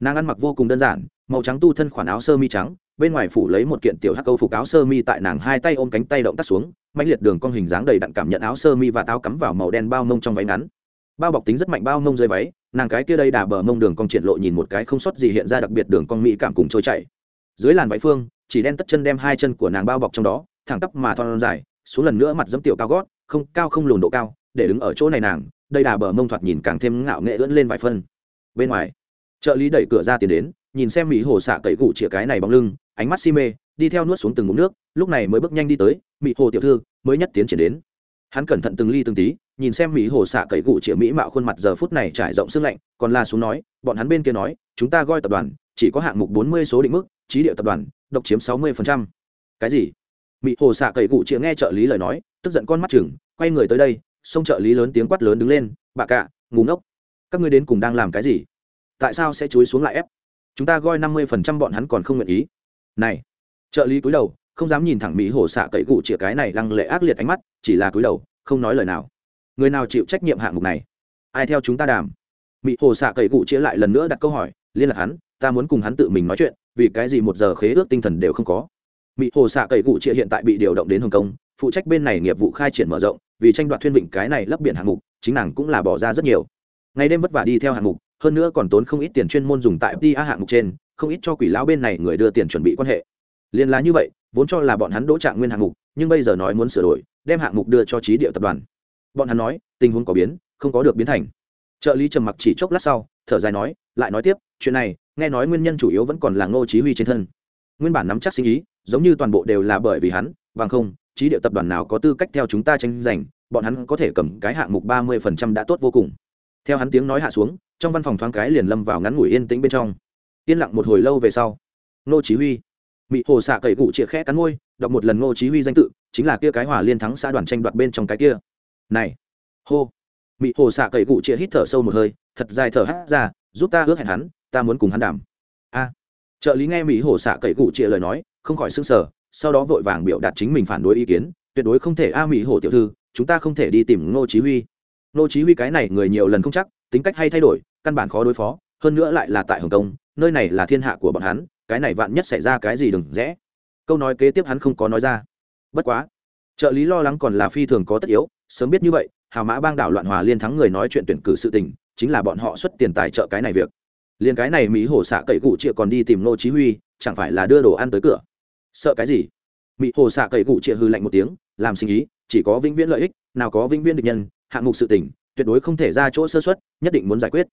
Nàng ăn mặc vô cùng đơn giản, màu trắng tu thân khoản áo sơ mi trắng bên ngoài phủ lấy một kiện tiểu hắc câu phục áo sơ mi tại nàng hai tay ôm cánh tay động tác xuống mạnh liệt đường con hình dáng đầy đặn cảm nhận áo sơ mi và táo cắm vào màu đen bao mông trong váy ngắn. Bao bọc tính rất mạnh bao mông dưới váy, nàng cái kia đây đà bờ mông đường cong triển lộ nhìn một cái không sót gì hiện ra đặc biệt đường con mỹ cảm cùng trôi chảy. Dưới làn váy phương, chỉ đen tất chân đem hai chân của nàng bao bọc trong đó, thẳng tắp mà thon dài, xuống lần nữa mặt dẫm tiểu cao gót, không, cao không lùn độ cao, để đứng ở chỗ này nàng, đây đà bờ mông thoạt nhìn càng thêm ngạo nghệ ưỡn lên vài phân. Bên ngoài, trợ lý đẩy cửa ra tiến đến, nhìn xem mỹ hồ xạ cậy gụ chĩa cái này bóng lưng ánh mắt si mê, đi theo nuốt xuống từng ngụm nước, lúc này mới bước nhanh đi tới mỹ hồ tiểu thư, mới nhất tiến triển đến. Hắn cẩn thận từng ly từng tí, nhìn xem mỹ hồ xạ cậy gụ chĩa mỹ mạo khuôn mặt giờ phút này trải rộng sương lạnh, còn la xuống nói, bọn hắn bên kia nói, chúng ta gọi tập đoàn, chỉ có hạng mục bốn mươi số định mức, trí điệu tập đoàn, độc chiếm sáu mươi cái gì? Mỹ hồ xạ cậy gụ chĩa nghe trợ lý lời nói, tức giận con mắt chừng, quay người tới đây, xông trợ lý lớn tiếng quát lớn đứng lên, bà cạ ngủ ngốc, các ngươi đến cùng đang làm cái gì? Tại sao sẽ chúi xuống lại ép? Chúng ta gọi năm mươi phần trăm bọn hắn còn không nguyện ý này, trợ lý cúi đầu, không dám nhìn thẳng mỹ hổ xạ cậy cụ chĩa cái này lăng lệ ác liệt ánh mắt, chỉ là cúi đầu, không nói lời nào. Người nào chịu trách nhiệm hạng mục này? Ai theo chúng ta đàm? Mỹ hồ xạ cậy cụ chĩa lại lần nữa đặt câu hỏi, liên lạc hắn, ta muốn cùng hắn tự mình nói chuyện, vì cái gì một giờ khế ước tinh thần đều không có. Mỹ hồ xạ cậy cụ chĩa hiện tại bị điều động đến hồng kông, phụ trách bên này nghiệp vụ khai triển mở rộng, vì tranh đoạt thuyên vịnh cái này lấp biển hạng mục, chính nàng cũng là bỏ ra rất nhiều. Ngày đêm vất vả đi theo hạng mục, hơn nữa còn tốn không ít tiền chuyên môn dùng tại pa hạng mục trên không ít cho quỷ lão bên này người đưa tiền chuẩn bị quan hệ. Liên là như vậy, vốn cho là bọn hắn đỗ trạng nguyên hạng mục, nhưng bây giờ nói muốn sửa đổi, đem hạng mục đưa cho trí địa tập đoàn. Bọn hắn nói, tình huống có biến, không có được biến thành. Trợ lý trầm mặc chỉ chốc lát sau, thở dài nói, lại nói tiếp, chuyện này, nghe nói nguyên nhân chủ yếu vẫn còn là ngô chí huy trên thân. Nguyên bản nắm chắc sinh ý, giống như toàn bộ đều là bởi vì hắn, bằng không, trí địa tập đoàn nào có tư cách theo chúng ta tranh giành, bọn hắn có thể cầm cái hạng mục ba mươi phần trăm đã tốt vô cùng. Theo hắn tiếng nói hạ xuống, trong văn phòng thoáng cái liền lâm vào ngắn ngủi yên tĩnh bên trong yên lặng một hồi lâu về sau, ngô chí huy bị hồ xạ cậy cụ chĩa khẽ cắn môi, đọc một lần ngô chí huy danh tự, chính là kia cái hòa liên thắng xã đoàn tranh đoạt bên trong cái kia. Này, hô bị hồ xạ cậy cụ chĩa hít thở sâu một hơi, thật dài thở hắt ra, giúp ta ước hẹn hắn, ta muốn cùng hắn đàm. A, trợ lý nghe mỹ hồ xạ cậy cụ chĩa lời nói, không khỏi sưng sờ, sau đó vội vàng biểu đạt chính mình phản đối ý kiến, tuyệt đối không thể a mỹ hồ tiểu thư, chúng ta không thể đi tìm ngô chí huy. Ngô chí huy cái này người nhiều lần không chắc, tính cách hay thay đổi, căn bản khó đối phó, hơn nữa lại là tại hồng kông nơi này là thiên hạ của bọn hắn, cái này vạn nhất xảy ra cái gì đừng rẽ. Câu nói kế tiếp hắn không có nói ra. Bất quá, trợ lý lo lắng còn là phi thường có tất yếu, sớm biết như vậy, hào mã bang đảo loạn hòa liên thắng người nói chuyện tuyển cử sự tình, chính là bọn họ xuất tiền tài trợ cái này việc. Liền cái này mỹ hồ xạ cậy cụ chịa còn đi tìm nô chí huy, chẳng phải là đưa đồ ăn tới cửa. Sợ cái gì? Mỹ hồ xạ cậy cụ chịa hư lạnh một tiếng, làm sinh ý, chỉ có vĩnh viễn lợi ích, nào có vĩnh viễn địch nhân, hạng mục sự tình, tuyệt đối không thể ra chỗ sơ suất, nhất định muốn giải quyết.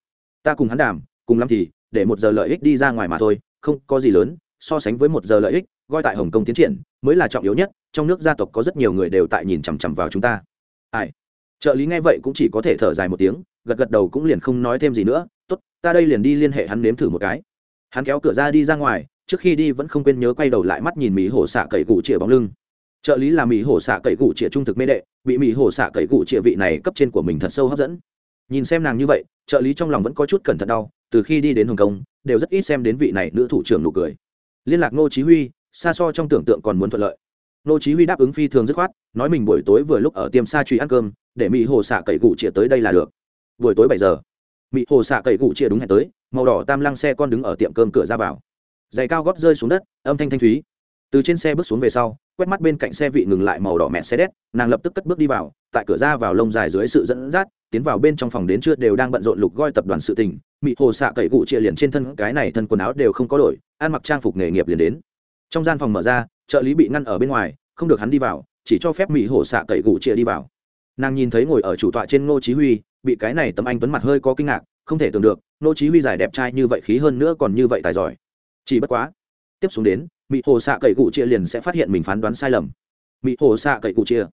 Ta cùng hắn đàm cùng lắm thì để một giờ lợi ích đi ra ngoài mà thôi, không có gì lớn, so sánh với một giờ lợi ích, gọi tại hồng kông tiến triển, mới là trọng yếu nhất, trong nước gia tộc có rất nhiều người đều tại nhìn chằm chằm vào chúng ta. Ai? Trợ lý nghe vậy cũng chỉ có thể thở dài một tiếng, gật gật đầu cũng liền không nói thêm gì nữa, tốt, ta đây liền đi liên hệ hắn nếm thử một cái. Hắn kéo cửa ra đi ra ngoài, trước khi đi vẫn không quên nhớ quay đầu lại mắt nhìn mỹ hổ xạ cậy cụ chĩa bóng lưng. Trợ lý là mỹ hổ xạ cậy cụ chĩa trung thực mê đệ, bị mỹ hổ xạ cậy cụ chĩa vị này cấp trên của mình thật sâu hấp dẫn. Nhìn xem nàng như vậy, trợ lý trong lòng vẫn có chút cẩn thận đau từ khi đi đến hồng kông, đều rất ít xem đến vị này nữ thủ trưởng nụ cười. Liên lạc ngô chí huy, xa so trong tưởng tượng còn muốn thuận lợi. Ngô chí huy đáp ứng phi thường dứt khoát, nói mình buổi tối vừa lúc ở tiệm sa truy ăn cơm, để mỹ hồ xạ cậy cụ chia tới đây là được. Buổi tối bảy giờ mỹ hồ xạ cậy cụ chia đúng hẹn tới, màu đỏ tam lăng xe con đứng ở tiệm cơm cửa ra vào. Giày cao gót rơi xuống đất, âm thanh thanh thúy. Từ trên xe bước xuống về sau, quét mắt bên cạnh xe vị ngừng lại màu đỏ mẹ xe đét nàng lập tức cất bước đi vào, tại cửa ra vào lông dài dưới sự dẫn dắt, tiến vào bên trong phòng đến trưa đều đang bận rộn lục goi tập đoàn sự tình Mị hồ xạ cậy cụ chia liền trên thân, cái này thân quần áo đều không có đổi, ăn mặc trang phục nghề nghiệp liền đến. Trong gian phòng mở ra, trợ lý bị ngăn ở bên ngoài, không được hắn đi vào, chỉ cho phép Mị hồ xạ cậy cụ chia đi vào. Nàng nhìn thấy ngồi ở chủ tọa trên ngô chí huy, bị cái này tấm anh tuấn mặt hơi có kinh ngạc, không thể tưởng được, ngô chí huy dài đẹp trai như vậy, khí hơn nữa còn như vậy tài giỏi. Chỉ bất quá, tiếp xuống đến, Mị hồ xạ cậy cụ chia liền sẽ phát hiện mình phán đoán sai lầm. Mị hồ xạ cậy cụ chia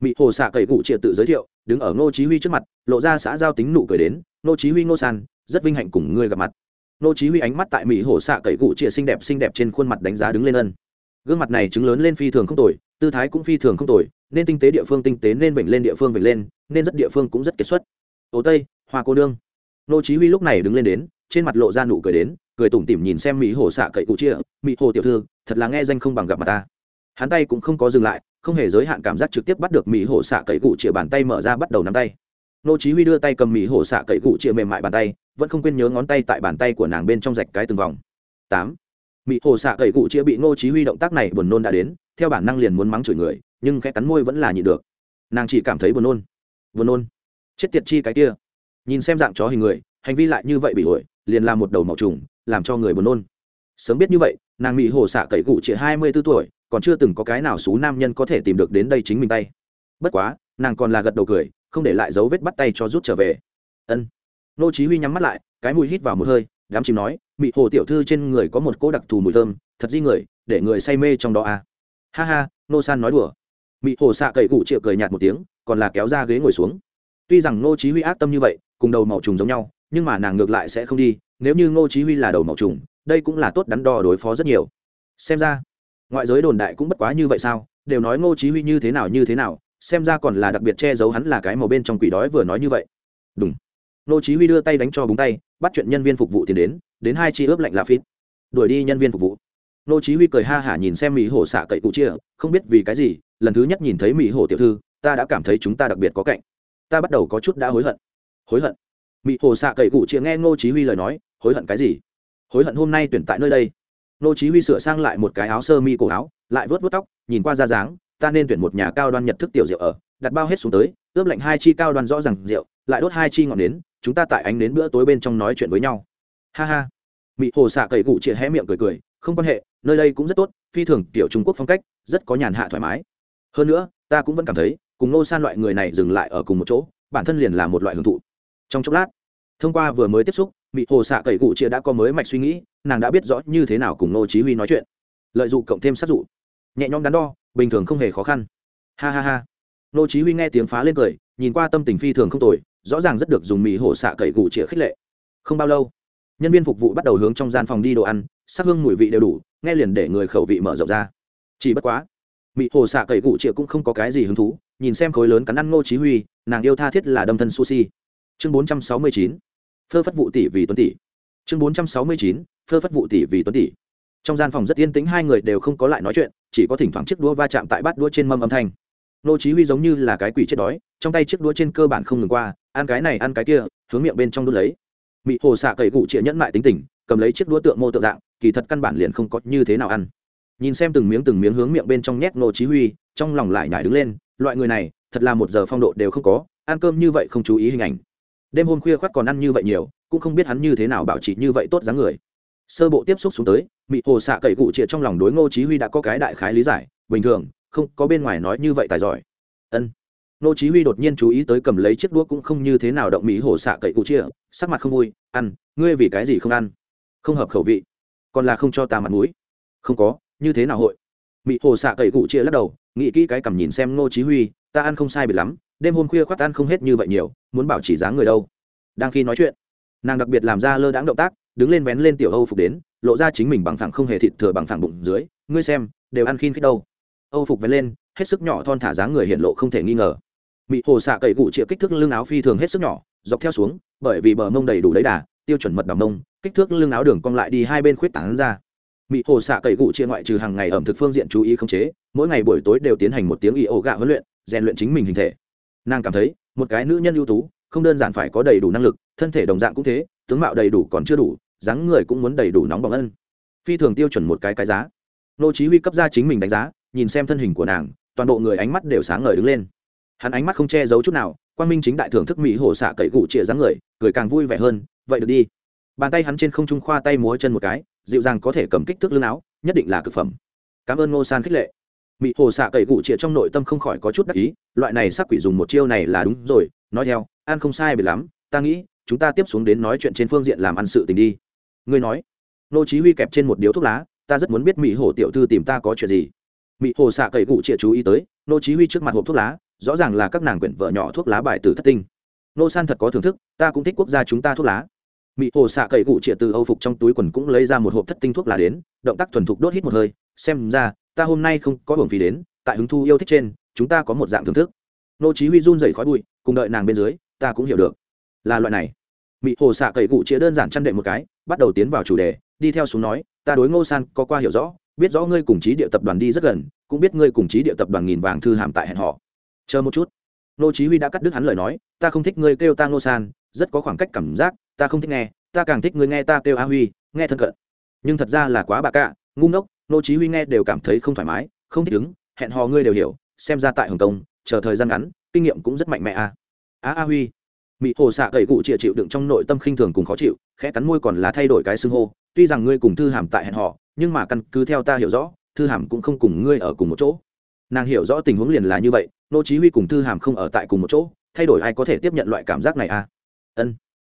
Mị hồ xạ cậy cụ chia tự giới thiệu, đứng ở ngô chí huy trước mặt, lộ ra xã giao tính nụ cười đến, ngô chí huy, ngô san rất vinh hạnh cùng ngươi gặp mặt. Nô chí huy ánh mắt tại mỹ hồ xạ cậy cụ chia xinh đẹp xinh đẹp trên khuôn mặt đánh giá đứng lên ân. Gương mặt này chứng lớn lên phi thường không tồi, tư thái cũng phi thường không tồi, nên tinh tế địa phương tinh tế, nên vểnh lên địa phương vểnh lên, nên rất địa phương cũng rất kết xuất. Ồ tây, hoa cô đương nô chí huy lúc này đứng lên đến, trên mặt lộ ra nụ cười đến, cười tủm tỉm nhìn xem mỹ hồ xạ cậy cụ chia mỹ hồ tiểu thư, thật là nghe danh không bằng gặp mặt ta. Hắn tay cũng không có dừng lại, không hề giới hạn cảm giác trực tiếp bắt được mỹ hồ xạ cậy cụ chia bàn tay mở ra bắt đầu nắm tay nô chí huy đưa tay cầm mỹ hồ xạ cậy cụ chia mềm mại bàn tay, vẫn không quên nhớ ngón tay tại bàn tay của nàng bên trong rạch cái từng vòng. Tám. Mỹ hồ xạ cậy cụ chia bị nô chí huy động tác này buồn nôn đã đến, theo bản năng liền muốn mắng chửi người, nhưng khẽ cắn môi vẫn là nhịn được. Nàng chỉ cảm thấy buồn nôn. Buồn nôn. Chết tiệt chi cái kia. Nhìn xem dạng chó hình người, hành vi lại như vậy bị ổi, liền làm một đầu màu trùng, làm cho người buồn nôn. Sớm biết như vậy, nàng mỹ hồ xạ cậy cụ chỉ hai mươi b ố tuổi, còn chưa từng có cái nào xú nam nhân có thể tìm được đến đây chính mình tay. Bất quá, nàng còn là gật đầu cười không để lại dấu vết bắt tay cho rút trở về. Ân. Nô chí huy nhắm mắt lại, cái mùi hít vào một hơi, đám chìm nói, mị hồ tiểu thư trên người có một cỗ đặc thù mùi thơm, thật di người, để người say mê trong đó à? Ha ha, nô san nói đùa. Mị hồ xạ cậy cụ triệu cười nhạt một tiếng, còn là kéo ra ghế ngồi xuống. Tuy rằng ngô chí huy ác tâm như vậy, cùng đầu màu trùng giống nhau, nhưng mà nàng ngược lại sẽ không đi, nếu như ngô chí huy là đầu màu trùng, đây cũng là tốt đắn đo đối phó rất nhiều. Xem ra, ngoại giới đồn đại cũng bất quá như vậy sao? Đều nói ngô chí huy như thế nào như thế nào xem ra còn là đặc biệt che giấu hắn là cái màu bên trong quỷ đói vừa nói như vậy. Đúng nô chí huy đưa tay đánh cho búng tay, bắt chuyện nhân viên phục vụ tiền đến đến hai chi ướp lạnh là phít. Đuổi đi nhân viên phục vụ. Nô chí huy cười ha hả nhìn xem mỹ hổ xạ cậy cụ chia, không biết vì cái gì, lần thứ nhất nhìn thấy mỹ hổ tiểu thư, ta đã cảm thấy chúng ta đặc biệt có cạnh. Ta bắt đầu có chút đã hối hận. Hối hận. Mỹ hồ xạ cậy cụ chịa nghe ngô chí huy lời nói, hối hận cái gì? Hối hận hôm nay tuyển tại nơi đây. Ngô chí huy sửa sang lại một cái áo sơ mi cổ áo, lại vớt vớt tóc, nhìn qua ra dáng ta nên tuyển một nhà cao đoan nhật thức tiểu rượu ở, đặt bao hết xuống tới, ướp lạnh hai chi cao đoan rõ ràng rượu, lại đốt hai chi ngọn nến, chúng ta tại ánh đến bữa tối bên trong nói chuyện với nhau. Ha ha. Mị hồ xạ cậy cụ chĩa hé miệng cười cười, không quan hệ, nơi đây cũng rất tốt, phi thường tiểu trung quốc phong cách, rất có nhàn hạ thoải mái. Hơn nữa, ta cũng vẫn cảm thấy, cùng nô san loại người này dừng lại ở cùng một chỗ, bản thân liền là một loại hưởng thụ. Trong chốc lát, thông qua vừa mới tiếp xúc, mị hồ xạ cậy cụ chia đã có mới mạch suy nghĩ, nàng đã biết rõ như thế nào cùng nô chí huy nói chuyện. Lợi dụng cộng thêm sát dụ, nhẹ nhõm đắn đo bình thường không hề khó khăn. Ha ha ha. Nô chí huy nghe tiếng phá lên cười, nhìn qua tâm tình phi thường không tồi, rõ ràng rất được dùng mì hổ xạ cậy gù chia khích lệ. Không bao lâu, nhân viên phục vụ bắt đầu hướng trong gian phòng đi đồ ăn, sắc hương mùi vị đều đủ, nghe liền để người khẩu vị mở rộng ra. Chỉ bất quá mỹ hồ xạ cậy cụ chia cũng không có cái gì hứng thú, nhìn xem khối lớn cắn ăn ngô chí huy, nàng yêu tha thiết là đâm thân sushi. Chương 469 phơ phất vụ tỷ vì tuấn tỷ. Chương 469 phơ phất vụ tỷ vì tuấn tỷ. Trong gian phòng rất yên tĩnh, hai người đều không có lại nói chuyện chỉ có thỉnh thoảng chiếc đũa va chạm tại bát đũa trên mâm âm thanh. Nô chí huy giống như là cái quỷ chết đói, trong tay chiếc đũa trên cơ bản không ngừng qua, ăn cái này ăn cái kia, hướng miệng bên trong đút lấy. Mị hồ xạ cậy cụ chĩa nhẫn lại tính tình, cầm lấy chiếc đũa tượng mô tượng dạng, kỳ thật căn bản liền không có như thế nào ăn. Nhìn xem từng miếng từng miếng hướng miệng bên trong nhét nô chí huy, trong lòng lại nhảy đứng lên, loại người này, thật là một giờ phong độ đều không có, ăn cơm như vậy không chú ý hình ảnh. Đêm hôm khuya khoắt còn ăn như vậy nhiều, cũng không biết hắn như thế nào bảo trì như vậy tốt dáng người. Sơ bộ tiếp xúc xuống tới mị hồ xạ cậy cụ chĩa trong lòng đối ngô chí huy đã có cái đại khái lý giải, bình thường, không có bên ngoài nói như vậy tài giỏi. Ân. Ngô chí huy đột nhiên chú ý tới cầm lấy chiếc đũa cũng không như thế nào động mị hồ xạ cậy cụ chĩa sắc mặt không vui, ăn, ngươi vì cái gì không ăn? Không hợp khẩu vị. Còn là không cho ta mặt mũi. Không có, như thế nào hội? Mị hồ xạ cậy cụ chia lắc đầu, nghĩ kỹ cái cầm nhìn xem ngô chí huy, ta ăn không sai biệt lắm, đêm hôm khuya khoát ăn không hết như vậy nhiều, muốn bảo chỉ dáng người đâu? Đang khi nói chuyện nàng đặc biệt làm ra lơ đãng động tác, đứng lên vén lên tiểu âu phục đến, lộ ra chính mình bằng phẳng không hề thịt thừa bằng phẳng bụng dưới, ngươi xem, đều ăn khiên khít đâu. Âu phục vén lên, hết sức nhỏ thon thả dáng người hiện lộ không thể nghi ngờ. Mị hồ xạ cậy cụ chĩa kích thước lưng áo phi thường hết sức nhỏ, dọc theo xuống, bởi vì bờ mông đầy đủ lấy đà, tiêu chuẩn mật đào mông, kích thước lưng áo đường cong lại đi hai bên khuyết tảng ra. Mị hồ xạ cậy cụ chia ngoại trừ hàng ngày ẩm thực phương diện chú ý không chế, mỗi ngày buổi tối đều tiến hành một tiếng y ổ gạ huấn luyện, rèn luyện chính mình hình thể. Nàng cảm thấy, một cái nữ nhân ưu tú không đơn giản phải có đầy đủ năng lực, thân thể đồng dạng cũng thế, tướng mạo đầy đủ còn chưa đủ, dáng người cũng muốn đầy đủ nóng bỏng ân. Phi thường tiêu chuẩn một cái cái giá. Nô chí huy cấp ra chính mình đánh giá, nhìn xem thân hình của nàng, toàn bộ người ánh mắt đều sáng ngời đứng lên. Hắn ánh mắt không che giấu chút nào quan minh chính đại thưởng thức mỹ hồ xạ cậy cụ chĩa dáng người, cười càng vui vẻ hơn, vậy được đi. Bàn tay hắn trên không trung khoa tay múa chân một cái, dịu dàng có thể cầm kích thước lưng áo, nhất định là cực phẩm. Cảm ơn ngô san khích lệ. Mỹ hồ xạ cậy cụ chĩa trong nội tâm không khỏi có chút đắc ý, loại này sắc quỷ dùng một chiêu này là đúng rồi, nói theo ăn không sai biệt lắm, ta nghĩ, chúng ta tiếp xuống đến nói chuyện trên phương diện làm ăn sự tình đi. Ngươi nói. Nô chí huy kẹp trên một điếu thuốc lá, ta rất muốn biết mỹ hồ tiểu thư tìm ta có chuyện gì. Mỹ hồ xạ cậy cụ chĩa chú ý tới, nô chí huy trước mặt hộp thuốc lá, rõ ràng là các nàng quyển vợ nhỏ thuốc lá bài từ thất tinh. Nô san thật có thưởng thức, ta cũng thích quốc gia chúng ta thuốc lá. Mỹ hồ xạ cậy cụ chĩa từ âu phục trong túi quần cũng lấy ra một hộp thất tinh thuốc lá đến, động tác thuần thục đốt hít một hơi, xem ra, ta hôm nay không có hưởng phí đến, tại hứng thu yêu thích trên, chúng ta có một dạng thưởng thức. Nô chí huy run rẩy khói bụi, cùng đợi nàng bên dưới ta cũng hiểu được. Là loại này. Mỹ hồ xạ cậy cụ chĩa đơn giản chăn đệm một cái bắt đầu tiến vào chủ đề đi theo xuống nói ta đối ngô san có qua hiểu rõ biết rõ ngươi cùng trí địa tập đoàn đi rất gần cũng biết ngươi cùng trí địa tập đoàn nghìn vàng thư hàm tại hẹn họ. Chờ một chút. Nô chí huy đã cắt đứt hắn lời nói ta không thích ngươi kêu ta ngô san rất có khoảng cách cảm giác ta không thích nghe ta càng thích ngươi nghe ta kêu a huy nghe thân cận. Nhưng thật ra là quá bà cạ ngu ngốc nô chí huy nghe đều cảm thấy không thoải mái không thích đứng, hẹn hò ngươi đều hiểu xem ra tại hồng kông chờ thời gian ngắn kinh nghiệm cũng rất mạnh mẽ a a a, huy. Mỹ hồ xạ cậy cụ chịa chịu đựng trong nội tâm khinh thường cùng khó chịu, khẽ cắn môi còn là thay đổi cái xưng hô. Tuy rằng ngươi cùng thư hàm tại hẹn họ nhưng mà căn cứ theo ta hiểu rõ, thư hàm cũng không cùng ngươi ở cùng một chỗ. Nàng hiểu rõ tình huống liền là như vậy, nô chí huy cùng thư hàm không ở tại cùng một chỗ, thay đổi ai có thể tiếp nhận loại cảm giác này à? Ân.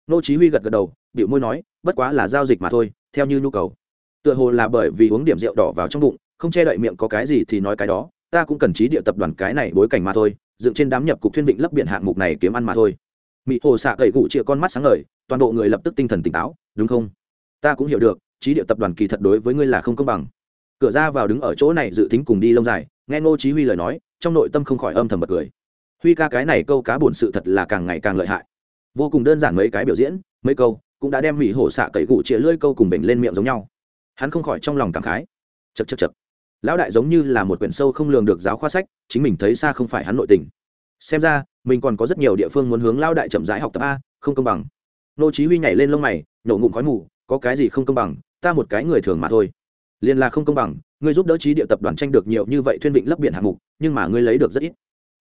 Nô chí huy gật gật đầu, biểu môi nói, bất quá là giao dịch mà thôi, theo như nhu cầu. Tựa hồ là bởi vì uống điểm rượu đỏ vào trong bụng, không che đậy miệng có cái gì thì nói cái đó, ta cũng cần trí địa tập đoàn cái này bối cảnh mà thôi dựng trên đám nhập cục thuyên vịnh lấp biển hạng mục này kiếm ăn mà thôi. Mỹ hồ xạ cậy cụ chĩa con mắt sáng ngời, toàn bộ người lập tức tinh thần tỉnh táo, đúng không? Ta cũng hiểu được, trí địa tập đoàn kỳ thật đối với ngươi là không công bằng. Cửa ra vào đứng ở chỗ này dự tính cùng đi lông dài, nghe ngô chí huy lời nói, trong nội tâm không khỏi âm thầm bật cười. Huy ca cái này câu cá buồn sự thật là càng ngày càng lợi hại. Vô cùng đơn giản mấy cái biểu diễn, mấy câu, cũng đã đem mỹ hổ xạ cậy cụ chĩa lưỡi câu cùng bệnh lên miệng giống nhau. Hắn không khỏi trong lòng cảm khái. Chật chật chật lão đại giống như là một quyển sâu không lường được giáo khoa sách, chính mình thấy xa không phải hắn nội tình. Xem ra, mình còn có rất nhiều địa phương muốn hướng lão đại chậm rãi học tập a, không công bằng. Nô chí huy nhảy lên lông mày, nổ ngụm khói mù, có cái gì không công bằng, ta một cái người thường mà thôi. Liền là không công bằng, ngươi giúp đỡ trí địa tập đoàn tranh được nhiều như vậy thuyên vịnh lấp biển hạng mục, nhưng mà ngươi lấy được rất ít.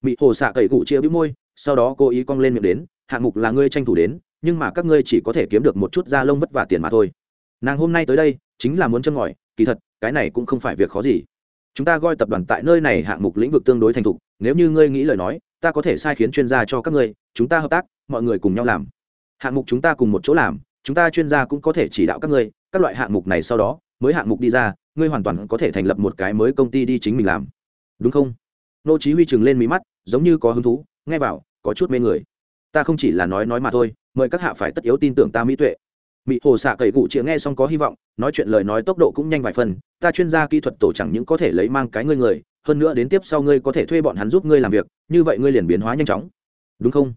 Bị hồ xạ cậy cụ chia bĩu môi, sau đó cố ý cong lên miệng đến, hạng mục là ngươi tranh thủ đến, nhưng mà các ngươi chỉ có thể kiếm được một chút da lông vất vả tiền mà thôi. Nàng hôm nay tới đây, chính là muốn châm ngòi, kỳ thật cái này cũng không phải việc khó gì. Chúng ta gọi tập đoàn tại nơi này hạng mục lĩnh vực tương đối thành thục, nếu như ngươi nghĩ lời nói, ta có thể sai khiến chuyên gia cho các ngươi, chúng ta hợp tác, mọi người cùng nhau làm. Hạng mục chúng ta cùng một chỗ làm, chúng ta chuyên gia cũng có thể chỉ đạo các ngươi, các loại hạng mục này sau đó, mới hạng mục đi ra, ngươi hoàn toàn có thể thành lập một cái mới công ty đi chính mình làm. Đúng không? Nô chí huy chừng lên mí mắt, giống như có hứng thú, nghe vào, có chút mê người. Ta không chỉ là nói nói mà thôi, mời các hạ phải tất yếu tin tưởng ta mỹ tuệ mỹ hồ xạ cậy cụ chĩa nghe xong có hy vọng, nói chuyện lời nói tốc độ cũng nhanh vài phần, ta chuyên gia kỹ thuật tổ chẳng những có thể lấy mang cái ngươi người, hơn nữa đến tiếp sau ngươi có thể thuê bọn hắn giúp ngươi làm việc, như vậy ngươi liền biến hóa nhanh chóng. Đúng không?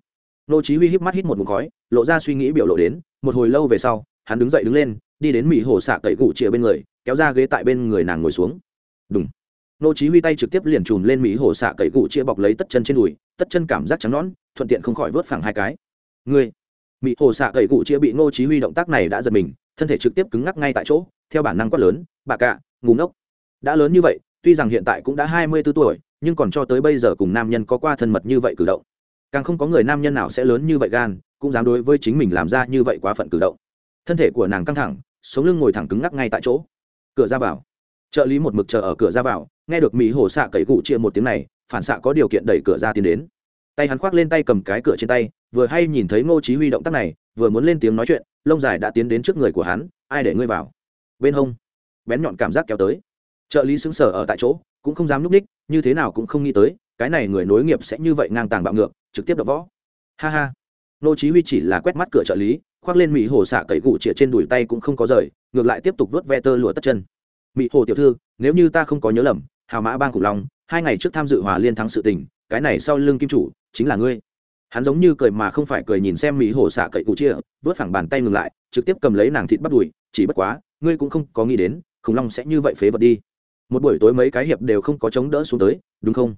Nô chí huy híp mắt hít một ngụm khói, lộ ra suy nghĩ biểu lộ đến, một hồi lâu về sau, hắn đứng dậy đứng lên, đi đến mỹ hồ xạ cậy cụ chĩa bên người, kéo ra ghế tại bên người nàng ngồi xuống. Đúng nô chí huy tay trực tiếp liền chùm lên mỹ hồ xạ cậy cụ chia bọc lấy tất chân trên đùi, tất chân cảm giác trắng nõn, thuận tiện không khỏi vớt phẳng hai cái. Ngươi mỹ hồ xạ cậy cụ chia bị ngô chí huy động tác này đã giật mình, thân thể trực tiếp cứng ngắc ngay tại chỗ, theo bản năng quát lớn, bà cạ ngủ ngốc. Đã lớn như vậy, tuy rằng hiện tại cũng đã 24 tuổi, nhưng còn cho tới bây giờ cùng nam nhân có qua thân mật như vậy cử động. Càng không có người nam nhân nào sẽ lớn như vậy gan, cũng dám đối với chính mình làm ra như vậy quá phận cử động. Thân thể của nàng căng thẳng, sống lưng ngồi thẳng cứng ngắc ngay tại chỗ. Cửa ra vào. Trợ lý một mực chờ ở cửa ra vào, nghe được mỹ hồ xạ cậy cụ chia một tiếng này, phản xạ có điều kiện đẩy cửa ra tiến đến. Tay hắn khoác lên tay cầm cái cửa trên tay vừa hay nhìn thấy ngô chí huy động tác này, vừa muốn lên tiếng nói chuyện, lông dài đã tiến đến trước người của hắn, ai để ngươi vào? Bên hông, bén nhọn cảm giác kéo tới. Trợ lý sững sờ ở tại chỗ, cũng không dám núp ních, như thế nào cũng không nghĩ tới, cái này người nối nghiệp sẽ như vậy ngang tàng bạo ngược, trực tiếp đập võ. Ha ha. Ngô chí huy chỉ là quét mắt cửa trợ lý, khoác lên mỹ hồ xạ cậy gụ chĩa trên đùi tay cũng không có rời, ngược lại tiếp tục vớt ve tơ lụa tất chân. Mỹ hồ tiểu thư, nếu như ta không có nhớ lầm, hào mã bang khủng long, hai ngày trước tham dự hòa liên thắng sự tình, cái này sau lưng kim chủ chính là ngươi hắn giống như cười mà không phải cười nhìn xem mỹ hồ xạ cậy cụ chia, vớt phẳng bàn tay ngừng lại, trực tiếp cầm lấy nàng thịt bắt đùi, chỉ bất quá, ngươi cũng không có nghĩ đến, khủng long sẽ như vậy phế vật đi. Một buổi tối mấy cái hiệp đều không có chống đỡ xuống tới, đúng không?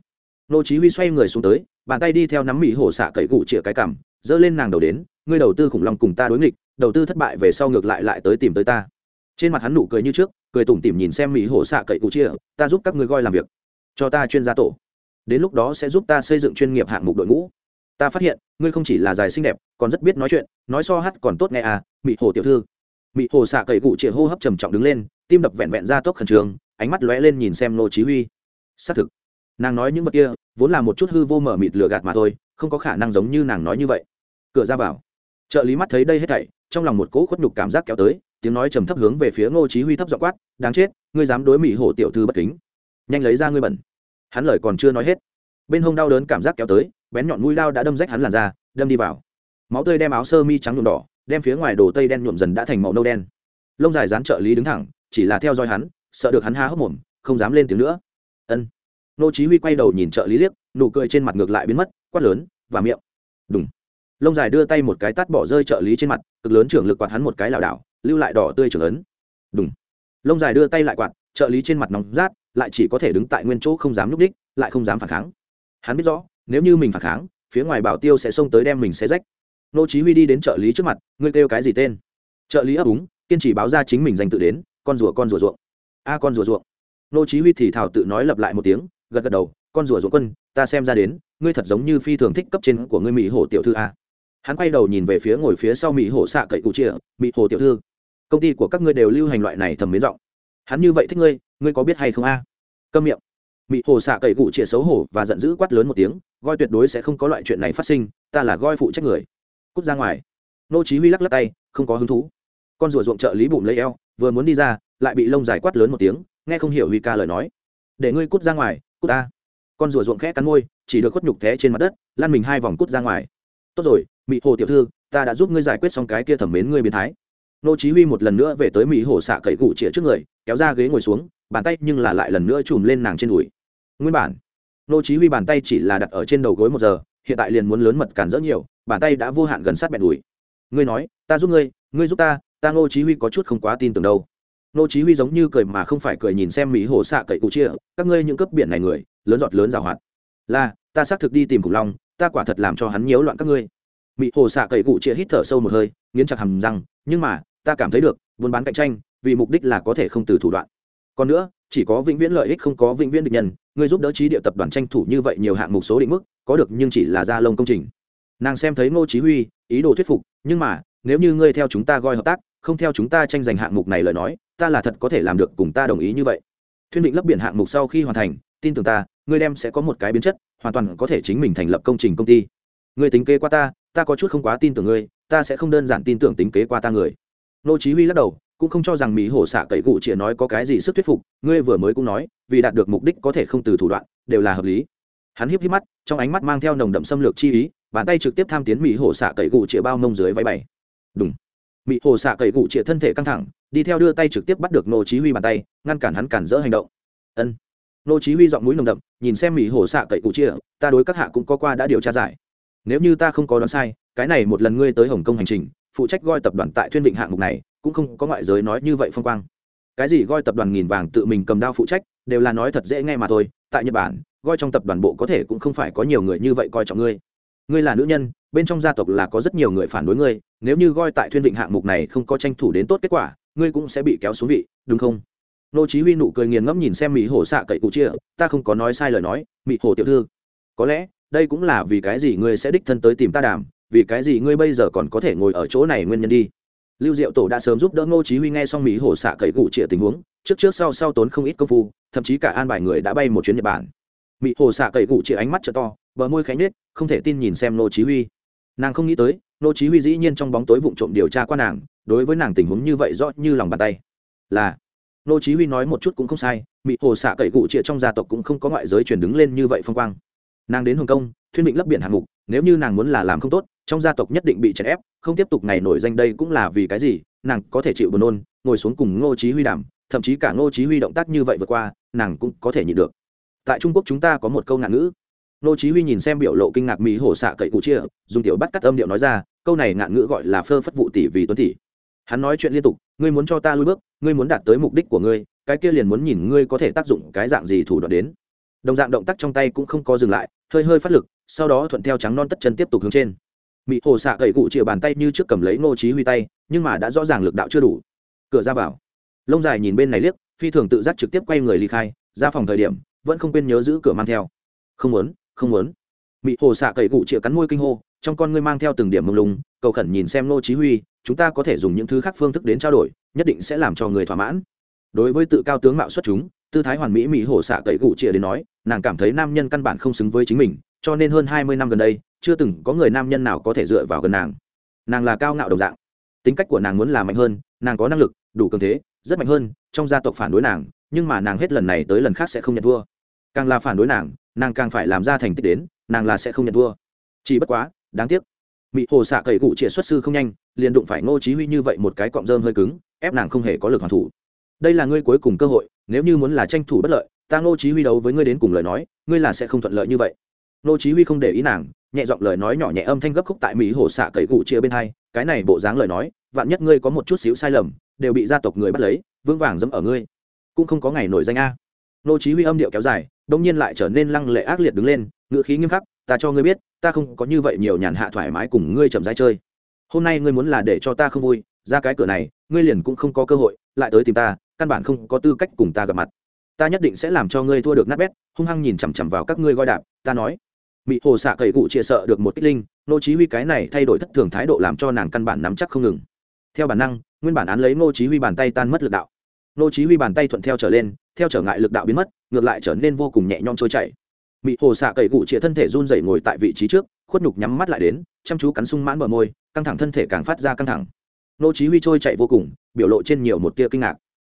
Nô chí huy xoay người xuống tới, bàn tay đi theo nắm mỹ hồ xạ cậy cụ chia cái cằm dỡ lên nàng đầu đến, ngươi đầu tư khủng long cùng ta đối nghịch, đầu tư thất bại về sau ngược lại lại tới tìm tới ta. Trên mặt hắn nụ cười như trước, cười tủm tỉm nhìn xem mỹ hồ xạ cậy cụ chia, ta giúp các ngươi gọi làm việc, cho ta chuyên gia tổ. Đến lúc đó sẽ giúp ta xây dựng chuyên nghiệp hạng mục đội ngũ ta phát hiện, ngươi không chỉ là dài xinh đẹp, còn rất biết nói chuyện, nói so hát còn tốt nghe à mỹ hồ tiểu thư. Mỹ hồ xạ cậy cụ chĩa hô hấp trầm trọng đứng lên, tim đập vẹn vẹn ra tốc khẩn trương, ánh mắt lóe lên nhìn xem nô chí huy. Xác thực, nàng nói những vật kia, vốn là một chút hư vô mở mịt lừa gạt mà thôi, không có khả năng giống như nàng nói như vậy. Cửa ra vào. Trợ lý mắt thấy đây hết thảy, trong lòng một cỗ khuất nhục cảm giác kéo tới, tiếng nói trầm thấp hướng về phía ngô chí huy thấp giọng quát, đáng chết, ngươi dám đối mỹ hổ tiểu thư bất kính. Nhanh lấy ra ngươi bẩn. Hắn lời còn chưa nói hết, bên hông đau đớn cảm giác kéo tới bén nhọn mũi lao đã đâm rách hắn làn da, đâm đi vào. Máu tươi đem áo sơ mi trắng nhuộm đỏ, đem phía ngoài đồ tây đen nhuộm dần đã thành màu nâu đen. Lông dài dán trợ lý đứng thẳng, chỉ là theo dõi hắn, sợ được hắn há hốc mồm, không dám lên tiếng nữa. Ân. Nô chí huy quay đầu nhìn trợ lý liếc, nụ cười trên mặt ngược lại biến mất, quát lớn, và miệng. Đùng. lông dài đưa tay một cái tát bỏ rơi trợ lý trên mặt, cực lớn trưởng lực quạt hắn một cái lảo đảo, lưu lại đỏ tươi trưởng ấn. Đùng. lông dài đưa tay lại quạt, trợ lý trên mặt nóng rát, lại chỉ có thể đứng tại nguyên chỗ không dám núp đích, lại không dám phản kháng. Hắn biết rõ nếu như mình phản kháng, phía ngoài bảo tiêu sẽ xông tới đem mình xé rách. Nô chí huy đi đến trợ lý trước mặt, ngươi kêu cái gì tên? Trợ lý ấp úng, kiên trì báo ra chính mình danh tự đến, con rùa con rùa ruộng. A con rùa ruộng. Nô chí huy thì thảo tự nói lặp lại một tiếng, gật gật đầu, con rùa ruộng quân, ta xem ra đến, ngươi thật giống như phi thường thích cấp trên của ngươi mỹ hổ tiểu thư a. Hắn quay đầu nhìn về phía ngồi phía sau mỹ hổ xạ cậy cụ chia mỹ hồ tiểu thư. Công ty của các ngươi đều lưu hành loại này thầm mến rộng. hắn như vậy thích ngươi ngươi có biết hay không a? Câm miệng mị hồ xạ cậy cụ chĩa xấu hổ và giận dữ quát lớn một tiếng, goi tuyệt đối sẽ không có loại chuyện này phát sinh, ta là goi phụ trách người. Cút ra ngoài. Nô chí huy lắc lắc tay, không có hứng thú. Con rùa ruộng trợ lý bụng lấy eo, vừa muốn đi ra, lại bị lông dài quát lớn một tiếng, nghe không hiểu huy ca lời nói. Để ngươi cút ra ngoài, cút ta. Con rùa ruộng khẽ cắn môi, chỉ được khuất nhục thế trên mặt đất, lăn mình hai vòng cút ra ngoài. Tốt rồi, mị hồ tiểu thư, ta đã giúp ngươi giải quyết xong cái kia thẩm mến ngươi biến thái. Nô chí huy một lần nữa về tới mị hồ xạ cậy cụ chĩa trước người, kéo ra ghế ngồi xuống, bàn tay nhưng là lại lần nữa chùm lên nàng trên đùi nguyên bản. Nô chí huy bàn tay chỉ là đặt ở trên đầu gối một giờ, hiện tại liền muốn lớn mật cản rỡ nhiều, bàn tay đã vô hạn gần sát bẹn đùi. Ngươi nói, ta giúp ngươi ngươi giúp ta ta nô chí huy có chút không quá tin tưởng đâu. Nô chí huy giống như cười mà không phải cười nhìn xem mỹ hồ xạ cậy cụ chia, các ngươi những cấp biển này người, lớn giọt lớn rào hoạt. Là, ta xác thực đi tìm khủng long, ta quả thật làm cho hắn nhiễu loạn các ngươi. Mỹ hồ xạ cậy cụ chia hít thở sâu một hơi, nghiến chặt hàm răng, nhưng mà, ta cảm thấy được, buôn bán cạnh tranh, vì mục đích là có thể không từ thủ đoạn. Còn nữa chỉ có vĩnh viễn lợi ích không có vĩnh viễn địch nhân người giúp đỡ trí địa tập đoàn tranh thủ như vậy nhiều hạng mục số định mức, có được nhưng chỉ là gia lông công trình. Nàng xem thấy ngô chí huy, ý đồ thuyết phục, nhưng mà, nếu như ngươi theo chúng ta gọi hợp tác, không theo chúng ta tranh giành hạng mục này lời nói, ta là thật có thể làm được cùng ta đồng ý như vậy. Thuyên định lấp biển hạng mục sau khi hoàn thành, tin tưởng ta, ngươi đem sẽ có một cái biến chất, hoàn toàn có thể chính mình thành lập công trình công ty. Ngươi tính kế qua ta ta có chút không quá tin tưởng ngươi, ta sẽ không đơn giản tin tưởng tính kế qua ta người. Ngô chí huy lắc đầu cũng không cho rằng mỹ hổ xạ cậy cụ chỉ nói có cái gì sức thuyết phục, ngươi vừa mới cũng nói, vì đạt được mục đích có thể không từ thủ đoạn, đều là hợp lý. Hắn hiếp híp mắt, trong ánh mắt mang theo nồng đậm xâm lược chi ý, bàn tay trực tiếp tham tiến mỹ hổ xạ cậy cụ chỉ bao mông dưới váy bảy đúng mỹ hồ xạ cậy cụ chỉ thân thể căng thẳng, đi theo đưa tay trực tiếp bắt được nô chí huy bàn tay, ngăn cản hắn cản dỡ hành động. Ân. Nô chí huy giọng mũi nồng đậm, nhìn xem mỹ hồ xạ cậy cụ chỉ ta đối các hạ cũng có qua đã điều tra giải. Nếu như ta không có đoán sai, cái này một lần ngươi tới hồng kông hành trình, phụ trách gọi tập đoàn tại thuyên định hạng mục này cũng không có ngoại giới nói như vậy phong quang. Cái gì goi tập đoàn nghìn vàng tự mình cầm đao phụ trách, đều là nói thật dễ nghe mà thôi. Tại nhật bản goi trong tập đoàn bộ có thể cũng không phải có nhiều người như vậy coi trọng ngươi. Ngươi là nữ nhân, bên trong gia tộc là có rất nhiều người phản đối ngươi. Nếu như goi tại thuyên vịnh hạng mục này không có tranh thủ đến tốt kết quả, ngươi cũng sẽ bị kéo xuống vị, đúng không? Nô chí huy nụ cười nghiền ngẫm nhìn xem mỹ hồ xạ cậy cụ chia, ta không có nói sai lời nói mỹ hồ tiểu thư. Có lẽ, đây cũng là vì cái gì ngươi sẽ đích thân tới tìm ta đàm, vì cái gì ngươi bây giờ còn có thể ngồi ở chỗ này nguyên nhân đi? Lưu diệu tổ đã sớm giúp đỡ ngô chí huy nghe xong mỹ hổ xạ cậy cụ chia tình huống, trước trước sau sau tốn không ít công phu, thậm chí cả an bài người đã bay một chuyến nhật bản. Mỹ hồ xạ cậy cụ chĩa ánh mắt trợ to, bờ môi khẽ nhếch, không thể tin nhìn xem ngô chí huy. Nàng không nghĩ tới, ngô chí huy dĩ nhiên trong bóng tối vụng trộm điều tra qua nàng, đối với nàng tình huống như vậy rõ như lòng bàn tay. Là nô chí huy nói một chút cũng không sai, mỹ hồ xạ cậy cụ chĩa trong gia tộc cũng không có ngoại giới truyền đứng lên như vậy phong quang. Nàng đến hồng kông, thuyên định lấp biển hạng mục, nếu như nàng muốn là làm không tốt trong gia tộc nhất định bị chèn ép, không tiếp tục ngày nổi danh đây cũng là vì cái gì, nàng có thể chịu buồn nôn, ngồi xuống cùng ngô chí huy đàm, thậm chí cả ngô chí huy động tác như vậy vượt qua, nàng cũng có thể nhịn được. Tại trung quốc chúng ta có một câu ngạn ngữ. Ngô chí huy nhìn xem biểu lộ kinh ngạc mỹ hồ xạ cậy cụ chia, dùng tiểu bắt cắt âm điệu nói ra, câu này ngạn ngữ gọi là phơ phất vụ tỷ vì tuấn tỷ. Hắn nói chuyện liên tục, ngươi muốn cho ta lui bước, ngươi muốn đạt tới mục đích của ngươi, cái kia liền muốn nhìn ngươi có thể tác dụng cái dạng gì thủ đoạn đến. Đồng dạng động tác trong tay cũng không có dừng lại, hơi hơi phát lực, sau đó thuận theo trắng non tất chân tiếp tục hướng trên mỹ hồ xạ gậy cụ chĩa bàn tay như trước cầm lấy ngô trí huy tay, nhưng mà đã rõ ràng lực đạo chưa đủ. Cửa ra vào. Lông dài nhìn bên này liếc, phi thường tự giác trực tiếp quay người ly khai, ra phòng thời điểm, vẫn không quên nhớ giữ cửa mang theo. Không muốn không muốn. Mỹ hồ xạ cậy cụ chĩa cắn môi kinh hô, trong con ngươi mang theo từng điểm mông lung, cầu khẩn nhìn xem ngô chí huy, chúng ta có thể dùng những thứ khác phương thức đến trao đổi, nhất định sẽ làm cho người thỏa mãn. Đối với tự cao tướng mạo xuất chúng, tư thái hoàn mỹ mỹ hổ xạ cậy cụ chĩa đến nói, nàng cảm thấy nam nhân căn bản không xứng với chính mình, cho nên hơn hai mươi năm gần đây chưa từng có người nam nhân nào có thể dựa vào gần nàng. Nàng là cao ngạo đồng dạng. Tính cách của nàng muốn là mạnh hơn, nàng có năng lực, đủ cường thế, rất mạnh hơn, trong gia tộc phản đối nàng, nhưng mà nàng hết lần này tới lần khác sẽ không nhận thua càng là phản đối nàng nàng càng phải làm ra thành tích đến, nàng là sẽ không nhận thua chỉ bất quá, đáng tiếc. Mỹ hồ xạ cậy cụ chĩa xuất sư không nhanh, liền đụng phải ngô chí huy như vậy một cái cọng rơm hơi cứng, ép nàng không hề có lực hoàn thủ. Đây là ngươi cuối cùng cơ hội, nếu như muốn là tranh thủ bất lợi, ta ngô chí huy đấu với ngươi đến cùng lời nói, ngươi là sẽ không thuận lợi như vậy. Ngô chí huy không để ý nàng nhẹ giọng lời nói nhỏ nhẹ âm thanh gấp khúc tại mỹ hồ xạ cậy cụ chia bên hai, cái này bộ dáng lời nói, vạn nhất ngươi có một chút xíu sai lầm, đều bị gia tộc người bắt lấy vương vàng dẫm ở ngươi. Cũng không có ngày nổi danh a. Nô chí huy âm điệu kéo dài, đột nhiên lại trở nên lăng lệ ác liệt đứng lên ngựa khí nghiêm khắc, ta cho ngươi biết, ta không có như vậy nhiều nhàn hạ thoải mái cùng ngươi chậm rãi chơi. Hôm nay ngươi muốn là để cho ta không vui, ra cái cửa này, ngươi liền cũng không có cơ hội, lại tới tìm ta, căn bản không có tư cách cùng ta gặp mặt. Ta nhất định sẽ làm cho ngươi thua được nát bét. Hung hăng nhìn chằm chằm vào các ngươi gọi đạp, ta nói mỹ hồ xạ cậy cụ chia sợ được một kích linh nô chí huy cái này thay đổi thất thường thái độ làm cho nàng căn bản nắm chắc không ngừng. Theo bản năng, nguyên bản án lấy nô chí huy bàn tay tan mất lực đạo. Nô chí huy bàn tay thuận theo trở lên, theo trở ngại lực đạo biến mất, ngược lại trở nên vô cùng nhẹ nhõm trôi chảy. Mỹ hồ xạ cậy cụ chia thân thể run rẩy ngồi tại vị trí trước, khuất nhục nhắm mắt lại đến, chăm chú cắn sung mãn bờ môi, căng thẳng thân thể càng phát ra căng thẳng. Nô chí huy trôi chạy vô cùng, biểu lộ trên nhiều một tia kinh ngạc.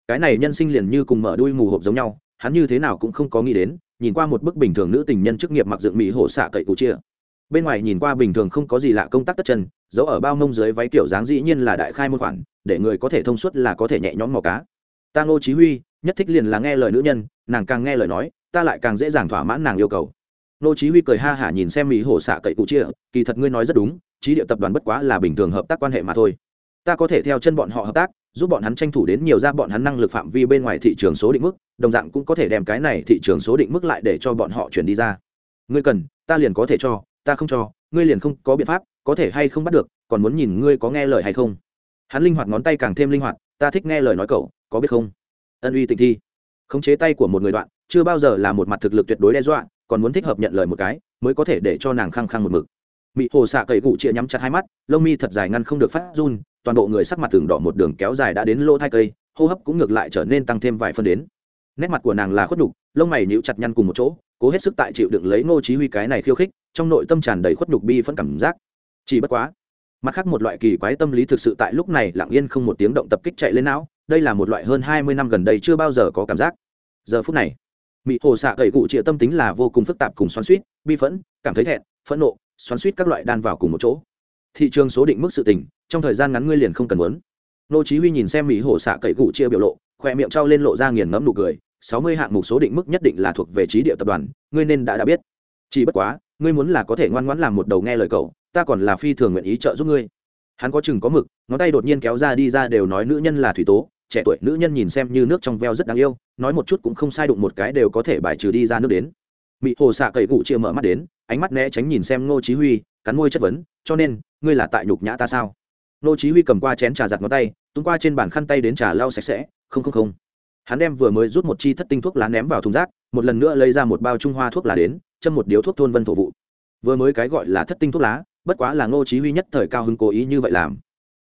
Cái này nhân sinh liền như cùng mở đuôi mù hộp giống nhau, hắn như thế nào cũng không có nghĩ đến nhìn qua một bức bình thường nữ tình nhân chức nghiệp mặc dựng mỹ hổ xạ cậy cụ chia. Bên ngoài nhìn qua bình thường không có gì lạ công tác tất chân, giấu ở bao mông dưới váy kiểu dáng dĩ nhiên là đại khai môn khoản, để người có thể thông suốt là có thể nhẹ nhõm mò cá. Ta ngô chí huy, nhất thích liền là nghe lời nữ nhân, nàng càng nghe lời nói, ta lại càng dễ dàng thỏa mãn nàng yêu cầu. Ngô chí huy cười ha hả nhìn xem mỹ hổ xạ cậy cụ chia, kỳ thật ngươi nói rất đúng, trí địa tập đoàn bất quá là bình thường hợp tác quan hệ mà thôi ta có thể theo chân bọn họ hợp tác, giúp bọn hắn tranh thủ đến nhiều ra bọn hắn năng lực phạm vi bên ngoài thị trường số định mức, đồng dạng cũng có thể đem cái này thị trường số định mức lại để cho bọn họ chuyển đi ra. Ngươi cần, ta liền có thể cho, ta không cho, ngươi liền không có biện pháp, có thể hay không bắt được, còn muốn nhìn ngươi có nghe lời hay không. Hắn linh hoạt ngón tay càng thêm linh hoạt, ta thích nghe lời nói cậu, có biết không? Ân uy tịnh thi. Khống chế tay của một người đoạn, chưa bao giờ là một mặt thực lực tuyệt đối đe dọa, còn muốn thích hợp nhận lời một cái, mới có thể để cho nàng khăng khăng một mực. Mị hồ xạ cậy cụ chĩa nhắm chặt hai mắt, lông mi thật dài ngăn không được phát run toàn bộ người sắc mặt tường đỏ một đường kéo dài đã đến lỗ thai cây hô hấp cũng ngược lại trở nên tăng thêm vài phân đến. Nét mặt của nàng là khuất đục lông mày níu chặt nhăn cùng một chỗ cố hết sức tại chịu đựng lấy ngô chí huy cái này khiêu khích trong nội tâm tràn đầy khuất đục, bi phẫn cảm giác. Chỉ bất quá mặt khác một loại kỳ quái tâm lý thực sự tại lúc này lặng yên không một tiếng động tập kích chạy lên não đây là một loại hơn 20 năm gần đây chưa bao giờ có cảm giác. Giờ phút này mỹ hồ xạ gậy cụ trịa tâm tính là vô cùng phức tạp cùng xoắn suýt bi phẫn cảm thấy thẹn phẫn nộ xoắn suýt các loại đan vào cùng một chỗ. Thị trường số định mức sự tình trong thời gian ngắn ngươi liền không cần muốn. Nô chí huy nhìn xem mỹ hồ xạ cậy cụ chia biểu lộ, khoe miệng trao lên lộ ra nghiền ngẫm nụ cười 60 hạng mục số định mức nhất định là thuộc về trí địa tập đoàn, ngươi nên đã đã biết. Chỉ bất quá, ngươi muốn là có thể ngoan ngoãn làm một đầu nghe lời cậu, ta còn là phi thường nguyện ý trợ giúp ngươi. Hắn có chừng có mực, ngón tay đột nhiên kéo ra đi ra đều nói nữ nhân là thủy tố, trẻ tuổi nữ nhân nhìn xem như nước trong veo rất đáng yêu, nói một chút cũng không sai đụng một cái đều có thể bài trừ đi ra nước đến. Mỹ hồ xạ cậy cụ chia mở mắt đến, ánh mắt né tránh nhìn xem ngô chí huy, cắn môi chất vấn, cho nên, ngươi là tại nhục nhã ta sao? Nô chí huy cầm qua chén trà giặt ngón tay, tung qua trên bàn khăn tay đến trà lau sạch sẽ, không không không. Hắn đem vừa mới rút một chi thất tinh thuốc lá ném vào thùng rác, một lần nữa lấy ra một bao trung hoa thuốc lá đến, châm một điếu thuốc thôn vân thổ vụ. Vừa mới cái gọi là thất tinh thuốc lá, bất quá là ngô chí huy nhất thời cao hứng cố ý như vậy làm.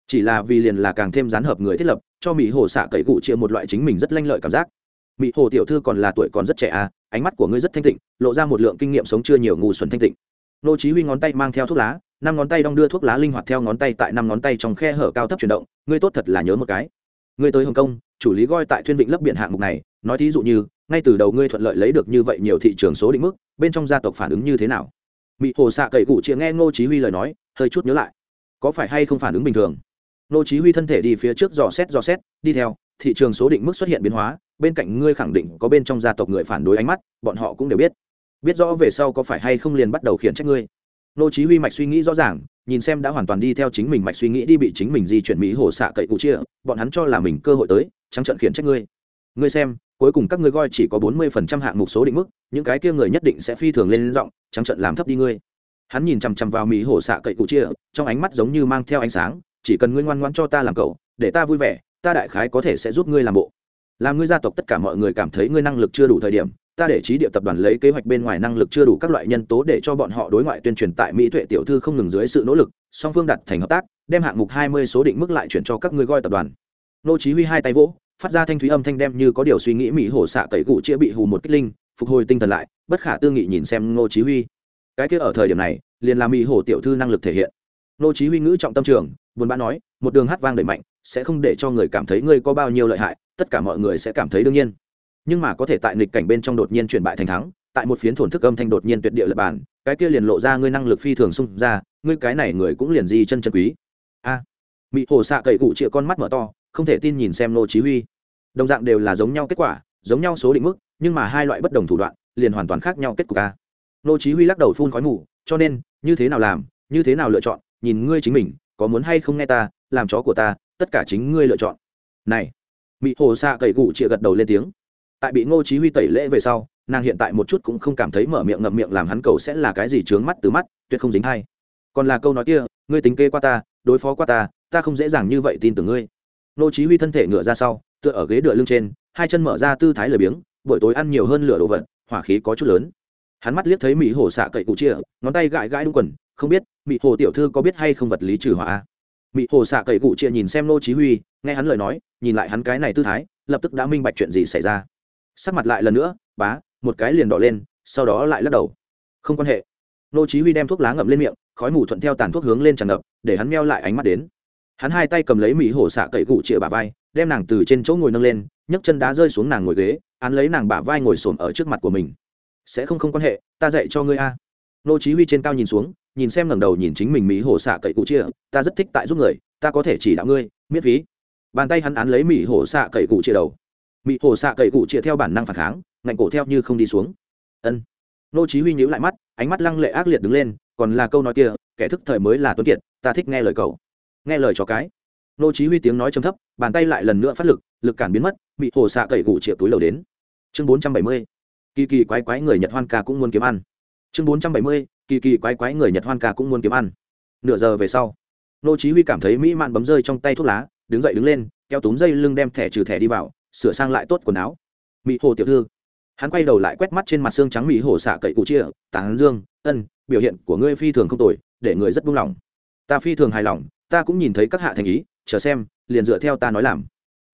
Chỉ là vì liền là càng thêm gián hợp người thiết lập, cho mỹ hồ xạ cậy cụ chia một loại chính mình rất lanh lợi cảm giác. Mỹ hồ tiểu thư còn là tuổi còn rất trẻ à ánh mắt của ngươi rất thanh tịnh, lộ ra một lượng kinh nghiệm sống chưa nhiều ngu xuẩn thanh tịnh. Nô chí huy ngón tay mang theo thuốc lá năm ngón tay đong đưa thuốc lá linh hoạt theo ngón tay tại năm ngón tay trong khe hở cao thấp chuyển động, ngươi tốt thật là nhớ một cái. Ngươi tới hồng kông, chủ lý goi tại thuyên vịnh lấp biển hạng mục này, nói thí dụ như, ngay từ đầu ngươi thuận lợi lấy được như vậy nhiều thị trường số định mức, bên trong gia tộc phản ứng như thế nào? Mỹ hồ xạ cậy cụ chịa nghe ngô chí huy lời nói, hơi chút nhớ lại. Có phải hay không phản ứng bình thường? Ngô chí huy thân thể đi phía trước dò xét dò xét, đi theo, thị trường số định mức xuất hiện biến hóa, bên cạnh ngươi khẳng định có bên trong gia tộc người phản đối ánh mắt, bọn họ cũng đều biết. Biết rõ về sau có phải hay không liền bắt đầu khiển trách ngươi nô chí huy mạch suy nghĩ rõ ràng, nhìn xem đã hoàn toàn đi theo chính mình mạch suy nghĩ đi bị chính mình di chuyển mỹ hồ xạ cậy cụ chia bọn hắn cho là mình cơ hội tới, trắng trận khiển trách ngươi. Ngươi xem, cuối cùng các ngươi gọi chỉ có 40% hạng mục số định mức, những cái kia người nhất định sẽ phi thường lên giọng, trắng trận làm thấp đi ngươi. Hắn nhìn chăm chăm vào mỹ hồ xạ cậy cụ chia trong ánh mắt giống như mang theo ánh sáng, chỉ cần ngươi ngoan ngoãn cho ta làm cậu, để ta vui vẻ, ta đại khái có thể sẽ giúp ngươi làm bộ. Làm ngươi gia tộc tất cả mọi người cảm thấy ngươi năng lực chưa đủ thời điểm ta để trí địa tập đoàn lấy kế hoạch bên ngoài năng lực chưa đủ các loại nhân tố để cho bọn họ đối ngoại tuyên truyền tại mỹ tuệ tiểu thư không ngừng dưới sự nỗ lực, song phương đặt thành hợp tác, đem hạng mục hai mươi số định mức lại chuyển cho các ngươi gọi tập đoàn. Nô chí huy hai tay vỗ, phát ra thanh thúy âm thanh đem như có điều suy nghĩ mỹ hổ xạ cậy cụ chĩa bị hù một kích linh, phục hồi tinh thần lại, bất khả tư nghị nhìn xem nô chí huy. Cái kia ở thời điểm này, liền là mỹ hổ tiểu thư năng lực thể hiện. Nô chí huy ngữ trọng tâm trường, buồn bã nói, một đường hát vang đầy mạnh, sẽ không để cho người cảm thấy ngươi có bao nhiêu lợi hại, tất cả mọi người sẽ cảm thấy đương nhiên nhưng mà có thể tại nghịch cảnh bên trong đột nhiên chuyển bại thành thắng tại một phiến thổn thức âm thanh đột nhiên tuyệt địa lập bản cái kia liền lộ ra ngươi năng lực phi thường xung ra ngươi cái này người cũng liền di chân chân quý. A. À, hồ xạ cậy cụ chĩa con mắt mở to không thể tin nhìn xem nô chí huy. Đồng dạng đều là giống nhau kết quả giống nhau số định mức nhưng mà hai loại bất đồng thủ đoạn liền hoàn toàn khác nhau kết cục a. Nô chí huy lắc đầu phun khói mù cho nên như thế nào làm như thế nào lựa chọn nhìn ngươi chính mình có muốn hay không nghe ta làm chó của ta tất cả chính ngươi lựa chọn. Này. Mị hồ xạ cậy cụ chĩa gật đầu lên tiếng tại bị ngô chí huy tẩy lễ về sau, nàng hiện tại một chút cũng không cảm thấy mở miệng ngậm miệng làm hắn cầu sẽ là cái gì trướng mắt từ mắt, tuyệt không dính hay còn là câu nói kia, ngươi tính kê qua ta, đối phó qua ta ta không dễ dàng như vậy tin tưởng ngươi. Ngô chí huy thân thể ngửa ra sau, tựa ở ghế đựa lưng trên, hai chân mở ra tư thái lười biếng, buổi tối ăn nhiều hơn lửa đồ vật, hỏa khí có chút lớn. Hắn mắt liếc thấy mỹ hồ xạ cậy cụ chia ngón tay gãi gãi đúng quần, không biết mỹ hồ tiểu thư có biết hay không vật lý trừ hỏa mỹ hồ xạ cậy cụ chia nhìn xem ngô chí huy, nghe hắn lời nói, nhìn lại hắn cái này tư thái, lập tức đã minh bạch chuyện gì xảy ra sắc mặt lại lần nữa, bá, một cái liền đỏ lên, sau đó lại lắc đầu. Không quan hệ. Nô chí huy đem thuốc lá ngậm lên miệng, khói mù thuận theo tàn thuốc hướng lên tràn ngập, để hắn meo lại ánh mắt đến. Hắn hai tay cầm lấy mỹ hổ xạ cậy cụ chĩa bả vai, đem nàng từ trên chỗ ngồi nâng lên, nhấc chân đá rơi xuống nàng ngồi ghế, án lấy nàng bả vai ngồi xổm ở trước mặt của mình. Sẽ không không quan hệ, ta dạy cho ngươi a. Nô chí huy trên cao nhìn xuống, nhìn xem ngẩng đầu nhìn chính mình mỹ hổ xạ cậy cụ chĩa ta rất thích tại giúp người, ta có thể chỉ đạo ngươi, miễn phí. Bàn tay hắn án lấy mỹ hổ xạ cậy cụ chĩa đầu mị hồ xạ cậy cụ chĩa theo bản năng phản kháng, ngạnh cổ theo như không đi xuống. Ân. Nô chí huy nhíu lại mắt, ánh mắt lăng lệ ác liệt đứng lên, còn là câu nói kia, kẻ thức thời mới là tuấn kiệt, ta thích nghe lời cậu. Nghe lời cho cái. Nô chí huy tiếng nói trầm thấp, bàn tay lại lần nữa phát lực lực cản biến mất bị hồ xạ cậy cụ chĩa túi lầu đến. Chương 470 kỳ kỳ quái quái người nhật hoan ca cũng muốn kiếm ăn. Chương 470 kỳ kỳ quái quái người nhật hoan ca cũng muốn kiếm ăn. Nửa giờ về sau, nô chí huy cảm thấy mỹ mạn bấm rơi trong tay thuốc lá, đứng dậy đứng lên, kéo túm dây lưng đem thẻ trừ thẻ đi vào sửa sang lại tốt quần áo. Mỹ hồ tiểu thư. Hắn quay đầu lại quét mắt trên mặt xương trắng mỹ hồ xạ cậy cụ chia tán dương, ân, biểu hiện của ngươi phi thường không tồi, để người rất buông lỏng. Ta phi thường hài lòng, ta cũng nhìn thấy các hạ thành ý, chờ xem, liền dựa theo ta nói làm.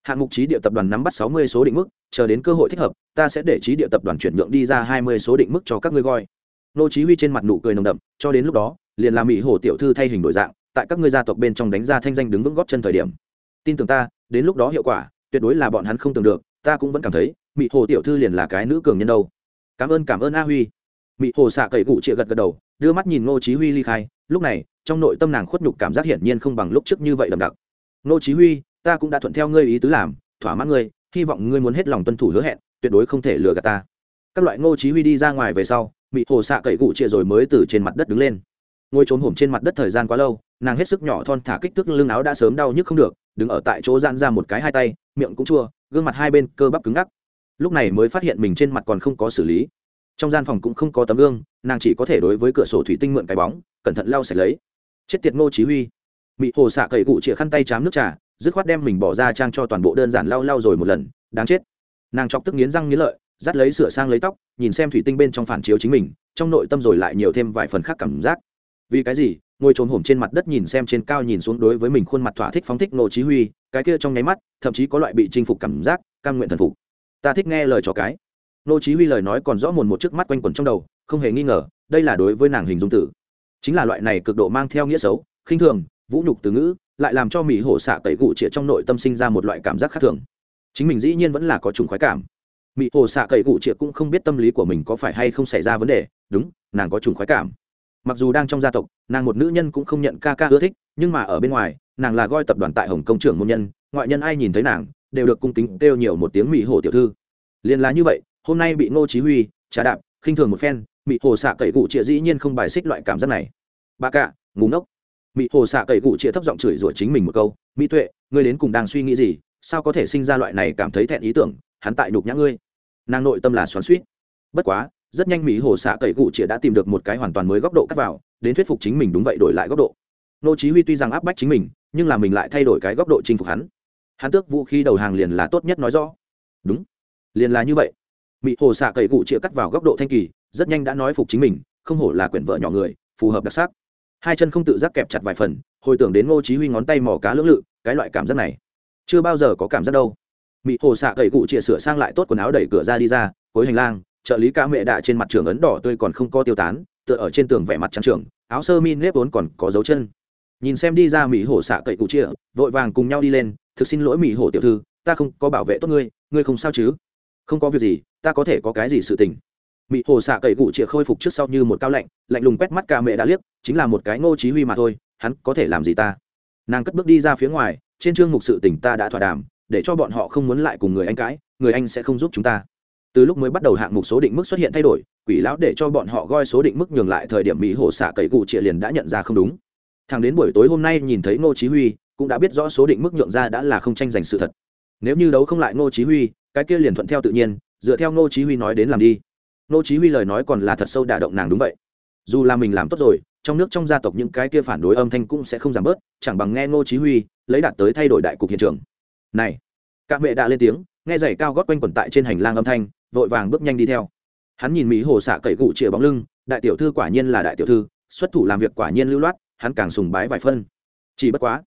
Hạng mục trí địa tập đoàn nắm bắt sáu mươi số định mức, chờ đến cơ hội thích hợp, ta sẽ để trí địa tập đoàn chuyển nhượng đi ra hai mươi số định mức cho các ngươi gọi. Nô chí huy trên mặt nụ cười nồng đậm, cho đến lúc đó, liền làm mỹ hồ tiểu thư thay hình đổi dạng, tại các ngươi gia tộc bên trong đánh ra thanh danh đứng vững góp chân thời điểm. Tin tưởng ta, đến lúc đó hiệu quả tuyệt đối là bọn hắn không tưởng được, ta cũng vẫn cảm thấy mỹ hồ tiểu thư liền là cái nữ cường nhân đâu. Cảm ơn cảm ơn a huy. Mỹ hồ xạ cậy cụ chịa gật gật đầu, đưa mắt nhìn ngô chí huy ly khai. Lúc này, trong nội tâm nàng khuất nhục cảm giác hiển nhiên không bằng lúc trước như vậy đậm đặc. Ngô chí huy, ta cũng đã thuận theo ngươi ý tứ làm, thỏa mãn ngươi, hy vọng ngươi muốn hết lòng tuân thủ hứa hẹn, tuyệt đối không thể lừa gạt ta. Các loại ngô chí huy đi ra ngoài về sau mỹ hồ xạ cậy cụ chịa rồi mới từ trên mặt đất đứng lên. Ngồi trốn hổm trên mặt đất thời gian quá lâu, nàng hết sức nhỏ thon thả kích thước lưng áo đã sớm đau nhức không được, đứng ở tại chỗ giãn ra một cái hai tay miệng cũng chua, gương mặt hai bên cơ bắp cứng ngắc. Lúc này mới phát hiện mình trên mặt còn không có xử lý. Trong gian phòng cũng không có tấm gương, nàng chỉ có thể đối với cửa sổ thủy tinh mượn cái bóng, cẩn thận lau sạch lấy. Chết tiệt ngô chí huy. Mị hồ xạ cậy cụ chĩa khăn tay chám nước trà, dứt khoát đem mình bỏ ra trang cho toàn bộ đơn giản lau lau rồi một lần, đáng chết. Nàng chọc tức nghiến răng nghiến lợi, dắt lấy sửa sang lấy tóc, nhìn xem thủy tinh bên trong phản chiếu chính mình, trong nội tâm rồi lại nhiều thêm vài phần khác cảm giác vì cái gì? Ngồi trồn hổm trên mặt đất nhìn xem trên cao nhìn xuống đối với mình khuôn mặt thỏa thích phóng thích nô chí huy, cái kia trong nháy mắt, thậm chí có loại bị chinh phục cảm giác, cam nguyện thần phục. Ta thích nghe lời cho cái. Nô chí huy lời nói còn rõ mồn một trước mắt quanh quẩn trong đầu, không hề nghi ngờ, đây là đối với nàng hình dung tử. Chính là loại này cực độ mang theo nghĩa xấu, khinh thường, vũ nhục từ ngữ, lại làm cho mỹ hổ xạ tẩy cụ trịa trong nội tâm sinh ra một loại cảm giác khác thường. Chính mình dĩ nhiên vẫn là có trùng khoái cảm. Mỹ hồ xạ cậy cụ triệt cũng không biết tâm lý của mình có phải hay không xảy ra vấn đề. Đúng, nàng có trùng khoái cảm mặc dù đang trong gia tộc, nàng một nữ nhân cũng không nhận ca ca ưa thích, nhưng mà ở bên ngoài, nàng là goi tập đoàn tại hồng công trưởng môn nhân, ngoại nhân ai nhìn thấy nàng, đều được cung kính kêu nhiều một tiếng mỹ hồ tiểu thư. Liền là như vậy, hôm nay bị ngô chí huy trả đạp, khinh thường một phen, mỹ hồ xạ cậy cụ triệt dĩ nhiên không bài xích loại cảm giác này. Ba cả ngủ ngốc. Mỹ hồ xạ cậy cụ triệt thấp giọng chửi rủa chính mình một câu, mỹ tuệ, ngươi đến cùng đang suy nghĩ gì? Sao có thể sinh ra loại này cảm thấy thẹn ý tưởng? Hắn tại đục nhã ngươi. Nàng nội tâm là xoắn suýt bất quá rất nhanh mỹ hồ xạ cậy cụ chĩa đã tìm được một cái hoàn toàn mới góc độ cắt vào, đến thuyết phục chính mình đúng vậy đổi lại góc độ. Nô chí huy tuy rằng áp bách chính mình, nhưng là mình lại thay đổi cái góc độ chinh phục hắn. Hắn tước vũ khí đầu hàng liền là tốt nhất nói rõ. Đúng, liền là như vậy. Mỹ hồ xạ cậy cụ chĩa cắt vào góc độ thanh kỳ, rất nhanh đã nói phục chính mình, không hổ là quyển vợ nhỏ người, phù hợp đặc sắc. Hai chân không tự giác kẹp chặt vài phần, hồi tưởng đến ngô chí huy ngón tay mò cá lưỡng lự, cái loại cảm giác này, chưa bao giờ có cảm giác đâu. Mỹ hồ xạ cậy cụ chĩa sửa sang lại tốt quần áo đẩy cửa ra đi ra, cuối hành lang trợ lý ca mẹ đạ trên mặt trường ấn đỏ tươi còn không có tiêu tán, tựa ở trên tường vẻ mặt trắng trường, áo sơ mi nếp vốn còn có dấu chân. Nhìn xem đi ra mỹ hồ xạ cậy cụ chia vội vàng cùng nhau đi lên, thực xin lỗi mỹ hồ tiểu thư, ta không có bảo vệ tốt ngươi ngươi không sao chứ? Không có việc gì, ta có thể có cái gì sự tình. Mỹ hồ xạ cậy cụ chĩa khôi phục trước sau như một cao lạnh lạnh lùng quét mắt ca mẹ đã liếc, chính là một cái ngô chí huy mà thôi, hắn có thể làm gì ta? Nàng cất bước đi ra phía ngoài, trên chương mục sự tình ta đã thỏa đàm, để cho bọn họ không muốn lại cùng người anh cãi, người anh sẽ không giúp chúng ta từ lúc mới bắt đầu hạng mục số định mức xuất hiện thay đổi, quỷ lão để cho bọn họ goi số định mức nhường lại thời điểm mỹ hồ xạ cậy cụ trịa liền đã nhận ra không đúng. Thằng đến buổi tối hôm nay nhìn thấy ngô chí huy, cũng đã biết rõ số định mức nhượng ra đã là không tranh giành sự thật. Nếu như đấu không lại ngô chí huy, cái kia liền thuận theo tự nhiên, dựa theo ngô chí huy nói đến làm đi. Ngô chí huy lời nói còn là thật sâu đả động nàng đúng vậy. Dù là mình làm tốt rồi, trong nước trong gia tộc những cái kia phản đối âm thanh cũng sẽ không giảm bớt, chẳng bằng nghe ngô chí huy lấy đạt tới thay đổi đại cục hiện trường. Này các mẹ đã lên tiếng, nghe giày cao gót quanh quẩn tại trên hành lang âm thanh vội vàng bước nhanh đi theo. Hắn nhìn mỹ hồ xạ cậy gụ chĩa bóng lưng, đại tiểu thư quả nhiên là đại tiểu thư, xuất thủ làm việc quả nhiên lưu loát, hắn càng sùng bái vài phân. Chỉ bất quá,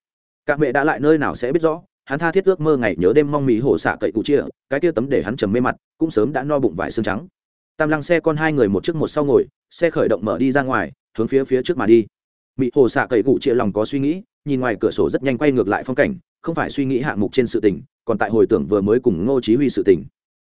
các mẹ đã lại nơi nào sẽ biết rõ, hắn tha thiết ước mơ ngày nhớ đêm mong mỹ hồ xạ cậy cụ chia cái kia tấm để hắn trầm mê mặt, cũng sớm đã no bụng vải xương trắng. Tam lăng xe con hai người một trước một sau ngồi, xe khởi động mở đi ra ngoài, hướng phía phía trước mà đi. Mỹ hồ xạ cậy cụ chia lòng có suy nghĩ, nhìn ngoài cửa sổ rất nhanh quay ngược lại phong cảnh, không phải suy nghĩ hạng mục trên sự tình, còn tại hồi tưởng vừa mới cùng ngô chí huy sự tình.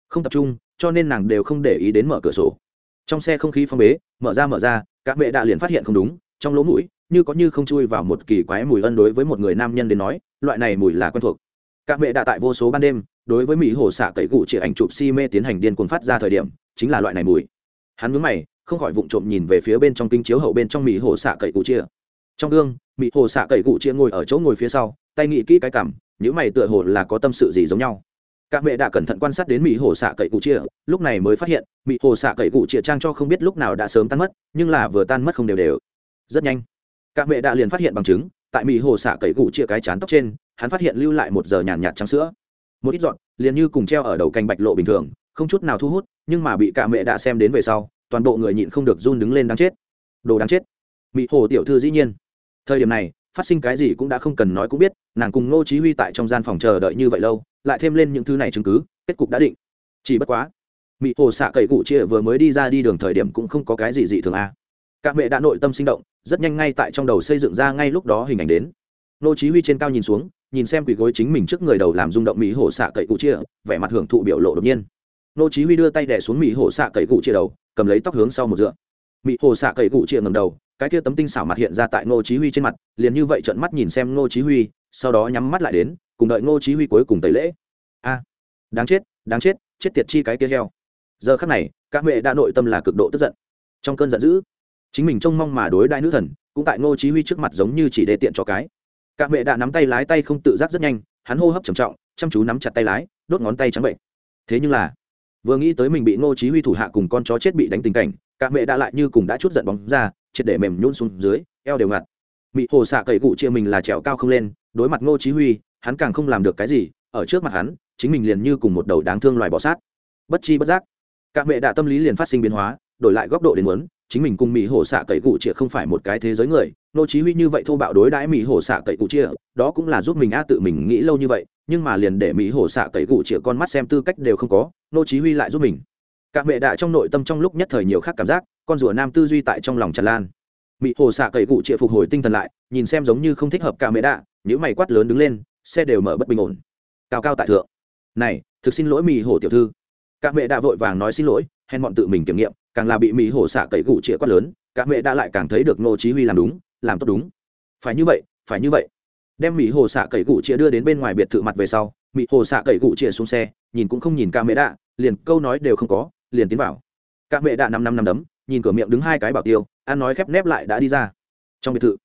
Không tập trung cho nên nàng đều không để ý đến mở cửa sổ. Trong xe không khí phong bế, mở ra mở ra các mẹ đã liền phát hiện không đúng, trong lỗ mũi, như có như không chui vào một kỳ quái mùi ân đối với một người nam nhân đến nói, loại này mùi là quen thuộc. Các mẹ đã tại vô số ban đêm, đối với mỹ hồ xạ cậy cụ chỉ ảnh chụp si mê tiến hành điên cuồng phát ra thời điểm, chính là loại này mùi. Hắn mướn mày, không khỏi vụng trộm nhìn về phía bên trong kinh chiếu hậu bên trong mỹ hồ xạ cậy cụ chia trong gương, mỹ hồ xạ cậy cụ chia ngồi ở chỗ ngồi phía sau, tay nghĩ kỹ cái cảm những mày tựa hồ là có tâm sự gì giống nhau các mẹ đã cẩn thận quan sát đến mỹ hồ xạ cậy cụ chia lúc này mới phát hiện mỹ hồ xạ cậy cụ chia trang cho không biết lúc nào đã sớm tan mất, nhưng là vừa tan mất không đều đều. Rất nhanh các mẹ đã liền phát hiện bằng chứng, tại mỹ hồ xạ cậy cụ chia cái chán tóc trên, hắn phát hiện lưu lại một giờ nhàn nhạt trắng sữa. Một ít dọn liền như cùng treo ở đầu canh bạch lộ bình thường, không chút nào thu hút, nhưng mà bị cả mẹ đã xem đến về sau, toàn bộ người nhịn không được run đứng lên đáng chết. Đồ đáng chết. Mỹ hồ tiểu thư dĩ nhiên. Thời điểm này phát sinh cái gì cũng đã không cần nói cũng biết, nàng cùng ngô chí huy tại trong gian phòng chờ đợi như vậy lâu, lại thêm lên những thứ này chứng cứ, kết cục đã định. Chỉ bất quá mỹ hồ xạ cậy cụ chia vừa mới đi ra đi đường thời điểm cũng không có cái gì dị thường a. À. các mẹ đã nội tâm sinh động, rất nhanh ngay tại trong đầu xây dựng ra ngay lúc đó hình ảnh đến. Ngô chí huy trên cao nhìn xuống, nhìn xem quỷ gối chính mình trước người đầu làm rung động mỹ hồ xạ cậy cụ chia, vẻ mặt hưởng thụ biểu lộ đột nhiên. Ngô chí huy đưa tay đè xuống mỹ hồ xạ cậy cụ chia đầu, cầm lấy tóc hướng sau một dựa. Mỹ hồ xạ cậy cụ chia ngẩng đầu cái kia tấm tinh xảo mặt hiện ra tại ngô chí huy trên mặt, liền như vậy trợn mắt nhìn xem ngô chí huy, sau đó nhắm mắt lại đến, cùng đợi ngô chí huy cuối cùng tẩy lễ. A, đáng chết đáng chết chết tiệt chi cái kia heo. Giờ khắc này, các mẹ đã nội tâm là cực độ tức giận. Trong cơn giận dữ, chính mình trông mong mà đối đại nữ thần, cũng tại ngô chí huy trước mặt giống như chỉ để tiện cho cái. Các mẹ đã nắm tay lái tay không tự giác rất nhanh, hắn hô hấp trầm trọng, chăm chú nắm chặt tay lái, đốt ngón tay trắng bệnh. Thế nhưng là, vừa nghĩ tới mình bị ngô chí huy thủ hạ cùng con chó chết bị đánh tình cảnh cả mẹ đã lại như cùng đã chút giận bóng ra triệt để mềm nhún xuống dưới, eo đều ngặt. Mị hồ xạ cậy cụ chia mình là trèo cao không lên, đối mặt ngô chí huy, hắn càng không làm được cái gì, ở trước mặt hắn, chính mình liền như cùng một đầu đáng thương loài bò sát. Bất chi bất giác, cả mẹ đã tâm lý liền phát sinh biến hóa, đổi lại góc độ đến muốn, chính mình cùng mỹ hổ xạ cậy cụ chia không phải một cái thế giới người nô chí huy như vậy thô bạo đối đãi mỹ hổ xạ cậy cụ chia, đó cũng là giúp mình a tự mình nghĩ lâu như vậy, nhưng mà liền để mỹ hổ xạ cậy cụ chia con mắt xem tư cách đều không có nô chí huy lại giúp mình. Cả mẹ đã trong nội tâm trong lúc nhất thời nhiều khác cảm giác con rùa nam tư duy tại trong lòng tràn lan. Mỹ hồ xạ cậy cụ chịa phục hồi tinh thần lại nhìn xem giống như không thích hợp cả mẹ đạ, những mày quát lớn đứng lên xe đều mở bất bình ổn. Cao cao tại thượng. Này thực xin lỗi mỹ hồ tiểu thư. Các mẹ đã vội vàng nói xin lỗi hèn bọn tự mình kiểm nghiệm càng là bị mỹ hồ xạ cậy cụ chĩa quát lớn các mẹ đã lại càng thấy được nô chí huy làm đúng làm tốt đúng. Phải như vậy phải như vậy. Đem mỹ hồ xạ cậy cụ chĩa đưa đến bên ngoài biệt thự mặt về sau mỹ hồ xạ cậy cụ chĩa xuống xe nhìn cũng không nhìn ca mẹ đạ liền câu nói đều không có liền tiến vào. Ca mẹ đạ năm năm năm đấm nhìn cửa miệng đứng hai cái bảo tiêu, ăn nói khép nép lại đã đi ra. Trong biệt thự,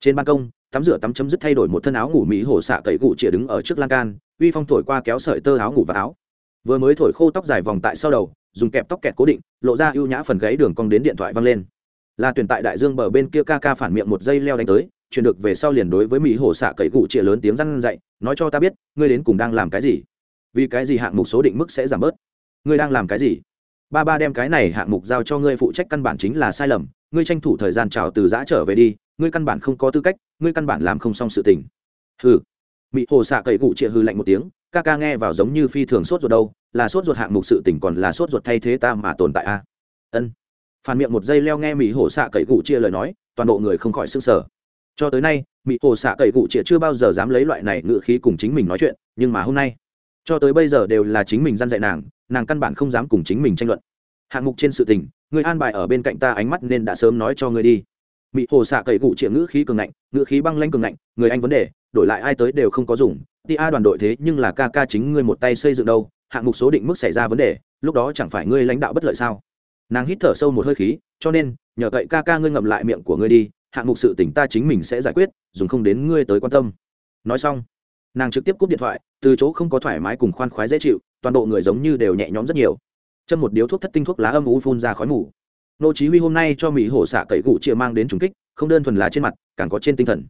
trên ban công, tắm rửa tắm chấm dứt thay đổi một thân áo ngủ mỹ hổ xạ cậy cụ chĩa đứng ở trước lan can, uy phong thổi qua kéo sợi tơ áo ngủ và áo. Vừa mới thổi khô tóc dài vòng tại sau đầu, dùng kẹp tóc kẹt cố định, lộ ra ưu nhã phần gáy đường cong đến điện thoại văng lên. Là tuyển tại đại dương bờ bên kia ca ca phản miệng một dây leo đánh tới, chuyển được về sau liền đối với mỹ hổ xạ cậy cụ chĩa lớn tiếng răn dậy nói cho ta biết, ngươi đến cùng đang làm cái gì? Vì cái gì hạng mục số định mức sẽ giảm bớt? Ngươi đang làm cái gì? Ba ba đem cái này hạng mục giao cho ngươi phụ trách căn bản chính là sai lầm, ngươi tranh thủ thời gian trào từ giã trở về đi, ngươi căn bản không có tư cách, ngươi căn bản làm không xong sự tình. Hừ. Mị hồ xạ cậy cụ chịa hư lạnh một tiếng, ca ca nghe vào giống như phi thường sốt ruột đâu, là sốt ruột hạng mục sự tình còn là sốt ruột thay thế ta mà tồn tại a. Ân. Phản miệng một giây leo nghe mỹ hồ xạ cậy cụ chia lời nói, toàn bộ người không khỏi s ư n g sở cho tới nay mỹ hồ xạ cậy cụ chia chưa bao giờ dám lấy loại này ngự khí cùng chính mình nói chuyện, nhưng mà hôm nay, cho tới bây giờ đều là chính mình g i a n dạy nàng nàng căn bản không dám cùng chính mình tranh luận. Hạng mục trên sự tình, người an bài ở bên cạnh ta ánh mắt nên đã sớm nói cho người đi. Mỹ hồ xạ cậy cụ triệu ngữ khí cường ngạnh, ngữ khí băng lanh cường ngạnh, người anh vấn đề, đổi lại ai tới đều không có dùng. Ti a đoàn đội thế nhưng là ca ca chính ngươi một tay xây dựng đâu, hạng mục số định mức xảy ra vấn đề, lúc đó chẳng phải ngươi lãnh đạo bất lợi sao? Nàng hít thở sâu một hơi khí, cho nên, nhờ cậy ca ca ngươi ngậm lại miệng của ngươi đi, hạng mục sự tỉnh ta chính mình sẽ giải quyết, dùng không đến ngươi tới quan tâm. Nói xong, nàng trực tiếp cúp điện thoại, từ chỗ không có thoải mái cùng khoan khoái dễ chịu toàn bộ người giống như đều nhẹ nhõm rất nhiều. Chân một điếu thuốc thất tinh thuốc lá âm u phun ra khói mù. Nô chí huy hôm nay cho mỹ hổ xạ cậy cụ chia mang đến trùng kích, không đơn thuần là trên mặt, càng có trên tinh thần.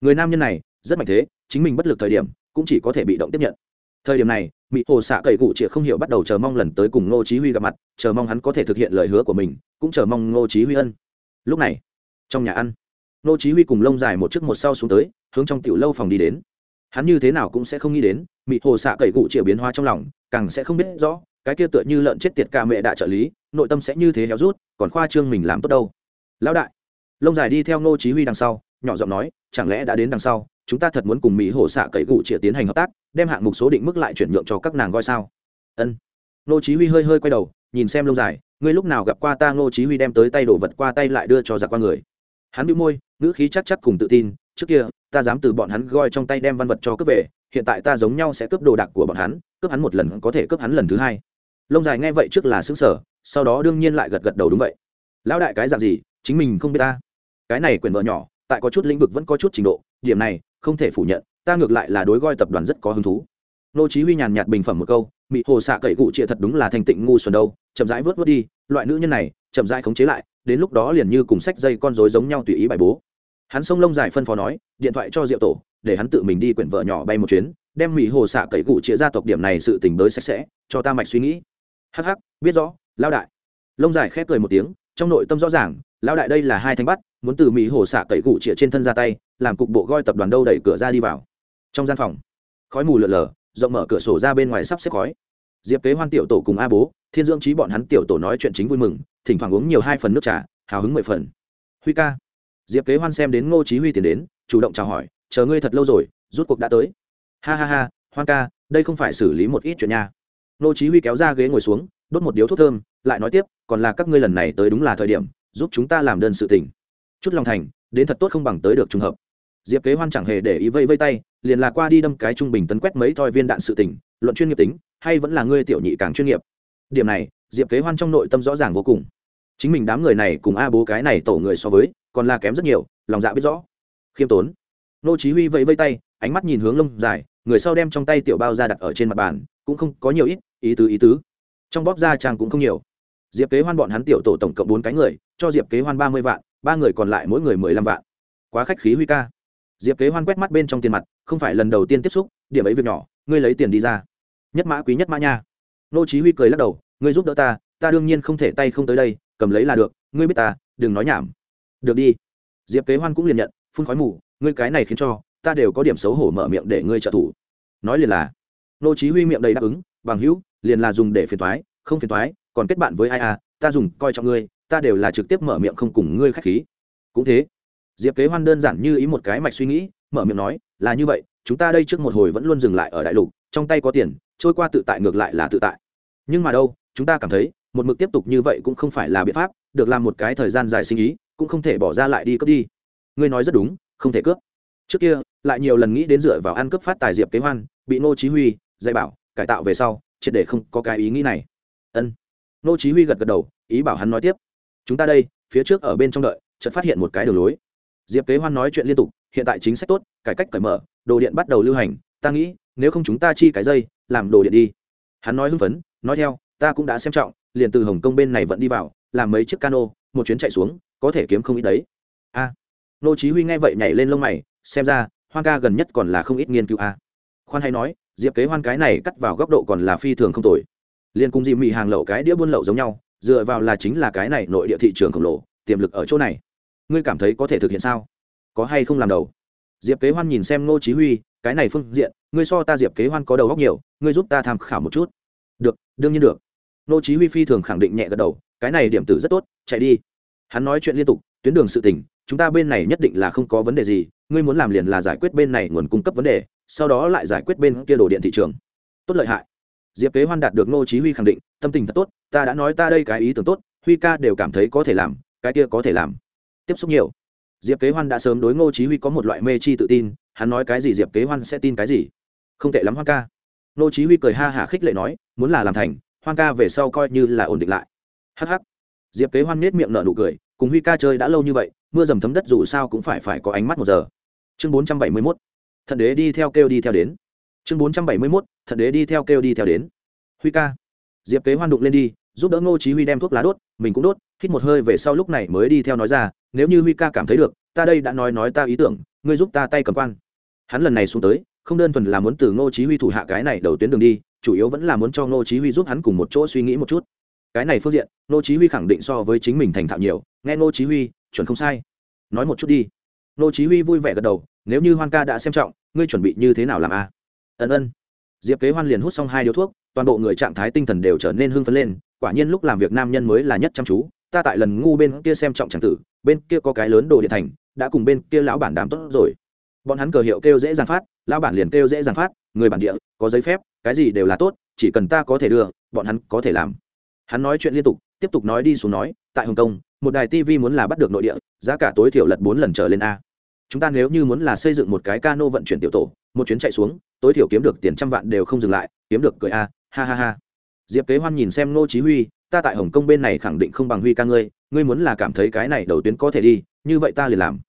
Người nam nhân này, rất mạnh thế, chính mình bất lực thời điểm, cũng chỉ có thể bị động tiếp nhận. Thời điểm này, mỹ hồ xạ cậy cụ chĩa không hiểu bắt đầu chờ mong lần tới cùng ngô chí huy gặp mặt, chờ mong hắn có thể thực hiện lời hứa của mình, cũng chờ mong ngô chí huy ân. Lúc này, trong nhà ăn ngô chí huy cùng lông dài một trước một sau xuống tới, hướng trong tiểu lâu phòng đi đến. Hắn như thế nào cũng sẽ không nghĩ đến, mỹ hồ xạ cậy cụ chĩa biến hóa trong lòng càng sẽ không biết rõ, cái kia tựa như lợn chết tiệt ca mẹ đại trợ lý, nội tâm sẽ như thế héo rút, còn khoa trương mình làm tốt đâu. Lão đại, lông dài đi theo ngô chí huy đằng sau, nhỏ giọng nói, chẳng lẽ đã đến đằng sau, chúng ta thật muốn cùng mỹ hổ xạ cậy cụ chĩa tiến hành hợp tác, đem hạng mục số định mức lại chuyển nhượng cho các nàng coi sao? Ân. Nô chí huy hơi hơi quay đầu, nhìn xem lông dài, ngươi lúc nào gặp qua ta? Nô chí huy đem tới tay đồ vật qua tay lại đưa cho giặc qua người. Hắn bĩu môi, ngữ khí chắc chắc cùng tự tin, trước kia, ta dám từ bọn hắn goi trong tay đem văn vật cho cướp về hiện tại ta giống nhau sẽ cướp đồ đạc của bọn hắn, cướp hắn một lần có thể cướp hắn lần thứ hai. Lông dài nghe vậy trước là sững sờ, sau đó đương nhiên lại gật gật đầu đúng vậy. Lão đại cái dạng gì, chính mình không biết ta. Cái này quyền vợ nhỏ, tại có chút lĩnh vực vẫn có chút trình độ, điểm này không thể phủ nhận, ta ngược lại là đối goi tập đoàn rất có hứng thú. Nô chí huy nhàn nhạt bình phẩm một câu bị hồ xạ cậy cụ chia thật đúng là thành tịnh ngu xuẩn đâu, chậm rãi vớt vớt đi, loại nữ nhân này, chậm rãi khống chế lại, đến lúc đó liền như cùng sách dây con rối giống nhau tùy ý bài bố. Hắn sông lông dài phân phó nói, điện thoại cho diệu tổ để hắn tự mình đi quyển vợ nhỏ bay một chuyến, đem mỹ hồ xạ cậy cụ chĩa ra tộc điểm này sự tình tới sạch sẽ, cho ta mạch suy nghĩ. Hắc hắc, biết rõ lao đại. Lông dài khép cười một tiếng, trong nội tâm rõ ràng lao đại đây là hai thanh bắt, muốn từ mỹ hồ xạ cậy cụ chĩa trên thân ra tay, làm cục bộ goi tập đoàn đâu đẩy cửa ra đi vào. Trong gian phòng, khói mù lợn lờ rộng mở cửa sổ ra bên ngoài sắp xếp khói. Diệp kế hoan tiểu tổ cùng a bố, thiên dưỡng trí bọn hắn tiểu tổ nói chuyện chính vui mừng, thỉnh thoảng uống nhiều hai phần nước trà, hào hứng mười phần. Huy ca. Diệp kế hoan xem đến ngô chí huy tiến đến, chủ động chào hỏi chờ ngươi thật lâu rồi, rút cuộc đã tới. Ha ha ha, hoan ca, đây không phải xử lý một ít chuyện nha. Nô chí huy kéo ra ghế ngồi xuống, đốt một điếu thuốc thơm, lại nói tiếp, còn là các ngươi lần này tới đúng là thời điểm, giúp chúng ta làm đơn sự tình. Chút lòng thành, đến thật tốt không bằng tới được trùng hợp. Diệp kế hoan chẳng hề để ý vây vây tay, liền là qua đi đâm cái trung bình tấn quét mấy thoi viên đạn sự tình, luận chuyên nghiệp tính, hay vẫn là ngươi tiểu nhị càng chuyên nghiệp. Điểm này, diệp kế hoan trong nội tâm rõ ràng vô cùng. Chính mình đám người này cùng a bố cái này tổ người so với, còn là kém rất nhiều, lòng dạ biết rõ. Khiêm tốn nô chí huy vẫy vẫy tay, ánh mắt nhìn hướng lông dài, người sau đem trong tay tiểu bao ra đặt ở trên mặt bàn, cũng không có nhiều ít, ý tứ ý tứ. Trong bóp da chàng cũng không nhiều. Diệp kế hoan bọn hắn tiểu tổ tổng cộng bốn cái người, cho diệp kế hoan ba mươi vạn, ba người còn lại mỗi người mười lăm vạn. Quá khách khí huy ca. Diệp kế hoan quét mắt bên trong tiền mặt, không phải lần đầu tiên tiếp xúc, điểm ấy việc nhỏ, ngươi lấy tiền đi ra. Nhất mã quý nhất mã nha. Nô chí huy cười lắc đầu, ngươi giúp đỡ ta ta đương nhiên không thể tay không tới đây, cầm lấy là được, ngươi biết ta, đừng nói nhảm. Được đi. Diệp kế hoan cũng liền nhận, phun khói mù ngươi cái này khiến cho, ta đều có điểm xấu hổ mở miệng để ngươi trợ thủ. Nói liền là, nô chí huy miệng đầy đáp ứng, bằng hữu, liền là dùng để phiền toái, không phiền toái, còn kết bạn với ai à ta dùng, coi trọng ngươi, ta đều là trực tiếp mở miệng không cùng ngươi khách khí. Cũng thế, diệp kế hoan đơn giản như ý một cái mạch suy nghĩ, mở miệng nói, là như vậy, chúng ta đây trước một hồi vẫn luôn dừng lại ở đại lục, trong tay có tiền, trôi qua tự tại ngược lại là tự tại. Nhưng mà đâu, chúng ta cảm thấy, một mực tiếp tục như vậy cũng không phải là biện pháp, được làm một cái thời gian dài sinh ý, cũng không thể bỏ ra lại đi cướp đi. Ngươi nói rất đúng không thể cướp. Trước kia, lại nhiều lần nghĩ đến dựa vào ăn cướp phát tài diệp kế hoan, bị nô chí huy dạy bảo, cải tạo về sau, triệt để không có cái ý nghĩ này. Ân. Nô chí huy gật gật đầu, ý bảo hắn nói tiếp. Chúng ta đây, phía trước ở bên trong đợi, chợt phát hiện một cái đường lối. Diệp kế hoan nói chuyện liên tục, hiện tại chính sách tốt, cải cách cởi mở, đồ điện bắt đầu lưu hành, ta nghĩ, nếu không chúng ta chi cái dây, làm đồ điện đi. Hắn nói hưng phấn, nói theo, ta cũng đã xem trọng, liền từ hồng kông bên này vẫn đi vào, làm mấy chiếc cano, một chuyến chạy xuống, có thể kiếm không ít đấy. A nô chí huy nghe vậy nhảy lên lông mày, xem ra, hoan ca gần nhất còn là không ít nghiên cứu a. Khoan hay nói, diệp kế hoan cái này cắt vào góc độ còn là phi thường không tồi. Liên cung dì mị hàng lậu cái đĩa buôn lậu giống nhau, dựa vào là chính là cái này nội địa thị trường khổng lồ, tiềm lực ở chỗ này. Ngươi cảm thấy có thể thực hiện sao? Có hay không làm đầu? Diệp kế hoan nhìn xem ngô chí huy, cái này phương diện, ngươi so ta diệp kế hoan có đầu góc nhiều, ngươi giúp ta tham khảo một chút. Được, đương nhiên được. Ngô chí huy phi thường khẳng định nhẹ gật đầu, cái này điểm tử rất tốt, chạy đi. Hắn nói chuyện liên tục, tuyến đường sự tình chúng ta bên này nhất định là không có vấn đề gì, ngươi muốn làm liền là giải quyết bên này nguồn cung cấp vấn đề, sau đó lại giải quyết bên kia đồ điện thị trường. Tốt lợi hại. Diệp kế hoan đạt được ngô chí huy khẳng định, tâm tình thật tốt, ta đã nói ta đây cái ý tưởng tốt, huy ca đều cảm thấy có thể làm, cái kia có thể làm. Tiếp xúc nhiều. Diệp kế hoan đã sớm đối ngô chí huy có một loại mê chi tự tin, hắn nói cái gì diệp kế hoan sẽ tin cái gì. Không tệ lắm hoan ca. Ngô chí huy cười ha hả khích lệ nói, muốn là làm thành, hoan ca về sau coi như là ổn định lại. Hắc hắc. Diệp kế hoan nét miệng nở nụ cười, cùng huy ca chơi đã lâu như vậy mưa dầm thấm đất dù sao cũng phải phải có ánh mắt một giờ. Chương 471 thận đế đi theo kêu đi theo đến. Chương 471 thận đế đi theo kêu đi theo đến. Huy ca. Diệp kế hoan đụng lên đi, giúp đỡ ngô chí huy đem thuốc lá đốt, mình cũng đốt, hít một hơi về sau lúc này mới đi theo nói ra, nếu như huy ca cảm thấy được, ta đây đã nói nói ta ý tưởng, ngươi giúp ta tay cầm quan. Hắn lần này xuống tới, không đơn thuần là muốn từ ngô chí huy thủ hạ cái này đầu tuyến đường đi, chủ yếu vẫn là muốn cho ngô chí huy giúp hắn cùng một chỗ suy nghĩ một chút. Cái này phương diện, ngô chí huy khẳng định so với chính mình thành thạo nhiều, nghe ngô chí huy chuẩn không sai. Nói một chút đi. Nô chí huy vui vẻ gật đầu, nếu như hoan ca đã xem trọng, ngươi chuẩn bị như thế nào làm a ân ân. Diệp kế hoan liền hút xong hai điếu thuốc, toàn bộ người trạng thái tinh thần đều trở nên hưng phấn lên, quả nhiên lúc làm việc nam nhân mới là nhất chăm chú, ta tại lần ngu bên kia xem trọng chẳng tử, bên kia có cái lớn đồ điện thành, đã cùng bên kia lão bản đám tốt rồi. Bọn hắn cờ hiệu kêu dễ dàng phát, lão bản liền kêu dễ dàng phát, người bản địa, có giấy phép, cái gì đều là tốt, chỉ cần ta có thể đưa, bọn hắn có thể làm. Hắn nói chuyện liên tục, tiếp tục nói đi xuống nói, tại hồng kông một đài tv muốn là bắt được nội địa, giá cả tối thiểu lật bốn lần trở lên a. Chúng ta nếu như muốn là xây dựng một cái cano vận chuyển tiểu tổ, một chuyến chạy xuống, tối thiểu kiếm được tiền trăm vạn đều không dừng lại, kiếm được cười a, ha ha ha. Diệp kế hoan nhìn xem ngô chí huy, ta tại hồng kông bên này khẳng định không bằng huy ca ngươi ngươi muốn là cảm thấy cái này đầu tuyến có thể đi, như vậy ta liền làm.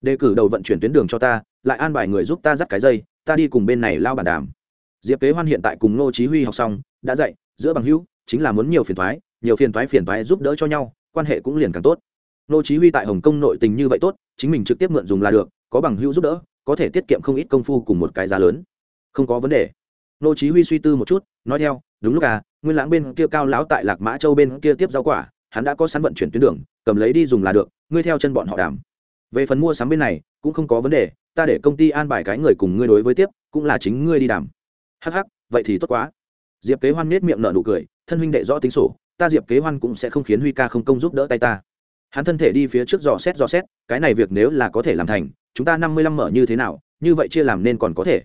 Đề cử đầu vận chuyển tuyến đường cho ta, lại an bài người giúp ta dắt cái dây, ta đi cùng bên này lao bản đàm. Diệp kế hoan hiện tại cùng ngô chí huy học xong, đã dạy, giữa bằng hữu, chính là muốn nhiều phiền toái, nhiều phiền toái phiền toái giúp đỡ cho nhau quan hệ cũng liền càng tốt. Nô chí huy tại hồng kông nội tình như vậy tốt chính mình trực tiếp mượn dùng là được có bằng hữu giúp đỡ có thể tiết kiệm không ít công phu cùng một cái giá lớn. Không có vấn đề. Nô chí huy suy tư một chút nói theo đúng lúc à nguyên lãng bên kia cao lão tại lạc mã châu bên kia tiếp rau quả hắn đã có sẵn vận chuyển tuyến đường cầm lấy đi dùng là được ngươi theo chân bọn họ đàm. Về phần mua sắm bên này cũng không có vấn đề ta để công ty an bài cái người cùng ngươi đối với tiếp cũng là chính ngươi đi đàm. Hắc, vậy thì tốt quá. Diệp kế hoan nết miệng nở nụ cười thân huynh đệ rõ tính sổ ta diệp kế hoan cũng sẽ không khiến huy ca không công giúp đỡ tay ta. Hắn thân thể đi phía trước dò xét dò xét, cái này việc nếu là có thể làm thành, chúng ta năm mươi lăm mở như thế nào, như vậy chia làm nên còn có thể.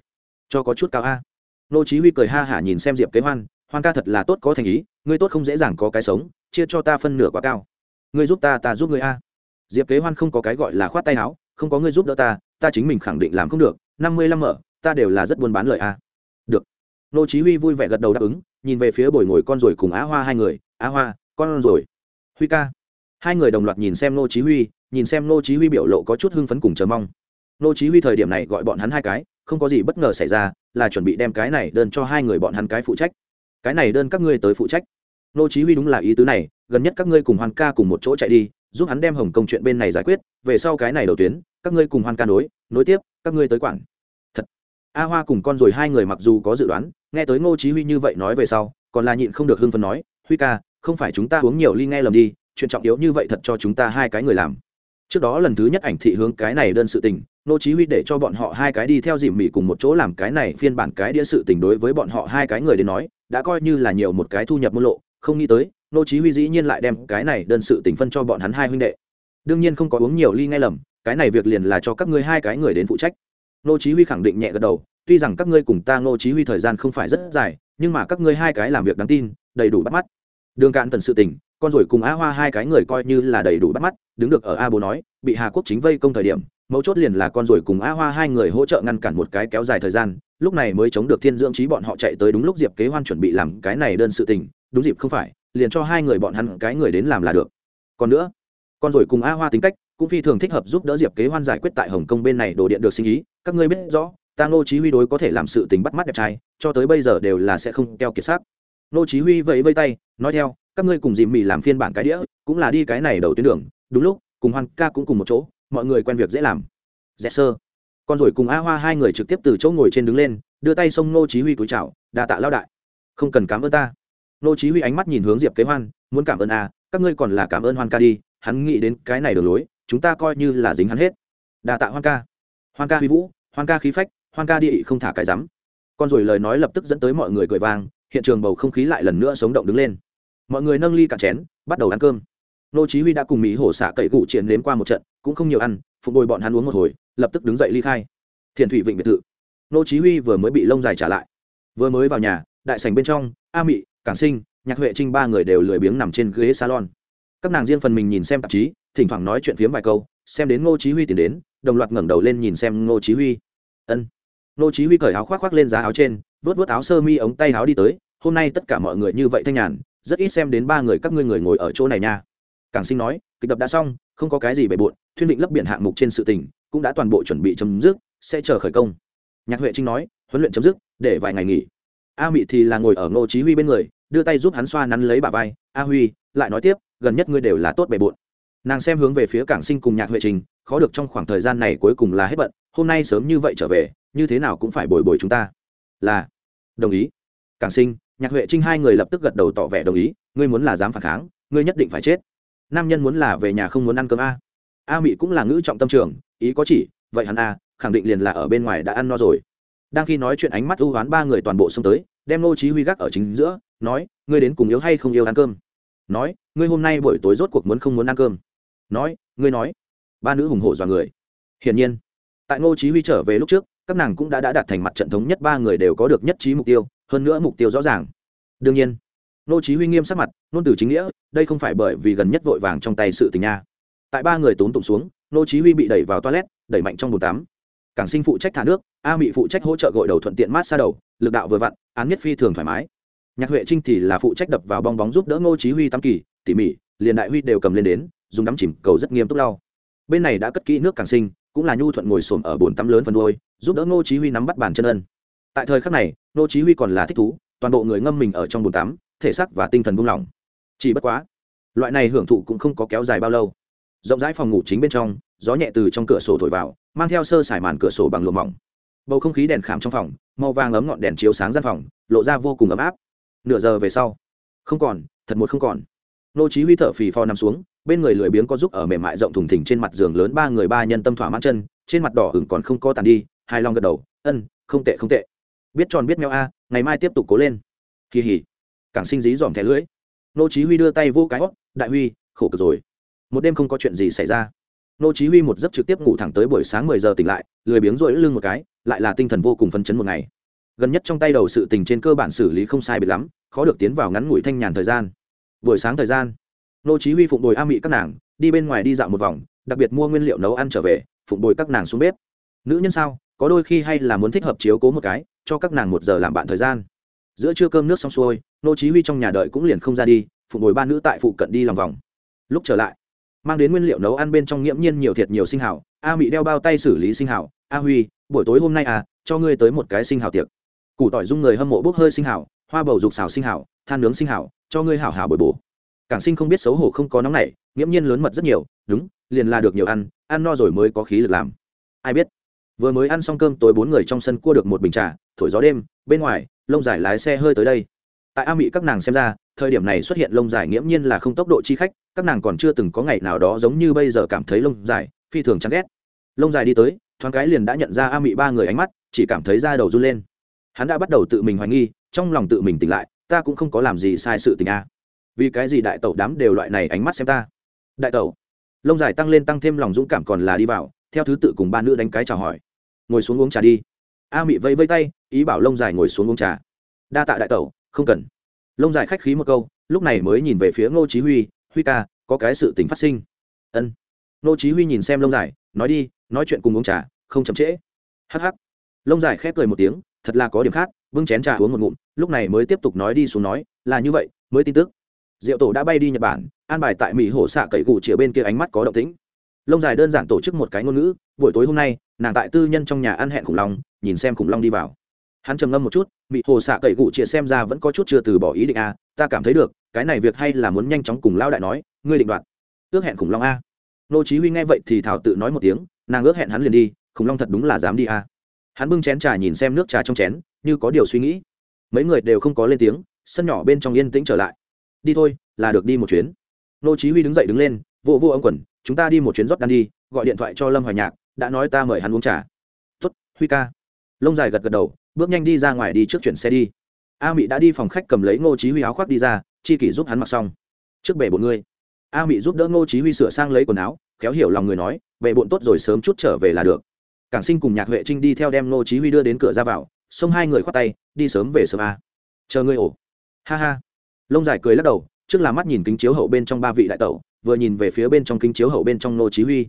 Cho có chút cao a. Nô chí huy cười ha hả nhìn xem diệp kế hoan hoan ca thật là tốt có thành ý, ngươi tốt không dễ dàng có cái sống, chia cho ta phân nửa quá cao. Ngươi giúp ta ta giúp ngươi a. Diệp kế hoan không có cái gọi là khoát tay áo, không có ngươi giúp đỡ ta ta chính mình khẳng định làm không được, năm mươi lăm mở, ta đều là rất buôn bán lợi a. Được. Nô chí huy vui vẻ gật đầu đáp ứng nhìn về phía bồi ngồi con rồi cùng á hoa hai người, á hoa, con rồi huy ca. Hai người đồng loạt nhìn xem nô chí huy, nhìn xem nô chí huy biểu lộ có chút hưng phấn cùng chờ mong. Nô chí huy thời điểm này gọi bọn hắn hai cái, không có gì bất ngờ xảy ra, là chuẩn bị đem cái này đơn cho hai người bọn hắn cái phụ trách. Cái này đơn các ngươi tới phụ trách. Nô chí huy đúng là ý tứ này, gần nhất các ngươi cùng hoàn ca cùng một chỗ chạy đi, giúp hắn đem hồng công chuyện bên này giải quyết, về sau cái này đầu tuyến, các ngươi cùng hoàn ca nối nối tiếp, các ngươi tới quản. Thật. A hoa cùng con rồi hai người mặc dù có dự đoán nghe tới ngô chí huy như vậy nói về sau, còn là nhịn không được hưng phấn nói, huy ca, không phải chúng ta uống nhiều ly nghe lầm đi, chuyện trọng yếu như vậy thật cho chúng ta hai cái người làm. Trước đó lần thứ nhất ảnh thị hướng cái này đơn sự tình, Ngô chí huy để cho bọn họ hai cái đi theo dìm mị cùng một chỗ làm cái này phiên bản cái đĩa sự tình đối với bọn họ hai cái người đến nói, đã coi như là nhiều một cái thu nhập môn lộ, không nghĩ tới, Ngô chí huy dĩ nhiên lại đem cái này đơn sự tình phân cho bọn hắn hai huynh đệ. Đương nhiên không có uống nhiều ly nghe lầm, cái này việc liền là cho các ngươi hai cái người đến phụ trách. Nô chí huy khẳng định nhẹ gật đầu tuy rằng các ngươi cùng ta ngô chí huy thời gian không phải rất dài, nhưng mà các ngươi hai cái làm việc đáng tin, đầy đủ bắt mắt. Đường cạn tần sự tình, con rồi cùng a hoa hai cái người coi như là đầy đủ bắt mắt, đứng được ở a bố nói, bị hà quốc chính vây công thời điểm, mấu chốt liền là con rồi cùng a hoa hai người hỗ trợ ngăn cản một cái kéo dài thời gian, lúc này mới chống được thiên dưỡng trí bọn họ chạy tới đúng lúc diệp kế hoan chuẩn bị làm cái này đơn sự tình, đúng dịp không phải, liền cho hai người bọn hắn cái người đến làm là được. Còn nữa, con rồi cùng a hoa tính cách cũng phi thường thích hợp giúp đỡ diệp kế hoan giải quyết tại hồng kông bên này đồ điện được sinh ý, các ngươi biết rõ ta ngô chí huy đối có thể làm sự tình bắt mắt đẹp trai, cho tới bây giờ đều là sẽ không keo kiệt sắc. ngô chí huy vẫy vây tay, nói theo, các ngươi cùng dìm mì làm phiên bản cái đĩa, cũng là đi cái này đầu tuyến đường, đúng lúc, cùng hoan ca cũng cùng một chỗ, mọi người quen việc dễ làm. Dẹp sơ. Con rồi cùng a hoa hai người trực tiếp từ chỗ ngồi trên đứng lên, đưa tay xông ngô chí huy cúi chào, đa tạ lao đại. Không cần cảm ơn ta. Ngô chí huy ánh mắt nhìn hướng diệp kế hoan, muốn cảm ơn a các ngươi còn là cảm ơn hoan ca đi, hắn nghĩ đến cái này đường lối, chúng ta coi như là dính hắn hết. Đa tạ hoan ca. Hoan ca huy vũ, hoan ca khí phách hoan ca địa không thả cái rắm. Con rồi lời nói lập tức dẫn tới mọi người cười vang, hiện trường bầu không khí lại lần nữa sống động đứng lên. Mọi người nâng ly cạn chén, bắt đầu ăn cơm. Nô chí huy đã cùng mỹ hổ xạ cậy cụ triển đến qua một trận, cũng không nhiều ăn, phục bồi bọn hắn uống một hồi, lập tức đứng dậy ly khai. Thiền thủy vịnh biệt thự. Nô chí huy vừa mới bị lông dài trả lại. Vừa mới vào nhà, đại sảnh bên trong, a mị, cảng sinh, nhạc huệ trinh ba người đều lười biếng nằm trên ghế salon. Các nàng riêng phần mình nhìn xem tạp chí, thỉnh thoảng nói chuyện phiếm vài câu, xem đến ngô chí huy tiến đến, đồng loạt ngẩng đầu lên nhìn xem ngô chí huy. Ân nô chí huy cởi áo khoác khoác lên giá áo trên, vớt vớt áo sơ mi ống tay áo đi tới, hôm nay tất cả mọi người như vậy thanh nhàn, rất ít xem đến ba người các ngươi người ngồi ở chỗ này nha. Cảng sinh nói, kịch đập đã xong, không có cái gì bề bộn, thuyên vịnh lấp biển hạng mục trên sự tình, cũng đã toàn bộ chuẩn bị chấm dứt, sẽ chờ khởi công. Nhạc huệ trinh nói, huấn luyện chấm dứt, để vài ngày nghỉ. A mị thì là ngồi ở ngô chí huy bên người, đưa tay giúp hắn xoa nắn lấy bả vai. A huy, lại nói tiếp, gần nhất ngươi đều là tốt bề bộn. Nàng xem hướng về phía cảng sinh cùng nhạc huệ trình, khó được trong khoảng thời gian này cuối cùng là hết bận, hôm nay sớm như vậy trở về như thế nào cũng phải bồi bồi chúng ta. Là, đồng ý. Cảng sinh, nhạc huệ trinh hai người lập tức gật đầu tỏ vẻ đồng ý, ngươi muốn là dám phản kháng, ngươi nhất định phải chết. Nam nhân muốn là về nhà không muốn ăn cơm a. A mị cũng là ngữ trọng tâm trường, ý có chỉ, vậy hắn a, khẳng định liền là ở bên ngoài đã ăn no rồi. Đang khi nói chuyện ánh mắt ưu hoán ba người toàn bộ xông tới, đem ngô chí huy gác ở chính giữa, nói, ngươi đến cùng yếu hay không yêu ăn cơm? Nói, ngươi hôm nay buổi tối rốt cuộc muốn không muốn ăn cơm? Nói, ngươi nói. Ba nữ hùng hổ dọa người. Hiển nhiên, tại ngô chí huy trở về lúc trước các nàng cũng đã đã đạt thành mặt trận thống nhất, ba người đều có được nhất trí mục tiêu, hơn nữa mục tiêu rõ ràng. Đương nhiên ngô chí huy nghiêm sắc mặt, nôn từ chính nghĩa, đây không phải bởi vì gần nhất vội vàng trong tay sự tình nha. Tại ba người tốn tụng xuống ngô chí huy bị đẩy vào toilet, đẩy mạnh trong bồn tắm. Cảng sinh phụ trách thả nước, a mỹ phụ trách hỗ trợ gội đầu thuận tiện mát xa đầu, lực đạo vừa vặn, án nhất phi thường thoải mái. Nhạc huệ trinh thì là phụ trách đập vào bong bóng giúp đỡ ngô chí huy tắm kỳ, tỉ mỉ, liền đại huy đều cầm lên đến, dùng đắm chìm cầu rất nghiêm túc lau. Bên này đã cất kỹ nước càng sinh cũng là nhu thuận ngồi xổm ở bồn tắm lớn phần đuôi, giúp đỡ ngô chí huy nắm bắt bàn chân ân. Tại thời khắc này, ngô chí huy còn là thích thú, toàn bộ người ngâm mình ở trong bồn tắm, thể xác và tinh thần buông lỏng. Chỉ bất quá, loại này hưởng thụ cũng không có kéo dài bao lâu. Rộng rãi phòng ngủ chính bên trong, gió nhẹ từ trong cửa sổ thổi vào, mang theo sơ sải màn cửa sổ bằng lụa mỏng. Bầu không khí đèn khảm trong phòng, màu vàng ấm ngọn đèn chiếu sáng gian phòng, lộ ra vô cùng ấm áp. Nửa giờ về sau, không còn, thật một không còn nô chí huy thở phì phò nằm xuống, bên người lười biếng có giúp ở mềm mại rộng thùng thình trên mặt giường lớn ba người ba nhân tâm thỏa mãn chân, trên mặt đỏ ửng còn không có tàn đi hai long gật đầu, ân, không tệ không tệ. Biết tròn biết mèo a, ngày mai tiếp tục cố lên. Kỳ hỉ. Cảng sinh dí dòm thẻ lưỡi. Nô chí huy đưa tay vô cái hót, đại huy, khổ cực rồi. Một đêm không có chuyện gì xảy ra. Nô chí huy một giấc trực tiếp ngủ thẳng tới buổi sáng 10 giờ tỉnh lại, lười biếng rỗi lưng một cái, lại là tinh thần vô cùng phấn chấn một ngày. Gần nhất trong tay đầu sự tình trên cơ bản xử lý không sai biệt lắm, khó được tiến vào ngắn ngủi thanh nhàn thời gian buổi sáng thời gian, nô chí huy phụng bồi a mị các nàng, đi bên ngoài đi dạo một vòng, đặc biệt mua nguyên liệu nấu ăn trở về, phụng bồi các nàng xuống bếp. Nữ nhân sao, có đôi khi hay là muốn thích hợp chiếu cố một cái, cho các nàng một giờ làm bạn thời gian. Giữa trưa cơm nước xong xuôi, nô chí huy trong nhà đợi cũng liền không ra đi, phụng bồi ba nữ tại phụ cận đi lòng vòng. Lúc trở lại, mang đến nguyên liệu nấu ăn bên trong nghiễm nhiên nhiều thiệt nhiều sinh hảo, a mị đeo bao tay xử lý sinh hảo, a huy, buổi tối hôm nay à cho ngươi tới một cái sinh hảo tiệc. Củ tỏi dung người hâm mộ bốc hơi sinh hảo, hoa bầu dục xào sinh hảo, than nướng sinh hảo cho ngươi hảo hảo bồi bổ. Cảng sinh không biết xấu hổ không có nóng này nghiễm nhiên lớn mật rất nhiều, đúng, liền là được nhiều ăn ăn no rồi mới có khí lực làm. Ai biết? Vừa mới ăn xong cơm tối bốn người trong sân cua được một bình trà, thổi gió đêm, bên ngoài, lông dài lái xe hơi tới đây. Tại a mỹ các nàng xem ra, thời điểm này xuất hiện lông dài nghiễm nhiên là không tốc độ chi khách, các nàng còn chưa từng có ngày nào đó giống như bây giờ cảm thấy lông dài, phi thường chán ghét. Lông dài đi tới, thoáng cái liền đã nhận ra a mỹ ba người ánh mắt, chỉ cảm thấy da đầu run lên. Hắn đã bắt đầu tự mình hoài nghi, trong lòng tự mình tỉnh lại ta cũng không có làm gì sai sự tình a. Vì cái gì đại tẩu đám đều loại này ánh mắt xem ta? Đại tẩu. Lông dài tăng lên tăng thêm lòng dũng cảm còn là đi vào, theo thứ tự cùng ba nữ đánh cái chào hỏi. Ngồi xuống uống trà đi. A mị vẫy vây tay, ý bảo lông dài ngồi xuống uống trà. Đa tạ đại tẩu, không cần. Lông dài khách khí một câu, lúc này mới nhìn về phía ngô chí huy huy ca, có cái sự tình phát sinh. Ân. Ngô chí huy nhìn xem lông dài, nói đi, nói chuyện cùng uống trà, không chậm trễ. Hắc hắc. Lông dài khép cười một tiếng, thật là có điểm khác vương chén trà uống một ngụm lúc này mới tiếp tục nói đi xuống nói, là như vậy, mới tin tức. Diệu tổ đã bay đi nhật bản, an bài tại mỹ hổ xạ cậy gù chĩa bên kia ánh mắt có động tĩnh. Lông dài đơn giản tổ chức một cái ngôn ngữ, buổi tối hôm nay, nàng tại tư nhân trong nhà ăn hẹn khủng long, nhìn xem khủng long đi vào. Hắn trầm ngâm một chút, mỹ hồ xạ cậy gù chĩa xem ra vẫn có chút chưa từ bỏ ý định a ta cảm thấy được, cái này việc hay là muốn nhanh chóng cùng lao đại nói, ngươi định đoạt. Ước hẹn khủng long a. Nô chí huy nghe vậy thì thảo tự nói một tiếng, nàng ước hẹn hắn liền đi, khủng long thật đúng là dám đi a. Hắn bưng chén trà nhìn xem nước trà trong chén, như có điều suy nghĩ mấy người đều không có lên tiếng, sân nhỏ bên trong yên tĩnh trở lại. Đi thôi, là được đi một chuyến. Nô chí huy đứng dậy đứng lên vỗ vỗ ông quần, chúng ta đi một chuyến rót đan đi, gọi điện thoại cho lâm hoài nhạc, đã nói ta mời hắn uống trà. Tốt, huy ca. Lông dài gật gật đầu, bước nhanh đi ra ngoài đi trước chuyển xe đi. A mị đã đi phòng khách cầm lấy ngô chí huy áo khoác đi ra, chi kỷ giúp hắn mặc xong. Trước bể bộn ngươi. A mị giúp đỡ ngô chí huy sửa sang lấy quần áo, khéo hiểu lòng người nói, bể bộn tốt rồi sớm chút trở về là được. Cảng sinh cùng nhạc huệ trinh đi theo đem ngô chí huy đưa đến cửa ra vào xông hai người khoát tay, đi sớm về sớm a. Chờ ngươi ổ. Ha ha. Lông dài cười lắc đầu, trước là mắt nhìn kính chiếu hậu bên trong ba vị đại tẩu, vừa nhìn về phía bên trong kính chiếu hậu bên trong nô chí huy.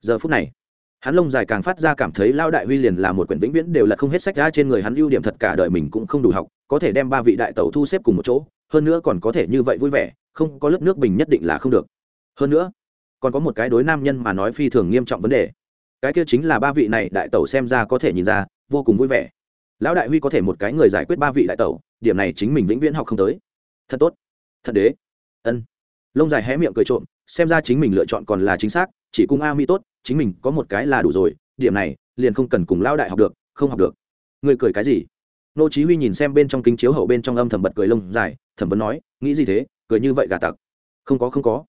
Giờ phút này, hắn lông dài càng phát ra cảm thấy lao đại huy liền là một quyển vĩnh viễn đều là không hết sách ra trên người hắn ưu điểm thật cả đời mình cũng không đủ học, có thể đem ba vị đại tẩu thu xếp cùng một chỗ, hơn nữa còn có thể như vậy vui vẻ, không có lớp nước bình nhất định là không được. Hơn nữa, còn có một cái đối nam nhân mà nói phi thường nghiêm trọng vấn đề. Cái kia chính là ba vị này đại tẩu xem ra có thể nhìn ra, vô cùng vui vẻ lão đại huy có thể một cái người giải quyết ba vị đại tẩu, điểm này chính mình vĩnh viễn học không tới. Thật tốt. Thật đế. Ân. Lông dài hé miệng cười trộm, xem ra chính mình lựa chọn còn là chính xác, chỉ cung a mi tốt, chính mình có một cái là đủ rồi, điểm này, liền không cần cùng lao đại học được, không học được. Người cười cái gì? Nô chí huy nhìn xem bên trong kính chiếu hậu bên trong âm thầm bật cười lông dài, thẩm vấn nói, nghĩ gì thế, cười như vậy gà tặc. Không có không có.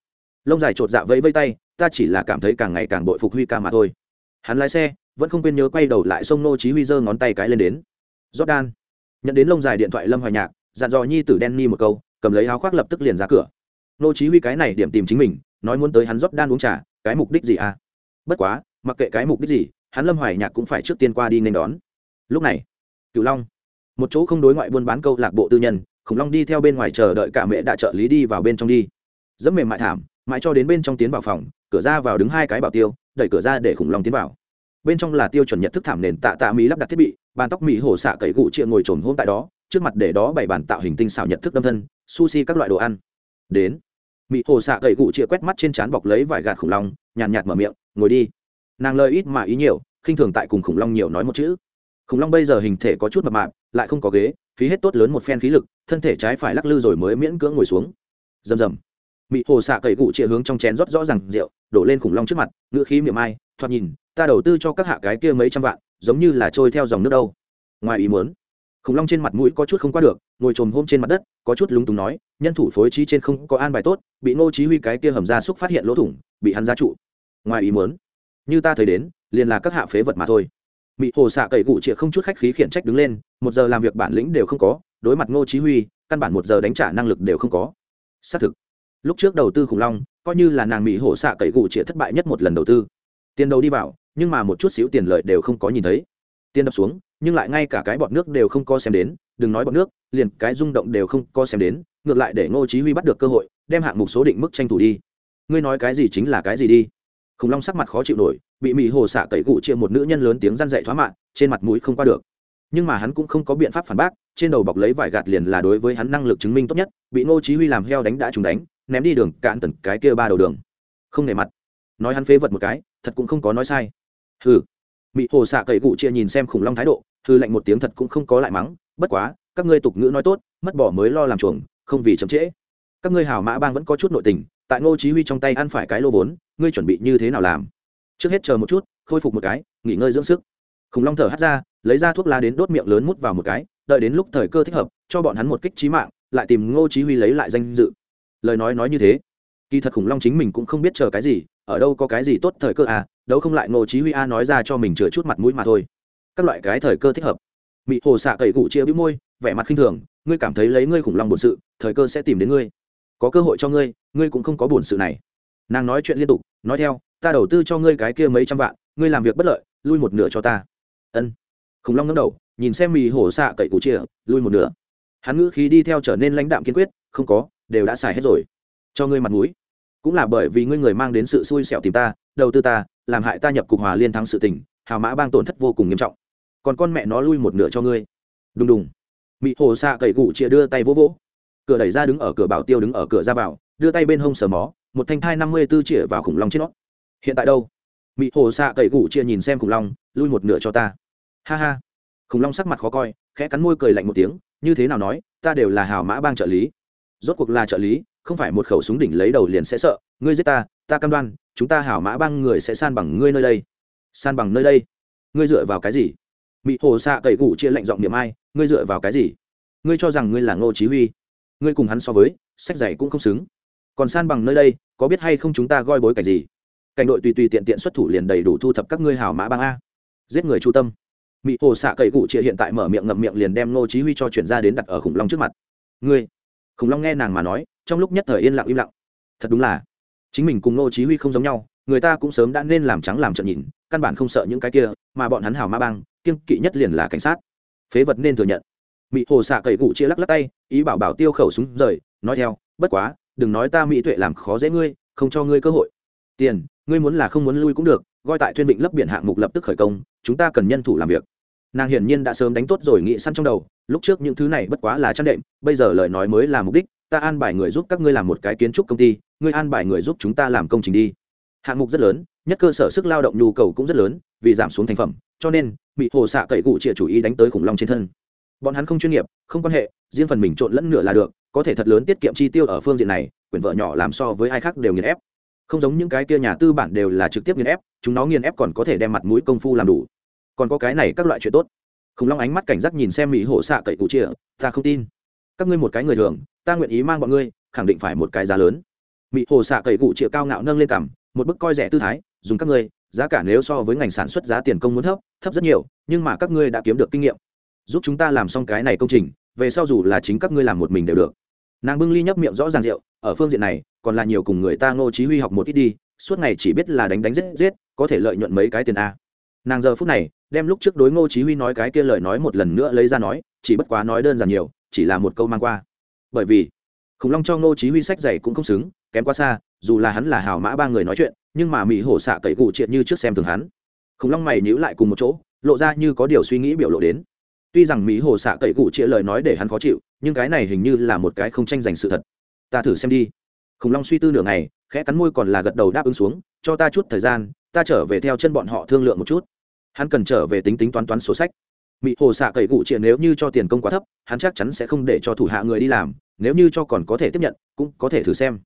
Lông dài trột dạ vẫy vây tay, ta chỉ là cảm thấy càng ngày càng bội phục huy ca mà thôi. Hắn lái xe, vẫn không quên nhớ quay đầu lại xông nô chí huy giơ ngón tay cái lên đến jordan. Nhận đến lông dài điện thoại lâm hoài nhạc, dặn dò nhi tử đen ni một câu, cầm lấy áo khoác lập tức liền ra cửa. Nô chí huy cái này điểm tìm chính mình, nói muốn tới hắn jordan uống trà, cái mục đích gì à? Bất quá, mặc kệ cái mục đích gì, hắn lâm hoài nhạc cũng phải trước tiên qua đi nên đón. Lúc này, cửu long, một chỗ không đối ngoại buôn bán câu lạc bộ tư nhân, khủng long đi theo bên ngoài chờ đợi cả mẹ đã trợ lý đi vào bên trong đi. Dẫm mềm mại thảm, mãi cho đến bên trong tiến vào phòng, cửa ra vào đứng hai cái bảo tiêu, đẩy cửa ra để khủng long tiến vào. Bên trong là tiêu chuẩn Nhật thức thảm nền tạ tạ mỹ lắp đặt thiết bị bàn tóc mỹ hổ xạ cậy gụ chịa ngồi trồn hôm tại đó, trước mặt để đó bảy bàn tạo hình tinh xảo nhận thức đâm thân, sushi các loại đồ ăn. Đến, mỹ hồ xạ cậy gụ chĩa quét mắt trên trán bọc lấy vải gạt khủng long, nhàn nhạt mở miệng, ngồi đi. Nàng lời ít mà ý nhiều, khinh thường tại cùng khủng long nhiều nói một chữ. Khủng long bây giờ hình thể có chút mập mạp, lại không có ghế, phí hết tốt lớn một phen khí lực, thân thể trái phải lắc lư rồi mới miễn cưỡng ngồi xuống. Rầm rầm. Mỹ hồ xạ cậy gụ chĩa hướng trong chén rót rõ rằng rượu, đổ lên khủng long trước mặt ngựa khí miệng ai thoạt nhìn, ta đầu tư cho các hạ cái kia mấy trăm vạn giống như là trôi theo dòng nước đâu. Ngoài ý muốn, khủng long trên mặt mũi có chút không qua được, ngồi trồm hôm trên mặt đất, có chút lúng túng nói, nhân thủ phối trí trên không có an bài tốt, bị ngô chí huy cái kia hầm ra xúc phát hiện lỗ thủng, bị hắn ra trụ. Ngoài ý muốn, như ta thấy đến, liền là các hạ phế vật mà thôi. Mị hồ xạ cậy cụ chĩa không chút khách khí khiển trách đứng lên, một giờ làm việc bản lĩnh đều không có, đối mặt ngô chí huy, căn bản một giờ đánh trả năng lực đều không có. Xác thực, lúc trước đầu tư khủng long, coi như là nàng mỹ hồ xạ cậy cụ chĩa thất bại nhất một lần đầu tư. Tiền đầu đi vào nhưng mà một chút xíu tiền lợi đều không có nhìn thấy. Tiền đập xuống, nhưng lại ngay cả cái bọt nước đều không có xem đến, đừng nói bọt nước, liền cái rung động đều không có xem đến, ngược lại để ngô chí huy bắt được cơ hội, đem hạng mục số định mức tranh thủ đi. Ngươi nói cái gì chính là cái gì đi. Khủng long sắc mặt khó chịu nổi, bị mỹ hồ xạ tẩy cụ chia một nữ nhân lớn tiếng răn dậy thoá mạn trên mặt mũi không qua được. Nhưng mà hắn cũng không có biện pháp phản bác, trên đầu bọc lấy vải gạt liền là đối với hắn năng lực chứng minh tốt nhất, bị ngô chí huy làm heo đánh đã trúng đánh, ném đi đường cạn tần cái kia ba đầu đường. Không nề mặt. Nói hắn phế vật một cái, thật cũng không có nói sai hừ. Mị hồ xạ cậy cụ chia nhìn xem khủng long thái độ hư lạnh một tiếng thật cũng không có lại mắng, bất quá, các ngươi tục ngữ nói tốt, mất bỏ mới lo làm chuồng, không vì chậm trễ. Các ngươi hào mã bang vẫn có chút nội tình, tại ngô chí huy trong tay ăn phải cái lô vốn, ngươi chuẩn bị như thế nào làm? Trước hết chờ một chút, khôi phục một cái, nghỉ ngơi dưỡng sức. Khủng long thở hắt ra, lấy ra thuốc lá đến đốt miệng lớn mút vào một cái, đợi đến lúc thời cơ thích hợp, cho bọn hắn một kích trí mạng, lại tìm ngô chí huy lấy lại danh dự. Lời nói nói như thế kỳ thật khủng long chính mình cũng không biết chờ cái gì, ở đâu có cái gì tốt thời cơ à đâu không lại ngô chí huy a nói ra cho mình chừa chút mặt mũi mà thôi. Các loại cái thời cơ thích hợp. Mị hồ xạ cậy cụ chia bĩu môi, vẻ mặt khinh thường, ngươi cảm thấy lấy ngươi khủng long bổn sự, thời cơ sẽ tìm đến ngươi. Có cơ hội cho ngươi ngươi cũng không có bổn sự này. Nàng nói chuyện liên tục, nói theo, ta đầu tư cho ngươi cái kia mấy trăm vạn, ngươi làm việc bất lợi, lui một nửa cho ta. Ân. Khủng long ngẩng đầu, nhìn xem mì hổ xạ cậy cụ chia, lui một nửa. Hắn ngữ khí đi theo trở nên lãnh đạm kiên quyết, không có, đều đã xài hết rồi. Cho ngươi mặt mũi cũng là bởi vì ngươi người mang đến sự xui xẻo tìm ta, đầu tư ta, làm hại ta nhập cục hòa liên thắng sự tình, hào mã bang tổn thất vô cùng nghiêm trọng. Còn con mẹ nó lui một nửa cho ngươi. Đùng đùng. Mị hồ xạ cậy cụ chia đưa tay vỗ vỗ. Cửa đẩy ra đứng ở cửa bảo tiêu đứng ở cửa ra vào, đưa tay bên hông sờ mó, một thanh thai năm mươi tư chĩa vào khủng long trên nó. Hiện tại đâu? Mị hồ xạ cậy cụ chia nhìn xem khủng long, lui một nửa cho ta. Ha ha. Khủng long sắc mặt khó coi, khẽ cắn môi cười lạnh một tiếng, như thế nào nói, ta đều là hào mã bang trợ lý rốt cuộc là trợ lý, không phải một khẩu súng đỉnh lấy đầu liền sẽ sợ, ngươi giết ta ta cam đoan, chúng ta hảo mã băng người sẽ san bằng ngươi nơi đây. San bằng nơi đây? Ngươi dựa vào cái gì? Mị hồ xạ cậy gủ chia lệnh giọng niệm ai, ngươi dựa vào cái gì? Ngươi cho rằng ngươi là ngô chí huy? Ngươi cùng hắn so với, sách giày cũng không xứng. Còn san bằng nơi đây, có biết hay không chúng ta goi bối cảnh gì? Cảnh đội tùy tùy tiện tiện xuất thủ liền đầy đủ thu thập các ngươi hảo mã băng a. Giết người chu tâm. Mị hồ xạ cậy gủ chia hiện tại mở miệng ngậm miệng liền đem ngô chí huy cho chuyển ra đến đặt ở khủng long trước mặt. Ngươi khủng long nghe nàng mà nói, trong lúc nhất thời yên lặng im lặng. Thật đúng là, chính mình cùng ngô chí huy không giống nhau, người ta cũng sớm đã nên làm trắng làm trợn nhìn, căn bản không sợ những cái kia, mà bọn hắn hảo ma bang, kiêng kỵ nhất liền là cảnh sát. Phế vật nên thừa nhận. Mỹ hồ xạ cậy cụ chia lắc lắc tay, ý bảo bảo tiêu khẩu súng rời, nói theo, bất quá, đừng nói ta mỹ tuệ làm khó dễ ngươi, không cho ngươi cơ hội. Tiền, ngươi muốn là không muốn lui cũng được, gọi tại thuyên vịnh lấp biển hạng mục lập tức khởi công, chúng ta cần nhân thủ làm việc nàng hiển nhiên đã sớm đánh tốt rồi nghĩ săn trong đầu, lúc trước những thứ này bất quá là chăn đệm, bây giờ lời nói mới là mục đích, ta an bài người giúp các ngươi làm một cái kiến trúc công ty, ngươi an bài người giúp chúng ta làm công trình đi. Hạng mục rất lớn, nhất cơ sở sức lao động nhu cầu cũng rất lớn, vì giảm xuống thành phẩm, cho nên bị hồ xạ cậy cụ chĩa chủ ý đánh tới khủng long trên thân. Bọn hắn không chuyên nghiệp, không quan hệ, riêng phần mình trộn lẫn nửa là được, có thể thật lớn tiết kiệm chi tiêu ở phương diện này, quyển vợ nhỏ làm so với ai khác đều nghiền ép. Không giống những cái kia nhà tư bản đều là trực tiếp nghiền ép, chúng nó nghiền ép còn có thể đem mặt mũi công phu làm đủ còn có cái này các loại chuyện tốt. Khủng long ánh mắt cảnh giác nhìn xem mỹ hồ xạ cậy cụ chìa, ta không tin. Các ngươi một cái người thường ta nguyện ý mang bọn ngươi khẳng định phải một cái giá lớn. Mỹ hồ xạ cậy cụ chìa cao ngạo nâng lên cằm một bức coi rẻ tư thái dùng các ngươi giá cả nếu so với ngành sản xuất giá tiền công muốn thấp thấp rất nhiều nhưng mà các ngươi đã kiếm được kinh nghiệm. Giúp chúng ta làm xong cái này công trình về sau dù là chính các ngươi làm một mình đều được. Nàng bưng ly nhấp miệng rõ ràng rượu ở phương diện này còn là nhiều cùng người ta ngô chí huy học một ít đi suốt ngày chỉ biết là đánh đánh giết giết có thể lợi nhuận mấy cái tiền a nàng giờ phút này, đem lúc trước đối ngô chí huy nói cái kia lời nói một lần nữa lấy ra nói, chỉ bất quá nói đơn giản nhiều, chỉ là một câu mang qua. Bởi vì, khủng long cho ngô chí huy sách giày cũng không xứng, kém quá xa, dù là hắn là hào mã ba người nói chuyện, nhưng mà mỹ hổ xạ cậy cụ chuyện như trước xem thường hắn. Khủng long mày nhíu lại cùng một chỗ, lộ ra như có điều suy nghĩ biểu lộ đến. Tuy rằng mỹ hổ xạ cậy cụ triệt lời nói để hắn khó chịu, nhưng cái này hình như là một cái không tranh giành sự thật. Ta thử xem đi. Khủng long suy tư nửa ngày, khẽ cắn môi còn là gật đầu đáp ứng xuống, cho ta chút thời gian, ta trở về theo chân bọn họ thương lượng một chút hắn cần trở về tính tính toán toán sổ sách. Mỹ hồ xạ cậy cụ triệt nếu như cho tiền công quá thấp, hắn chắc chắn sẽ không để cho thủ hạ người đi làm, nếu như cho còn có thể tiếp nhận, cũng có thể thử xem.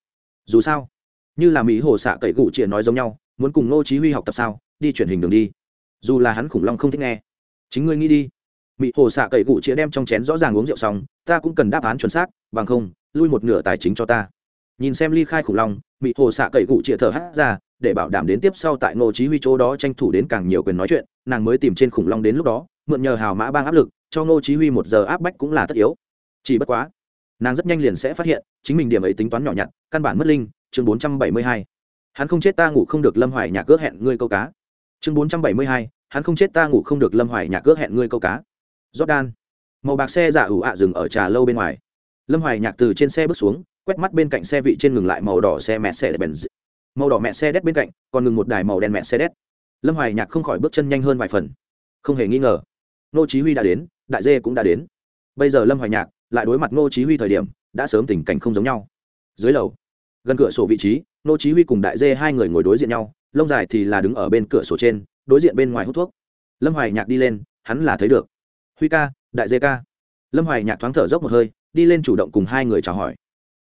Dù sao, như là mỹ hồ xạ cậy cụ triệt nói giống nhau, muốn cùng ngô chí huy học tập sao, đi truyền hình đường đi. Dù là hắn khủng long không thích nghe. Chính ngươi nghĩ đi. Mỹ hồ xạ cậy cụ triệt đem trong chén rõ ràng uống rượu xong, ta cũng cần đáp án chuẩn xác, bằng không, lui một nửa tài chính cho ta. Nhìn xem ly khai khủng long mỹ hồ xạ cậy cụ triệt thở hắt ra để bảo đảm đến tiếp sau tại ngô chí huy chỗ đó tranh thủ đến càng nhiều quyền nói chuyện, nàng mới tìm trên khủng long đến lúc đó, mượn nhờ hào mã bang áp lực, cho ngô chí huy một giờ áp bách cũng là tất yếu. Chỉ bất quá, nàng rất nhanh liền sẽ phát hiện, chính mình điểm ấy tính toán nhỏ nhặt, căn bản mất linh, chương 472 hắn không chết ta ngủ không được lâm hoài nhạc cước hẹn ngươi câu cá. Chương 472 hắn không chết ta ngủ không được lâm hoài nhạc cước hẹn ngươi câu cá. Jordan. Màu bạc xe giả ủ ạ dừng ở trà lâu bên ngoài. Lâm hoài nhạc từ trên xe bước xuống, quét mắt bên cạnh xe vị trên ngừng lại màu đỏ xe mẹ xe bèn màu đỏ mẹ xe đét bên cạnh, còn ngừng một đài màu đen mẹ xe đét. Lâm hoài nhạc không khỏi bước chân nhanh hơn vài phần. Không hề nghi ngờ nô chí huy đã đến, đại dê cũng đã đến. Bây giờ lâm hoài nhạc lại đối mặt nô chí huy thời điểm, đã sớm tình cảnh không giống nhau. Dưới lầu, gần cửa sổ vị trí nô chí huy cùng đại dê hai người ngồi đối diện nhau, lông dài thì là đứng ở bên cửa sổ trên, đối diện bên ngoài hút thuốc. Lâm hoài nhạc đi lên, hắn là thấy được. Huy ca, đại dê ca. Lâm hoài nhạc thoáng thở dốc một hơi, đi lên chủ động cùng hai người chào hỏi.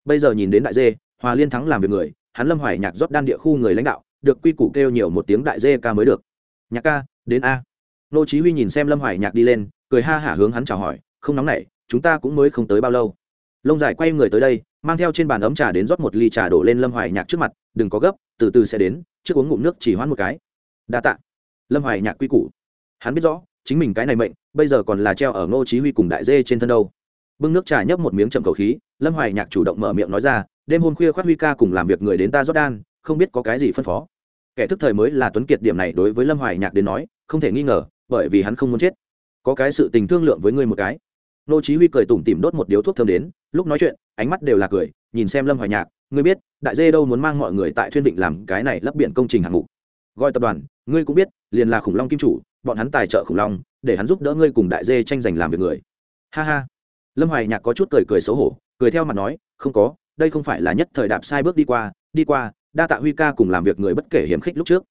Bây giờ nhìn đến đại dê, hòa liên thắng làm việc người hắn lâm hoài nhạc rót đan địa khu người lãnh đạo, được quy củ kêu nhiều một tiếng đại dê ca mới được. Nhạc ca, đến a. Nô chí huy nhìn xem lâm hoài nhạc đi lên, cười ha hả hướng hắn chào hỏi, không nóng nảy, chúng ta cũng mới không tới bao lâu. Lông dài quay người tới đây, mang theo trên bàn ấm trà đến rót một ly trà đổ lên lâm hoài nhạc trước mặt, đừng có gấp, từ từ sẽ đến, trước uống ngụm nước chỉ hoãn một cái. Đa tạ. Lâm hoài nhạc quy củ. Hắn biết rõ, chính mình cái này mệnh, bây giờ còn là treo ở ngô chí huy cùng đại dê trên thân đâu. Bưng nước trà nhấp một miếng chậm cầu khí, lâm hoài nhạc chủ động mở miệng nói ra đêm hôm khuya khoát huy ca cùng làm việc người đến ta rót đan, không biết có cái gì phân phó. Kẻ thức thời mới là tuấn kiệt điểm này đối với lâm hoài nhạc đến nói, không thể nghi ngờ, bởi vì hắn không muốn chết. Có cái sự tình thương lượng với ngươi một cái. Nô chí huy cười tủm tỉm đốt một điếu thuốc thơm đến, lúc nói chuyện, ánh mắt đều là cười, nhìn xem lâm hoài nhạc, ngươi biết, đại dê đâu muốn mang mọi người tại thuyên vịnh làm cái này lấp biển công trình hạng mục. Gọi tập đoàn, ngươi cũng biết, liền là khủng long kim chủ, bọn hắn tài trợ khủng long, để hắn giúp đỡ ngươi cùng đại dê tranh giành làm việc người. Ha ha. Lâm hoài nhạc có chút cười cười xấu hổ, cười theo mặt nói, không có đây không phải là nhất thời đạp sai bước đi qua đi qua, đa tạ huy ca cùng làm việc người bất kể hiểm khích lúc trước.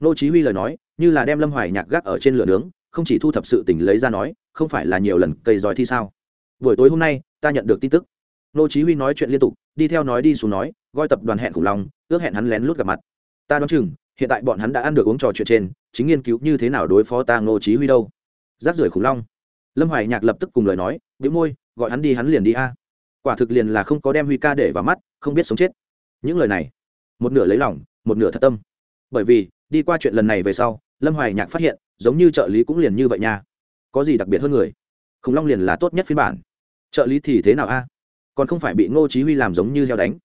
Nô chí huy lời nói, như là đem lâm hoài nhạc gác ở trên lửa nướng, không chỉ thu thập sự tình lấy ra nói, không phải là nhiều lần cây giỏi thi sao. Buổi tối hôm nay, ta nhận được tin tức. Nô chí huy nói chuyện liên tục, đi theo nói đi xuống nói, gọi tập đoàn hẹn khủng long, ước hẹn hắn lén lút gặp mặt. Ta đoán chừng, hiện tại bọn hắn đã ăn được uống trò chuyện trên, chính nghiên cứu như thế nào đối phó ta nô chí huy đâu. Giáp rưỡi khủng long. Lâm hoài nhạc lập tức cùng lời nói bĩu môi, gọi hắn đi hắn liền đi a quả thực liền là không có đem huy ca để vào mắt, không biết sống chết. Những lời này, một nửa lấy lòng, một nửa thật tâm. Bởi vì, đi qua chuyện lần này về sau, lâm hoài nhạc phát hiện, giống như trợ lý cũng liền như vậy nha. Có gì đặc biệt hơn người? Khủng long liền là tốt nhất phiên bản. Trợ lý thì thế nào a? Còn không phải bị ngô chí huy làm giống như heo đánh.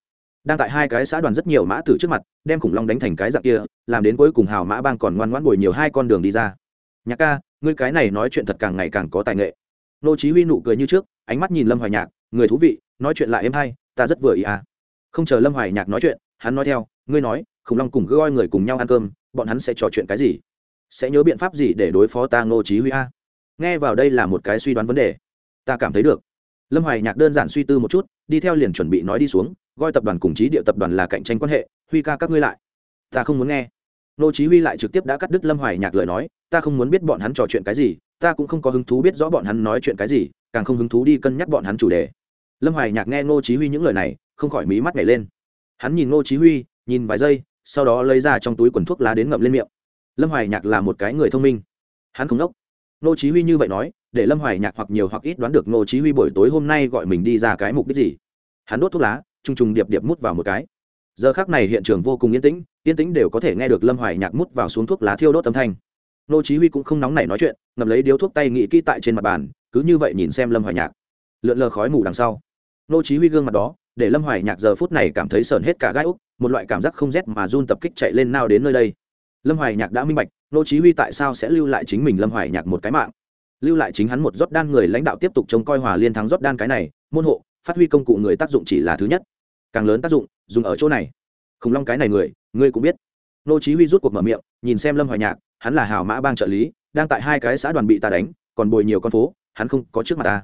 Đang tại hai cái xã đoàn rất nhiều mã tử trước mặt, đem khủng long đánh thành cái dạng kia, làm đến cuối cùng hào mã bang còn ngoan ngoãn bồi nhiều hai con đường đi ra. Nhạc ca, ngươi cái này nói chuyện thật càng ngày càng có tài nghệ. Ngô chí huy nụ cười như trước, ánh mắt nhìn lâm hoài nhạc, người thú vị nói chuyện lại êm hay, ta rất vừa ý à. Không chờ lâm hoài nhạc nói chuyện, hắn nói theo, ngươi nói, khủng long cùng gọi người cùng nhau ăn cơm, bọn hắn sẽ trò chuyện cái gì? Sẽ nhớ biện pháp gì để đối phó ta ngô chí huy a? Nghe vào đây là một cái suy đoán vấn đề. Ta cảm thấy được. Lâm hoài nhạc đơn giản suy tư một chút, đi theo liền chuẩn bị nói đi xuống gọi tập đoàn cùng chí địa tập đoàn là cạnh tranh quan hệ, huy ca các ngươi lại. Ta không muốn nghe. Ngô chí huy lại trực tiếp đã cắt đứt lâm hoài nhạc lời nói, ta không muốn biết bọn hắn trò chuyện cái gì, ta cũng không có hứng thú biết rõ bọn hắn nói chuyện cái gì, càng không hứng thú đi cân nhắc bọn hắn chủ đề lâm hoài nhạc nghe ngô chí huy những lời này, không khỏi mí mắt nhảy lên. Hắn nhìn ngô chí huy, nhìn vài giây, sau đó lấy ra trong túi quần thuốc lá đến ngậm lên miệng. Lâm hoài nhạc là một cái người thông minh. Hắn không đốc. Ngô chí huy như vậy nói, để lâm hoài nhạc hoặc nhiều hoặc ít đoán được ngô chí huy buổi tối hôm nay gọi mình đi ra cái mục đích gì. Hắn đốt thuốc lá trung trùng điệp điệp mút vào một cái. Giờ khắc này hiện trường vô cùng yên tĩnh yên tĩnh đều có thể nghe được lâm hoài nhạc mút vào xuống thuốc lá thiêu đốt âm thanh. Ngô chí huy cũng không nóng nảy nói chuyện, ngậm lấy điếu thuốc tay nghĩ kỹ tại trên mặt bàn, cứ như vậy nhìn xem lâm hoài nhạc. Lượn lờ khói mù đằng sau nô chí huy gương mặt đó, để lâm hoài nhạc giờ phút này cảm thấy sờn hết cả gai úc một loại cảm giác không rét mà run tập kích chạy lên nào đến nơi đây. Lâm hoài nhạc đã minh bạch, nô chí huy tại sao sẽ lưu lại chính mình lâm hoài nhạc một cái mạng. Lưu lại chính hắn một rót đan người lãnh đạo tiếp tục trông coi hòa liên thắng rót đan cái này, môn hộ, phát huy công cụ người tác dụng chỉ là thứ nhất. Càng lớn tác dụng, dùng ở chỗ này. Khủng long cái này người, ngươi cũng biết. Nô chí huy rút cuộc mở miệng, nhìn xem lâm hoài nhạc, hắn là hào mã bang trợ lý, đang tại hai cái xã đoàn bị ta đánh, còn bồi nhiều con phố, hắn không có trước mặt ta.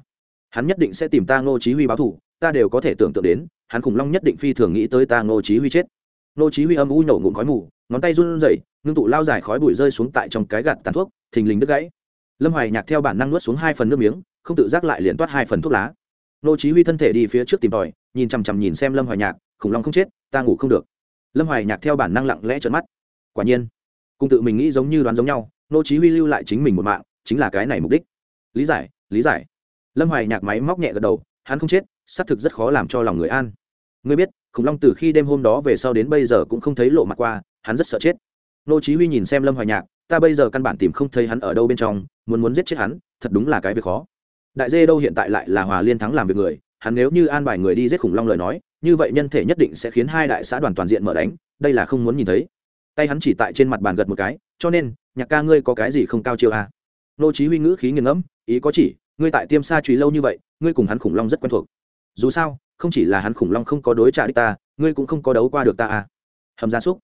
Hắn nhất định sẽ tìm ta nô chí huy báo thù ta đều có thể tưởng tượng đến, hắn khủng long nhất định phi thường nghĩ tới ta ngô chí huy chết. Ngô chí huy âm u nổ ngụm khói mù, ngón tay run rẩy, ngưng tụ lao dài khói bụi rơi xuống tại trong cái gạt tàn thuốc, thình lình đứt gãy. Lâm hoài nhạc theo bản năng nuốt xuống hai phần nước miếng, không tự giác lại liền toát hai phần thuốc lá. Ngô chí huy thân thể đi phía trước tìm tòi, nhìn chăm chăm nhìn xem lâm hoài nhạc, khủng long không chết, ta ngủ không được. Lâm hoài nhạc theo bản năng lặng lẽ trợn mắt. Quả nhiên, cùng tự mình nghĩ giống như đoán giống nhau, ngô chí huy lưu lại chính mình một mạng, chính là cái này mục đích. Lý giải lý giải. Lâm hoài nhạc máy móc nhẹ gật đầu, hắn không chết xác thực rất khó làm cho lòng người an. Ngươi biết, khủng long từ khi đêm hôm đó về sau đến bây giờ cũng không thấy lộ mặt qua, hắn rất sợ chết. Nô chí huy nhìn xem lâm hoài nhạc, ta bây giờ căn bản tìm không thấy hắn ở đâu bên trong, muốn muốn giết chết hắn, thật đúng là cái việc khó. Đại dê đâu hiện tại lại là hòa liên thắng làm việc người, hắn nếu như an bài người đi giết khủng long lời nói, như vậy nhân thể nhất định sẽ khiến hai đại xã đoàn toàn diện mở đánh, đây là không muốn nhìn thấy. Tay hắn chỉ tại trên mặt bàn gật một cái, cho nên, nhạc ca ngươi có cái gì không cao chiêu à? nô chí huy ngữ khí nghiền ngẫm, ý có chỉ, ngươi tại tiêm sa truy lâu như vậy, ngươi cùng hắn khủng long rất quen thuộc dù sao, không chỉ là hắn khủng long không có đối trả đích ta, ngươi cũng không có đấu qua được ta à. Hầm gia súc,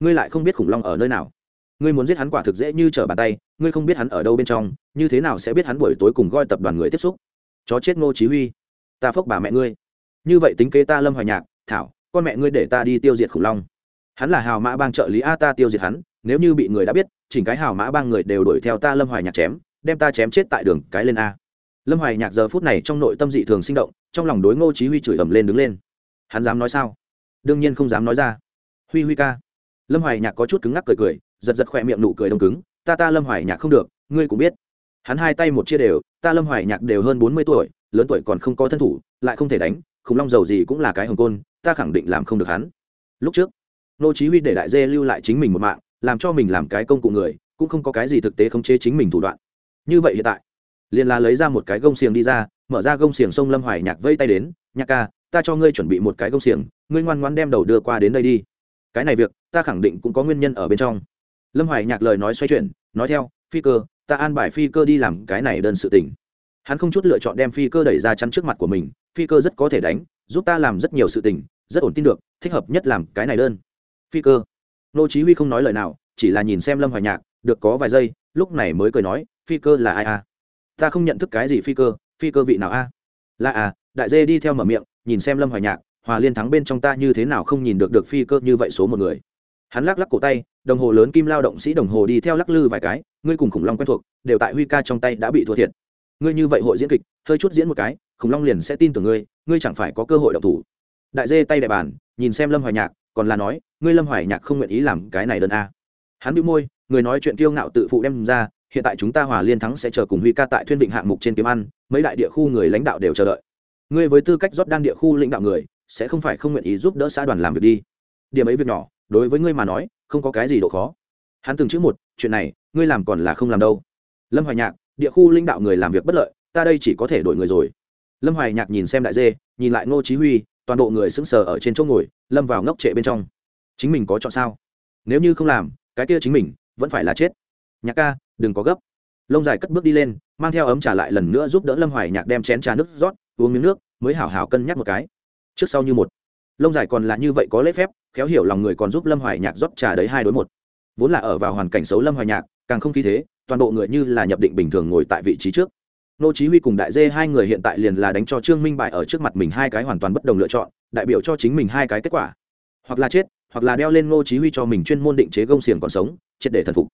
ngươi lại không biết khủng long ở nơi nào. Ngươi muốn giết hắn quả thực dễ như trở bàn tay, ngươi không biết hắn ở đâu bên trong, như thế nào sẽ biết hắn buổi tối cùng gọi tập đoàn người tiếp xúc? Chó chết ngô chí huy, ta phốc bà mẹ ngươi. Như vậy tính kế ta lâm hoài nhạc, thảo, con mẹ ngươi để ta đi tiêu diệt khủng long. Hắn là hào mã bang trợ lý a, ta tiêu diệt hắn, nếu như bị người đã biết, chỉnh cái hào mã bang người đều đuổi theo ta lâm hoài nhạc chém, đem ta chém chết tại đường cái lên a lâm hoài nhạc giờ phút này trong nội tâm dị thường sinh động, trong lòng đối ngô chí huy chửi ầm lên đứng lên. Hắn dám nói sao? Đương nhiên không dám nói ra. Huy huy ca. Lâm hoài nhạc có chút cứng ngắc cười cười, giật giật khỏe miệng nụ cười đông cứng, ta ta lâm hoài nhạc không được, ngươi cũng biết. Hắn hai tay một chia đều, ta lâm hoài nhạc đều hơn bốn mươi tuổi, lớn tuổi còn không có thân thủ, lại không thể đánh, khủng long dầu gì cũng là cái hồng côn, ta khẳng định làm không được hắn. Lúc trước, Ngô chí huy để đại dê lưu lại chính mình một mạng, làm cho mình làm cái công cụ người, cũng không có cái gì thực tế khống chế chính mình thủ đoạn. Như vậy hiện tại liền là lấy ra một cái gông xiềng đi ra, mở ra gông xiềng sông lâm hoài nhạc vây tay đến, nhạc ca, ta cho ngươi chuẩn bị một cái gông xiềng, ngươi ngoan ngoãn đem đầu đưa qua đến đây đi. Cái này việc, ta khẳng định cũng có nguyên nhân ở bên trong. Lâm hoài nhạc lời nói xoay chuyển, nói theo, phi cơ, ta an bài phi cơ đi làm cái này đơn sự tình. Hắn không chút lựa chọn đem phi cơ đẩy ra chắn trước mặt của mình, phi cơ rất có thể đánh, giúp ta làm rất nhiều sự tình, rất ổn tin được, thích hợp nhất làm cái này đơn. Phi cơ. Nô chí huy không nói lời nào, chỉ là nhìn xem lâm hoài nhạc, được có vài giây, lúc này mới cười nói, phi cơ là ai à? Ta không nhận thức cái gì phi cơ phi cơ vị nào a? À? là à đại dê đi theo mở miệng, nhìn xem lâm hoài nhạc, hòa liên thắng bên trong ta như thế nào không nhìn được được phi cơ như vậy số một người. Hắn lắc lắc cổ tay, đồng hồ lớn kim lao động sĩ đồng hồ đi theo lắc lư vài cái, ngươi cùng khủng long quen thuộc, đều tại huy ca trong tay đã bị thua thiệt. Ngươi như vậy hội diễn kịch, hơi chút diễn một cái, khủng long liền sẽ tin tưởng ngươi ngươi chẳng phải có cơ hội động thủ. Đại dê tay đại bàn, nhìn xem lâm hoài nhạc, còn là nói, ngươi lâm hoài nhạc không nguyện ý làm cái này đơn a. Hắn bị môi, người nói chuyện kiêu ngạo tự phụ đem ra hiện tại chúng ta hòa liên thắng sẽ chờ cùng huy ca tại thuyên vịnh hạng mục trên kiếm ăn, mấy đại địa khu người lãnh đạo đều chờ đợi. Ngươi với tư cách rót đan địa khu lãnh đạo người, sẽ không phải không nguyện ý giúp đỡ xã đoàn làm việc đi. Điểm ấy việc nhỏ, đối với ngươi mà nói, không có cái gì độ khó. Hắn từng chữ một, chuyện này, ngươi làm còn là không làm đâu. Lâm hoài nhạc, địa khu lãnh đạo người làm việc bất lợi, ta đây chỉ có thể đổi người rồi. Lâm hoài nhạc nhìn xem đại dê, nhìn lại ngô chí huy, toàn bộ người sững sờ ở trên chỗ ngồi, lâm vào ngốc trệ bên trong. Chính mình có chọn sao? Nếu như không làm, cái kia chính mình, vẫn phải là chết. Nhạc ca đừng có gấp. Lông dài cất bước đi lên, mang theo ấm trà lại lần nữa giúp đỡ lâm hoài nhạc đem chén trà nước rót, uống miếng nước, mới hảo hảo cân nhắc một cái. Trước sau như một. Lông dài còn là như vậy có lễ phép, khéo hiểu lòng người còn giúp lâm hoài nhạc rót trà đấy hai đối một. Vốn là ở vào hoàn cảnh xấu lâm hoài nhạc, càng không khí thế, toàn bộ người như là nhập định bình thường ngồi tại vị trí trước. Nô chí huy cùng đại dê hai người hiện tại liền là đánh cho trương minh bại ở trước mặt mình hai cái hoàn toàn bất đồng lựa chọn, đại biểu cho chính mình hai cái kết quả. Hoặc là chết, hoặc là đeo lên nô chí huy cho mình chuyên môn định chế gông xiềng còn sống, triệt để thần phục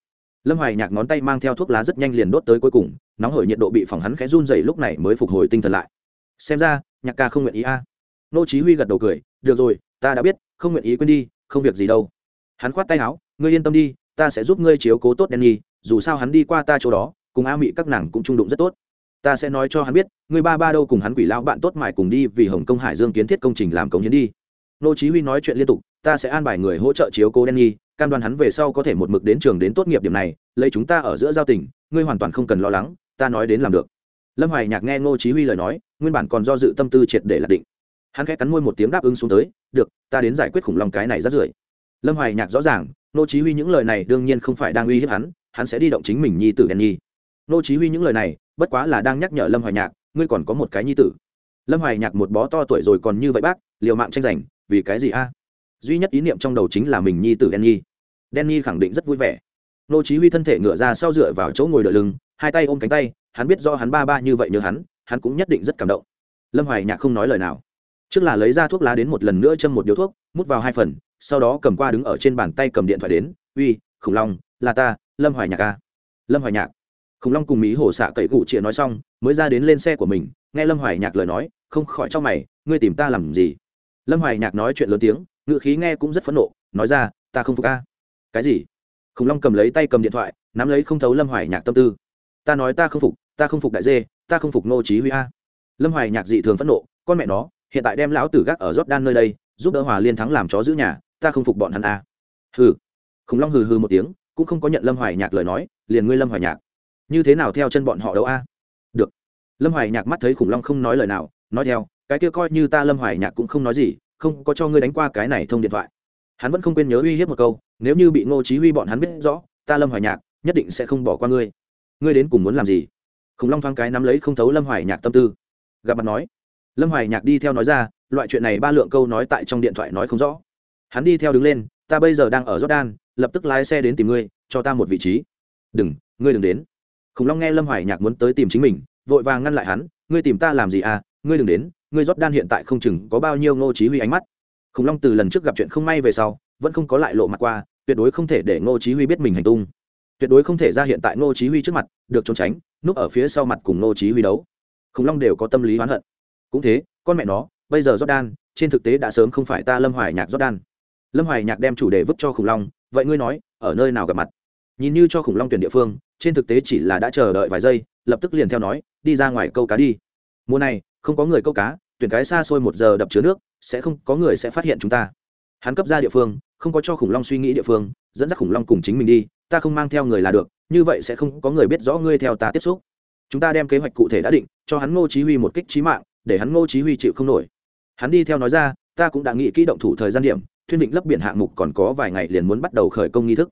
lâm hoài nhạc ngón tay mang theo thuốc lá rất nhanh liền đốt tới cuối cùng, nóng hổi nhiệt độ bị phòng hắn khẽ run rẩy lúc này mới phục hồi tinh thần lại. Xem ra, nhạc ca không nguyện ý a. Nô chí huy gật đầu cười, được rồi, ta đã biết, không nguyện ý quên đi, không việc gì đâu. Hắn khoát tay áo, ngươi yên tâm đi, ta sẽ giúp ngươi chiếu cố tốt Danny, dù sao hắn đi qua ta chỗ đó, cùng a mị các nàng cũng trung đụng rất tốt. Ta sẽ nói cho hắn biết, ngươi ba ba đâu cùng hắn quỷ lão bạn tốt mải cùng đi vì hồng công hải dương kiến thiết công trình làm công hiến đi. Nô chí huy nói chuyện liên tục, ta sẽ an bài người hỗ trợ chiếu cố Danny cam đoan hắn về sau có thể một mực đến trường đến tốt nghiệp điểm này, lấy chúng ta ở giữa giao tình, ngươi hoàn toàn không cần lo lắng, ta nói đến làm được. Lâm hoài nhạc nghe ngô chí huy lời nói, nguyên bản còn do dự tâm tư triệt để lạc định. Hắn khẽ cắn môi một tiếng đáp ứng xuống tới, được, ta đến giải quyết khủng long cái này rất rưởi lâm hoài nhạc rõ ràng, ngô chí huy những lời này đương nhiên không phải đang uy hiếp hắn hắn sẽ đi động chính mình nhi tử đen nhi. Ngô chí huy những lời này, bất quá là đang nhắc nhở lâm hoài nhạc, ngươi còn có một cái nhi tử. Lâm hoài nhạc một bó to tuổi rồi còn như vậy bác, liều mạng tranh giành, vì cái gì a? Duy nhất ý niệm trong đầu chính là mình nhi tử đen nhi. Danny khẳng định rất vui vẻ. Nô chí huy thân thể ngửa ra sau dựa vào chỗ ngồi đỡ lưng, hai tay ôm cánh tay, hắn biết do hắn ba ba như vậy nhớ hắn hắn cũng nhất định rất cảm động. Lâm hoài nhạc không nói lời nào. Trước là lấy ra thuốc lá đến một lần nữa châm một điếu thuốc, mút vào hai phần, sau đó cầm qua đứng ở trên bàn tay cầm điện thoại đến, uy, khủng long, là ta, lâm hoài nhạc a lâm hoài nhạc. Khủng long cùng mỹ hồ xạ cậy cụ chĩa nói xong, mới ra đến lên xe của mình, nghe lâm hoài nhạc lời nói, không khỏi cho mày, ngươi tìm ta làm gì? Lâm hoài nhạc nói chuyện lớn tiếng ngựa khí nghe cũng rất phẫn nộ, nói ra, ta không phục a cái gì? Khủng long cầm lấy tay cầm điện thoại, nắm lấy không thấu lâm hoài nhạc tâm tư. Ta nói ta không phục, ta không phục đại dê, ta không phục nô chí huy a. Lâm hoài nhạc dị thường phẫn nộ, con mẹ nó, hiện tại đem lão tử gác ở đan nơi đây, giúp đỡ hòa liên thắng làm chó giữ nhà, ta không phục bọn hắn a. Hừ. Khủng long hừ hừ một tiếng, cũng không có nhận lâm hoài nhạc lời nói, liền ngươi lâm hoài nhạc. Như thế nào theo chân bọn họ đâu a? Được. Lâm hoài nhạc mắt thấy khủng long không nói lời nào, nói theo, cái kia coi như ta lâm hoài nhạc cũng không nói gì, không có cho ngươi đánh qua cái này thông điện thoại hắn vẫn không quên nhớ uy hiếp một câu, nếu như bị ngô chí huy bọn hắn biết rõ, ta lâm hoài nhạc nhất định sẽ không bỏ qua ngươi. Ngươi đến cùng muốn làm gì? Khủng long thoáng cái nắm lấy không thấu lâm hoài nhạc tâm tư. Gặp mặt nói, lâm hoài nhạc đi theo nói ra, loại chuyện này ba lượng câu nói tại trong điện thoại nói không rõ. Hắn đi theo đứng lên, ta bây giờ đang ở jordan, lập tức lái xe đến tìm ngươi, cho ta một vị trí. Đừng, ngươi đừng đến. Khủng long nghe lâm hoài nhạc muốn tới tìm chính mình, vội vàng ngăn lại hắn, ngươi tìm ta làm gì à? Ngươi đừng đến, ngươi jordan hiện tại không chừng có bao nhiêu ngô chí huy ánh mắt khủng long từ lần trước gặp chuyện không may về sau, vẫn không có lại lộ mặt qua, tuyệt đối không thể để ngô chí huy biết mình hành tung. Tuyệt đối không thể ra hiện tại ngô chí huy trước mặt, được trốn tránh, núp ở phía sau mặt cùng ngô chí huy đấu. Khủng long đều có tâm lý oán hận. Cũng thế, con mẹ nó, bây giờ jordan, trên thực tế đã sớm không phải ta lâm hoài nhạc jordan. Lâm hoài nhạc đem chủ đề vứt cho khủng long, vậy ngươi nói, ở nơi nào gặp mặt? Nhìn như cho khủng long tuyển địa phương, trên thực tế chỉ là đã chờ đợi vài giây, lập tức liền theo nói, đi ra ngoài câu cá đi. Mùa này, không có người câu cá, tuyển cái xa xôi một giờ đập chứa nước sẽ không, có người sẽ phát hiện chúng ta. Hắn cấp ra địa phương, không có cho khủng long suy nghĩ địa phương, dẫn dắt khủng long cùng chính mình đi, ta không mang theo người là được, như vậy sẽ không có người biết rõ ngươi theo ta tiếp xúc. Chúng ta đem kế hoạch cụ thể đã định, cho hắn ngô chí huy một kích trí mạng, để hắn ngô chí huy chịu không nổi. Hắn đi theo nói ra, ta cũng đã nghĩ kỹ động thủ thời gian điểm, thuyên vịnh lấp biển hạng mục còn có vài ngày liền muốn bắt đầu khởi công nghi thức.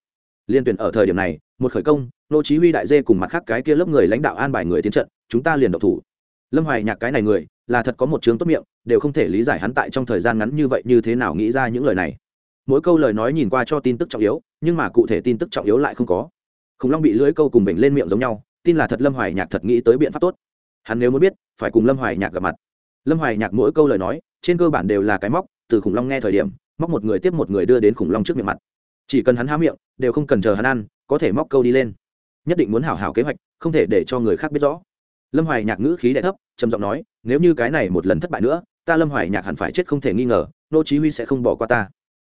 Liên tuyển ở thời điểm này, một khởi công, ngô chí huy đại dê cùng mặt khác cái kia lớp người lãnh đạo an bài người tiến trận, chúng ta liền động thủ lâm hoài nhạc cái này người, là thật có một trường tốt miệng, đều không thể lý giải hắn tại trong thời gian ngắn như vậy như thế nào nghĩ ra những lời này. Mỗi câu lời nói nhìn qua cho tin tức trọng yếu, nhưng mà cụ thể tin tức trọng yếu lại không có. Khủng long bị lưỡi câu cùng bệnh lên miệng giống nhau, tin là thật lâm hoài nhạc thật nghĩ tới biện pháp tốt. Hắn nếu muốn biết, phải cùng lâm hoài nhạc gặp mặt. Lâm hoài nhạc mỗi câu lời nói, trên cơ bản đều là cái móc, từ khủng long nghe thời điểm, móc một người tiếp một người đưa đến khủng long trước miệng mặt. Chỉ cần hắn há miệng, đều không cần chờ hắn ăn, có thể móc câu đi lên. Nhất định muốn hảo hảo kế hoạch, không thể để cho người khác biết rõ lâm hoài nhạc ngữ khí đ thấp, trầm giọng nói, nếu như cái này một lần thất bại nữa, ta lâm hoài nhạc hẳn phải chết không thể nghi ngờ, nô chí huy sẽ không bỏ qua ta.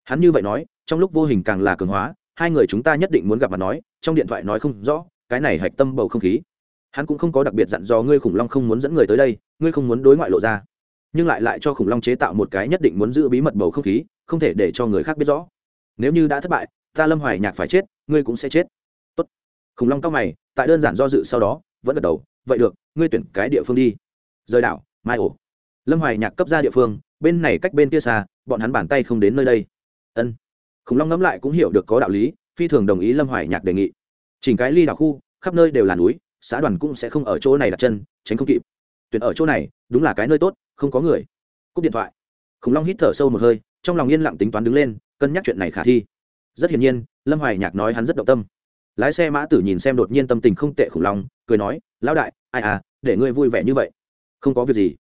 Hắn như vậy nói, trong lúc vô hình càng là cường hóa, hai người chúng ta nhất định muốn gặp mặt nói, trong điện thoại nói không rõ, cái này hạch tâm bầu không khí. Hắn cũng không có đặc biệt dặn dò ngươi khủng long không muốn dẫn người tới đây, ngươi không muốn đối ngoại lộ ra. Nhưng lại lại cho khủng long chế tạo một cái nhất định muốn giữ bí mật bầu không khí, không thể để cho người khác biết rõ. Nếu như đã thất bại, ta lâm hoài nhạc phải chết, ngươi cũng sẽ chết. Tốt. khủng long cao mày, tại đơn giản do dự sau đó vẫn gật đầu, vậy được, ngươi tuyển cái địa phương đi. Rời đảo, mai ổ. Lâm hoài nhạc cấp ra địa phương, bên này cách bên kia xa, bọn hắn bàn tay không đến nơi đây. Ân. Khủng long ngẫm lại cũng hiểu được có đạo lý, phi thường đồng ý lâm hoài nhạc đề nghị. Chỉnh cái ly đảo khu, khắp nơi đều là núi, xã đoàn cũng sẽ không ở chỗ này đặt chân, tránh không kịp. Tuyển ở chỗ này, đúng là cái nơi tốt, không có người. Cúp điện thoại. Khủng long hít thở sâu một hơi, trong lòng yên lặng tính toán đứng lên, cân nhắc chuyện này khả thi. Rất hiển nhiên, lâm hoài nhạc nói hắn rất động tâm. Lái xe mã tử nhìn xem đột nhiên tâm tình không tệ khủng long cười nói, lão đại, ai à để ngươi vui vẻ như vậy. Không có việc gì.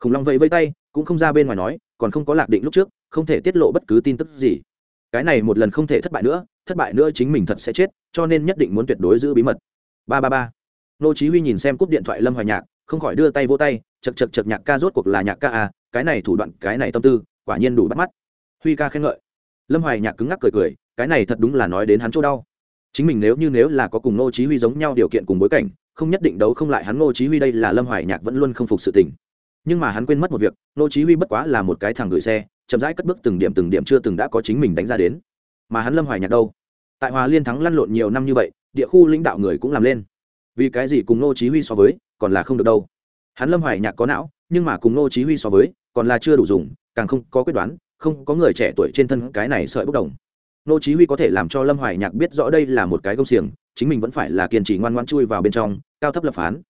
Khủng long vẫy vây tay, cũng không ra bên ngoài nói, còn không có lạc định lúc trước, không thể tiết lộ bất cứ tin tức gì. Cái này một lần không thể thất bại nữa, thất bại nữa chính mình thật sẽ chết, cho nên nhất định muốn tuyệt đối giữ bí mật. Ba ba ba. Nô chí huy nhìn xem cúp điện thoại lâm hoài nhạc, không khỏi đưa tay vô tay chật chật chật nhạc ca rốt cuộc là nhạc ca à cái này thủ đoạn, cái này tâm tư, quả nhiên đủ bắt mắt. Huy ca khen ngợi. Lâm hoài nhạc cứng ngắc cười cười, cái này thật đúng là nói đến hắn chỗ đau. Chính mình nếu như nếu là có cùng nô chí huy giống nhau điều kiện cùng bối cảnh không nhất định đấu không lại hắn, Ngô chí huy đây là lâm hoài nhạc vẫn luôn không phục sự tình. Nhưng mà hắn quên mất một việc, Ngô chí huy bất quá là một cái thằng gửi xe, chậm rãi cất bước từng điểm từng điểm chưa từng đã có chính mình đánh ra đến. Mà hắn lâm hoài nhạc đâu? Tại hòa liên thắng lăn lộn nhiều năm như vậy, địa khu lãnh đạo người cũng làm lên. Vì cái gì cùng Ngô chí huy so với, còn là không được đâu. Hắn lâm hoài nhạc có não, nhưng mà cùng Ngô chí huy so với, còn là chưa đủ dùng, càng không có quyết đoán, không có người trẻ tuổi trên thân cái này sợi bốc đồng. Ngô chí huy có thể làm cho lâm hoài nhạc biết rõ đây là một cái công xiềng chính mình vẫn phải là kiên trì ngoan ngoãn chui vào bên trong, cao thấp lập phán.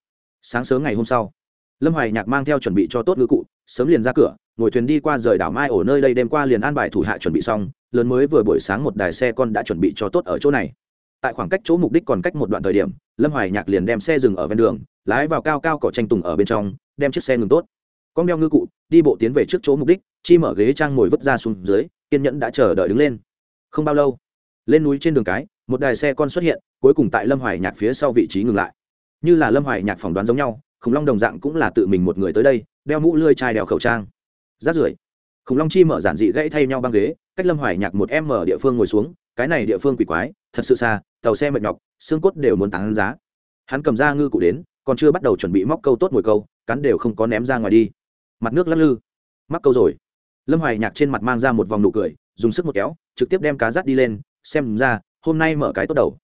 Sáng sớm ngày hôm sau, lâm hoài nhạc mang theo chuẩn bị cho tốt ngư cụ, sớm liền ra cửa, ngồi thuyền đi qua rời đảo mai ở nơi đây đêm qua liền an bài thủ hạ chuẩn bị xong, lớn mới vừa buổi sáng một đài xe con đã chuẩn bị cho tốt ở chỗ này. Tại khoảng cách chỗ mục đích còn cách một đoạn thời điểm, lâm hoài nhạc liền đem xe dừng ở ven đường, lái vào cao cao cỏ tranh tùng ở bên trong, đem chiếc xe ngừng tốt. Con đeo ngư cụ, đi bộ tiến về trước chỗ mục đích, chi mở ghế trang ngồi vứt ra xuống dưới, kiên nhẫn đã chờ đợi đứng lên. Không bao lâu, lên núi trên đường cái, một đài xe con xuất hiện cuối cùng tại lâm hoài nhạc phía sau vị trí ngừng lại. Như là lâm hoài nhạc phỏng đoán giống nhau khủng long đồng dạng cũng là tự mình một người tới đây, đeo mũ lươi chai đeo khẩu trang. Rát rưởi khủng long chi mở giản dị gãy thay nhau băng ghế, cách lâm hoài nhạc một em mở địa phương ngồi xuống, cái này địa phương quỷ quái, thật sự xa, tàu xe mệt nhọc, xương cốt đều muốn tăng giá. Hắn cầm ra ngư cụ đến, còn chưa bắt đầu chuẩn bị móc câu tốt mồi câu, cắn đều không có ném ra ngoài đi. Mặt nước lắc lư, mắc câu rồi. Lâm hoài nhạc trên mặt mang ra một vòng nụ cười, dùng sức một kéo, trực tiếp đem cá rắt đi lên, xem ra, hôm nay mở cái tốt đầu.